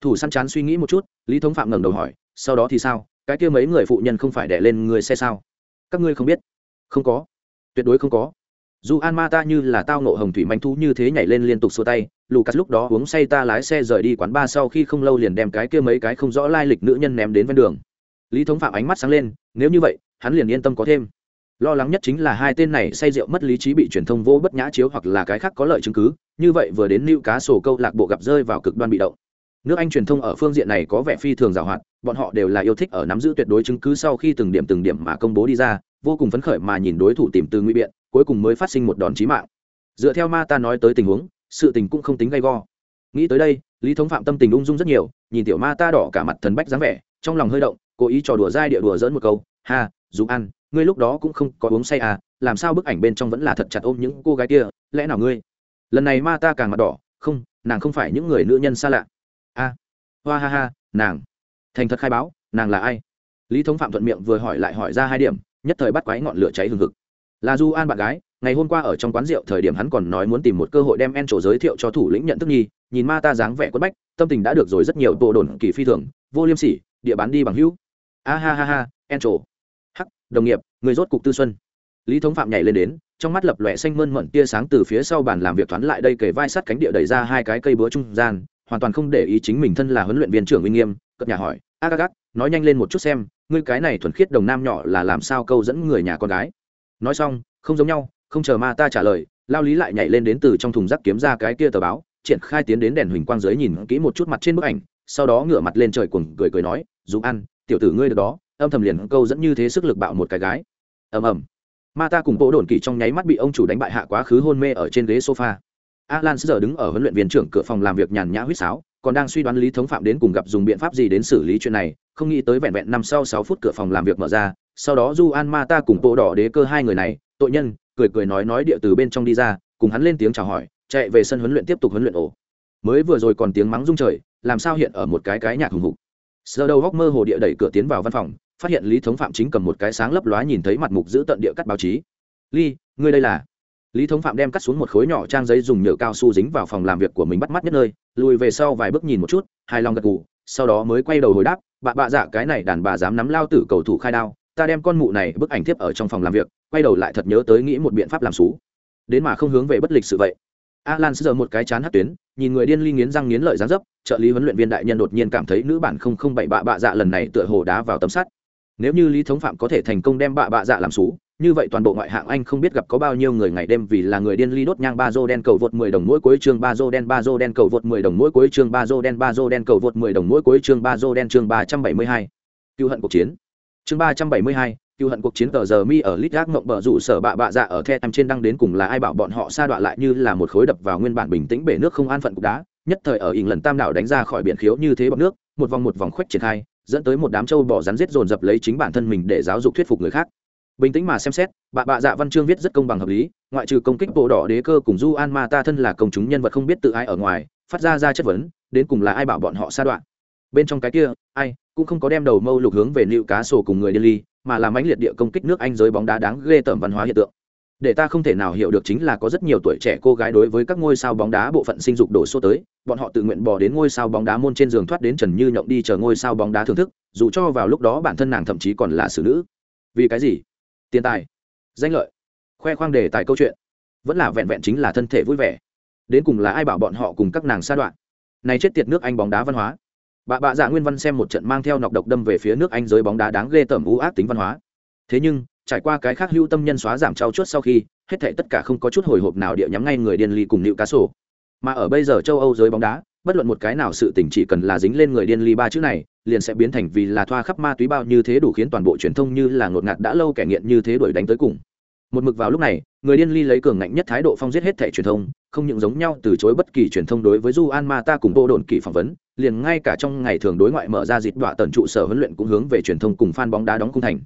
Thủ săn chán suy nghĩ một chút, lý thống phạm ngẩng đầu hỏi, sau đó thì sao? Cái kia mấy người phụ nhân không phải đẻ lên người xe sao? Các ngươi không biết. Không có. Tuyệt đối không có. Dù an ma ta như là tao nộ hồng thủy manh thú như thế nhảy lên liên tục xua tay, lucas lúc đó uống say ta lái xe rời đi quán ba sau khi không lâu liền đem cái kia mấy cái không rõ lai lịch nữ nhân ném đến ven đường. Lý thống phạm ánh mắt sáng lên, nếu như vậy, hắn liền yên tâm có thêm lo lắng nhất chính là hai tên này say rượu mất lý trí bị truyền thông vô bất nhã chiếu hoặc là cái khác có lợi chứng cứ, như vậy vừa đến lưu cá sổ câu lạc bộ gặp rơi vào cực đoan bị động. Nước anh truyền thông ở phương diện này có vẻ phi thường giàu hoạt, bọn họ đều là yêu thích ở nắm giữ tuyệt đối chứng cứ sau khi từng điểm từng điểm mà công bố đi ra, vô cùng phấn khởi mà nhìn đối thủ tìm từ nguy biện, cuối cùng mới phát sinh một đòn chí mạng. Dựa theo ma ta nói tới tình huống, sự tình cũng không tính gay go. Nghĩ tới đây, lý thống phạm tâm tình ung dung rất nhiều, nhìn tiểu ma ta đỏ cả mặt thần bách dáng vẻ, trong lòng hơi động, cố ý trò đùa dai địa đùa dỡn một câu, ha dù ăn ngươi lúc đó cũng không có uống say à làm sao bức ảnh bên trong vẫn là thật chặt ôm những cô gái kia, lẽ nào ngươi? Lần này ma ta càng mặt đỏ, không, nàng không phải những người nữ nhân xa lạ. A, hoa ha ha, nàng. Thành thật khai báo, nàng là ai? Lý thống phạm thuận miệng vừa hỏi lại hỏi ra hai điểm, nhất thời bắt quái ngọn lửa cháy hừng hực. Là du an bạn gái, ngày hôm qua ở trong quán rượu thời điểm hắn còn nói muốn tìm một cơ hội đem en trổ giới thiệu cho thủ lĩnh nhận thức nhi, nhìn ma ta dáng vẻ quất bách, tâm tình đã được rồi rất nhiều bộ đồn kỳ phi thường, vô liêm sỉ, địa bán đi bằng hữu. A ha ha ha, en trổ đồng nghiệp, người rốt cục tư xuân. Lý thống phạm nhảy lên đến, trong mắt lập lòe xanh mơn mận tia sáng từ phía sau bàn làm việc thoáng lại đây kề vai sát cánh địa đẩy ra hai cái cây búa trung gian, hoàn toàn không để ý chính mình thân là huấn luyện viên trưởng uy nghiêm, cất nhà hỏi, a gác nói nhanh lên một chút xem, ngươi cái này thuần khiết đồng nam nhỏ là làm sao câu dẫn người nhà con gái? Nói xong, không giống nhau, không chờ ma ta trả lời, lao lý lại nhảy lên đến từ trong thùng rác kiếm ra cái kia tờ báo, triển khai tiến đến đèn huỳnh quang dưới nhìn kỹ một chút mặt trên bức ảnh, sau đó ngửa mặt lên trời cuồng cười cười nói dù ăn tiểu tử ngươi được đó âm thầm liền câu dẫn như thế sức lực bạo một cái gái. Ầm ầm. Ma ta cùng bộ đồn kỳ trong nháy mắt bị ông chủ đánh bại hạ quá khứ hôn mê ở trên ghế sofa. Alan giờ đứng ở huấn luyện viên trưởng cửa phòng làm việc nhàn nhã huýt sáo, còn đang suy đoán lý thống phạm đến cùng gặp dùng biện pháp gì đến xử lý chuyện này, không nghĩ tới vẹn vẹn năm sau sáu phút cửa phòng làm việc mở ra, sau đó du an ma ta cùng bộ đỏ đế cơ hai người này, tội nhân, cười cười nói nói địa từ bên trong đi ra, cùng hắn lên tiếng chào hỏi, chạy về sân huấn luyện tiếp tục huấn luyện ổ. Mới vừa rồi còn tiếng mắng rung trời, làm sao hiện ở một cái cái nhạc hùng hục. Sơ đầu góc mơ hồ địa đẩy cửa tiến vào văn phòng phát hiện lý thống phạm chính cầm một cái sáng lấp lóa nhìn thấy mặt mục giữ tận địa cắt báo chí. Ly ngươi đây là? Lý thống phạm đem cắt xuống một khối nhỏ trang giấy dùng nhựa cao su dính vào phòng làm việc của mình bắt mắt nhất nơi, lùi về sau vài bước nhìn một chút, hài lòng gật gù, sau đó mới quay đầu hồi đáp, bà bạ dạ cái này đàn bà dám nắm lao tử cầu thủ khai đao, ta đem con mụ này bức ảnh tiếp ở trong phòng làm việc, quay đầu lại thật nhớ tới nghĩ một biện pháp làm xú. Đến mà không hướng về bất lịch sự vậy. Alan giờ một cái chán hát tuyến, nhìn người điên ly nghiến răng nghiến lợi dáng dấp, trợ lý huấn luyện viên đại nhân đột nhiên cảm thấy nữ bản không không bảy bạ bạ dạ lần này tựa hồ đá vào tấm sắt nếu như lý thống phạm có thể thành công đem bạ bạ dạ làm xú như vậy toàn bộ ngoại hạng anh không biết gặp có bao nhiêu người ngày đêm vì là người điên ly đốt nhang ba dô đen cầu vượt 10 đồng mỗi cuối chương ba dô đen ba dô đen cầu vượt 10 đồng mỗi cuối chương ba dô đen ba dô đen cầu vượt 10 đồng mỗi cuối chương ba dô đen chương 372. Cưu hận cuộc chiến. Chương 372, cưu hận cuộc chiến tờ giờ mi ở lít gác mộng bờ rủ sở bạ bạ dạ ở the em trên đăng đến cùng là ai bảo bọn họ sa đọa lại như là một khối đập vào nguyên bản bình tĩnh bể nước không an phận cục đá nhất thời ở ỉng lần tam đảo đánh ra khỏi biển khiếu như thế bọc nước một vòng một vòng khoách triển khai dẫn tới một đám trâu bò rắn giết dồn dập lấy chính bản thân mình để giáo dục thuyết phục người khác. Bình tĩnh mà xem xét, bà bạ dạ văn chương viết rất công bằng hợp lý, ngoại trừ công kích bộ đỏ đế cơ cùng du an ma ta thân là công chúng nhân vật không biết tự ai ở ngoài, phát ra ra chất vấn, đến cùng là ai bảo bọn họ xa đoạn. Bên trong cái kia, ai, cũng không có đem đầu mâu lục hướng về nịu cá sổ cùng người điên ly mà làm mãnh liệt địa công kích nước anh giới bóng đá đáng ghê tởm văn hóa hiện tượng để ta không thể nào hiểu được chính là có rất nhiều tuổi trẻ cô gái đối với các ngôi sao bóng đá bộ phận sinh dục đổ số tới, bọn họ tự nguyện bỏ đến ngôi sao bóng đá môn trên giường thoát đến trần như nhộng đi chờ ngôi sao bóng đá thưởng thức, dù cho vào lúc đó bản thân nàng thậm chí còn là xử nữ. Vì cái gì? Tiền tài, danh lợi, khoe khoang đề tài câu chuyện, vẫn là vẹn vẹn chính là thân thể vui vẻ. Đến cùng là ai bảo bọn họ cùng các nàng sa đoạn? Này chết tiệt nước anh bóng đá văn hóa. Bà bạ dạ nguyên văn xem một trận mang theo nọc độc đâm về phía nước anh giới bóng đá đáng ghê tởm u ác tính văn hóa. Thế nhưng trải qua cái khác hưu tâm nhân xóa giảm trao chuốt sau khi, hết thảy tất cả không có chút hồi hộp nào địa nhắm ngay người điên ly cùng nịu cá sổ mà ở bây giờ châu âu giới bóng đá, bất luận một cái nào sự tình chỉ cần là dính lên người điên ly ba chữ này, liền sẽ biến thành vì là thoa khắp ma túy bao như thế đủ khiến toàn bộ truyền thông như là ngột ngạt đã lâu kẻ nghiện như thế đuổi đánh tới cùng. Một mực vào lúc này, người điên ly lấy cường ngạnh nhất thái độ phong giết hết thẻ truyền thông, không những giống nhau từ chối bất kỳ truyền thông đối với du an ma ta cùng bộ đồn kỳ phỏng vấn, liền ngay cả trong ngày thường đối ngoại mở ra dịp đọa tần trụ sở huấn luyện cũng hướng về truyền thông cùng fan bóng đá đóng cung thành.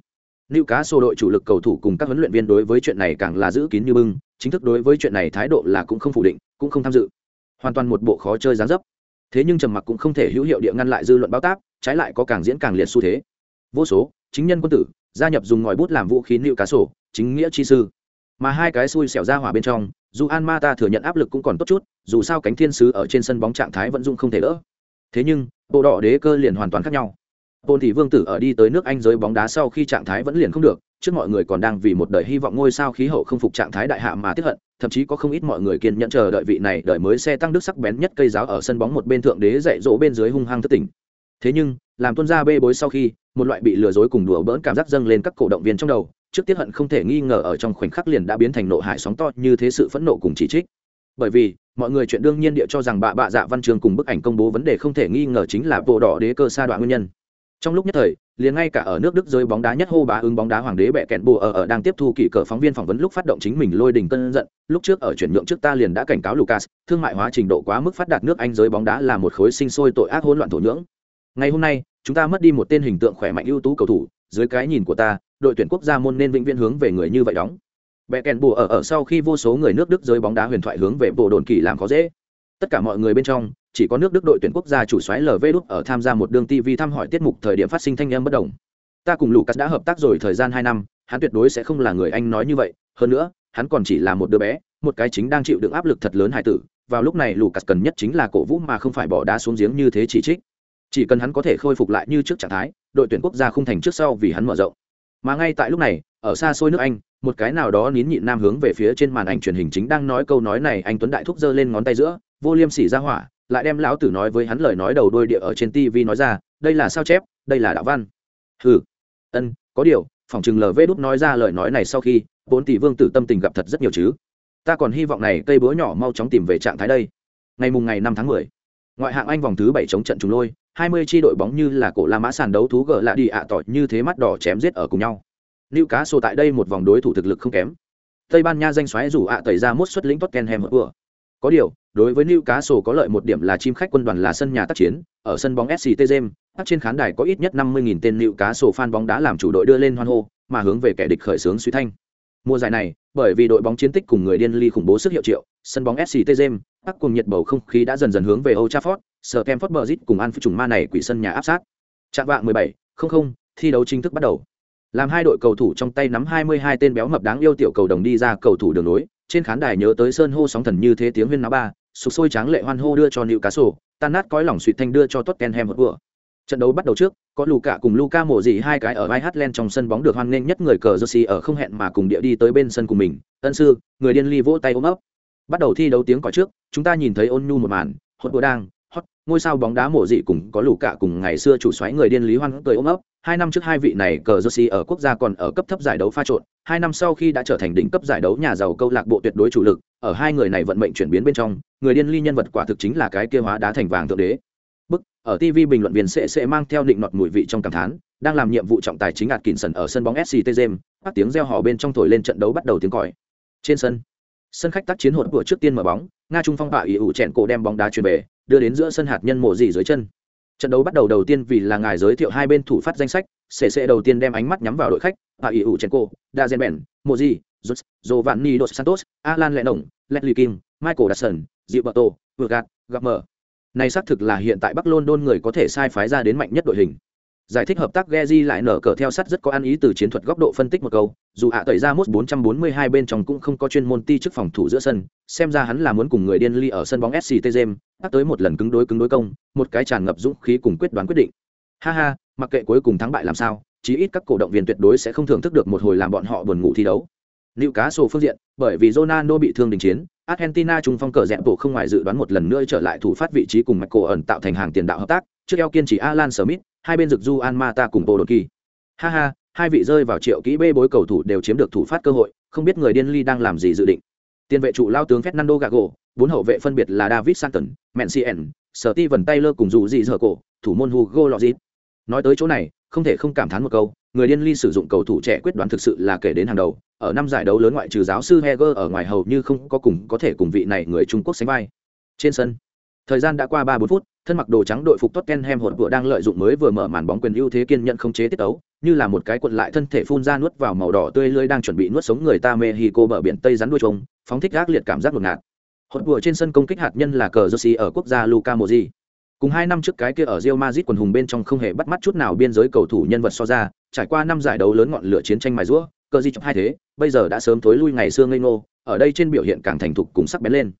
Lưu cá sô đội chủ lực cầu thủ cùng các huấn luyện viên đối với chuyện này càng là giữ kín như bưng, chính thức đối với chuyện này thái độ là cũng không phủ định, cũng không tham dự. Hoàn toàn một bộ khó chơi dáng dấp. Thế nhưng trầm mặc cũng không thể hữu hiệu địa ngăn lại dư luận báo táp, trái lại có càng diễn càng liệt xu thế. Vô số, chính nhân quân tử, gia nhập dùng ngòi bút làm vũ khí lưu cá sổ, chính nghĩa chi sư. Mà hai cái xui xẻo ra hỏa bên trong, dù Anmata thừa nhận áp lực cũng còn tốt chút, dù sao cánh thiên sứ ở trên sân bóng trạng thái vẫn dung không thể đỡ. Thế nhưng, bộ đỏ đế cơ liền hoàn toàn khác nhau Bồn thì vương tử ở đi tới nước Anh giới bóng đá sau khi trạng thái vẫn liền không được, trước mọi người còn đang vì một đời hy vọng ngôi sao khí hậu không phục trạng thái đại hạ mà tiếc hận, thậm chí có không ít mọi người kiên nhẫn chờ đợi vị này đợi mới xe tăng đức sắc bén nhất cây giáo ở sân bóng một bên thượng đế dạy dỗ bên dưới hung hăng thất tỉnh. Thế nhưng, làm tuân ra bê bối sau khi, một loại bị lừa dối cùng đùa bỡn cảm giác dâng lên các cổ động viên trong đầu, trước tiết hận không thể nghi ngờ ở trong khoảnh khắc liền đã biến thành nộ hải sóng to như thế sự phẫn nộ cùng chỉ trích. Bởi vì, mọi người chuyện đương nhiên địa cho rằng bạ bạ dạ văn trường cùng bức ảnh công bố vấn đề không thể nghi ngờ chính là bộ đỏ đế cơ sa đoạn nguyên nhân trong lúc nhất thời, liền ngay cả ở nước đức rơi bóng đá nhất hô bá ứng bóng đá hoàng đế bẹ kẹn bồ ở ở đang tiếp thu kỷ cờ phóng viên phỏng vấn lúc phát động chính mình lôi đình cân giận. Lúc trước ở chuyển nhượng trước ta liền đã cảnh cáo lucas, thương mại hóa trình độ quá mức phát đạt nước anh giới bóng đá là một khối sinh sôi tội ác hỗn loạn thổ nhưỡng. Ngày hôm nay, chúng ta mất đi một tên hình tượng khỏe mạnh ưu tú cầu thủ, dưới cái nhìn của ta, đội tuyển quốc gia môn nên vĩnh viễn hướng về người như vậy đóng. Bẹ kẹn bồ ở ở sau khi vô số người nước đức giới bóng đá huyền thoại hướng về bộ đồn kỳ làm khó dễ. Tất cả mọi người bên trong chỉ có nước đức đội tuyển quốc gia chủ xoáy lv đúc ở tham gia một đường tv thăm hỏi tiết mục thời điểm phát sinh thanh em bất đồng. Ta cùng lucas đã hợp tác rồi thời gian hai năm, hắn tuyệt đối sẽ không là người anh nói như vậy. Hơn nữa, hắn còn chỉ là một đứa bé, một cái chính đang chịu đựng áp lực thật lớn hải tử. Vào lúc này lucas cần nhất chính là cổ vũ mà không phải bỏ đá xuống giếng như thế chỉ trích. Chỉ cần hắn có thể khôi phục lại như trước trạng thái, đội tuyển quốc gia không thành trước sau vì hắn mở rộng. Mà ngay tại lúc này, ở xa xôi nước anh, một cái nào đó nín nhịn nam hướng về phía trên màn ảnh truyền hình chính đang nói câu nói này, anh tuấn đại thúc giơ lên ngón tay giữa, vô liêm sỉ ra hỏa lại đem lão tử nói với hắn lời nói đầu đôi địa ở trên tv nói ra, đây là sao chép? Đây là đạo văn. Hừ, ân, có điều phòng chừng lv đút nói ra lời nói này sau khi bốn tỷ vương tử tâm tình gặp thật rất nhiều chứ. Ta còn hy vọng này cây búa nhỏ mau chóng tìm về trạng thái đây. Ngày mùng ngày năm tháng mười, ngoại hạng anh vòng thứ bảy chống trận trùng lôi, hai mươi chi đội bóng như là cổ la mã sàn đấu thú gở lạ đi ạ tỏi như thế mắt đỏ chém giết ở cùng nhau. Lưu cá sô tại đây một vòng đối thủ thực lực không kém. Tây ban nha danh xoáy rủ ạ tẩy ra mốt xuất lĩnh tottenham ở vừa có điều đối với Newcastle có lợi một điểm là chim khách quân đoàn là sân nhà tác chiến, ở sân bóng SCT Gem, trên khán đài có ít nhất 50.000 tên Newcastle fan bóng đá làm chủ đội đưa lên hoan hô, mà hướng về kẻ địch khởi sướng suy thanh. Mùa giải này, bởi vì đội bóng chiến tích cùng người điên ly khủng bố sức hiệu triệu, sân bóng SCT James, các cùng nhiệt bầu không khí đã dần dần hướng về Old Trafford, Stamford Bridge cùng An trùng ma này quỷ sân nhà áp sát. Trạng vạng 17, không không, thi đấu chính thức bắt đầu. Làm hai đội cầu thủ trong tay nắm 22 tên béo mập đáng yêu tiểu cầu đồng đi ra cầu thủ đường nối, trên khán đài nhớ tới sơn hô sóng thần như thế tiếng huyên náo ba, sục sôi tráng lệ hoan hô đưa cho nịu cá sổ tan nát cõi lỏng suy thanh đưa cho tottenham một bữa trận đấu bắt đầu trước có lù cả cùng luca mổ dị hai cái ở vai Ireland trong sân bóng được hoan nghênh nhất người cờ jersey ở không hẹn mà cùng địa đi tới bên sân của mình. Ân sư người điên ly vỗ tay ôm ấp. Bắt đầu thi đấu tiếng còi trước chúng ta nhìn thấy ôn nhu một màn hốt búa đang ngôi sao bóng đá mộ dị cùng có lù cả cùng ngày xưa chủ xoáy người điên lý hoan cười ôm ấp. Hai năm trước hai vị này cờ jersey ở quốc gia còn ở cấp thấp giải đấu pha trộn, hai năm sau khi đã trở thành đỉnh cấp giải đấu nhà giàu câu lạc bộ tuyệt đối chủ lực, ở hai người này vận mệnh chuyển biến bên trong, người điên ly nhân vật quả thực chính là cái kia hóa đá thành vàng thượng đế. Bức, ở tv bình luận viên sẽ sẽ mang theo định nọt mùi vị trong cảm thán, đang làm nhiệm vụ trọng tài chính ạt kỳn sần ở sân bóng sct james các tiếng reo hò bên trong thổi lên trận đấu bắt đầu tiếng còi. Trên sân sân khách tác chiến hỗn của trước tiên mở bóng, nga trung phong bạ ý ủ chẹn cổ đem bóng đá chuyền về đưa đến giữa sân hạt nhân mộ dị dưới chân trận đấu bắt đầu đầu tiên vì là ngài giới thiệu hai bên thủ phát danh sách cc đầu tiên đem ánh mắt nhắm vào đội khách bạ ý ủ chẹn cô. Da gen bèn mộ dị Giovanni dos Santos, Alan Lệ Nổng, Leslie Kim, Michael Dawson, tô vừa gạt, gặp mở. Này xác thực là hiện tại Bắc London người có thể sai phái ra đến mạnh nhất đội hình giải thích hợp tác Geji lại nở cờ theo sát rất có ăn ý từ chiến thuật góc độ phân tích một câu, dù ạ tẩy ra mốt 442 bên trong cũng không có chuyên môn ti chức phòng thủ giữa sân, xem ra hắn là muốn cùng người điên ly ở sân bóng SCT Gem, tác tới một lần cứng đối cứng đối công, một cái tràn ngập dũng khí cùng quyết đoán quyết định. Ha ha, mặc kệ cuối cùng thắng bại làm sao, chí ít các cổ động viên tuyệt đối sẽ không thưởng thức được một hồi làm bọn họ buồn ngủ thi đấu. Lưu cá sổ phương diện, bởi vì Ronaldo bị thương đình chiến, Argentina trung phong cờ dẹp bộ không ngoài dự đoán một lần nữa trở lại thủ phát vị trí cùng Michael ẩn tạo thành hàng tiền đạo hợp tác, trước eo kiên chỉ Alan Smith, hai bên rực du An Mata cùng Bộ Đột Kỳ. Ha ha, hai vị rơi vào triệu kỹ bê bối cầu thủ đều chiếm được thủ phát cơ hội, không biết người điên ly đang làm gì dự định. Tiền vệ trụ lao tướng Fernando Gago, bốn hậu vệ phân biệt là David Santon, Mencien, vần Taylor cùng dù gì giờ cổ, thủ môn Hugo Lloris. Nói tới chỗ này, không thể không cảm thán một câu, người điên ly sử dụng cầu thủ trẻ quyết đoán thực sự là kể đến hàng đầu, ở năm giải đấu lớn ngoại trừ giáo sư Heger ở ngoài hầu như không có cùng có thể cùng vị này người Trung Quốc sánh vai. Trên sân, thời gian đã qua ba bốn phút, thân mặc đồ trắng đội phục Tottenham hột vừa đang lợi dụng mới vừa mở màn bóng quyền ưu thế kiên nhận không chế tiết ấu, như là một cái cuộn lại thân thể phun ra nuốt vào màu đỏ tươi lưỡi đang chuẩn bị nuốt sống người ta Mexico bờ biển Tây rắn đuôi trông, phóng thích gác liệt cảm giác đột ngạt. Hột vừa trên sân công kích hạt nhân là cờ Jersey ở quốc gia Luka Modric. Cùng hai năm trước cái kia ở Real Madrid quần hùng bên trong không hề bắt mắt chút nào biên giới cầu thủ nhân vật so ra, trải qua năm giải đấu lớn ngọn lửa chiến tranh mài rũa, cờ di trong hai thế, bây giờ đã sớm tối lui ngày xưa ngây ngô, ở đây trên biểu hiện càng thành thục cùng sắc bén lên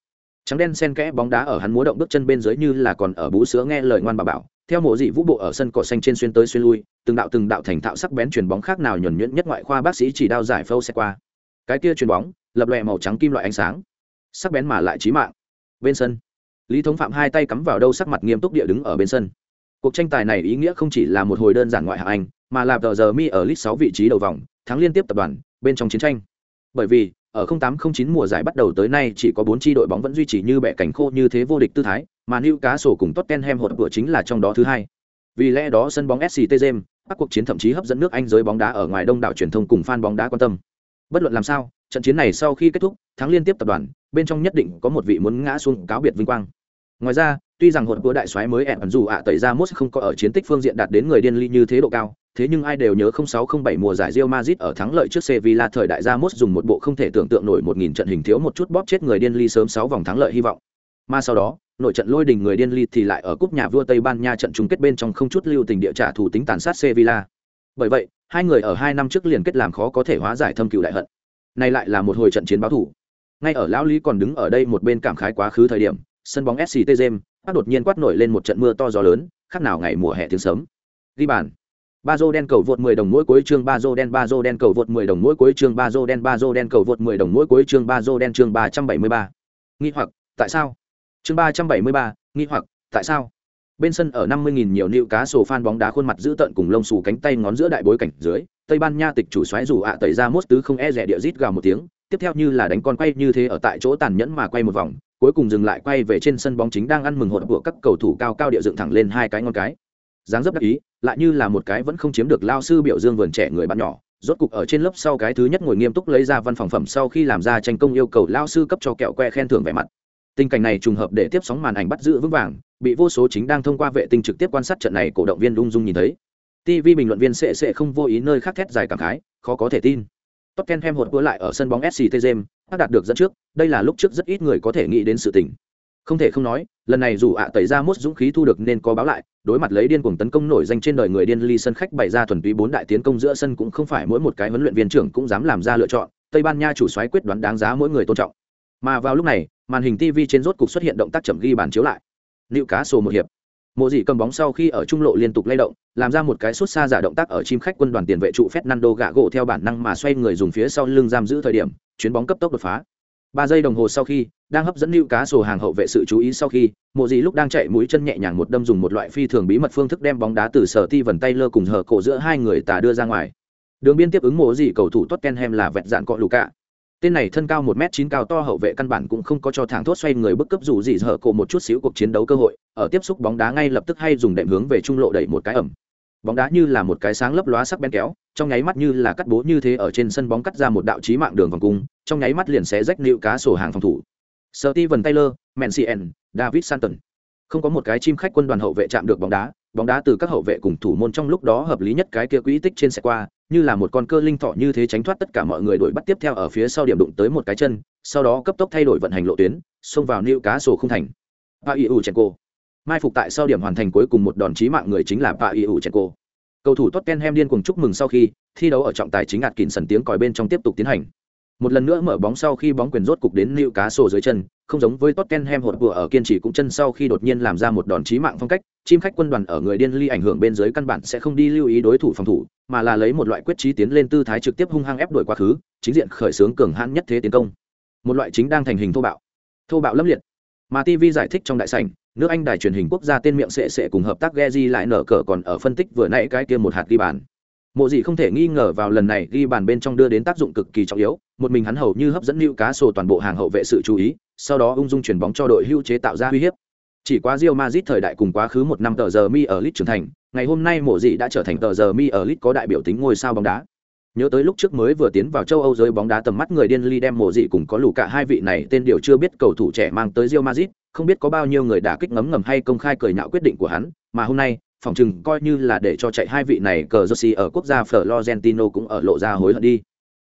trắng đen sen kẽ bóng đá ở hắn múa động bước chân bên dưới như là còn ở bú sữa nghe lời ngoan bà bảo. Theo mộ dị vũ bộ ở sân cỏ xanh trên xuyên tới xuyên lui, từng đạo từng đạo thành thạo sắc bén chuyền bóng khác nào nhuẩn nhuyễn nhất ngoại khoa bác sĩ chỉ đao giải phâu xe qua. Cái kia chuyền bóng, lập lòe màu trắng kim loại ánh sáng. Sắc bén mà lại chí mạng. Bên sân, lý thống phạm hai tay cắm vào đâu sắc mặt nghiêm túc địa đứng ở bên sân. Cuộc tranh tài này ý nghĩa không chỉ là một hồi đơn giản ngoại hạng anh, mà là tờ giờ mi ở list sáu vị trí đầu vòng, thắng liên tiếp tập đoàn, bên trong chiến tranh. Bởi vì ở 0809 mùa giải bắt đầu tới nay chỉ có 4 chi đội bóng vẫn duy trì như bẻ cảnh khô như thế vô địch tư thái, mà Newcastle cùng Tottenham hột vừa chính là trong đó thứ hai. Vì lẽ đó sân bóng SCT James, các cuộc chiến thậm chí hấp dẫn nước Anh giới bóng đá ở ngoài đông đảo truyền thông cùng fan bóng đá quan tâm. Bất luận làm sao, trận chiến này sau khi kết thúc, thắng liên tiếp tập đoàn, bên trong nhất định có một vị muốn ngã xuống cáo biệt vinh quang. Ngoài ra, tuy rằng hột của đại soái mới ẻn dù ạ tẩy ra mốt không có ở chiến tích phương diện đạt đến người điên ly như thế độ cao, thế nhưng ai đều nhớ 0607 mùa giải Real Madrid ở thắng lợi trước Sevilla thời đại Ramos dùng một bộ không thể tưởng tượng nổi 1000 trận hình thiếu một chút bóp chết người điên ly sớm 6 vòng thắng lợi hy vọng. Mà sau đó, nội trận lôi đình người điên ly thì lại ở cúp nhà vua Tây Ban Nha trận chung kết bên trong không chút lưu tình địa trả thủ tính tàn sát Sevilla. Bởi vậy, hai người ở hai năm trước liền kết làm khó có thể hóa giải thâm cừu đại hận. Này lại là một hồi trận chiến báo thủ. Ngay ở lão Lý còn đứng ở đây một bên cảm khái quá khứ thời điểm, sân bóng SCT Gem, đột nhiên quát nổi lên một trận mưa to gió lớn, khác nào ngày mùa hè tiếng sớm. Ghi bàn ba đen cầu vượt 10 đồng mỗi cuối chương Bazo đen Bazo đen cầu vượt 10 đồng mỗi cuối chương Bazo đen Bazo đen cầu vượt 10 đồng mỗi cuối chương Bazo đen chương 373. nghi hoặc tại sao chương 373, nghi hoặc tại sao bên sân ở 50.000 nhiều nịu cá sổ fan bóng đá khuôn mặt giữ tận cùng lông xù cánh tay ngón giữa đại bối cảnh dưới, tây ban nha tịch chủ xoáy dù ạ tẩy ra mốt tứ không e rẻ địa rít gào một tiếng, tiếp theo như là đánh con quay như thế ở tại chỗ tàn nhẫn mà quay một vòng, cuối cùng dừng lại quay về trên sân bóng chính đang ăn mừng hột của các cầu thủ cao cao địa dựng thẳng lên hai cái ngón cái. Dáng dấp đắc ý, lại như là một cái vẫn không chiếm được lao sư biểu dương vườn trẻ người bạn nhỏ, rốt cục ở trên lớp sau cái thứ nhất ngồi nghiêm túc lấy ra văn phòng phẩm sau khi làm ra tranh công yêu cầu lao sư cấp cho kẹo que khen thưởng vẻ mặt tình cảnh này trùng hợp để tiếp sóng màn ảnh bắt giữ vững vàng bị vô số chính đang thông qua vệ tinh trực tiếp quan sát trận này cổ động viên lung dung nhìn thấy. Tv bình luận viên sẽ sẽ không vô ý nơi khác thét dài cảm khái khó có thể tin. Tottenham hột vừa lại ở sân bóng SCT James, đạt được dẫn trước, đây là lúc trước rất ít người có thể nghĩ đến sự tình. Không thể không nói lần này dù ạ tẩy ra mốt dũng khí thu được nên có báo lại đối mặt lấy điên cuồng tấn công nổi danh trên đời người điên ly sân khách bày ra thuần túy bốn đại tiến công giữa sân cũng không phải mỗi một cái huấn luyện viên trưởng cũng dám làm ra lựa chọn tây ban nha chủ xoáy quyết đoán đáng giá mỗi người tôn trọng mà vào lúc này, màn hình tv trên rốt cục xuất hiện động tác chậm ghi bàn chiếu lại. Liệu cá sổ một hiệp. Mộ dị cầm bóng sau khi ở trung lộ liên tục lay động, làm ra một cái xuất xa giả động tác ở chim khách quân đoàn tiền vệ trụ fernando gạ gỗ theo bản năng mà xoay người dùng phía sau lưng giam giữ thời điểm, chuyến bóng cấp tốc đột phá. Ba giây đồng hồ sau khi, đang hấp dẫn lưu cá sổ hàng hậu vệ sự chú ý sau khi, mộ dị lúc đang chạy mũi chân nhẹ nhàng một đâm dùng một loại phi thường bí mật phương thức đem bóng đá từ sở ti vần tay lơ cùng hở cổ giữa hai người tà đưa ra ngoài. Đường biên tiếp ứng mộ dị cầu thủ tottenham là vẹt dạn cọ lù cạ tên này thân cao một m chín cao to hậu vệ căn bản cũng không có cho thẳng thốt xoay người bức cấp dù gì hở cổ một chút xíu cuộc chiến đấu cơ hội ở tiếp xúc bóng đá ngay lập tức hay dùng đệm hướng về trung lộ đẩy một cái ẩm bóng đá như là một cái sáng lấp lóa sắc bén kéo trong nháy mắt như là cắt bố như thế ở trên sân bóng cắt ra một đạo chí mạng đường vòng cung trong nháy mắt liền xé rách nịu cá sổ hàng phòng thủ Steven Taylor, Mencien, David Santon. Không có một cái chim khách quân đoàn hậu vệ chạm được bóng đá, bóng đá từ các hậu vệ cùng thủ môn trong lúc đó hợp lý nhất cái kia quỹ tích trên xe qua, như là một con cơ linh thỏ như thế tránh thoát tất cả mọi người đuổi bắt tiếp theo ở phía sau điểm đụng tới một cái chân, sau đó cấp tốc thay đổi vận hành lộ tuyến, xông vào nịu cá sổ không thành. Pa Iu cô Mai phục tại sau điểm hoàn thành cuối cùng một đòn chí mạng người chính là Pa Iu cô cầu thủ tottenham điên cuồng chúc mừng sau khi thi đấu ở trọng tài chính ạt kỉnh sần tiếng còi bên trong tiếp tục tiến hành một lần nữa mở bóng sau khi bóng quyền rốt cục đến lưu cá sổ dưới chân, không giống với tottenham hột vừa ở kiên trì cũng chân sau khi đột nhiên làm ra một đòn chí mạng phong cách, chim khách quân đoàn ở người điên ly ảnh hưởng bên dưới căn bản sẽ không đi lưu ý đối thủ phòng thủ, mà là lấy một loại quyết trí tiến lên tư thái trực tiếp hung hăng ép đuổi quá khứ, chính diện khởi xướng cường hãn nhất thế tiến công. Một loại chính đang thành hình thô bạo. Thô bạo lâm liệt. Mà tv giải thích trong đại sảnh, nước anh đài truyền hình quốc gia tên miệng sẽ sẽ cùng hợp tác Geji lại nở cờ còn ở phân tích vừa nãy cái kia một hạt ghi bàn mộ gì không thể nghi ngờ vào lần này ghi bàn bên trong đưa đến tác dụng cực kỳ trọng yếu, một mình hắn hầu như hấp dẫn lưu cá sổ toàn bộ hàng hậu vệ sự chú ý, sau đó ung dung chuyển bóng cho đội hưu chế tạo ra uy hiếp. Chỉ quá Real Madrid thời đại cùng quá khứ một năm tờ giờ mi ở lit trưởng thành, ngày hôm nay mộ dị đã trở thành tờ giờ mi ở lit có đại biểu tính ngôi sao bóng đá. Nhớ tới lúc trước mới vừa tiến vào châu âu giới bóng đá tầm mắt người điên ly đem mộ dị cùng có lù cả hai vị này tên điều chưa biết cầu thủ trẻ mang tới Real Madrid, không biết có bao nhiêu người đã kích ngấm ngầm hay công khai cười nhạo quyết định của hắn, mà hôm nay phòng chừng coi như là để cho chạy hai vị này cờ jersey ở quốc gia Florentino cũng ở lộ ra hối hận đi.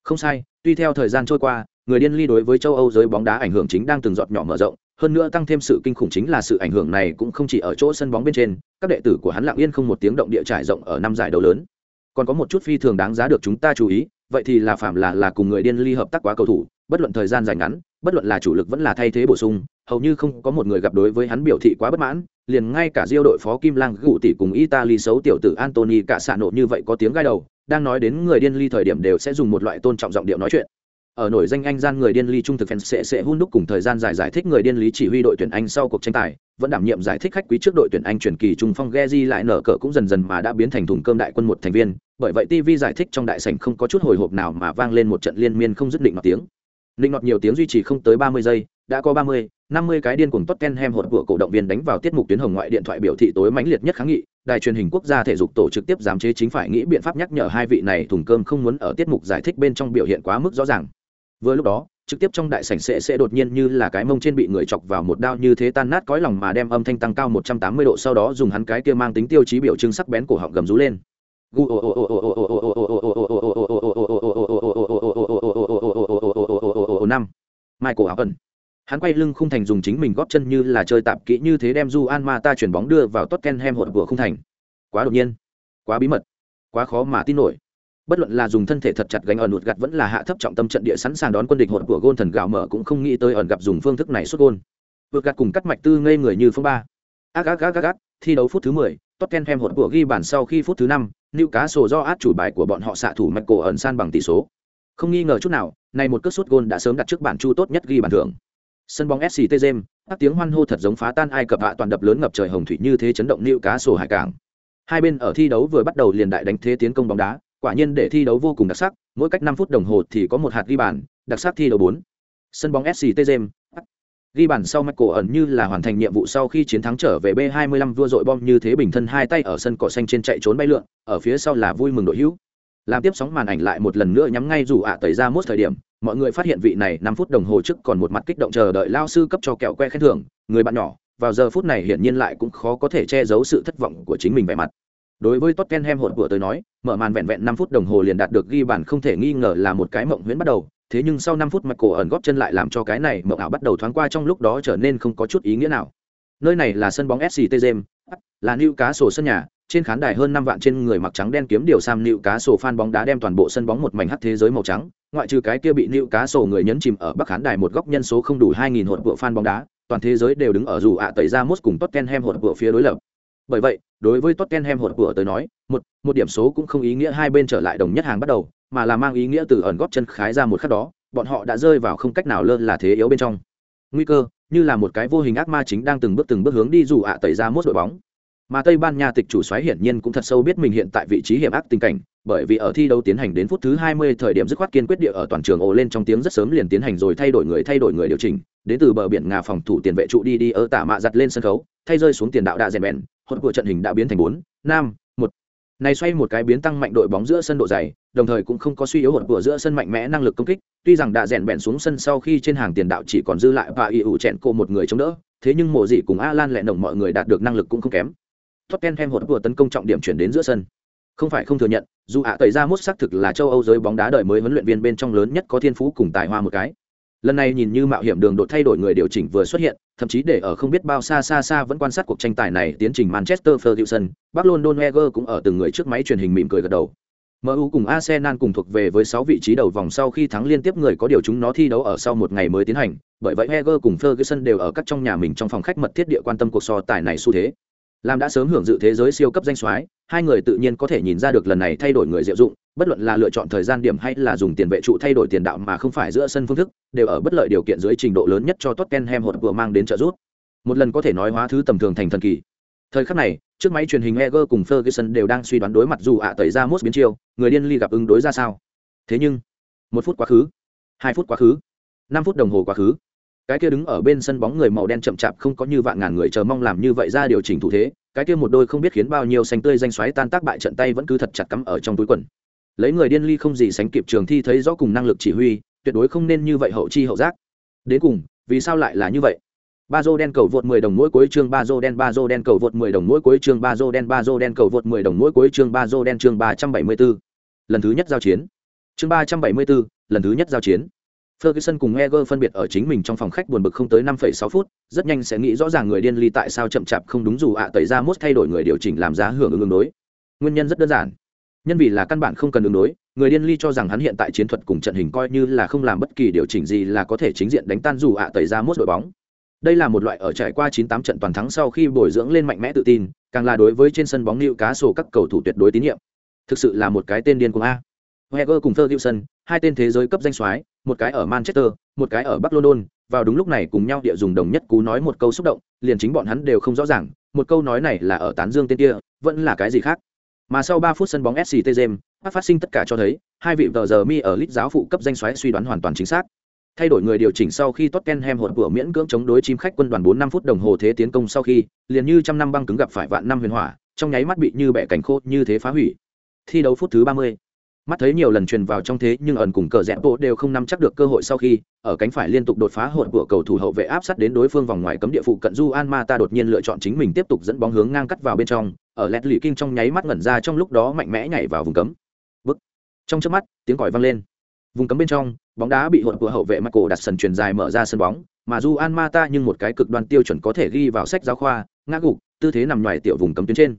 Không sai, tuy theo thời gian trôi qua, người điên ly đối với châu âu giới bóng đá ảnh hưởng chính đang từng giọt nhỏ mở rộng, hơn nữa tăng thêm sự kinh khủng chính là sự ảnh hưởng này cũng không chỉ ở chỗ sân bóng bên trên, các đệ tử của hắn lặng yên không một tiếng động địa trải rộng ở năm giải đấu lớn. Còn có một chút phi thường đáng giá được chúng ta chú ý, vậy thì là phạm là là cùng người điên ly hợp tác quá cầu thủ, bất luận thời gian dài ngắn, bất luận là chủ lực vẫn là thay thế bổ sung, hầu như không có một người gặp đối với hắn biểu thị quá bất mãn liền ngay cả diêu đội phó kim lang gụ tỷ cùng italy xấu tiểu tử antony cả xạ nộ như vậy có tiếng gai đầu, đang nói đến người điên ly thời điểm đều sẽ dùng một loại tôn trọng giọng điệu nói chuyện. Ở nổi danh anh gian người điên ly trung thực fans sẽ sẽ hun đúc cùng thời gian dài giải thích người điên lý chỉ huy đội tuyển anh sau cuộc tranh tài, vẫn đảm nhiệm giải thích khách quý trước đội tuyển anh chuyển kỳ trung phong Geji lại nở cờ cũng dần dần mà đã biến thành thùng cơm đại quân một thành viên, bởi vậy tv giải thích trong đại sảnh không có chút hồi hộp nào mà vang lên một trận liên miên không dứt định nọt tiếng. Định nọt nhiều tiếng duy trì không tới ba mươi giây đã có ba mươi, năm mươi cái điên cuồng Tottenham hột của cổ động viên đánh vào tiết mục tuyến hồng ngoại điện thoại biểu thị tối mãnh liệt nhất kháng nghị, đài truyền hình quốc gia thể dục tổ trực tiếp giám chế chính phải nghĩ biện pháp nhắc nhở hai vị này thùng cơm không muốn ở tiết mục giải thích bên trong biểu hiện quá mức rõ ràng vừa lúc đó trực tiếp trong đại sảnh sẽ sẽ đột nhiên như là cái mông trên bị người chọc vào một đao như thế tan nát cõi lòng mà đem âm thanh tăng cao một trăm tám mươi độ sau đó dùng hắn cái kia mang tính tiêu chí biểu trưng sắc bén cổ họng gầm rú lên năm michael áo ẩn hắn quay lưng khung thành dùng chính mình góp chân như là chơi tạm kỹ như thế đem du an ma ta chuyển bóng đưa vào tottenham hột vừa khung thành. Quá đột nhiên, quá bí mật, quá khó mà tin nổi. Bất luận là dùng thân thể thật chặt gánh ẩn nụt gặt vẫn là hạ thấp trọng tâm trận địa sẵn sàng đón quân địch hột của gôn thần gạo mở cũng không nghĩ tới ẩn gặp dùng phương thức này xuất gôn. Vượt gạt cùng cắt mạch tư ngây người như phương ba. Ác ác ác ác ác, thi đấu phút thứ mười, Tottenham hột của ghi bàn sau khi phút thứ năm, Newcastle do át chủ bài của bọn họ xạ thủ mạch cổ ẩn san bằng tỷ số. Không nghi ngờ chút nào này một cước sút gôn đã sớm đặt trước bản chu tốt nhất ghi bàn thưởng sân bóng SCT James, các tiếng hoan hô thật giống phá tan ai cập hạ toàn đập lớn ngập trời hồng thủy như thế chấn động liễu cá sổ hải cảng. Hai bên ở thi đấu vừa bắt đầu liền đại đánh thế tiến công bóng đá quả nhiên để thi đấu vô cùng đặc sắc mỗi cách năm phút đồng hồ thì có một hạt ghi bàn đặc sắc thi đấu bốn. Sân bóng sct james ghi bàn sau mắt cổ ẩn như là hoàn thành nhiệm vụ sau khi chiến thắng trở về b 25 vua dội bom như thế bình thân hai tay ở sân cỏ xanh trên chạy trốn bay lượn ở phía sau là vui mừng đội hữu. Làm tiếp sóng màn ảnh lại một lần nữa nhắm ngay dù ạ tẩy ra mốt thời điểm mọi người phát hiện vị này năm phút đồng hồ trước còn một mặt kích động chờ đợi lao sư cấp cho kẹo que khen thưởng người bạn nhỏ vào giờ phút này hiển nhiên lại cũng khó có thể che giấu sự thất vọng của chính mình vẻ mặt đối với Tottenham hỗn của tới nói, mở màn vẹn vẹn 5 phút đồng hồ liền đạt được ghi bàn không thể nghi ngờ là một cái mộng huyễn bắt đầu, thế nhưng sau 5 phút mặt cổ ẩn góp chân lại làm cho cái này mộng ảo bắt đầu thoáng qua trong lúc đó trở nên không có chút ý nghĩa nào. Nơi này là sân bóng SCT James, là Newcastle sân nhà, trên khán đài hơn 5 vạn trên người mặc trắng đen kiếm điều sam nịu cá sổ fan bóng đá đem toàn bộ sân bóng một mảnh hắc thế giới màu trắng, ngoại trừ cái kia bị nịu cá sổ người nhấn chìm ở bắc khán đài một góc nhân số không đủ 2000 hỗn của fan bóng đá, toàn thế giới đều đứng ở dù ạ tẩy ra mốt cùng Tottenham hỗn của phía đối lập. Bởi vậy đối với Tottenham hột của tới nói một một điểm số cũng không ý nghĩa hai bên trở lại đồng nhất hàng bắt đầu mà là mang ý nghĩa từ ẩn góp chân khái ra một khắc đó bọn họ đã rơi vào không cách nào lơ là thế yếu bên trong. Nguy cơ như là một cái vô hình ác ma chính đang từng bước từng bước hướng đi dù ạ tẩy ra mốt đội bóng mà tây ban nha tịch chủ xoáy hiển nhiên cũng thật sâu biết mình hiện tại vị trí hiểm ác tình cảnh, bởi vì ở thi đấu tiến hành đến phút thứ 20 thời điểm dứt khoát kiên quyết địa ở toàn trường ồ lên trong tiếng rất sớm liền tiến hành rồi thay đổi người, thay đổi người điều chỉnh, đến từ bờ biển ngà phòng thủ tiền vệ trụ đi đi ở tả mạ giặt lên sân khấu, thay rơi xuống tiền đạo đạ rèn bèn, hốt của trận hình đã biến thành bốn, năm, một. Này xoay một cái biến tăng mạnh đội bóng giữa sân độ dày, đồng thời cũng không có suy yếu hột của giữa sân mạnh mẽ năng lực công kích, tuy rằng đã rèn bèn xuống sân sau khi trên hàng tiền đạo chỉ còn dư lại và ý ủ chẹn cô một người chống đỡ, thế nhưng mộ dị cùng Alan lẹ nồng mọi người đạt được năng lực cũng không kém. Tottenham hột vừa tấn công trọng điểm chuyển đến giữa sân. Không phải không thừa nhận dù ạ tẩy ra mốt xác thực là châu âu giới bóng đá đời mới huấn luyện viên bên trong lớn nhất có thiên phú cùng tài hoa một cái. Lần này nhìn như mạo hiểm đường đột thay đổi người điều chỉnh vừa xuất hiện thậm chí để ở không biết bao xa xa xa vẫn quan sát cuộc tranh tài này tiến trình manchester ferguson bắc london wenger cũng ở từng người trước máy truyền hình mỉm cười gật đầu. MU cùng Arsenal cùng thuộc về với 6 vị trí đầu vòng sau khi thắng liên tiếp người có điều chúng nó thi đấu ở sau một ngày mới tiến hành, bởi vậy Wenger cùng Ferguson đều ở các trong nhà mình trong phòng khách mật thiết địa quan tâm cuộc so tài này xu thế. Làm đã sớm hưởng dự thế giới siêu cấp danh soái, hai người tự nhiên có thể nhìn ra được lần này thay đổi người diệu dụng, bất luận là lựa chọn thời gian điểm hay là dùng tiền vệ trụ thay đổi tiền đạo mà không phải giữa sân phương thức, đều ở bất lợi điều kiện dưới trình độ lớn nhất cho Tottenham hột vừa mang đến trợ giúp. Một lần có thể nói hóa thứ tầm thường thành thần kỳ. Thời khắc này, trước máy truyền hình Eger cùng Ferguson đều đang suy đoán đối mặt dù ạ tẩy ra mốt biến chiêu, người điên ly gặp ứng đối ra sao. Thế nhưng, một phút quá khứ, hai phút quá khứ, năm phút đồng hồ quá khứ, cái kia đứng ở bên sân bóng người màu đen chậm chạp không có như vạn ngàn người chờ mong làm như vậy ra điều chỉnh thủ thế, cái kia một đôi không biết khiến bao nhiêu xanh tươi danh xoáy tan tác bại trận tay vẫn cứ thật chặt cắm ở trong túi quần. Lấy người điên ly không gì sánh kịp trường thi thấy rõ cùng năng lực chỉ huy, tuyệt đối không nên như vậy hậu chi hậu giác. Đến cùng, vì sao lại là như vậy? ba dô đen cầu vượt 10 đồng mỗi cuối chương ba dô đen ba dô đen cầu vượt 10 đồng mỗi cuối chương ba dô đen ba dô đen cầu vượt 10 đồng mỗi cuối chương ba dô đen chương 374. lần thứ nhất giao chiến chương 374, lần thứ nhất giao chiến Ferguson cùng Eger phân biệt ở chính mình trong phòng khách buồn bực không tới 5,6 phút, rất nhanh sẽ nghĩ rõ ràng người điên ly tại sao chậm chạp không đúng dù ạ tẩy ra mốt thay đổi người điều chỉnh làm giá hưởng ứng đối. Nguyên nhân rất đơn giản. Nhân vì là căn bản không cần ứng đối, người điên ly cho rằng hắn hiện tại chiến thuật cùng trận hình coi như là không làm bất kỳ điều chỉnh gì là có thể chính diện đánh tan dù ạ tẩy ra mốt đội bóng. Đây là một loại ở trải qua 98 trận toàn thắng sau khi bồi dưỡng lên mạnh mẽ tự tin, càng là đối với trên sân bóng lưu cá sổ các cầu thủ tuyệt đối tín nhiệm. Thực sự là một cái tên điên cuồng a. Wenger cùng Ferguson, hai tên thế giới cấp danh soái, một cái ở Manchester, một cái ở Bắc London, vào đúng lúc này cùng nhau địa dùng đồng nhất cú nói một câu xúc động, liền chính bọn hắn đều không rõ ràng, một câu nói này là ở tán dương tên kia, vẫn là cái gì khác. Mà sau 3 phút sân bóng SCT James, phát sinh tất cả cho thấy, hai vị tờ giờ mi ở lít giáo phụ cấp danh soái suy đoán hoàn toàn chính xác. Thay đổi người điều chỉnh sau khi Tottenham hụt vừa miễn cưỡng chống đối chim khách quân đoàn 4 năm phút đồng hồ thế tiến công sau khi, liền như trăm năm băng cứng gặp phải vạn năm huyền hỏa, trong nháy mắt bị như bẻ cảnh khô như thế phá hủy. Thi đấu phút thứ 30 mắt thấy nhiều lần truyền vào trong thế, nhưng ẩn cùng cờ rẽ bộ đều không nắm chắc được cơ hội sau khi, ở cánh phải liên tục đột phá hội của cầu thủ hậu vệ áp sát đến đối phương vòng ngoài cấm địa phụ cận du an ma ta đột nhiên lựa chọn chính mình tiếp tục dẫn bóng hướng ngang cắt vào bên trong, ở lẹt lì kinh trong nháy mắt ngẩn ra trong lúc đó mạnh mẽ nhảy vào vùng cấm. Bức. Trong trước mắt, tiếng còi vang lên. Vùng cấm bên trong, bóng đá bị hội của hậu vệ Michael đặt sần truyền dài mở ra sân bóng, mà du an ma ta nhưng một cái cực đoan tiêu chuẩn có thể ghi vào sách giáo khoa, ngã gục, tư thế nằm ngoài tiểu vùng cấm tuyến trên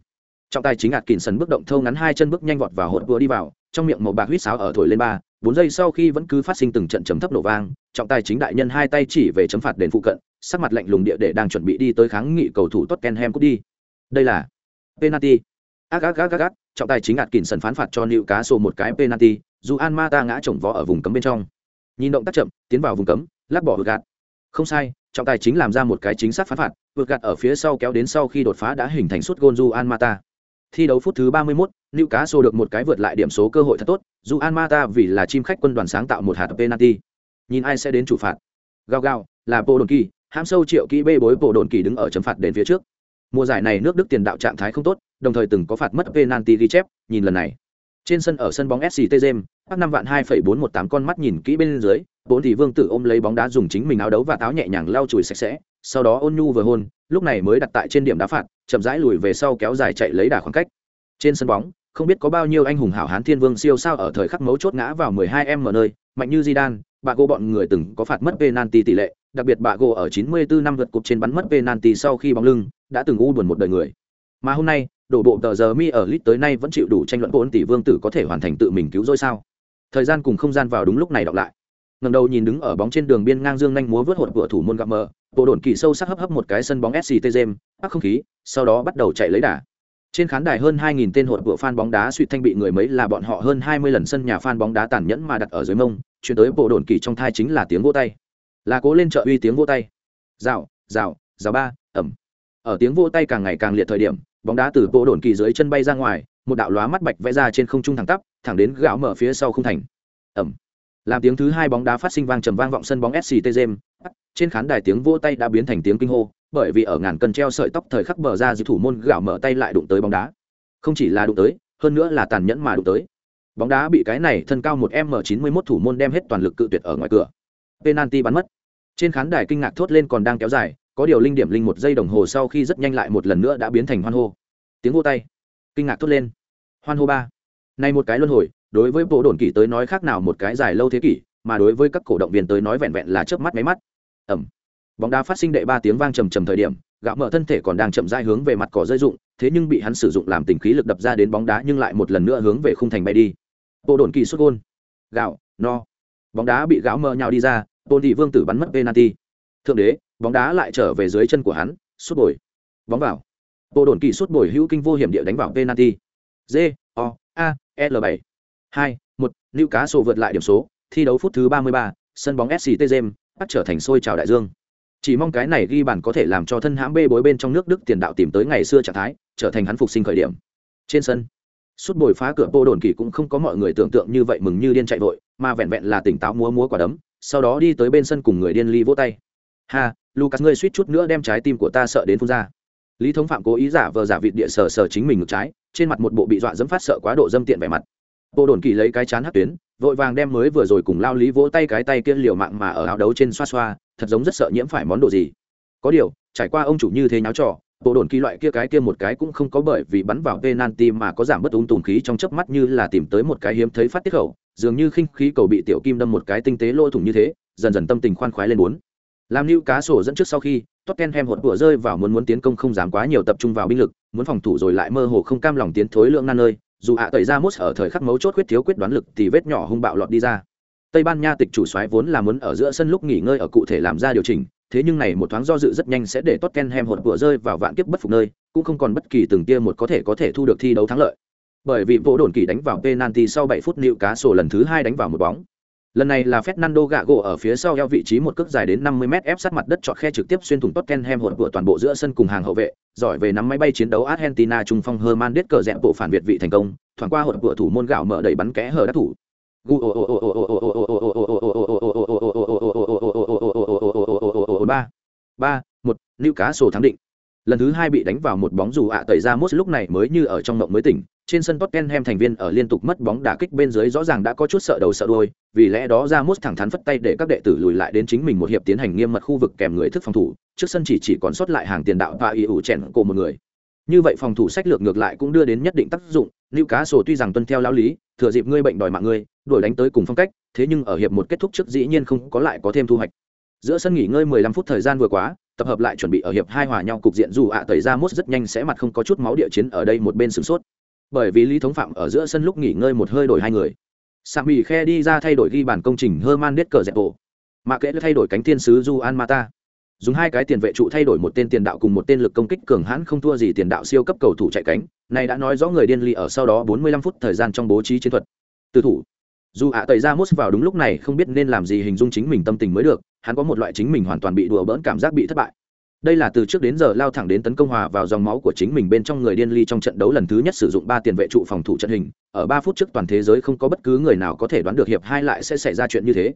trọng tài chính ạt kín sân bước động thâu ngắn hai chân bước nhanh vọt và hột vừa đi vào, trong miệng màu bạc huýt sáo ở thổi lên ba, bốn giây sau khi vẫn cứ phát sinh từng trận chấm thấp nổ vang, trọng tài chính đại nhân hai tay chỉ về chấm phạt đền phụ cận, sắc mặt lạnh lùng địa để đang chuẩn bị đi tới kháng nghị cầu thủ Tottenham cút đi. Đây là penalty. Ác ác ác ác ác trọng tài chính ạt kín sân phán phạt cho nịu cá sổ một cái penalty, dù an ma ta ngã chồng vó ở vùng cấm bên trong. Nhìn động tác chậm, tiến vào vùng cấm, lắc bỏ vượt gạt không sai, trọng tài chính làm ra một cái chính xác phán phạt vượt gạt ở phía sau kéo đến sau khi đột phá đã hình thành suốt gôn du an mata thi đấu phút thứ 31, Newcastle được một cái vượt lại điểm số cơ hội thật tốt, dù Almata vì là chim khách quân đoàn sáng tạo một hạt penalty. Nhìn ai sẽ đến chủ phạt. Gao gao, là Bộ Đồn Kỳ, hãm sâu triệu kỹ bê bối Bộ Đồn Kỳ đứng ở chấm phạt đến phía trước. Mùa giải này nước Đức tiền đạo trạng thái không tốt, đồng thời từng có phạt mất penalty ghi chép, nhìn lần này. Trên sân ở sân bóng SCT Gem, các năm vạn 2.418 con mắt nhìn kỹ bên dưới, bốn thì Vương Tử ôm lấy bóng đá dùng chính mình áo đấu và táo nhẹ nhàng lau chùi sạch sẽ, sau đó ôn nhu vừa hôn, lúc này mới đặt tại trên điểm đá phạt, chậm rãi lùi về sau kéo dài chạy lấy đà khoảng cách. Trên sân bóng, không biết có bao nhiêu anh hùng hảo hán thiên vương siêu sao ở thời khắc mấu chốt ngã vào 12 m nơi, mạnh như Zidane, bà gỗ bọn người từng có phạt mất penalty tỷ lệ, đặc biệt bà gỗ ở 94 năm vượt cục trên bắn mất penalty sau khi bóng lưng, đã từng u buồn một đời người. Mà hôm nay, đổ bộ tờ giờ mi ở lit tới nay vẫn chịu đủ tranh luận bốn tỷ vương tử có thể hoàn thành tự mình cứu rỗi sao? Thời gian cùng không gian vào đúng lúc này đọc lại. Ngẩng đầu nhìn đứng ở bóng trên đường biên ngang dương nhanh múa vớt hột của thủ môn gặp mờ, bộ đồn kỳ sâu sắc hấp hấp một cái sân bóng SCT jem ác không khí, sau đó bắt đầu chạy lấy đà. Trên khán đài hơn 2.000 tên hột của fan bóng đá suy thanh bị người mấy là bọn họ hơn 20 lần sân nhà fan bóng đá tàn nhẫn mà đặt ở dưới mông, chuyển tới bộ đồn kỳ trong thai chính là tiếng vỗ tay. Là cố lên trợ uy tiếng vỗ tay. Rào, rào, rào ba, ẩm. Ở tiếng vỗ tay càng ngày càng liệt thời điểm, bóng đá từ bộ đồn kỳ dưới chân bay ra ngoài, một đạo lóa mắt bạch vẽ ra trên không trung thẳng tắp, thẳng đến gạo mở phía sau không thành. Ẩm. Làm tiếng thứ hai bóng đá phát sinh vang trầm vang vọng sân bóng SCT Gem, trên khán đài tiếng vỗ tay đã biến thành tiếng kinh hô, bởi vì ở ngàn cân treo sợi tóc thời khắc bờ ra dư thủ môn gạo mở tay lại đụng tới bóng đá. Không chỉ là đụng tới hơn nữa là tàn nhẫn mà đụng tới. Bóng đá bị cái này thân cao một m 91 thủ môn đem hết toàn lực cự tuyệt ở ngoài cửa. Penalty bắn mất. Trên khán đài kinh ngạc thốt lên còn đang kéo dài có điều linh điểm linh một giây đồng hồ sau khi rất nhanh lại một lần nữa đã biến thành hoan hô. Tiếng vô tay. Kinh ngạc thốt lên. Hoan hô ba. Này một cái luân hồi đối với bộ đồn kỷ tới nói khác nào một cái dài lâu thế kỷ, mà đối với các cổ động viên tới nói vẹn vẹn là chớp mắt máy mắt. Ẩm. Bóng đá phát sinh đệ ba tiếng vang trầm trầm thời điểm, gạo mở thân thể còn đang chậm rãi hướng về mặt cỏ rơi dụng thế nhưng bị hắn sử dụng làm tình khí lực đập ra đến bóng đá nhưng lại một lần nữa hướng về khung thành bay đi. Bộ đồn kỳ xuất gôn. Gạo, no. Bóng đá bị gáo mở nhào đi ra, tôn thị vương tử bắn mất penalty. Thượng đế, bóng đá lại trở về dưới chân của hắn, sút bồi. Bóng vào. Bộ đồn kỳ sút bồi hữu kinh vô hiểm địa đánh vào penalty. G, o, a, l 7 2 1 lưu cá sổ vượt lại điểm số thi đấu phút thứ 33, sân bóng sct james bắt trở thành sôi trào đại dương. Chỉ mong cái này ghi bàn có thể làm cho thân hãm bê bối bên trong nước đức tiền đạo tìm tới ngày xưa trạng thái trở thành hắn phục sinh khởi điểm. Trên sân suốt bồi phá cửa bộ đồn kỳ cũng không có mọi người tưởng tượng như vậy mừng như điên chạy vội mà vẹn vẹn là tỉnh táo múa múa quả đấm sau đó đi tới bên sân cùng người điên ly vỗ tay. Ha lucas ngươi suýt chút nữa đem trái tim của ta sợ đến phun ra. Lý thống phạm cố ý giả vờ giả vịt địa sờ sờ chính mình ngược trái trên mặt một bộ bị dọa dẫm phát sợ quá độ dâm tiện vẻ mặt bộ đồn kỳ lấy cái chán hát tuyến vội vàng đem mới vừa rồi cùng lao lý vỗ tay cái tay kia liều mạng mà ở áo đấu trên xoa xoa thật giống rất sợ nhiễm phải món đồ gì. Có điều trải qua ông chủ như thế nháo trò bộ đồn kỳ loại kia cái kia một cái cũng không có bởi vì bắn vào penalty mà có giảm bất ung tùm khí trong chớp mắt như là tìm tới một cái hiếm thấy phát tiết khẩu dường như khinh khí cầu bị tiểu kim đâm một cái tinh tế lỗ thủng như thế dần dần tâm tình khoan khoái lên bốn. Làm lưu cá sổ dẫn trước sau khi Tottenham hột vừa rơi vào muốn muốn tiến công không dám quá nhiều tập trung vào binh lực, muốn phòng thủ rồi lại mơ hồ không cam lòng tiến thối lượng nan nơi, dù ạ tẩy ra mốt ở thời khắc mấu chốt quyết thiếu quyết đoán lực thì vết nhỏ hung bạo lọt đi ra. Tây Ban Nha tịch chủ soái vốn là muốn ở giữa sân lúc nghỉ ngơi ở cụ thể làm ra điều chỉnh, thế nhưng này một thoáng do dự rất nhanh sẽ để Tottenham hụt vừa rơi vào vạn kiếp bất phục nơi, cũng không còn bất kỳ từng tia một có thể có thể thu được thi đấu thắng lợi. Bởi vì vỗ đồn kỳ đánh vào penalty sau 7 phút nịu cá sổ lần thứ hai đánh vào một bóng. Lần này là Fernando Gago ở phía sau eo vị trí một cước dài đến 50m ép sát mặt đất chọt khe trực tiếp xuyên thủng Tottenham hụt của toàn bộ giữa sân cùng hàng hậu vệ, giỏi về nắm máy bay chiến đấu Argentina trung phong Herman cờ dẹp bộ phản việt vị thành công, thoảng qua hụt của thủ môn gạo mở đẩy bắn kẽ hở đắc thủ. ba ba một Newcastle thắng định lần thứ hai bị đánh vào một bóng dù ạ tẩy ra mốt lúc này mới như ở trong mộng mới tỉnh trên sân Tottenham thành viên ở liên tục mất bóng đả kích bên dưới rõ ràng đã có chút sợ đầu sợ đuôi, vì lẽ đó ra mốt thẳng thắn phất tay để các đệ tử lùi lại đến chính mình một hiệp tiến hành nghiêm mật khu vực kèm người thức phòng thủ, trước sân chỉ chỉ còn sót lại hàng tiền đạo và y ủ chèn cổ một người. Như vậy phòng thủ sách lược ngược lại cũng đưa đến nhất định tác dụng, lưu cá sổ tuy rằng tuân theo lao lý, thừa dịp ngươi bệnh đòi mạng ngươi, đuổi đánh tới cùng phong cách, thế nhưng ở hiệp một kết thúc trước dĩ nhiên không có lại có thêm thu hoạch. Giữa sân nghỉ ngơi 15 phút thời gian vừa quá, tập hợp lại chuẩn bị ở hiệp hai hòa nhau cục diện dù ạ tẩy ra mốt rất nhanh sẽ mặt không có chút máu địa chiến ở đây một bên sửng sốt. Bởi vì lý thống phạm ở giữa sân lúc nghỉ ngơi một hơi đổi hai người. Sạc mỹ khe đi ra thay đổi ghi bản công trình hơm man nết cờ dẹp bộ mà kệ thay đổi cánh thiên sứ du an mata. Dùng hai cái tiền vệ trụ thay đổi một tên tiền đạo cùng một tên lực công kích cường hãn không thua gì tiền đạo siêu cấp cầu thủ chạy cánh. Này đã nói rõ người điên ly ở sau đó 45 phút thời gian trong bố trí chiến thuật. Từ thủ. Dù ạ tẩy ra mốt vào đúng lúc này không biết nên làm gì hình dung chính mình tâm tình mới được hắn có một loại chính mình hoàn toàn bị đùa bỡn cảm giác bị thất bại. Đây là từ trước đến giờ lao thẳng đến tấn công hòa vào dòng máu của chính mình bên trong người điên ly trong trận đấu lần thứ nhất sử dụng ba tiền vệ trụ phòng thủ trận hình. Ở ba phút trước toàn thế giới không có bất cứ người nào có thể đoán được hiệp hai lại sẽ xảy ra chuyện như thế.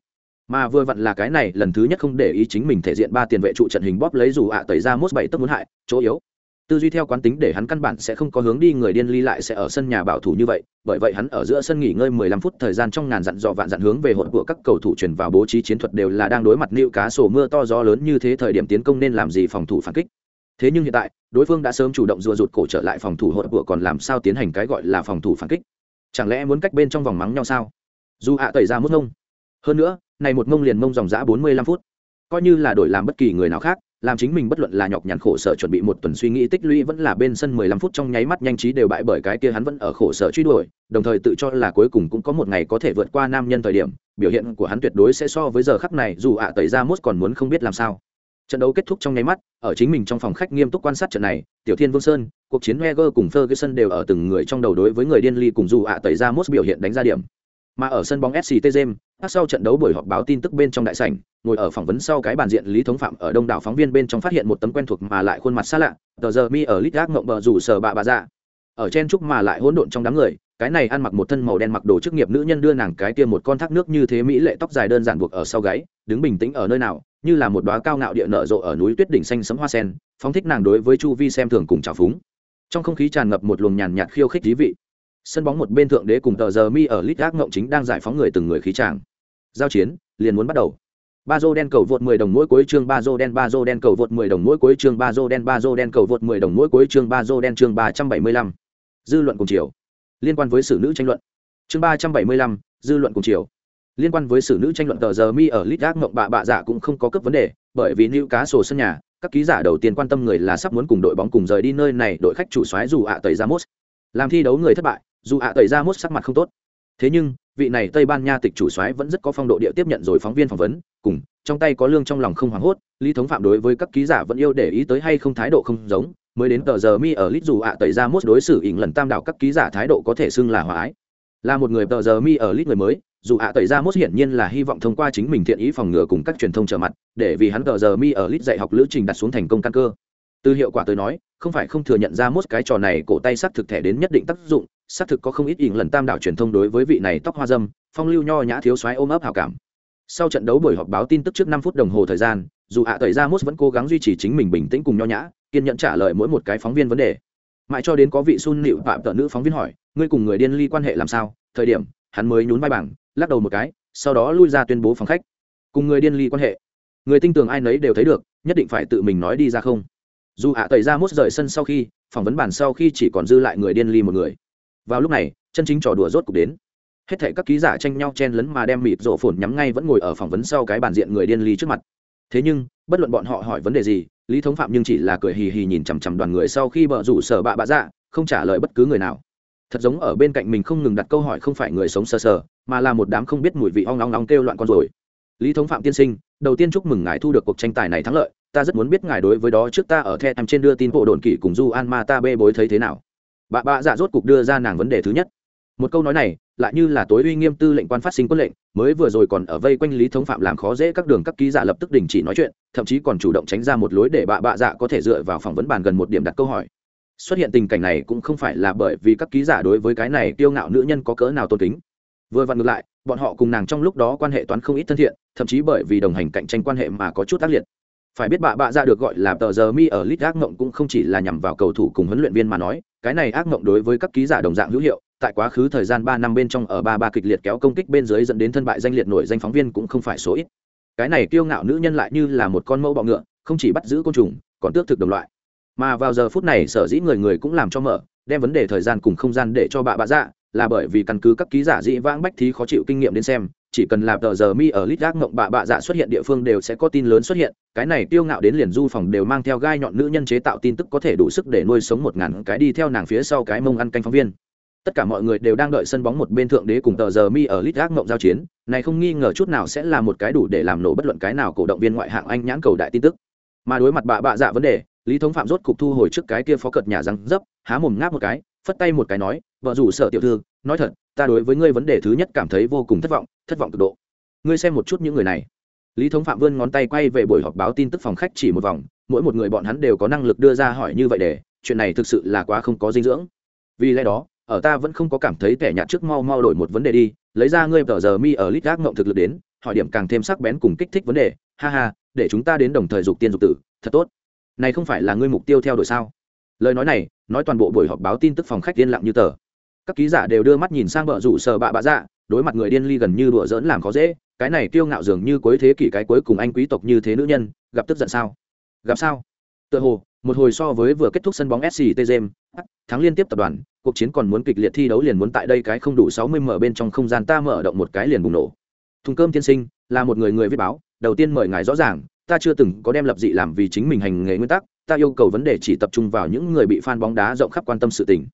Mà vừa vặn là cái này, lần thứ nhất không để ý chính mình thể diện ba tiền vệ trụ trận hình bóp lấy dù ạ tẩy ra mốt bảy tấc muốn hại, chỗ yếu tư duy theo quán tính để hắn căn bản sẽ không có hướng đi, người điên ly lại sẽ ở sân nhà bảo thủ như vậy, bởi vậy hắn ở giữa sân nghỉ ngơi 15 phút, thời gian trong ngàn dặn dò vạn dặn hướng về hội của các cầu thủ chuyển vào bố trí chiến thuật đều là đang đối mặt nịu cá sổ mưa to gió lớn như thế, thời điểm tiến công nên làm gì, phòng thủ phản kích. Thế nhưng hiện tại, đối phương đã sớm chủ động rùa rụt cổ trở lại phòng thủ hội của còn làm sao tiến hành cái gọi là phòng thủ phản kích? Chẳng lẽ muốn cách bên trong vòng mắng nhau sao? Dù ạ tẩy ra mút ngông. Hơn nữa, này một mông liền mông dòng dã 45 phút. Coi như là đổi làm bất kỳ người nào khác làm chính mình bất luận là nhọc nhằn khổ sở chuẩn bị một tuần suy nghĩ tích lũy vẫn là bên sân 15 phút trong nháy mắt nhanh trí đều bại bởi cái kia hắn vẫn ở khổ sở truy đuổi, đồng thời tự cho là cuối cùng cũng có một ngày có thể vượt qua nam nhân thời điểm, biểu hiện của hắn tuyệt đối sẽ so với giờ khắc này dù ạ tẩy ra mốt còn muốn không biết làm sao. Trận đấu kết thúc trong nháy mắt, ở chính mình trong phòng khách nghiêm túc quan sát trận này, Tiểu Thiên Vương Sơn, cuộc chiến Wenger cùng Ferguson đều ở từng người trong đầu đối với người điên ly cùng dù ạ tẩy ra mốt biểu hiện đánh ra điểm. Mà ở sân bóng SCT hát sau trận đấu buổi họp báo tin tức bên trong đại sảnh, ngồi ở phỏng vấn sau cái bàn diện lý thống phạm ở đông đảo phóng viên bên trong phát hiện một tấm quen thuộc mà lại khuôn mặt xa lạ tờ giờ mi ở lít gác ngộng bờ rủ sở bạ bà dạ. Ở chen trúc mà lại hỗn độn trong đám người cái này ăn mặc một thân màu đen mặc đồ chức nghiệp nữ nhân đưa nàng cái kia một con thác nước như thế mỹ lệ tóc dài đơn giản buộc ở sau gáy đứng bình tĩnh ở nơi nào như là một đóa cao ngạo địa nở rộ ở núi tuyết đỉnh xanh sấm hoa sen phóng thích nàng đối với chu vi xem thường cùng trào phúng. Trong không khí tràn ngập một luồng nhàn nhạt khiêu khích thí vị sân bóng một bên thượng đế cùng tờ giờ mi ở lit gác ngộng chính đang giải phóng người từng người khí tràng. Giao chiến liền muốn bắt đầu. Ba dô đen cầu vượt 10 đồng mỗi cuối chương ba dô đen ba dô đen cầu vượt 10 đồng mỗi cuối chương ba dô đen ba dô đen cầu vượt 10 đồng mỗi cuối chương ba dô đen chương 375. dư luận cùng chiều. Liên quan với xử nữ tranh luận. Chương 375, dư luận cùng chiều. Liên quan với xử nữ tranh luận tờ giờ mi ở lit gác ngộng bạ bạ dạ cũng không có cấp vấn đề bởi vì nữ cá sổ sân nhà các ký giả đầu tiên quan tâm người là sắp muốn cùng đội bóng cùng rời đi nơi này đội khách chủ soái dù ạ tẩy ra mốt. Làm thi đấu người thất bại dù ạ tẩy ra mốt sắc mặt không tốt. Thế nhưng, vị này tây ban nha tịch chủ soái vẫn rất có phong độ địa tiếp nhận rồi phóng viên phỏng vấn, cùng, trong tay có lương trong lòng không hoảng hốt, lý thống phạm đối với các ký giả vẫn yêu để ý tới hay không thái độ không giống, mới đến tờ giờ mi ở lit dù ạ tẩy ra mốt đối xử ỉn lần tam đảo các ký giả thái độ có thể xưng là hòa ái. Là một người tờ giờ mi ở lit người mới, dù ạ tẩy ra mốt hiển nhiên là hy vọng thông qua chính mình thiện ý phòng ngừa cùng các truyền thông trở mặt, để vì hắn tờ giờ mi ở lit dạy học lữ trình đặt xuống thành công căn cơ. Từ hiệu quả tới nói, không phải không thừa nhận ra mốt cái trò này cổ tay sắc thực thể đến nhất định tác dụng xác thực có không ít ỉn lần tam đảo truyền thông đối với vị này tóc hoa dâm, phong lưu nho nhã thiếu soái ôm ấp hào cảm. Sau trận đấu buổi họp báo tin tức trước năm phút đồng hồ thời gian, dù Hạ tẩy ra mốt vẫn cố gắng duy trì chính mình bình tĩnh cùng nho nhã, kiên nhẫn trả lời mỗi một cái phóng viên vấn đề. Mãi cho đến có vị sun nịu phạm tợ nữ phóng viên hỏi, ngươi cùng người điên ly quan hệ làm sao? Thời điểm, hắn mới nhún vai bảng lắc đầu một cái, sau đó lui ra tuyên bố phòng khách. Cùng người điên ly quan hệ? Người tinh tường ai nấy đều thấy được, nhất định phải tự mình nói đi ra không? Dù Hạ tẩy ra mốt rời sân sau khi, phỏng vấn bản sau khi chỉ còn dư lại người điên ly một người vào lúc này, chân chính trò đùa rốt cục đến. Hết thảy các ký giả tranh nhau chen lấn mà đem mịt rổ phồn nhắm ngay vẫn ngồi ở phỏng vấn sau cái bàn diện người điên Lý trước mặt. Thế nhưng, bất luận bọn họ hỏi vấn đề gì, lý thống phạm nhưng chỉ là cười hì hì nhìn chằm chằm đoàn người sau khi bợ rủ sở bạ bạ dạ không trả lời bất cứ người nào. Thật giống ở bên cạnh mình không ngừng đặt câu hỏi không phải người sống sờ sờ, mà là một đám không biết mùi vị ong ong ong kêu loạn con rồi. Lý thống phạm tiên sinh, đầu tiên chúc mừng ngài thu được cuộc tranh tài này thắng lợi, ta rất muốn biết ngài đối với đó trước ta ở the em trên đưa tin bộ đồn kỷ cùng du an ma ta bê bối thấy thế nào bà bạ dạ rốt cục đưa ra nàng vấn đề thứ nhất. Một câu nói này lại như là tối uy nghiêm tư lệnh quan phát sinh quân lệnh, mới vừa rồi còn ở vây quanh lý thống phạm làm khó dễ các đường các ký giả lập tức đình chỉ nói chuyện, thậm chí còn chủ động tránh ra một lối để bà bạ dạ có thể dựa vào phỏng vấn bàn gần một điểm đặt câu hỏi. Xuất hiện tình cảnh này cũng không phải là bởi vì các ký giả đối với cái này kiêu ngạo nữ nhân có cỡ nào tôn kính. Vừa vặn ngược lại, bọn họ cùng nàng trong lúc đó quan hệ toán không ít thân thiện, thậm chí bởi vì đồng hành cạnh tranh quan hệ mà có chút tác liệt phải biết bạ bạ ra được gọi là tờ giờ mi ở lit ác mộng cũng không chỉ là nhằm vào cầu thủ cùng huấn luyện viên mà nói, cái này ác mộng đối với các ký giả đồng dạng hữu hiệu, tại quá khứ thời gian ba năm bên trong ở ba ba kịch liệt kéo công kích bên dưới dẫn đến thân bại danh liệt nổi danh phóng viên cũng không phải số ít. Cái này kiêu ngạo nữ nhân lại như là một con mẫu bọ ngựa, không chỉ bắt giữ côn trùng, còn tước thực đồng loại. Mà vào giờ phút này sở dĩ người người cũng làm cho mở, đem vấn đề thời gian cùng không gian để cho bạ bạ dạ là bởi vì căn cứ các ký giả dĩ vãng bách thí khó chịu kinh nghiệm đến xem chỉ cần là tờ giờ mi ở lít gác ngộng bạ bạ dạ xuất hiện địa phương đều sẽ có tin lớn xuất hiện, cái này tiêu ngạo đến liền du phòng đều mang theo gai nhọn nữ nhân chế tạo tin tức có thể đủ sức để nuôi sống một ngàn cái đi theo nàng phía sau cái mông ăn canh phóng viên. Tất cả mọi người đều đang đợi sân bóng một bên thượng đế cùng tờ giờ mi ở lít gác mộng giao chiến, này không nghi ngờ chút nào sẽ là một cái đủ để làm nổ bất luận cái nào cổ động viên ngoại hạng anh nhãn cầu đại tin tức. Mà đối mặt bạ bạ dạ vấn đề, lý thống phạm rốt cục thu hồi trước cái kia phó cợt nhà răng dấp, há mồm ngáp một cái phất tay một cái nói, vợ rủ sợ tiểu thư, nói thật, ta đối với ngươi vấn đề thứ nhất cảm thấy vô cùng thất vọng thất vọng cực độ. Ngươi xem một chút những người này. Lý thống phạm vươn ngón tay quay về buổi họp báo tin tức phòng khách chỉ một vòng, mỗi một người bọn hắn đều có năng lực đưa ra hỏi như vậy để, chuyện này thực sự là quá không có dinh dưỡng. Vì lẽ đó, ở ta vẫn không có cảm thấy kẻ nhạt trước mau mau đổi một vấn đề đi, lấy ra ngươi tờ giờ mi ở lít gác ngộng thực lực đến, hỏi điểm càng thêm sắc bén cùng kích thích vấn đề. Ha ha, để chúng ta đến đồng thời dục tiên dục tử, thật tốt. Này không phải là ngươi mục tiêu theo đuổi sao? Lời nói này nói toàn bộ buổi họp báo tin tức phòng khách yên lặng như tờ. Các ký giả đều đưa mắt nhìn sang vợ rủ sờ bạ bạ dạ đối mặt người điên ly gần như đùa dỡn làm khó dễ, cái này kiêu ngạo dường như cuối thế kỷ cái cuối cùng anh quý tộc như thế nữ nhân, gặp tức giận sao? Gặp sao? Tựa hồ, một hồi so với vừa kết thúc sân bóng sct james thắng liên tiếp tập đoàn, cuộc chiến còn muốn kịch liệt thi đấu liền muốn tại đây cái không đủ sáu mươi mở bên trong không gian ta mở động một cái liền bùng nổ. Thùng cơm tiên sinh, là một người người viết báo, đầu tiên mời ngài rõ ràng, ta chưa từng có đem lập dị làm vì chính mình hành nghề nguyên tắc ta yêu cầu vấn đề chỉ tập trung vào những người bị fan bóng đá rộng khắp quan tâm sự tình.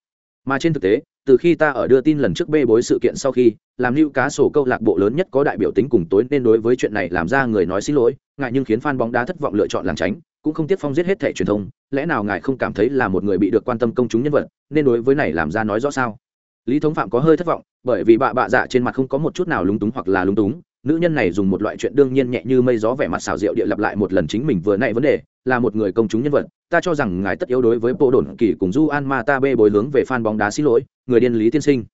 Mà trên thực tế, từ khi ta ở đưa tin lần trước bê bối sự kiện sau khi, làm lưu cá sổ câu lạc bộ lớn nhất có đại biểu tính cùng tối nên đối với chuyện này làm ra người nói xin lỗi, ngại nhưng khiến fan bóng đá thất vọng lựa chọn lảng tránh, cũng không tiếc phong giết hết thẻ truyền thông, lẽ nào ngài không cảm thấy là một người bị được quan tâm công chúng nhân vật, nên đối với này làm ra nói rõ sao? Lý thống phạm có hơi thất vọng, bởi vì bạ bạ dạ trên mặt không có một chút nào lúng túng hoặc là lúng túng nữ nhân này dùng một loại chuyện đương nhiên nhẹ như mây gió vẻ mặt xào rượu địa lặp lại một lần chính mình vừa nãy vấn đề, là một người công chúng nhân vật, ta cho rằng ngài tất yếu đối với bộ đồn kỳ cùng du an ma ta bê bồi hướng về fan bóng đá xin lỗi, người điên lý tiên sinh.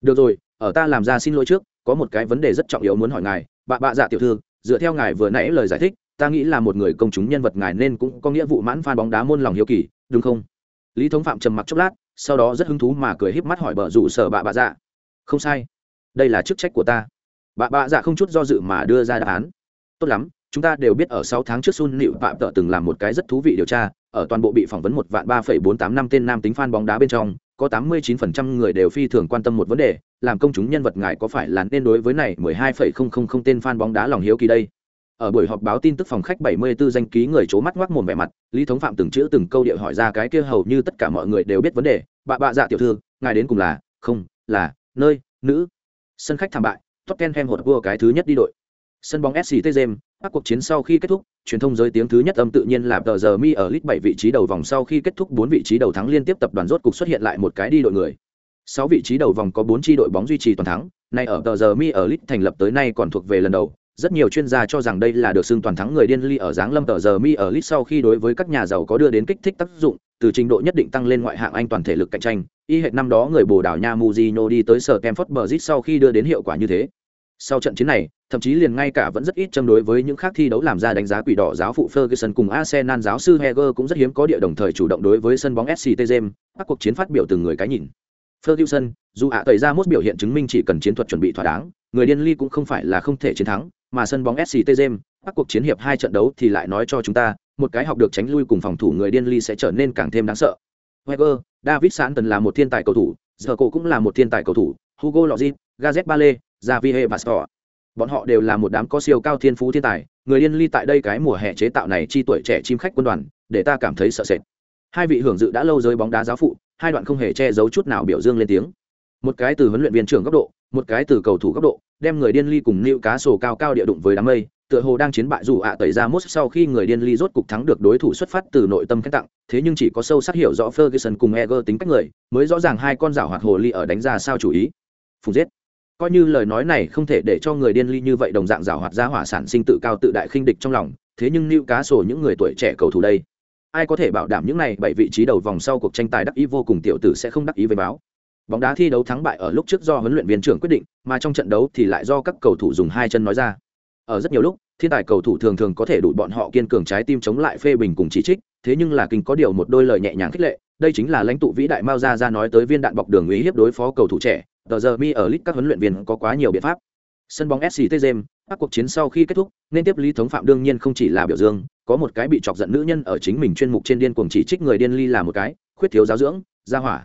Được rồi, ở ta làm ra xin lỗi trước, có một cái vấn đề rất trọng yếu muốn hỏi ngài bạ bạ dạ tiểu thư, dựa theo ngài vừa nãy lời giải thích, ta nghĩ là một người công chúng nhân vật ngài nên cũng có nghĩa vụ mãn fan bóng đá môn lòng hiếu kỳ, đúng không? Lý thống phạm trầm mặc chốc lát, sau đó rất hứng thú mà cười híp mắt hỏi bờ rủ sở bạ bạ dạ. Không sai. Đây là chức trách của ta. Bà bạ dạ không chút do dự mà đưa ra đáp án. Tốt lắm chúng ta đều biết ở sáu tháng trước Sun Nịu Phạm Tợ từng làm một cái rất thú vị điều tra, ở toàn bộ bị phỏng vấn một vạn ba phẩy bốn tám năm tên nam tính fan bóng đá bên trong, có tám mươi chín phần trăm người đều phi thường quan tâm một vấn đề, làm công chúng nhân vật ngài có phải là nên đối với này mười hai phẩy không không không tên fan bóng đá lòng hiếu kỳ đây? Ở buổi họp báo tin tức phòng khách 74 danh ký người chố mắt ngoác mồm vẻ mặt lý thống phạm từng chữ từng câu địa hỏi ra cái kia hầu như tất cả mọi người đều biết vấn đề. Bà bạ dạ tiểu thư ngài đến cùng là không là nơi nữ. Sân khách thảm bại tottenham hột vua cái thứ nhất đi đội. Sân bóng sct james các cuộc chiến sau khi kết thúc, truyền thông giới tiếng thứ nhất âm tự nhiên là tờ giờ mi ở lit bảy vị trí đầu vòng sau khi kết thúc bốn vị trí đầu thắng liên tiếp tập đoàn rốt cục xuất hiện lại một cái đi đội người. Sáu vị trí đầu vòng có bốn chi đội bóng duy trì toàn thắng, nay ở tờ giờ mi ở lit thành lập tới nay còn thuộc về lần đầu rất nhiều chuyên gia cho rằng đây là được xưng toàn thắng người điên ly ở dáng lâm tờ giờ mi ở lit sau khi đối với các nhà giàu có đưa đến kích thích tác dụng từ trình độ nhất định tăng lên ngoại hạng anh toàn thể lực cạnh tranh y hệt năm đó người bồ đảo nha muzino đi tới sở kem bờ rít sau khi đưa đến hiệu quả như thế sau trận chiến này thậm chí liền ngay cả vẫn rất ít châm đối với những khác thi đấu làm ra đánh giá quỷ đỏ giáo phụ Ferguson cùng Arsenal giáo sư Heger cũng rất hiếm có địa đồng thời chủ động đối với sân bóng SCT James, các cuộc chiến phát biểu từng người cái nhìn. Ferguson, dù ạ tẩy ra mốt biểu hiện chứng minh chỉ cần chiến thuật chuẩn bị thỏa đáng, người điên ly cũng không phải là không thể chiến thắng, mà sân bóng SCT James, các cuộc chiến hiệp hai trận đấu thì lại nói cho chúng ta, một cái học được tránh lui cùng phòng thủ người điên ly sẽ trở nên càng thêm đáng sợ. Wenger, David Santon là một thiên tài cầu thủ, giờ cổ cũng là một thiên tài cầu thủ, Hugo Lloris, Gazet Bale, Javier Pastor. Bọn họ đều là một đám có siêu cao thiên phú thiên tài, người điên ly tại đây cái mùa hè chế tạo này chi tuổi trẻ chim khách quân đoàn, để ta cảm thấy sợ sệt. Hai vị hưởng dự đã lâu giới bóng đá giáo phụ, hai đoạn không hề che giấu chút nào biểu dương lên tiếng. Một cái từ huấn luyện viên trưởng góc độ, một cái từ cầu thủ góc độ, đem người điên ly cùng nịu cá sổ cao cao địa đụng với đám mây tựa hồ đang chiến bại dù ạ tẩy ra mốt sau khi người điên ly rốt cục thắng được đối thủ xuất phát từ nội tâm khen tặng thế nhưng chỉ có sâu sắc hiểu rõ ferguson cùng eger tính cách người mới rõ ràng hai con rảo hoạt hồ ly ở đánh ra sao chủ ý. Phù giết. Coi như lời nói này không thể để cho người điên ly như vậy đồng dạng rảo hoạt ra hỏa sản sinh tự cao tự đại khinh địch trong lòng thế nhưng nịu cá sổ những người tuổi trẻ cầu thủ đây ai có thể bảo đảm những này bảy vị trí đầu vòng sau cuộc tranh tài đắc ý vô cùng tiểu tử sẽ không đắc ý với báo? Bóng đá thi đấu thắng bại ở lúc trước do huấn luyện viên trưởng quyết định, mà trong trận đấu thì lại do các cầu thủ dùng hai chân nói ra. Ở rất nhiều lúc, thiên tài cầu thủ thường thường có thể đủ bọn họ kiên cường trái tim chống lại phê bình cùng chỉ trích, thế nhưng là kinh có điều một đôi lời nhẹ nhàng khích lệ, đây chính là lãnh tụ vĩ đại mao ra ra nói tới viên đạn bọc đường ý hiếp đối phó cầu thủ trẻ, tờ giờ mi ở lít các huấn luyện viên có quá nhiều biện pháp. Sân bóng sct james, các cuộc chiến sau khi kết thúc, nên tiếp lý thống phạm đương nhiên không chỉ là biểu dương, có một cái bị chọc giận nữ nhân ở chính mình chuyên mục trên điên cuồng chỉ trích người điên ly là một cái, khuyết thiếu giáo dưỡng, gia hỏa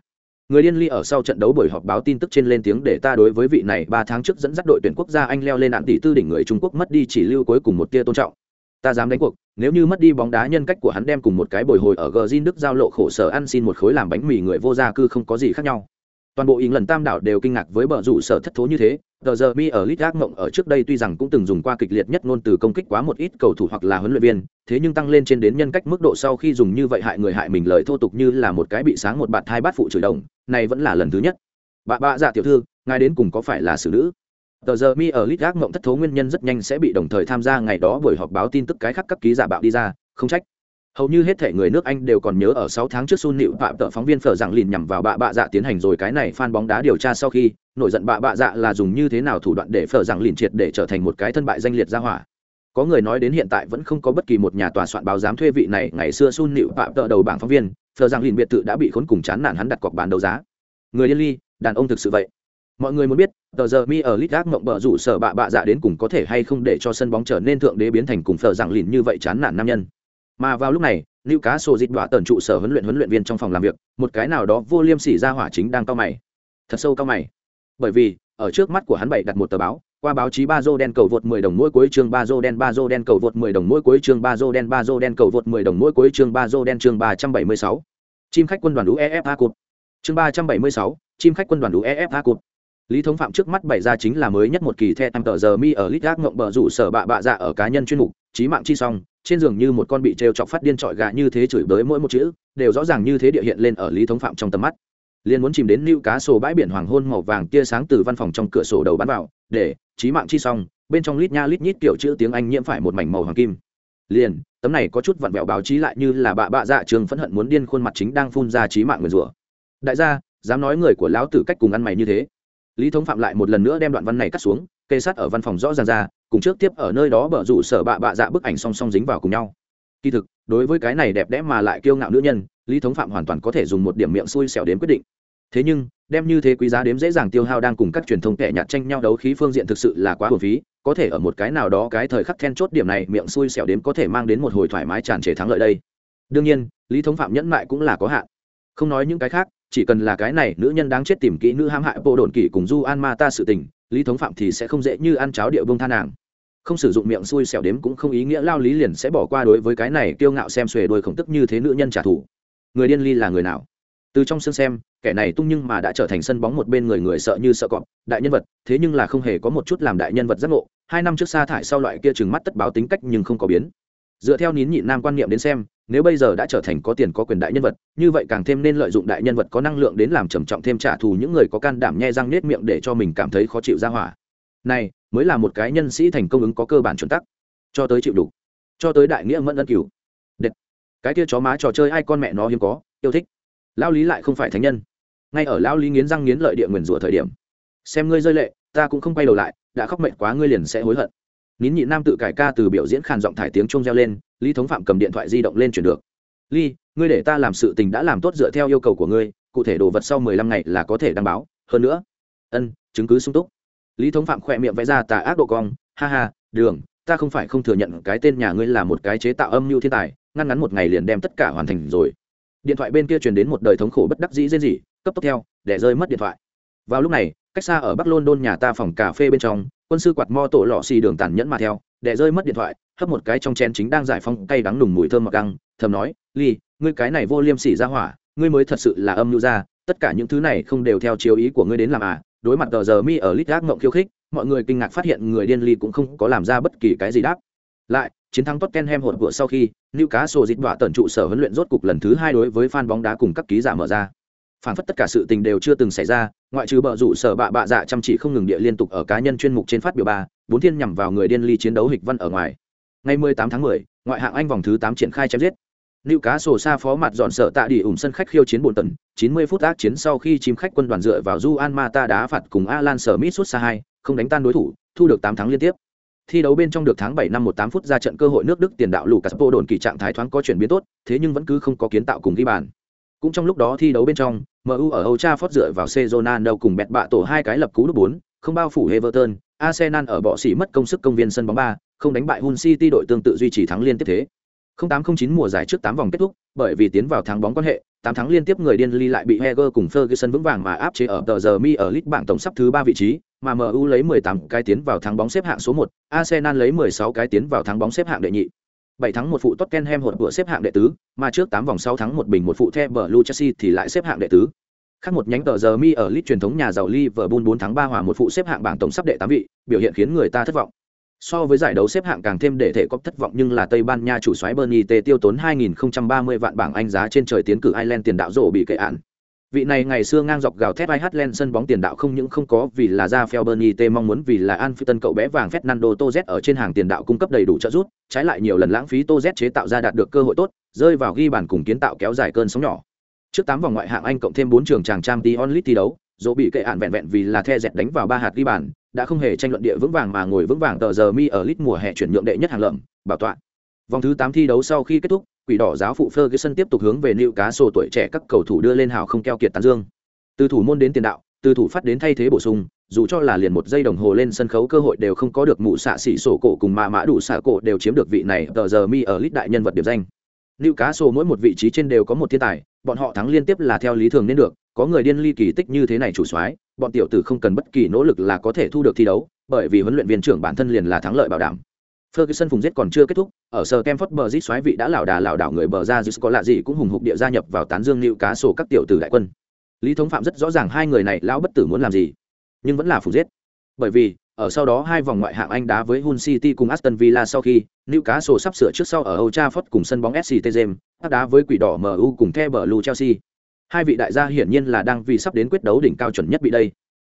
người điên ly ở sau trận đấu buổi họp báo tin tức trên lên tiếng để ta đối với vị này ba tháng trước dẫn dắt đội tuyển quốc gia anh leo lên nạn tỷ tư đỉnh người trung quốc mất đi chỉ lưu cuối cùng một tia tôn trọng. Ta dám đánh cuộc, nếu như mất đi bóng đá nhân cách của hắn đem cùng một cái bồi hồi ở gờ đức giao lộ khổ sở ăn xin một khối làm bánh mì người vô gia cư không có gì khác nhau toàn bộ ý lần tam đảo đều kinh ngạc với bờ rủ sở thất thố như thế. Tờ giờ mi ở lit gác mộng ở trước đây tuy rằng cũng từng dùng qua kịch liệt nhất ngôn từ công kích quá một ít cầu thủ hoặc là huấn luyện viên, thế nhưng tăng lên trên đến nhân cách mức độ sau khi dùng như vậy hại người hại mình lời thô tục như là một cái bị sáng một bạt thai bát phụ chửi đồng, này vẫn là lần thứ nhất. Bà bạ dạ tiểu thư, ngài đến cùng có phải là xử nữ? Tờ giờ mi ở lit gác mộng thất thố nguyên nhân rất nhanh sẽ bị đồng thời tham gia ngày đó buổi họp báo tin tức cái khắc các ký giả bạo đi ra, không trách hầu như hết thể người nước anh đều còn nhớ ở sáu tháng trước sun nịu phạm tợ phóng viên phở rằng lìn nhằm vào bạ bạ dạ tiến hành rồi cái này phan bóng đá điều tra sau khi, nổi giận bạ bạ dạ là dùng như thế nào thủ đoạn để phở rằng lìn triệt để trở thành một cái thân bại danh liệt ra hỏa. Có người nói đến hiện tại vẫn không có bất kỳ một nhà tòa soạn báo dám thuê vị này, ngày xưa sun nịu phạm tợ đầu bảng phóng viên, phở rằng lìn biệt thự đã bị khốn cùng chán nản hắn đặt cọc bán đấu giá. Người điên ly, đàn ông thực sự vậy. Mọi người muốn biết, tờ giờ mi ở lit gác mộng bờ rủ sở bạ bạ dạ đến cùng có thể hay không để cho sân bóng trở nên thượng đế biến thành cùng phở rằng lìn như vậy chán nản nam nhân mà vào lúc này Lưu Cá Sổ dịch đọa tần trụ sở huấn luyện huấn luyện viên trong phòng làm việc, một cái nào đó vô liêm sỉ ra hỏa chính đang cao mày. Thật sâu cao mày. Bởi vì, ở trước mắt của hắn bảy đặt một tờ báo, qua báo chí ba đen cầu vượt 10 đồng mỗi cuối chương ba đen ba đen cầu vượt 10 đồng mỗi cuối chương ba đen ba đen cầu vượt 10 đồng mỗi cuối chương ba đen chương 376. Chim khách quân đoàn UEFA Cup. Chương 376, chim khách quân đoàn UEFA Cup. Lý Thống Phạm trước mắt bày ra chính là mới nhất một kỳ the Tam tờ giờ mi ở Lít Gác ngộng bờ rủ sở bạ bạ dạ ở cá nhân chuyên mục, trí mạng chi song, trên giường như một con bị trêu chọc phát điên trọi gà như thế chửi bới mỗi một chữ, đều rõ ràng như thế địa hiện lên ở lý thống phạm trong tầm mắt. Liền muốn chìm đến lưu cá sổ bãi biển hoàng hôn màu vàng tia sáng từ văn phòng trong cửa sổ đầu bắn vào, để trí mạng chi xong, bên trong lít nha lít nhít kiểu chữ tiếng anh nhiễm phải một mảnh màu hoàng kim. Liền, tấm này có chút vặn vẹo báo chí lại như là bạ bạ dạ trường phẫn hận muốn điên khuôn mặt chính đang phun ra trí mạng người rủa. Đại gia, dám nói người của lão tử cách cùng ăn mày như thế. Lý thống phạm lại một lần nữa đem đoạn văn này cắt xuống kê sát ở văn phòng rõ ràng ra, cùng trước tiếp ở nơi đó bở rủ sở bạ bạ dạ bức ảnh song song dính vào cùng nhau. Kỳ thực, đối với cái này đẹp đẽ mà lại kiêu ngạo nữ nhân, lý thống phạm hoàn toàn có thể dùng một điểm miệng xui xẻo đến quyết định. Thế nhưng, đem như thế quý giá đếm dễ dàng tiêu hao đang cùng các truyền thông kẻ nhạt tranh nhau đấu khí phương diện thực sự là quá hồn phí, có thể ở một cái nào đó cái thời khắc then chốt điểm này miệng xui xẻo đếm có thể mang đến một hồi thoải mái tràn trề thắng lợi đây. Đương nhiên, lý thống phạm nhẫn mại cũng là có hạn. Không nói những cái khác, chỉ cần là cái này nữ nhân đáng chết tìm kỹ nữ hãm hại bộ đồn kỷ cùng du an ma ta sự tình lý thống phạm thì sẽ không dễ như ăn cháo điệu bông than nàng. Không sử dụng miệng xui xẻo đếm cũng không ý nghĩa, lao lý liền sẽ bỏ qua đối với cái này kiêu ngạo xem xuề đôi khổng tức như thế nữ nhân trả thù. Người điên ly là người nào? Từ trong sân xem, kẻ này tung nhưng mà đã trở thành sân bóng một bên người người sợ như sợ cọp, đại nhân vật, thế nhưng là không hề có một chút làm đại nhân vật giác ngộ. Hai năm trước sa thải sau loại kia chừng mắt tất báo tính cách nhưng không có biến. Dựa theo nín nhịn nam quan niệm đến xem nếu bây giờ đã trở thành có tiền có quyền đại nhân vật, như vậy càng thêm nên lợi dụng đại nhân vật có năng lượng đến làm trầm trọng thêm trả thù những người có can đảm nhe răng nết miệng để cho mình cảm thấy khó chịu ra hỏa. Này, mới là một cái nhân sĩ thành công ứng có cơ bản chuẩn tắc. Cho tới chịu đủ, cho tới đại nghĩa mẫn ân cửu. Đệt. cái kia chó má trò chơi ai con mẹ nó hiếm có, yêu thích. Lao lý lại không phải thánh nhân. Ngay ở lao lý nghiến răng nghiến lợi địa nguyền rủa thời điểm. Xem ngươi rơi lệ, ta cũng không quay đầu lại, đã khóc mệt quá ngươi liền sẽ hối hận nín nhị nam tự cải ca từ biểu diễn khàn giọng thải tiếng chung reo lên, lý thống phạm cầm điện thoại di động lên chuyển được. Ly ngươi để ta làm sự tình đã làm tốt dựa theo yêu cầu của ngươi, cụ thể đồ vật sau mười lăm ngày là có thể đăng báo, hơn nữa ân, chứng cứ sung túc. Lý thống phạm khỏe miệng vẽ ra tà ác độ cong, ha ha, đường, ta không phải không thừa nhận cái tên nhà ngươi là một cái chế tạo âm mưu thiên tài, ngăn ngắn một ngày liền đem tất cả hoàn thành rồi. Điện thoại bên kia truyền đến một đời thống khổ bất đắc dĩ dễ gì cấp tốc theo để rơi mất điện thoại. Vào lúc này cách xa ở bắc london nhà ta phòng cà phê bên trong, quân sư quạt mo tổ lọ xì đường tàn nhẫn mà theo để rơi mất điện thoại, hấp một cái trong chén chính đang giải phong cay đắng nùng mùi thơm mặc găng, thầm nói, ly, ngươi cái này vô liêm sỉ ra hỏa, ngươi mới thật sự là âm mưu ra tất cả những thứ này không đều theo chiếu ý của ngươi đến làm à đối mặt tờ giờ mi ở lít gác ngộng khiêu khích, mọi người kinh ngạc phát hiện người điên ly cũng không có làm ra bất kỳ cái gì đáp. Lại, chiến thắng Tottenham hột vừa sau khi, Newcastle dịch đọa tận trụ sở huấn luyện rốt cục lần thứ hai đối với fan bóng đá cùng các ký giả mở ra phản phất tất cả sự tình đều chưa từng xảy ra ngoại trừ bợ rủ sở bạ bạ dạ chăm chỉ không ngừng địa liên tục ở cá nhân chuyên mục trên phát biểu ba bốn thiên nhằm vào người điên ly chiến đấu hịch văn ở ngoài ngày 18 tháng 10, ngoại hạng anh vòng thứ 8 triển khai chém giết Lưu cá sổ xa phó mặt dọn sợ tạ đi ủng sân khách khiêu chiến bồn tần, 90 phút ác chiến sau khi chim khách quân đoàn dựa vào Juan Mata đá phạt cùng Alan Smith sút xa 2, không đánh tan đối thủ, thu được 8 thắng liên tiếp. Thi đấu bên trong được tháng 7 năm 18 phút ra trận cơ hội nước Đức tiền đạo Lucas Po đồn kỳ trạng thái thoáng có chuyển biến tốt, thế nhưng vẫn cứ không có kiến tạo cùng ghi bàn. Cũng trong lúc đó thi đấu bên trong, MU ở Old Trafford dựa vào Sezonan đâu cùng bẹt bạ tổ hai cái lập cú đúp 4, không bao phủ Everton, Arsenal ở bọ xỉ mất công sức công viên sân bóng 3, không đánh bại Hull City đội tương tự duy trì thắng liên tiếp thế. 0809 mùa giải trước 8 vòng kết thúc, bởi vì tiến vào thắng bóng quan hệ, 8 thắng liên tiếp người điên ly lại bị Heger cùng Ferguson vững vàng mà áp chế ở tờ giờ mi ở lít bảng tổng sắp thứ 3 vị trí, mà MU lấy 18 cái tiến vào thắng bóng xếp hạng số 1, Arsenal lấy 16 cái tiến vào thắng bóng xếp hạng đệ nhị. 7 thắng một phụ Tottenham hột của xếp hạng đệ tứ, mà trước 8 vòng 6 thắng một bình một phụ The Blue Chelsea thì lại xếp hạng đệ tứ. Khác một nhánh tờ giờ mi ở lit truyền thống nhà giàu Liverpool 4 thắng 3 hòa một phụ xếp hạng bảng tổng sắp đệ 8 vị, biểu hiện khiến người ta thất vọng. So với giải đấu xếp hạng càng thêm để thể có thất vọng nhưng là Tây Ban Nha chủ soái Bernie T tiêu tốn 2030 vạn bảng Anh giá trên trời tiến cử Ireland tiền đạo rổ bị kệ án. Vị này ngày xưa ngang dọc gào thét Ireland sân bóng tiền đạo không những không có vì là ra Fel Bernie T mong muốn vì là Anfiton cậu bé vàng Fernando Toz ở trên hàng tiền đạo cung cấp đầy đủ trợ giúp, trái lại nhiều lần lãng phí Toz chế tạo ra đạt được cơ hội tốt, rơi vào ghi bàn cùng kiến tạo kéo dài cơn sóng nhỏ. Trước 8 vòng ngoại hạng Anh cộng thêm 4 trường chàng trang Champions League thi đấu, dỗ bị kệ ạn vẹn vẹn vì là the dẹt đánh vào ba hạt ghi bàn đã không hề tranh luận địa vững vàng mà ngồi vững vàng tờ giờ mi ở lit mùa hè chuyển nhượng đệ nhất hàng lợm bảo tọa vòng thứ tám thi đấu sau khi kết thúc quỷ đỏ giáo phụ Ferguson tiếp tục hướng về nịu cá sổ tuổi trẻ các cầu thủ đưa lên hào không keo kiệt tán dương từ thủ môn đến tiền đạo từ thủ phát đến thay thế bổ sung dù cho là liền một giây đồng hồ lên sân khấu cơ hội đều không có được mụ xạ xỉ sổ cổ cùng mà mã đủ xạ cổ đều chiếm được vị này tờ giờ mi ở lít đại nhân vật điểm danh Lưu Cá Sổ mỗi một vị trí trên đều có một thiên tài, bọn họ thắng liên tiếp là theo lý thường nên được, có người điên ly kỳ tích như thế này chủ soái, bọn tiểu tử không cần bất kỳ nỗ lực là có thể thu được thi đấu, bởi vì huấn luyện viên trưởng bản thân liền là thắng lợi bảo đảm. Ferguson phùng giết còn chưa kết thúc, ở sở Kemford bờ giết xoáy vị đã lảo đà lảo đảo người bờ ra có lạ gì cũng hùng hục địa gia nhập vào tán dương lưu cá sổ các tiểu tử đại quân. Lý Thống Phạm rất rõ ràng hai người này lão bất tử muốn làm gì, nhưng vẫn là phùng giết. Bởi vì, ở sau đó hai vòng ngoại hạng Anh đá với Hull City cùng Aston Villa sau khi, Newcastle sắp sửa trước sau ở Old Trafford cùng sân bóng SCT Tottenham, đá với Quỷ Đỏ MU cùng The Blue Chelsea. Hai vị đại gia hiển nhiên là đang vì sắp đến quyết đấu đỉnh cao chuẩn nhất bị đây.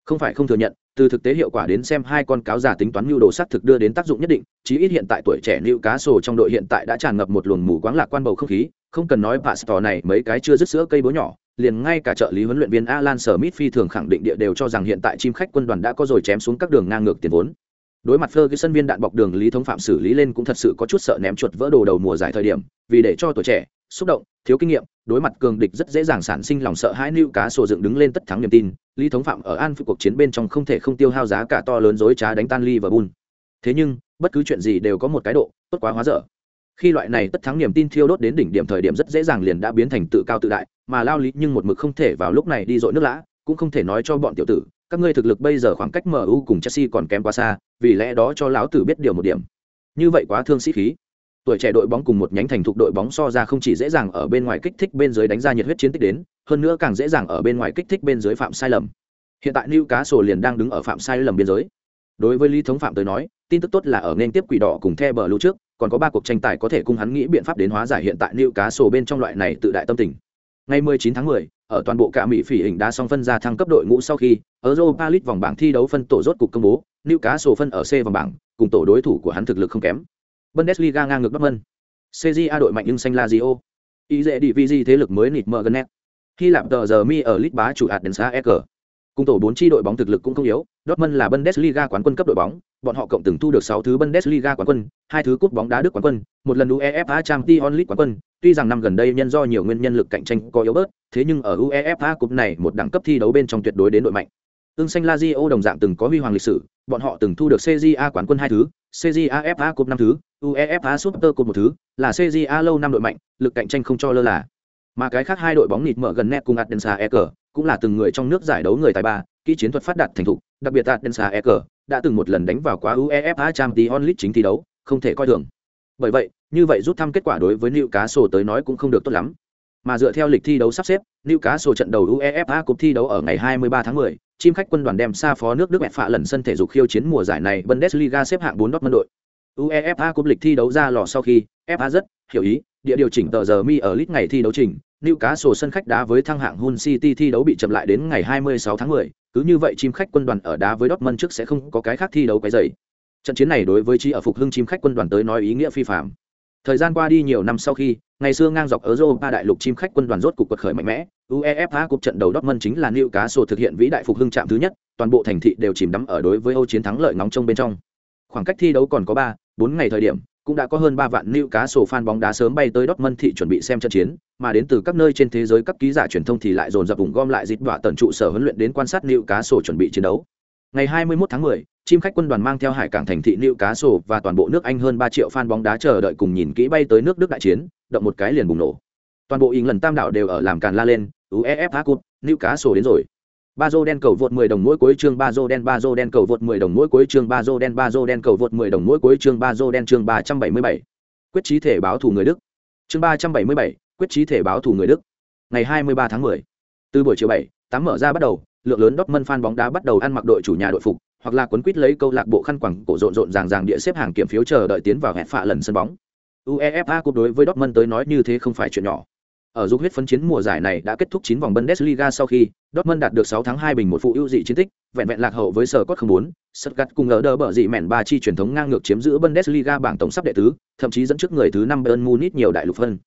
Không phải không thừa nhận, từ thực tế hiệu quả đến xem hai con cáo giả tính toán mưu đồ sắc thực đưa đến tác dụng nhất định, chí ít hiện tại tuổi trẻ nữ cá sổ trong đội hiện tại đã tràn ngập một luồng mù quáng lạc quan bầu không khí, không cần nói Pastor này mấy cái chưa dứt sữa cây bố nhỏ, liền ngay cả trợ lý huấn luyện viên Alan Smith phi thường khẳng định địa đều cho rằng hiện tại chim khách quân đoàn đã có rồi chém xuống các đường ngang ngược tiền vốn. Đối mặt Ferguson viên đạn bọc đường lý thống phạm xử lý lên cũng thật sự có chút sợ ném chuột vỡ đồ đầu mùa giải thời điểm, vì để cho tuổi trẻ, xúc động, thiếu kinh nghiệm, đối mặt cường địch rất dễ dàng sản sinh lòng sợ hãi lưu cá sổ dựng đứng lên tất thắng niềm tin, lý thống phạm ở an phi cuộc chiến bên trong không thể không tiêu hao giá cả to lớn dối trá đánh tan Liverpool. Thế nhưng, bất cứ chuyện gì đều có một cái độ, tốt quá hóa dở. Khi loại này tất thắng niềm tin thiêu đốt đến đỉnh điểm thời điểm rất dễ dàng liền đã biến thành tự cao tự đại mà lao lý nhưng một mực không thể vào lúc này đi dội nước lã cũng không thể nói cho bọn tiểu tử các ngươi thực lực bây giờ khoảng cách mu cùng chelsea còn kém quá xa vì lẽ đó cho lão tử biết điều một điểm. Như vậy quá thương sĩ khí tuổi trẻ đội bóng cùng một nhánh thành thục đội bóng so ra không chỉ dễ dàng ở bên ngoài kích thích bên dưới đánh ra nhiệt huyết chiến tích đến hơn nữa càng dễ dàng ở bên ngoài kích thích bên dưới phạm sai lầm. Hiện tại Newcastle liền đang đứng ở phạm sai lầm biên giới. Đối với lý thống phạm tới nói tin tức tốt là ở nên tiếp quỷ đỏ cùng the bờ lũ trước còn có ba cuộc tranh tài có thể cùng hắn nghĩ biện pháp đến hóa giải hiện tại Newcastle bên trong loại này tự đại tâm tình. Ngày 19 tháng 10, ở toàn bộ cả Mỹ phỉ hình đá song phân ra thăng cấp đội ngũ sau khi Europa League vòng bảng thi đấu phân tổ rốt cục công bố Newcastle phân ở C vòng bảng cùng tổ đối thủ của hắn thực lực không kém. Bundesliga ngang ngược Dortmund CJA đội mạnh nhưng xanh Lazio ý dễ đi vì thế lực mới nịt mờ gần nét Khi làm tờ giờ mi ở Lit bá chủ hạt đến xa EG. Cùng tổ 4 chi đội bóng thực lực cũng không yếu, Dortmund là Bundesliga quán quân cấp đội bóng, bọn họ cộng từng thu được 6 thứ Bundesliga quán quân, hai thứ cúp bóng đá Đức quán quân, một lần UEFA Champions League quán quân, tuy rằng năm gần đây nhân do nhiều nguyên nhân lực cạnh tranh có yếu bớt, thế nhưng ở UEFA cúp này một đẳng cấp thi đấu bên trong tuyệt đối đến đội mạnh. Tương xanh Lazio đồng dạng từng có huy hoàng lịch sử, bọn họ từng thu được CJA quán quân hai thứ, CJA FA cúp năm thứ, UEFA Super Cup một thứ, là CJA lâu năm đội mạnh, lực cạnh tranh không cho lơ là. Mà cái khác hai đội bóng nịt mở gần net cùng Adensa EK, cũng là từng người trong nước giải đấu người tài ba, kỹ chiến thuật phát đạt thành thục, đặc biệt Adensa EK đã từng một lần đánh vào quá UEFA Champions League chính thi đấu, không thể coi thường. Bởi vậy, như vậy rút thăm kết quả đối với Newcastle tới nói cũng không được tốt lắm. Mà dựa theo lịch thi đấu sắp xếp, Newcastle trận đầu UEFA Cup thi đấu ở ngày 23 tháng 10, chim khách quân đoàn đem xa phó nước Đức mẹ phạ lần sân thể dục khiêu chiến mùa giải này Bundesliga xếp hạng 4 Dortmund đội. UEFA cúp lịch thi đấu ra lò sau khi, FA rất hiểu ý, địa điều chỉnh tờ giờ mi ở lít ngày thi đấu trình, Newcastle sân khách đá với thăng hạng Hull City thi đấu bị chậm lại đến ngày 26 tháng 10, cứ như vậy chim khách quân đoàn ở đá với Dortmund trước sẽ không có cái khác thi đấu quấy rầy. Trận chiến này đối với chi ở phục hưng chim khách quân đoàn tới nói ý nghĩa phi phàm. Thời gian qua đi nhiều năm sau khi, ngày xưa ngang dọc ở Europa đại lục chim khách quân đoàn rốt cục quật khởi mạnh mẽ, UEFA cúp trận đầu Dortmund chính là Newcastle thực hiện vĩ đại phục hưng chạm thứ nhất, toàn bộ thành thị đều chìm đắm ở đối với Âu chiến thắng lợi nóng trong bên trong. Khoảng cách thi đấu còn có 3, bốn ngày thời điểm, cũng đã có hơn ba vạn lưu cá sổ fan bóng đá sớm bay tới Dortmund thị chuẩn bị xem trận chiến, mà đến từ các nơi trên thế giới các ký giả truyền thông thì lại dồn dập vùng gom lại dịch đọa tận trụ sở huấn luyện đến quan sát lưu cá sổ chuẩn bị chiến đấu. Ngày 21 tháng 10, chim khách quân đoàn mang theo hải cảng thành thị lưu cá sổ và toàn bộ nước Anh hơn 3 triệu fan bóng đá chờ đợi cùng nhìn kỹ bay tới nước Đức đại chiến, động một cái liền bùng nổ. Toàn bộ lần tam đảo đều ở làm càn la lên, UEFA Cup, lưu cá sổ đến rồi. Ba dô đen cầu vượt 10 đồng mỗi cuối chương Bazo đen Bazo đen cầu vượt 10 đồng mỗi cuối chương Bazo đen Bazo đen cầu vượt 10 đồng mỗi cuối chương Bazo đen chương 377. Quyết chí thể báo thù người Đức. Chương 377, quyết chí thể báo thù người Đức. Ngày 23 tháng 10. Từ buổi chiều 7, 8 mở ra bắt đầu, lượng lớn Dortmund fan bóng đá bắt đầu ăn mặc đội chủ nhà đội phục, hoặc là quấn quýt lấy câu lạc bộ khăn quàng cổ rộn rộn ràng ràng địa xếp hàng kiểm phiếu chờ đợi tiến vào hẹn phạ lần sân bóng. UEFA Cup đối với Dortmund tới nói như thế không phải chuyện nhỏ. Ở dục huyết phấn chiến mùa giải này đã kết thúc 9 vòng Bundesliga sau khi, Dortmund đạt được 6 tháng 2 bình một phụ ưu dị chiến tích, vẹn vẹn lạc hậu với sở cốt 04, Stuttgart cùng ở đỡ bở dị mèn ba chi truyền thống ngang ngược chiếm giữ Bundesliga bảng tổng sắp đệ tứ, thậm chí dẫn trước người thứ 5 Bayern Munich nhiều đại lục phân.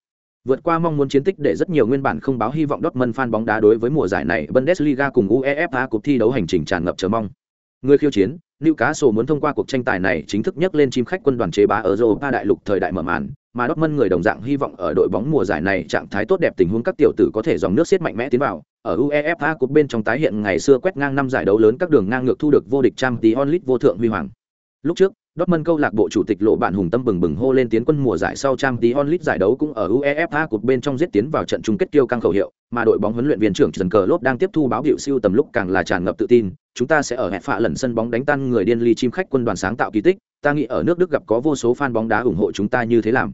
Vượt qua mong muốn chiến tích để rất nhiều nguyên bản không báo hy vọng Dortmund fan bóng đá đối với mùa giải này Bundesliga cùng UEFA cuộc thi đấu hành trình tràn ngập chờ mong. Người khiêu chiến, Newcastle muốn thông qua cuộc tranh tài này chính thức nhấc lên chim khách quân đoàn chế bá ở Europa đại lục thời đại mở màn, mà Dortmund người đồng dạng hy vọng ở đội bóng mùa giải này trạng thái tốt đẹp tình huống các tiểu tử có thể dòng nước xiết mạnh mẽ tiến vào. Ở UEFA Cup bên trong tái hiện ngày xưa quét ngang năm giải đấu lớn các đường ngang ngược thu được vô địch Champions League vô thượng huy hoàng. Lúc trước, Dortmund câu lạc bộ chủ tịch lộ bạn hùng tâm bừng bừng hô lên tiến quân mùa giải sau Champions League giải đấu cũng ở UEFA cuộc bên trong giết tiến vào trận chung kết tiêu căng khẩu hiệu, mà đội bóng huấn luyện viên trưởng Trần Cờ Lốt đang tiếp thu báo hiệu siêu tầm lúc càng là tràn ngập tự tin, chúng ta sẽ ở hẹp phạ lần sân bóng đánh tan người điên ly chim khách quân đoàn sáng tạo kỳ tích, ta nghĩ ở nước Đức gặp có vô số fan bóng đá ủng hộ chúng ta như thế làm.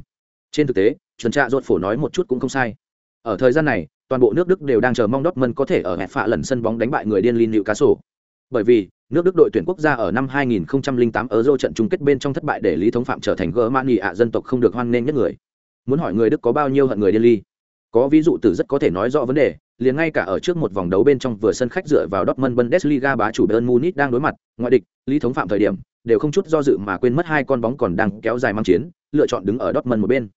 Trên thực tế, Trần Trạ Rốt phổ nói một chút cũng không sai. Ở thời gian này, toàn bộ nước Đức đều đang chờ mong Dortmund có thể ở hẹp phạ lần sân bóng đánh bại người điên ly Newcastle. Bởi vì, nước Đức đội tuyển quốc gia ở năm 2008 Euro trận chung kết bên trong thất bại để Lý Thống Phạm trở thành Germany ạ dân tộc không được hoan nghênh nhất người. Muốn hỏi người Đức có bao nhiêu hận người điên ly? Có ví dụ từ rất có thể nói rõ vấn đề, liền ngay cả ở trước một vòng đấu bên trong vừa sân khách dựa vào Dortmund Bundesliga bá chủ Bayern Munich đang đối mặt, ngoại địch, Lý Thống Phạm thời điểm, đều không chút do dự mà quên mất hai con bóng còn đang kéo dài mang chiến, lựa chọn đứng ở Dortmund một bên.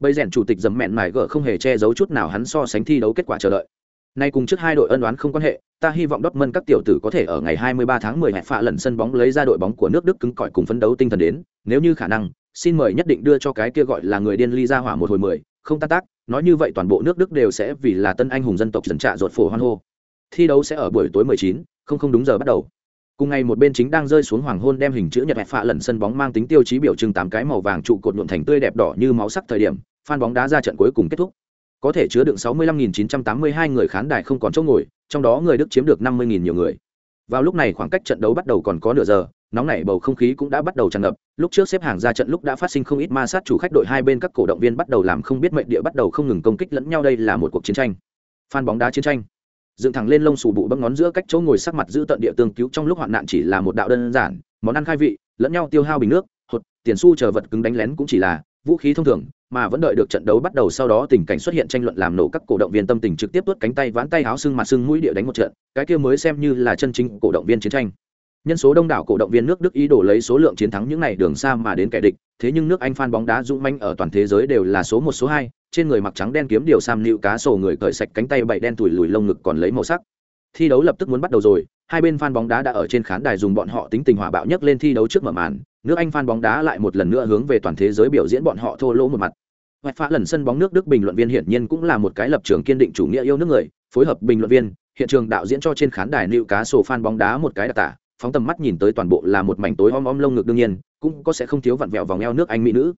Bây rèn chủ tịch dầm mẹn mải gở không hề che giấu chút nào hắn so sánh thi đấu kết quả chờ đợi. Nay cùng trước hai đội ân oán không quan hệ, ta hy vọng Dortmund các tiểu tử có thể ở ngày 23 tháng 10 hẹn phạ lần sân bóng lấy ra đội bóng của nước Đức cứng cỏi cùng phấn đấu tinh thần đến, nếu như khả năng, xin mời nhất định đưa cho cái kia gọi là người điên ly ra hỏa một hồi mười, không tan tác, nói như vậy toàn bộ nước Đức đều sẽ vì là tân anh hùng dân tộc dần trạ ruột phổ hoan hô. Thi đấu sẽ ở buổi tối 19, không không đúng giờ bắt đầu. cùng ngày một bên chính đang rơi xuống hoàng hôn đem hình chữ nhật hẹn phạ lần sân bóng mang tính tiêu chí biểu trưng tám cái màu vàng trụ cột nhuộm thành tươi đẹp đỏ như máu sắc thời điểm fan bóng đá ra trận cuối cùng kết thúc có thể chứa đựng 65.982 người khán đài không còn chỗ ngồi, trong đó người đức chiếm được 50.000 nhiều người. Vào lúc này khoảng cách trận đấu bắt đầu còn có nửa giờ, nóng nảy bầu không khí cũng đã bắt đầu tràn ngập. Lúc trước xếp hàng ra trận lúc đã phát sinh không ít ma sát chủ khách đội hai bên các cổ động viên bắt đầu làm không biết mệnh địa bắt đầu không ngừng công kích lẫn nhau, đây là một cuộc chiến tranh. Fan bóng đá chiến tranh. Dựng thẳng lên lông sù bụ bấm ngón giữa cách chỗ ngồi sắc mặt giữ tận địa tương cứu trong lúc hoạn nạn chỉ là một đạo đơn giản, món ăn khai vị, lẫn nhau tiêu hao bình nước, hột, tiền xu chờ vật cứng đánh lén cũng chỉ là vũ khí thông thường mà vẫn đợi được trận đấu bắt đầu sau đó tình cảnh xuất hiện tranh luận làm nổ các cổ động viên tâm tình trực tiếp tuốt cánh tay ván tay áo sưng mặt sưng mũi địa đánh một trận, cái kia mới xem như là chân chính cổ động viên chiến tranh. Nhân số đông đảo cổ động viên nước đức ý đồ lấy số lượng chiến thắng những ngày đường xa mà đến kẻ địch, thế nhưng nước anh phan bóng đá dũng manh ở toàn thế giới đều là số một, số hai, trên người mặc trắng đen kiếm điều sam nịu cá sổ người cởi sạch cánh tay bậy đen tủi lùi lông ngực còn lấy màu sắc. Thi đấu lập tức muốn bắt đầu rồi hai bên fan bóng đá đã ở trên khán đài dùng bọn họ tính tình hỏa bạo nhất lên thi đấu trước mở màn nước anh fan bóng đá lại một lần nữa hướng về toàn thế giới biểu diễn bọn họ thô lỗ một mặt Hoạch phá lần sân bóng nước Đức bình luận viên hiển nhiên cũng là một cái lập trường kiên định chủ nghĩa yêu nước người, phối hợp bình luận viên, hiện trường đạo diễn cho trên khán đài lưu cá sổ fan bóng đá một cái đặc tả, phóng tầm mắt nhìn tới toàn bộ là một mảnh tối om om lông ngực đương nhiên, cũng có sẽ không thiếu vặn vẹo vòng eo nước Anh mỹ nữ.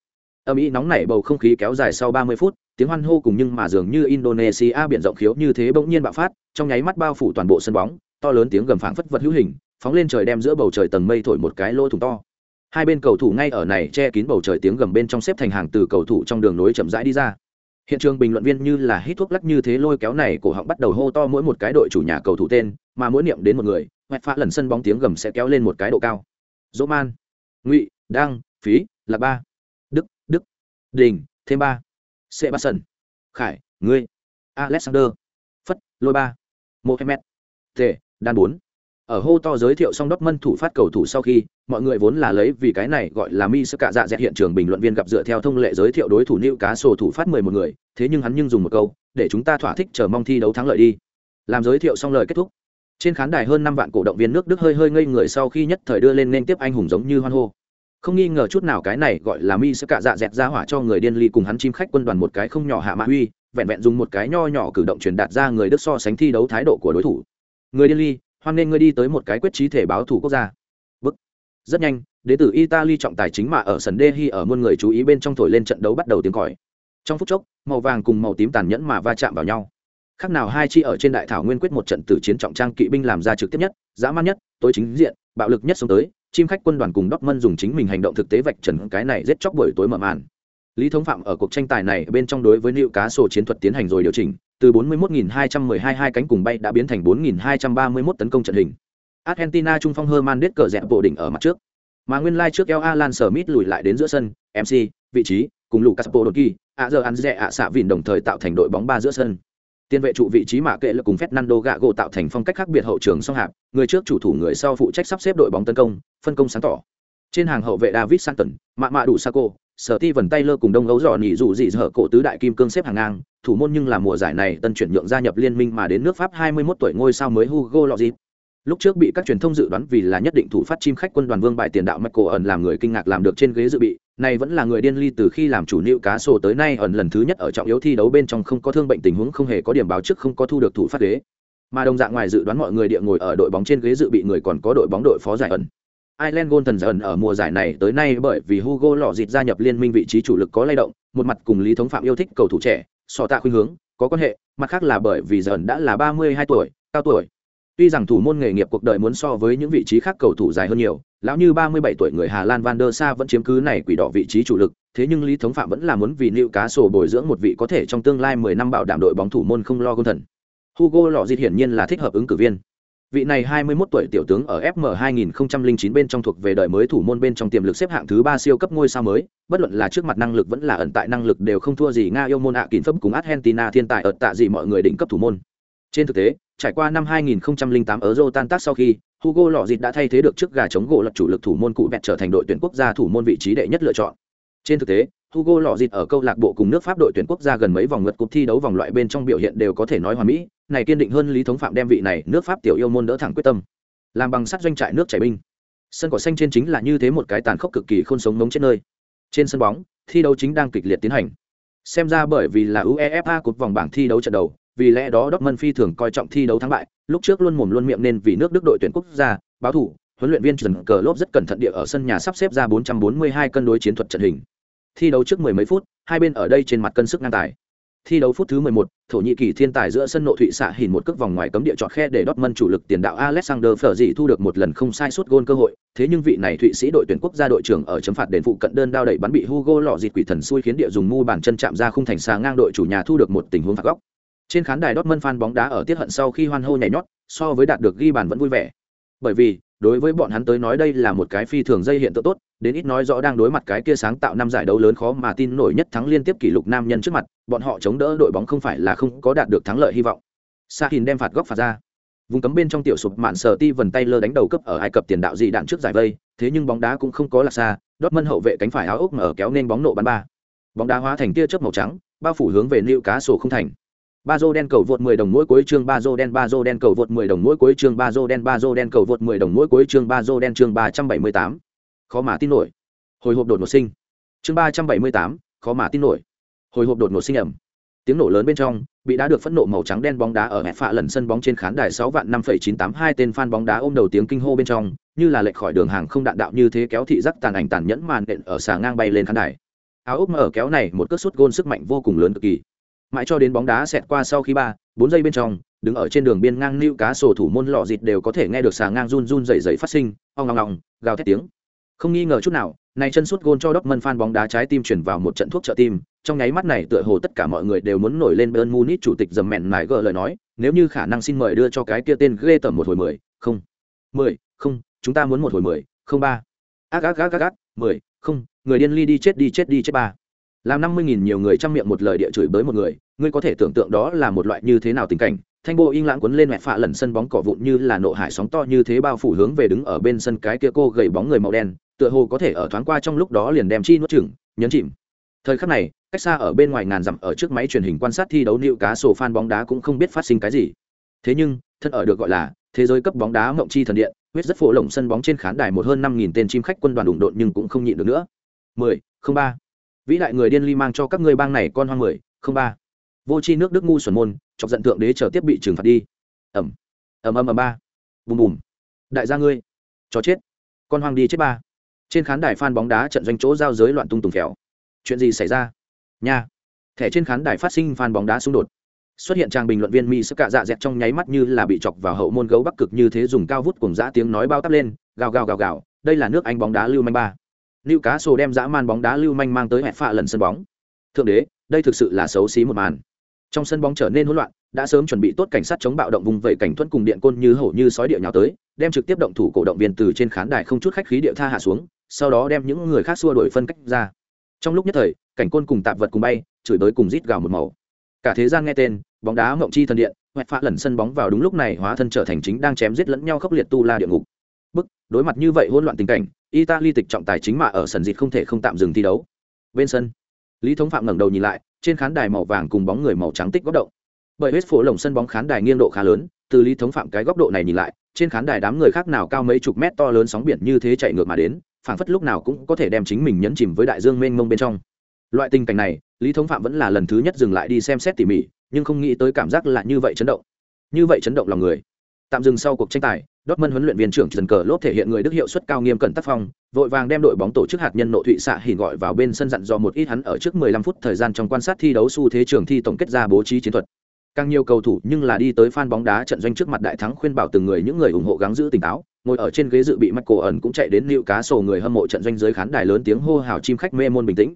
Âm ý nóng nảy bầu không khí kéo dài sau 30 phút, tiếng hoan hô cùng nhưng mà dường như Indonesia biển rộng khiếu như thế bỗng nhiên bạo phát, trong nháy mắt bao phủ toàn bộ sân bóng, to lớn tiếng gầm phảng phất vật hữu hình, phóng lên trời đem giữa bầu trời tầng mây thổi một cái lỗ thủng to. Hai bên cầu thủ ngay ở này che kín bầu trời tiếng gầm bên trong xếp thành hàng từ cầu thủ trong đường nối chậm rãi đi ra. Hiện trường bình luận viên như là hít thuốc lắc như thế lôi kéo này cổ họng bắt đầu hô to mỗi một cái đội chủ nhà cầu thủ tên mà mỗi niệm đến một người hoẹt phá lần sân bóng tiếng gầm sẽ kéo lên một cái độ cao. Dỗ man ngụy đăng phí là ba đức đức đình thêm ba sẽ ba sân khải ngươi alexander phất lôi ba mohamed tề đan bốn. Ở hô to giới thiệu xong đốc mân thủ phát cầu thủ sau khi, mọi người vốn là lấy vì cái này gọi là mi sơ cạ dạ dẹt hiện trường bình luận viên gặp dựa theo thông lệ giới thiệu đối thủ nữ cá sổ thủ phát mười một người, thế nhưng hắn nhưng dùng một câu, để chúng ta thỏa thích chờ mong thi đấu thắng lợi đi. Làm giới thiệu xong lời kết thúc. Trên khán đài hơn năm vạn cổ động viên nước đức hơi hơi ngây người sau khi nhất thời đưa lên nên tiếp anh hùng giống như hoan hô. Không nghi ngờ chút nào cái này gọi là mi sơ cạ dạ dẹt ra hỏa cho người điên ly cùng hắn chim khách quân đoàn một cái không nhỏ hạ mạ huy vẹn vẹn dùng một cái nho nhỏ cử động truyền đạt ra người đức so sánh thi đấu thái độ của đối thủ người điên ly, hoan nên ngươi đi tới một cái quyết trí thể báo thủ quốc gia. Bức rất nhanh đến từ italy trọng tài chính mà ở sân đê hi ở muôn người chú ý bên trong thổi lên trận đấu bắt đầu tiếng còi. Trong phút chốc, màu vàng cùng màu tím tàn nhẫn mà va chạm vào nhau. Khác nào hai chi ở trên đại thảo nguyên quyết một trận tử chiến trọng trang kỵ binh làm ra trực tiếp nhất, dã man nhất, tối chính diện, bạo lực nhất sống tới, chim khách quân đoàn cùng Dortmund dùng chính mình hành động thực tế vạch trần cái này giết chóc buổi tối mở màn. Lý thống phạm ở cuộc tranh tài này bên trong đối với liệu cá sổ chiến thuật tiến hành rồi điều chỉnh từ 41.212 hai cánh cùng bay đã biến thành 4.231 tấn công trận hình. Argentina trung phong Hernandez cờ dẹp bộ đỉnh ở mặt trước. Mà nguyên lai trước El Alan Smith lùi lại đến giữa sân, MC, vị trí, cùng Lucas Podolski, ạ giờ ăn rẻ ạ xạ vịn đồng thời tạo thành đội bóng ba giữa sân. Tiền vệ trụ vị trí mà kệ là cùng Fernando Gago tạo thành phong cách khác biệt hậu trường song hạp, người trước chủ thủ người sau phụ trách sắp xếp đội bóng tấn công, phân công sáng tỏ. Trên hàng hậu vệ David Santon, Mạ Mạ Đủ Saco, sở ti vần tay lơ cùng đông ấu dò nỉ dụ dị dở cổ tứ đại kim cương xếp hàng ngang, thủ môn nhưng là mùa giải này tân chuyển nhượng gia nhập liên minh mà đến nước pháp 21 tuổi ngôi sao mới hugo lọ dịp lúc trước bị các truyền thông dự đoán vì là nhất định thủ phát chim khách quân đoàn vương bài tiền đạo michael ẩn làm người kinh ngạc làm được trên ghế dự bị này vẫn là người điên ly từ khi làm chủ nịu cá sổ tới nay ẩn lần thứ nhất ở trọng yếu thi đấu bên trong không có thương bệnh tình huống, không hề có điểm báo trước, không có thu được thủ phát ghế. Mà đồng dạng ngoài dự đoán mọi người địa ngồi ở đội bóng trên ghế dự bị người còn có đội bóng đội phó giải ẩn Ireland Golden dần ở mùa giải này tới nay bởi vì Hugo lọ dịt gia nhập liên minh vị trí chủ lực có lay động, một mặt cùng Lý Thống Phạm yêu thích cầu thủ trẻ, so tạ khuynh hướng, có quan hệ, mặt khác là bởi vì dần đã là 32 tuổi, cao tuổi. Tuy rằng thủ môn nghề nghiệp cuộc đời muốn so với những vị trí khác cầu thủ dài hơn nhiều, lão như 37 tuổi người Hà Lan Van der Sa vẫn chiếm cứ này quỷ đỏ vị trí chủ lực, thế nhưng Lý Thống Phạm vẫn là muốn vì nịu cá sổ bồi dưỡng một vị có thể trong tương lai 10 năm bảo đảm đội bóng thủ môn không lo công thần. Hugo lọ dịt hiển nhiên là thích hợp ứng cử viên vị này 21 tuổi tiểu tướng ở FM 2009 bên trong thuộc về đời mới thủ môn bên trong tiềm lực xếp hạng thứ ba siêu cấp ngôi sao mới, bất luận là trước mặt năng lực vẫn là ẩn tại năng lực đều không thua gì Nga yêu môn ạ kín phẩm cùng Argentina thiên tài ở tạ gì mọi người đỉnh cấp thủ môn. Trên thực tế, trải qua năm 2008 ở Euro tan tác sau khi, Hugo Lọ Dịt đã thay thế được trước gà chống gỗ lập chủ lực thủ môn cụ bẹt trở thành đội tuyển quốc gia thủ môn vị trí đệ nhất lựa chọn. Trên thực tế, Hugo Lọ Dịt ở câu lạc bộ cùng nước Pháp đội tuyển quốc gia gần mấy vòng lượt cúp thi đấu vòng loại bên trong biểu hiện đều có thể nói hoàn mỹ, này kiên định hơn Lý Thống Phạm đem vị này nước Pháp tiểu yêu môn đỡ thẳng quyết tâm. Làm bằng sắt doanh trại nước chảy binh. Sân cỏ xanh trên chính là như thế một cái tàn khốc cực kỳ khôn sống mống trên nơi. Trên sân bóng, thi đấu chính đang kịch liệt tiến hành. Xem ra bởi vì là UEFA cột vòng bảng thi đấu trận đầu, vì lẽ đó Dortmund phi thường coi trọng thi đấu thắng bại, lúc trước luôn mồm luôn miệng nên vì nước Đức đội tuyển quốc gia, báo thủ, huấn luyện viên Trần Cờ Lốp rất cẩn thận địa ở sân nhà sắp xếp ra 442 cân đối chiến thuật trận hình. Thi đấu trước mười mấy phút, hai bên ở đây trên mặt cân sức ngang tài. Thi đấu phút thứ 11, Thổ Nhĩ Kỳ thiên tài giữa sân nội thụy xạ hình một cước vòng ngoài cấm địa chọn khe để Dortmund chủ lực tiền đạo Alexander Fleury thu được một lần không sai suốt gôn cơ hội, thế nhưng vị này Thụy Sĩ đội tuyển quốc gia đội trưởng ở chấm phạt đền phụ cận đơn đao đẩy bắn bị Hugo lọ dịt quỷ thần xui khiến địa dùng mu bàn chân chạm ra khung thành xa ngang đội chủ nhà thu được một tình huống phạt góc. Trên khán đài Dortmund fan bóng đá ở tiết hận sau khi hoan hô nhảy nhót, so với đạt được ghi bàn vẫn vui vẻ. Bởi vì, đối với bọn hắn tới nói đây là một cái phi thường dây hiện tượng tốt, đến ít nói rõ đang đối mặt cái kia sáng tạo năm giải đấu lớn khó mà tin nổi nhất thắng liên tiếp kỷ lục nam nhân trước mặt, bọn họ chống đỡ đội bóng không phải là không có đạt được thắng lợi hy vọng. Sahin đem phạt góc phạt ra. Vùng cấm bên trong tiểu sụp mạn sờ ti vần tay lơ đánh đầu cấp ở Ai Cập tiền đạo dị đạn trước giải vây, thế nhưng bóng đá cũng không có lạc xa, đốt mân hậu vệ cánh phải áo ốc mở kéo nên bóng nộ bắn ba. Bóng đá hóa thành tia chớp màu trắng, bao phủ hướng về lưu cá sổ không thành ba dô đen cầu vượt 10 đồng mỗi cuối chương ba dô đen ba dô đen cầu vượt 10 đồng mỗi cuối chương ba dô đen ba dô đen cầu vượt 10 đồng mỗi cuối chương ba dô đen chương 378. khó mà tin nổi. Hồi hộp đột ngột sinh. Chương 378, khó mà tin nổi. Hồi hộp đột ngột sinh ẩm. Tiếng nổ lớn bên trong bị đá được phẫn nộ màu trắng đen bóng đá ở hẹp phạ lần sân bóng trên khán đài 6 vạn 5,982 tên fan bóng đá ôm đầu tiếng kinh hô bên trong như là lệch khỏi đường hàng không đạn đạo như thế kéo thị giác tàn ảnh tàn nhẫn màn đện ở xà ngang bay lên khán đài. Áo úp mở kéo này một cước sút gôn sức mạnh vô cùng lớn cực kỳ mãi cho đến bóng đá xẹt qua sau khi ba, bốn giây bên trong, đứng ở trên đường biên ngang lưu cá sổ thủ môn lọ dịt đều có thể nghe được xà ngang run run dày dày phát sinh, ong ngong ngong gào thét tiếng. Không nghi ngờ chút nào, này chân sút gôn cho đót mân phan bóng đá trái tim chuyển vào một trận thuốc trợ tim, trong nháy mắt này tựa hồ tất cả mọi người đều muốn nổi lên Bayern Munich chủ tịch dầm mẹn mải gỡ lời nói, nếu như khả năng xin mời đưa cho cái kia tên ghê tởm một hồi mười, không mười, không, chúng ta muốn một hồi mười, không ba. Ác ác ác ác ác, mười, không, người điên ly đi chết đi chết đi chết ba làm năm mươi nghìn nhiều người chăm miệng một lời địa chửi bới một người, ngươi có thể tưởng tượng đó là một loại như thế nào tình cảnh. Thanh bộ in lãng quấn lên mẹ phạ lần sân bóng cỏ vụn như là nộ hải sóng to như thế bao phủ hướng về đứng ở bên sân cái kia cô gầy bóng người màu đen, tựa hồ có thể ở thoáng qua trong lúc đó liền đem chi nuốt chừng nhấn chìm. Thời khắc này, cách xa ở bên ngoài ngàn dặm ở trước máy truyền hình quan sát thi đấu nịu cá sổ phan bóng đá cũng không biết phát sinh cái gì. Thế nhưng, thân ở được gọi là thế giới cấp bóng đá mộng chi thần điện, huyết rất phổ lộng sân bóng trên khán đài một hơn năm nghìn tên chim khách quân đoàn đụng độn nhưng cũng không nhịn được nữa. mười không ba vĩ đại người điên ly mang cho các ngươi bang này con hoang mười, không ba. Vô c h i nước đức ngu xuẩn môn, chọc giận thượng đế chờ tiếp bị trừng phạt đi. Ẩm. Ẩm ẩm ẩm ba. Bùm bùm. Đại gia ngươi. Chó chết. Con hoang đi chết ba. Trên khán đài phan bóng đá trận doanh chỗ giao giới loạn tung tùng khéo. chuyện gì xảy ra? Nha. Thẻ trên khán đài phát sinh phan bóng đá xung đột. Xuất hiện trang bình luận viên mỹ sức cạ dạ dẹt trong nháy mắt như là bị chọc vào hậu môn gấu bắc cực như thế dùng cao vút cùng dã tiếng nói bao tắp lên, gào gào gào gào. Đây là nước anh bóng đá lưu manh ba lưu cá Sồ đem dã man bóng đá lưu manh mang tới hẹp phạ lần sân bóng. Thượng đế, đây thực sự là xấu xí một màn. Trong sân bóng trở nên hỗn loạn, đã sớm chuẩn bị tốt cảnh sát chống bạo động vùng vẩy cảnh thuẫn cùng điện côn như hổ như sói địa nhào tới, đem trực tiếp động thủ cổ động viên từ trên khán đài không chút khách khí địa tha hạ xuống, sau đó đem những người khác xua đuổi phân cách ra. Trong lúc nhất thời, cảnh côn cùng tạp vật cùng bay, chửi tới cùng rít gào một màu. Cả thế gian nghe tên, bóng đá mộng chi thần điện hoẹt phá lần sân bóng vào đúng lúc này hóa thân trở thành chính đang chém giết lẫn nhau khốc liệt tu la địa ngục bức, đối mặt như vậy hỗn loạn tình cảnh, italy tịch trọng tài chính mạ ở sân dịt không thể không tạm dừng thi đấu. Bên sân, lý thống phạm ngẩng đầu nhìn lại, trên khán đài màu vàng cùng bóng người màu trắng tích góc động. Bởi huyết phổ lồng sân bóng khán đài nghiêng độ khá lớn, từ lý thống phạm cái góc độ này nhìn lại, trên khán đài đám người khác nào cao mấy chục mét to lớn sóng biển như thế chạy ngược mà đến, phảng phất lúc nào cũng có thể đem chính mình nhấn chìm với đại dương mênh mông bên trong. Loại tình cảnh này, lý thống phạm vẫn là lần thứ nhất dừng lại đi xem xét tỉ mỉ, nhưng không nghĩ tới cảm giác là như vậy chấn động. Như vậy chấn động lòng người tạm dừng sau cuộc tranh tài Dortmund huấn luyện viên trưởng Trần Cờ lốp thể hiện người Đức hiệu suất cao nghiêm cẩn tác phong, vội vàng đem đội bóng tổ chức hạt nhân nội thụy xạ hỉ gọi vào bên sân dặn dò một ít hắn ở trước 15 phút thời gian trong quan sát thi đấu xu thế trường thi tổng kết ra bố trí chiến thuật. Càng nhiều cầu thủ nhưng là đi tới fan bóng đá trận doanh trước mặt đại thắng khuyên bảo từng người những người ủng hộ gắng giữ tỉnh táo, ngồi ở trên ghế dự bị Michael ẩn cũng chạy đến liệu cá sổ người hâm mộ trận doanh dưới khán đài lớn tiếng hô hào chim khách mê môn bình tĩnh.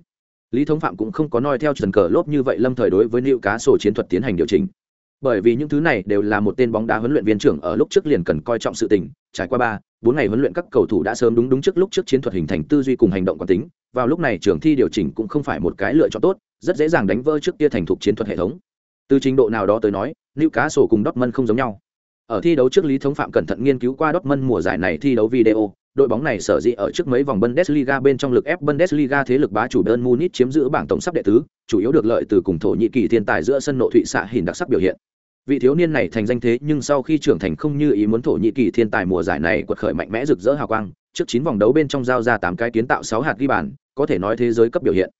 Lý Thống Phạm cũng không có nói theo Trần Cờ lốp như vậy lâm thời đối với liệu cá sổ chiến thuật tiến hành điều chỉnh bởi vì những thứ này đều là một tên bóng đá huấn luyện viên trưởng ở lúc trước liền cần coi trọng sự tình, trải qua ba, bốn ngày huấn luyện các cầu thủ đã sớm đúng đúng trước lúc trước chiến thuật hình thành tư duy cùng hành động quán tính, vào lúc này trường thi điều chỉnh cũng không phải một cái lựa chọn tốt, rất dễ dàng đánh vỡ trước kia thành thục chiến thuật hệ thống. Từ trình độ nào đó tới nói lưu cá sổ cùng Dortmund không giống nhau. Ở thi đấu trước lý thống phạm cẩn thận nghiên cứu qua Dortmund mùa giải này thi đấu video đội bóng này sở dĩ ở trước mấy vòng Bundesliga bên trong lực ép Bundesliga thế lực bá chủ Bayern Munich chiếm giữ bảng tổng sắp đệ tứ, chủ yếu được lợi từ cùng thổ nhĩ kỳ thiên tài giữa sân nội thụy xạ hình đặc sắc biểu hiện. Vị thiếu niên này thành danh thế nhưng sau khi trưởng thành không như ý muốn thổ nhĩ kỳ thiên tài mùa giải này quật khởi mạnh mẽ rực rỡ hào quang trước chín vòng đấu bên trong giao ra tám cái kiến tạo sáu hạt ghi bàn có thể nói thế giới cấp biểu hiện.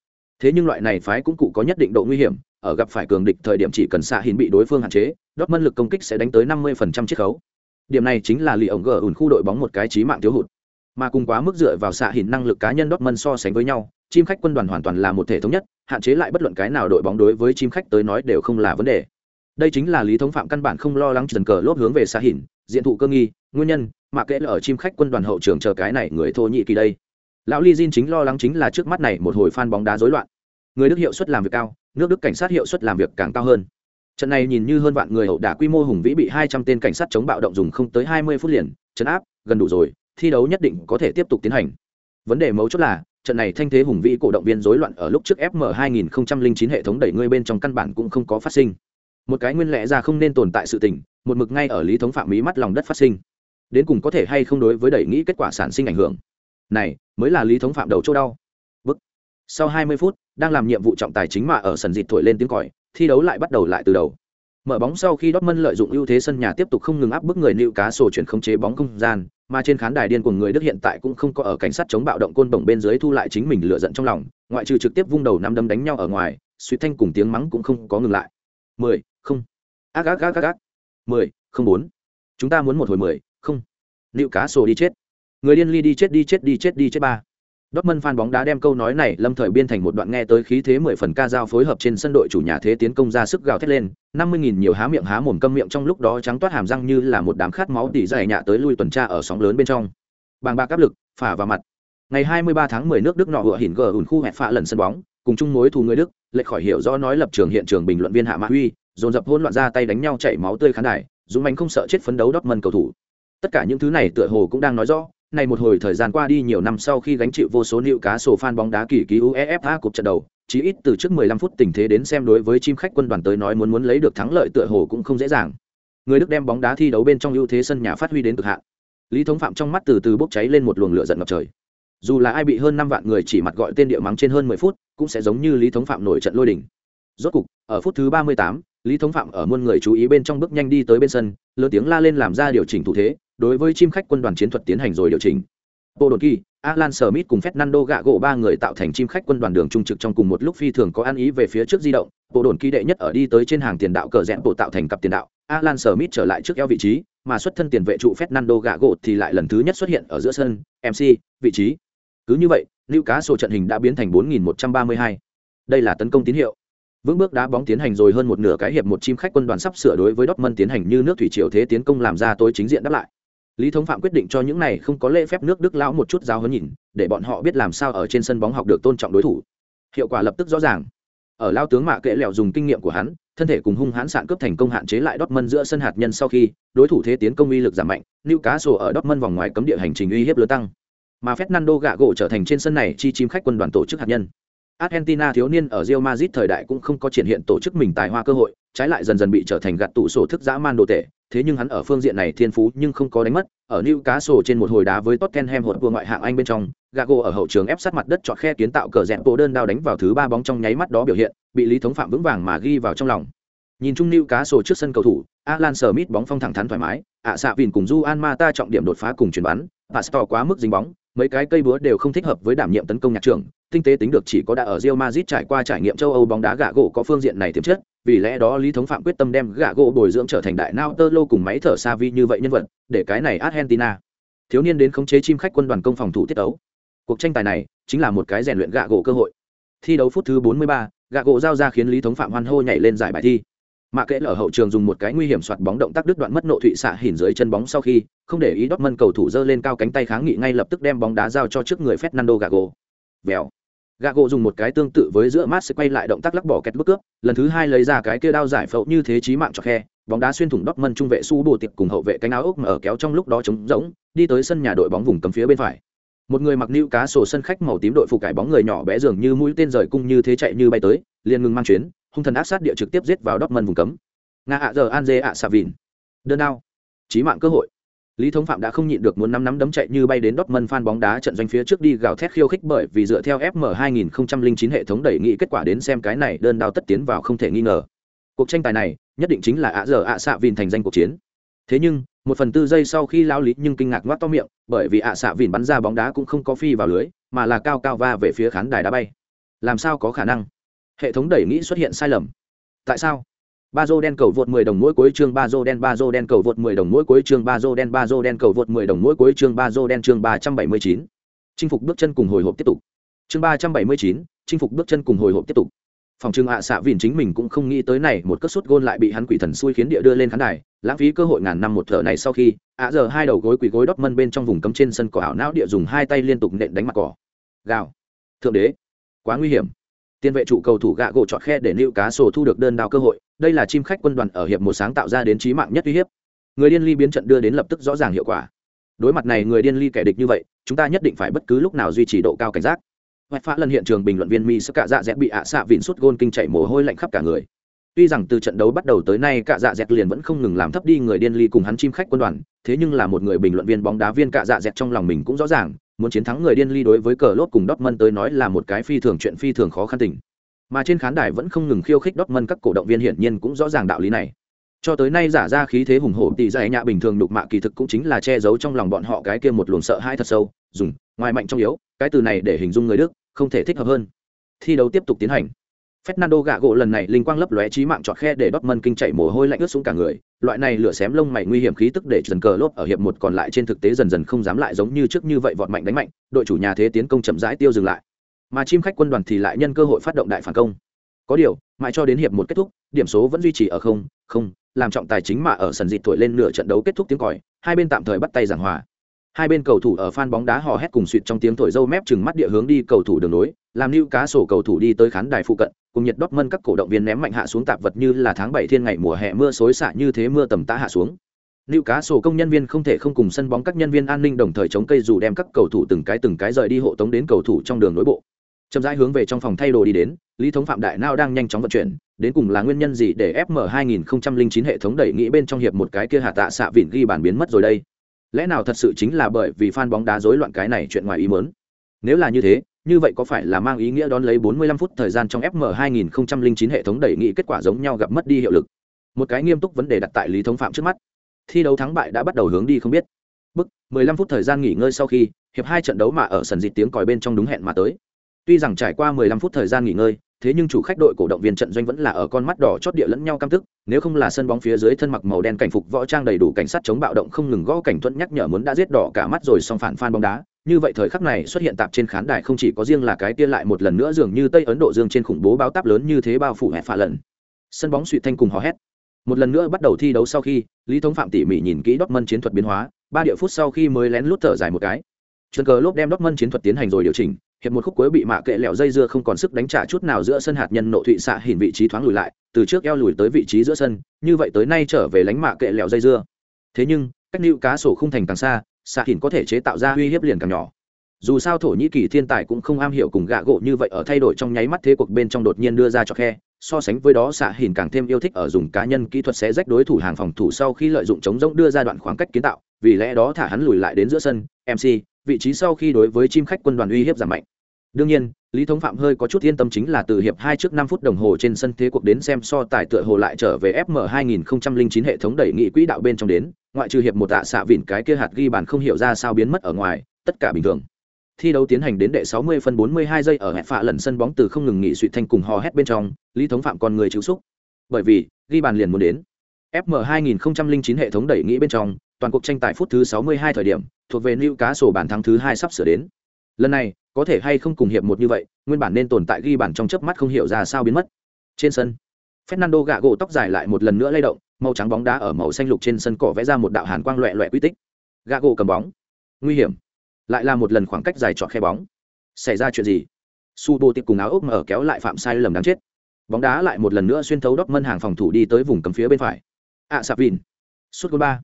Thế nhưng loại này phái cũng cụ có nhất định độ nguy hiểm ở gặp phải cường địch thời điểm chỉ cần xạ hình bị đối phương hạn chế đốt lực công kích sẽ đánh tới năm mươi phần trăm chiết khấu. Điểm này chính là lì ổng gờ ủn khu đội bóng một cái trí mạng thiếu hụt mà cùng quá mức dựa vào xạ hình năng lực cá nhân Dortmund so sánh với nhau, chim khách quân đoàn hoàn toàn là một thể thống nhất, hạn chế lại bất luận cái nào đội bóng đối với chim khách tới nói đều không là vấn đề. Đây chính là lý thống phạm căn bản không lo lắng trần cờ lốp hướng về xạ hình diện thụ cơ nghi, nguyên nhân, mà kể là ở chim khách quân đoàn hậu trường chờ cái này người thô nhị kỳ đây. Lão li Jin chính lo lắng chính là trước mắt này một hồi fan bóng đá rối loạn. Người đức hiệu suất làm việc cao, nước đức cảnh sát hiệu suất làm việc càng cao hơn. Trận này nhìn như hơn vạn người hậu đả quy mô hùng vĩ bị hai trăm tên cảnh sát chống bạo động dùng không tới hai mươi phút liền, chấn áp, gần đủ rồi thi đấu nhất định có thể tiếp tục tiến hành. Vấn đề mấu chốt là, trận này thanh thế hùng vĩ cổ động viên rối loạn ở lúc trước fm 2009 hệ thống đẩy ngươi bên trong căn bản cũng không có phát sinh. Một cái nguyên lẽ ra không nên tồn tại sự tình, một mực ngay ở lý thống phạm Mỹ mắt lòng đất phát sinh. Đến cùng có thể hay không đối với đẩy nghĩ kết quả sản sinh ảnh hưởng. Này, mới là lý thống phạm đầu chỗ đau. Bức. Sau 20 phút, đang làm nhiệm vụ trọng tài chính mà ở sân dịt thổi lên tiếng còi, thi đấu lại bắt đầu lại từ đầu. Mở bóng sau khi Dortmund lợi dụng ưu thế sân nhà tiếp tục không ngừng áp bức người nịu cá sổ chuyển không chế bóng không gian mà trên khán đài điên của người Đức hiện tại cũng không có ở cảnh sát chống bạo động côn bổng bên dưới thu lại chính mình lựa giận trong lòng, ngoại trừ trực tiếp vung đầu năm đấm đánh nhau ở ngoài suy thanh cùng tiếng mắng cũng không có ngừng lại. Mười, không. Ác ác ác ác ác. Mười, không bốn. Chúng ta muốn một hồi mười, không. Liệu cá sổ đi chết. Người điên ly đi chết đi chết đi chết đi chết ba. Dortmund fan bóng đá đem câu nói này lâm thời biên thành một đoạn nghe tới khí thế mười phần ca giao phối hợp trên sân đội chủ nhà thế tiến công ra sức gào thét lên, năm mươi nghìn nhiều há miệng há mồm câm miệng trong lúc đó trắng toát hàm răng như là một đám khát máu tỉ dày nhạ tới lui tuần tra ở sóng lớn bên trong. Bàng bạc áp lực, phả vào mặt. Ngày 23 tháng 10 nước Đức nọ vừa hỉn gờ ủn khu hẹp phạ lần sân bóng, cùng chung mối thù người Đức, lệch khỏi hiểu rõ nói lập trường hiện trường bình luận viên Hạ Mã Huy, dồn dập hỗn loạn ra tay đánh nhau chảy máu tươi khán đài, dũng mãnh không sợ chết phấn đấu Dortmund cầu thủ. Tất cả những thứ này tựa hồ cũng đang nói rõ, này một hồi thời gian qua đi nhiều năm sau khi gánh chịu vô số nịu cá sổ fan bóng đá kỳ ký UEFA cục trận đầu, chỉ ít từ trước 15 phút tình thế đến xem đối với chim khách quân đoàn tới nói muốn muốn lấy được thắng lợi tựa hồ cũng không dễ dàng. Người Đức đem bóng đá thi đấu bên trong ưu thế sân nhà phát huy đến cực hạn. Lý Thống Phạm trong mắt từ từ bốc cháy lên một luồng lửa giận ngập trời. Dù là ai bị hơn 5 vạn người chỉ mặt gọi tên địa mắng trên hơn 10 phút, cũng sẽ giống như Lý Thống Phạm nổi trận lôi đình Rốt cục, ở phút thứ 38, Lý Thống Phạm ở muôn người chú ý bên trong bước nhanh đi tới bên sân, lớn tiếng la lên làm ra điều chỉnh thủ thế, đối với chim khách quân đoàn chiến thuật tiến hành rồi điều chỉnh Bộ đồn kỳ, Alan Smith cùng Fernando gạ gỗ ba người tạo thành chim khách quân đoàn đường trung trực trong cùng một lúc phi thường có ăn ý về phía trước di động. Bộ đồn kỳ đệ nhất ở đi tới trên hàng tiền đạo cờ rẽ bộ tạo thành cặp tiền đạo. Alan Smith trở lại trước eo vị trí, mà xuất thân tiền vệ trụ Fernando gạ gỗ thì lại lần thứ nhất xuất hiện ở giữa sân, MC, vị trí. Cứ như vậy, lưu cá sổ trận hình đã biến thành 4132. Đây là tấn công tín hiệu. Vững bước đá bóng tiến hành rồi hơn một nửa cái hiệp một chim khách quân đoàn sắp sửa đối với Dortmund tiến hành như nước thủy triều thế tiến công làm ra tối chính diện đáp lại lý thống phạm quyết định cho những này không có lễ phép nước đức lão một chút giáo hấn nhìn để bọn họ biết làm sao ở trên sân bóng học được tôn trọng đối thủ. Hiệu quả lập tức rõ ràng. Ở lao tướng mạ kệ lẹo dùng kinh nghiệm của hắn thân thể cùng hung hãn sạn cướp thành công hạn chế lại Dortmund giữa sân hạt nhân sau khi đối thủ thế tiến công uy lực giảm mạnh Newcastle ở Dortmund vòng ngoài cấm địa hành trình uy hiếp lớn tăng. Mà Fernando gạ gỗ trở thành trên sân này chi chim khách quân đoàn tổ chức hạt nhân. Argentina thiếu niên ở Real Madrid thời đại cũng không có triển hiện tổ chức mình tài hoa cơ hội, trái lại dần dần bị trở thành gạt tụ sổ thức dã man đồ tệ, thế nhưng hắn ở phương diện này thiên phú nhưng không có đánh mất, ở Newcastle trên một hồi đá với Tottenham hột vừa ngoại hạng Anh bên trong, Gago ở hậu trường ép sát mặt đất chọn khe kiến tạo cờ rẹn bộ đơn đao đánh vào thứ ba bóng trong nháy mắt đó biểu hiện, bị Lý Thống Phạm vững vàng mà ghi vào trong lòng. Nhìn chung Newcastle trước sân cầu thủ, Alan Smith bóng phong thẳng thắn thoải mái, ạ xạ vìn cùng Juan Mata trọng điểm đột phá cùng chuyển bắn, Pastor quá mức dính bóng, mấy cái cây búa đều không thích hợp với đảm nhiệm tấn công nhạc trưởng, tinh tế tính được chỉ có đã ở Real Madrid trải qua trải nghiệm châu Âu bóng đá gạ gỗ có phương diện này tiềm chất, vì lẽ đó Lý Thống Phạm quyết tâm đem gạ gỗ bồi dưỡng trở thành đại nao tơ lô cùng máy thở xa vi như vậy nhân vật, để cái này Argentina thiếu niên đến khống chế chim khách quân đoàn công phòng thủ tiết đấu. Cuộc tranh tài này chính là một cái rèn luyện gạ gỗ cơ hội. Thi đấu phút thứ 43, gạ gỗ giao ra khiến Lý Thống Phạm hoan hô nhảy lên giải bài thi. Mạ kệ ở hậu trường dùng một cái nguy hiểm soạt bóng động tác đứt đoạn mất nộ thụy xạ hỉn dưới chân bóng sau khi, không để ý Dortmund cầu thủ dơ lên cao cánh tay kháng nghị ngay lập tức đem bóng đá giao cho trước người Fernando Gago. Vèo. Gago dùng một cái tương tự với giữa mát sẽ quay lại động tác lắc bỏ kẹt bước cướp, lần thứ hai lấy ra cái kia đao giải phẫu như thế chí mạng cho khe, bóng đá xuyên thủng Dortmund trung vệ su bổ tiệp cùng hậu vệ cánh áo ốc mà ở kéo trong lúc đó trống rỗng, đi tới sân nhà đội bóng vùng cấm phía bên phải. Một người mặc nữ cá sổ sân khách màu tím đội phục cải bóng người nhỏ bé dường như mũi tên rời cung như thế chạy như bay tới, liền ngừng mang chuyến, hung thần áp sát địa trực tiếp giết vào Dortmund vùng cấm nga ạ giờ an dê ạ xà vìn đơn đao trí mạng cơ hội lý thống phạm đã không nhịn được muốn năm nắm đấm chạy như bay đến đốc mân phan bóng đá trận doanh phía trước đi gào thét khiêu khích bởi vì dựa theo FM 2009 hệ thống đẩy nghị kết quả đến xem cái này đơn đao tất tiến vào không thể nghi ngờ. Cuộc tranh tài này nhất định chính là ạ giờ ạ xạ vìn thành danh cuộc chiến. Thế nhưng, một phần tư giây sau khi lao lý nhưng kinh ngạc ngoác to miệng, bởi vì ạ xạ vìn bắn ra bóng đá cũng không có phi vào lưới, mà là cao cao va về phía khán đài đá bay. Làm sao có khả năng? Hệ thống đẩy nghĩ xuất hiện sai lầm. Tại sao? ba dô đen cầu vượt 10 đồng mỗi cuối chương ba dô đen ba dô đen cầu vượt 10 đồng mỗi cuối chương ba dô đen ba dô đen cầu vượt 10 đồng mỗi cuối chương ba dô đen chương 379. chinh phục bước chân cùng hồi hộp tiếp tục chương 379, chinh phục bước chân cùng hồi hộp tiếp tục phòng trưng ạ xạ vìn chính mình cũng không nghĩ tới này một cất sút gôn lại bị hắn quỷ thần xui khiến địa đưa lên khán đài lãng phí cơ hội ngàn năm một thợ này sau khi ạ giờ hai đầu gối quỳ gối đót mân bên trong vùng cấm trên sân cỏ ảo não địa dùng hai tay liên tục nện đánh mặt cỏ gào thượng đế quá nguy hiểm tiền vệ trụ cầu thủ gạ gỗ chọn khe để lưu cá sổ thu được đơn đào cơ hội. Đây là chim khách quân đoàn ở hiệp một sáng tạo ra đến trí mạng nhất uy hiếp. Người điên ly biến trận đưa đến lập tức rõ ràng hiệu quả. Đối mặt này người điên ly kẻ địch như vậy, chúng ta nhất định phải bất cứ lúc nào duy trì độ cao cảnh giác. Hoạch phá lần hiện trường bình luận viên mi sức cả dạ dẹt bị ạ xạ vịn suốt gôn kinh chảy mồ hôi lạnh khắp cả người. Tuy rằng từ trận đấu bắt đầu tới nay cả dạ dẹt liền vẫn không ngừng làm thấp đi người điên ly cùng hắn chim khách quân đoàn, thế nhưng là một người bình luận viên bóng đá viên cả dạ dẹt trong lòng mình cũng rõ ràng muốn chiến thắng người điên ly đối với cờ lốt cùng Dortmund tới nói là một cái phi thường chuyện phi thường khó khăn tình. Mà trên khán đài vẫn không ngừng khiêu khích Dortmund các cổ động viên hiển nhiên cũng rõ ràng đạo lý này. Cho tới nay giả ra khí thế hùng hổ tỷ giải nhạ bình thường đục mạ kỳ thực cũng chính là che giấu trong lòng bọn họ cái kia một luồng sợ hãi thật sâu, dùng, ngoài mạnh trong yếu, cái từ này để hình dung người đức, không thể thích hợp hơn. Thi đấu tiếp tục tiến hành. Fernando gạ gỗ lần này linh quang lấp lóe trí mạng chọt khe để Dortmund kinh chạy mồ hôi lạnh ướt xuống cả người, loại này lửa xém lông mày nguy hiểm khí tức để dần cờ lốp ở hiệp một còn lại trên thực tế dần dần không dám lại giống như trước như vậy vọt mạnh đánh mạnh, đội chủ nhà thế tiến công chậm rãi tiêu dừng lại. Mà chim khách quân đoàn thì lại nhân cơ hội phát động đại phản công. Có điều, mãi cho đến hiệp một kết thúc, điểm số vẫn duy trì ở không, không, làm trọng tài chính mà ở sân dịt thổi lên nửa trận đấu kết thúc tiếng còi, hai bên tạm thời bắt tay giảng hòa. Hai bên cầu thủ ở fan bóng đá hò hét cùng suýt trong tiếng thổi dâu mép chừng mắt địa hướng đi cầu thủ đường nối, làm lưu cá sổ cầu thủ đi tới khán đài phụ cận, cùng nhiệt đốt mân các cổ động viên ném mạnh hạ xuống tạp vật như là tháng bảy thiên ngày mùa hè mưa xối xả như thế mưa tầm tã hạ xuống. Lưu cá sổ công nhân viên không thể không cùng sân bóng các nhân viên an ninh đồng thời chống cây dù đem các cầu thủ từng cái từng cái rời đi hộ tống đến cầu thủ trong đường nối bộ. Chậm rãi hướng về trong phòng thay đồ đi đến, Lý thống phạm đại nao đang nhanh chóng vận chuyển, đến cùng là nguyên nhân gì để FM 2009 hệ thống đẩy nghĩ bên trong hiệp một cái kia hạ tạ xạ vịn ghi bàn biến mất rồi đây? Lẽ nào thật sự chính là bởi vì fan bóng đá rối loạn cái này chuyện ngoài ý muốn? Nếu là như thế, như vậy có phải là mang ý nghĩa đón lấy 45 phút thời gian trong FM 2009 hệ thống đẩy nghị kết quả giống nhau gặp mất đi hiệu lực. Một cái nghiêm túc vấn đề đặt tại Lý Thống Phạm trước mắt. Thi đấu thắng bại đã bắt đầu hướng đi không biết. Bức, 15 phút thời gian nghỉ ngơi sau khi, hiệp hai trận đấu mà ở sân dịch tiếng còi bên trong đúng hẹn mà tới. Tuy rằng trải qua 15 phút thời gian nghỉ ngơi, thế nhưng chủ khách đội cổ động viên trận doanh vẫn là ở con mắt đỏ chót địa lẫn nhau căm tức, nếu không là sân bóng phía dưới thân mặc màu đen cảnh phục võ trang đầy đủ cảnh sát chống bạo động không ngừng gõ cảnh thuận nhắc nhở muốn đã giết đỏ cả mắt rồi song phản fan bóng đá, như vậy thời khắc này xuất hiện tạp trên khán đài không chỉ có riêng là cái tiên lại một lần nữa dường như tây ấn độ dương trên khủng bố báo táp lớn như thế bao phủ hẹp phạ lần. Sân bóng suy thanh cùng hò hét. Một lần nữa bắt đầu thi đấu sau khi lý thống phạm tỉ mỉ nhìn kỹ Dortmund mân chiến thuật biến hóa ba địa phút sau khi mới lén lút thở dài một cái. Chân cờ lốp đem Dortmund mân chiến thuật tiến hành rồi điều chỉnh hiệp một khúc cuối bị mạ kệ lẹo dây dưa không còn sức đánh trả chút nào giữa sân hạt nhân nộ thụy xạ hình vị trí thoáng lùi lại, từ trước eo lùi tới vị trí giữa sân, như vậy tới nay trở về lánh mạ kệ lẹo dây dưa. Thế nhưng, cách nịu cá sổ không thành càng xa, xạ hình có thể chế tạo ra uy hiếp liền càng nhỏ. Dù sao thổ nhĩ kỳ thiên tài cũng không am hiểu cùng gạ gỗ như vậy ở thay đổi trong nháy mắt thế cuộc bên trong đột nhiên đưa ra cho khe, so sánh với đó xạ hình càng thêm yêu thích ở dùng cá nhân kỹ thuật sẽ rách đối thủ hàng phòng thủ sau khi lợi dụng chống rỗng đưa ra đoạn khoảng cách kiến tạo, vì lẽ đó thả hắn lùi lại đến giữa sân mc vị trí sau khi đối với chim khách quân đoàn uy hiếp giảm mạnh đương nhiên lý thống phạm hơi có chút yên tâm chính là từ hiệp hai trước năm phút đồng hồ trên sân thế cuộc đến xem so tài tựa hồ lại trở về fm 2009 hệ thống đẩy nghị quỹ đạo bên trong đến ngoại trừ hiệp một tạ xạ vịn cái kia hạt ghi bàn không hiểu ra sao biến mất ở ngoài tất cả bình thường thi đấu tiến hành đến đệ 60 phân 42 giây ở hẹp phạ lần sân bóng từ không ngừng nghỉ suy thanh cùng hò hét bên trong, Lý Thống Phạm còn người chịu xúc. Bởi vì, ghi bàn liền muốn đến. FM 2009 hệ thống đẩy nghĩ bên trong, toàn cuộc tranh tài phút thứ 62 thời điểm, thuộc về Newcastle bàn thắng thứ 2 sắp sửa đến. Lần này, có thể hay không cùng hiệp một như vậy, nguyên bản nên tồn tại ghi bàn trong chớp mắt không hiểu ra sao biến mất. Trên sân, Fernando gạ gỗ tóc dài lại một lần nữa lay động, màu trắng bóng đá ở màu xanh lục trên sân cỏ vẽ ra một đạo hàn quang loẹt loẹt quy tích. Gạ gỗ cầm bóng. Nguy hiểm lại là một lần khoảng cách dài chọn khe bóng xảy ra chuyện gì su bô cùng áo ốc mở kéo lại phạm sai lầm đáng chết bóng đá lại một lần nữa xuyên thấu đốc mân hàng phòng thủ đi tới vùng cấm phía bên phải À sạp vin suốt gol ba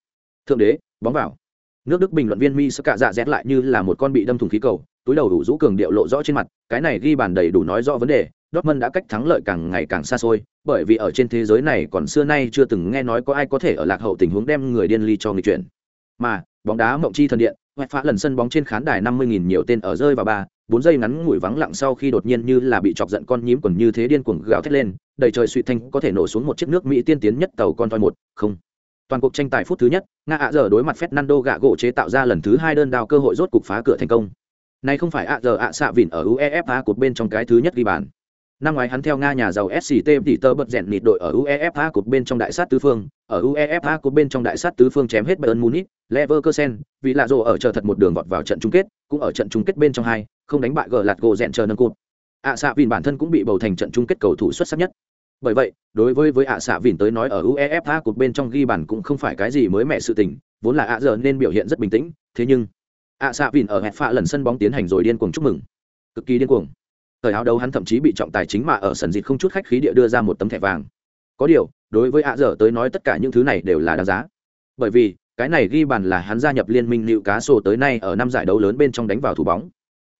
thượng đế bóng vào nước đức bình luận viên mi sơ cạ dạ dẹt lại như là một con bị đâm thùng khí cầu túi đầu đủ rũ cường điệu lộ rõ trên mặt cái này ghi bàn đầy đủ nói rõ vấn đề Dortmund đã cách thắng lợi càng ngày càng xa xôi, bởi vì ở trên thế giới này còn xưa nay chưa từng nghe nói có ai có thể ở lạc hậu tình huống đem người điên ly cho người chuyển. Mà, bóng đá mộng chi thần điện, Hoạch phá lần sân bóng trên khán đài 50.000 nhiều tên ở rơi vào ba, bốn giây ngắn ngủi vắng lặng sau khi đột nhiên như là bị chọc giận con nhím quần như thế điên cuồng gào thét lên, đầy trời suy thanh có thể nổ xuống một chiếc nước Mỹ tiên tiến nhất tàu con voi một, không. Toàn cuộc tranh tài phút thứ nhất, Nga ạ giờ đối mặt Fernando gạ gỗ chế tạo ra lần thứ hai đơn đao cơ hội rốt cục phá cửa thành công. Này không phải ạ giờ ạ xạ vịn ở UEFA cột bên trong cái thứ nhất ghi bàn. năm ngoái hắn theo nga nhà giàu sct tỷ tơ bật rèn nịt đội ở uefa cột bên trong đại sát tứ phương ở uefa cột bên trong đại sát tứ phương chém hết bayern munich leverkusen vì lạ rồ ở chờ thật một đường vọt vào trận chung kết cũng ở trận chung kết bên trong hai không đánh bại gờ lạt gỗ rèn chờ nâng cột ạ xạ vịn bản thân cũng bị bầu thành trận chung kết cầu thủ xuất sắc nhất bởi vậy, đối với với ạ xạ vìn tới nói ở uefa cột bên trong ghi bàn cũng không phải cái gì mới mẹ sự tình, vốn là ạ giờ nên biểu hiện rất bình tĩnh, thế nhưng, ạ xạ vìn ở hẹp phạ lần sân bóng tiến hành rồi điên cuồng chúc mừng. Cực kỳ điên cuồng. Thời áo đấu hắn thậm chí bị trọng tài chính mà ở sân dịt không chút khách khí địa đưa ra một tấm thẻ vàng. Có điều, đối với ạ giờ tới nói tất cả những thứ này đều là đáng giá. Bởi vì, cái này ghi bàn là hắn gia nhập liên minh nịu cá sổ tới nay ở năm giải đấu lớn bên trong đánh vào thủ bóng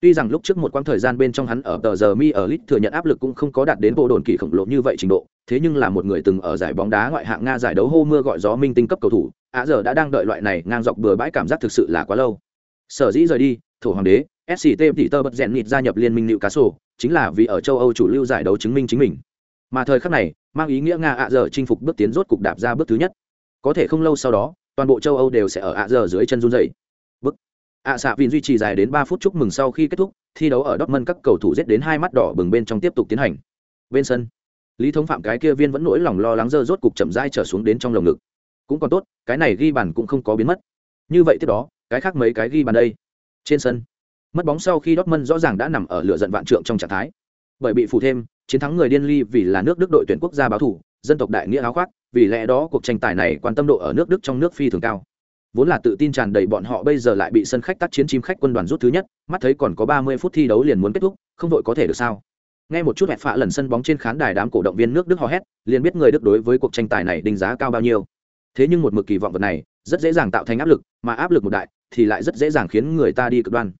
tuy rằng lúc trước một quãng thời gian bên trong hắn ở tờ giờ mi ở lit thừa nhận áp lực cũng không có đạt đến bộ đồn kỳ khổng lồ như vậy trình độ, thế nhưng là một người từng ở giải bóng đá ngoại hạng nga giải đấu hô mưa gọi gió minh tinh cấp cầu thủ, ạ giờ đã đang đợi loại này ngang dọc bừa bãi cảm giác thực sự là quá lâu. Sở dĩ rời đi, thổ hoàng đế sct tỷ tơ bật rèn nhịt gia nhập liên minh nịu cá sổ chính là vì ở châu âu chủ lưu giải đấu chứng minh chính mình. Mà thời khắc này, mang ý nghĩa nga ạ giờ chinh phục bước tiến rốt cục đạp ra bước thứ nhất. Có thể không lâu sau đó, toàn bộ châu âu đều sẽ ở ạ giờ dưới chân run dày ạ xạ vin duy trì dài đến ba phút chúc mừng sau khi kết thúc, thi đấu ở Dortmund các cầu thủ giết đến hai mắt đỏ bừng bên trong tiếp tục tiến hành. Bên sân, lý thống phạm cái kia viên vẫn nỗi lòng lo lắng dơ rốt cục chậm rãi trở xuống đến trong lồng ngực. Cũng còn tốt, cái này ghi bàn cũng không có biến mất. Như vậy tiếp đó, cái khác mấy cái ghi bàn đây. Trên sân, mất bóng sau khi Dortmund rõ ràng đã nằm ở lửa giận vạn trượng trong trạng thái. Bởi bị phụ thêm, chiến thắng người điên ly vì là nước đức đội tuyển quốc gia báo thủ, dân tộc đại nghĩa áo khoác, vì lẽ đó cuộc tranh tài này quan tâm độ ở nước đức trong nước phi thường cao vốn là tự tin tràn đầy bọn họ bây giờ lại bị sân khách tác chiến chim khách quân đoàn rút thứ nhất, mắt thấy còn có ba mươi phút thi đấu liền muốn kết thúc, không đội có thể được sao? Nghe một chút hẹp phạ lần sân bóng trên khán đài đám cổ động viên nước đức hò hét, liền biết người đức đối với cuộc tranh tài này đánh giá cao bao nhiêu. Thế nhưng một mực kỳ vọng vật này, rất dễ dàng tạo thành áp lực, mà áp lực một đại, thì lại rất dễ dàng khiến người ta đi cực đoan.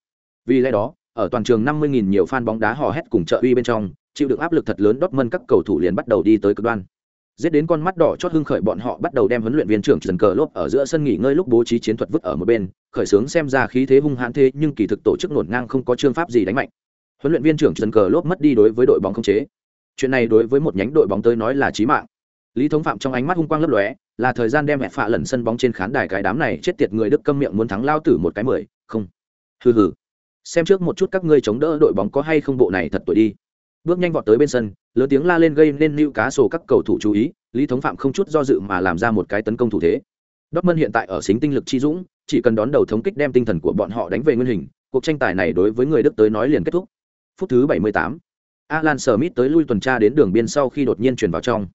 Vì lẽ đó, ở toàn trường 50.000 nhiều fan bóng đá hò hét cùng trợ uy bên trong, chịu được áp lực thật lớn Dortmund các cầu thủ liền bắt đầu đi tới cực đoan giết đến con mắt đỏ chót hưng khởi, bọn họ bắt đầu đem huấn luyện viên trưởng trần cờ lốp ở giữa sân nghỉ ngơi lúc bố trí chiến thuật vứt ở một bên, khởi xướng xem ra khí thế hung hãn thế, nhưng kỳ thực tổ chức nổn ngang không có chương pháp gì đánh mạnh. Huấn luyện viên trưởng trần cờ lốp mất đi đối với đội bóng không chế. Chuyện này đối với một nhánh đội bóng tới nói là chí mạng. Lý thống phạm trong ánh mắt hung quang lấp lóe, là thời gian đem mẹ phạ lần sân bóng trên khán đài cái đám này chết tiệt người đức câm miệng muốn thắng lao tử một cái mười, không. Hừ hừ. Xem trước một chút các ngươi chống đỡ đội bóng có hay không bộ này thật tuổi đi bước nhanh vọt tới bên sân, lớn tiếng la lên gây nên lưu cá sổ các cầu thủ chú ý, lý thống phạm không chút do dự mà làm ra một cái tấn công thủ thế. Dortmund hiện tại ở xính tinh lực chi dũng, chỉ cần đón đầu thống kích đem tinh thần của bọn họ đánh về nguyên hình, cuộc tranh tài này đối với người đức tới nói liền kết thúc. Phút thứ 78. Alan Smith tới lui tuần tra đến đường biên sau khi đột nhiên chuyển vào trong.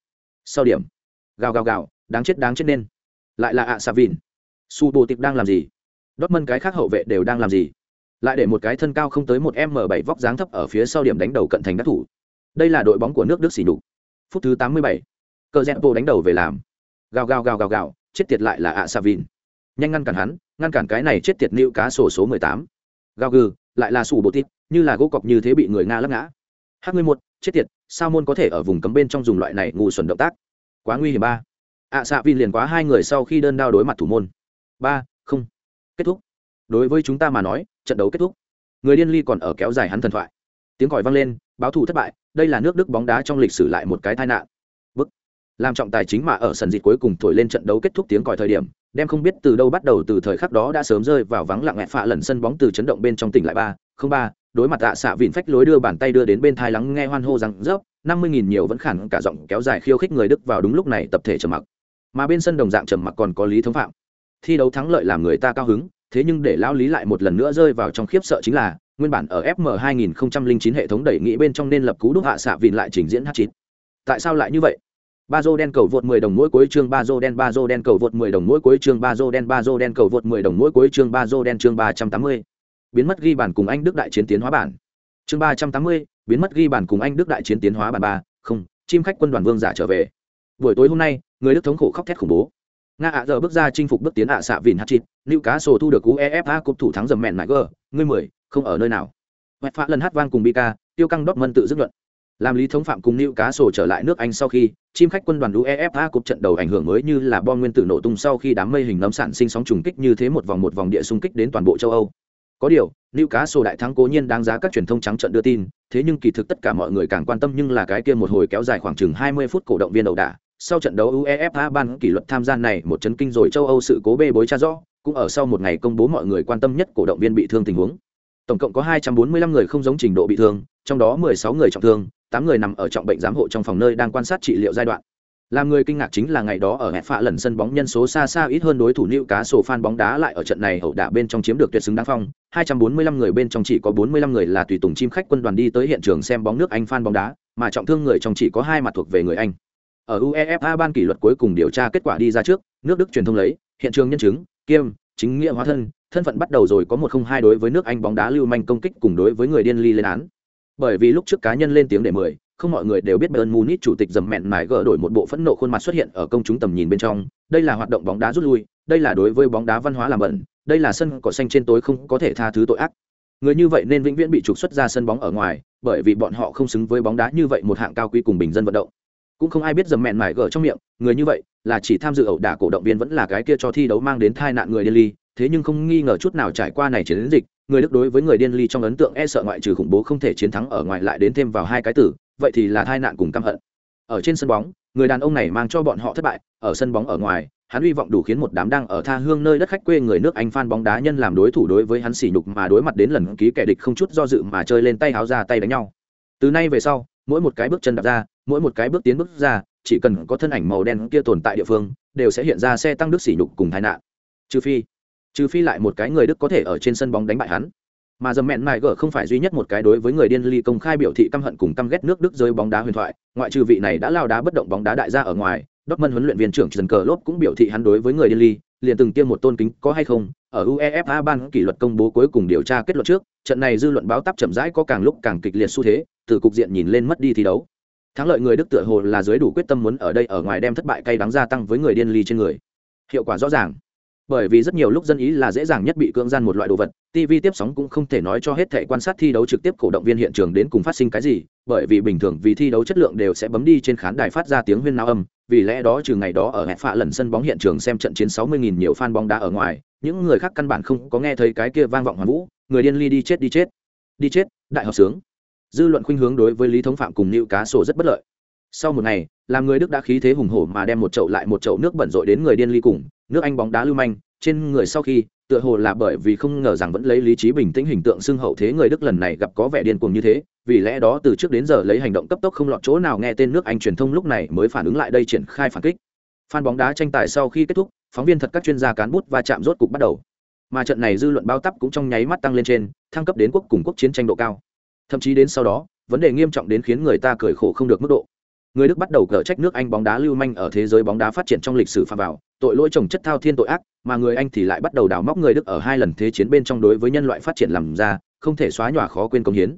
Sau điểm, gào gào gào, đáng chết đáng chết nên. Lại là ạ Savin su bồ tiệp đang làm gì? Dortmund cái khác hậu vệ đều đang làm gì? Lại để một cái thân cao không tới một m 7 vóc dáng thấp ở phía sau điểm đánh đầu cận thành đắc thủ. Đây là đội bóng của nước đức xỉ đục phút thứ 87. cờ rẽ bộ đánh đầu về làm. Gào gào gào gào gào, chết tiệt lại là ạ Savin nhanh ngăn cản hắn, ngăn cản cái này chết tiệt nữ cá sổ số 18. gào gừ, lại là sủ bộ tít như là gỗ cọc như thế bị người nga lắc ngã. H mươi một, chết tiệt, sao môn có thể ở vùng cấm bên trong dùng loại này ngu xuẩn động tác? Quá nguy hiểm ba. Ạ xạ vin liền quá hai người sau khi đơn đao đối mặt thủ môn. Ba, không. Kết thúc. Đối với chúng ta mà nói trận đấu kết thúc. Người điên ly còn ở kéo dài hắn thần thoại. Tiếng còi vang lên, báo thù thất bại, đây là nước đức bóng đá trong lịch sử lại một cái tai nạn. Bức. Làm trọng tài chính mà ở sân dịt cuối cùng thổi lên trận đấu kết thúc tiếng còi thời điểm, đem không biết từ đâu bắt đầu từ thời khắc đó đã sớm rơi vào vắng lặng ngẹt phạ lần sân bóng từ chấn động bên trong tỉnh lại ba, không ba, đối mặt tạ xạ vịn phách lối đưa bàn tay đưa đến bên thai lắng nghe hoan hô rằng rớp năm mươi nghìn nhiều vẫn khẳng cả giọng kéo dài khiêu khích người đức vào đúng lúc này tập thể trầm mặc. Mà bên sân đồng dạng trầm mặc còn có lý thống phạm. Thi đấu thắng lợi làm người ta cao hứng thế nhưng để lao lý lại một lần nữa rơi vào trong khiếp sợ chính là, nguyên bản ở fm 2009 hệ thống đẩy nghĩ bên trong nên lập cú đúc hạ xạ vịn lại trình diễn h 9 tại sao lại như vậy? Ba dô đen cầu vượt 10 đồng mỗi cuối chương, ba dô đen, ba dô đen cầu vượt 10 đồng mỗi cuối chương, ba dô đen, ba dô đen cầu vượt 10 đồng mỗi cuối chương, ba dô đen chương 380 biến mất ghi bản cùng anh đức đại chiến tiến hóa bản. Chương ba trăm tám mươi, biến mất ghi bản cùng anh đức đại chiến tiến hóa bản ba, không, chim khách quân đoàn vương giả trở về. Buổi tối hôm nay, người đức thống khổ khóc thét khủng bố nga ạ giờ bước ra chinh phục bước tiến ạ xạ vìn hát chịt nữ cá sổ thu được uefa cúp thủ thắng dầm mẹn mãi gờ ngươi mười không ở nơi nào hoẹt phá lần hát vang cùng bika tiêu căng đốc mân tự dứt luận làm lý thống phạm cùng nữ cá sổ trở lại nước anh sau khi chim khách quân đoàn uefa cúp trận đầu ảnh hưởng mới như là bom nguyên tử nổ tung sau khi đám mây hình nấm sản sinh sóng trùng kích như thế một vòng một vòng địa xung kích đến toàn bộ châu âu có điều, Lưu cá sổ đại thắng cố nhiên đáng giá các truyền thông trắng trận đưa tin, thế nhưng kỳ thực tất cả mọi người càng quan tâm nhưng là cái kia một hồi kéo dài khoảng chừng 20 phút cổ động viên đầu đà. Sau trận đấu UEFA ban kỷ luật tham gia này một chấn kinh rồi châu Âu sự cố bê bối cha rõ, cũng ở sau một ngày công bố mọi người quan tâm nhất cổ động viên bị thương tình huống. Tổng cộng có 245 người không giống trình độ bị thương, trong đó 16 người trọng thương, 8 người nằm ở trọng bệnh giám hộ trong phòng nơi đang quan sát trị liệu giai đoạn. Làm người kinh ngạc chính là ngày đó ở hẹp phạ lần sân bóng nhân số xa xa ít hơn đối thủ nữ cá sổ fan bóng đá lại ở trận này hậu đả bên trong chiếm được tuyệt xứng đáng phong. 245 người bên trong chỉ có 45 người là tùy tùng chim khách quân đoàn đi tới hiện trường xem bóng nước anh fan bóng đá mà trọng thương người trong chỉ có hai mặt thuộc về người anh ở uefa ban kỷ luật cuối cùng điều tra kết quả đi ra trước nước đức truyền thông lấy hiện trường nhân chứng kiêm chính nghĩa hóa thân thân phận bắt đầu rồi có một không hai đối với nước anh bóng đá lưu manh công kích cùng đối với người điên ly lên án bởi vì lúc trước cá nhân lên tiếng để mười không mọi người đều biết Bayern Munich chủ tịch dầm mẹn mải gỡ đổi một bộ phẫn nộ khuôn mặt xuất hiện ở công chúng tầm nhìn bên trong, đây là hoạt động bóng đá rút lui, đây là đối với bóng đá văn hóa làm bẩn, đây là sân cỏ xanh trên tối không có thể tha thứ tội ác. Người như vậy nên vĩnh viễn bị trục xuất ra sân bóng ở ngoài, bởi vì bọn họ không xứng với bóng đá như vậy một hạng cao quý cùng bình dân vận động. Cũng không ai biết dầm mẹn mải gở trong miệng, người như vậy là chỉ tham dự ẩu đả cổ động viên vẫn là cái kia cho thi đấu mang đến tai nạn người điên ly, thế nhưng không nghi ngờ chút nào trải qua này chiến dịch, người Đức đối với người điên ly trong ấn tượng e sợ ngoại trừ khủng bố không thể chiến thắng ở ngoài lại đến thêm vào hai cái tử, vậy thì là tai nạn cùng căm hận. Ở trên sân bóng, người đàn ông này mang cho bọn họ thất bại, ở sân bóng ở ngoài, hắn hy vọng đủ khiến một đám đang ở tha hương nơi đất khách quê người nước Anh fan bóng đá nhân làm đối thủ đối với hắn sỉ nhục mà đối mặt đến lần ký kẻ địch không chút do dự mà chơi lên tay háo ra tay đánh nhau. Từ nay về sau, mỗi một cái bước chân đạp ra, mỗi một cái bước tiến bước ra, chỉ cần có thân ảnh màu đen kia tồn tại địa phương, đều sẽ hiện ra xe tăng đức sỉ nhục cùng tai nạn. Trừ phi, trừ phi lại một cái người Đức có thể ở trên sân bóng đánh bại hắn mà dầm mẹn mài gở không phải duy nhất một cái đối với người điên ly công khai biểu thị căm hận cùng căm ghét nước đức rơi bóng đá huyền thoại ngoại trừ vị này đã lao đá bất động bóng đá đại gia ở ngoài Dortmund huấn luyện viên trưởng Trần Cờ Lốp cũng biểu thị hắn đối với người điên ly liền từng tiêm một tôn kính có hay không ở UEFA ban kỷ luật công bố cuối cùng điều tra kết luận trước trận này dư luận báo tắp chậm rãi có càng lúc càng kịch liệt xu thế từ cục diện nhìn lên mất đi thi đấu thắng lợi người đức tựa hồ là dưới đủ quyết tâm muốn ở đây ở ngoài đem thất bại cay đắng gia tăng với người điên ly trên người. Hiệu quả rõ ràng. Bởi vì rất nhiều lúc dân ý là dễ dàng nhất bị cưỡng gian một loại đồ vật tv tiếp sóng cũng không thể nói cho hết thể quan sát thi đấu trực tiếp cổ động viên hiện trường đến cùng phát sinh cái gì, bởi vì bình thường vì thi đấu chất lượng đều sẽ bấm đi trên khán đài phát ra tiếng huyên nao âm, vì lẽ đó trừ ngày đó ở hẹp phạ lần sân bóng hiện trường xem trận chiến 60.000 nhiều fan bóng đá ở ngoài, những người khác căn bản không có nghe thấy cái kia vang vọng hoàn vũ, người điên ly đi chết đi chết. Đi chết, đại học sướng dư luận khuynh hướng đối với lý thống phạm cùng nịu cá sổ rất bất lợi. Sau một ngày, làm người đức đã khí thế hùng hổ mà đem một chậu lại một chậu nước bẩn rội đến người điên ly cùng, nước anh bóng đá lưu manh, trên người sau khi, tựa hồ là bởi vì không ngờ rằng vẫn lấy lý trí bình tĩnh hình tượng xưng hậu thế người đức lần này gặp có vẻ điên cuồng như thế, vì lẽ đó từ trước đến giờ lấy hành động cấp tốc không lọt chỗ nào nghe tên nước anh truyền thông lúc này mới phản ứng lại đây triển khai phản kích. Phan bóng đá tranh tài sau khi kết thúc, phóng viên thật các chuyên gia cán bút và chạm rốt cục bắt đầu. Mà trận này dư luận bao tắp cũng trong nháy mắt tăng lên trên, thăng cấp đến quốc cùng quốc chiến tranh độ cao thậm chí đến sau đó, vấn đề nghiêm trọng đến khiến người ta cười khổ không được mức độ. Người đức bắt đầu cở trách nước anh bóng đá lưu manh ở thế giới bóng đá phát triển trong lịch sử phạm vào, tội lỗi trồng chất thao thiên tội ác, mà người anh thì lại bắt đầu đào móc người đức ở hai lần thế chiến bên trong đối với nhân loại phát triển làm ra, không thể xóa nhòa khó quên công hiến.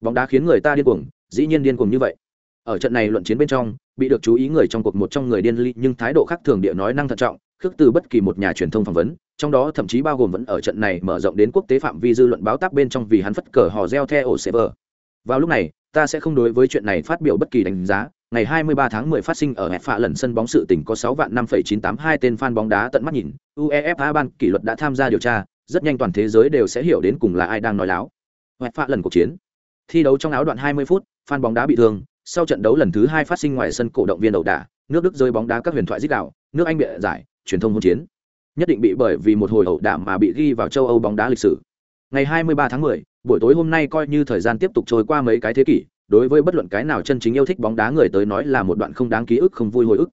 Bóng đá khiến người ta điên cuồng, dĩ nhiên điên cuồng như vậy. Ở trận này luận chiến bên trong, bị được chú ý người trong cuộc một trong người điên ly, nhưng thái độ khác thường địa nói năng thận trọng khước từ bất kỳ một nhà truyền thông phỏng vấn trong đó thậm chí bao gồm vẫn ở trận này mở rộng đến quốc tế phạm vi dư luận báo tác bên trong vì hắn phất cờ hò reo theo ổ server vào lúc này ta sẽ không đối với chuyện này phát biểu bất kỳ đánh giá ngày 23 tháng 10 phát sinh ở hẹp phạ lần sân bóng sự tỉnh có 6 vạn 5,982 tên fan bóng đá tận mắt nhìn, UEFA ban kỷ luật đã tham gia điều tra, rất nhanh toàn thế giới đều sẽ hiểu đến cùng là ai đang nói láo. Hẹp phạ lần cuộc chiến. Thi đấu trong áo đoạn 20 phút, fan bóng đá bị thương, sau trận đấu lần thứ hai phát sinh ngoài sân cổ động viên đầu đả, nước Đức rơi bóng đá các huyền thoại giết đảo, nước Anh bị giải, truyền thông hỗn chiến. Nhất định bị bởi vì một hồi ẩu đả mà bị ghi vào châu Âu bóng đá lịch sử. Ngày 23 tháng 10, buổi tối hôm nay coi như thời gian tiếp tục trôi qua mấy cái thế kỷ, đối với bất luận cái nào chân chính yêu thích bóng đá người tới nói là một đoạn không đáng ký ức không vui hồi ức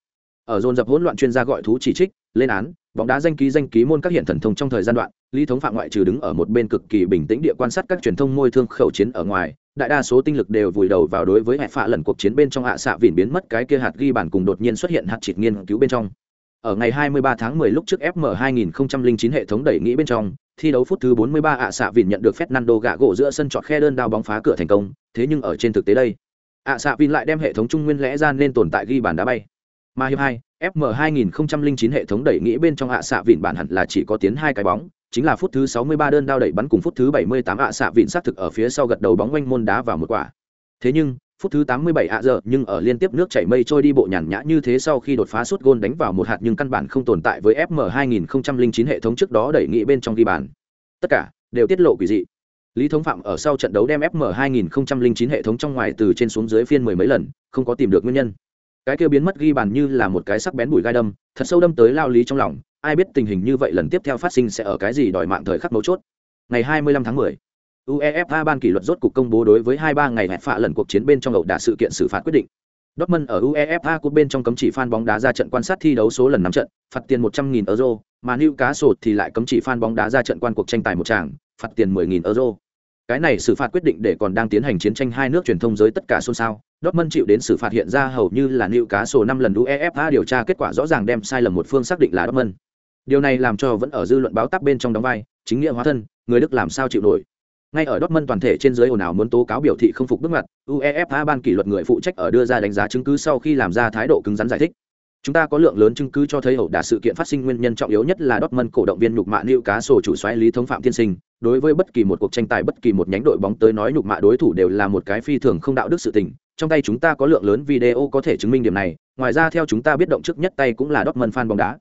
ở dồn dập hỗn loạn chuyên gia gọi thú chỉ trích lên án bóng đá danh ký danh ký môn các hiện thần thông trong thời gian đoạn lý thống phạm ngoại trừ đứng ở một bên cực kỳ bình tĩnh địa quan sát các truyền thông môi thương khẩu chiến ở ngoài đại đa số tinh lực đều vùi đầu vào đối với hệ phạ lần cuộc chiến bên trong hạ xạ vỉn biến mất cái kia hạt ghi bản cùng đột nhiên xuất hiện hạt chịt nghiên cứu bên trong ở ngày 23 tháng 10 lúc trước FM 2009 hệ thống đẩy nghĩ bên trong, thi đấu phút thứ 43 ạ xạ vịn nhận được Fernando gạ gỗ giữa sân chọt khe đơn đao bóng phá cửa thành công, thế nhưng ở trên thực tế đây, ạ xạ vịn lại đem hệ thống trung nguyên lẽ ra nên tồn tại ghi bàn đá bay. Mà hiệp 2, FM 2009 hệ thống đẩy nghĩ bên trong ạ xạ vịn bản hẳn là chỉ có tiến hai cái bóng, chính là phút thứ 63 đơn đao đẩy bắn cùng phút thứ 78 ạ xạ vịn xác thực ở phía sau gật đầu bóng quanh môn đá vào một quả. Thế nhưng, phút thứ 87 ạ giờ nhưng ở liên tiếp nước chảy mây trôi đi bộ nhàn nhã như thế sau khi đột phá suốt gôn đánh vào một hạt nhưng căn bản không tồn tại với FM 2009 hệ thống trước đó đẩy nghị bên trong ghi bàn. Tất cả đều tiết lộ quỷ dị. Lý Thống Phạm ở sau trận đấu đem FM 2009 hệ thống trong ngoài từ trên xuống dưới phiên mười mấy lần, không có tìm được nguyên nhân. Cái kia biến mất ghi bàn như là một cái sắc bén bùi gai đâm, thật sâu đâm tới lao lý trong lòng, ai biết tình hình như vậy lần tiếp theo phát sinh sẽ ở cái gì đòi mạng thời khắc mấu chốt. Ngày 25 tháng 10, UEFA ban kỷ luật rốt cục công bố đối với 2-3 ngày hẹn phạ lần cuộc chiến bên trong ẩu đả sự kiện xử phạt quyết định. Dortmund ở UEFA Cup bên trong cấm chỉ fan bóng đá ra trận quan sát thi đấu số lần 5 trận, phạt tiền 100.000 euro, mà Newcastle thì lại cấm chỉ fan bóng đá ra trận quan cuộc tranh tài một tràng, phạt tiền 10.000 euro. Cái này xử phạt quyết định để còn đang tiến hành chiến tranh hai nước truyền thông giới tất cả xôn xao. Dortmund chịu đến xử phạt hiện ra hầu như là Newcastle 5 lần UEFA điều tra kết quả rõ ràng đem sai lầm một phương xác định là Dortmund. Điều này làm cho vẫn ở dư luận báo tắc bên trong đóng vai, chính nghĩa hóa thân, người Đức làm sao chịu nổi ngay ở Dortmund toàn thể trên dưới ồn ào muốn tố cáo biểu thị không phục bước mặt, UEFA ban kỷ luật người phụ trách ở đưa ra đánh giá chứng cứ sau khi làm ra thái độ cứng rắn giải thích. Chúng ta có lượng lớn chứng cứ cho thấy ẩu đả sự kiện phát sinh nguyên nhân trọng yếu nhất là Dortmund cổ động viên nhục mạ Newcastle Cá Sổ chủ soái Lý Thống Phạm thiên sinh, đối với bất kỳ một cuộc tranh tài bất kỳ một nhánh đội bóng tới nói nhục mạ đối thủ đều là một cái phi thường không đạo đức sự tình. Trong tay chúng ta có lượng lớn video có thể chứng minh điểm này, ngoài ra theo chúng ta biết động trước nhất tay cũng là Dortmund fan bóng đá.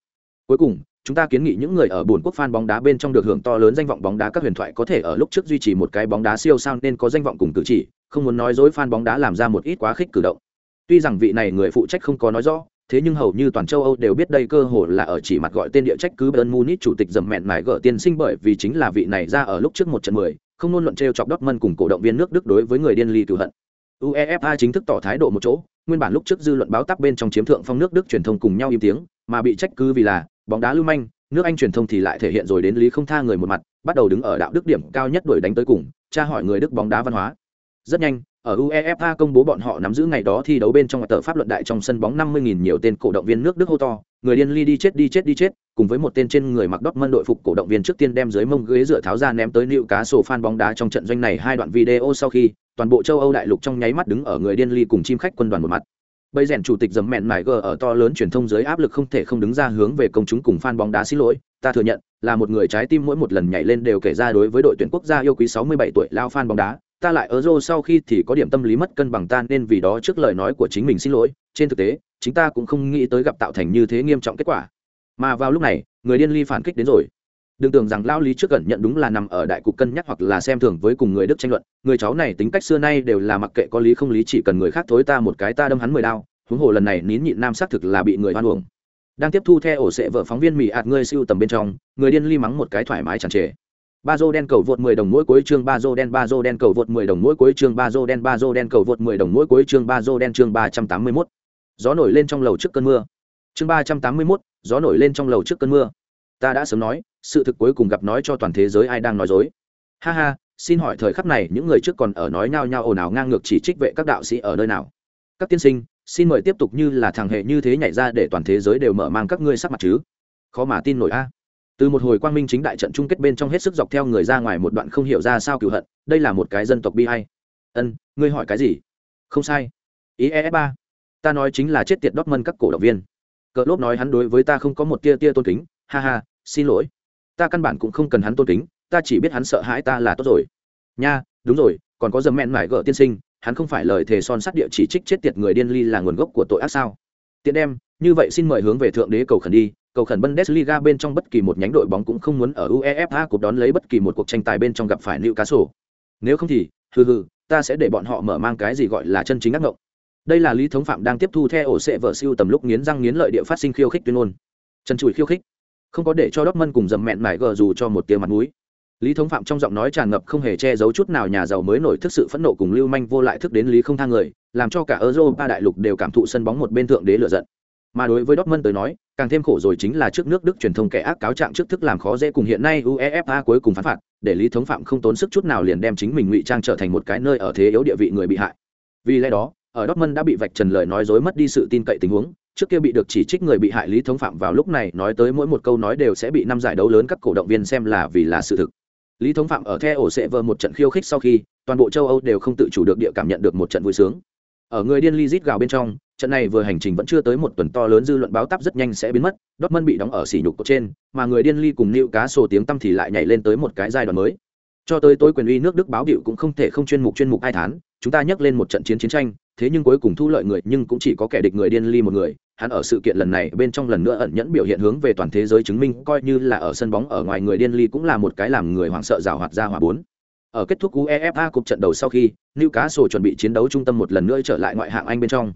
Cuối cùng, chúng ta kiến nghị những người ở buồn quốc fan bóng đá bên trong được hưởng to lớn danh vọng bóng đá các huyền thoại có thể ở lúc trước duy trì một cái bóng đá siêu sao nên có danh vọng cùng cử chỉ, không muốn nói dối fan bóng đá làm ra một ít quá khích cử động. Tuy rằng vị này người phụ trách không có nói rõ, thế nhưng hầu như toàn châu Âu đều biết đây cơ hội là ở chỉ mặt gọi tên địa trách cứ Bayern Munich chủ tịch dầm mẹn mải gỡ tiên sinh bởi vì chính là vị này ra ở lúc trước một trận mười, không luôn luận trêu chọc Dortmund cùng cổ động viên nước Đức đối với người điên ly cửu hận. UEFA chính thức tỏ thái độ một chỗ, nguyên bản lúc trước dư luận báo tắc bên trong chiếm thượng phong nước Đức truyền thông cùng nhau im tiếng, mà bị trách cứ vì là bóng đá lưu manh, nước anh truyền thông thì lại thể hiện rồi đến lý không tha người một mặt bắt đầu đứng ở đạo đức điểm cao nhất đuổi đánh tới cùng tra hỏi người đức bóng đá văn hóa. Rất nhanh ở uefa công bố bọn họ nắm giữ ngày đó thi đấu bên trong tờ pháp luận đại trong sân bóng 50.000 nhiều tên cổ động viên nước đức hô to người điên ly đi chết đi chết đi chết cùng với một tên trên người mặc đốc mân đội phục cổ động viên trước tiên đem dưới mông ghế dựa tháo ra ném tới nịu cá sổ fan bóng đá trong trận doanh này. Hai đoạn video sau khi toàn bộ châu âu đại lục trong nháy mắt đứng ở người điên ly cùng chim khách quân đoàn một mặt bây rèn chủ tịch dầm mẹn mải gờ ở to lớn truyền thông dưới áp lực không thể không đứng ra hướng về công chúng cùng fan bóng đá xin lỗi. Ta thừa nhận, là một người trái tim mỗi một lần nhảy lên đều kể ra đối với đội tuyển quốc gia yêu quý 67 tuổi lao fan bóng đá. Ta lại ở Euro sau khi thì có điểm tâm lý mất cân bằng tan nên vì đó trước lời nói của chính mình xin lỗi. Trên thực tế, chính ta cũng không nghĩ tới gặp tạo thành như thế nghiêm trọng kết quả. Mà vào lúc này, người điên ly phản kích đến rồi đừng tưởng rằng lao lý trước gần nhận đúng là nằm ở đại cục cân nhắc hoặc là xem thường với cùng người đức tranh luận. Người cháu này tính cách xưa nay đều là mặc kệ có lý không lý chỉ cần người khác thối ta một cái ta đâm hắn mười đao. Huống hồ lần này nín nhịn nam xác thực là bị người hoan uổng. Đang tiếp thu theo ổ sệ vợ phóng viên mỹ ạt ngươi siêu tầm bên trong người điên ly mắng một cái thoải mái chẳng trề. Ba dô đen cầu vượt 10 đồng mỗi cuối chương ba dô đen ba dô đen cầu vượt 10 đồng mỗi cuối chương ba dô đen ba dô đen cầu vượt 10 đồng mỗi cuối chương ba dô đen chương 381. gió nổi lên trong lầu trước cơn mưa. Chương 381, gió nổi lên trong lầu trước cơn mưa ta đã sớm nói, sự thực cuối cùng gặp nói cho toàn thế giới ai đang nói dối. Ha ha, xin hỏi thời khắc này những người trước còn ở nói nhao nhao ồn ào ngang ngược chỉ trích vệ các đạo sĩ ở nơi nào? Các tiên sinh, xin mời tiếp tục như là thằng hệ như thế nhảy ra để toàn thế giới đều mở mang các ngươi sắc mặt chứ. Khó mà tin nổi a. Từ một hồi quang minh chính đại trận chung kết bên trong hết sức dọc theo người ra ngoài một đoạn không hiểu ra sao cựu hận, đây là một cái dân tộc bi hay ân, ngươi hỏi cái gì? Không sai. Ý e ba. Ta nói chính là chết tiệt đót mân các cổ động viên. Cờ lốp nói hắn đối với ta không có một tia tia tôn kính. Ha ha xin lỗi. Ta căn bản cũng không cần hắn tôn kính, ta chỉ biết hắn sợ hãi ta là tốt rồi. Nha, đúng rồi, còn có dầm mẹn mải gỡ tiên sinh, hắn không phải lời thề son sắt địa chỉ trích chết tiệt người điên ly là nguồn gốc của tội ác sao? Tiện đem, như vậy xin mời hướng về thượng đế cầu khẩn đi, cầu khẩn bundesliga bên trong bất kỳ một nhánh đội bóng cũng không muốn ở uefa cuộc đón lấy bất kỳ một cuộc tranh tài bên trong gặp phải cá sổ nếu không thì, hừ hừ, ta sẽ để bọn họ mở mang cái gì gọi là chân chính ác ngộng. Đây là lý thống phạm đang tiếp thu theo ổ sệ vợ siêu tầm lúc nghiến răng nghiến lợi địa phát sinh khiêu khích tuyên ngôn. Chân chùi khiêu khích không có để cho Dortmund cùng dầm mẹn mải gờ dù cho một tia mặt mũi. Lý thống phạm trong giọng nói tràn ngập không hề che giấu chút nào nhà giàu mới nổi thức sự phẫn nộ cùng lưu manh vô lại thức đến lý không thang người, làm cho cả europa đại lục đều cảm thụ sân bóng một bên thượng đế lựa giận. Mà đối với Dortmund tới nói, càng thêm khổ rồi chính là trước nước đức truyền thông kẻ ác cáo trạng trước thức làm khó dễ cùng hiện nay uefa cuối cùng phán phạt, để lý thống phạm không tốn sức chút nào liền đem chính mình ngụy trang trở thành một cái nơi ở thế yếu địa vị người bị hại. Vì lẽ đó, ở Dortmund đã bị vạch trần lời nói dối mất đi sự tin cậy tình huống trước kia bị được chỉ trích người bị hại lý thống phạm vào lúc này nói tới mỗi một câu nói đều sẽ bị năm giải đấu lớn các cổ động viên xem là vì là sự thực. Lý thống phạm ở the ổ sẽ vơ một trận khiêu khích sau khi, toàn bộ châu âu đều không tự chủ được địa cảm nhận được một trận vui sướng. Ở người điên ly rít gào bên trong, trận này vừa hành trình vẫn chưa tới một tuần to lớn dư luận báo tắp rất nhanh sẽ biến mất, Dortmund bị đóng ở xỉ nhục trên, mà người điên ly cùng nịu cá sổ tiếng tăm thì lại nhảy lên tới một cái giai đoạn mới. Cho tới tối quyền uy nước đức báo điệu cũng không thể không chuyên mục chuyên mục ai thán chúng ta nhắc lên một trận chiến chiến tranh, thế nhưng cuối cùng thu lợi người nhưng cũng chỉ có kẻ địch người điên ly một người hắn ở sự kiện lần này bên trong lần nữa ẩn nhẫn biểu hiện hướng về toàn thế giới chứng minh coi như là ở sân bóng ở ngoài người điên ly cũng là một cái làm người hoảng sợ rào hoạt ra hỏa bốn. Ở kết thúc UEFA cục trận đầu sau khi Newcastle chuẩn bị chiến đấu trung tâm một lần nữa trở lại ngoại hạng Anh bên trong.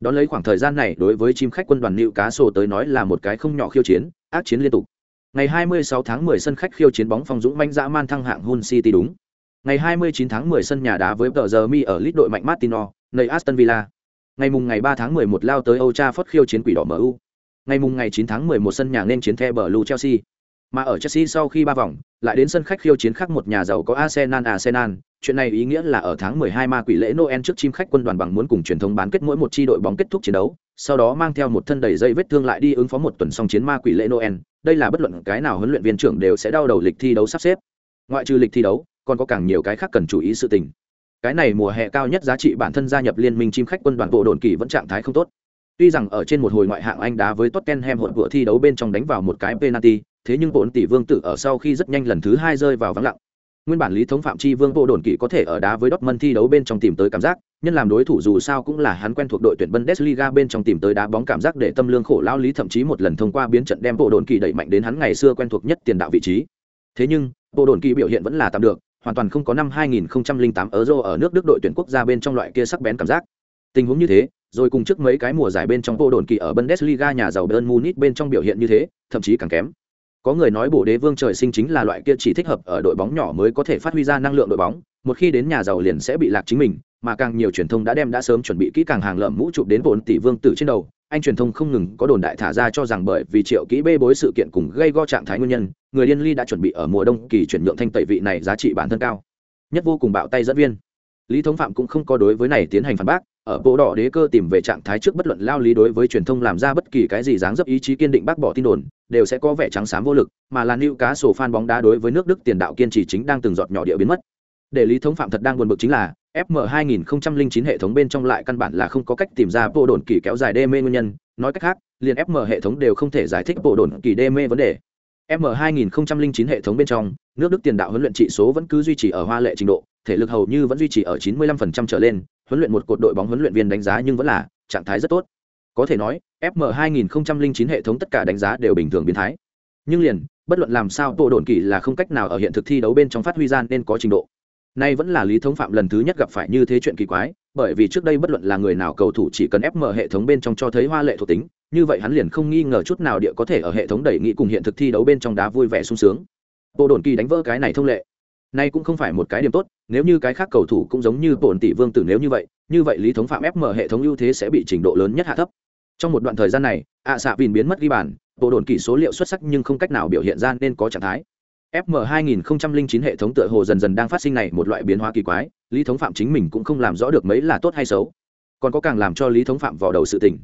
Đón lấy khoảng thời gian này đối với chim khách quân đoàn Newcastle tới nói là một cái không nhỏ khiêu chiến ác chiến liên tục. Ngày 26 tháng 10 sân khách khiêu chiến bóng phòng dũng manh dã man thăng hạng Hull City đúng. Ngày 29 tháng 10 sân nhà đá với tờ giờ mi ở lít đội mạnh Martino, nơi Aston Villa. Ngày mùng ngày 3 tháng 11 lao tới Old Trafford khiêu chiến quỷ đỏ MU. Ngày mùng ngày 9 tháng 11 sân nhà nên chiến The Blue Chelsea. Mà ở Chelsea sau khi ba vòng, lại đến sân khách khiêu chiến khác một nhà giàu có Arsenal Arsenal, chuyện này ý nghĩa là ở tháng 12 ma quỷ lễ Noel trước chim khách quân đoàn bằng muốn cùng truyền thông bán kết mỗi một chi đội bóng kết thúc chiến đấu, sau đó mang theo một thân đầy dây vết thương lại đi ứng phó một tuần song chiến ma quỷ lễ Noel, đây là bất luận cái nào huấn luyện viên trưởng đều sẽ đau đầu lịch thi đấu sắp xếp. Ngoại trừ lịch thi đấu, còn có càng nhiều cái khác cần chú ý sự tình. Cái này mùa hè cao nhất giá trị bản thân gia nhập liên minh chim khách quân đoàn bộ đồn kỳ vẫn trạng thái không tốt. Tuy rằng ở trên một hồi ngoại hạng Anh đá với Tottenham hỗn vừa thi đấu bên trong đánh vào một cái penalty, thế nhưng bốn tỷ vương tử ở sau khi rất nhanh lần thứ hai rơi vào vắng lặng nguyên bản lý thống phạm chi vương bộ đồn kỵ có thể ở đá với Dortmund thi đấu bên trong tìm tới cảm giác nhân làm đối thủ dù sao cũng là hắn quen thuộc đội tuyển Bundesliga bên trong tìm tới đá bóng cảm giác để tâm lương khổ lao lý thậm chí một lần thông qua biến trận đem bộ đồn kỵ đẩy mạnh đến hắn ngày xưa quen thuộc nhất tiền đạo vị trí thế nhưng bộ đồn kỵ biểu hiện vẫn là tạm được hoàn toàn không có năm 2008 Euro ở nước Đức đội tuyển quốc gia bên trong loại kia sắc bén cảm giác. Tình huống như thế, rồi cùng trước mấy cái mùa giải bên trong vô đồn kỳ ở Bundesliga nhà giàu Bayern Munich bên trong biểu hiện như thế, thậm chí càng kém. Có người nói bộ đế vương trời sinh chính là loại kia chỉ thích hợp ở đội bóng nhỏ mới có thể phát huy ra năng lượng đội bóng, một khi đến nhà giàu liền sẽ bị lạc chính mình, mà càng nhiều truyền thông đã đem đã sớm chuẩn bị kỹ càng hàng lợm mũ chụp đến vốn tỷ vương tử trên đầu anh truyền thông không ngừng có đồn đại thả ra cho rằng bởi vì triệu kỹ bê bối sự kiện cùng gây go trạng thái nguyên nhân, người liên ly đã chuẩn bị ở mùa đông kỳ chuyển nhượng thanh tẩy vị này giá trị bản thân cao. Nhất vô cùng bạo tay dẫn viên. Lý thống phạm cũng không có đối với này tiến hành phản bác, ở bộ đỏ đế cơ tìm về trạng thái trước bất luận lao lý đối với truyền thông làm ra bất kỳ cái gì dáng dấp ý chí kiên định bác bỏ tin đồn, đều sẽ có vẻ trắng xám vô lực, mà là nữ cá sổ phan bóng đá đối với nước đức tiền đạo kiên trì chính đang từng giọt nhỏ địa biến mất. Để lý thống phạm thật đang buồn bực chính là fm 2009 hệ thống bên trong lại căn bản là không có cách tìm ra bộ đồn kỳ kéo dài đê mê nguyên nhân. Nói cách khác, liền fm hệ thống đều không thể giải thích bộ đồn kỳ đê mê vấn đề. M 2009 hệ thống bên trong, nước đức tiền đạo huấn luyện trị số vẫn cứ duy trì ở hoa lệ trình độ, thể lực hầu như vẫn duy trì ở 95% trở lên, huấn luyện một cột đội bóng huấn luyện viên đánh giá nhưng vẫn là trạng thái rất tốt. Có thể nói fm 2009 hệ thống tất cả đánh giá đều bình thường biến thái. Nhưng liền, bất luận làm sao bộ đồn kỳ là không cách nào ở hiện thực thi đấu bên trong phát huy gian nên có trình độ nay vẫn là lý thống phạm lần thứ nhất gặp phải như thế chuyện kỳ quái, bởi vì trước đây bất luận là người nào cầu thủ chỉ cần fm hệ thống bên trong cho thấy hoa lệ thuộc tính, như vậy hắn liền không nghi ngờ chút nào địa có thể ở hệ thống đẩy nghị cùng hiện thực thi đấu bên trong đá vui vẻ sung sướng. Bộ đồn kỳ đánh vỡ cái này thông lệ. Nay cũng không phải một cái điểm tốt, nếu như cái khác cầu thủ cũng giống như bổn tỷ vương tử nếu như vậy như vậy lý thống phạm fm hệ thống ưu thế sẽ bị trình độ lớn nhất hạ thấp. Trong một đoạn thời gian này, ạ xạ vìn biến mất ghi bàn, bộ đồn kỳ số liệu xuất sắc nhưng không cách nào biểu hiện ra nên có trạng thái fm 2009 hệ thống tựa hồ dần dần đang phát sinh này một loại biến hóa kỳ quái, lý thống phạm chính mình cũng không làm rõ được mấy là tốt hay xấu. Còn có càng làm cho lý thống phạm vào đầu sự tình.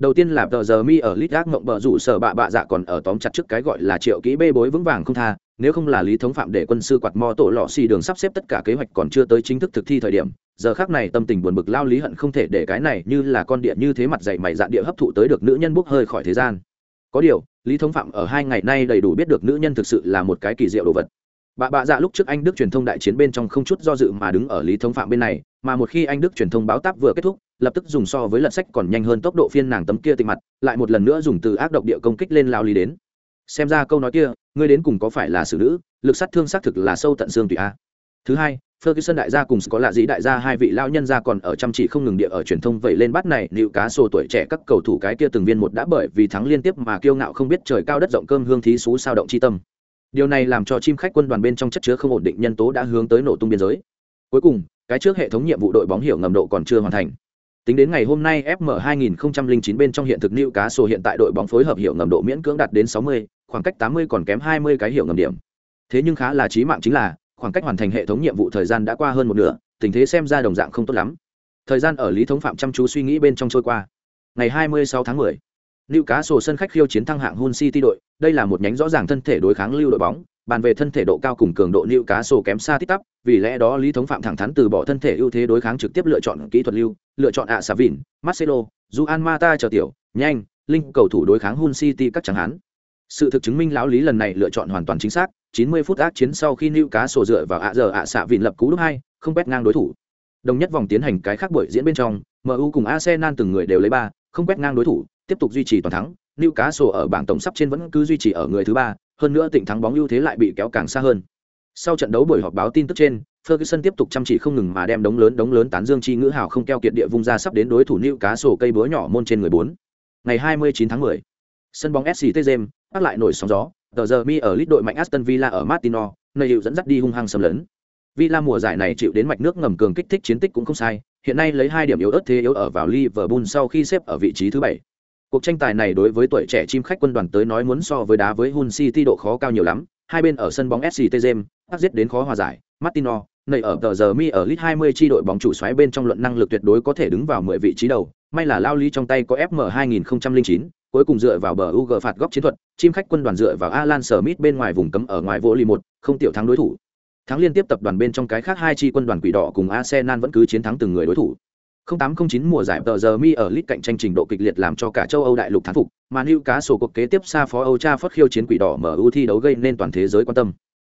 Đầu tiên là tờ giờ mi ở lít gác mộng bờ rủ sở bạ bạ dạ còn ở tóm chặt trước cái gọi là triệu kỹ bê bối vững vàng không tha, nếu không là lý thống phạm để quân sư quạt mo tổ lọ xì đường sắp xếp tất cả kế hoạch còn chưa tới chính thức thực thi thời điểm, giờ khác này tâm tình buồn bực lao lý hận không thể để cái này như là con địa như thế mặt dày mày dạn địa hấp thụ tới được nữ nhân bốc hơi khỏi thế gian. Có điều lý thống phạm ở hai ngày nay đầy đủ biết được nữ nhân thực sự là một cái kỳ diệu đồ vật. Bà bạ dạ lúc trước anh đức truyền thông đại chiến bên trong không chút do dự mà đứng ở lý thống phạm bên này, mà một khi anh đức truyền thông báo táp vừa kết thúc, lập tức dùng so với lật sách còn nhanh hơn tốc độ phiên nàng tấm kia tịch mặt, lại một lần nữa dùng từ ác độc địa công kích lên lao lý đến. Xem ra câu nói kia, ngươi đến cùng có phải là xử nữ, lực sát thương xác thực là sâu tận xương tùy a. Thứ hai Ferguson đại gia cùng có lạ dĩ đại gia hai vị lao nhân gia còn ở chăm chỉ không ngừng địa ở truyền thông vậy lên bắt này liệu cá sổ tuổi trẻ các cầu thủ cái kia từng viên một đã bởi vì thắng liên tiếp mà kiêu ngạo không biết trời cao đất rộng cơm hương thí xú sao động chi tâm. Điều này làm cho chim khách quân đoàn bên trong chất chứa không ổn định nhân tố đã hướng tới nổ tung biên giới. Cuối cùng, cái trước hệ thống nhiệm vụ đội bóng hiểu ngầm độ còn chưa hoàn thành. Tính đến ngày hôm nay FM 2009 bên trong hiện thực New Cá sổ hiện tại đội bóng phối hợp hiểu ngầm độ miễn cưỡng đạt đến 60, khoảng cách 80 còn kém 20 cái hiểu ngầm điểm. Thế nhưng khá là chí mạng chính là, khoảng cách hoàn thành hệ thống nhiệm vụ thời gian đã qua hơn một nửa tình thế xem ra đồng dạng không tốt lắm thời gian ở lý thống phạm chăm chú suy nghĩ bên trong trôi qua ngày 26 tháng 10, Lưu Cá sổ sân khách khiêu chiến thăng hạng Hull City đội, đây là một nhánh rõ ràng thân thể đối kháng lưu đội bóng, bàn về thân thể độ cao cùng cường độ Lưu Cá sổ kém xa tít tắp, vì lẽ đó Lý Thống Phạm thẳng thắn từ bỏ thân thể ưu thế đối kháng trực tiếp lựa chọn kỹ thuật lưu, lựa chọn ạ xà vịn, Marcelo, Juan Mata chờ tiểu, nhanh, linh cầu thủ đối kháng Hull City các chẳng hán. Sự thực chứng minh lão Lý lần này lựa chọn hoàn toàn chính xác, 90 phút ác chiến sau khi New Cá sổ dựa vào ạ giờ ạ xạ vịn lập cú lúc hai, không quét ngang đối thủ. Đồng nhất vòng tiến hành cái khác buổi diễn bên trong, MU cùng Arsenal từng người đều lấy ba, không quét ngang đối thủ, tiếp tục duy trì toàn thắng. New Cá sổ ở bảng tổng sắp trên vẫn cứ duy trì ở người thứ ba, hơn nữa tỉnh thắng bóng ưu thế lại bị kéo càng xa hơn. Sau trận đấu buổi họp báo tin tức trên, Ferguson tiếp tục chăm chỉ không ngừng mà đem đống lớn đống lớn tán dương chi ngữ hào không keo kiệt địa vung ra sắp đến đối thủ New Cá sổ cây búa nhỏ môn trên người bốn. Ngày 29 tháng 10, sân bóng SCT James, bắt lại nổi sóng gió, tờ giờ mi ở lít đội mạnh Aston Villa ở Martino, nơi hiệu dẫn dắt đi hung hăng xâm lấn. Villa mùa giải này chịu đến mạch nước ngầm cường kích thích chiến tích cũng không sai, hiện nay lấy hai điểm yếu ớt thế yếu ở vào Liverpool sau khi xếp ở vị trí thứ bảy. Cuộc tranh tài này đối với tuổi trẻ chim khách quân đoàn tới nói muốn so với đá với Hull City độ khó cao nhiều lắm, hai bên ở sân bóng SCT James, giết đến khó hòa giải, Martino, nảy ở tờ giờ mi ở lit 20 chi đội bóng chủ xoáy bên trong luận năng lực tuyệt đối có thể đứng vào 10 vị trí đầu, may là lao lý trong tay có FM 2009, cuối cùng dựa vào bờ UG phạt góc chiến thuật, chim khách quân đoàn dựa vào Alan Smith bên ngoài vùng cấm ở ngoài vô ly một, không tiểu thắng đối thủ. Thắng liên tiếp tập đoàn bên trong cái khác hai chi quân đoàn quỷ đỏ cùng Arsenal vẫn cứ chiến thắng từng người đối thủ. 0809 mùa giải tờ giờ mi ở lit cạnh tranh trình độ kịch liệt làm cho cả châu Âu đại lục thán phục, mà Newcastle cuộc kế tiếp xa phó Âu cha phất khiêu chiến quỷ đỏ MU thi đấu gây nên toàn thế giới quan tâm.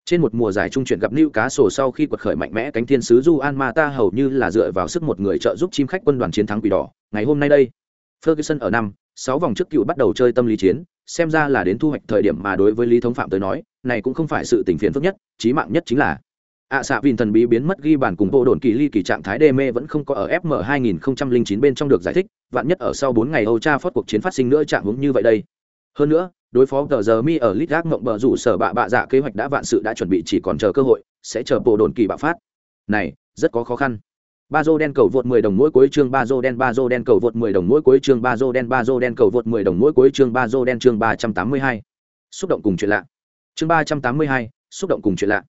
Trên một mùa giải trung chuyển gặp Niu Cá Sổ sau khi quật khởi mạnh mẽ cánh thiên sứ Juan Mata hầu như là dựa vào sức một người trợ giúp chim khách quân đoàn chiến thắng quỷ đỏ. Ngày hôm nay đây, Ferguson ở năm, sáu vòng trước cựu bắt đầu chơi tâm lý chiến, xem ra là đến thu hoạch thời điểm mà đối với Lý Thống Phạm tới nói, này cũng không phải sự tình phiền phức nhất, chí mạng nhất chính là ạ xạ vìn thần bí biến mất ghi bàn cùng bộ đồn kỳ ly kỳ trạng thái đê mê vẫn không có ở fm 2009 bên trong được giải thích vạn nhất ở sau bốn ngày âu tra phót cuộc chiến phát sinh nữa trạng hướng như vậy đây hơn nữa đối phó tờ giờ mi ở lit gác mộng bờ rủ sở bạ bạ dạ kế hoạch đã vạn sự đã chuẩn bị chỉ còn chờ cơ hội sẽ chờ bộ đồn kỳ bạo phát. Này rất có khó khăn. Ba dô đen cầu vượt 10 đồng mỗi cuối chương ba dô đen ba dô đen cầu vượt 10 đồng mỗi cuối chương ba dô đen ba dô đen cầu vượt 10 đồng mỗi cuối chương ba dô đen chương 382. xúc động cùng chuyện lạ. Chương 382, xúc động cùng chuyện lạ.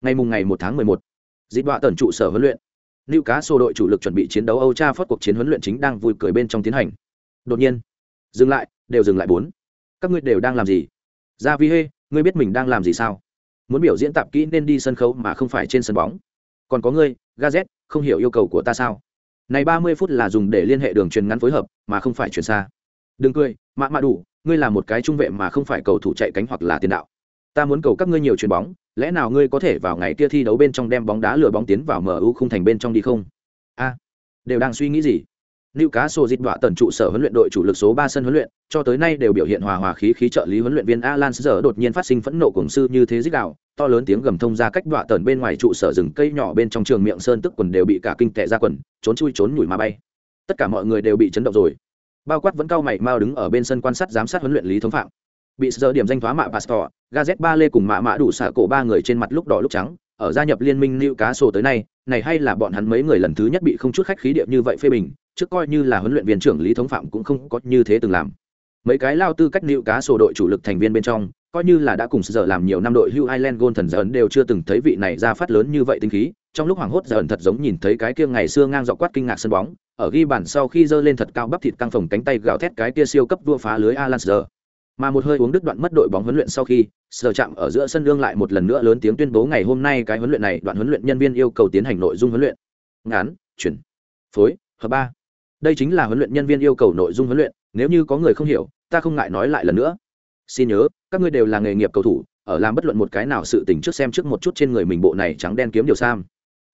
Ngày mùng ngày một tháng mười một dịp đọa tẩn trụ sở huấn luyện. Lưu cá sô đội chủ lực chuẩn bị chiến đấu âu cha phát cuộc chiến huấn luyện chính đang vui cười bên trong tiến hành. Đột nhiên dừng lại đều dừng lại bốn các ngươi đều đang làm gì? Ra vi hê ngươi biết mình đang làm gì sao? Muốn biểu diễn tạp kỹ nên đi sân khấu mà không phải trên sân bóng. Còn có ngươi gazet không hiểu yêu cầu của ta sao? Này ba mươi phút là dùng để liên hệ đường truyền ngắn phối hợp mà không phải truyền xa. Đừng cười mạ mạ đủ ngươi là một cái trung vệ mà không phải cầu thủ chạy cánh hoặc là tiền đạo. Ta muốn cầu các ngươi nhiều chuyền bóng lẽ nào ngươi có thể vào ngày kia thi đấu bên trong đem bóng đá lừa bóng tiến vào MU không thành bên trong đi không? A, đều đang suy nghĩ gì? Newcastle dịch đọa tần trụ sở huấn luyện đội chủ lực số 3 sân huấn luyện, cho tới nay đều biểu hiện hòa hòa khí khí trợ lý huấn luyện viên Alan giờ đột nhiên phát sinh phẫn nộ cùng sư như thế rít gào, to lớn tiếng gầm thông ra cách đọa tần bên ngoài trụ sở rừng cây nhỏ bên trong trường miệng sơn tức quần đều bị cả kinh tệ ra quần, trốn chui trốn nhủi mà bay. Tất cả mọi người đều bị chấn động rồi. Bao quát vẫn cao mày mau đứng ở bên sân quan sát giám sát huấn luyện lý thống phạm bị giờ điểm danh thoá mạ pastor gazet ba lê cùng mạ mạ đủ xả cổ ba người trên mặt lúc đỏ lúc trắng ở gia nhập liên minh lưu cá sô tới nay này hay là bọn hắn mấy người lần thứ nhất bị không chút khách khí điệp như vậy phê bình trước coi như là huấn luyện viên trưởng lý thống phạm cũng không có như thế từng làm. Mấy cái lao tư cách nịu cá sổ đội chủ lực thành viên bên trong, coi như là đã cùng giờ làm nhiều năm đội Hugh Island Golden giờ đều chưa từng thấy vị này ra phát lớn như vậy tinh khí, trong lúc hoảng hốt giờ thật giống nhìn thấy cái kia ngày xưa ngang dọc quát kinh ngạc sân bóng, ở ghi bàn sau khi giơ lên thật cao bắp thịt căng phồng cánh tay gào thét cái kia siêu cấp đua phá lưới Alan giờ mà một hơi uống đứt đoạn mất đội bóng huấn luyện sau khi sở chạm ở giữa sân lương lại một lần nữa lớn tiếng tuyên bố ngày hôm nay cái huấn luyện này, đoạn huấn luyện nhân viên yêu cầu tiến hành nội dung huấn luyện. Ngắn, chuyển, phối, hợp ba đây chính là huấn luyện nhân viên yêu cầu nội dung huấn luyện, nếu như có người không hiểu, ta không ngại nói lại lần nữa. Xin nhớ, các ngươi đều là nghề nghiệp cầu thủ, ở làm bất luận một cái nào sự tình trước xem trước một chút trên người mình bộ này trắng đen kiếm điều sam.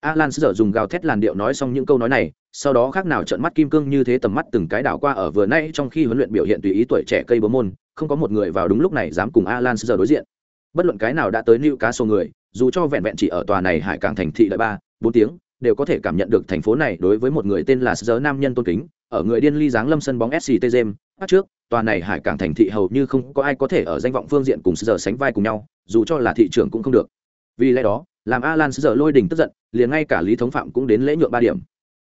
Alan sơ dùng gào thét làn điệu nói xong những câu nói này, sau đó khác nào trợn mắt kim cương như thế tầm mắt từng cái đảo qua ở vừa nay trong khi huấn luyện biểu hiện tùy ý tuổi trẻ cây bố môn, không có một người vào đúng lúc này dám cùng alan sơ đối diện. Bất luận cái nào đã tới lưu cá số người, dù cho vẹn vẹn chỉ ở tòa này hải cảng thành thị đợi ba, bốn tiếng đều có thể cảm nhận được thành phố này đối với một người tên là Sơ nam nhân tôn kính, ở người điên ly giáng lâm sân bóng sct james bắt trước, tòa này hải cảng thành thị hầu như không có ai có thể ở danh vọng phương diện cùng Sơ sánh vai cùng nhau, dù cho là thị trường cũng không được. Vì lẽ đó, làm alan Sơ lôi đình tức giận, liền ngay cả lý thống phạm cũng đến lễ nhượng ba điểm.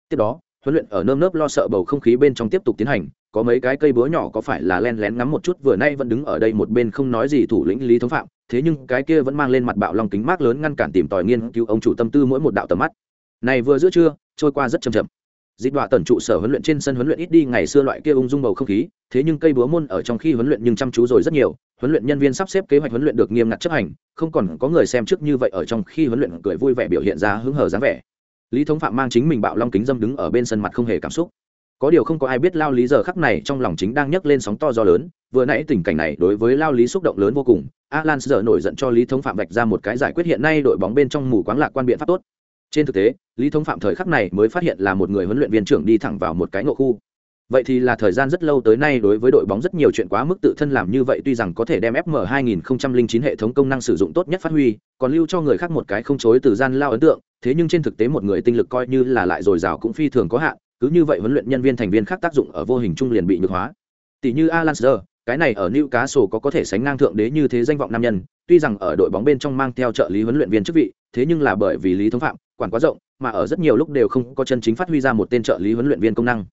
Tiếp đó, huấn luyện ở nơm nớp lo sợ bầu không khí bên trong tiếp tục tiến hành, có mấy cái cây búa nhỏ có phải là len lén ngắm một chút, vừa nay vẫn đứng ở đây một bên không nói gì thủ lĩnh lý thống phạm, thế nhưng cái kia vẫn mang lên mặt bạo lòng kính mát lớn ngăn cản tìm tòi nghiên cứu ông chủ tâm tư mỗi một đạo tầm mắt này vừa giữa trưa, trôi qua rất chậm chậm. Dịch đọa tần trụ sở huấn luyện trên sân huấn luyện ít đi ngày xưa loại kia ung dung bầu không khí, thế nhưng cây búa môn ở trong khi huấn luyện nhưng chăm chú rồi rất nhiều. Huấn luyện nhân viên sắp xếp kế hoạch huấn luyện được nghiêm ngặt chấp hành, không còn có người xem trước như vậy ở trong khi huấn luyện cười vui vẻ biểu hiện ra hứng hở dáng vẻ. Lý thống phạm mang chính mình bạo long kính dâm đứng ở bên sân mặt không hề cảm xúc. Có điều không có ai biết lao lý giờ khắc này trong lòng chính đang nhấc lên sóng to gió lớn, vừa nãy tình cảnh này đối với lao lý xúc động lớn vô cùng. Alan giờ nổi giận cho lý thống phạm vạch ra một cái giải quyết hiện nay đội bóng bên trong mù quáng lạc quan biện pháp tốt trên thực tế lý thống phạm thời khắc này mới phát hiện là một người huấn luyện viên trưởng đi thẳng vào một cái ngộ khu. Vậy thì là thời gian rất lâu tới nay đối với đội bóng rất nhiều chuyện quá mức tự thân làm như vậy tuy rằng có thể đem fm 2009 hệ thống công năng sử dụng tốt nhất phát huy còn lưu cho người khác một cái không chối từ gian lao ấn tượng thế nhưng trên thực tế một người tinh lực coi như là lại dồi dào cũng phi thường có hạn cứ như vậy huấn luyện nhân viên thành viên khác tác dụng ở vô hình trung liền bị nhược hóa. Tỷ như alan sơ cái này ở Newcastle có có thể sánh ngang thượng đế như thế danh vọng nam nhân, tuy rằng ở đội bóng bên trong mang theo trợ lý huấn luyện viên chức vị, thế nhưng là bởi vì lý thống phạm quản quá rộng mà ở rất nhiều lúc đều không có chân chính phát huy ra một tên trợ lý huấn luyện viên công năng.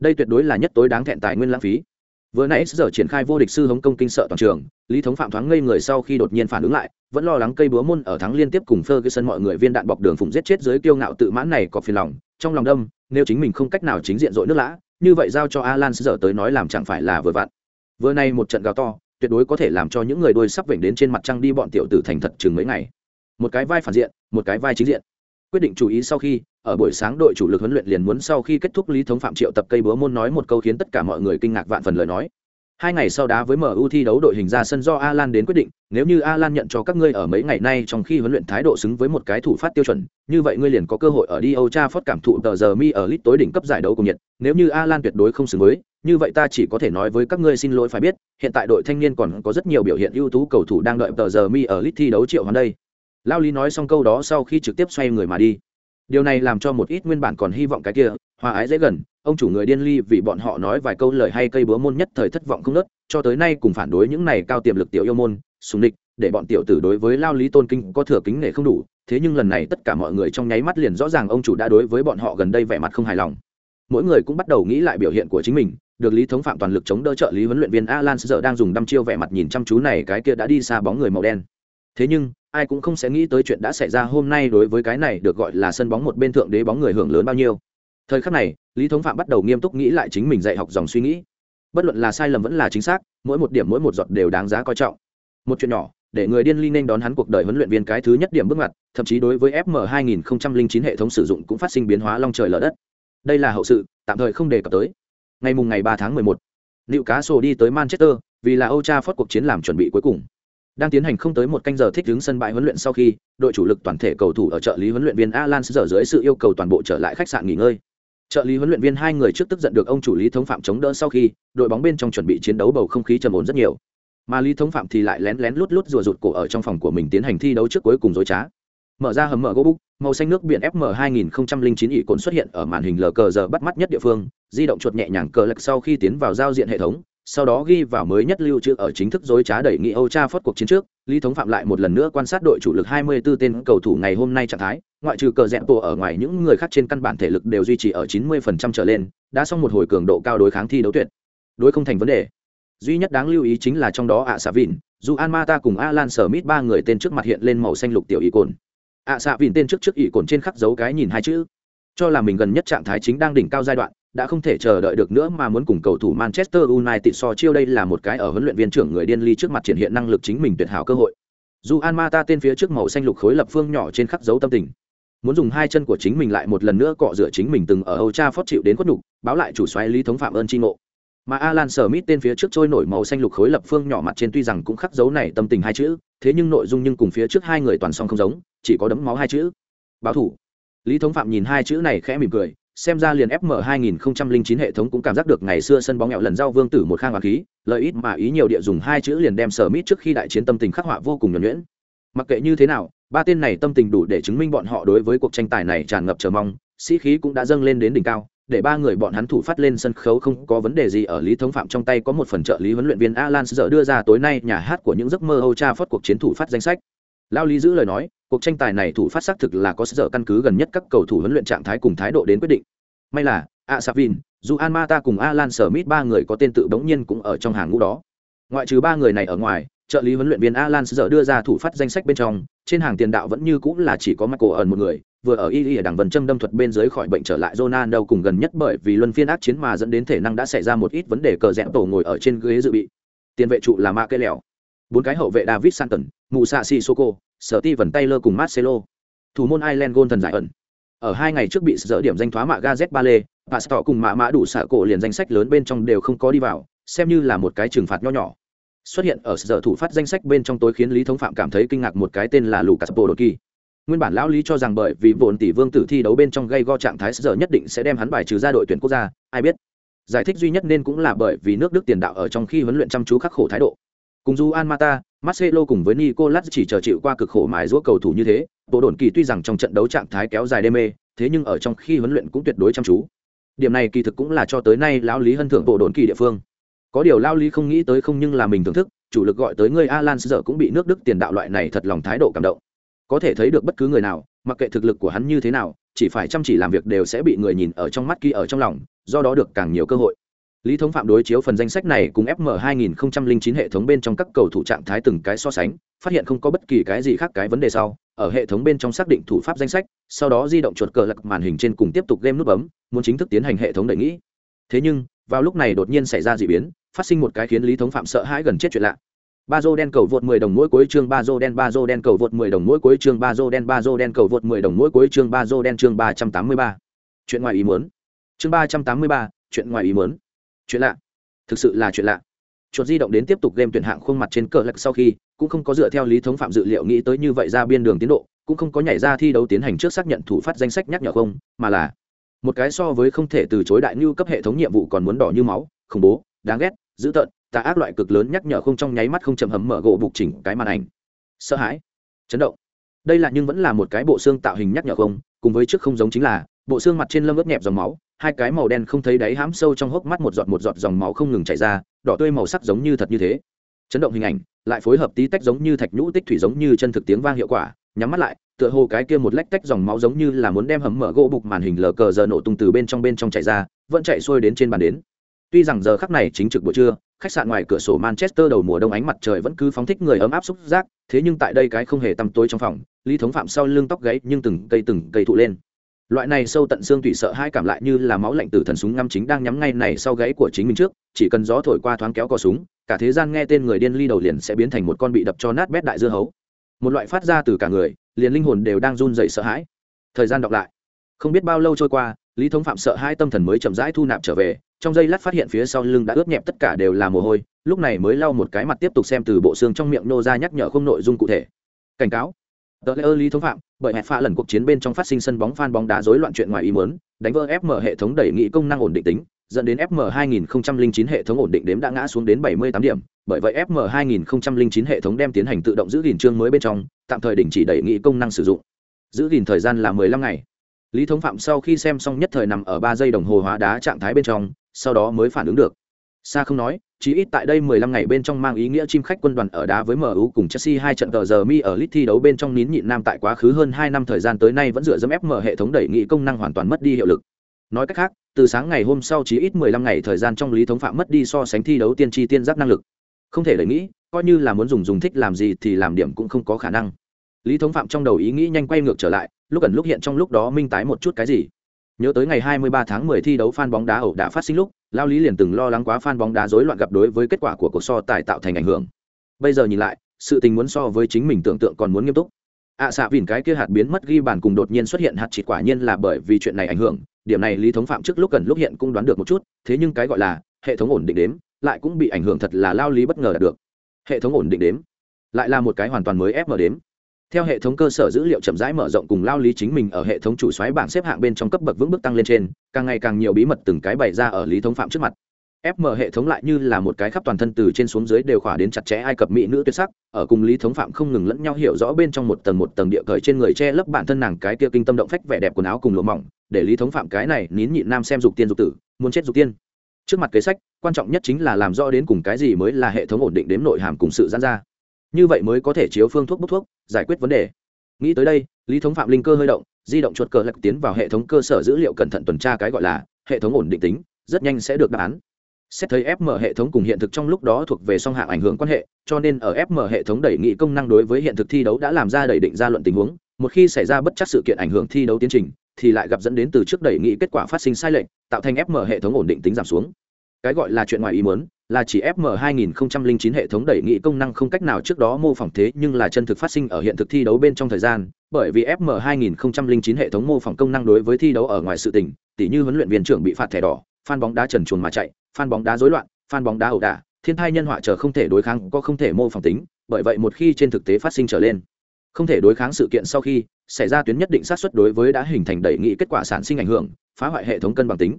Đây tuyệt đối là nhất tối đáng thẹn tài nguyên lãng phí. Vừa nãy giờ triển khai vô địch sư hống công kinh sợ toàn trường, lý thống phạm thoáng ngây người sau khi đột nhiên phản ứng lại, vẫn lo lắng cây búa môn ở thắng liên tiếp cùng sân mọi người viên đạn bọc đường phụng giết chết dưới kiêu ngạo tự mãn này có phiền lòng, trong lòng đâm, nếu chính mình không cách nào chính diện dội nước lã, như vậy giao cho alan giờ tới nói làm chẳng phải là vừa vặn. Vừa nay một trận gào to, tuyệt đối có thể làm cho những người đôi sắp vểnh đến trên mặt trăng đi bọn tiểu tử thành thật chừng mấy ngày một cái vai phản diện, một cái vai chính diện. Quyết định chú ý sau khi, ở buổi sáng đội chủ lực huấn luyện liền muốn sau khi kết thúc lý thống phạm triệu tập cây búa môn nói một câu khiến tất cả mọi người kinh ngạc vạn phần lời nói. Hai ngày sau đá với mu thi đấu đội hình ra sân do alan đến quyết định, nếu như alan nhận cho các ngươi ở mấy ngày nay trong khi huấn luyện thái độ xứng với một cái thủ phát tiêu chuẩn, như vậy ngươi liền có cơ hội ở đi âu cha phót cảm thụ tờ giờ mi ở lit tối đỉnh cấp giải đấu cùng nhiệt, nếu như alan tuyệt đối không xứng với, như vậy ta chỉ có thể nói với các ngươi xin lỗi phải biết, hiện tại đội thanh niên còn có rất nhiều biểu hiện ưu tú cầu thủ đang đợi tờ giờ mi ở lit thi đấu triệu hoàn đây lao lý nói xong câu đó sau khi trực tiếp xoay người mà đi. Điều này làm cho một ít nguyên bản còn hy vọng cái kia, hòa ái dễ gần, ông chủ người điên ly vì bọn họ nói vài câu lời hay cây búa môn nhất thời thất vọng không nớt, cho tới nay cùng phản đối những này cao tiềm lực tiểu yêu môn, sùng địch, để bọn tiểu tử đối với lao lý tôn kinh có thừa kính nể không đủ, thế nhưng lần này tất cả mọi người trong nháy mắt liền rõ ràng ông chủ đã đối với bọn họ gần đây vẻ mặt không hài lòng. Mỗi người cũng bắt đầu nghĩ lại biểu hiện của chính mình, được lý thống phạm toàn lực chống đỡ trợ lý huấn luyện viên alan giờ đang dùng đăm chiêu vẻ mặt nhìn chăm chú này cái kia đã đi xa bóng người màu đen. Thế nhưng ai cũng không sẽ nghĩ tới chuyện đã xảy ra hôm nay đối với cái này được gọi là sân bóng một bên thượng đế bóng người hưởng lớn bao nhiêu. Thời khắc này lý thống phạm bắt đầu nghiêm túc nghĩ lại chính mình dạy học dòng suy nghĩ. Bất luận là sai lầm vẫn là chính xác mỗi một điểm mỗi một giọt đều đáng giá coi trọng. Một chuyện nhỏ để người điên ly nên đón hắn cuộc đời huấn luyện viên cái thứ nhất điểm bước ngoặt thậm chí đối với fm 2009 hệ thống sử dụng cũng phát sinh biến hóa long trời lở đất. Đây là hậu sự tạm thời không đề cập tới. Ngày mùng ngày 3 tháng 11, Liệu Cá Sổ đi tới Manchester, vì là Old Trafford cuộc chiến làm chuẩn bị cuối cùng đang tiến hành không tới một canh giờ thích ứng sân bãi huấn luyện sau khi, đội chủ lực toàn thể cầu thủ ở trợ lý huấn luyện viên alan giờ dưới sự yêu cầu toàn bộ trở lại khách sạn nghỉ ngơi. Trợ lý huấn luyện viên hai người trước tức giận được ông chủ lý thống phạm chống đỡ sau khi, đội bóng bên trong chuẩn bị chiến đấu bầu không khí trầm ổn rất nhiều. Mà lý thống phạm thì lại lén lén lút lút rùa rụt cổ ở trong phòng của mình tiến hành thi đấu trước cuối cùng dối trá. Mở ra hầm mở gỗ búc màu xanh nước biển fm 2009 ỉ cồn xuất hiện ở màn hình lờ cờ giờ bắt mắt nhất địa phương, di động chuột nhẹ nhàng cờ lệch sau khi tiến vào giao diện hệ thống sau đó ghi vào mới nhất lưu trữ ở chính thức dối trá đẩy nghị Âu Cha phất cuộc chiến trước, Lý Thống Phạm lại một lần nữa quan sát đội chủ lực 24 tên cầu thủ ngày hôm nay trạng thái, ngoại trừ cờ rẽ tổ ở ngoài những người khác trên căn bản thể lực đều duy trì ở 90% trở lên, đã xong một hồi cường độ cao đối kháng thi đấu tuyệt. Đối không thành vấn đề. Duy nhất đáng lưu ý chính là trong đó ạ xạ Vịn, dù An Mata cùng Alan Smith ba người tên trước mặt hiện lên màu xanh lục tiểu y cồn. ạ xạ Vịn tên trước trước y cồn trên khắc dấu cái nhìn hai chữ. Cho là mình gần nhất trạng thái chính đang đỉnh cao giai đoạn, đã không thể chờ đợi được nữa mà muốn cùng cầu thủ Manchester United so chiêu đây là một cái ở huấn luyện viên trưởng người điên ly trước mặt triển hiện năng lực chính mình tuyệt hảo cơ hội. Dù Almata tên phía trước màu xanh lục khối lập phương nhỏ trên khắc dấu tâm tình. Muốn dùng hai chân của chính mình lại một lần nữa cọ rửa chính mình từng ở Old Trafford chịu đến quất nhục, báo lại chủ soái lý thống phạm ơn chi ngộ. Mà Alan Smith tên phía trước trôi nổi màu xanh lục khối lập phương nhỏ mặt trên tuy rằng cũng khắc dấu này tâm tình hai chữ, thế nhưng nội dung nhưng cùng phía trước hai người toàn song không giống, chỉ có đấm máu hai chữ. Báo thủ. Lý thống phạm nhìn hai chữ này khẽ mỉm cười, xem ra liền fm 2009 hệ thống cũng cảm giác được ngày xưa sân bóng nghèo lần giao vương tử một khang hoàng khí, lợi ít mà ý nhiều địa dùng hai chữ liền đem sở mít trước khi đại chiến tâm tình khắc họa vô cùng nhuẩn nhuyễn. Mặc kệ như thế nào, ba tên này tâm tình đủ để chứng minh bọn họ đối với cuộc tranh tài này tràn ngập chờ mong, sĩ khí cũng đã dâng lên đến đỉnh cao, để ba người bọn hắn thủ phát lên sân khấu không có vấn đề gì ở lý thống phạm trong tay có một phần trợ lý huấn luyện viên alan giờ đưa ra tối nay nhà hát của những giấc mơ âu cha phất cuộc chiến thủ phát danh sách. Lao lý giữ lời nói cuộc tranh tài này thủ phát xác thực là có sở căn cứ gần nhất các cầu thủ huấn luyện trạng thái cùng thái độ đến quyết định may là a savin dù an mata cùng alan smith ba người có tên tự bỗng nhiên cũng ở trong hàng ngũ đó ngoại trừ ba người này ở ngoài trợ lý huấn luyện viên alan sở đưa ra thủ phát danh sách bên trong trên hàng tiền đạo vẫn như cũng là chỉ có michael ẩn một người vừa ở y ở đảng vần châm đâm thuật bên dưới khỏi bệnh trở lại Ronaldo cùng gần nhất bởi vì luân phiên ác chiến mà dẫn đến thể năng đã xảy ra một ít vấn đề cờ rẽ tổ ngồi ở trên ghế dự bị. Tiền vệ trụ là Ma Cây Lèo. Bốn cái hậu vệ David Santon, Musa Sissoko, Steven Taylor cùng Marcelo. Thủ môn Ireland gôn thần giải ẩn. Ở hai ngày trước bị dỡ điểm danh thoá mạ gazet ba lê pastor cùng mạ mã đủ xạ cổ liền danh sách lớn bên trong đều không có đi vào, xem như là một cái trừng phạt nho nhỏ. Xuất hiện ở sở thủ phát danh sách bên trong tối khiến lý thống phạm cảm thấy kinh ngạc một cái tên là lucas podolski. Nguyên bản lão lý cho rằng bởi vì vốn tỷ vương tử thi đấu bên trong gây go trạng thái, sở nhất định sẽ đem hắn bài trừ ra đội tuyển quốc gia, ai biết. Giải thích duy nhất nên cũng là bởi vì nước đức tiền đạo ở trong khi huấn luyện chăm chú khắc khổ thái độ. Cùng du an mata marcelo cùng với nicolas chỉ chờ chịu qua cực khổ mài giũa cầu thủ như thế bộ đồn kỳ tuy rằng trong trận đấu trạng thái kéo dài đê mê, thế nhưng ở trong khi huấn luyện cũng tuyệt đối chăm chú. Điểm này kỳ thực cũng là cho tới nay lão lý hân thưởng bộ đồn kỳ địa phương. Có điều lão lý không nghĩ tới không nhưng là mình thưởng thức, chủ lực gọi tới người alan giờ cũng bị nước đức tiền đạo loại này thật lòng thái độ cảm động. Có thể thấy được bất cứ người nào, mặc kệ thực lực của hắn như thế nào, chỉ phải chăm chỉ làm việc đều sẽ bị người nhìn ở trong mắt kia ở trong lòng, do đó được càng nhiều cơ hội lý thống phạm đối chiếu phần danh sách này cùng fm 2009 hệ thống bên trong các cầu thủ trạng thái từng cái so sánh phát hiện không có bất kỳ cái gì khác cái vấn đề sau. Ở hệ thống bên trong xác định thủ pháp danh sách sau đó di động chuột cờ lật màn hình trên cùng tiếp tục game nút bấm muốn chính thức tiến hành hệ thống đề nghĩ. Thế nhưng vào lúc này đột nhiên xảy ra d ị biến phát sinh một cái khiến lý thống phạm sợ hãi gần chết chuyện lạ. Ba dô đen cầu vượt 10 đồng mỗi cuối chương ba dô đen ba dô đen cầu vượt 10 đồng mỗi cuối chương ba dô đen ba dô đen cầu vượt 10 đồng mỗi cuối chương ba dô đen chương 383. chuyện ngoài ý muốn. Chương 383, chuyện ngoài ý muốn chuyện lạ. Thực sự là chuyện lạ. Chuột di động đến tiếp tục game tuyển hạng khuôn mặt trên cờ lạc sau khi, cũng không có dựa theo lý thống phạm dự liệu nghĩ tới như vậy ra biên đường tiến độ, cũng không có nhảy ra thi đấu tiến hành trước xác nhận thủ phát danh sách nhắc nhở không, mà là một cái so với không thể từ chối đại ngưu cấp hệ thống nhiệm vụ còn muốn đỏ như máu, khủng bố, đáng ghét, dữ tợn, tà ác loại cực lớn nhắc nhở không trong nháy mắt không chầm hầm mở gỗ bục chỉnh cái màn ảnh. Sợ hãi, chấn động. Đây là nhưng vẫn là một cái bộ xương tạo hình nhắc nhở không, cùng với trước không giống chính là, bộ xương mặt trên lâm ướt nhẹp dòng máu hai cái màu đen không thấy đáy hãm sâu trong hốc mắt một giọt một giọt dòng máu không ngừng chảy ra, đỏ tươi màu sắc giống như thật như thế. Chấn động hình ảnh, lại phối hợp tí tách giống như thạch nhũ tích thủy giống như chân thực tiếng vang hiệu quả, nhắm mắt lại, tựa hồ cái kia một lách tách dòng máu giống như là muốn đem hầm mở gỗ bục màn hình lờ cờ giờ nổ tung từ bên trong bên trong chạy ra, vẫn chạy xuôi đến trên bàn đến. Tuy rằng giờ khắc này chính trực buổi trưa, khách sạn ngoài cửa sổ manchester đầu mùa đông ánh mặt trời vẫn cứ phóng thích người ấm áp xúc giác, thế nhưng tại đây cái không hề tăm tối trong phòng, lý thống phạm sau lưng tóc gáy nhưng từng cây từng cây thụ lên loại này sâu tận xương tủy sợ hai cảm lại như là máu lạnh từ thần súng ngắm chính đang nhắm ngay này sau gáy của chính mình trước, chỉ cần gió thổi qua thoáng kéo cò súng, cả thế gian nghe tên người điên ly đầu liền sẽ biến thành một con bị đập cho nát bét đại dưa hấu. Một loại phát ra từ cả người, liền linh hồn đều đang run dậy sợ hãi. Thời gian đọc lại. Không biết bao lâu trôi qua, lý thống phạm sợ hai tâm thần mới chậm rãi thu nạp trở về, trong giây lát phát hiện phía sau lưng đã ướt nhẹp tất cả đều là mồ hôi, lúc này mới lau một cái mặt tiếp tục xem từ bộ xương trong miệng nô ra nhắc nhở không nội dung cụ thể. Cảnh cáo tờ lễ lý thống phạm, bởi hẹn pha lần cuộc chiến bên trong phát sinh sân bóng phan bóng đá rối loạn chuyện ngoài ý muốn, đánh vỡ fm hệ thống đẩy nghị công năng ổn định tính, dẫn đến fm 2009 hệ thống ổn định đếm đã ngã xuống đến 78 điểm. Bởi vậy fm 2009 hệ thống đem tiến hành tự động giữ gìn chương mới bên trong, tạm thời đình chỉ đẩy nghị công năng sử dụng. Giữ gìn thời gian là 15 ngày. Lý thống phạm sau khi xem xong nhất thời nằm ở ba giây đồng hồ hóa đá trạng thái bên trong, sau đó mới phản ứng được. Sa không nói chỉ ít tại đây 15 ngày bên trong mang ý nghĩa chim khách quân đoàn ở đá với MU cùng Chelsea hai trận tờ giờ mi ở lit thi đấu bên trong nín nhịn nam tại quá khứ hơn 2 năm thời gian tới nay vẫn dựa dẫm FM hệ thống đẩy nghị công năng hoàn toàn mất đi hiệu lực. Nói cách khác, từ sáng ngày hôm sau chỉ ít 15 ngày thời gian trong lý thống phạm mất đi so sánh thi đấu tiên tri tiên giác năng lực. Không thể đẩy nghĩ, coi như là muốn dùng dùng thích làm gì thì làm điểm cũng không có khả năng. Lý thống phạm trong đầu ý nghĩ nhanh quay ngược trở lại, lúc ẩn lúc hiện trong lúc đó minh tái một chút cái gì. Nhớ tới ngày 23 tháng 10 thi đấu fan bóng đá ẩu đã phát sinh lúc, lao lý liền từng lo lắng quá fan bóng đá rối loạn gặp đối với kết quả của cuộc so tài tạo thành ảnh hưởng. Bây giờ nhìn lại sự tình muốn so với chính mình tưởng tượng còn muốn nghiêm túc. Ạ à, xạ vìn cái kia hạt biến mất ghi bàn cùng đột nhiên xuất hiện hạt chỉ quả nhiên là bởi vì chuyện này ảnh hưởng. Điểm này lý thống phạm trước lúc cần lúc hiện cũng đoán được một chút thế nhưng cái gọi là hệ thống ổn định đếm lại cũng bị ảnh hưởng thật là lao lý bất ngờ đạt được. Hệ thống ổn định đếm lại là một cái hoàn toàn mới ép mở đếm theo hệ thống cơ sở dữ liệu chậm rãi mở rộng cùng lao lý chính mình ở hệ thống chủ xoáy bảng xếp hạng bên trong cấp bậc vững bước tăng lên trên, càng ngày càng nhiều bí mật từng cái bày ra ở lý thống phạm trước mặt. Fm hệ thống lại như là một cái khắp toàn thân từ trên xuống dưới đều khỏa đến chặt chẽ ai cập mỹ nữ tuyệt sắc, ở cùng lý thống phạm không ngừng lẫn nhau hiểu rõ bên trong một tầng một tầng địa cởi trên người che lấp bản thân nàng cái kia kinh tâm động phách vẻ đẹp quần áo cùng lụa mỏng, để lý thống phạm cái này nín nhịn nam xem dục tiên dục tử, muốn chết dục tiên. Trước mặt kế sách, quan trọng nhất chính là làm rõ đến cùng cái gì mới là hệ thống ổn định đếm nội hàm cùng sự giãn ra như vậy mới có thể chiếu phương thuốc bốc thuốc, giải quyết vấn đề. Nghĩ tới đây, lý thống phạm linh cơ hơi động, di động chuột cờ lạc tiến vào hệ thống cơ sở dữ liệu cẩn thận tuần tra cái gọi là hệ thống ổn định tính, rất nhanh sẽ được đáp án. Xét thấy fm hệ thống cùng hiện thực trong lúc đó thuộc về song hạng ảnh hưởng quan hệ, cho nên ở fm hệ thống đẩy nghị công năng đối với hiện thực thi đấu đã làm ra đẩy định ra luận tình huống, một khi xảy ra bất chắc sự kiện ảnh hưởng thi đấu tiến trình, thì lại gặp dẫn đến từ trước đẩy nghị kết quả phát sinh sai lệch, tạo thành fm hệ thống ổn định tính giảm xuống. Cái gọi là chuyện ngoài ý muốn là chỉ FM 2009 hệ thống đẩy nghị công năng không cách nào trước đó mô phỏng thế nhưng là chân thực phát sinh ở hiện thực thi đấu bên trong thời gian, bởi vì FM 2009 hệ thống mô phỏng công năng đối với thi đấu ở ngoài sự tình, tỉ như huấn luyện viên trưởng bị phạt thẻ đỏ, fan bóng đá trần truồng mà chạy, fan bóng đá rối loạn, fan bóng đá ẩu đả, thiên thai nhân họa chờ không thể đối kháng có không thể mô phỏng tính, bởi vậy một khi trên thực tế phát sinh trở lên, không thể đối kháng sự kiện sau khi xảy ra tuyến nhất định sát xuất đối với đã hình thành đẩy nghị kết quả sản sinh ảnh hưởng, phá hoại hệ thống cân bằng tính,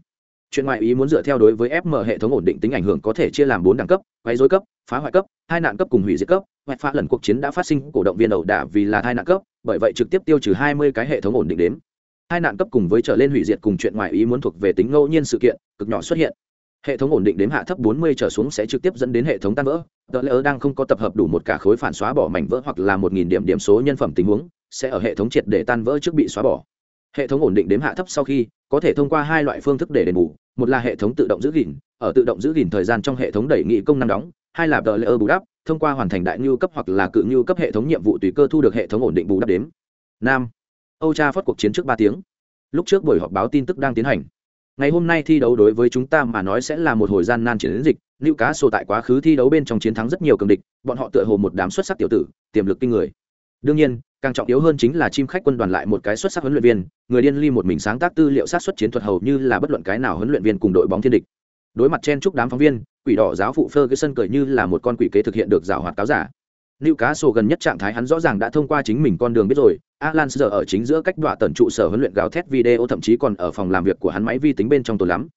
chuyện ngoại ý muốn dựa theo đối với fm hệ thống ổn định tính ảnh hưởng có thể chia làm bốn đẳng cấp quấy dối cấp, phá hoại cấp hai nạn cấp cùng hủy diệt cấp. Ngoại phá lần cuộc chiến đã phát sinh, cổ động viên ẩu đả vì là hai nạn cấp, bởi vậy trực tiếp tiêu trừ hai mươi cái hệ thống ổn định đếm. Hai nạn cấp cùng với trở lên hủy diệt cùng chuyện ngoại ý muốn thuộc về tính ngẫu nhiên sự kiện, cực nhỏ xuất hiện. Hệ thống ổn định đếm hạ thấp 40 trở xuống sẽ trực tiếp dẫn đến hệ thống tan vỡ. Tờ lỡ đang không có tập hợp đủ một cả khối phản xóa bỏ mảnh vỡ hoặc là một nghìn điểm điểm số nhân phẩm tình huống, sẽ ở hệ thống triệt để tan vỡ trước bị xóa bỏ. Hệ thống ổn định đếm hạ thấp sau khi, có thể thông qua hai loại phương thức để đền bù một là hệ thống tự động giữ gìn, ở tự động giữ gìn thời gian trong hệ thống đẩy nghị công năng đóng, hai là đợi lỡ bù đắp, thông qua hoàn thành đại ngưu cấp hoặc là cự ngưu cấp hệ thống nhiệm vụ tùy cơ thu được hệ thống ổn định bù đắp đếm. Nam. Âu tra phát cuộc chiến trước ba tiếng. Lúc trước buổi họp báo tin tức đang tiến hành. Ngày hôm nay thi đấu đối với chúng ta mà nói sẽ là một hồi gian nan chiến dịch lưu cá sổ tại quá khứ thi đấu bên trong chiến thắng rất nhiều cường địch, bọn họ tựa hồ một đám xuất sắc tiểu tử, tiềm lực kinh người. Đương nhiên càng trọng yếu hơn chính là chim khách quân đoàn lại một cái xuất sắc huấn luyện viên người điên ly một mình sáng tác tư liệu sát xuất chiến thuật hầu như là bất luận cái nào huấn luyện viên cùng đội bóng thiên địch đối mặt chen chúc đám phóng viên quỷ đỏ giáo phụ ferguson cười như là một con quỷ kế thực hiện được rào hoạt cáo giả Lưu Cá Sổ gần nhất trạng thái hắn rõ ràng đã thông qua chính mình con đường biết rồi. Alan giờ ở chính giữa cách đọa tần trụ sở huấn luyện gào thét video thậm chí còn ở phòng làm việc của hắn máy vi tính bên trong tổ lắm.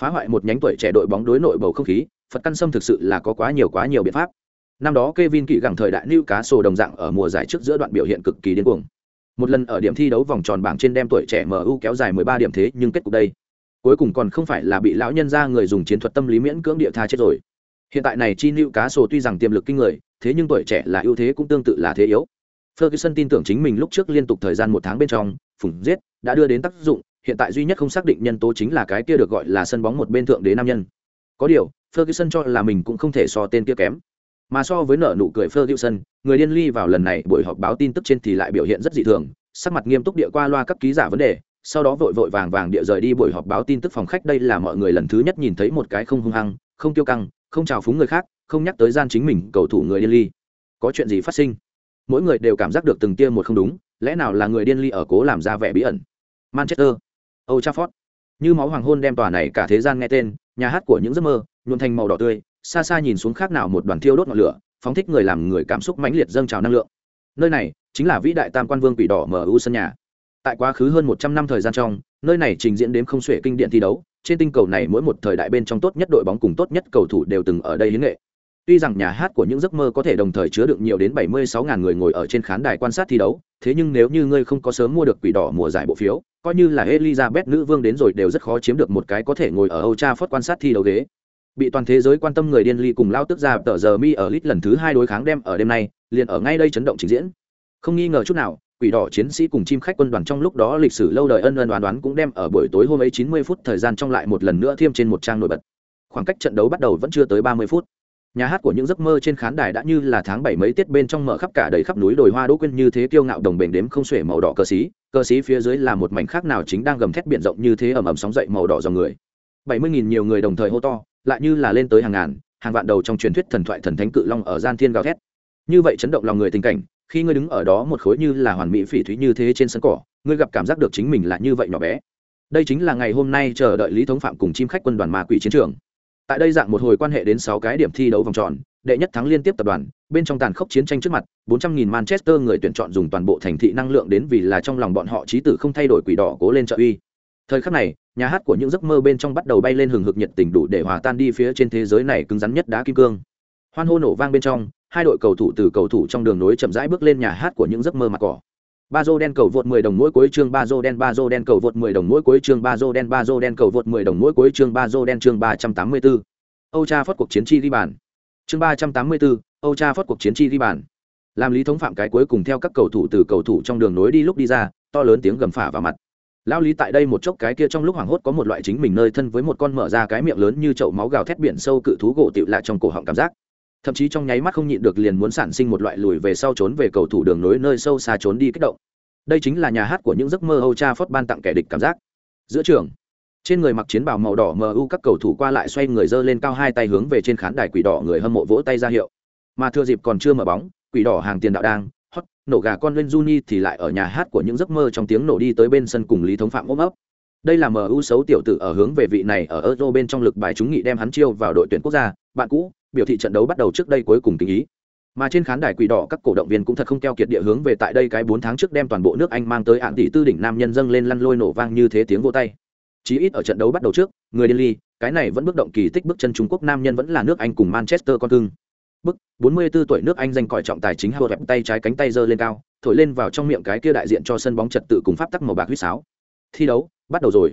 Phá hoại một nhánh tuổi trẻ đội bóng đối nội bầu không khí, Phật căn sâm thực sự là có quá nhiều quá nhiều biện pháp. Năm đó Kevin Kỵ gẳng thời đại Lưu Cá Sổ đồng dạng ở mùa giải trước giữa đoạn biểu hiện cực kỳ điên cuồng. Một lần ở điểm thi đấu vòng tròn bảng trên đem tuổi trẻ MU kéo dài 13 điểm thế nhưng kết cục đây, cuối cùng còn không phải là bị lão nhân gia người dùng chiến thuật tâm lý miễn cưỡng địa tha chết rồi. Hiện tại này chi Newcastle Cá tuy rằng tiềm lực kinh người, thế nhưng tuổi trẻ là ưu thế cũng tương tự là thế yếu. Ferguson tin tưởng chính mình lúc trước liên tục thời gian một tháng bên trong, phủng giết đã đưa đến tác dụng, hiện tại duy nhất không xác định nhân tố chính là cái kia được gọi là sân bóng một bên thượng đế nam nhân. Có điều, Ferguson cho là mình cũng không thể so tên kia kém. Mà so với nợ nụ cười Ferguson, người điên ly vào lần này buổi họp báo tin tức trên thì lại biểu hiện rất dị thường, sắc mặt nghiêm túc địa qua loa các ký giả vấn đề, sau đó vội vội vàng vàng địa rời đi buổi họp báo tin tức phòng khách. Đây là mọi người lần thứ nhất nhìn thấy một cái không hung hăng, không tiêu căng, không chào phúng người khác, không nhắc tới gian chính mình cầu thủ người điên ly. Có chuyện gì phát sinh? Mỗi người đều cảm giác được từng tia một không đúng lẽ nào là người điên ly ở cố làm ra vẻ bí ẩn? Manchester old trafford. Như máu hoàng hôn đem tòa này cả thế gian nghe tên nhà hát của những giấc mơ nhuộm thành màu đỏ tươi xa xa nhìn xuống khác nào một đoàn thiêu đốt ngọn lửa phóng thích người làm người cảm xúc mãnh liệt dâng trào năng lượng. Nơi này chính là vĩ đại tam quan vương quỷ đỏ mu sân nhà. Tại quá khứ hơn một trăm năm thời gian trong nơi này trình diễn đến không xuể kinh điện thi đấu trên tinh cầu này mỗi một thời đại bên trong tốt nhất đội bóng cùng tốt nhất cầu thủ đều từng ở đây hiến nghệ. Tuy rằng nhà hát của những giấc mơ có thể đồng thời chứa được nhiều đến 76.000 người ngồi ở trên khán đài quan sát thi đấu, thế nhưng nếu như ngươi không có sớm mua được quỷ đỏ mùa giải bộ phiếu, coi như là Elizabeth nữ vương đến rồi đều rất khó chiếm được một cái có thể ngồi ở Old Trafford quan sát thi đấu ghế. Bị toàn thế giới quan tâm người điên ly cùng lao tức ra tờ giờ mi ở lit lần thứ hai đối kháng đem ở đêm nay, liền ở ngay đây chấn động trình diễn. Không nghi ngờ chút nào, quỷ đỏ chiến sĩ cùng chim khách quân đoàn trong lúc đó lịch sử lâu đời ân ân đoán đoán cũng đem ở buổi tối hôm ấy 90 phút thời gian trong lại một lần nữa thêm trên một trang nổi bật. Khoảng cách trận đấu bắt đầu vẫn chưa tới 30 phút nhà hát của những giấc mơ trên khán đài đã như là tháng bảy mấy tiết bên trong mở khắp cả đầy khắp núi đồi hoa đỗ quyên như thế kiêu ngạo đồng bền đếm không xuể màu đỏ cờ xí cờ xí phía dưới là một mảnh khác nào chính đang gầm thét biển rộng như thế ầm ầm sóng dậy màu đỏ dòng người bảy mươi nghìn nhiều người đồng thời hô to lại như là lên tới hàng ngàn, hàng vạn đầu trong truyền thuyết thần thoại thần thánh cự long ở gian thiên gào thét. Như vậy chấn động lòng người tình cảnh, khi ngươi đứng ở đó một khối như là hoàn mỹ phỉ thúy như thế trên sân cỏ, ngươi gặp cảm giác được chính mình là như vậy nhỏ bé. Đây chính là ngày hôm nay chờ đợi lý thống phạm cùng chim khách quân đoàn ma quỷ chiến trường. Tại đây dạng một hồi quan hệ đến sáu cái điểm thi đấu vòng tròn, đệ nhất thắng liên tiếp tập đoàn, bên trong tàn khốc chiến tranh trước mặt 400.000 manchester người tuyển chọn dùng toàn bộ thành thị năng lượng đến vì là trong lòng bọn họ trí tử không thay đổi quỷ đỏ cố lên trợ uy thời khắc này nhà hát của những giấc mơ bên trong bắt đầu bay lên hừng hực nhiệt tình đủ để hòa tan đi phía trên thế giới này cứng rắn nhất đá kim cương hoan hô nổ vang bên trong hai đội cầu thủ từ cầu thủ trong đường nối chậm rãi bước lên nhà hát của những giấc mơ mặt cỏ ba dô đen cầu vượt 10 đồng mỗi cuối chương ba dô đen ba dô đen cầu vượt 10 đồng mỗi cuối chương ba dô đen ba dô đen cầu vượt 10 đồng mỗi cuối chương ba dô đen chương 384. Âu Cha phát cuộc chiến chi ghi bàn. Chương 384, Âu Cha phát cuộc chiến chi ghi bàn. Làm lý thống phạm cái cuối cùng theo các cầu thủ từ cầu thủ trong đường nối đi lúc đi ra, to lớn tiếng gầm phả vào mặt. Lão lý tại đây một chốc cái kia trong lúc hoảng hốt có một loại chính mình nơi thân với một con mở ra cái miệng lớn như chậu máu gào thét biển sâu cự thú gỗ tiểu lạ trong cổ họng cảm giác. Thậm chí trong nháy mắt không nhịn được liền muốn sản sinh một loại lùi về sau trốn về cầu thủ đường nối nơi sâu xa trốn đi kích động. Đây chính là nhà hát của những giấc mơ Âu Cha Phất ban tặng kẻ địch cảm giác. Giữa trường, trên người mặc chiến bào màu đỏ mu các cầu thủ qua lại xoay người dơ lên cao hai tay hướng về trên khán đài quỷ đỏ người hâm mộ vỗ tay ra hiệu. Mà thừa dịp còn chưa mở bóng, quỷ đỏ hàng tiền đạo đang hot, nổ gà con lên Juni thì lại ở nhà hát của những giấc mơ trong tiếng nổ đi tới bên sân cùng lý thống phạm ôm ấp. Đây là mu xấu tiểu tử ở hướng về vị này ở euro bên trong lực bài chúng nghị đem hắn chiêu vào đội tuyển quốc gia. Bạn cũ, biểu thị trận đấu bắt đầu trước đây cuối cùng tình ý. Mà trên khán đài quỷ đỏ, các cổ động viên cũng thật không keo kiệt địa hướng về tại đây cái bốn tháng trước đem toàn bộ nước anh mang tới hạn tỷ tư đỉnh nam nhân dâng lên lăn lôi nổ vang như thế tiếng vô tay. Chí ít ở trận đấu bắt đầu trước, người điên ly cái này vẫn bước động kỳ tích bước chân trung quốc nam nhân vẫn là nước anh cùng manchester con cưng bức 44 tuổi nước anh danh còi trọng tài chính hao đẹp tay trái cánh tay giơ lên cao, thổi lên vào trong miệng cái kia đại diện cho sân bóng trật tự cùng pháp tắc màu bạc huýt sáo. Thi đấu, bắt đầu rồi.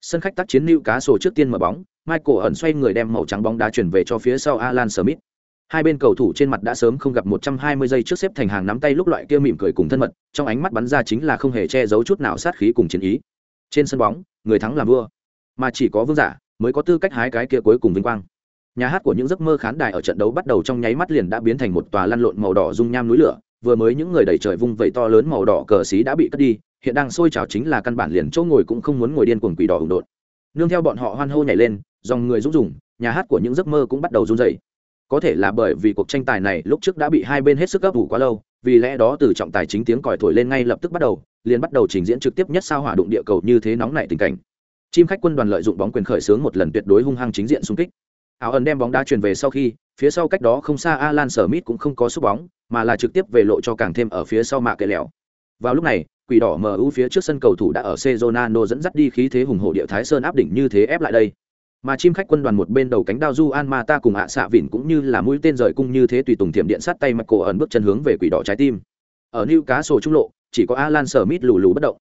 Sân khách tác chiến lưu cá sổ trước tiên mở bóng, michael ẩn xoay người đem màu trắng bóng đá chuyển về cho phía sau alan smith. Hai bên cầu thủ trên mặt đã sớm không gặp 120 giây trước xếp thành hàng nắm tay lúc loại kia mỉm cười cùng thân mật, trong ánh mắt bắn ra chính là không hề che giấu chút nào sát khí cùng chiến ý. Trên sân bóng, người thắng làm vua, mà chỉ có vương giả mới có tư cách hái cái kia cuối cùng vinh quang nhà hát của những giấc mơ khán đài ở trận đấu bắt đầu trong nháy mắt liền đã biến thành một tòa lăn lộn màu đỏ dung nham núi lửa, vừa mới những người đẩy trời vung vẩy to lớn màu đỏ cờ xí đã bị cất đi, hiện đang sôi trào chính là căn bản liền chỗ ngồi cũng không muốn ngồi điên cuồng quỷ đỏ hùng đột. Nương theo bọn họ hoan hô nhảy lên, dòng người rút rủng nhà hát của những giấc mơ cũng bắt đầu run dậy có thể là bởi vì cuộc tranh tài này lúc trước đã bị hai bên hết sức gấp ủ quá lâu, vì lẽ đó từ trọng tài chính tiếng còi thổi lên ngay lập tức bắt đầu, liền bắt đầu trình diễn trực tiếp nhất sao hỏa đụng địa cầu như thế nóng nảy tình cảnh. Chim khách quân đoàn lợi dụng bóng quyền khởi xướng một lần tuyệt đối hung hăng chính diện xung kích áo ẩn đem bóng đá truyền về sau khi, phía sau cách đó không xa alan sở mít cũng không có xúc bóng, mà là trực tiếp về lộ cho càng thêm ở phía sau mạ kệ lẹo. Vào lúc này, quỷ đỏ mu phía trước sân cầu thủ đã ở sezonano dẫn dắt đi khí thế hùng hổ địa thái sơn áp đỉnh như thế ép lại đây. Mà chim khách quân đoàn một bên đầu cánh đao du an ma ta cùng hạ xạ vịn cũng như là mũi tên rời cung như thế tùy tùng thiểm điện sát tay mặt cổ ẩn bước chân hướng về quỷ đỏ trái tim. Ở new cá sổ trung lộ, chỉ có alan sở mít lù lù bất động.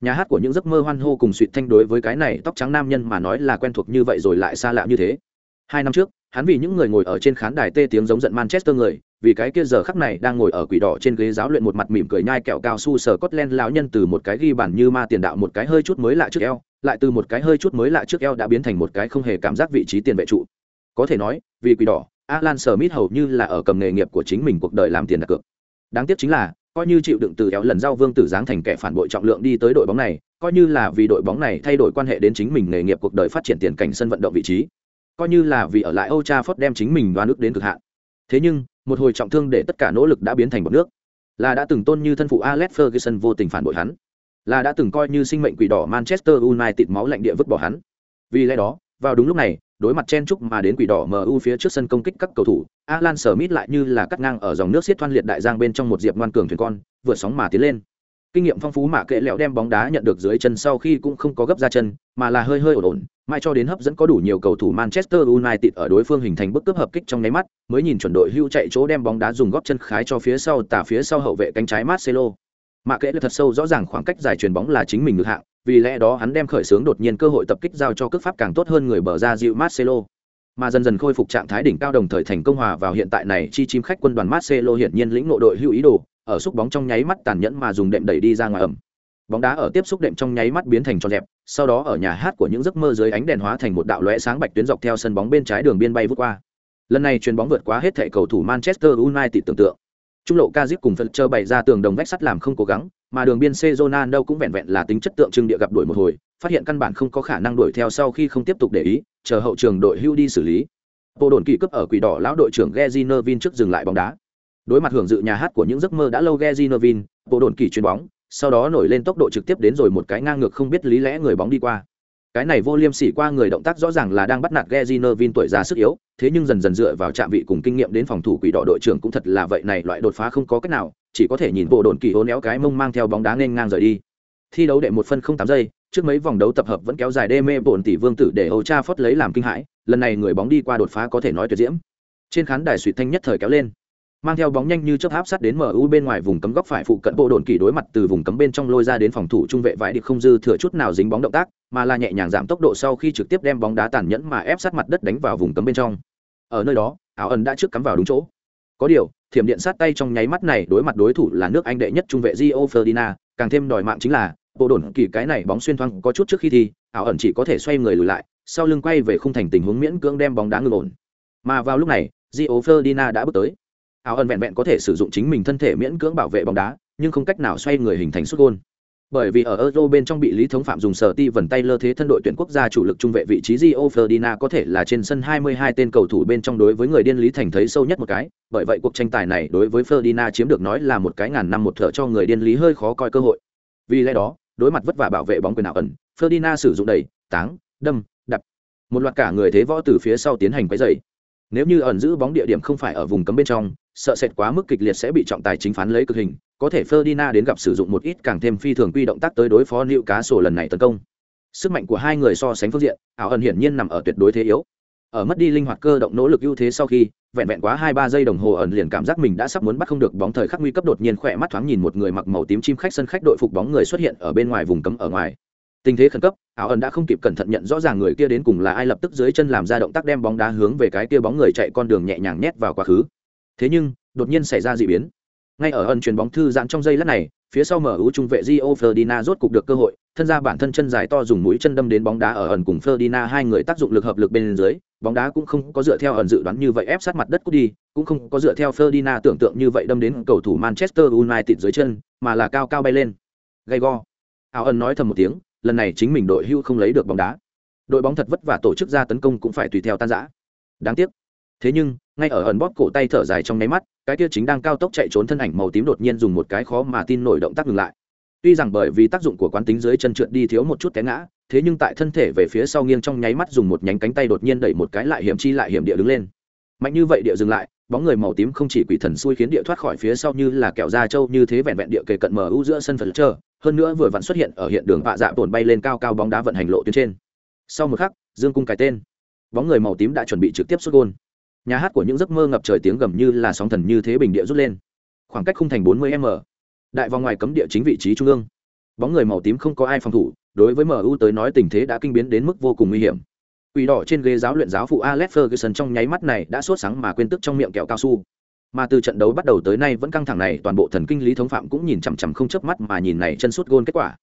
Nhà hát của những giấc mơ hoan hô cùng suỵt thanh đối với cái này tóc trắng nam nhân mà nói là quen thuộc như vậy rồi lại xa lạ như thế hai năm trước hắn vì những người ngồi ở trên khán đài tê tiếng giống giận manchester người vì cái kia giờ khắc này đang ngồi ở quỷ đỏ trên ghế giáo luyện một mặt mỉm cười nhai kẹo cao su sờ Scotland lão nhân từ một cái ghi bản như ma tiền đạo một cái hơi chút mới lạ trước eo, lại từ một cái hơi chút mới lạ trước eo đã biến thành một cái không hề cảm giác vị trí tiền vệ trụ. Có thể nói, vì quỷ đỏ, Alan Smith hầu như là ở cầm nghề nghiệp của chính mình cuộc đời làm tiền đặt cược. Đáng tiếc chính là, coi như chịu đựng từ eo lần giao vương tử giáng thành kẻ phản bội trọng lượng đi tới đội bóng này, coi như là vì đội bóng này thay đổi quan hệ đến chính mình nghề nghiệp cuộc đời phát triển tiền cảnh sân vận động vị trí, coi như là vì ở lại Old Trafford đem chính mình đoán ước đến cực hạn. Thế nhưng, một hồi trọng thương để tất cả nỗ lực đã biến thành bọt nước. Là đã từng tôn như thân phụ Alex Ferguson vô tình phản bội hắn. Là đã từng coi như sinh mệnh quỷ đỏ Manchester United máu lạnh địa vứt bỏ hắn. Vì lẽ đó vào đúng lúc này đối mặt chen chúc mà đến quỷ đỏ MU phía trước sân công kích các cầu thủ Alan Smith lại như là cắt ngang ở dòng nước xiết thoăn liệt đại giang bên trong một diệp ngoan cường thuyền con vượt sóng mà tiến lên. Kinh nghiệm phong phú mà kệ lẹo đem bóng đá nhận được dưới chân sau khi cũng không có gấp ra chân mà là hơi hơi ổn ổn mai cho đến hấp dẫn có đủ nhiều cầu thủ manchester united ở đối phương hình thành bức cướp hợp kích trong nháy mắt mới nhìn chuẩn đội hưu chạy chỗ đem bóng đá dùng góp chân khái cho phía sau tả phía sau hậu vệ cánh trái marcelo. Mà kệ thật sâu rõ ràng khoảng cách dài chuyền bóng là chính mình ngược hạng vì lẽ đó hắn đem khởi sướng đột nhiên cơ hội tập kích giao cho cước pháp càng tốt hơn người bờ ra dịu marcelo. Mà dần dần khôi phục trạng thái đỉnh cao đồng thời thành công hòa vào hiện tại này chi chim khách quân đoàn Marcelo hiển nhiên lĩnh ngộ đội hữu ý đồ, ở xúc bóng trong nháy mắt tàn nhẫn mà dùng đệm đẩy đi ra ngoài ẩm. Bóng đá ở tiếp xúc đệm trong nháy mắt biến thành tròn dẹp sau đó ở nhà hát của những giấc mơ dưới ánh đèn hóa thành một đạo lóe sáng bạch tuyến dọc theo sân bóng bên trái đường biên bay vút qua. Lần này chuyền bóng vượt quá hết thảy cầu thủ manchester united tưởng tượng. Trung lộ Kazip cùng phần chơi bày ra tường đồng vách sắt làm không cố gắng mà đường biên Cezonan đâu cũng vẹn vẹn là tính chất tượng trưng địa gặp đuổi một hồi phát hiện căn bản không có khả năng đuổi theo sau khi không tiếp tục để ý chờ hậu trường đội hưu đi xử lý. Bộ đồn kỳ cấp ở quỷ đỏ lão đội trưởng Gezinovin trước dừng lại bóng đá. Đối mặt hưởng dự nhà hát của những giấc mơ đã lâu Gezinovin, bộ đồn kỳ chuyền bóng sau đó nổi lên tốc độ trực tiếp đến rồi một cái ngang ngược không biết lý lẽ người bóng đi qua. Cái này vô liêm sỉ qua người động tác rõ ràng là đang bắt nạt Gezi Vin tuổi già sức yếu, thế nhưng dần dần dựa vào trạm vị cùng kinh nghiệm đến phòng thủ quỷ đỏ đội trưởng cũng thật là vậy này loại đột phá không có cách nào, chỉ có thể nhìn bộ đồn kỳ hố néo cái mông mang theo bóng đá nên ngang rời đi. Thi đấu đệ một phân không tám giây, trước mấy vòng đấu tập hợp vẫn kéo dài đê mê bổn tỷ vương tử để Âu Cha phất lấy làm kinh hãi, lần này người bóng đi qua đột phá có thể nói tuyệt diễm. Trên khán đài suy thanh nhất thời kéo lên mang theo bóng nhanh như chớp áp sát đến MU bên ngoài vùng cấm góc phải phụ cận bộ đồn kỳ đối mặt từ vùng cấm bên trong lôi ra đến phòng thủ trung vệ vải địch không dư thừa chút nào dính bóng động tác, mà là nhẹ nhàng giảm tốc độ sau khi trực tiếp đem bóng đá tàn nhẫn mà ép sát mặt đất đánh vào vùng cấm bên trong. Ở nơi đó, áo ẩn đã trước cắm vào đúng chỗ. Có điều, thiểm điện sát tay trong nháy mắt này đối mặt đối thủ là nước Anh đệ nhất trung vệ Gio Ferdinand, càng thêm đòi mạng chính là bộ đồn kỳ cái này bóng xuyên thoáng có chút trước khi thì, áo ẩn chỉ có thể xoay người lùi lại, sau lưng quay về khung thành tình huống miễn cưỡng đem bóng đá ngừng ổn. Mà vào lúc này, Gio Ferdinand đã bước tới áo ẩn vẹn vẹn có thể sử dụng chính mình thân thể miễn cưỡng bảo vệ bóng đá, nhưng không cách nào xoay người hình thành xuất gôn. Bởi vì ở euro bên trong bị lý thống phạm dùng sở ti vần tay lơ thế thân đội tuyển quốc gia chủ lực trung vệ vị trí Gio Ferdinand có thể là trên sân 22 tên cầu thủ bên trong đối với người điên lý thành thấy sâu nhất một cái, bởi vậy cuộc tranh tài này đối với Ferdinand chiếm được nói là một cái ngàn năm một thở cho người điên lý hơi khó coi cơ hội. Vì lẽ đó, đối mặt vất vả bảo vệ bóng quyền nào ẩn, Ferdinand sử dụng đẩy táng, đâm đập một loạt cả người thế võ từ phía sau tiến hành quấy dày nếu như ẩn giữ bóng địa điểm không phải ở vùng cấm bên trong sợ sệt quá mức kịch liệt sẽ bị trọng tài chính phán lấy cực hình có thể Ferdinand đến gặp sử dụng một ít càng thêm phi thường quy động tác tới đối phó Lưu Cá Sổ lần này tấn công. Sức mạnh của hai người so sánh phương diện, ảo ẩn hiển nhiên nằm ở tuyệt đối thế yếu. Ở mất đi linh hoạt cơ động nỗ lực ưu thế sau khi, vẹn vẹn quá hai ba giây đồng hồ ẩn liền cảm giác mình đã sắp muốn bắt không được bóng thời khắc nguy cấp đột nhiên khỏe mắt thoáng nhìn một người mặc màu tím chim khách sân khách đội phục bóng người xuất hiện ở bên ngoài vùng cấm ở ngoài. Tình thế khẩn cấp, áo ẩn đã không kịp cẩn thận nhận rõ ràng người kia đến cùng là ai lập tức dưới chân làm ra động tác đem bóng đá hướng về cái kia bóng người chạy con đường nhẹ nhàng nhét vào quá khứ thế nhưng đột nhiên xảy ra d ị biến ngay ở ẩn chuyền bóng thư giãn trong giây lát này phía sau mở ưu trung vệ Gio Ferdinand rốt cục được cơ hội, thân ra bản thân chân dài to dùng mũi chân đâm đến bóng đá ở ẩn cùng Ferdinand hai người tác dụng lực hợp lực bên dưới, bóng đá cũng không có dựa theo ẩn dự đoán như vậy ép sát mặt đất cút đi, cũng không có dựa theo Ferdinand tưởng tượng như vậy đâm đến cầu thủ Manchester United dưới chân, mà là cao cao bay lên. Gay go. Áo ẩn nói thầm một tiếng, lần này chính mình đội hưu không lấy được bóng đá. Đội bóng thật vất vả tổ chức ra tấn công cũng phải tùy theo tan rã. Đáng tiếc. Thế nhưng, ngay ở ẩn bóp cổ tay thở dài trong nháy mắt, cái kia chính đang cao tốc chạy trốn thân ảnh màu tím đột nhiên dùng một cái khó mà tin nổi động tác ngừng lại tuy rằng bởi vì tác dụng của quán tính dưới chân trượt đi thiếu một chút té ngã thế nhưng tại thân thể về phía sau nghiêng trong nháy mắt dùng một nhánh cánh tay đột nhiên đẩy một cái lại hiểm chi lại hiểm địa đứng lên mạnh như vậy địa dừng lại bóng người màu tím không chỉ quỷ thần xui khiến địa thoát khỏi phía sau như là kẹo da trâu như thế vẹn vẹn địa kề cận mờ u giữa sân phần chờ, hơn nữa vừa vặn xuất hiện ở hiện đường vạ dạ tổn bay lên cao cao bóng đá vận hành lộ tuyến trên. Sau một khắc, dương cung cái tên. Bóng người màu tím đã chuẩn bị trực tiếp xuất gôn. Nhà hát của những giấc mơ ngập trời tiếng gầm như là sóng thần như thế bình địa rút lên. Khoảng cách khung thành 40 m, đại vòng ngoài cấm địa chính vị trí trung ương. Bóng người màu tím không có ai phòng thủ, đối với mu tới nói tình thế đã kinh biến đến mức vô cùng nguy hiểm quỷ đỏ trên ghế giáo luyện giáo phụ alex ferguson trong nháy mắt này đã sốt sáng mà quên tức trong miệng kẹo cao su. Mà từ trận đấu bắt đầu tới nay vẫn căng thẳng này, toàn bộ thần kinh lý thống phạm cũng nhìn chằm chằm không chớp mắt mà nhìn này chân sút gôn kết quả.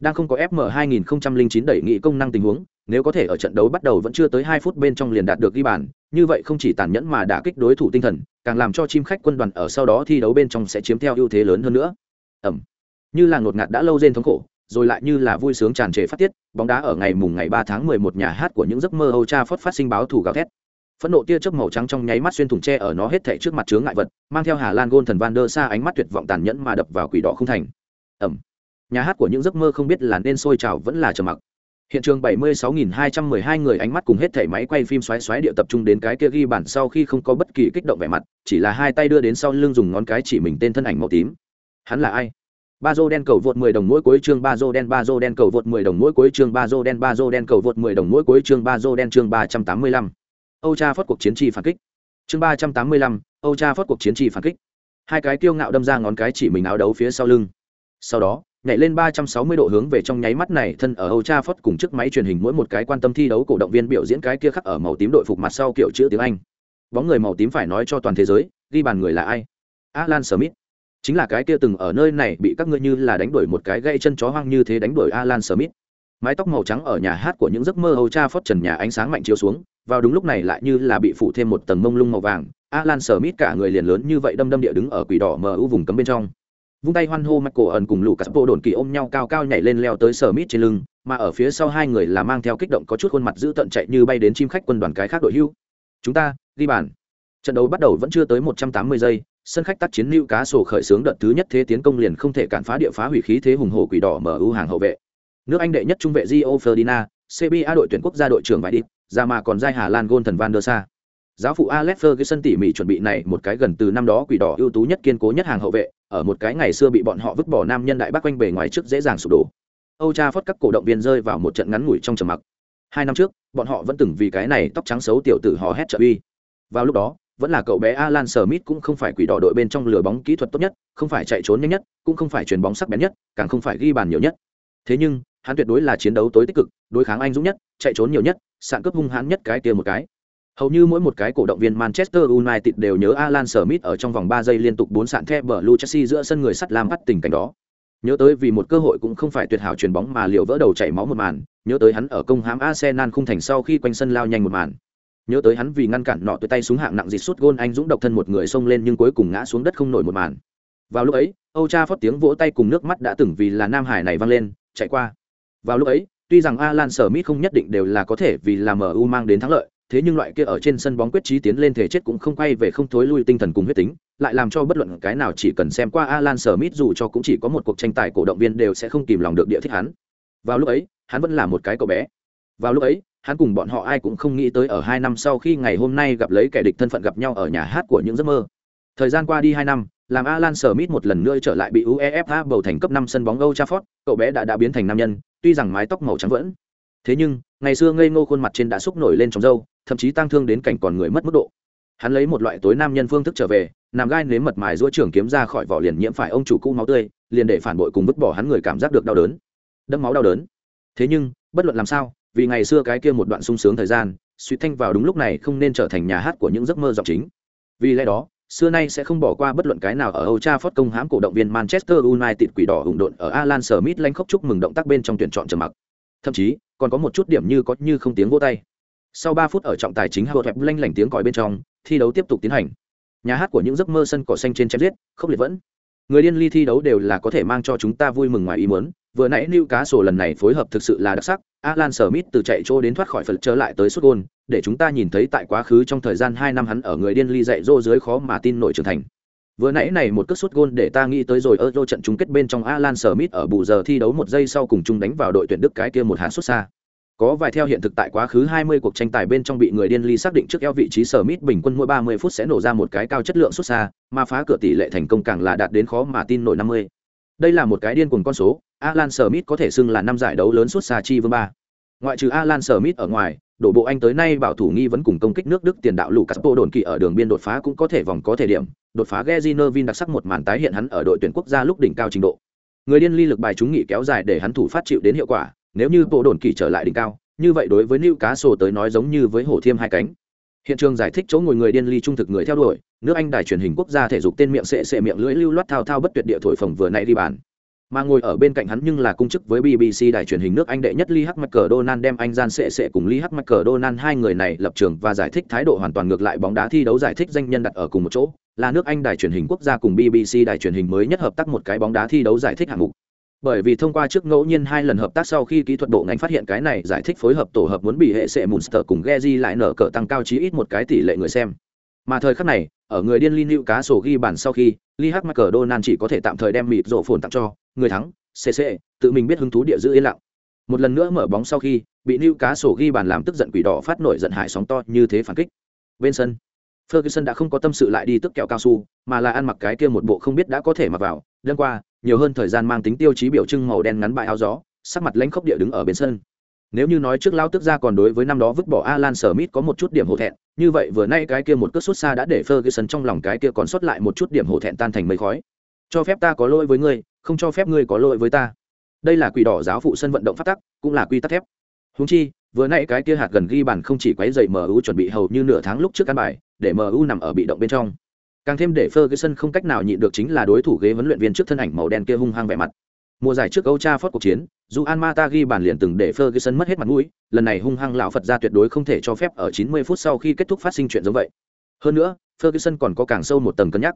Đang không có fm 2009 đẩy nghị công năng tình huống, nếu có thể ở trận đấu bắt đầu vẫn chưa tới hai phút bên trong liền đạt được ghi bàn, như vậy không chỉ tàn nhẫn mà đã kích đối thủ tinh thần, càng làm cho chim khách quân đoàn ở sau đó thi đấu bên trong sẽ chiếm theo ưu thế lớn hơn nữa. Ẩm. Như là ngột ngạt đã lâu rên thống khổ rồi lại như là vui sướng tràn trề phát tiết, bóng đá ở ngày mùng ngày ba tháng mười một nhà hát của những giấc mơ Âu Cha phát sinh báo thủ gào thét. Phẫn nộ tia chớp màu trắng trong nháy mắt xuyên thủng tre ở nó hết thảy trước mặt chướng ngại vật, mang theo hà lan gôn thần van der sa ánh mắt tuyệt vọng tàn nhẫn mà đập vào quỷ đỏ không thành. Ầm nhà hát của những giấc mơ không biết là nên sôi trào vẫn là trầm mặc. Hiện trường 76.212 người ánh mắt cùng hết thảy máy quay phim xoáy xoáy địa tập trung đến cái kia ghi bản sau khi không có bất kỳ kích động vẻ mặt, chỉ là hai tay đưa đến sau lưng dùng ngón cái chỉ mình tên thân ảnh màu tím. Hắn là ai? Ba dô đen cầu vượt 10 đồng mỗi cuối chương ba dô đen ba dô đen cầu vượt 10 đồng mỗi cuối chương ba dô đen ba dô đen cầu vượt 10 đồng mỗi cuối chương ba dô đen chương 385. Âu Cha phát cuộc chiến trì phản kích. Chương 385, Âu Cha phát cuộc chiến trì phản kích. Hai cái kiêu ngạo đâm ra ngón cái chỉ mình áo đấu phía sau lưng. Sau đó, nhảy lên 360 độ hướng về trong nháy mắt này thân ở Âu Cha Phất cùng chiếc máy truyền hình mỗi một cái quan tâm thi đấu cổ động viên biểu diễn cái kia khắc ở màu tím đội phục mặt sau kiểu chữ tiếng Anh. Bóng người màu tím phải nói cho toàn thế giới, ghi bàn người là ai? Alan Smith. Chính là cái kia từng ở nơi này bị các ngươi như là đánh đuổi một cái gây chân chó hoang như thế đánh đuổi Alan Smith. Mái tóc màu trắng ở nhà hát của những giấc mơ hầu Cha phót trần nhà ánh sáng mạnh chiếu xuống, vào đúng lúc này lại như là bị phủ thêm một tầng mông lung màu vàng, Alan Smith cả người liền lớn như vậy đâm đâm địa đứng ở quỷ đỏ mờ u vùng cấm bên trong vung tay hoan hô Michael ẩn cùng lũ cắt Bộ đồn kỳ ôm nhau cao cao nhảy lên leo tới Smith trên lưng, mà ở phía sau hai người là mang theo kích động có chút khuôn mặt giữ tận chạy như bay đến chim khách quân đoàn cái khác đội hưu. Chúng ta, ghi bàn. Trận đấu bắt đầu vẫn chưa tới 180 giây, sân khách tác chiến lưu cá sổ khởi xướng đợt thứ nhất thế tiến công liền không thể cản phá địa phá hủy khí thế hùng hổ quỷ đỏ mở ưu hàng hậu vệ. Nước Anh đệ nhất trung vệ Gio Ferdinand, CBA đội tuyển quốc gia đội trưởng Vải đi. ra mà còn giai Hà Lan gôn thần Van der Sa. Giáo phụ Alex Ferguson tỉ mỉ chuẩn bị này một cái gần từ năm đó quỷ đỏ ưu tú nhất kiên cố nhất hàng hậu vệ, ở một cái ngày xưa bị bọn họ vứt bỏ nam nhân đại bác quanh bề ngoài trước dễ dàng sụp đổ. Âu Cha phất các cổ động viên rơi vào một trận ngắn ngủi trong trầm mặc. Hai năm trước, bọn họ vẫn từng vì cái này tóc trắng xấu tiểu tử họ hét trợ uy. Vào lúc đó, vẫn là cậu bé Alan Smith cũng không phải quỷ đỏ đội bên trong lừa bóng kỹ thuật tốt nhất, không phải chạy trốn nhanh nhất, cũng không phải chuyền bóng sắc bén nhất, càng không phải ghi bàn nhiều nhất. Thế nhưng, hắn tuyệt đối là chiến đấu tối tích cực, đối kháng anh dũng nhất, chạy trốn nhiều nhất, sạn cướp hung hãn nhất cái kia một cái. Hầu như mỗi một cái cổ động viên Manchester United đều nhớ Alan Smith ở trong vòng 3 giây liên tục 4 sạn thép Blue Chelsea giữa sân người sắt làm bắt tình cảnh đó. Nhớ tới vì một cơ hội cũng không phải tuyệt hảo chuyền bóng mà liều vỡ đầu chảy máu một màn, nhớ tới hắn ở công hãm Arsenal khung thành sau khi quanh sân lao nhanh một màn. Nhớ tới hắn vì ngăn cản nọ tới tay súng hạng nặng dịt sút gôn anh dũng độc thân một người xông lên nhưng cuối cùng ngã xuống đất không nổi một màn. Vào lúc ấy, Âu Cha phót tiếng vỗ tay cùng nước mắt đã từng vì là Nam Hải này vang lên, chạy qua. Vào lúc ấy, tuy rằng Alan Smith không nhất định đều là có thể vì là MU mang đến thắng lợi, thế nhưng loại kia ở trên sân bóng quyết trí tiến lên thể chết cũng không quay về không thối lui tinh thần cùng huyết tính, lại làm cho bất luận cái nào chỉ cần xem qua Alan Smith dù cho cũng chỉ có một cuộc tranh tài cổ động viên đều sẽ không kìm lòng được địa thích hắn. Vào lúc ấy, hắn vẫn là một cái cậu bé. Vào lúc ấy, hắn cùng bọn họ ai cũng không nghĩ tới ở hai năm sau khi ngày hôm nay gặp lấy kẻ địch thân phận gặp nhau ở nhà hát của những giấc mơ. Thời gian qua đi hai năm, làm Alan Smith một lần nữa trở lại bị UEFA bầu thành cấp năm sân bóng Âu Trafford, cậu bé đã đã biến thành nam nhân, tuy rằng mái tóc màu trắng vẫn. Thế nhưng, ngày xưa ngây ngô khuôn mặt trên đã xúc nổi lên trong râu, thậm chí tăng thương đến cảnh còn người mất mức độ hắn lấy một loại tối nam nhân phương thức trở về nằm gai nếm mật mài giữa trường kiếm ra khỏi vỏ liền nhiễm phải ông chủ cũ máu tươi liền để phản bội cùng vứt bỏ hắn người cảm giác được đau đớn đẫm máu đau đớn thế nhưng bất luận làm sao vì ngày xưa cái kia một đoạn sung sướng thời gian suy thanh vào đúng lúc này không nên trở thành nhà hát của những giấc mơ giọng chính vì lẽ đó xưa nay sẽ không bỏ qua bất luận cái nào ở Old Trafford công hãm cổ động viên Manchester United quỷ đỏ hùng độn ở Alan Smith lanh khóc chúc mừng động tác bên trong tuyển chọn trầm mặc. Thậm chí, còn có một chút điểm như có như không tiếng vỗ tay. Sau 3 phút ở trọng tài chính Howard lanh lảnh tiếng còi bên trong, thi đấu tiếp tục tiến hành. Nhà hát của những giấc mơ sân cỏ xanh trên chém giết, không liệt vẫn. Người điên ly thi đấu đều là có thể mang cho chúng ta vui mừng ngoài ý muốn, vừa nãy Newcastle lần này phối hợp thực sự là đặc sắc, Alan Smith từ chạy chỗ đến thoát khỏi phần trở lại tới sút gôn để chúng ta nhìn thấy tại quá khứ trong thời gian 2 năm hắn ở người điên ly dạy dỗ dưới khó mà tin nổi trưởng thành. Vừa nãy này một cú sút gôn để ta nghĩ tới rồi Euro trận chung kết bên trong Alan Smith ở bù giờ thi đấu một giây sau cùng chung đánh vào đội tuyển Đức cái kia một hạt xuất xa. Có vài theo hiện thực tại quá khứ 20 cuộc tranh tài bên trong bị người điên ly xác định trước eo vị trí Smith bình quân mỗi 30 phút sẽ nổ ra một cái cao chất lượng xuất xa, mà phá cửa tỷ lệ thành công càng là đạt đến khó mà tin nổi 50. Đây là một cái điên cuồng con số, Alan Smith có thể xưng là năm giải đấu lớn suốt xa chi vương ba. Ngoại trừ Alan Smith ở ngoài, đổ bộ anh tới nay bảo thủ nghi vẫn cùng công kích nước Đức tiền đạo Lucas Bộ đồn kỳ ở đường biên đột phá cũng có thể vòng có thể điểm, đột phá Gezinovin đặc sắc một màn tái hiện hắn ở đội tuyển quốc gia lúc đỉnh cao trình độ. Người điên ly lực bài chúng nghị kéo dài để hắn thủ phát chịu đến hiệu quả, nếu như bộ đồn kỳ trở lại đỉnh cao, như vậy đối với Newcastle tới nói giống như với hổ thiêm hai cánh. Hiện trường giải thích chỗ ngồi người điên ly trung thực người theo đuổi, nước Anh đài truyền hình quốc gia thể dục tên miệng sẽ sẽ miệng lưỡi lưu loát thao thao bất tuyệt địa thổi phồng vừa nãy đi bàn mà ngồi ở bên cạnh hắn nhưng là cung chức với BBC đài truyền hình nước Anh đệ nhất Lee H. McDonald đem anh gian sệ sệ cùng Lee H. McDonald hai người này lập trường và giải thích thái độ hoàn toàn ngược lại bóng đá thi đấu giải thích danh nhân đặt ở cùng một chỗ, là nước Anh đài truyền hình quốc gia cùng BBC đài truyền hình mới nhất hợp tác một cái bóng đá thi đấu giải thích hạng mục. Bởi vì thông qua trước ngẫu nhiên hai lần hợp tác sau khi kỹ thuật bộ ngành phát hiện cái này giải thích phối hợp tổ hợp muốn bị hệ sệ Munster cùng Geji lại nở cỡ tăng cao chí ít một cái tỷ lệ người xem. Mà thời khắc này, ở người điên Linh cá sổ ghi bản sau khi, Lee H. McDonald chỉ có thể tạm thời đem mịt rổ phồn tặng cho người thắng, cc tự mình biết hứng thú địa giữ yên lặng. Một lần nữa mở bóng sau khi bị lưu cá sổ ghi bàn làm tức giận quỷ đỏ phát nổi giận hại sóng to như thế phản kích. Bên sân ferguson đã không có tâm sự lại đi tức kẹo cao su mà là ăn mặc cái kia một bộ không biết đã có thể mặc vào. Đêm qua nhiều hơn thời gian mang tính tiêu chí biểu trưng màu đen ngắn bại áo gió sắc mặt lãnh khốc địa đứng ở bên sân. Nếu như nói trước lao tức ra còn đối với năm đó vứt bỏ Alan Smith có một chút điểm hổ thẹn, như vậy vừa nay cái kia một cước xuất xa đã để Ferguson trong lòng cái kia còn sót lại một chút điểm hổ thẹn tan thành mây khói. Cho phép ta có lỗi với ngươi, không cho phép ngươi có lỗi với ta đây là quỷ đỏ giáo phụ sân vận động phát tắc cũng là quy tắc thép húng chi vừa nãy cái kia hạt gần ghi bàn không chỉ quấy dậy mu chuẩn bị hầu như nửa tháng lúc trước căn bài để mu nằm ở bị động bên trong càng thêm để ferguson không cách nào nhịn được chính là đối thủ ghế huấn luyện viên trước thân ảnh màu đen kia hung hăng vẻ mặt mùa giải trước Âu Cha Phót cuộc chiến, dù An Mata ghi bàn liền từng để Ferguson mất hết mặt mũi, lần này hung hăng lão Phật ra tuyệt đối không thể cho phép ở 90 phút sau khi kết thúc phát sinh chuyện giống vậy. Hơn nữa, Ferguson còn có càng sâu một tầng cân nhắc.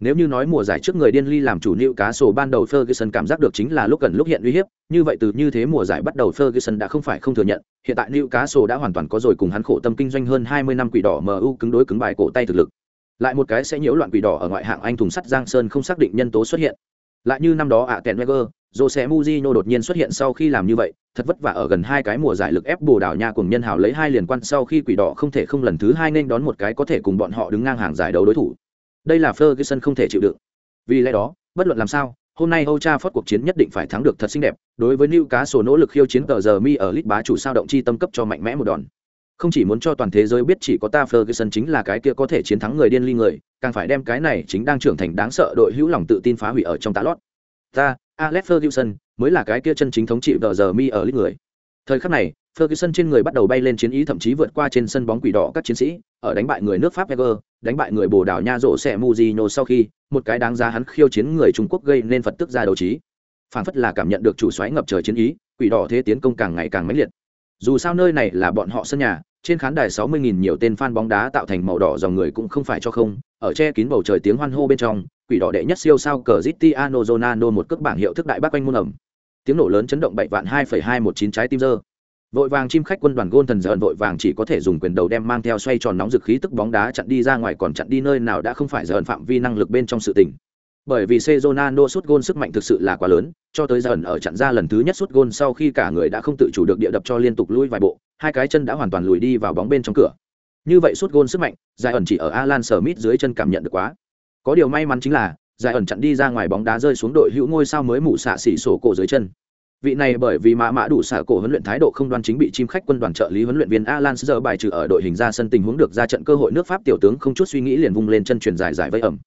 Nếu như nói mùa giải trước người điên ly làm chủ nịu cá sổ ban đầu Ferguson cảm giác được chính là lúc gần lúc hiện uy hiếp, như vậy từ như thế mùa giải bắt đầu Ferguson đã không phải không thừa nhận, hiện tại nịu cá sổ đã hoàn toàn có rồi cùng hắn khổ tâm kinh doanh hơn 20 năm quỷ đỏ MU cứng đối cứng bài cổ tay thực lực. Lại một cái sẽ nhiễu loạn quỷ đỏ ở ngoại hạng Anh thùng sắt Giang Sơn không xác định nhân tố xuất hiện. Lại như năm đó ạ Kèn Wenger, Jose Mourinho đột nhiên xuất hiện sau khi làm như vậy, thật vất vả ở gần hai cái mùa giải lực ép Bồ Đào Nha cùng nhân hào lấy hai liền quan sau khi quỷ đỏ không thể không lần thứ hai nên đón một cái có thể cùng bọn họ đứng ngang hàng giải đấu đối thủ. Đây là Ferguson không thể chịu đựng. Vì lẽ đó, bất luận làm sao, hôm nay Old Trafford cuộc chiến nhất định phải thắng được thật xinh đẹp, đối với Newcastle nỗ lực khiêu chiến tờ giờ mi ở League bá chủ sao động chi tâm cấp cho mạnh mẽ một đòn. Không chỉ muốn cho toàn thế giới biết chỉ có ta Ferguson chính là cái kia có thể chiến thắng người điên ly người, càng phải đem cái này chính đang trưởng thành đáng sợ đội hữu lòng tự tin phá hủy ở trong tá lót. Ta, Alex Ferguson, mới là cái kia chân chính thống trị tờ giờ mi ở League người. Thời khắc này, Ferguson trên người bắt đầu bay lên chiến ý thậm chí vượt qua trên sân bóng quỷ đỏ các chiến sĩ, ở đánh bại người nước Pháp Wenger, đánh bại người Bồ Đào Nha rộ xẻ Mujino sau khi, một cái đáng giá hắn khiêu chiến người Trung Quốc gây nên Phật tức ra đầu trí. Phản phất là cảm nhận được chủ xoáy ngập trời chiến ý, quỷ đỏ thế tiến công càng ngày càng mãnh liệt. Dù sao nơi này là bọn họ sân nhà, trên khán đài 60.000 nhiều tên fan bóng đá tạo thành màu đỏ dòng người cũng không phải cho không, ở che kín bầu trời tiếng hoan hô bên trong, quỷ đỏ đệ nhất siêu sao Cristiano Ronaldo một cước bảng hiệu thức đại bác quanh môn ẩm. Tiếng nổ lớn chấn động bảy vạn 2,219 trái tim giờ vội vàng chim khách quân đoàn gôn thần dợn vội vàng chỉ có thể dùng quyền đầu đem mang theo xoay tròn nóng dực khí tức bóng đá chặn đi ra ngoài còn chặn đi nơi nào đã không phải dợn phạm vi năng lực bên trong sự tình bởi vì Cezonano sút gôn sức mạnh thực sự là quá lớn, cho tới dần ở chặn ra lần thứ nhất sút gôn sau khi cả người đã không tự chủ được địa đập cho liên tục lùi vài bộ, hai cái chân đã hoàn toàn lùi đi vào bóng bên trong cửa. Như vậy sút gôn sức mạnh, giải ẩn chỉ ở Alan Smith dưới chân cảm nhận được quá. Có điều may mắn chính là, giải ẩn chặn đi ra ngoài bóng đá rơi xuống đội hữu ngôi sao mới mụ xạ xỉ sổ cổ dưới chân vị này bởi vì mã mã đủ xả cổ huấn luyện thái độ không đoan chính bị chim khách quân đoàn trợ lý huấn luyện viên alan giờ bài trừ ở đội hình ra sân tình huống được ra trận cơ hội nước pháp tiểu tướng không chút suy nghĩ liền vung lên chân truyền dài dài vây ẩm.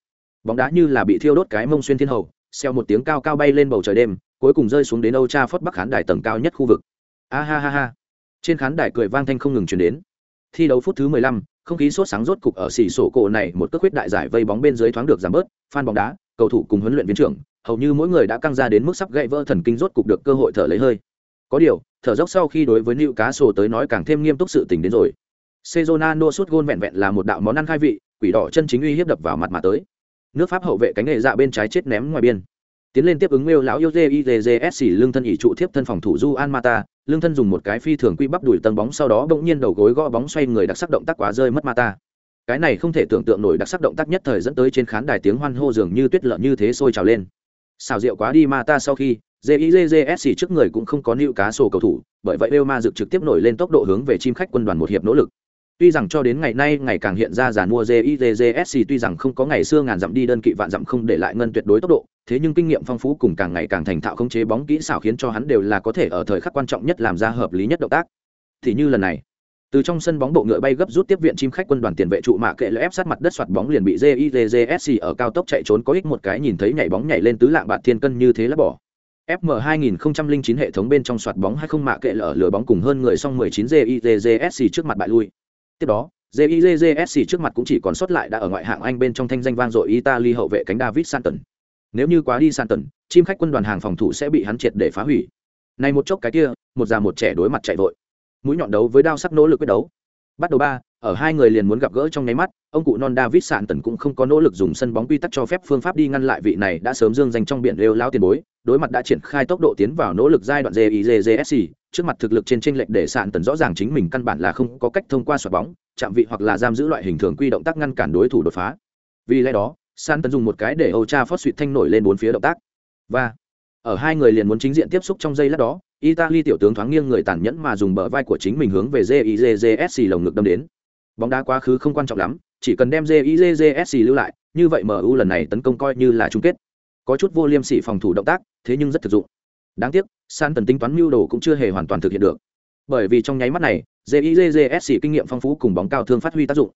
Bóng đá như là bị thiêu đốt cái mông xuyên thiên hầu xeo một tiếng cao cao bay lên bầu trời đêm cuối cùng rơi xuống đến âu cha phất bắc khán đài tầng cao nhất khu vực. A ha ha ha. Trên khán đài cười vang thanh không ngừng chuyển đến. Thi đấu phút thứ mười lăm, không khí sốt sáng rốt cục ở xỉ sổ cổ này một cước huyết đại giải vây bóng bên dưới thoáng được giảm bớt fan bóng đá cầu thủ cùng huấn luyện viên trưởng hầu như mỗi người đã căng ra đến mức sắp gãy vỡ thần kinh rốt cục được cơ hội thở lấy hơi. Có điều, thở dốc sau khi đối với nữ cá sổ tới nói càng thêm nghiêm túc sự tình đến rồi. Sezonano sút gôn vẹn vẹn là một đạo món ăn khai vị, quỷ đỏ chân chính uy hiếp đập vào mặt mà tới. Nước pháp hậu vệ cánh nghề dạ bên trái chết ném ngoài biên. Tiến lên tiếp ứng mêu lão yêu jizs lương thân ỉ trụ tiếp thân phòng thủ du an mata. Lương thân dùng một cái phi thường quy bắp đuổi tầng bóng sau đó bỗng nhiên đầu gối gõ bóng xoay người đặc sắc động tác quá rơi mất mata. Cái này không thể tưởng tượng nổi đặc sắc động tác nhất thời dẫn tới trên khán đài tiếng hoan hô dường như tuyết lợn như thế sôi trào lên xào rượu quá đi mà ta sau khi jizs trước người cũng không có nữ cá sổ cầu thủ bởi vậy Real Madrid trực tiếp nổi lên tốc độ hướng về chim khách quân đoàn một hiệp nỗ lực Tuy rằng cho đến ngày nay ngày càng hiện ra giàn mua JIJSC tuy rằng không có ngày xưa ngàn dặm đi đơn kỵ vạn dặm không để lại ngân tuyệt đối tốc độ, thế nhưng kinh nghiệm phong phú cùng càng ngày càng thành thạo khống chế bóng kỹ xảo khiến cho hắn đều là có thể ở thời khắc quan trọng nhất làm ra hợp lý nhất động tác. Thì như lần này, từ trong sân bóng bộ ngựa bay gấp rút tiếp viện chim khách quân đoàn tiền vệ trụ mạ kệ lỡ ép sát mặt đất soạt bóng liền bị jizsc ở cao tốc chạy trốn có ích một cái nhìn thấy nhảy bóng nhảy lên tứ lạng bạt thiên cân như thế là bỏ. FM 2009 hệ thống bên trong soạt bóng hay không mạ kệ lỡ lừa bóng cùng hơn người xong 19 jizsc trước mặt bại lui. Tiếp đó jizsc trước mặt cũng chỉ còn sót lại đã ở ngoại hạng anh bên trong thanh danh vang dội italy hậu vệ cánh david santon. Nếu như quá đi santon, chim khách quân đoàn hàng phòng thủ sẽ bị hắn triệt để phá hủy. Này một chốc cái kia, một già một trẻ đối mặt chạy vội mũi nhọn đấu với đao sắc nỗ lực quyết đấu. Bắt đầu ba, ở hai người liền muốn gặp gỡ trong nháy mắt, ông cụ non david sạn tần cũng không có nỗ lực dùng sân bóng quy tắc cho phép phương pháp đi ngăn lại vị này đã sớm dương danh trong biển lêu lao tiền bối, đối mặt đã triển khai tốc độ tiến vào nỗ lực giai đoạn gizsc trước mặt thực lực trên tranh lệch để sạn tần rõ ràng chính mình căn bản là không có cách thông qua xoạt bóng, chạm vị hoặc là giam giữ loại hình thường quy động tác ngăn cản đối thủ đột phá. Vì lẽ đó, sạn tần dùng một cái để âu cha phót suỵt thanh nổi lên bốn phía động tác. Và, ở hai người liền muốn chính diện tiếp xúc trong giây lát đó italy tiểu tướng thoáng nghiêng người tàn nhẫn mà dùng bờ vai của chính mình hướng về jizsc lồng ngực đâm đến. Bóng đá quá khứ không quan trọng lắm, chỉ cần đem jizsc lưu lại, như vậy mu lần này tấn công coi như là chung kết. Có chút vô liêm sỉ phòng thủ động tác, thế nhưng rất thực dụng. Đáng tiếc, san tần tính toán mưu đồ cũng chưa hề hoàn toàn thực hiện được. Bởi vì trong nháy mắt này jizsc kinh nghiệm phong phú cùng bóng cao thương phát huy tác dụng.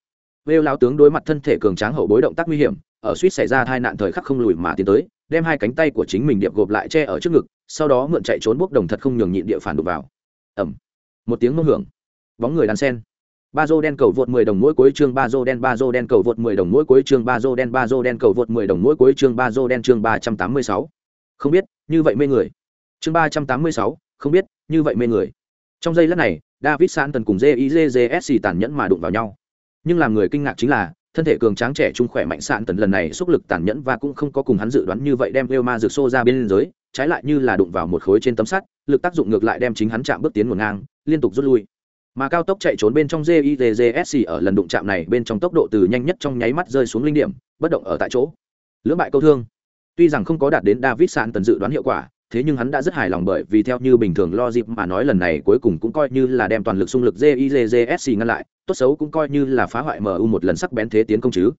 Vêu lão tướng đối mặt thân thể cường tráng hậu bối động tác nguy hiểm, ở suýt xảy ra tai nạn thời khắc không lùi mà tiến tới, đem hai cánh tay của chính mình điệp gộp lại che ở trước ngực sau đó mượn chạy trốn bốc đồng thật không nhường nhịn địa phản đục vào. Ẩm một tiếng mông hưởng. Bóng người đàn sen. Ba dô đen cầu vượt 10 đồng mỗi cuối chương ba dô đen ba dô đen cầu vượt 10 đồng mỗi cuối chương ba dô đen ba dô đen cầu vượt 10 đồng mỗi cuối chương ba dô đen chương 386. không biết như vậy mê người. Chương 386, không biết như vậy mê người. Trong giây lát này david san tần cùng jizsc tàn nhẫn mà đụng vào nhau. Nhưng làm người kinh ngạc chính là thân thể cường tráng trẻ trung khỏe mạnh sạn tần lần này xúc lực tàn nhẫn và cũng không có cùng hắn dự đoán như vậy đem Real Madrid xô ra bên giới trái lại như là đụng vào một khối trên tấm sắt, lực tác dụng ngược lại đem chính hắn chạm bước tiến ngổn ngang, liên tục rút lui. Mà cao tốc chạy trốn bên trong jizsc ở lần đụng chạm này bên trong tốc độ từ nhanh nhất trong nháy mắt rơi xuống linh điểm bất động ở tại chỗ. Lưỡng bại câu thương. Tuy rằng không có đạt đến david sạn tần dự đoán hiệu quả thế nhưng hắn đã rất hài lòng bởi vì theo như bình thường lo dịp mà nói lần này cuối cùng cũng coi như là đem toàn lực xung lực gizsc ngăn lại tốt xấu cũng coi như là phá hoại mu một lần sắc bén thế tiến công chứ.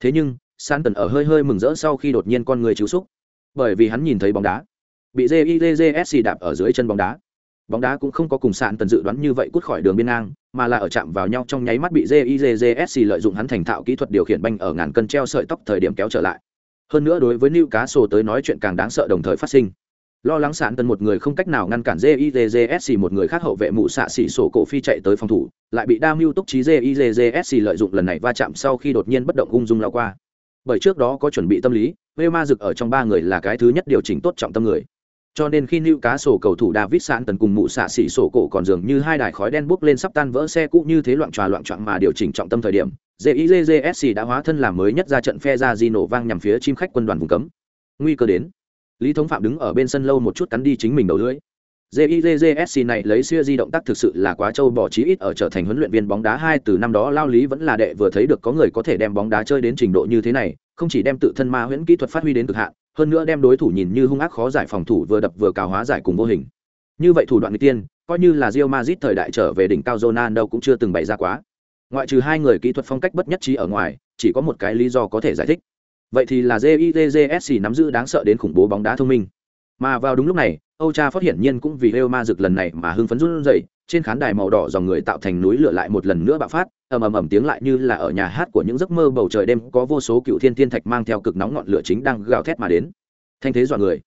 Thế nhưng San tần ở hơi hơi mừng rỡ sau khi đột nhiên con người chịu xúc. Bởi vì hắn nhìn thấy bóng đá bị jizsc đạp ở dưới chân bóng đá. Bóng đá cũng không có cùng sạn tần dự đoán như vậy cút khỏi đường biên ngang, mà là ở chạm vào nhau trong nháy mắt bị jizsc lợi dụng hắn thành thạo kỹ thuật điều khiển banh ở ngàn cân treo sợi tóc thời điểm kéo trở lại. Hơn nữa đối với Newcastle tới nói chuyện càng đáng sợ đồng thời phát sinh. Lo lắng sạn tần một người không cách nào ngăn cản jizsc một người khác hậu vệ mụ xạ xỉ sổ cổ phi chạy tới phòng thủ, lại bị đa mưu túc trí jizsc lợi dụng lần này va chạm sau khi đột nhiên bất động ung dung lao qua. Bởi trước đó có chuẩn bị tâm lý Real Madrid ở trong ba người là cái thứ nhất điều chỉnh tốt trọng tâm người cho nên khi nữ cá sổ cầu thủ David Sạn tần cùng mụ xạ xỉ sổ cổ còn dường như hai đài khói đen bốc lên sắp tan vỡ xe cũ như thế loạn tròa loạn trọng mà điều chỉnh trọng tâm thời điểm, JIJJSC đã hóa thân làm mới nhất ra trận phe ra di nổ vang nhằm phía chim khách quân đoàn vùng cấm. Nguy cơ đến. Lý Thống Phạm đứng ở bên sân lâu một chút cắn đi chính mình đầu lưỡi. JIJJSC này lấy xưa di động tác thực sự là quá trâu bỏ chí ít ở trở thành huấn luyện viên bóng đá hai từ năm đó lao lý vẫn là đệ vừa thấy được có người có thể đem bóng đá chơi đến trình độ như thế này, không chỉ đem tự thân ma huyễn kỹ thuật phát huy đến cực hạn, hơn nữa đem đối thủ nhìn như hung ác khó giải phòng thủ vừa đập vừa cào hóa giải cùng vô hình. Như vậy thủ đoạn người tiên, coi như là Real Madrid thời đại trở về đỉnh cao Ronaldo cũng chưa từng bày ra quá. Ngoại trừ hai người kỹ thuật phong cách bất nhất trí ở ngoài, chỉ có một cái lý do có thể giải thích. Vậy thì là JITJSC nắm giữ đáng sợ đến khủng bố bóng đá thông minh. Mà vào đúng lúc này Âu Cha phát hiện nhiên cũng vì Real Madrid lần này mà hưng phấn run rẩy trên khán đài màu đỏ dòng người tạo thành núi lửa lại một lần nữa bạo phát ầm ầm ầm tiếng lại như là ở nhà hát của những giấc mơ bầu trời đêm có vô số cựu thiên thiên thạch mang theo cực nóng ngọn lửa chính đang gào thét mà đến thanh thế dọa người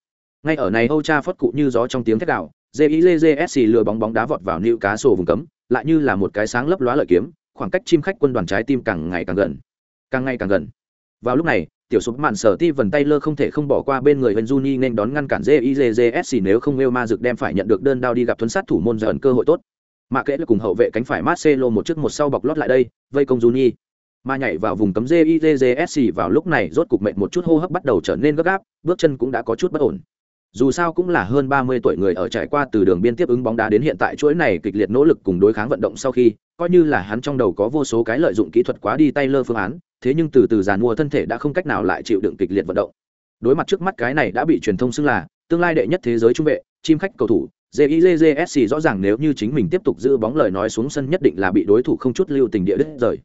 ngay ở này âu cha phất cụ như gió trong tiếng thét đạo JIJJSC lừa bóng bóng đá vọt vào nữu cá sổ vùng cấm, lại như là một cái sáng lấp lóa lợi kiếm, khoảng cách chim khách quân đoàn trái tim càng ngày càng gần. Càng ngày càng gần. Vào lúc này, tiểu sụp mạn sở ti vần tay lơ không thể không bỏ qua bên người Juni nên đón ngăn cản JIJJSC nếu không nêu ma dực đem phải nhận được đơn đao đi gặp tuấn sát thủ môn dần cơ hội tốt. Mà kệ là cùng hậu vệ cánh phải Marcelo một trước một sau bọc lót lại đây, vây công Juni. Mà nhảy vào vùng cấm JIJJSC vào lúc này rốt cục mệt một chút hô hấp bắt đầu trở nên gấp gáp, bước chân cũng đã có chút bất ổn dù sao cũng là hơn ba mươi tuổi người ở trải qua từ đường biên tiếp ứng bóng đá đến hiện tại chuỗi này kịch liệt nỗ lực cùng đối kháng vận động sau khi coi như là hắn trong đầu có vô số cái lợi dụng kỹ thuật quá đi tay lơ phương án thế nhưng từ từ giàn mua thân thể đã không cách nào lại chịu đựng kịch liệt vận động đối mặt trước mắt cái này đã bị truyền thông xưng là tương lai đệ nhất thế giới trung vệ chim khách cầu thủ JIJJSC rõ ràng nếu như chính mình tiếp tục giữ bóng lời nói xuống sân nhất định là bị đối thủ không chút lưu tình địa đứt rời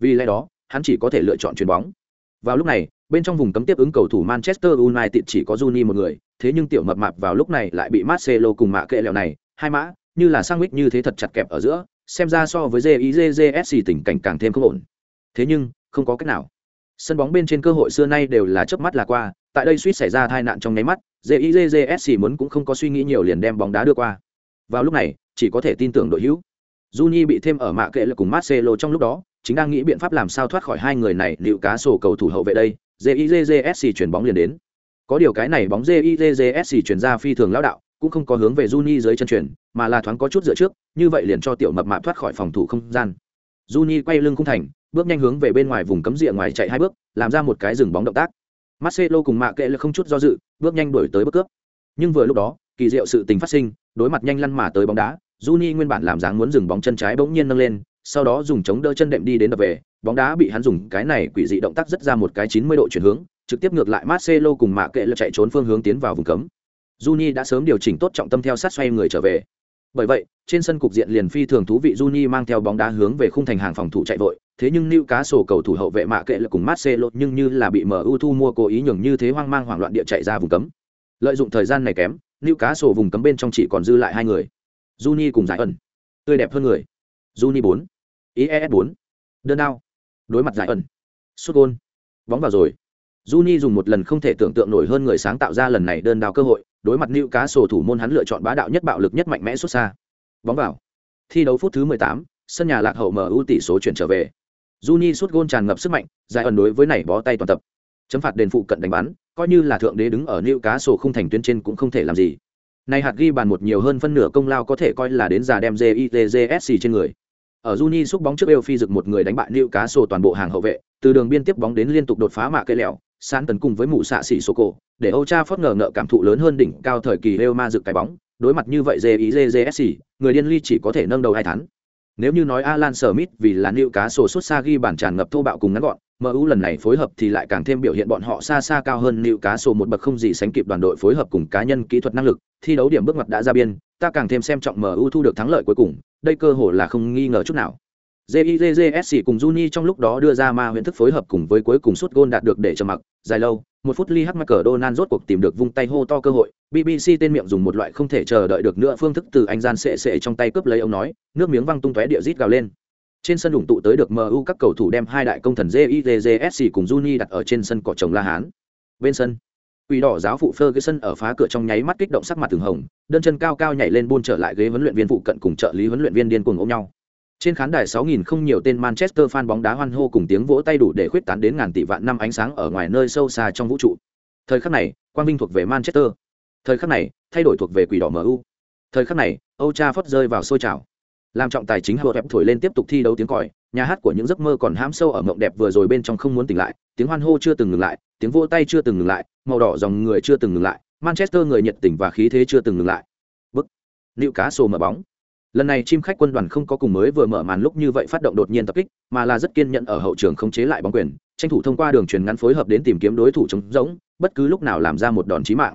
vì lẽ đó hắn chỉ có thể lựa chọn chuyền bóng vào lúc này bên trong vùng cấm tiếp ứng cầu thủ Manchester United chỉ có Juni một người, thế nhưng tiểu mập mạp vào lúc này lại bị Marcelo cùng mạ kệ lẹo này, hai mã, như là sandwich như thế thật chặt kẹp ở giữa, xem ra so với JIJJSC tình cảnh càng thêm không ổn. Thế nhưng, không có cách nào. Sân bóng bên trên cơ hội xưa nay đều là chớp mắt là qua, tại đây suýt xảy ra tai nạn trong nháy mắt, JIJJSC muốn cũng không có suy nghĩ nhiều liền đem bóng đá đưa qua. Vào lúc này, chỉ có thể tin tưởng đội hữu. Juni bị thêm ở mạ kệ là cùng Marcelo trong lúc đó, chính đang nghĩ biện pháp làm sao thoát khỏi hai người này liệu cá sổ cầu thủ hậu vệ đây jizsc chuyển bóng liền đến có điều cái này bóng jizsc chuyển ra phi thường lão đạo cũng không có hướng về Juni dưới chân chuyển mà là thoáng có chút dựa trước như vậy liền cho tiểu mập mạp thoát khỏi phòng thủ không gian Juni quay lưng khung thành bước nhanh hướng về bên ngoài vùng cấm địa ngoài chạy hai bước làm ra một cái dừng bóng động tác Marcelo cùng mạ kệ là không chút do dự bước nhanh đuổi tới bước cướp nhưng vừa lúc đó kỳ diệu sự tình phát sinh đối mặt nhanh lăn mà tới bóng đá Juni nguyên bản làm dáng muốn dừng bóng chân trái bỗng nhiên nâng lên sau đó dùng chống đỡ chân đệm đi đến đập về, bóng đá bị hắn dùng cái này quỷ dị động tác rất ra một cái 90 độ chuyển hướng, trực tiếp ngược lại Marcelo cùng mạ kệ là chạy trốn phương hướng tiến vào vùng cấm. Juni đã sớm điều chỉnh tốt trọng tâm theo sát xoay người trở về. Bởi vậy, trên sân cục diện liền phi thường thú vị Juni mang theo bóng đá hướng về khung thành hàng phòng thủ chạy vội, thế nhưng lưu cá sổ cầu thủ hậu vệ mạ kệ là cùng Marcelo nhưng như là bị MU thu mua cố ý nhường như thế hoang mang hoảng loạn địa chạy ra vùng cấm. Lợi dụng thời gian này kém, lưu cá sổ vùng cấm bên trong chỉ còn dư lại hai người. Juni cùng giải ẩn. Tươi đẹp hơn người. Juni 4 ies 4 đơn đao đối mặt giải ẩn sút gôn bóng vào rồi Juni dùng một lần không thể tưởng tượng nổi hơn người sáng tạo ra lần này đơn đao cơ hội, đối mặt nữ Cá sổ thủ môn hắn lựa chọn bá đạo nhất bạo lực nhất mạnh mẽ xuất xa. Bóng vào. Thi đấu phút thứ 18, sân nhà lạc hậu mở ưu tỷ số chuyển trở về. Juni sút gôn tràn ngập sức mạnh, giải ẩn đối với này bó tay toàn tập. Chấm phạt đền phụ cận đánh bắn, coi như là thượng đế đứng ở nữ Cá sổ không thành tuyến trên cũng không thể làm gì. Này hạt ghi bàn một nhiều hơn phân nửa công lao có thể coi là đến già đem JITJSC trên người. Ở Juni xúc bóng trước eo phi dực một người đánh bại Lưu Cá Sổ toàn bộ hàng hậu vệ, từ đường biên tiếp bóng đến liên tục đột phá mạ cây lẹo, san tấn cùng với mụ xạ xỉ sô cổ, để Âu Cha phớt ngờ ngợ cảm thụ lớn hơn đỉnh cao thời kỳ Real Ma dự cái bóng, đối mặt như vậy JIJJSC, người điên ly chỉ có thể nâng đầu hai tháng Nếu như nói Alan Smith vì là nữ Cá Sổ xuất xa ghi bản tràn ngập thô bạo cùng ngắn gọn, MU lần này phối hợp thì lại càng thêm biểu hiện bọn họ xa xa cao hơn nữ Cá Sổ một bậc không gì sánh kịp đoàn đội phối hợp cùng cá nhân kỹ thuật năng lực, thi đấu điểm bước ngoặt đã ra biên, ta càng thêm xem trọng MU thu được thắng lợi cuối cùng, đây cơ hội là không nghi ngờ chút nào. JIJJSC cùng Juni trong lúc đó đưa ra ma huyền thức phối hợp cùng với cuối cùng suốt gôn đạt được để trầm mặc, dài lâu, một phút Lee Hackmaker Donald rốt cuộc tìm được vung tay hô to cơ hội, BBC tên miệng dùng một loại không thể chờ đợi được nữa phương thức từ anh gian sệ sệ trong tay cướp lấy ông nói, nước miếng văng tung tóe địa rít gào lên. Trên sân đủng tụ tới được MU các cầu thủ đem hai đại công thần JIJJSC cùng Juni đặt ở trên sân cỏ trồng La Hán. Bên sân, Quỷ đỏ giáo phụ Ferguson ở phá cửa trong nháy mắt kích động sắc mặt từng hồng, đơn chân cao cao nhảy lên buôn trở lại ghế huấn luyện viên phụ cận cùng trợ lý huấn luyện viên điên cuồng ôm nhau. Trên khán đài 6000 không nhiều tên Manchester fan bóng đá hoan hô cùng tiếng vỗ tay đủ để khuyết tán đến ngàn tỷ vạn năm ánh sáng ở ngoài nơi sâu xa trong vũ trụ. Thời khắc này, quang vinh thuộc về Manchester. Thời khắc này, thay đổi thuộc về quỷ đỏ MU. Thời khắc này, Old Trafford rơi vào sôi trào. Làm trọng tài chính hợp đẹp thổi lên tiếp tục thi đấu tiếng còi, nhà hát của những giấc mơ còn hãm sâu ở mộng đẹp vừa rồi bên trong không muốn tỉnh lại, tiếng hoan hô chưa từng ngừng lại, tiếng vỗ tay chưa từng ngừng lại, màu đỏ dòng người chưa từng ngừng lại, Manchester người nhiệt tình và khí thế chưa từng ngừng lại. Bức. Liệu cá sổ mở bóng lần này chim khách quân đoàn không có cùng mới vừa mở màn lúc như vậy phát động đột nhiên tập kích, mà là rất kiên nhẫn ở hậu trường không chế lại bóng quyền, tranh thủ thông qua đường truyền ngắn phối hợp đến tìm kiếm đối thủ chống giống bất cứ lúc nào làm ra một đòn chí mạng.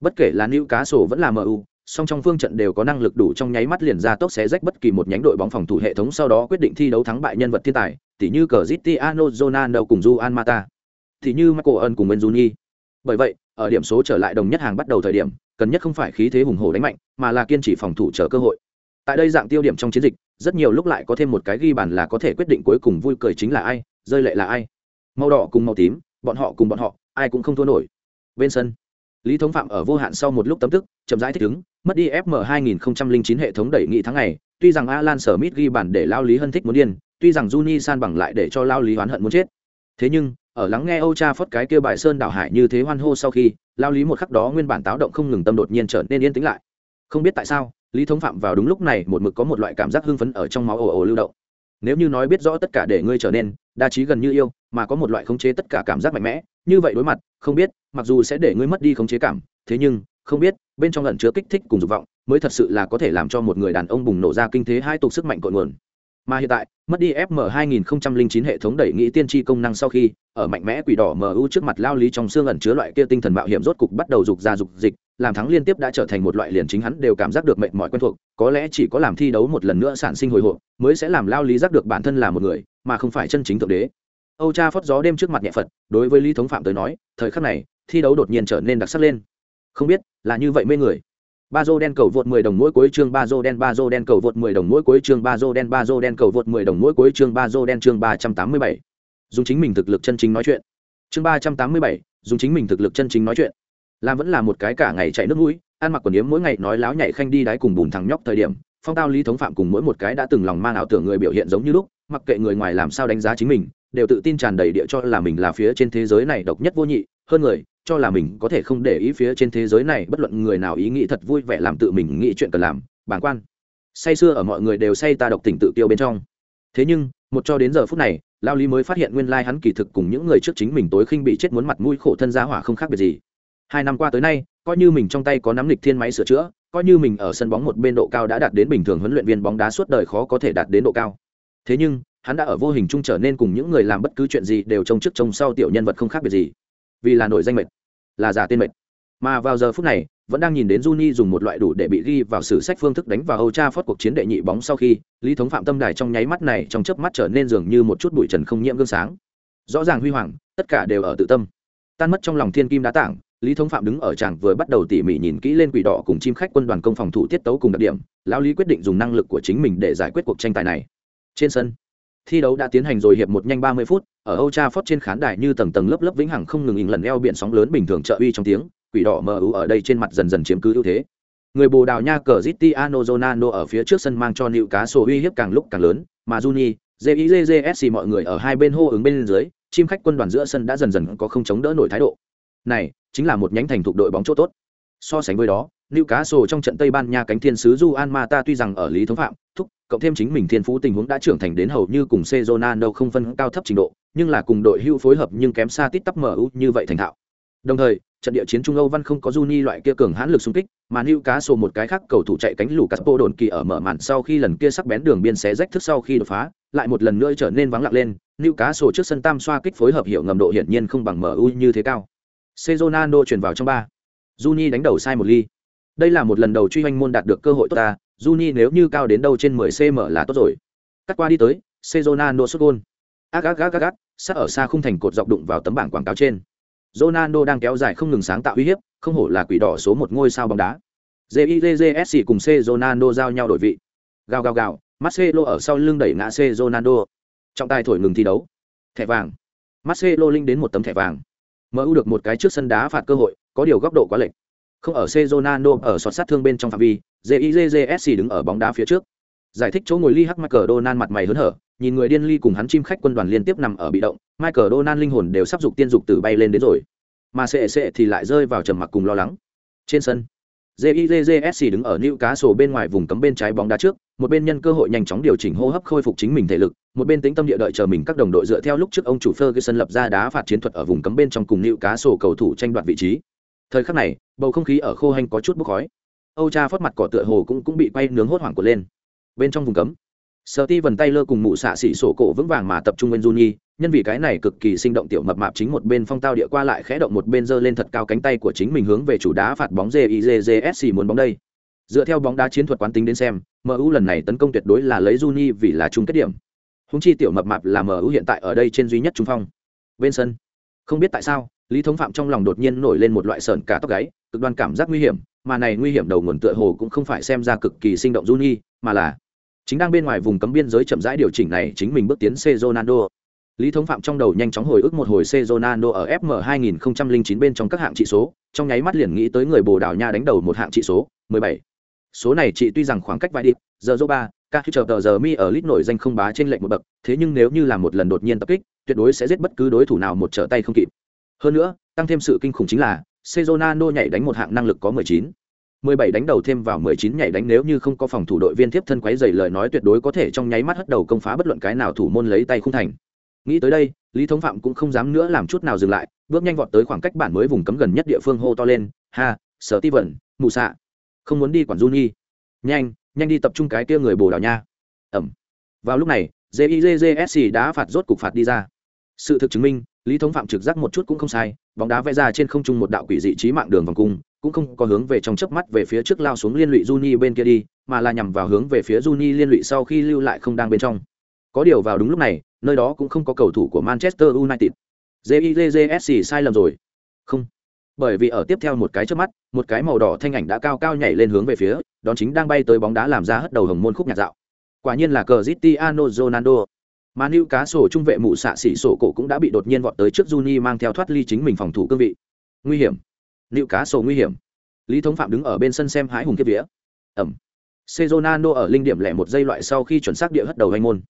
Bất kể là nữ cá sổ vẫn là mu song trong phương trận đều có năng lực đủ trong nháy mắt liền ra tốc xé rách bất kỳ một nhánh đội bóng phòng thủ hệ thống sau đó quyết định thi đấu thắng bại nhân vật thiên tài tỷ như cờ Cristiano Ronaldo cùng Juan Mata tỷ như Michael Ân cùng Benzuni bởi vậy, ở điểm số trở lại đồng nhất hàng bắt đầu thời điểm, cần nhất không phải khí thế hùng hổ đánh mạnh, mà là kiên trì phòng thủ chờ cơ hội tại đây dạng tiêu điểm trong chiến dịch, rất nhiều lúc lại có thêm một cái ghi bàn là có thể quyết định cuối cùng vui cười chính là ai, rơi lệ là ai. Màu đỏ cùng màu tím, bọn họ cùng bọn họ, ai cũng không thua nổi. Bên sân, lý thống phạm ở vô hạn sau một lúc tấm tức, chậm rãi thích ứng, mất đi fm 2009 hệ thống đẩy nghị tháng này tuy rằng alan sở mít ghi bản để lao lý hân thích muốn điên, tuy rằng juni san bằng lại để cho lao lý oán hận muốn chết. Thế nhưng, ở lắng nghe âu cha phất cái kêu bài sơn đảo hải như thế hoan hô sau khi, lao lý một khắc đó nguyên bản táo động không ngừng tâm đột nhiên trở nên yên tĩnh lại. Không biết tại sao lý thống phạm vào đúng lúc này, một mực có một loại cảm giác hưng phấn ở trong máu ồ ồ lưu động. Nếu như nói biết rõ tất cả để ngươi trở nên đa trí gần như yêu, mà có một loại khống chế tất cả cảm giác mạnh mẽ, như vậy đối mặt, không biết, mặc dù sẽ để ngươi mất đi khống chế cảm, thế nhưng, không biết, bên trong lẩn chứa kích thích cùng dục vọng mới thật sự là có thể làm cho một người đàn ông bùng nổ ra kinh thế hai tục sức mạnh cội nguồn mà hiện tại, mất đi fm 2009 hệ thống đẩy nghĩ tiên tri công năng sau khi, ở mạnh mẽ quỷ đỏ mu trước mặt lao lý trong xương ẩn chứa loại kia tinh thần mạo hiểm rốt cục bắt đầu dục ra dục dịch, làm thắng liên tiếp đã trở thành một loại liền chính hắn đều cảm giác được mệt mỏi quen thuộc, có lẽ chỉ có làm thi đấu một lần nữa sản sinh hồi hộp, mới sẽ làm lao lý giác được bản thân là một người, mà không phải chân chính thượng đế. Âu cha phót gió đêm trước mặt nhẹ phật, đối với lý thống phạm tới nói, thời khắc này, thi đấu đột nhiên trở nên đặc sắc lên. Không biết, là như vậy mê người ba dô đen cầu vượt 10 đồng mỗi cuối chương ba dô đen ba dô đen cầu vượt 10 đồng mỗi cuối chương ba dô đen ba dô đen cầu vượt 10 đồng mỗi cuối chương ba dô đen chương 387. dùng chính mình thực lực chân chính nói chuyện chương 387, dùng chính mình thực lực chân chính nói chuyện làm vẫn là một cái cả ngày chạy nước mũi ăn mặc quần yếm mỗi ngày nói láo nhảy khanh đi đái cùng bùn thằng nhóc thời điểm phong tao lý thống phạm cùng mỗi một cái đã từng lòng mang ảo tưởng người biểu hiện giống như lúc mặc kệ người ngoài làm sao đánh giá chính mình đều tự tin tràn đầy địa cho là mình là phía trên thế giới này độc nhất vô nhị hơn người cho là mình có thể không để ý phía trên thế giới này, bất luận người nào ý nghĩ thật vui vẻ làm tự mình nghĩ chuyện cần làm, bàng quan. Say xưa ở mọi người đều say ta độc tỉnh tự tiêu bên trong. Thế nhưng, một cho đến giờ phút này, lao lý mới phát hiện nguyên lai hắn kỳ thực cùng những người trước chính mình tối khinh bị chết muốn mặt mũi khổ thân giá hỏa không khác biệt gì. Hai năm qua tới nay, coi như mình trong tay có nắm lịch thiên máy sửa chữa, coi như mình ở sân bóng một bên độ cao đã đạt đến bình thường huấn luyện viên bóng đá suốt đời khó có thể đạt đến độ cao. Thế nhưng, hắn đã ở vô hình chung trở nên cùng những người làm bất cứ chuyện gì đều trông trước trông sau tiểu nhân vật không khác biệt gì vì là nổi danh mệt là giả tên mệt mà vào giờ phút này vẫn đang nhìn đến Juni dùng một loại đủ để bị ghi vào sử sách phương thức đánh vào Âu Cha Phót cuộc chiến đệ nhị bóng sau khi, Lý Thống Phạm tâm đài trong nháy mắt này trong chớp mắt trở nên dường như một chút bụi trần không nhiễm gương sáng. Rõ ràng huy hoàng, tất cả đều ở tự tâm. Tan mất trong lòng thiên kim đá tảng, Lý Thống Phạm đứng ở tràng vừa bắt đầu tỉ mỉ nhìn kỹ lên quỷ đỏ cùng chim khách quân đoàn công phòng thủ tiết tấu cùng đặc điểm, lão Lý quyết định dùng năng lực của chính mình để giải quyết cuộc tranh tài này. Trên sân, thi đấu đã tiến hành rồi hiệp một nhanh ba mươi phút ở âu cha trên khán đài như tầng tầng lớp lớp vĩnh hằng không ngừng ình lần eo biển sóng lớn bình thường trợ uy trong tiếng quỷ đỏ mờ ưu ở đây trên mặt dần dần chiếm cứ ưu thế. Người bồ đào nha cờ Cristiano Ronaldo ở phía trước sân mang cho Newcastle cá uy hiếp càng lúc càng lớn mà Juni, JIJJSC mọi người ở hai bên hô ứng bên dưới chim khách quân đoàn giữa sân đã dần dần có không chống đỡ nổi thái độ. Này chính là một nhánh thành thuộc đội bóng chỗ tốt. So sánh với đó Newcastle trong trận Tây Ban Nha cánh thiên sứ Juan Mata tuy rằng ở lý thống phạm, thúc, cộng thêm chính mình thiên phú tình huống đã trưởng thành đến hầu như cùng Cezonano không phân cao thấp trình độ, nhưng là cùng đội hưu phối hợp nhưng kém xa tít tắp mở như vậy thành thạo. Đồng thời, trận địa chiến Trung Âu Văn không có Juni loại kia cường hãn lực xung kích, mà Newcastle một cái khác cầu thủ chạy cánh Lucas đồn kỳ ở mở màn sau khi lần kia sắc bén đường biên xé rách thức sau khi đột phá, lại một lần nữa trở nên vắng lặng lên, Newcastle trước sân tam xoa kích phối hợp hiệu ngầm độ hiển nhiên không bằng MU như thế cao. Cezonano chuyển vào trong ba. Juni đánh đầu sai một ly đây là một lần đầu truy hoanh môn đạt được cơ hội tốt ta, juni nếu như cao đến đâu trên 10 cm là tốt rồi. Cắt qua đi tới, sezonano sút gôn. Ác ác ác ác ác, sát ở xa không thành cột dọc đụng vào tấm bảng quảng cáo trên. Ronaldo đang kéo dài không ngừng sáng tạo uy hiếp, không hổ là quỷ đỏ số một ngôi sao bóng đá. JIJJSC cùng C Ronaldo giao nhau đổi vị. Gào gào gào, Marcelo ở sau lưng đẩy ngã C Ronaldo trọng tài thổi ngừng thi đấu. Thẻ vàng. Marcelo linh đến một tấm thẻ vàng. MU được một cái trước sân đá phạt cơ hội, có điều góc độ quá lệch không ở Cezonano ở sọt sát thương bên trong phạm vi, JIJJSC đứng ở bóng đá phía trước. Giải thích chỗ ngồi Lee Hắc Michael Donan mặt mày hớn hở, nhìn người điên ly cùng hắn chim khách quân đoàn liên tiếp nằm ở bị động, Michael Donan linh hồn đều sắp dục tiên dục tử bay lên đến rồi. Mà CEC thì lại rơi vào trầm mặc cùng lo lắng. Trên sân, JIJJSC đứng ở Newcastle bên ngoài vùng cấm bên trái bóng đá trước, một bên nhân cơ hội nhanh chóng điều chỉnh hô hấp khôi phục chính mình thể lực, một bên tĩnh tâm địa đợi chờ mình các đồng đội dựa theo lúc trước ông chủ Ferguson lập ra đá phạt chiến thuật ở vùng cấm bên trong cùng Newcastle cầu thủ tranh đoạt vị trí thời khắc này, bầu không khí ở khô hành có chút bốc khói. Âu cha phớt mặt cỏ tựa hồ cũng cũng bị quay nướng hốt hoảng của lên. Bên trong vùng cấm sợ ti vần tay lơ cùng mụ xạ xỉ sổ cổ vững vàng mà tập trung bên juni nhân vì cái này cực kỳ sinh động tiểu mập mạp chính một bên phong tao địa qua lại khẽ động một bên giơ lên thật cao cánh tay của chính mình hướng về chủ đá phạt bóng jizsc muốn bóng đây. Dựa theo bóng đá chiến thuật quán tính đến xem mu lần này tấn công tuyệt đối là lấy juni vì là chung kết điểm. Húng chi tiểu mập mạp là mu hiện tại ở đây trên duy nhất trung phong. Bên sân, không biết tại sao lý thống phạm trong lòng đột nhiên nổi lên một loại sợn cả tóc gáy cực đoan cảm giác nguy hiểm mà này nguy hiểm đầu nguồn tựa hồ cũng không phải xem ra cực kỳ sinh động Juni, mà là chính đang bên ngoài vùng cấm biên giới chậm rãi điều chỉnh này chính mình bước tiến C Ronaldo. Lý Thống Phạm trong đầu nhanh chóng hồi ức một hồi C Ronaldo ở FM 2009 bên trong các hạng trị số, trong nháy mắt liền nghĩ tới người Bồ Đào Nha đánh đầu một hạng trị số, 17. Số này chị tuy rằng khoảng cách vài điệp giờ ba, các chờ tờ giờ mi ở lít nổi danh không bá trên lệnh một bậc, thế nhưng nếu như là một lần đột nhiên tập kích, tuyệt đối sẽ giết bất cứ đối thủ nào một trở tay không kịp. Hơn nữa, tăng thêm sự kinh khủng chính là, sezonano nhảy đánh một hạng năng lực có 19. 17 đánh đầu thêm vào 19 nhảy đánh nếu như không có phòng thủ đội viên tiếp thân quấy giày lời nói tuyệt đối có thể trong nháy mắt hất đầu công phá bất luận cái nào thủ môn lấy tay không thành. Nghĩ tới đây lý thống phạm cũng không dám nữa làm chút nào dừng lại bước nhanh vọt tới khoảng cách bản mới vùng cấm gần nhất địa phương hô to lên ha sở ti vẩn mù xạ không muốn đi quản du nhi. Nhanh nhanh đi tập trung cái kia người bồ đào nha. Ẩm. Vào lúc này jizsc đã phạt rốt cục phạt đi ra. Sự thực chứng minh lý thống phạm trực giác một chút cũng không sai bóng đá vẽ ra trên không trung một đạo quỷ dị trí mạng đường vòng cung cũng không có hướng về trong chớp mắt về phía trước lao xuống liên lụy Juni bên kia đi, mà là nhằm vào hướng về phía Juni liên lụy sau khi lưu lại không đang bên trong. Có điều vào đúng lúc này, nơi đó cũng không có cầu thủ của Manchester United. JIJSC sai lầm rồi. Không. Bởi vì ở tiếp theo một cái trước mắt, một cái màu đỏ thanh ảnh đã cao cao nhảy lên hướng về phía, đó chính đang bay tới bóng đá làm ra hất đầu hồng môn khúc nhạc dạo. Quả nhiên là Cristiano Ronaldo. Mà nữ cá sổ trung vệ mụ xạ xỉ sổ cổ cũng đã bị đột nhiên vọt tới trước Juni mang theo thoát ly chính mình phòng thủ cương vị. Nguy hiểm. nữ cá sổ nguy hiểm. Lý Thống Phạm đứng ở bên sân xem hái hùng kiếp vía. Ẩm. sezonano ở linh điểm lẻ một giây loại sau khi chuẩn xác địa hất đầu anh môn.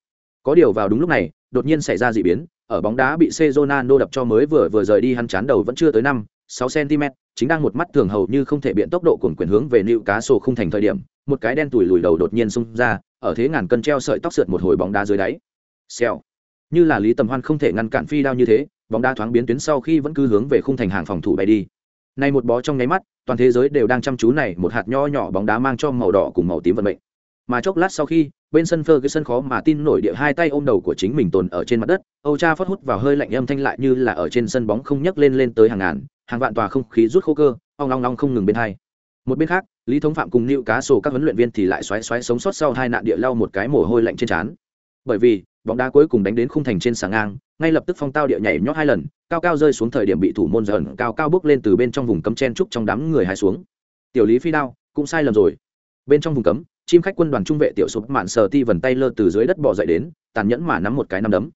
Có điều vào đúng lúc này, đột nhiên xảy ra dị biến, ở bóng đá bị sezonano đập cho mới vừa vừa rời đi hắn chán đầu vẫn chưa tới năm, sáu cm, chính đang một mắt thường hầu như không thể biện tốc độ cuồng quyền hướng về nữ cá sổ không thành thời điểm, một cái đen tủi lùi đầu đột nhiên xung ra, ở thế ngàn cân treo sợi tóc sượt một hồi bóng đá dưới đáy. Xèo. Như là Lý Tầm Hoan không thể ngăn cản phi đao như thế, bóng đá thoáng biến tuyến sau khi vẫn cứ hướng về khung thành hàng phòng thủ bay đi. Nay một bó trong nháy mắt, toàn thế giới đều đang chăm chú này một hạt nho nhỏ bóng đá mang cho màu đỏ cùng màu tím vận mệnh. Mà chốc lát sau khi, bên sân Ferguson khó mà tin nổi địa hai tay ôm đầu của chính mình tồn ở trên mặt đất, Âu Cha phất hút vào hơi lạnh âm thanh lại như là ở trên sân bóng không nhấc lên lên tới hàng ngàn, hàng vạn tòa không khí rút khô cơ, ong long long không ngừng bên hai. Một bên khác, Lý Thống Phạm cùng Nữu Cá Sổ các huấn luyện viên thì lại xoáy xoáy sống sót sau hai nạn địa lau một cái mồ hôi lạnh trên trán. Bởi vì, bóng đá cuối cùng đánh đến khung thành trên sàng ngang, ngay lập tức phong tao địa nhảy nhót hai lần, cao cao rơi xuống thời điểm bị thủ môn dần cao cao bước lên từ bên trong vùng cấm chen trúc trong đám người hai xuống. Tiểu Lý Phi đao, cũng sai lầm rồi. Bên trong vùng cấm, chim khách quân đoàn trung vệ tiểu sụp mạn sờ ti vần tay lơ từ dưới đất bò dậy đến tàn nhẫn mà nắm một cái nắm đấm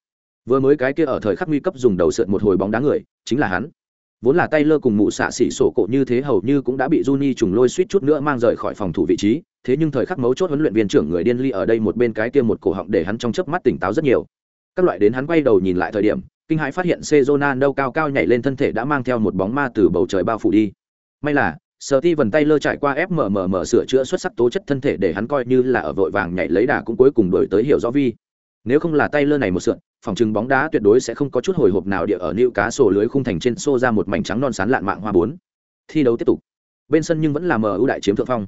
vừa mới cái kia ở thời khắc nguy cấp dùng đầu sượn một hồi bóng đá người chính là hắn vốn là tay lơ cùng mụ xạ xỉ sổ cộ như thế hầu như cũng đã bị Juni trùng lôi suýt chút nữa mang rời khỏi phòng thủ vị trí thế nhưng thời khắc mấu chốt huấn luyện viên trưởng người điên ly ở đây một bên cái kia một cổ họng để hắn trong chớp mắt tỉnh táo rất nhiều. Các loại đến hắn quay đầu nhìn lại thời điểm, kinh hãi phát hiện Cezona đâu cao cao nhảy lên thân thể đã mang theo một bóng ma từ bầu trời bao phủ đi. May là sở ti vần tay lơ trải qua fmmm sửa chữa xuất sắc tố chất thân thể để hắn coi như là ở vội vàng nhảy lấy đà cũng cuối cùng đổi tới hiểu rõ vi. Nếu không là tay lơ này một sượn, phòng trừng bóng đá tuyệt đối sẽ không có chút hồi hộp nào địa ở nữ cá sổ lưới khung thành trên xô ra một mảnh trắng non sán lạn mạng hoa bốn. Thi đấu tiếp tục. Bên sân nhưng vẫn là mờ ưu đại chiếm thượng phong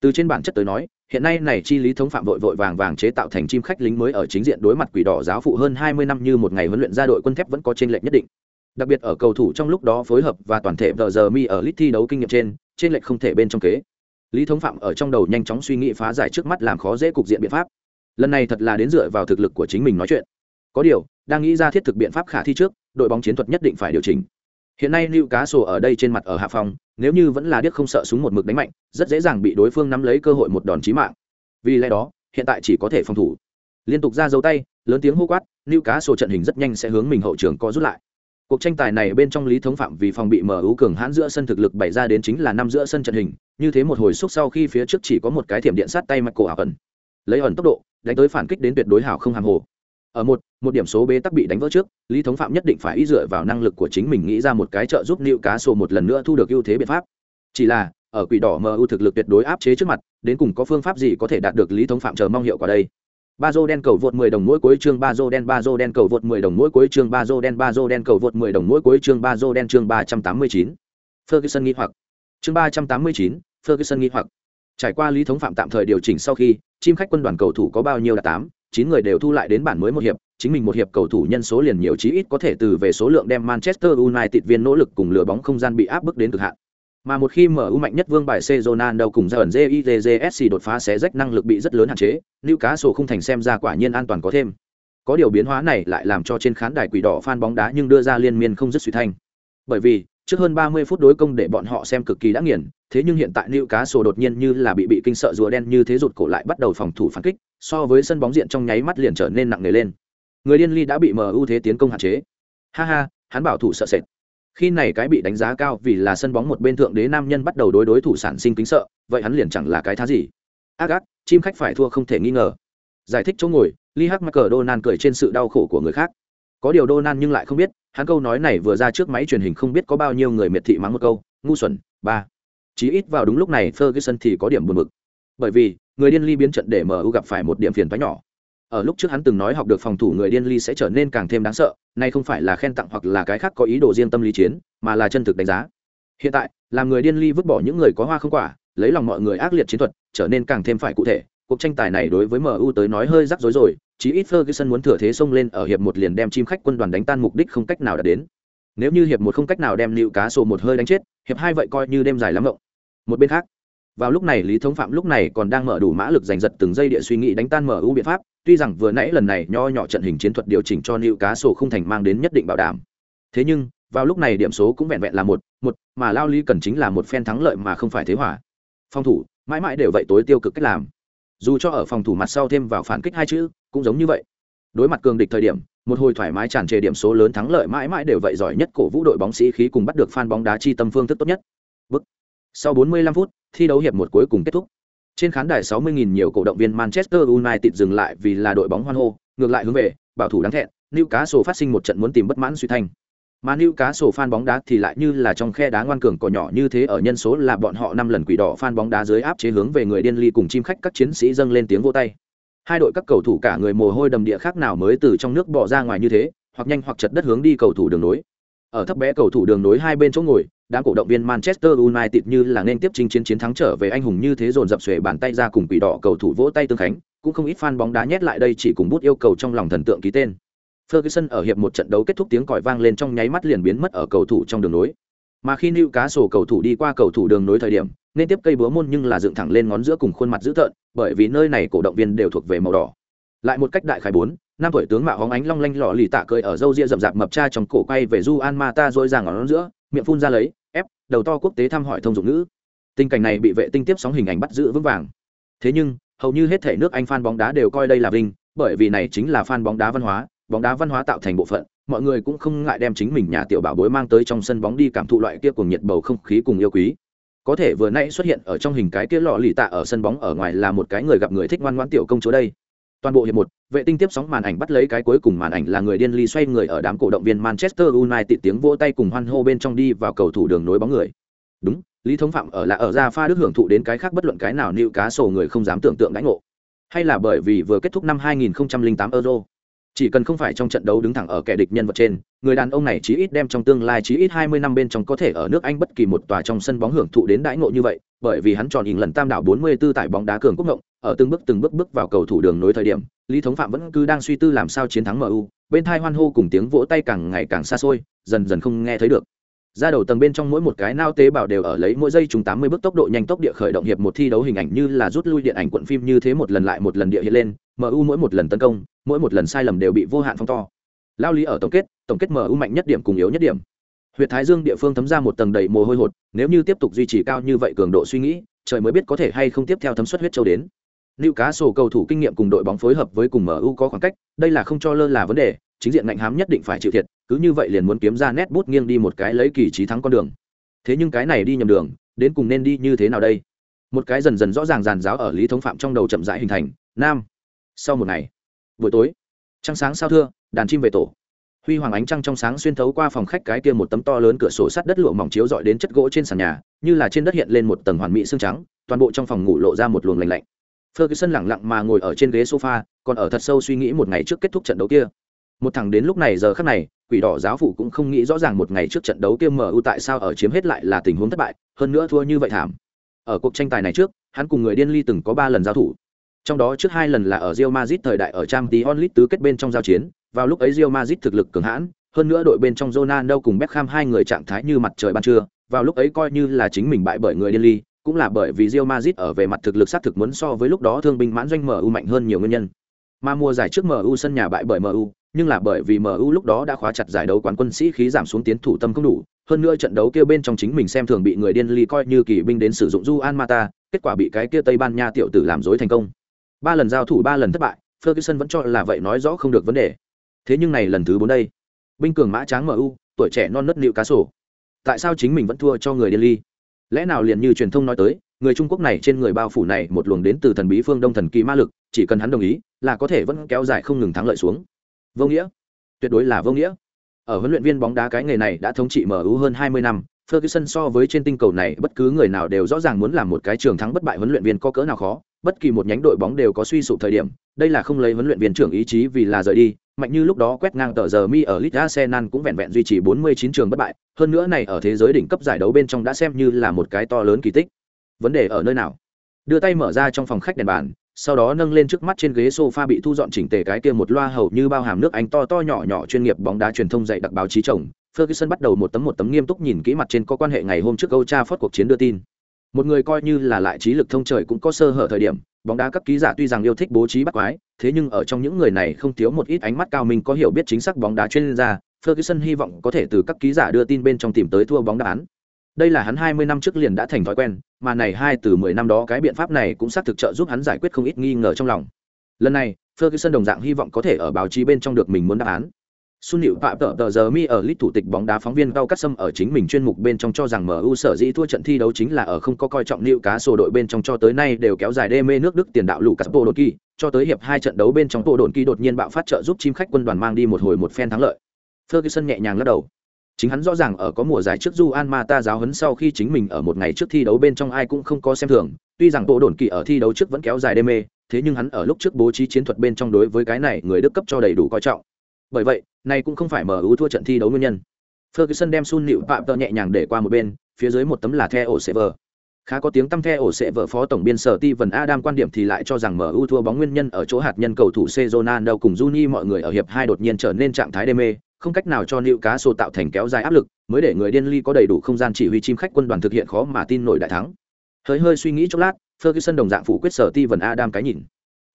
từ trên bản chất tới nói, hiện nay này chi lý thống phạm vội vội vàng vàng chế tạo thành chim khách lính mới ở chính diện đối mặt quỷ đỏ giáo phụ hơn hai mươi năm như một ngày huấn luyện ra đội quân thép vẫn có trên lệch nhất định. Đặc biệt ở cầu thủ trong lúc đó phối hợp và toàn thể tờ giờ mi ở lit thi đấu kinh nghiệm trên trên lệch không thể bên trong kế. Lý thống phạm ở trong đầu nhanh chóng suy nghĩ phá giải trước mắt làm khó dễ cục diện biện pháp. Lần này thật là đến dựa vào thực lực của chính mình nói chuyện. Có điều, đang nghĩ ra thiết thực biện pháp khả thi trước, đội bóng chiến thuật nhất định phải điều chỉnh hiện nay lưu cá sổ ở đây trên mặt ở hạ phòng nếu như vẫn là điếc không sợ súng một mực đánh mạnh rất dễ dàng bị đối phương nắm lấy cơ hội một đòn chí mạng vì lẽ đó hiện tại chỉ có thể phòng thủ liên tục ra dấu tay lớn tiếng hô quát lưu cá sổ trận hình rất nhanh sẽ hướng mình hậu trường co rút lại Cuộc tranh tài này bên trong lý thống phạm vì phòng bị mở ưu cường hãn giữa sân thực lực bày ra đến chính là năm giữa sân trận hình, như thế một hồi xúc sau khi phía trước chỉ có một cái thiểm điện sát tay mặt cổ ảo ẩn. Lấy ẩn tốc độ, đánh tới phản kích đến tuyệt đối hảo không hàng hồ. Ở một, một điểm số bế tắc bị đánh vỡ trước, Lý Thống Phạm nhất định phải ý dựa vào năng lực của chính mình nghĩ ra một cái trợ giúp nữ Cá Sổ một lần nữa thu được ưu thế biện pháp. Chỉ là, ở quỷ đỏ MU thực lực tuyệt đối áp chế trước mặt, đến cùng có phương pháp gì có thể đạt được Lý Thống Phạm chờ mong hiệu quả đây? ba dô đen cầu vượt 10 đồng mỗi cuối chương ba dô đen ba dô đen cầu vượt 10 đồng mỗi cuối chương ba dô đen ba dô đen cầu vượt 10 đồng mỗi cuối chương ba dô đen chương 389. Ferguson nghi hoặc. Chương 389, Ferguson nghi hoặc. Trải qua lý thống phạm tạm thời điều chỉnh sau khi, chim khách quân đoàn cầu thủ có bao nhiêu là 8, 9 người đều thu lại đến bản mới một hiệp, chính mình một hiệp cầu thủ nhân số liền nhiều chí ít có thể từ về số lượng đem Manchester United viên nỗ lực cùng lừa bóng không gian bị áp bức đến cực hạn. Mà một khi MU mạnh nhất vương bài C Ronaldo cùng Zayn JIJSC đột phá xé rách năng lực bị rất lớn hạn chế, Newcastle không thành xem ra quả nhiên an toàn có thêm. Có điều biến hóa này lại làm cho trên khán đài quỷ đỏ fan bóng đá nhưng đưa ra liên miên không dứt suy thanh. Bởi vì, trước hơn 30 phút đối công để bọn họ xem cực kỳ đã nghiền, thế nhưng hiện tại Newcastle đột nhiên như là bị bị kinh sợ rùa đen như thế rụt cổ lại bắt đầu phòng thủ phản kích, so với sân bóng diện trong nháy mắt liền trở nên nặng nề lên. người điên ly đã bị MU thế tiến công hạn chế. Ha ha, hắn bảo thủ sợ sệt. Khi này cái bị đánh giá cao vì là sân bóng một bên thượng đế nam nhân bắt đầu đối đối thủ sản sinh kính sợ, vậy hắn liền chẳng là cái thá gì. Ác ác, chim khách phải thua không thể nghi ngờ. Giải thích chỗ ngồi, Lee Hắc Donan cười trên sự đau khổ của người khác. Có điều Donan nhưng lại không biết, hắn câu nói này vừa ra trước máy truyền hình không biết có bao nhiêu người miệt thị mắng một câu, ngu xuẩn, ba. chí ít vào đúng lúc này Ferguson thì có điểm buồn bực. Bởi vì, người điên ly biến trận để MU gặp phải một điểm phiền toái nhỏ ở lúc trước hắn từng nói học được phòng thủ người điên ly sẽ trở nên càng thêm đáng sợ nay không phải là khen tặng hoặc là cái khác có ý đồ riêng tâm lý chiến mà là chân thực đánh giá hiện tại làm người điên ly vứt bỏ những người có hoa không quả lấy lòng mọi người ác liệt chiến thuật trở nên càng thêm phải cụ thể cuộc tranh tài này đối với mu tới nói hơi rắc rối rồi chí ít ferguson muốn thừa thế xông lên ở hiệp một liền đem chim khách quân đoàn đánh tan mục đích không cách nào đạt đến. Nếu như hiệp một không cách nào đem Lưu cá sổ một hơi đánh chết, hiệp hai vậy coi như đêm dài lắm mộng. một bên khác, vào lúc này lý thống phạm lúc này còn đang mở đủ mã lực giành giật từng giây địa suy nghĩ đánh tan mở ưu biện pháp, tuy rằng vừa nãy lần này nho nhỏ trận hình chiến thuật điều chỉnh cho Lưu cá sổ không thành mang đến nhất định bảo đảm. Thế nhưng, vào lúc này điểm số cũng vẹn vẹn là một một, mà lao lý cần chính là một phen thắng lợi mà không phải thế hòa. Phòng thủ, mãi mãi đều vậy tối tiêu cực cách làm. Dù cho ở phòng thủ mặt sau thêm vào phản kích hai chữ cũng giống như vậy. Đối mặt cường địch thời điểm một hồi thoải mái tràn trề điểm số lớn thắng lợi mãi mãi đều vậy giỏi nhất cổ vũ đội bóng sĩ khí cùng bắt được fan bóng đá chi tâm phương thức tốt nhất. Bức sau 45 phút thi đấu hiệp một cuối cùng kết thúc. Trên khán đài 60.000 nhiều cổ động viên Manchester United dừng lại vì là đội bóng hoan hô, ngược lại hướng về, bảo thủ đáng thẹn, Newcastle phát sinh một trận muốn tìm bất mãn suy thành Mà Newcastle fan bóng đá thì lại như là trong khe đá ngoan cường cỏ nhỏ như thế ở nhân số là bọn họ năm lần quỷ đỏ fan bóng đá dưới áp chế hướng về người điên ly cùng chim khách các chiến sĩ dâng lên tiếng vô tay. Hai đội các cầu thủ cả người mồ hôi đầm địa khác nào mới từ trong nước bỏ ra ngoài như thế, hoặc nhanh hoặc chật đất hướng đi cầu thủ đường nối. Ở thấp bé cầu thủ đường nối hai bên chỗ ngồi, đám cổ động viên Manchester United như là nên tiếp chinh chiến chiến thắng trở về anh hùng như thế dồn dập xuề bàn tay ra cùng quỷ đỏ cầu thủ vỗ tay tương khánh, cũng không ít fan bóng đá nhét lại đây chỉ cùng bút yêu cầu trong lòng thần tượng ký tên. Ferguson ở hiệp một trận đấu kết thúc tiếng còi vang lên trong nháy mắt liền biến mất ở cầu thủ trong đường nối. Mà khi Newcastle cầu thủ đi qua cầu thủ đường nối thời điểm, nên tiếp cây búa môn nhưng là dựng thẳng lên ngón giữa cùng khuôn mặt dữ tợn, bởi vì nơi này cổ động viên đều thuộc về màu đỏ. Lại một cách đại khải bốn, năm tuổi tướng mạo hóng ánh long lanh lọ lì tạ cười ở râu ria rậm rạp mập cha trong cổ quay về Juan Mata rồi ra ngón giữa, miệng phun ra lấy, ép, đầu to quốc tế thăm hỏi thông dụng ngữ. Tình cảnh này bị vệ tinh tiếp sóng hình ảnh bắt giữ vững vàng. Thế nhưng, hầu như hết thể nước Anh fan bóng đá đều coi đây là vinh, bởi vì này chính là fan bóng đá văn hóa, bóng đá văn hóa tạo thành bộ phận, mọi người cũng không ngại đem chính mình nhà tiểu bảo bối mang tới trong sân bóng đi cảm thụ loại kia cùng nhiệt bầu không khí cùng yêu quý. Có thể vừa nãy xuất hiện ở trong hình cái kia lọ lì tạ ở sân bóng ở ngoài là một cái người gặp người thích ngoan ngoãn tiểu công chúa đây. Toàn bộ hiệp một, vệ tinh tiếp sóng màn ảnh bắt lấy cái cuối cùng màn ảnh là người điên ly xoay người ở đám cổ động viên Manchester United tiếng vỗ tay cùng hoan hô bên trong đi vào cầu thủ đường nối bóng người. Đúng, Lý Thống Phạm ở là ở ra pha đức hưởng thụ đến cái khác bất luận cái nào nịu cá sổ người không dám tưởng tượng đãi ngộ. Hay là bởi vì vừa kết thúc năm 2008 Euro, chỉ cần không phải trong trận đấu đứng thẳng ở kẻ địch nhân vật trên, người đàn ông này chí ít đem trong tương lai chí ít hai mươi năm bên trong có thể ở nước anh bất kỳ một tòa trong sân bóng hưởng thụ đến đãi ngộ như vậy, bởi vì hắn tròn hình lần tam đảo bốn mươi 44 tại bóng đá cường quốc ngộng, ở từng bước từng bước bước vào cầu thủ đường nối thời điểm, lý thống phạm vẫn cứ đang suy tư làm sao chiến thắng mu bên thai hoan hô cùng tiếng vỗ tay càng ngày càng xa xôi, dần dần không nghe thấy được ra đầu tầng bên trong mỗi một cái nao tế bào đều ở lấy mỗi giây chúng tám mươi bước tốc độ nhanh tốc địa khởi động hiệp một thi đấu hình ảnh như là rút lui điện ảnh cuộn phim như thế một lần lại một lần địa hiện lên mu mỗi một lần tấn công mỗi một lần sai lầm đều bị vô hạn phong to. Lao lý ở tổng kết tổng kết mu mạnh nhất điểm cùng yếu nhất điểm. Huyệt thái dương địa phương thấm ra một tầng đầy mồ hôi hột nếu như tiếp tục duy trì cao như vậy cường độ suy nghĩ trời mới biết có thể hay không tiếp theo thấm suất huyết châu đến. Lưu cá sổ cầu thủ kinh nghiệm cùng đội bóng phối hợp với cùng MU có khoảng cách, đây là không cho lơ là vấn đề, chính diện ngạnh hám nhất định phải chịu thiệt, cứ như vậy liền muốn kiếm ra nét bút nghiêng đi một cái lấy kỳ trí thắng con đường. Thế nhưng cái này đi nhầm đường, đến cùng nên đi như thế nào đây? Một cái dần dần rõ ràng giàn giáo ở lý thống phạm trong đầu chậm rãi hình thành, nam. Sau một ngày, buổi tối, trăng sáng sao thưa, đàn chim về tổ. Huy hoàng ánh trăng trong sáng xuyên thấu qua phòng khách cái kia một tấm to lớn cửa sổ sắt đất lụa mỏng chiếu dọi đến chất gỗ trên sàn nhà, như là trên đất hiện lên một tầng hoàn mỹ xương trắng, toàn bộ trong phòng ngủ lộ ra một luồng lạnh lạnh Ferguson lặng lặng mà ngồi ở trên ghế sofa, còn ở thật sâu suy nghĩ một ngày trước kết thúc trận đấu kia. Một thằng đến lúc này giờ khắc này, quỷ đỏ giáo phụ cũng không nghĩ rõ ràng một ngày trước trận đấu kia MU tại sao ở chiếm hết lại là tình huống thất bại, hơn nữa thua như vậy thảm. Ở cuộc tranh tài này trước, hắn cùng người điên ly từng có ba lần giao thủ. Trong đó trước hai lần là ở Real Madrid thời đại ở Champions League tứ kết bên trong giao chiến, vào lúc ấy Real Madrid thực lực cường hãn, hơn nữa đội bên trong Ronaldo cùng Beckham hai người trạng thái như mặt trời ban trưa, vào lúc ấy coi như là chính mình bại bởi người điên ly, cũng là bởi vì Real Madrid ở về mặt thực lực sát thực muốn so với lúc đó thương binh mãn doanh MU mạnh hơn nhiều nguyên nhân. Mà mùa giải trước MU sân nhà bại bởi MU, nhưng là bởi vì MU lúc đó đã khóa chặt giải đấu quán quân sĩ khí giảm xuống tiến thủ tâm không đủ, hơn nữa trận đấu kia bên trong chính mình xem thường bị người điên ly coi như kỳ binh đến sử dụng Juan Mata, kết quả bị cái kia Tây Ban Nha tiểu tử làm dối thành công. Ba lần giao thủ ba lần thất bại, Ferguson vẫn cho là vậy nói rõ không được vấn đề. thế nhưng này lần thứ bốn đây binh cường mã tráng mu tuổi trẻ non nớt nịu cá sổ tại sao chính mình vẫn thua cho người điên ly lẽ nào liền như truyền thông nói tới người trung quốc này trên người bao phủ này một luồng đến từ thần bí phương đông thần kỳ ma lực chỉ cần hắn đồng ý là có thể vẫn kéo dài không ngừng thắng lợi xuống vô nghĩa. Tuyệt đối là vô nghĩa. Ở huấn luyện viên bóng đá cái nghề này đã thống trị MU hơn 20 năm, Ferguson so với trên tinh cầu này bất cứ người nào đều rõ ràng muốn làm một cái trường thắng bất bại huấn luyện viên có cỡ nào khó, bất kỳ một nhánh đội bóng đều có suy sụp thời điểm, đây là không lấy huấn luyện viên trưởng ý chí vì là rời đi, mạnh như lúc đó quét ngang tờ giờ mi ở Leeds Arsenal cũng vẹn vẹn duy trì 49 trường bất bại, hơn nữa này ở thế giới đỉnh cấp giải đấu bên trong đã xem như là một cái to lớn kỳ tích. Vấn đề ở nơi nào? Đưa tay mở ra trong phòng khách đèn bàn sau đó nâng lên trước mắt trên ghế sofa bị thu dọn chỉnh tề cái kia một loa hầu như bao hàm nước anh to to nhỏ nhỏ chuyên nghiệp bóng đá truyền thông dạy đặc báo chí chồng Ferguson bắt đầu một tấm một tấm nghiêm túc nhìn kỹ mặt trên có quan hệ ngày hôm trước Âu Cha phát cuộc chiến đưa tin. Một người coi như là lại trí lực thông trời cũng có sơ hở thời điểm, bóng đá các ký giả tuy rằng yêu thích bố trí bắt quái, thế nhưng ở trong những người này không thiếu một ít ánh mắt cao minh có hiểu biết chính xác bóng đá chuyên gia, Ferguson hy vọng có thể từ các ký giả đưa tin bên trong tìm tới thua bóng đá án. Đây là hắn 20 năm trước liền đã thành thói quen, mà này hai từ 10 năm đó cái biện pháp này cũng xác thực trợ giúp hắn giải quyết không ít nghi ngờ trong lòng. Lần này, Ferguson đồng dạng hy vọng có thể ở báo chí bên trong được mình muốn đáp án. Sun Liễu Phạm tờ tờ giờ mi ở lít thủ tịch bóng đá phóng viên cao cắt sâm ở chính mình chuyên mục bên trong cho rằng MU sở dĩ thua trận thi đấu chính là ở không có coi trọng Liễu cá sổ đội bên trong cho tới nay đều kéo dài đê mê nước Đức tiền đạo lũ cắt bộ đột kỳ, cho tới hiệp hai trận đấu bên trong bộ đột kỳ đột nhiên bạo phát trợ giúp chim khách quân đoàn mang đi một hồi một phen thắng lợi. Ferguson nhẹ nhàng lắc đầu. Chính hắn rõ ràng ở có mùa giải trước Juan Mata giáo huấn sau khi chính mình ở một ngày trước thi đấu bên trong ai cũng không có xem thường, tuy rằng bộ đồn kỳ ở thi đấu trước vẫn kéo dài đê mê, thế nhưng hắn ở lúc trước bố trí chiến thuật bên trong đối với cái này người Đức cấp cho đầy đủ coi trọng. Bởi vậy này cũng không phải mở ưu thua trận thi đấu nguyên nhân. Ferguson đem sun nịu phạm tợ nhẹ nhàng để qua một bên phía dưới một tấm là the ổ sệ vờ khá có tiếng tăm the ổ sệ vợ phó tổng biên sở ti vần adam quan điểm thì lại cho rằng mở ưu thua bóng nguyên nhân ở chỗ hạt nhân cầu thủ Sezona đâu cùng Juni mọi người ở hiệp hai đột nhiên trở nên trạng thái đê mê không cách nào cho nữ cá sổ tạo thành kéo dài áp lực mới để người điên ly có đầy đủ không gian chỉ huy chim khách quân đoàn thực hiện khó mà tin nổi đại thắng hơi hơi suy nghĩ chốc lát ferguson đồng dạng phủ quyết sở ti vần adam cái nhìn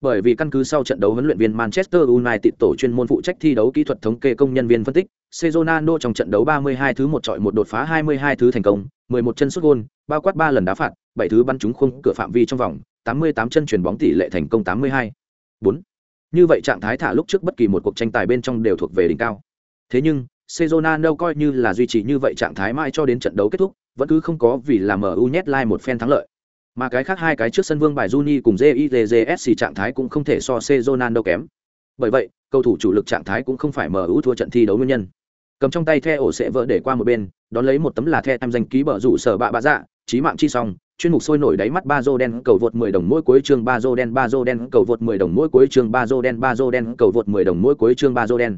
bởi vì căn cứ sau trận đấu huấn luyện viên Manchester United tổ chuyên môn phụ trách thi đấu kỹ thuật thống kê công nhân viên phân tích, Sezonano trong trận đấu 32 thứ một trọi một đột phá 22 thứ thành công, 11 chân sút gôn, bao quát 3 lần đá phạt, 7 thứ bắn trúng khung cửa phạm vi trong vòng, 88 chân chuyển bóng tỷ lệ thành công 82. 4. Như vậy trạng thái thả lúc trước bất kỳ một cuộc tranh tài bên trong đều thuộc về đỉnh cao. Thế nhưng, Sezonano coi như là duy trì như vậy trạng thái mãi cho đến trận đấu kết thúc, vẫn cứ không có vì là MU nhét like một phen thắng lợi mà cái khác hai cái trước sân vương bài Juni cùng JITJS trạng thái cũng không thể so C đâu kém. Bởi vậy, cầu thủ chủ lực trạng thái cũng không phải MU thua trận thi đấu nguyên nhân. Cầm trong tay theo ổ sẽ vỡ để qua một bên, đón lấy một tấm là the tham danh ký bờ rủ sở bạ bạ dạ, chí mạng chi xong, chuyên mục sôi nổi đáy mắt ba rô đen cầu vượt 10 đồng mỗi cuối chương ba rô đen ba rô đen cầu vượt 10 đồng mỗi cuối chương ba rô đen ba rô đen cầu vượt 10 đồng mỗi cuối chương ba rô đen.